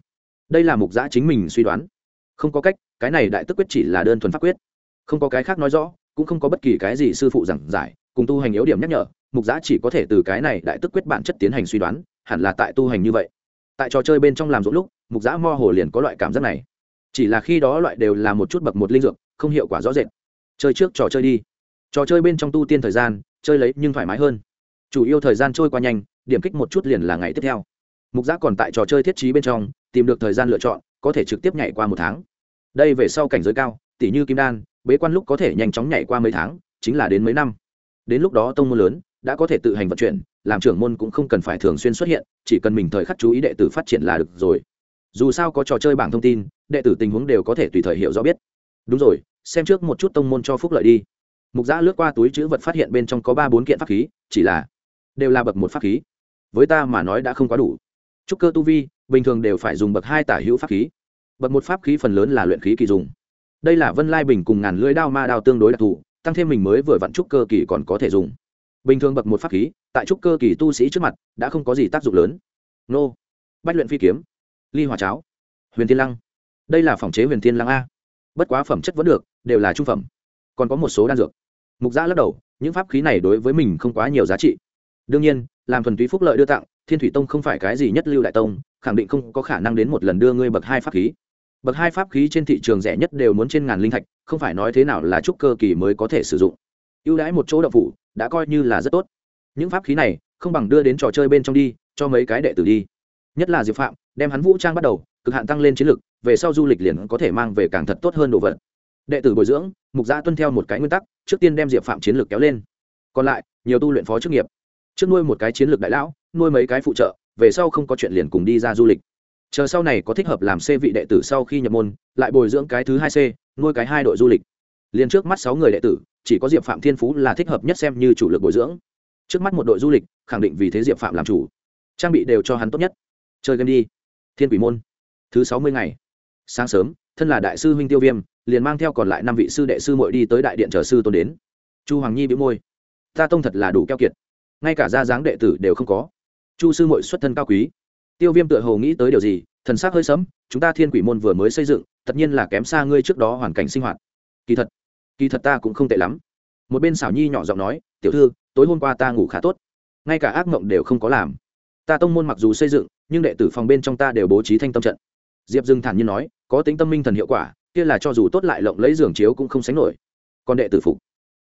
Đây là mục giã chính mình suy đoán. Không có cách, cái này đại tức quyết chỉ là đơn thuần pháp quyết. Không có cái khác nói rõ, cũng không có bất kỳ cái gì sư phụ giảng giải, cùng tu hành yếu điểm nhắc nhở, mục giã chỉ có thể từ cái này đại tức quyết bản chất tiến hành suy đoán, hẳn là tại tu hành như vậy. Tại trò chơi bên trong làm rỗ lúc, mục giã mo hồ liền có loại cảm giác này. Chỉ là khi đó loại đều là một chút bậc một linh dược không hiệu quả rõ rệt. Chơi trước trò chơi đi. Trò chơi bên trong tu tiên thời gian, chơi lấy nhưng thoải mái hơn. Chủ yếu thời gian trôi qua nhanh, điểm kích một chút liền là ngày tiếp theo. Mục giác còn tại trò chơi thiết trí bên trong, tìm được thời gian lựa chọn, có thể trực tiếp nhảy qua một tháng. Đây về sau cảnh giới cao tỷ như kim đan, bế quan lúc có thể nhanh chóng nhảy qua mấy tháng, chính là đến mấy năm. Đến lúc đó tông môn lớn, đã có thể tự hành vận chuyển, làm trưởng môn cũng không cần phải thường xuyên xuất hiện, chỉ cần mình thời khắc chú ý đệ tử phát triển là được rồi. Dù sao có trò chơi bảng thông tin, đệ tử tình huống đều có thể tùy thời hiểu rõ biết đúng rồi, xem trước một chút tông môn cho phúc lợi đi. Mục giã lướt qua túi chữ vật phát hiện bên trong có ba bốn kiện pháp khí, chỉ là đều là bậc một pháp khí. Với ta mà nói đã không quá đủ. Trúc cơ tu vi, bình thường đều phải dùng bậc hai tả hữu pháp khí. Bậc một pháp khí phần lớn là luyện khí kỳ dùng. Đây là vân lai bình cùng ngàn lưỡi đao ma đao tương đối đặc thù, tăng thêm mình mới vừa vặn trúc cơ kỳ còn có thể dùng. Bình thường bậc một pháp khí, tại trúc cơ kỳ tu sĩ trước mặt, đã không có gì tác dụng lớn. Nô. Bách luyện phi kiếm. Ly hòa cháo. Huyền thiên lăng. Đây là phòng chế huyền thiên lăng a bất quá phẩm chất vẫn được, đều là trung phẩm. Còn có một số đan dược. Mục giã lắc đầu, những pháp khí này đối với mình không quá nhiều giá trị. Đương nhiên, làm thuần túy phúc lợi đưa tặng, thiên thủy tông không phải cái gì nhất lưu đại tông, khẳng định không có khả năng đến một lần đưa ngươi bậc hai pháp khí. Bậc hai pháp khí trên thị trường rẻ nhất đều muốn trên ngàn linh thạch, không phải nói thế nào là trúc cơ kỳ mới có thể sử dụng. Ưu đãi một chỗ đậu phủ, đã coi như là rất tốt. Những pháp khí này, không bằng đưa đến trò chơi bên trong đi, cho mấy cái đệ tử đi. Nhất là diệp phạm, đem hắn vũ trang bắt đầu cực hạn tăng lên chiến lực về sau du lịch liền có thể mang về càng thật tốt hơn đồ vật. Đệ tử bồi dưỡng, mục gia tuân theo một cái nguyên tắc, trước tiên đem diệp phạm chiến lược kéo lên. Còn lại, nhiều tu luyện phó chức nghiệp. Trước nuôi một cái chiến lược đại lão, nuôi mấy cái phụ trợ, về sau không có chuyện liền cùng đi ra du lịch. Chờ sau này có thích hợp làm c vị đệ tử sau khi nhập môn, lại bồi dưỡng cái thứ hai c, nuôi cái hai đội du lịch. Liền trước mắt sáu người đệ tử, chỉ có diệp phạm thiên phú là thích hợp nhất xem như chủ lực bồi dưỡng. Trước mắt một đội du lịch, khẳng định vì thế diệp phạm làm chủ. Trang bị đều cho hắn tốt nhất. Chơi game đi. Thiên quỷ môn thứ sáu mươi ngày. Sáng sớm, thân là đại sư huynh tiêu viêm, liền mang theo còn lại năm vị sư đệ sư muội đi tới đại điện chờ sư tôn đến. Chu hoàng nhi bị môi. Ta tông thật là đủ keo kiệt. Ngay cả gia dáng đệ tử đều không có. Chu sư muội xuất thân cao quý. Tiêu viêm tựa hồ nghĩ tới điều gì, thần s ắ c hơi sấm, chúng ta thiên quỷ môn vừa mới xây dựng, tất nhiên là kém xa ngươi trước đó hoàn cảnh sinh hoạt. Kỳ thật kỳ thật ta cũng không tệ lắm. Một bên xảo nhi nhỏ giọng nói, tiểu thư, tối hôm qua ta ngủ khá tốt. Ngay cả ác mộng đều không có làm. Ta tông môn mặc dù xây dựng, nhưng đệ tử phòng bên trong ta đều bố trí thanh tâm trận diệp Dừng thản nhiên nói, có tính tâm minh thần hiệu quả, kia là cho dù tốt lại lộng lấy giường chiếu cũng không sánh nổi. Còn đệ tử phục.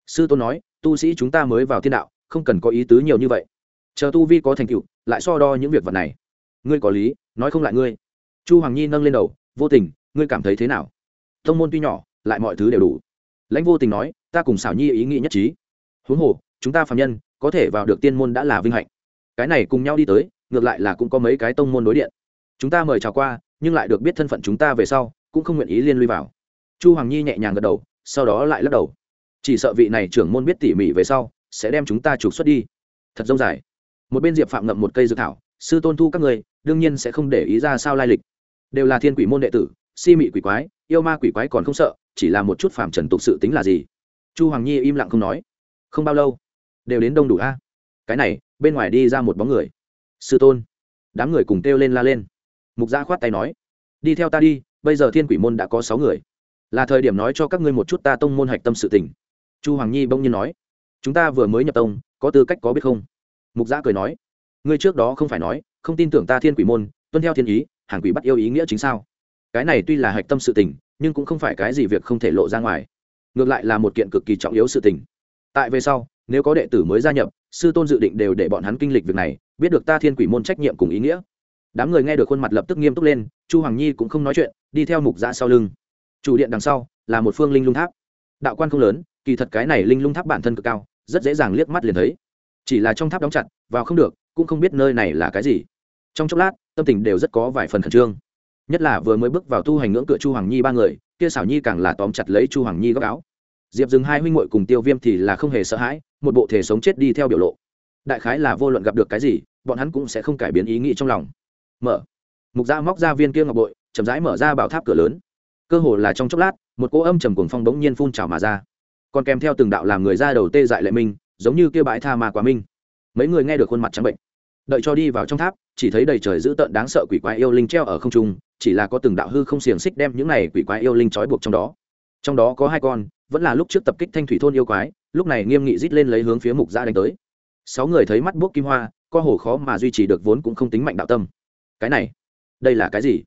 Sư tôn nói, tu sĩ chúng ta mới vào thiên đạo, không cần có ý tứ nhiều như vậy. Chờ tu vi có thành tựu, lại so đo những việc vật này. Ngươi có lý, nói không lại ngươi. Chu hoàng nhi nâng lên đầu, vô tình, ngươi cảm thấy thế nào? Thông môn tuy nhỏ, lại mọi thứ đều đủ. Lãnh vô tình nói, ta cùng xảo nhi ý nghĩ nhất trí. Huống hồ, chúng ta phạm nhân, có thể vào được tiên môn đã là vinh hạnh. Cái này cùng nhau đi tới, ngược lại là cũng có mấy cái tông môn đối điện. Chúng ta mời chào qua nhưng lại được biết thân phận chúng ta về sau, cũng không nguyện ý liên lụy vào. Chu hoàng nhi nhẹ nhàng gật đầu, sau đó lại lắc đầu. Chỉ sợ vị này trưởng môn biết tỉ mỉ về sau, sẽ đem chúng ta trục xuất đi. Thật dông dài. Một bên diệp phạm ngậm một cây dự thảo, sư tôn thu các người đương nhiên sẽ không để ý ra sao lai lịch. Đều là thiên quỷ môn đệ tử, si mị quỷ quái, yêu ma quỷ quái còn không sợ, chỉ là một chút phạm trần tục sự tính là gì? Chu hoàng nhi im lặng không nói. Không bao lâu, đều đến đông đủ a. Cái này, bên ngoài đi ra một bóng người. Sư tôn. Đám người cùng kêu lên la lên mục gia khoát tay nói, đi theo ta đi, bây giờ thiên quỷ môn đã có sáu người. Là thời điểm nói cho các ngươi một chút ta tông môn hạch tâm sự tình. Chu hoàng nhi bỗng nhiên nói, chúng ta vừa mới nhập tông, có tư cách có biết không? Mục gia cười nói, ngươi trước đó không phải nói, không tin tưởng ta thiên quỷ môn, tuân theo thiên ý, hàng quỷ bắt yêu ý nghĩa chính sao? Cái này tuy là hạch tâm sự tình, nhưng cũng không phải cái gì việc không thể lộ ra ngoài. Ngược lại là một kiện cực kỳ trọng yếu sự tình. Tại về sau, nếu có đệ tử mới gia nhập, sư tôn dự định đều để bọn hắn kinh lịch việc này, biết được ta thiên quỷ môn trách nhiệm cùng ý nghĩa đám người nghe được khuôn mặt lập tức nghiêm túc lên, chu hoàng nhi cũng không nói chuyện, đi theo mục dạ sau lưng. Chủ điện đằng sau là một phương linh lung tháp. Đạo quan không lớn, kỳ thật cái này linh lung tháp bản thân cực cao, rất dễ dàng liếc mắt liền thấy. Chỉ là trong tháp đóng chặt, vào không được, cũng không biết nơi này là cái gì. Trong chốc lát, tâm tình đều rất có vài phần khẩn trương. Nhất là vừa mới bước vào tu hành ngưỡng cửa chu hoàng nhi ba người, kia xảo nhi càng là tóm chặt lấy chu hoàng nhi góc áo. Diệp dừng hai huynh muội cùng tiêu viêm thì là không hề sợ hãi, một bộ thể sống chết đi theo biểu lộ. Đại khái là vô luận gặp được cái gì, bọn hắn cũng sẽ không cải biến ý nghĩ trong lòng mở. Mục gia móc ra viên kia ngọc bội, chậm rãi mở ra bảo tháp cửa lớn. Cơ hồ là trong chốc lát, một cỗ âm trầm cuồng phong bỗng nhiên phun trào mà ra. Còn kèm theo từng đạo làm người ra đầu tê dại lệ minh, giống như kia bãi tha mà quá minh. Mấy người nghe được khuôn mặt trắng bệnh. Đợi cho đi vào trong tháp, chỉ thấy đầy trời dữ tợn đáng sợ quỷ quái yêu linh treo ở không trung, chỉ là có từng đạo hư không xiềng xích đem những này quỷ quái yêu linh trói buộc trong đó. Trong đó có hai con, vẫn là lúc trước tập kích thanh thủy thôn yêu quái, lúc này nghiêm nghị rít lên lấy hướng phía mục gia đánh tới. Sáu người thấy mắt buốc kim hoa, co hồ khó mà duy trì được vốn cũng không tính mạnh đạo tâm cái này, đây là cái gì?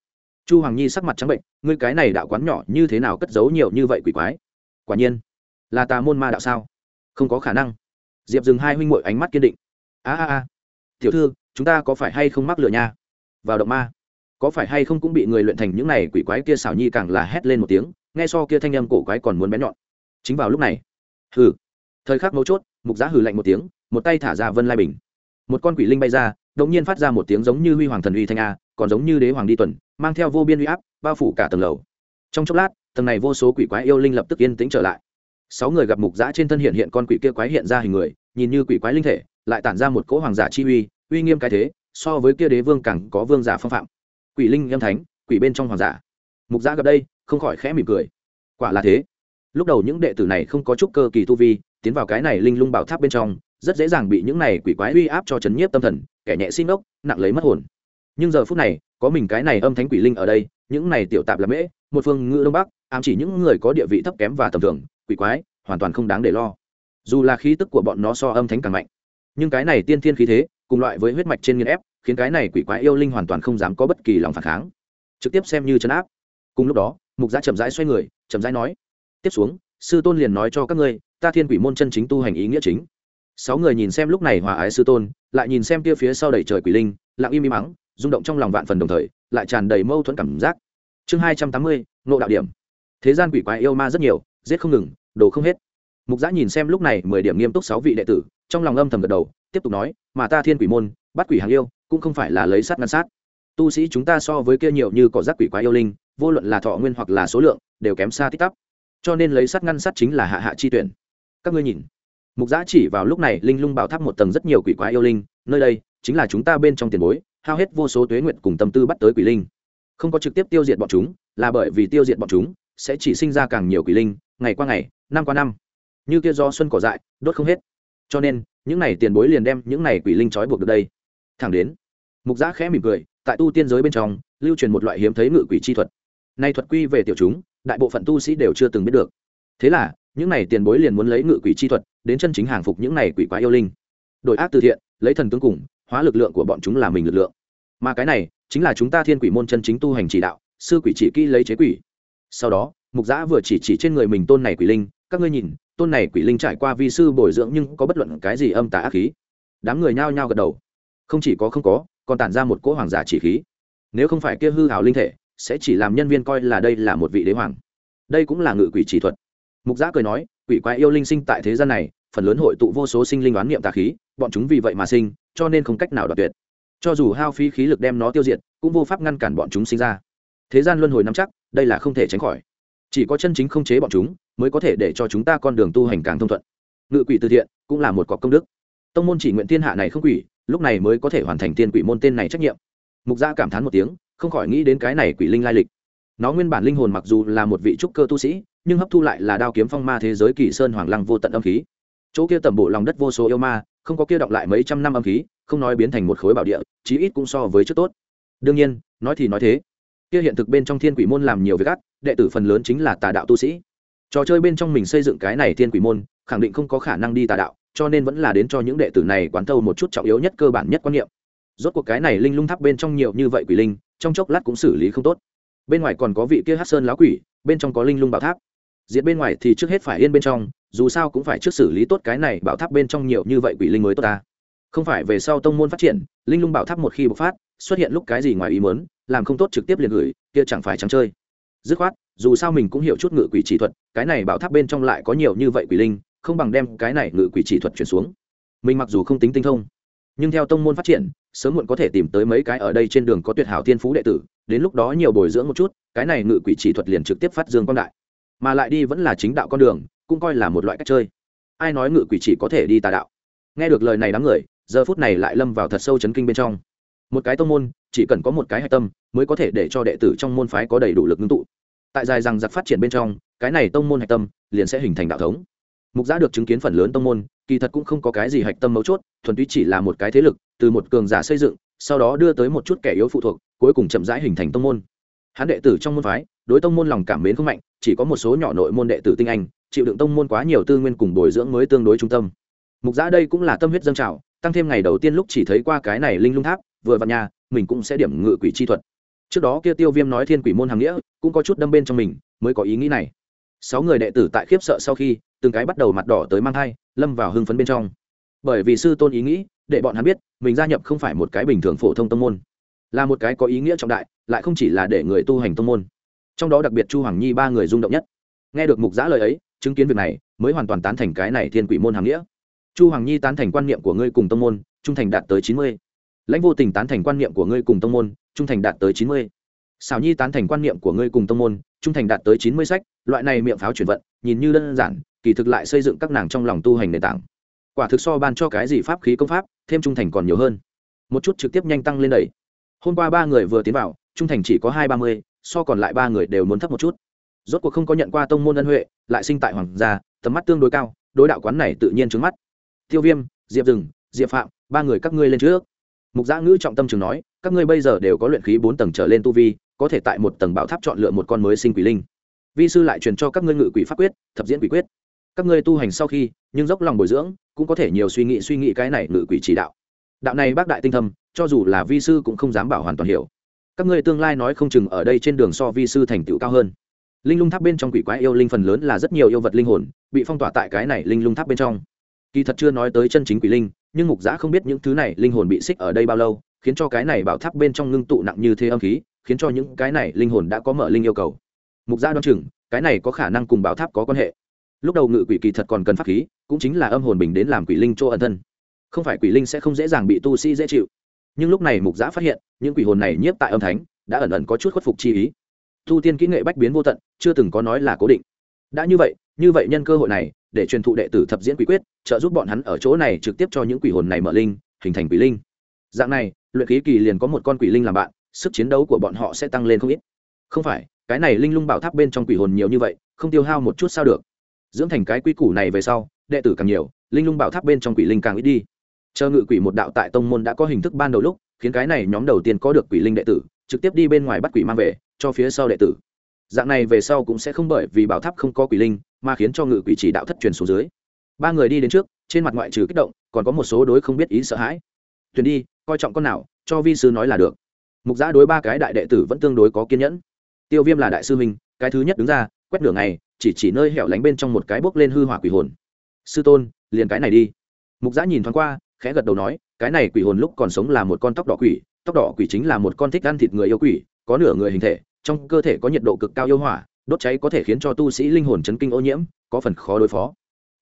Chu hoàng nhi sắc mặt trắng bệnh, ngươi cái này đạo quán nhỏ như thế nào cất giấu nhiều như vậy quỷ quái? Quả nhiên, là tà môn ma đạo sao? Không có khả năng. Diệp dừng hai huynh m ánh mắt kiên định. A a a. Tiểu thư, chúng ta có phải hay không mắc lửa nha? Vào động ma. Có phải hay không cũng bị người luyện thành những này quỷ quái kia xảo nhi càng là hét lên một tiếng, nghe so kia thanh âm cổ quái còn muốn bén nhọn. Chính vào lúc này, hừ. Thời khắc mấu chốt, mục giá hừ lạnh một tiếng, một tay thả ra vân lai bình. Một con quỷ linh bay ra đột nhiên phát ra một tiếng giống như huy hoàng thần uy thanh a, còn giống như đế hoàng đi tuần, mang theo vô biên uy áp, bao phủ cả tầng lầu. Trong chốc lát, tầng này vô số quỷ quái yêu linh lập tức yên tĩnh trở lại. Sáu người gặp mục dã trên thân hiện hiện con quỷ kia quái hiện ra hình người, nhìn như quỷ quái linh thể, lại tản ra một cỗ hoàng giả chi uy uy nghiêm cái thế, so với kia đế vương càng có vương giả phong phạm. Quỷ linh nghiêm thánh, quỷ bên trong hoàng giả. Mục dã gặp đây, không khỏi khẽ mỉm cười. Quả là thế. Lúc đầu những đệ tử này không có chút cơ kỳ tu vi, tiến vào cái này linh lung bảo tháp bên trong rất dễ dàng bị những này quỷ quái uy áp cho chấn nhiếp tâm thần, kẻ nhẹ xin ốc, nặng lấy mất hồn. Nhưng giờ phút này, có mình cái này âm thánh quỷ linh ở đây, những này tiểu tạp là mễ, một phương ngữ đông bắc, ám chỉ những người có địa vị thấp kém và tầm thường, quỷ quái, hoàn toàn không đáng để lo. Dù là khí tức của bọn nó so âm thánh càng mạnh, nhưng cái này tiên thiên khí thế, cùng loại với huyết mạch trên nghiên ép, khiến cái này quỷ quái yêu linh hoàn toàn không dám có bất kỳ lòng phản kháng. Trực tiếp xem như chấn áp. Cùng lúc đó, mục gia chậm rãi xoay người, chậm rãi nói, tiếp xuống, sư tôn liền nói cho các ngươi, ta thiên quỷ môn chân chính tu hành ý nghĩa chính sáu người nhìn xem lúc này hòa ái sư tôn, lại nhìn xem kia phía sau đầy trời quỷ linh, lặng im im mắng, rung động trong lòng vạn phần đồng thời, lại tràn đầy mâu thuẫn cảm giác. Chương hai trăm tám mươi nộ đạo điểm. Thế gian quỷ quái yêu ma rất nhiều, giết không ngừng, đồ không hết. Mục giã nhìn xem lúc này mười điểm nghiêm túc sáu vị đệ tử, trong lòng âm thầm gật đầu, tiếp tục nói, mà ta thiên quỷ môn, bắt quỷ hàng yêu, cũng không phải là lấy sát ngăn sát. Tu sĩ chúng ta so với kia nhiều như cỏ rác quỷ quái yêu linh, vô luận là thọ nguyên hoặc là số lượng, đều kém xa tích tắp cho nên lấy sát ngăn sát chính là hạ hạ chi tuyển. Các ngươi nhìn mục giã chỉ vào lúc này linh lung bảo tháp một tầng rất nhiều quỷ quái yêu linh, nơi đây chính là chúng ta bên trong tiền bối, hao hết vô số tuế nguyện cùng tâm tư bắt tới quỷ linh. Không có trực tiếp tiêu diệt bọn chúng, là bởi vì tiêu diệt bọn chúng sẽ chỉ sinh ra càng nhiều quỷ linh, ngày qua ngày, năm qua năm. Như kia do xuân cỏ dại, đốt không hết. Cho nên, những này tiền bối liền đem những này quỷ linh trói buộc được đây. Thẳng đến, mục giã khẽ mỉm cười, tại tu tiên giới bên trong, lưu truyền một loại hiếm thấy ngự quỷ chi thuật. Nay thuật quy về tiểu chúng, đại bộ phận tu sĩ đều chưa từng biết được. Thế là, những này tiền bối liền muốn lấy ngự quỷ chi thuật đến chân chính hàng phục những này quỷ quá yêu linh. Đội ác từ thiện, lấy thần tướng cùng, hóa lực lượng của bọn chúng là mình lực lượng. Mà cái này, chính là chúng ta thiên quỷ môn chân chính tu hành chỉ đạo, sư quỷ chỉ kỹ lấy chế quỷ. Sau đó, mục giã vừa chỉ chỉ trên người mình tôn này quỷ linh, các ngươi nhìn, tôn này quỷ linh trải qua vi sư bồi dưỡng nhưng có bất luận cái gì âm tà ác khí. Đám người nhao nhao gật đầu. Không chỉ có không có, còn tản ra một cỗ hoàng giả chỉ khí. Nếu không phải kia hư hào linh thể, sẽ chỉ làm nhân viên coi là đây là một vị đế hoàng. Đây cũng là ngự quỷ chỉ thuật mục giã cười nói, quỷ quái yêu linh sinh tại thế gian này, phần lớn hội tụ vô số sinh linh đoán niệm tà khí, bọn chúng vì vậy mà sinh, cho nên không cách nào đoạt tuyệt. Cho dù hao phí khí lực đem nó tiêu diệt, cũng vô pháp ngăn cản bọn chúng sinh ra. Thế gian luân hồi nắm chắc, đây là không thể tránh khỏi. Chỉ có chân chính không chế bọn chúng, mới có thể để cho chúng ta con đường tu hành càng thông thuận. Ngự quỷ từ thiện, cũng là một cọc công đức. Tông môn chỉ nguyện thiên hạ này không quỷ, lúc này mới có thể hoàn thành tiên quỷ môn tên này trách nhiệm. Mục gia cảm thán một tiếng, không khỏi nghĩ đến cái này quỷ linh lai lịch nó nguyên bản linh hồn mặc dù là một vị trúc cơ tu sĩ, nhưng hấp thu lại là đao kiếm phong ma thế giới kỳ sơn hoàng lăng vô tận âm khí. Chỗ kia tẩm bộ lòng đất vô số yêu ma, không có kia động lại mấy trăm năm âm khí, không nói biến thành một khối bảo địa, chí ít cũng so với trước tốt. Đương nhiên, nói thì nói thế. Kia hiện thực bên trong thiên quỷ môn làm nhiều việc ác, đệ tử phần lớn chính là tà đạo tu sĩ. Trò chơi bên trong mình xây dựng cái này thiên quỷ môn, khẳng định không có khả năng đi tà đạo, cho nên vẫn là đến cho những đệ tử này quán thâu một chút trọng yếu nhất cơ bản nhất quan niệm. Rốt cuộc cái này linh lung tháp bên trong nhiều như vậy quỷ linh, trong chốc lát cũng xử lý không tốt bên ngoài còn có vị kia hát sơn lá quỷ, bên trong có linh lung bảo tháp. Diệt bên ngoài thì trước hết phải yên bên trong, dù sao cũng phải trước xử lý tốt cái này bảo tháp bên trong nhiều như vậy quỷ linh mới tốt ta. Không phải về sau tông môn phát triển, linh lung bảo tháp một khi bộc phát, xuất hiện lúc cái gì ngoài ý mớn làm không tốt trực tiếp liền gửi, kia chẳng phải trắng chơi. Dứt khoát, dù sao mình cũng hiểu chút ngự quỷ chỉ thuật, cái này bảo tháp bên trong lại có nhiều như vậy quỷ linh, không bằng đem cái này ngự quỷ chỉ thuật chuyển xuống. Mình mặc dù không tính tinh thông, nhưng theo tông môn phát triển, sớm muộn có thể tìm tới mấy cái ở đây trên đường có tuyệt hảo thiên phú đệ tử đến lúc đó nhiều bồi dưỡng một chút, cái này ngự quỷ chỉ thuật liền trực tiếp phát dương quang đại. Mà lại đi vẫn là chính đạo con đường, cũng coi là một loại cách chơi. Ai nói ngự quỷ chỉ có thể đi tà đạo? Nghe được lời này đám người, giờ phút này lại lâm vào thật sâu chấn kinh bên trong. Một cái tông môn, chỉ cần có một cái hạch tâm, mới có thể để cho đệ tử trong môn phái có đầy đủ lực ngưng tụ. Tại dài rằng giặc phát triển bên trong, cái này tông môn hạch tâm liền sẽ hình thành đạo thống. Mục giã được chứng kiến phần lớn tông môn, kỳ thật cũng không có cái gì hạch tâm mấu chốt, thuần túy chỉ là một cái thế lực, từ một cường giả xây dựng sau đó đưa tới một chút kẻ yếu phụ thuộc, cuối cùng chậm rãi hình thành tông môn. Hắn đệ tử trong môn phái, đối tông môn lòng cảm mến không mạnh, chỉ có một số nhỏ nội môn đệ tử tinh anh, chịu đựng tông môn quá nhiều tư nguyên cùng bồi dưỡng mới tương đối trung tâm. Mục giã đây cũng là tâm huyết dân trào, tăng thêm ngày đầu tiên lúc chỉ thấy qua cái này linh lung tháp, vừa vào nhà, mình cũng sẽ điểm ngự quỷ chi thuật. Trước đó kia tiêu viêm nói thiên quỷ môn hàng nghĩa, cũng có chút đâm bên trong mình, mới có ý nghĩ này. Sáu người đệ tử tại khiếp sợ sau khi, từng cái bắt đầu mặt đỏ tới mang thai, lâm vào hưng phấn bên trong bởi vì sư tôn ý nghĩ, để bọn hắn biết, mình gia nhập không phải một cái bình thường phổ thông tông môn. Là một cái có ý nghĩa trọng đại, lại không chỉ là để người tu hành tông môn. Trong đó đặc biệt chu hoàng nhi ba người rung động nhất. Nghe được mục giã lời ấy, chứng kiến việc này, mới hoàn toàn tán thành cái này thiên quỷ môn hàm nghĩa. Chu hoàng nhi tán thành quan niệm của ngươi cùng tông môn, trung thành đạt tới chín mươi. Lãnh vô tình tán thành quan niệm của ngươi cùng tông môn, trung thành đạt tới chín mươi. Xảo nhi tán thành quan niệm của ngươi cùng tông môn, trung thành đạt tới chín mươi sách, loại này miệng pháo chuyển vận, nhìn như đơn giản, kỳ thực lại xây dựng các nàng trong lòng tu hành nền tảng quả thực so ban cho cái gì pháp khí công pháp, thêm trung thành còn nhiều hơn. Một chút trực tiếp nhanh tăng lên đẩy. hôm qua ba người vừa tiến vào, trung thành chỉ có hai ba mươi, so còn lại ba người đều muốn thấp một chút. Rốt cuộc không có nhận qua tông môn ân huệ, lại sinh tại hoàng gia, tầm mắt tương đối cao, đối đạo quán này tự nhiên trứng mắt. Tiêu viêm, diệp rừng diệp phạm, ba người các ngươi lên trước. Mục giã ngữ trọng tâm trường nói, các ngươi bây giờ đều có luyện khí bốn tầng trở lên tu vi, có thể tại một tầng bảo tháp chọn lựa một con mới sinh quỷ linh. Vi sư lại truyền cho các ngươi ngự quỷ pháp quyết, thập diễn quỷ quyết. Các ngươi tu hành sau khi nhưng dốc lòng bồi dưỡng cũng có thể nhiều suy nghĩ suy nghĩ cái này ngự quỷ chỉ đạo. Đạo này bác đại tinh thâm, cho dù là vi sư cũng không dám bảo hoàn toàn hiểu. Các ngươi tương lai nói không chừng ở đây trên đường so vi sư thành tựu cao hơn. Linh lung tháp bên trong quỷ quái yêu linh phần lớn là rất nhiều yêu vật linh hồn, bị phong tỏa tại cái này linh lung tháp bên trong. Kỳ thật chưa nói tới chân chính quỷ linh, nhưng mục giã không biết những thứ này linh hồn bị xích ở đây bao lâu, khiến cho cái này bảo tháp bên trong ngưng tụ nặng như thế âm khí, khiến cho những cái này linh hồn đã có mở linh yêu cầu. Mục giã đoán chừng, cái này có khả năng cùng bảo tháp có quan hệ lúc đầu ngự quỷ kỳ thật còn cần pháp khí, cũng chính là âm hồn bình đến làm quỷ linh chỗ ẩn thân. Không phải quỷ linh sẽ không dễ dàng bị tu sĩ dễ chịu. Nhưng lúc này mục giã phát hiện, những quỷ hồn này nhiếp tại âm thánh, đã ẩn ẩn có chút khuất phục chi ý. Tu tiên kỹ nghệ bách biến vô tận, chưa từng có nói là cố định. Đã như vậy như vậy nhân cơ hội này, để truyền thụ đệ tử thập diễn quỷ quyết, trợ giúp bọn hắn ở chỗ này trực tiếp cho những quỷ hồn này mở linh, hình thành quỷ linh. Dạng này, luyện khí kỳ liền có một con quỷ linh làm bạn, sức chiến đấu của bọn họ sẽ tăng lên không ít. Không phải, cái này linh lung bảo tháp bên trong quỷ hồn nhiều như vậy, không tiêu hao một chút sao được dưỡng thành cái quy củ này về sau, đệ tử càng nhiều, linh lung bảo tháp bên trong quỷ linh càng ít đi. Chờ ngự quỷ một đạo tại tông môn đã có hình thức ban đầu lúc, khiến cái này nhóm đầu tiên có được quỷ linh đệ tử, trực tiếp đi bên ngoài bắt quỷ mang về, cho phía sau đệ tử. Dạng này về sau cũng sẽ không bởi vì bảo tháp không có quỷ linh, mà khiến cho ngự quỷ chỉ đạo thất truyền xuống dưới. Ba người đi đến trước, trên mặt ngoại trừ kích động, còn có một số đối không biết ý sợ hãi. Tuyền đi, coi trọng con nào, cho vi sư nói là được. Mục giã đối ba cái đại đệ tử vẫn tương đối có kiên nhẫn. Tiêu viêm là đại sư minh cái thứ nhất đứng ra quét đường này, chỉ chỉ nơi hẻo lánh bên trong một cái bốc lên hư hỏa quỷ hồn. Sư tôn, liền cái này đi. Mục giã nhìn thoáng qua, khẽ gật đầu nói, cái này quỷ hồn lúc còn sống là một con tóc đỏ quỷ, tóc đỏ quỷ chính là một con thích ăn thịt người yêu quỷ, có nửa người hình thể, trong cơ thể có nhiệt độ cực cao yêu hỏa, đốt cháy có thể khiến cho tu sĩ linh hồn chấn kinh ô nhiễm, có phần khó đối phó.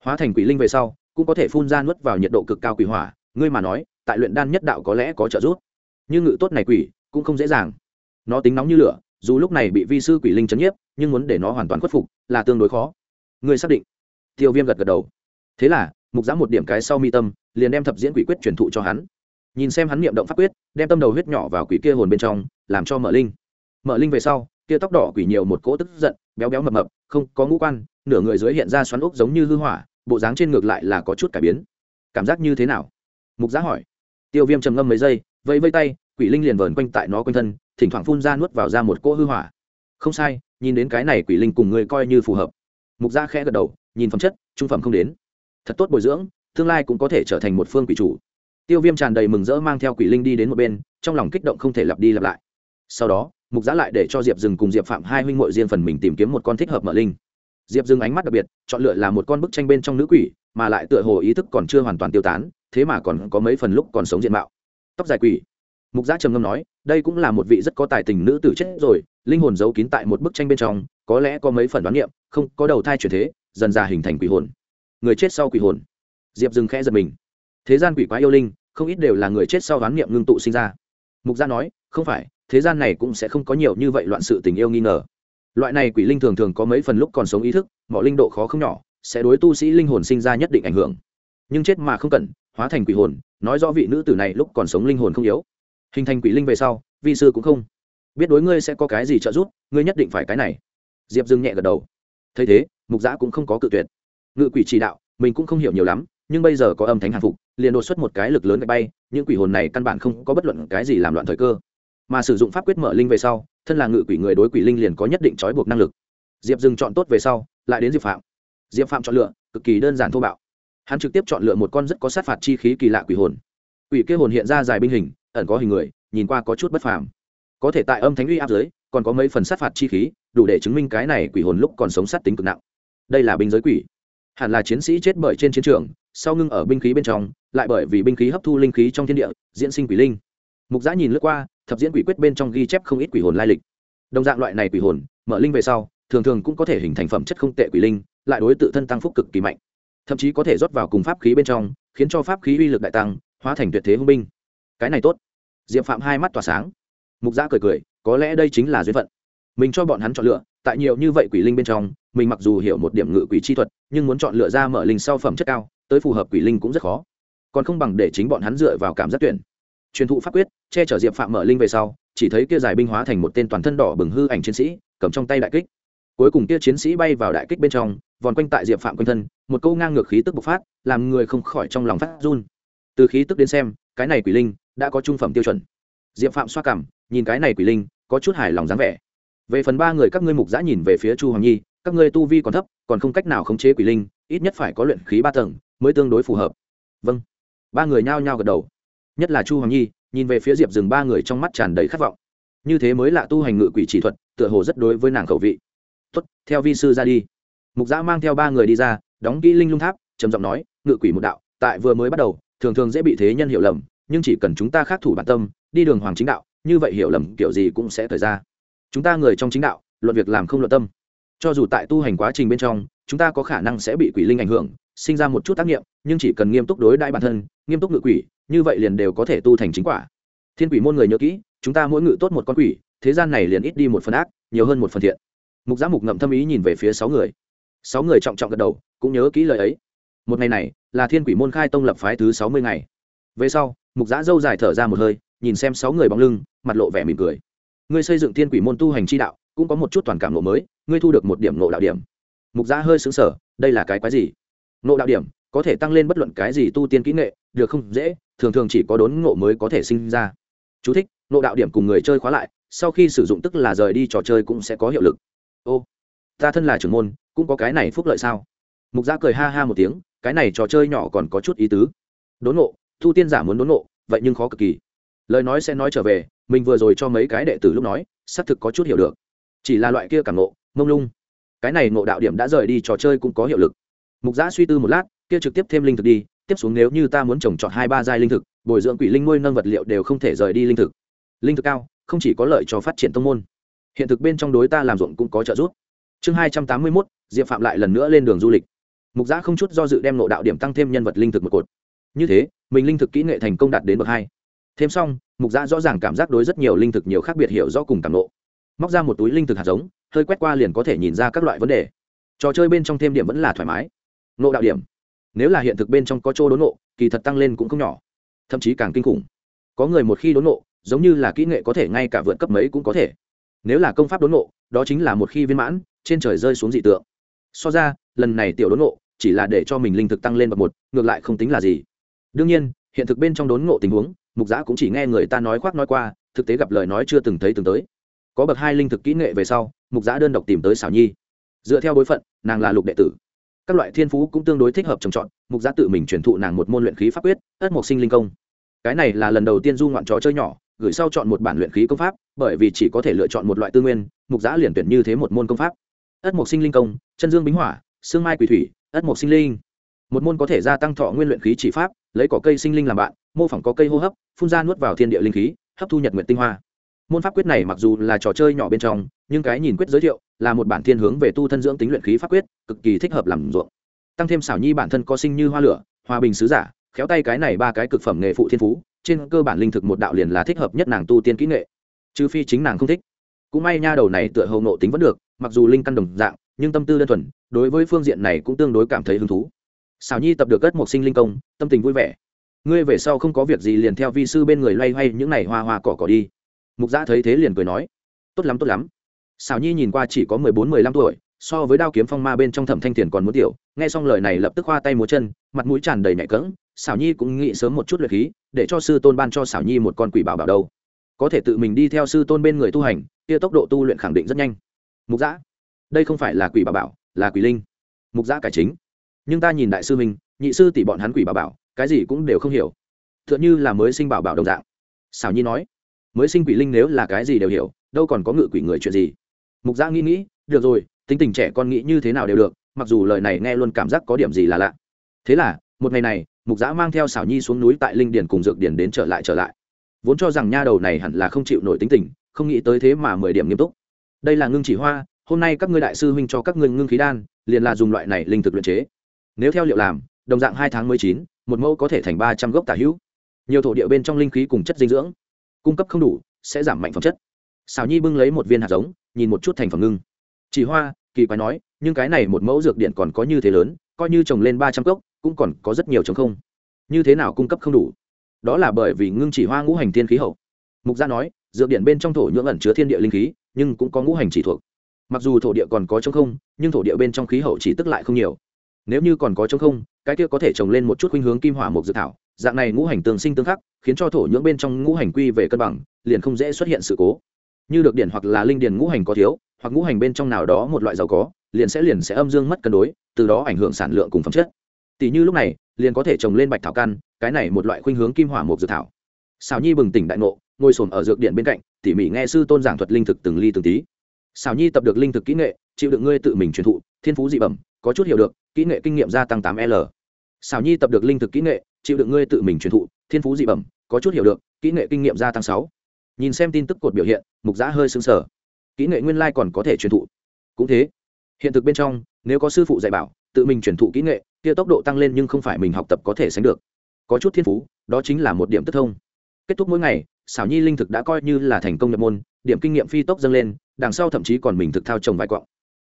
Hóa thành quỷ linh về sau, cũng có thể phun ra nuốt vào nhiệt độ cực cao quỷ hỏa, ngươi mà nói, tại luyện đan nhất đạo có lẽ có trợ giúp. Nhưng ngự tốt này quỷ, cũng không dễ dàng. Nó tính nóng như lửa, dù lúc này bị vi sư quỷ linh chấn nhiếp nhưng muốn để nó hoàn toàn khuất phục là tương đối khó. Ngươi xác định? Tiêu viêm gật gật đầu. Thế là, mục giã một điểm cái sau mi tâm, liền đem thập diễn quỷ quyết truyền thụ cho hắn. Nhìn xem hắn niệm động pháp quyết, đem tâm đầu huyết nhỏ vào quỷ kia hồn bên trong, làm cho mở linh. Mở linh về sau, kia tóc đỏ quỷ nhiều một cỗ tức giận, béo béo mập mập, không có ngũ quan, nửa người dưới hiện ra xoắn ốc giống như hư hỏa, bộ dáng trên ngược lại là có chút cải biến. Cảm giác như thế nào? Mục giá hỏi. Tiêu viêm trầm ngâm mấy giây, vẫy vây tay, quỷ linh liền vờn quanh tại nó quanh thân, thỉnh thoảng phun ra nuốt vào ra một cỗ hư hỏa. Không sai nhìn đến cái này quỷ linh cùng ngươi coi như phù hợp. Mục gia khẽ gật đầu, nhìn phẩm chất, trung phẩm không đến. Thật tốt bồi dưỡng, tương lai cũng có thể trở thành một phương quỷ chủ. Tiêu viêm tràn đầy mừng rỡ mang theo quỷ linh đi đến một bên, trong lòng kích động không thể lặp đi lặp lại. Sau đó, mục giã lại để cho diệp dừng cùng diệp phạm hai huynh m riêng phần mình tìm kiếm một con thích hợp mở linh. Diệp dừng ánh mắt đặc biệt, chọn lựa là một con bức tranh bên trong nữ quỷ, mà lại tựa hồ ý thức còn chưa hoàn toàn tiêu tán, thế mà còn có mấy phần lúc còn sống diện mạo. Tóc dài quỷ mục giã trầm ngâm nói, đây cũng là một vị rất có tài tình nữ tử chết rồi, linh hồn giấu kín tại một bức tranh bên trong, có lẽ có mấy phần đoán niệm, không, có đầu thai chuyển thế, dần già hình thành quỷ hồn. Người chết sau quỷ hồn. Diệp dừng khẽ giật mình. Thế gian quỷ quái yêu linh, không ít đều là người chết sau đoán niệm ngưng tụ sinh ra. Mục gia nói, không phải, thế gian này cũng sẽ không có nhiều như vậy loạn sự tình yêu nghi ngờ. Loại này quỷ linh thường thường có mấy phần lúc còn sống ý thức mọi linh độ khó không nhỏ, sẽ đối tu sĩ linh hồn sinh ra nhất định ảnh hưởng. Nhưng chết mà không cần, hóa thành quỷ hồn, nói rõ vị nữ tử này lúc còn sống linh hồn không yếu hình thành quỷ linh về sau, vi sư cũng không biết đối ngươi sẽ có cái gì trợ giúp, ngươi nhất định phải cái này. Diệp dừng nhẹ gật đầu. Thấy thế, mục giã cũng không có cự tuyệt. Ngự quỷ chỉ đạo, mình cũng không hiểu nhiều lắm, nhưng bây giờ có âm thánh hàng phục, liền đột xuất một cái lực lớn gạch bay, những quỷ hồn này căn bản không có bất luận cái gì làm loạn thời cơ. Mà sử dụng pháp quyết mở linh về sau, thân là ngự quỷ người đối quỷ linh liền có nhất định trói buộc năng lực. Diệp dừng chọn tốt về sau, lại đến diệp phạm. Diệp phạm chọn lựa, cực kỳ đơn giản thô bạo. Hắn trực tiếp chọn lựa một con rất có sát phạt chi khí kỳ lạ quỷ hồn. Quỷ kia hồn hiện ra dài binh hình ẩn có hình người, nhìn qua có chút bất phàm. Có thể tại âm thánh uy áp giới, còn có mấy phần sát phạt chi khí, đủ để chứng minh cái này quỷ hồn lúc còn sống sát tính cực nặng. Đây là binh giới quỷ. Hẳn là chiến sĩ chết bởi trên chiến trường, sau ngưng ở binh khí bên trong, lại bởi vì binh khí hấp thu linh khí trong thiên địa, diễn sinh quỷ linh. Mục giã nhìn lướt qua, thập diễn quỷ quyết bên trong ghi chép không ít quỷ hồn lai lịch. Đồng dạng loại này quỷ hồn, mở linh về sau, thường thường cũng có thể hình thành phẩm chất không tệ quỷ linh, lại đối tự thân tăng phúc cực kỳ mạnh. Thậm chí có thể rót vào cùng pháp khí bên trong, khiến cho pháp khí uy lực đại tăng, hóa thành tuyệt thế hung binh. Cái này tốt diệp phạm hai mắt tỏa sáng. Mục gia cười cười, có lẽ đây chính là duyên phận. Mình cho bọn hắn chọn lựa, tại nhiều như vậy quỷ linh bên trong, mình mặc dù hiểu một điểm ngự quỷ chi thuật, nhưng muốn chọn lựa ra mở linh sau phẩm chất cao, tới phù hợp quỷ linh cũng rất khó. Còn không bằng để chính bọn hắn dựa vào cảm giác tuyển. Truyền thụ pháp quyết, che chở diệp phạm mở linh về sau, chỉ thấy kia giải binh hóa thành một tên toàn thân đỏ bừng hư ảnh chiến sĩ, cầm trong tay đại kích. Cuối cùng kia chiến sĩ bay vào đại kích bên trong vòn quanh tại diệp phạm quanh thân, một câu ngang ngược khí tức bộc phát, làm người không khỏi trong lòng phát run. Từ khí tức đến xem, cái này quỷ linh đã có trung phẩm tiêu chuẩn. Diệp phạm xoa cảm, nhìn cái này quỷ linh, có chút hài lòng dáng vẻ. Về phần ba người các ngươi mục giã nhìn về phía chu hoàng nhi, các ngươi tu vi còn thấp, còn không cách nào khống chế quỷ linh, ít nhất phải có luyện khí ba tầng mới tương đối phù hợp. Vâng. Ba người nhao nhao gật đầu. Nhất là chu hoàng nhi, nhìn về phía diệp rừng ba người trong mắt tràn đầy khát vọng. Như thế mới là tu hành ngự quỷ chỉ thuật, tựa hồ rất đối với nàng khẩu vị. Tuất theo vi sư ra đi. Mục giã mang theo ba người đi ra, đóng kỹ linh lung tháp, trầm giọng nói, ngự quỷ một đạo, tại vừa mới bắt đầu, thường thường dễ bị thế nhân hiểu lầm nhưng chỉ cần chúng ta khắc thủ bản tâm, đi đường hoàng chính đạo, như vậy hiểu lầm kiểu gì cũng sẽ thời ra. Chúng ta người trong chính đạo, luận việc làm không luận tâm. Cho dù tại tu hành quá trình bên trong, chúng ta có khả năng sẽ bị quỷ linh ảnh hưởng, sinh ra một chút tác nghiệm, nhưng chỉ cần nghiêm túc đối đãi bản thân, nghiêm túc ngự quỷ, như vậy liền đều có thể tu thành chính quả. Thiên quỷ môn người nhớ kỹ, chúng ta mỗi ngự tốt một con quỷ, thế gian này liền ít đi một phần ác, nhiều hơn một phần thiện. Mục giã mục ngậm thâm ý nhìn về phía sáu người. Sáu người trọng trọng gật đầu, cũng nhớ kỹ lời ấy. Một ngày này, là thiên quỷ môn khai tông lập phái thứ sáu mươi ngày về sau mục giã dâu dài thở ra một hơi nhìn xem sáu người bóng lưng mặt lộ vẻ mỉm cười. Ngươi xây dựng thiên quỷ môn tu hành chi đạo cũng có một chút toàn cảm nộ mới ngươi thu được một điểm nộ đạo điểm. Mục giã hơi xứng sở đây là cái quái gì? Nộ đạo điểm có thể tăng lên bất luận cái gì tu tiên kỹ nghệ được không dễ thường thường chỉ có đốn ngộ mới có thể sinh ra. Chú thích, nộ đạo điểm cùng người chơi khóa lại sau khi sử dụng tức là rời đi trò chơi cũng sẽ có hiệu lực. Ô ta thân là trưởng môn cũng có cái này phúc lợi sao? Mục giã cười ha ha một tiếng cái này trò chơi nhỏ còn có chút ý tứ. Đốn ngộ thu tiên giả muốn đốn ngộ vậy nhưng khó cực kỳ. Lời nói sẽ nói trở về, mình vừa rồi cho mấy cái đệ tử lúc nói, xác thực có chút hiểu được. Chỉ là loại kia cảm ngộ mông lung. Cái này ngộ đạo điểm đã rời đi trò chơi cũng có hiệu lực. Mục giã suy tư một lát, kia trực tiếp thêm linh thực đi, tiếp xuống nếu như ta muốn trồng trọt hai ba giai linh thực, bồi dưỡng quỷ linh nuôi nâng vật liệu đều không thể rời đi linh thực. Linh thực cao, không chỉ có lợi cho phát triển tông môn. Hiện thực bên trong đối ta làm ruộng cũng có trợ giúp. Chương hai trăm tám mươi mốt, diệp phạm lại lần nữa lên đường du lịch. Mục giã không chút do dự đem nộ đạo điểm tăng thêm nhân vật linh thực một cột như thế, mình linh thực kỹ nghệ thành công đạt đến bậc hai. Thêm xong, mục giã rõ ràng cảm giác đối rất nhiều linh thực nhiều khác biệt hiểu rõ cùng cảm nộ. Móc ra một túi linh thực hạt giống, hơi quét qua liền có thể nhìn ra các loại vấn đề. Trò chơi bên trong thêm điểm vẫn là thoải mái. Nộ đạo điểm. Nếu là hiện thực bên trong có chỗ đốn nộ, kỳ thật tăng lên cũng không nhỏ. Thậm chí càng kinh khủng. Có người một khi đốn nộ, giống như là kỹ nghệ có thể ngay cả vượt cấp mấy cũng có thể. Nếu là công pháp đốn nộ, đó chính là một khi viên mãn, trên trời rơi xuống dị tượng. So ra, lần này tiểu đốn nộ, chỉ là để cho mình linh thực tăng lên bậc một, ngược lại không tính là gì đương nhiên, hiện thực bên trong đốn ngộ tình huống, mục giã cũng chỉ nghe người ta nói khoác nói qua, thực tế gặp lời nói chưa từng thấy từng tới. Có bậc hai linh thực kỹ nghệ về sau, mục giã đơn độc tìm tới xảo nhi. Dựa theo bối phận, nàng là lục đệ tử. Các loại thiên phú cũng tương đối thích hợp trồng trọt, mục giã tự mình truyền thụ nàng một môn luyện khí pháp quyết, ất mộc sinh linh công. Cái này là lần đầu tiên du ngoạn trò chơi nhỏ, gửi sau chọn một bản luyện khí công pháp, bởi vì chỉ có thể lựa chọn một loại tư nguyên, mục giã liền tuyển như thế một môn công pháp. Ất mộc sinh linh công, chân dương bính hỏa, xương mai quỷ thủy, ất mộc sinh linh. Một môn có thể gia tăng thọ nguyên luyện khí chỉ pháp lấy cỏ cây sinh linh làm bạn, mô phỏng có cây hô hấp, phun ra nuốt vào thiên địa linh khí, hấp thu nhật nguyện tinh hoa. Môn pháp quyết này mặc dù là trò chơi nhỏ bên trong, nhưng cái nhìn quyết giới thiệu là một bản thiên hướng về tu thân dưỡng tính luyện khí pháp quyết, cực kỳ thích hợp làm ruộng. Tăng thêm xảo nhi bản thân có sinh như hoa lửa, hòa bình sứ giả, khéo tay cái này ba cái cực phẩm nghề phụ thiên phú, trên cơ bản linh thực một đạo liền là thích hợp nhất nàng tu tiên kỹ nghệ. Trừ phi chính nàng không thích. Cũng may nha đầu này tựa hầu nộ tính vẫn được, mặc dù linh căn đồng dạng, nhưng tâm tư đơn thuần, đối với phương diện này cũng tương đối cảm thấy hứng thú xảo nhi tập được cất một sinh linh công, tâm tình vui vẻ. Ngươi về sau không có việc gì liền theo vi sư bên người loay hoay những n à y hoa hoa cỏ cỏ đi. Mục giã thấy thế liền cười nói, tốt lắm tốt lắm. Xảo nhi nhìn qua chỉ có mười bốn, mười lăm tuổi, so với đao kiếm phong ma bên trong thẩm thanh tiền còn muốn tiểu, nghe xong lời này lập tức khoa tay múa chân, mặt mũi tràn đầy nhạy cỡng. Xảo nhi cũng nghĩ sớm một chút luyện khí, để cho sư tôn ban cho xảo nhi một con quỷ bảo bảo đâu. Có thể tự mình đi theo sư tôn bên người tu hành, kia tốc độ tu luyện khẳng định rất nhanh. Mục giã đây không phải là quỷ bảo bảo, là quỷ linh. Mục giã cải chính nhưng ta nhìn đại sư minh nhị sư tỷ bọn hắn quỷ bảo bảo, cái gì cũng đều không hiểu. T h ư ợ n như là mới sinh bảo bảo đồng dạng. Xảo nhi nói, mới sinh quỷ linh nếu là cái gì đều hiểu, đâu còn có ngự quỷ người chuyện gì? Mục gia nghĩ nghĩ, được rồi, tính tình trẻ con nghĩ như thế nào đều được, mặc dù lời này nghe luôn cảm giác có điểm gì là lạ. Thế là, một ngày này, mục giã mang theo xảo nhi xuống núi tại linh điền cùng dược điền đến trở lại trở lại. Vốn cho rằng nha đầu này hẳn là không chịu nổi tính tình, không nghĩ tới thế mà mười điểm nghiêm túc. Đây là ngưng chỉ hoa, hôm nay các ngươi đại sư huynh cho các ngươi ngưng khí đan, liền là dùng loại này linh thực luyện chế nếu theo liệu làm, đồng dạng hai tháng mới chín, một mẫu có thể thành ba trăm gốc tả hữu. Nhiều thổ địa bên trong linh khí cùng chất dinh dưỡng, cung cấp không đủ, sẽ giảm mạnh phẩm chất. Xào nhi bưng lấy một viên hạt giống, nhìn một chút thành phẩm ngưng. Chỉ hoa, kỳ quái nói, nhưng cái này một mẫu dược điện còn có như thế lớn, coi như trồng lên ba trăm gốc, cũng còn có rất nhiều trồng không. Như thế nào cung cấp không đủ? Đó là bởi vì ngưng chỉ hoa ngũ hành thiên khí hậu. Mục gia nói, dược điện bên trong thổ nhưỡng ẩn chứa thiên địa linh khí, nhưng cũng có ngũ hành chỉ thuộc. Mặc dù thổ địa còn có chống không, nhưng thổ địa bên trong khí hậu chỉ tức lại không nhiều nếu như còn có chống không, cái kia có thể trồng lên một chút khuynh hướng kim hỏa mục dự thảo, dạng này ngũ hành tương sinh tương khắc, khiến cho thổ nhưỡng bên trong ngũ hành quy về cân bằng, liền không dễ xuất hiện sự cố. Như được điển hoặc là linh điền ngũ hành có thiếu, hoặc ngũ hành bên trong nào đó một loại giàu có, liền sẽ liền sẽ âm dương mất cân đối, từ đó ảnh hưởng sản lượng cùng phẩm chất. Tỷ như lúc này, liền có thể trồng lên bạch thảo căn, cái này một loại khuynh hướng kim hỏa mục dự thảo. Xào nhi bừng tỉnh đại ngộ, ngồi xổm ở dược điện bên cạnh, tỉ mỉ nghe sư tôn giảng thuật linh thực từng ly từng tí. Xào nhi tập được linh thực kỹ nghệ, chịu đựng ngươi tự mình truyền thụ, thiên phú dị bẩm, có chút hiểu được kỹ nghệ kinh nghiệm gia tăng tám l. Xảo nhi tập được linh thực kỹ nghệ, chịu đựng ngươi tự mình truyền thụ, thiên phú dị bẩm, có chút hiểu được, kỹ nghệ kinh nghiệm gia tăng sáu. Nhìn xem tin tức cột biểu hiện, mục giã hơi xứng sở kỹ nghệ nguyên lai còn có thể truyền thụ. Cũng thế, hiện thực bên trong, nếu có sư phụ dạy bảo, tự mình truyền thụ kỹ nghệ, kia tốc độ tăng lên nhưng không phải mình học tập có thể sánh được. Có chút thiên phú, đó chính là một điểm tức thông. Kết thúc mỗi ngày, xảo nhi linh thực đã coi như là thành công nhập môn, điểm kinh nghiệm phi tốc dâng lên, đằng sau thậm chí còn mình thực thao trồng vài quọng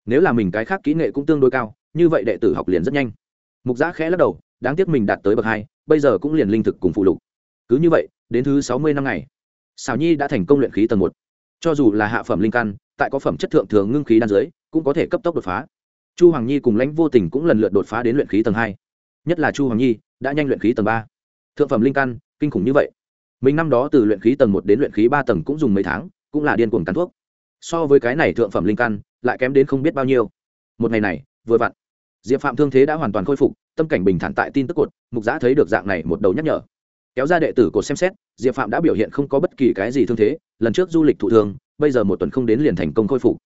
nếu là mình cái khác kỹ nghệ cũng tương đối cao như vậy đệ tử học liền rất nhanh. Mục giã khẽ lắc đầu, đáng tiếc mình đạt tới bậc hai, bây giờ cũng liền linh thực cùng phụ lục. Cứ như vậy, đến thứ sáu mươi năm ngày xảo nhi đã thành công luyện khí tầng một. Cho dù là hạ phẩm linh căn, tại có phẩm chất thượng thường ngưng khí đan dưới cũng có thể cấp tốc đột phá. Chu hoàng nhi cùng lãnh vô tình cũng lần lượt đột phá đến luyện khí tầng hai. Nhất là chu hoàng nhi đã nhanh luyện khí tầng ba. Thượng phẩm linh căn, kinh khủng như vậy. Mình năm đó từ luyện khí tầng một đến luyện khí ba tầng cũng dùng mấy tháng, cũng là điên cuồng cắn thuốc. So với cái này thượng phẩm linh căn, lại kém đến không biết bao nhiêu. Một ngày này, vừa vặn diệp phạm thương thế đã hoàn toàn khôi phục, tâm cảnh bình thản tại tin tức cột, mục giã thấy được dạng này một đầu nhắc nhở. Kéo ra đệ tử cột xem xét, diệp phạm đã biểu hiện không có bất kỳ cái gì thương thế, lần trước du lịch thụ thương bây giờ một tuần không đến liền thành công khôi phục.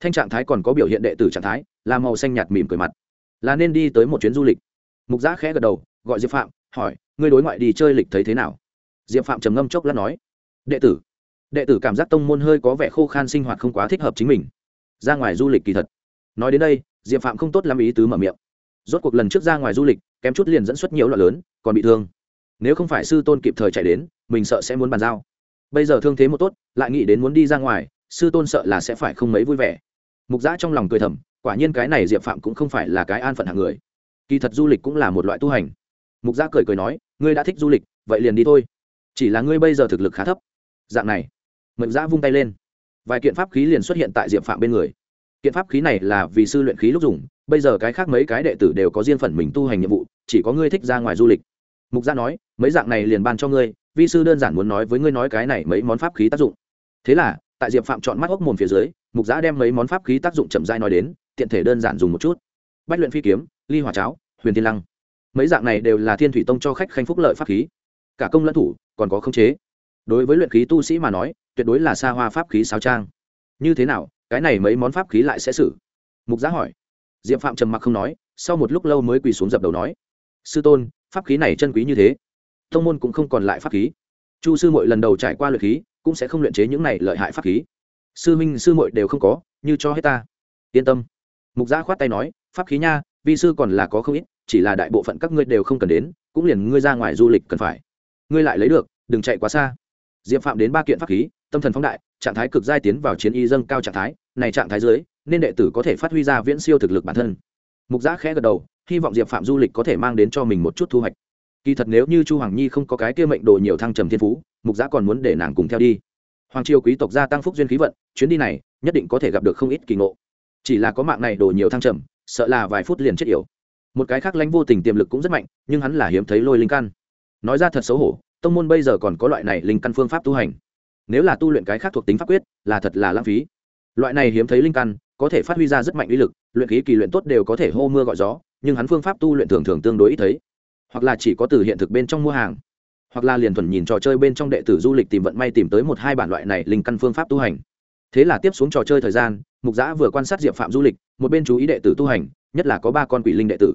Thanh trạng thái còn có biểu hiện đệ tử trạng thái, là màu xanh nhạt mỉm cười mặt. Là nên đi tới một chuyến du lịch. Mục giã khẽ gật đầu, gọi diệp phạm, hỏi, ngươi đối ngoại đi chơi lịch thấy thế nào? Diệp phạm trầm ngâm chốc lát nói, đệ tử. Đệ tử cảm giác tông môn hơi có vẻ khô khan sinh hoạt không quá thích hợp chính mình. Ra ngoài du lịch kỳ thật. Nói đến đây diệp phạm không tốt làm ý tứ mở miệng. Rốt cuộc lần trước ra ngoài du lịch, kém chút liền dẫn xuất nhiều loại lớn, còn bị thương. Nếu không phải sư tôn kịp thời chạy đến, mình sợ sẽ muốn bàn giao. Bây giờ thương thế một tốt, lại nghĩ đến muốn đi ra ngoài, sư tôn sợ là sẽ phải không mấy vui vẻ. Mục giã trong lòng cười thầm, quả nhiên cái này diệp phạm cũng không phải là cái an phận hạng người. Kỳ thật du lịch cũng là một loại tu hành. Mục giã cười cười nói, ngươi đã thích du lịch, vậy liền đi thôi. Chỉ là ngươi bây giờ thực lực khá thấp. Dạng này. Mục giã vung tay lên. Vài kiện pháp khí liền xuất hiện tại diệp phạm bên người kiện pháp khí này là vì sư luyện khí lúc dùng, bây giờ cái khác mấy cái đệ tử đều có riêng phần mình tu hành nhiệm vụ, chỉ có ngươi thích ra ngoài du lịch. Mục gia nói, mấy dạng này liền ban cho ngươi, vi sư đơn giản muốn nói với ngươi nói cái này mấy món pháp khí tác dụng. Thế là, tại diệp phạm chọn mắt hốc mồm phía dưới, mục giã đem mấy món pháp khí tác dụng chậm dai nói đến, tiện thể đơn giản dùng một chút. Bách luyện phi kiếm, ly hòa cháo, huyền thiên lăng. Mấy dạng này đều là thiên thủy tông cho khách khanh phúc lợi pháp khí. Cả công lẫn thủ, còn có khống chế. Đối với luyện khí tu sĩ mà nói, tuyệt đối là xa hoa pháp khí sao trang. Như thế nào cái này mấy món pháp khí lại sẽ xử. Mục giá hỏi. Diệp phạm trầm mặc không nói, sau một lúc lâu mới quỳ xuống dập đầu nói. Sư tôn, pháp khí này chân quý như thế. Thông môn cũng không còn lại pháp khí. Chu sư mội lần đầu trải qua luyện khí, cũng sẽ không luyện chế những này lợi hại pháp khí. Sư minh sư mội đều không có, như cho hết ta. Yên tâm. Mục gia khoát tay nói, pháp khí nha, vi sư còn là có không ít, chỉ là đại bộ phận các ngươi đều không cần đến, cũng liền ngươi ra ngoài du lịch cần phải. Ngươi lại lấy được, đừng chạy quá xa diệp phạm đến ba kiện pháp khí, tâm thần phóng đại, trạng thái cực giai tiến vào chiến y dâng cao trạng thái, này trạng thái dưới, nên đệ tử có thể phát huy ra viễn siêu thực lực bản thân. Mục giã khẽ gật đầu, hy vọng diệp phạm du lịch có thể mang đến cho mình một chút thu hoạch. Kỳ thật nếu như chu hoàng nhi không có cái kia mệnh đồ nhiều thăng trầm thiên phú, mục giã còn muốn để nàng cùng theo đi. Hoàng triều quý tộc gia tăng phúc duyên khí vận, chuyến đi này, nhất định có thể gặp được không ít kỳ ngộ. Chỉ là có mạng này đồ nhiều thăng trầm, sợ là vài phút liền chết yểu. Một cái khác lãnh vô tình tiềm lực cũng rất mạnh, nhưng hắn là hiếm thấy lôi linh căn. Nói ra thật xấu hổ tông môn bây giờ còn có loại này linh căn phương pháp tu hành. Nếu là tu luyện cái khác thuộc tính pháp quyết, là thật là lãng phí. Loại này hiếm thấy linh căn, có thể phát huy ra rất mạnh uy lực, luyện khí kỳ luyện tốt đều có thể hô mưa gọi gió, nhưng hắn phương pháp tu luyện thường thường tương đối ít thấy. Hoặc là chỉ có từ hiện thực bên trong mua hàng. Hoặc là liền thuần nhìn trò chơi bên trong đệ tử du lịch tìm vận may tìm tới một hai bản loại này linh căn phương pháp tu hành. Thế là tiếp xuống trò chơi thời gian, mục giã vừa quan sát diệp phạm du lịch, một bên chú ý đệ tử tu hành, nhất là có ba con quỷ linh đệ tử.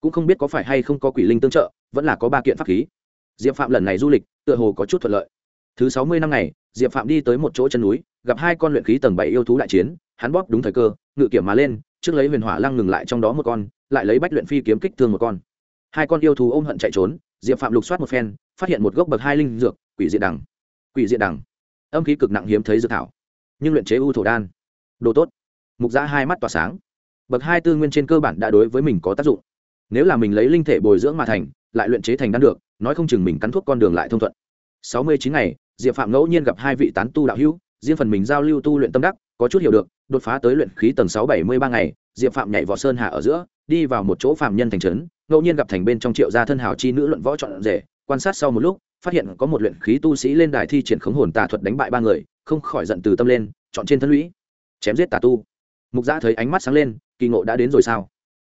Cũng không biết có phải hay không có quỷ linh tương trợ, vẫn là có ba kiện pháp khí diệp phạm lần này du lịch, tựa hồ có chút thuận lợi. Thứ sáu mươi năm ngày, diệp phạm đi tới một chỗ chân núi, gặp hai con luyện khí tầng bảy yêu thú đại chiến, hắn bóp đúng thời cơ, ngự kiểm mà lên, trước lấy huyền hỏa lăng ngừng lại trong đó một con, lại lấy bách luyện phi kiếm kích thương một con. Hai con yêu thú ôm hận chạy trốn, diệp phạm lục soát một phen, phát hiện một gốc bậc hai linh dược, quỷ diện đằng. Quỷ diện đằng. Âm khí cực nặng hiếm thấy dược thảo. Nhưng luyện chế u thổ đan. Đồ tốt. Mục giã hai mắt tỏa sáng. Bậc hai tư nguyên trên cơ bản đã đối với mình có tác dụng. Nếu là mình lấy linh thể bồi dưỡng mà thành, lại luyện chế thành đan được nói không chừng mình cắn thuốc con đường lại thông thuận. Sáu mươi chín ngày, diệp phạm ngẫu nhiên gặp hai vị tán tu đạo hữu, riêng phần mình giao lưu tu luyện tâm đắc, có chút hiểu được, đột phá tới luyện khí tầng sáu bảy mươi ba ngày, diệp phạm nhảy võ sơn hạ ở giữa, đi vào một chỗ phạm nhân thành trấn, ngẫu nhiên gặp thành bên trong triệu gia thân hào chi nữ luận võ trọn rể, quan sát sau một lúc, phát hiện có một luyện khí tu sĩ lên đài thi triển khống hồn tà thuật đánh bại ba người, không khỏi giận từ tâm lên, chọn trên thân lũy, chém giết tà tu. Mục gia thấy ánh mắt sáng lên, kỳ ngộ đã đến rồi sao?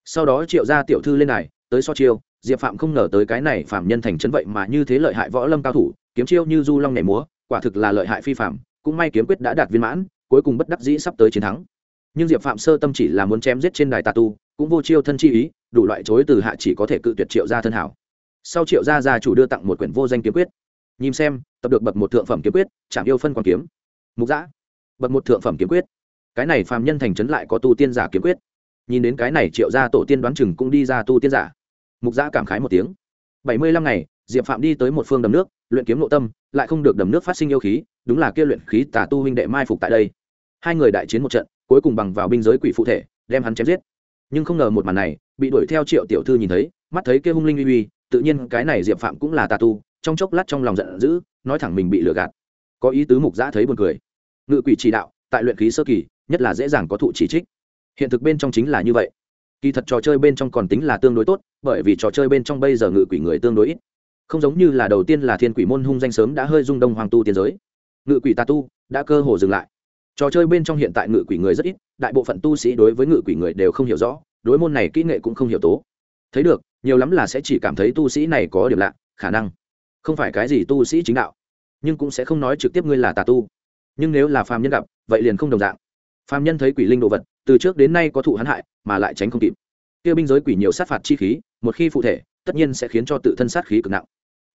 Sau đó triệu gia tiểu thư lên đài, tới so chiêu diệp phạm không ngờ tới cái này phạm nhân thành trấn vậy mà như thế lợi hại võ lâm cao thủ, kiếm chiêu như du long nhảy múa, quả thực là lợi hại phi phạm, cũng may kiếm quyết đã đạt viên mãn, cuối cùng bất đắc dĩ sắp tới chiến thắng. Nhưng diệp phạm sơ tâm chỉ là muốn chém giết trên đài tà tu, cũng vô chiêu thân chi ý, đủ loại chối từ hạ chỉ có thể cự tuyệt triệu gia thân hảo. Sau triệu gia gia chủ đưa tặng một quyển vô danh kiếm quyết. Nhìn xem, tập được bậc một thượng phẩm kiếm quyết, chạm yêu phân quan kiếm. Mục giã bậc một thượng phẩm kiếm quyết. Cái này phàm nhân thành trấn lại có tu tiên giả kiếm quyết. Nhìn đến cái này triệu gia tổ tiên đoán chừng cũng đi ra tu tiên giả mục giã cảm khái một tiếng. Bảy mươi lăm ngày, diệp phạm đi tới một phương đầm nước, luyện kiếm nội tâm, lại không được đầm nước phát sinh yêu khí, đúng là kia luyện khí tà tu huynh đệ mai phục tại đây. Hai người đại chiến một trận, cuối cùng bằng vào binh giới quỷ phụ thể, đem hắn chém giết. Nhưng không ngờ một màn này, bị đuổi theo triệu tiểu thư nhìn thấy, mắt thấy kia hung linh uy uy, tự nhiên cái này diệp phạm cũng là tà tu, trong chốc lát trong lòng giận dữ, nói thẳng mình bị lừa gạt. Có ý tứ mục giã thấy buồn cười. Ngự quỷ chỉ đạo, tại luyện khí sơ kỳ, nhất là dễ dàng có thụ chỉ trích. Hiện thực bên trong chính là như vậy kỳ thật trò chơi bên trong còn tính là tương đối tốt, bởi vì trò chơi bên trong bây giờ ngự quỷ người tương đối ít. Không giống như là đầu tiên là thiên quỷ môn hung danh sớm đã hơi rung đông hoàng tu tiến giới. Ngự quỷ tà tu đã cơ hồ dừng lại. Trò chơi bên trong hiện tại ngự quỷ người rất ít, đại bộ phận tu sĩ đối với ngự quỷ người đều không hiểu rõ, đối môn này kỹ nghệ cũng không hiểu tố. Thấy được, nhiều lắm là sẽ chỉ cảm thấy tu sĩ này có điểm lạ, khả năng. Không phải cái gì tu sĩ chính đạo, nhưng cũng sẽ không nói trực tiếp ngươi là tà tu. Nhưng nếu là phàm nhân gặp, vậy liền không đồng dạng. Phàm nhân thấy quỷ linh đồ vật từ trước đến nay có thụ hắn hại, mà lại tránh không kịp. Kia binh giới quỷ nhiều sát phạt chi khí, một khi phụ thể, tất nhiên sẽ khiến cho tự thân sát khí cực nặng.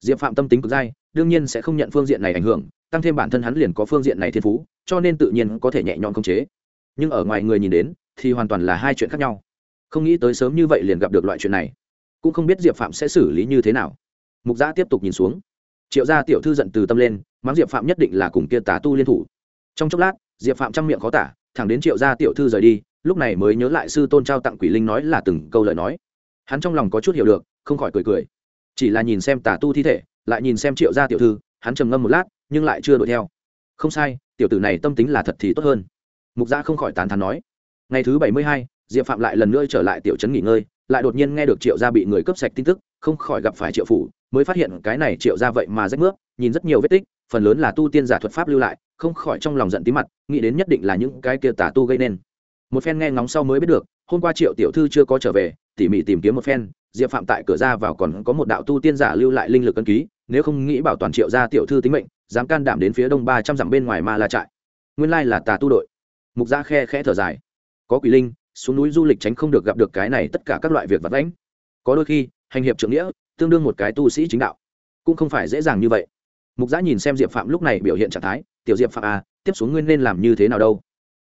Diệp phạm tâm tính cực dai, đương nhiên sẽ không nhận phương diện này ảnh hưởng, tăng thêm bản thân hắn liền có phương diện này thiên phú, cho nên tự nhiên có thể nhẹ nhõm khống chế. Nhưng ở ngoài người nhìn đến, thì hoàn toàn là hai chuyện khác nhau. Không nghĩ tới sớm như vậy liền gặp được loại chuyện này. Cũng không biết diệp phạm sẽ xử lý như thế nào. Mục giã tiếp tục nhìn xuống. Triệu gia tiểu thư giận từ tâm lên, mắng diệp phạm nhất định là cùng kia tà tu liên thủ. Trong chốc lát, diệp phạm trang miệng khó tả thẳng đến triệu gia tiểu thư rời đi, lúc này mới nhớ lại sư tôn trao tặng quỷ linh nói là từng câu lời nói. Hắn trong lòng có chút hiểu được, không khỏi cười cười. Chỉ là nhìn xem tà tu thi thể, lại nhìn xem triệu gia tiểu thư, hắn trầm ngâm một lát, nhưng lại chưa đuổi theo. Không sai, tiểu tử này tâm tính là thật thì tốt hơn. Mục gia không khỏi tán thán nói. Ngày thứ bảy mươi hai, diệp phạm lại lần nữa trở lại tiểu trấn nghỉ ngơi, lại đột nhiên nghe được triệu gia bị người cướp sạch tin tức, không khỏi gặp phải triệu phủ mới phát hiện cái này triệu gia vậy mà rách nước, nhìn rất nhiều vết tích, phần lớn là tu tiên giả thuật pháp lưu lại, không khỏi trong lòng giận tí mặt, nghĩ đến nhất định là những cái kia tà tu gây nên. Một phen nghe ngóng sau mới biết được, hôm qua triệu tiểu thư chưa có trở về, tỉ mỉ tìm kiếm một phen, diệp phạm tại cửa ra vào còn có một đạo tu tiên giả lưu lại linh lực cân ký, nếu không nghĩ bảo toàn triệu gia tiểu thư tính mệnh, dám can đảm đến phía đông ba trăm dặm bên ngoài ma la trại. Nguyên lai là tà tu đội. Mục gia khe khẽ thở dài. Có quỷ linh, xuống núi du lịch tránh không được gặp được cái này tất cả các loại việc vật lãnh có đôi khi, hành hiệp trưởng nghĩa tương đương một cái tu sĩ chính đạo. Cũng không phải dễ dàng như vậy. Mục giã nhìn xem diệp phạm lúc này biểu hiện trạng thái, tiểu diệp phạm à tiếp xuống nguyên nên làm như thế nào đâu?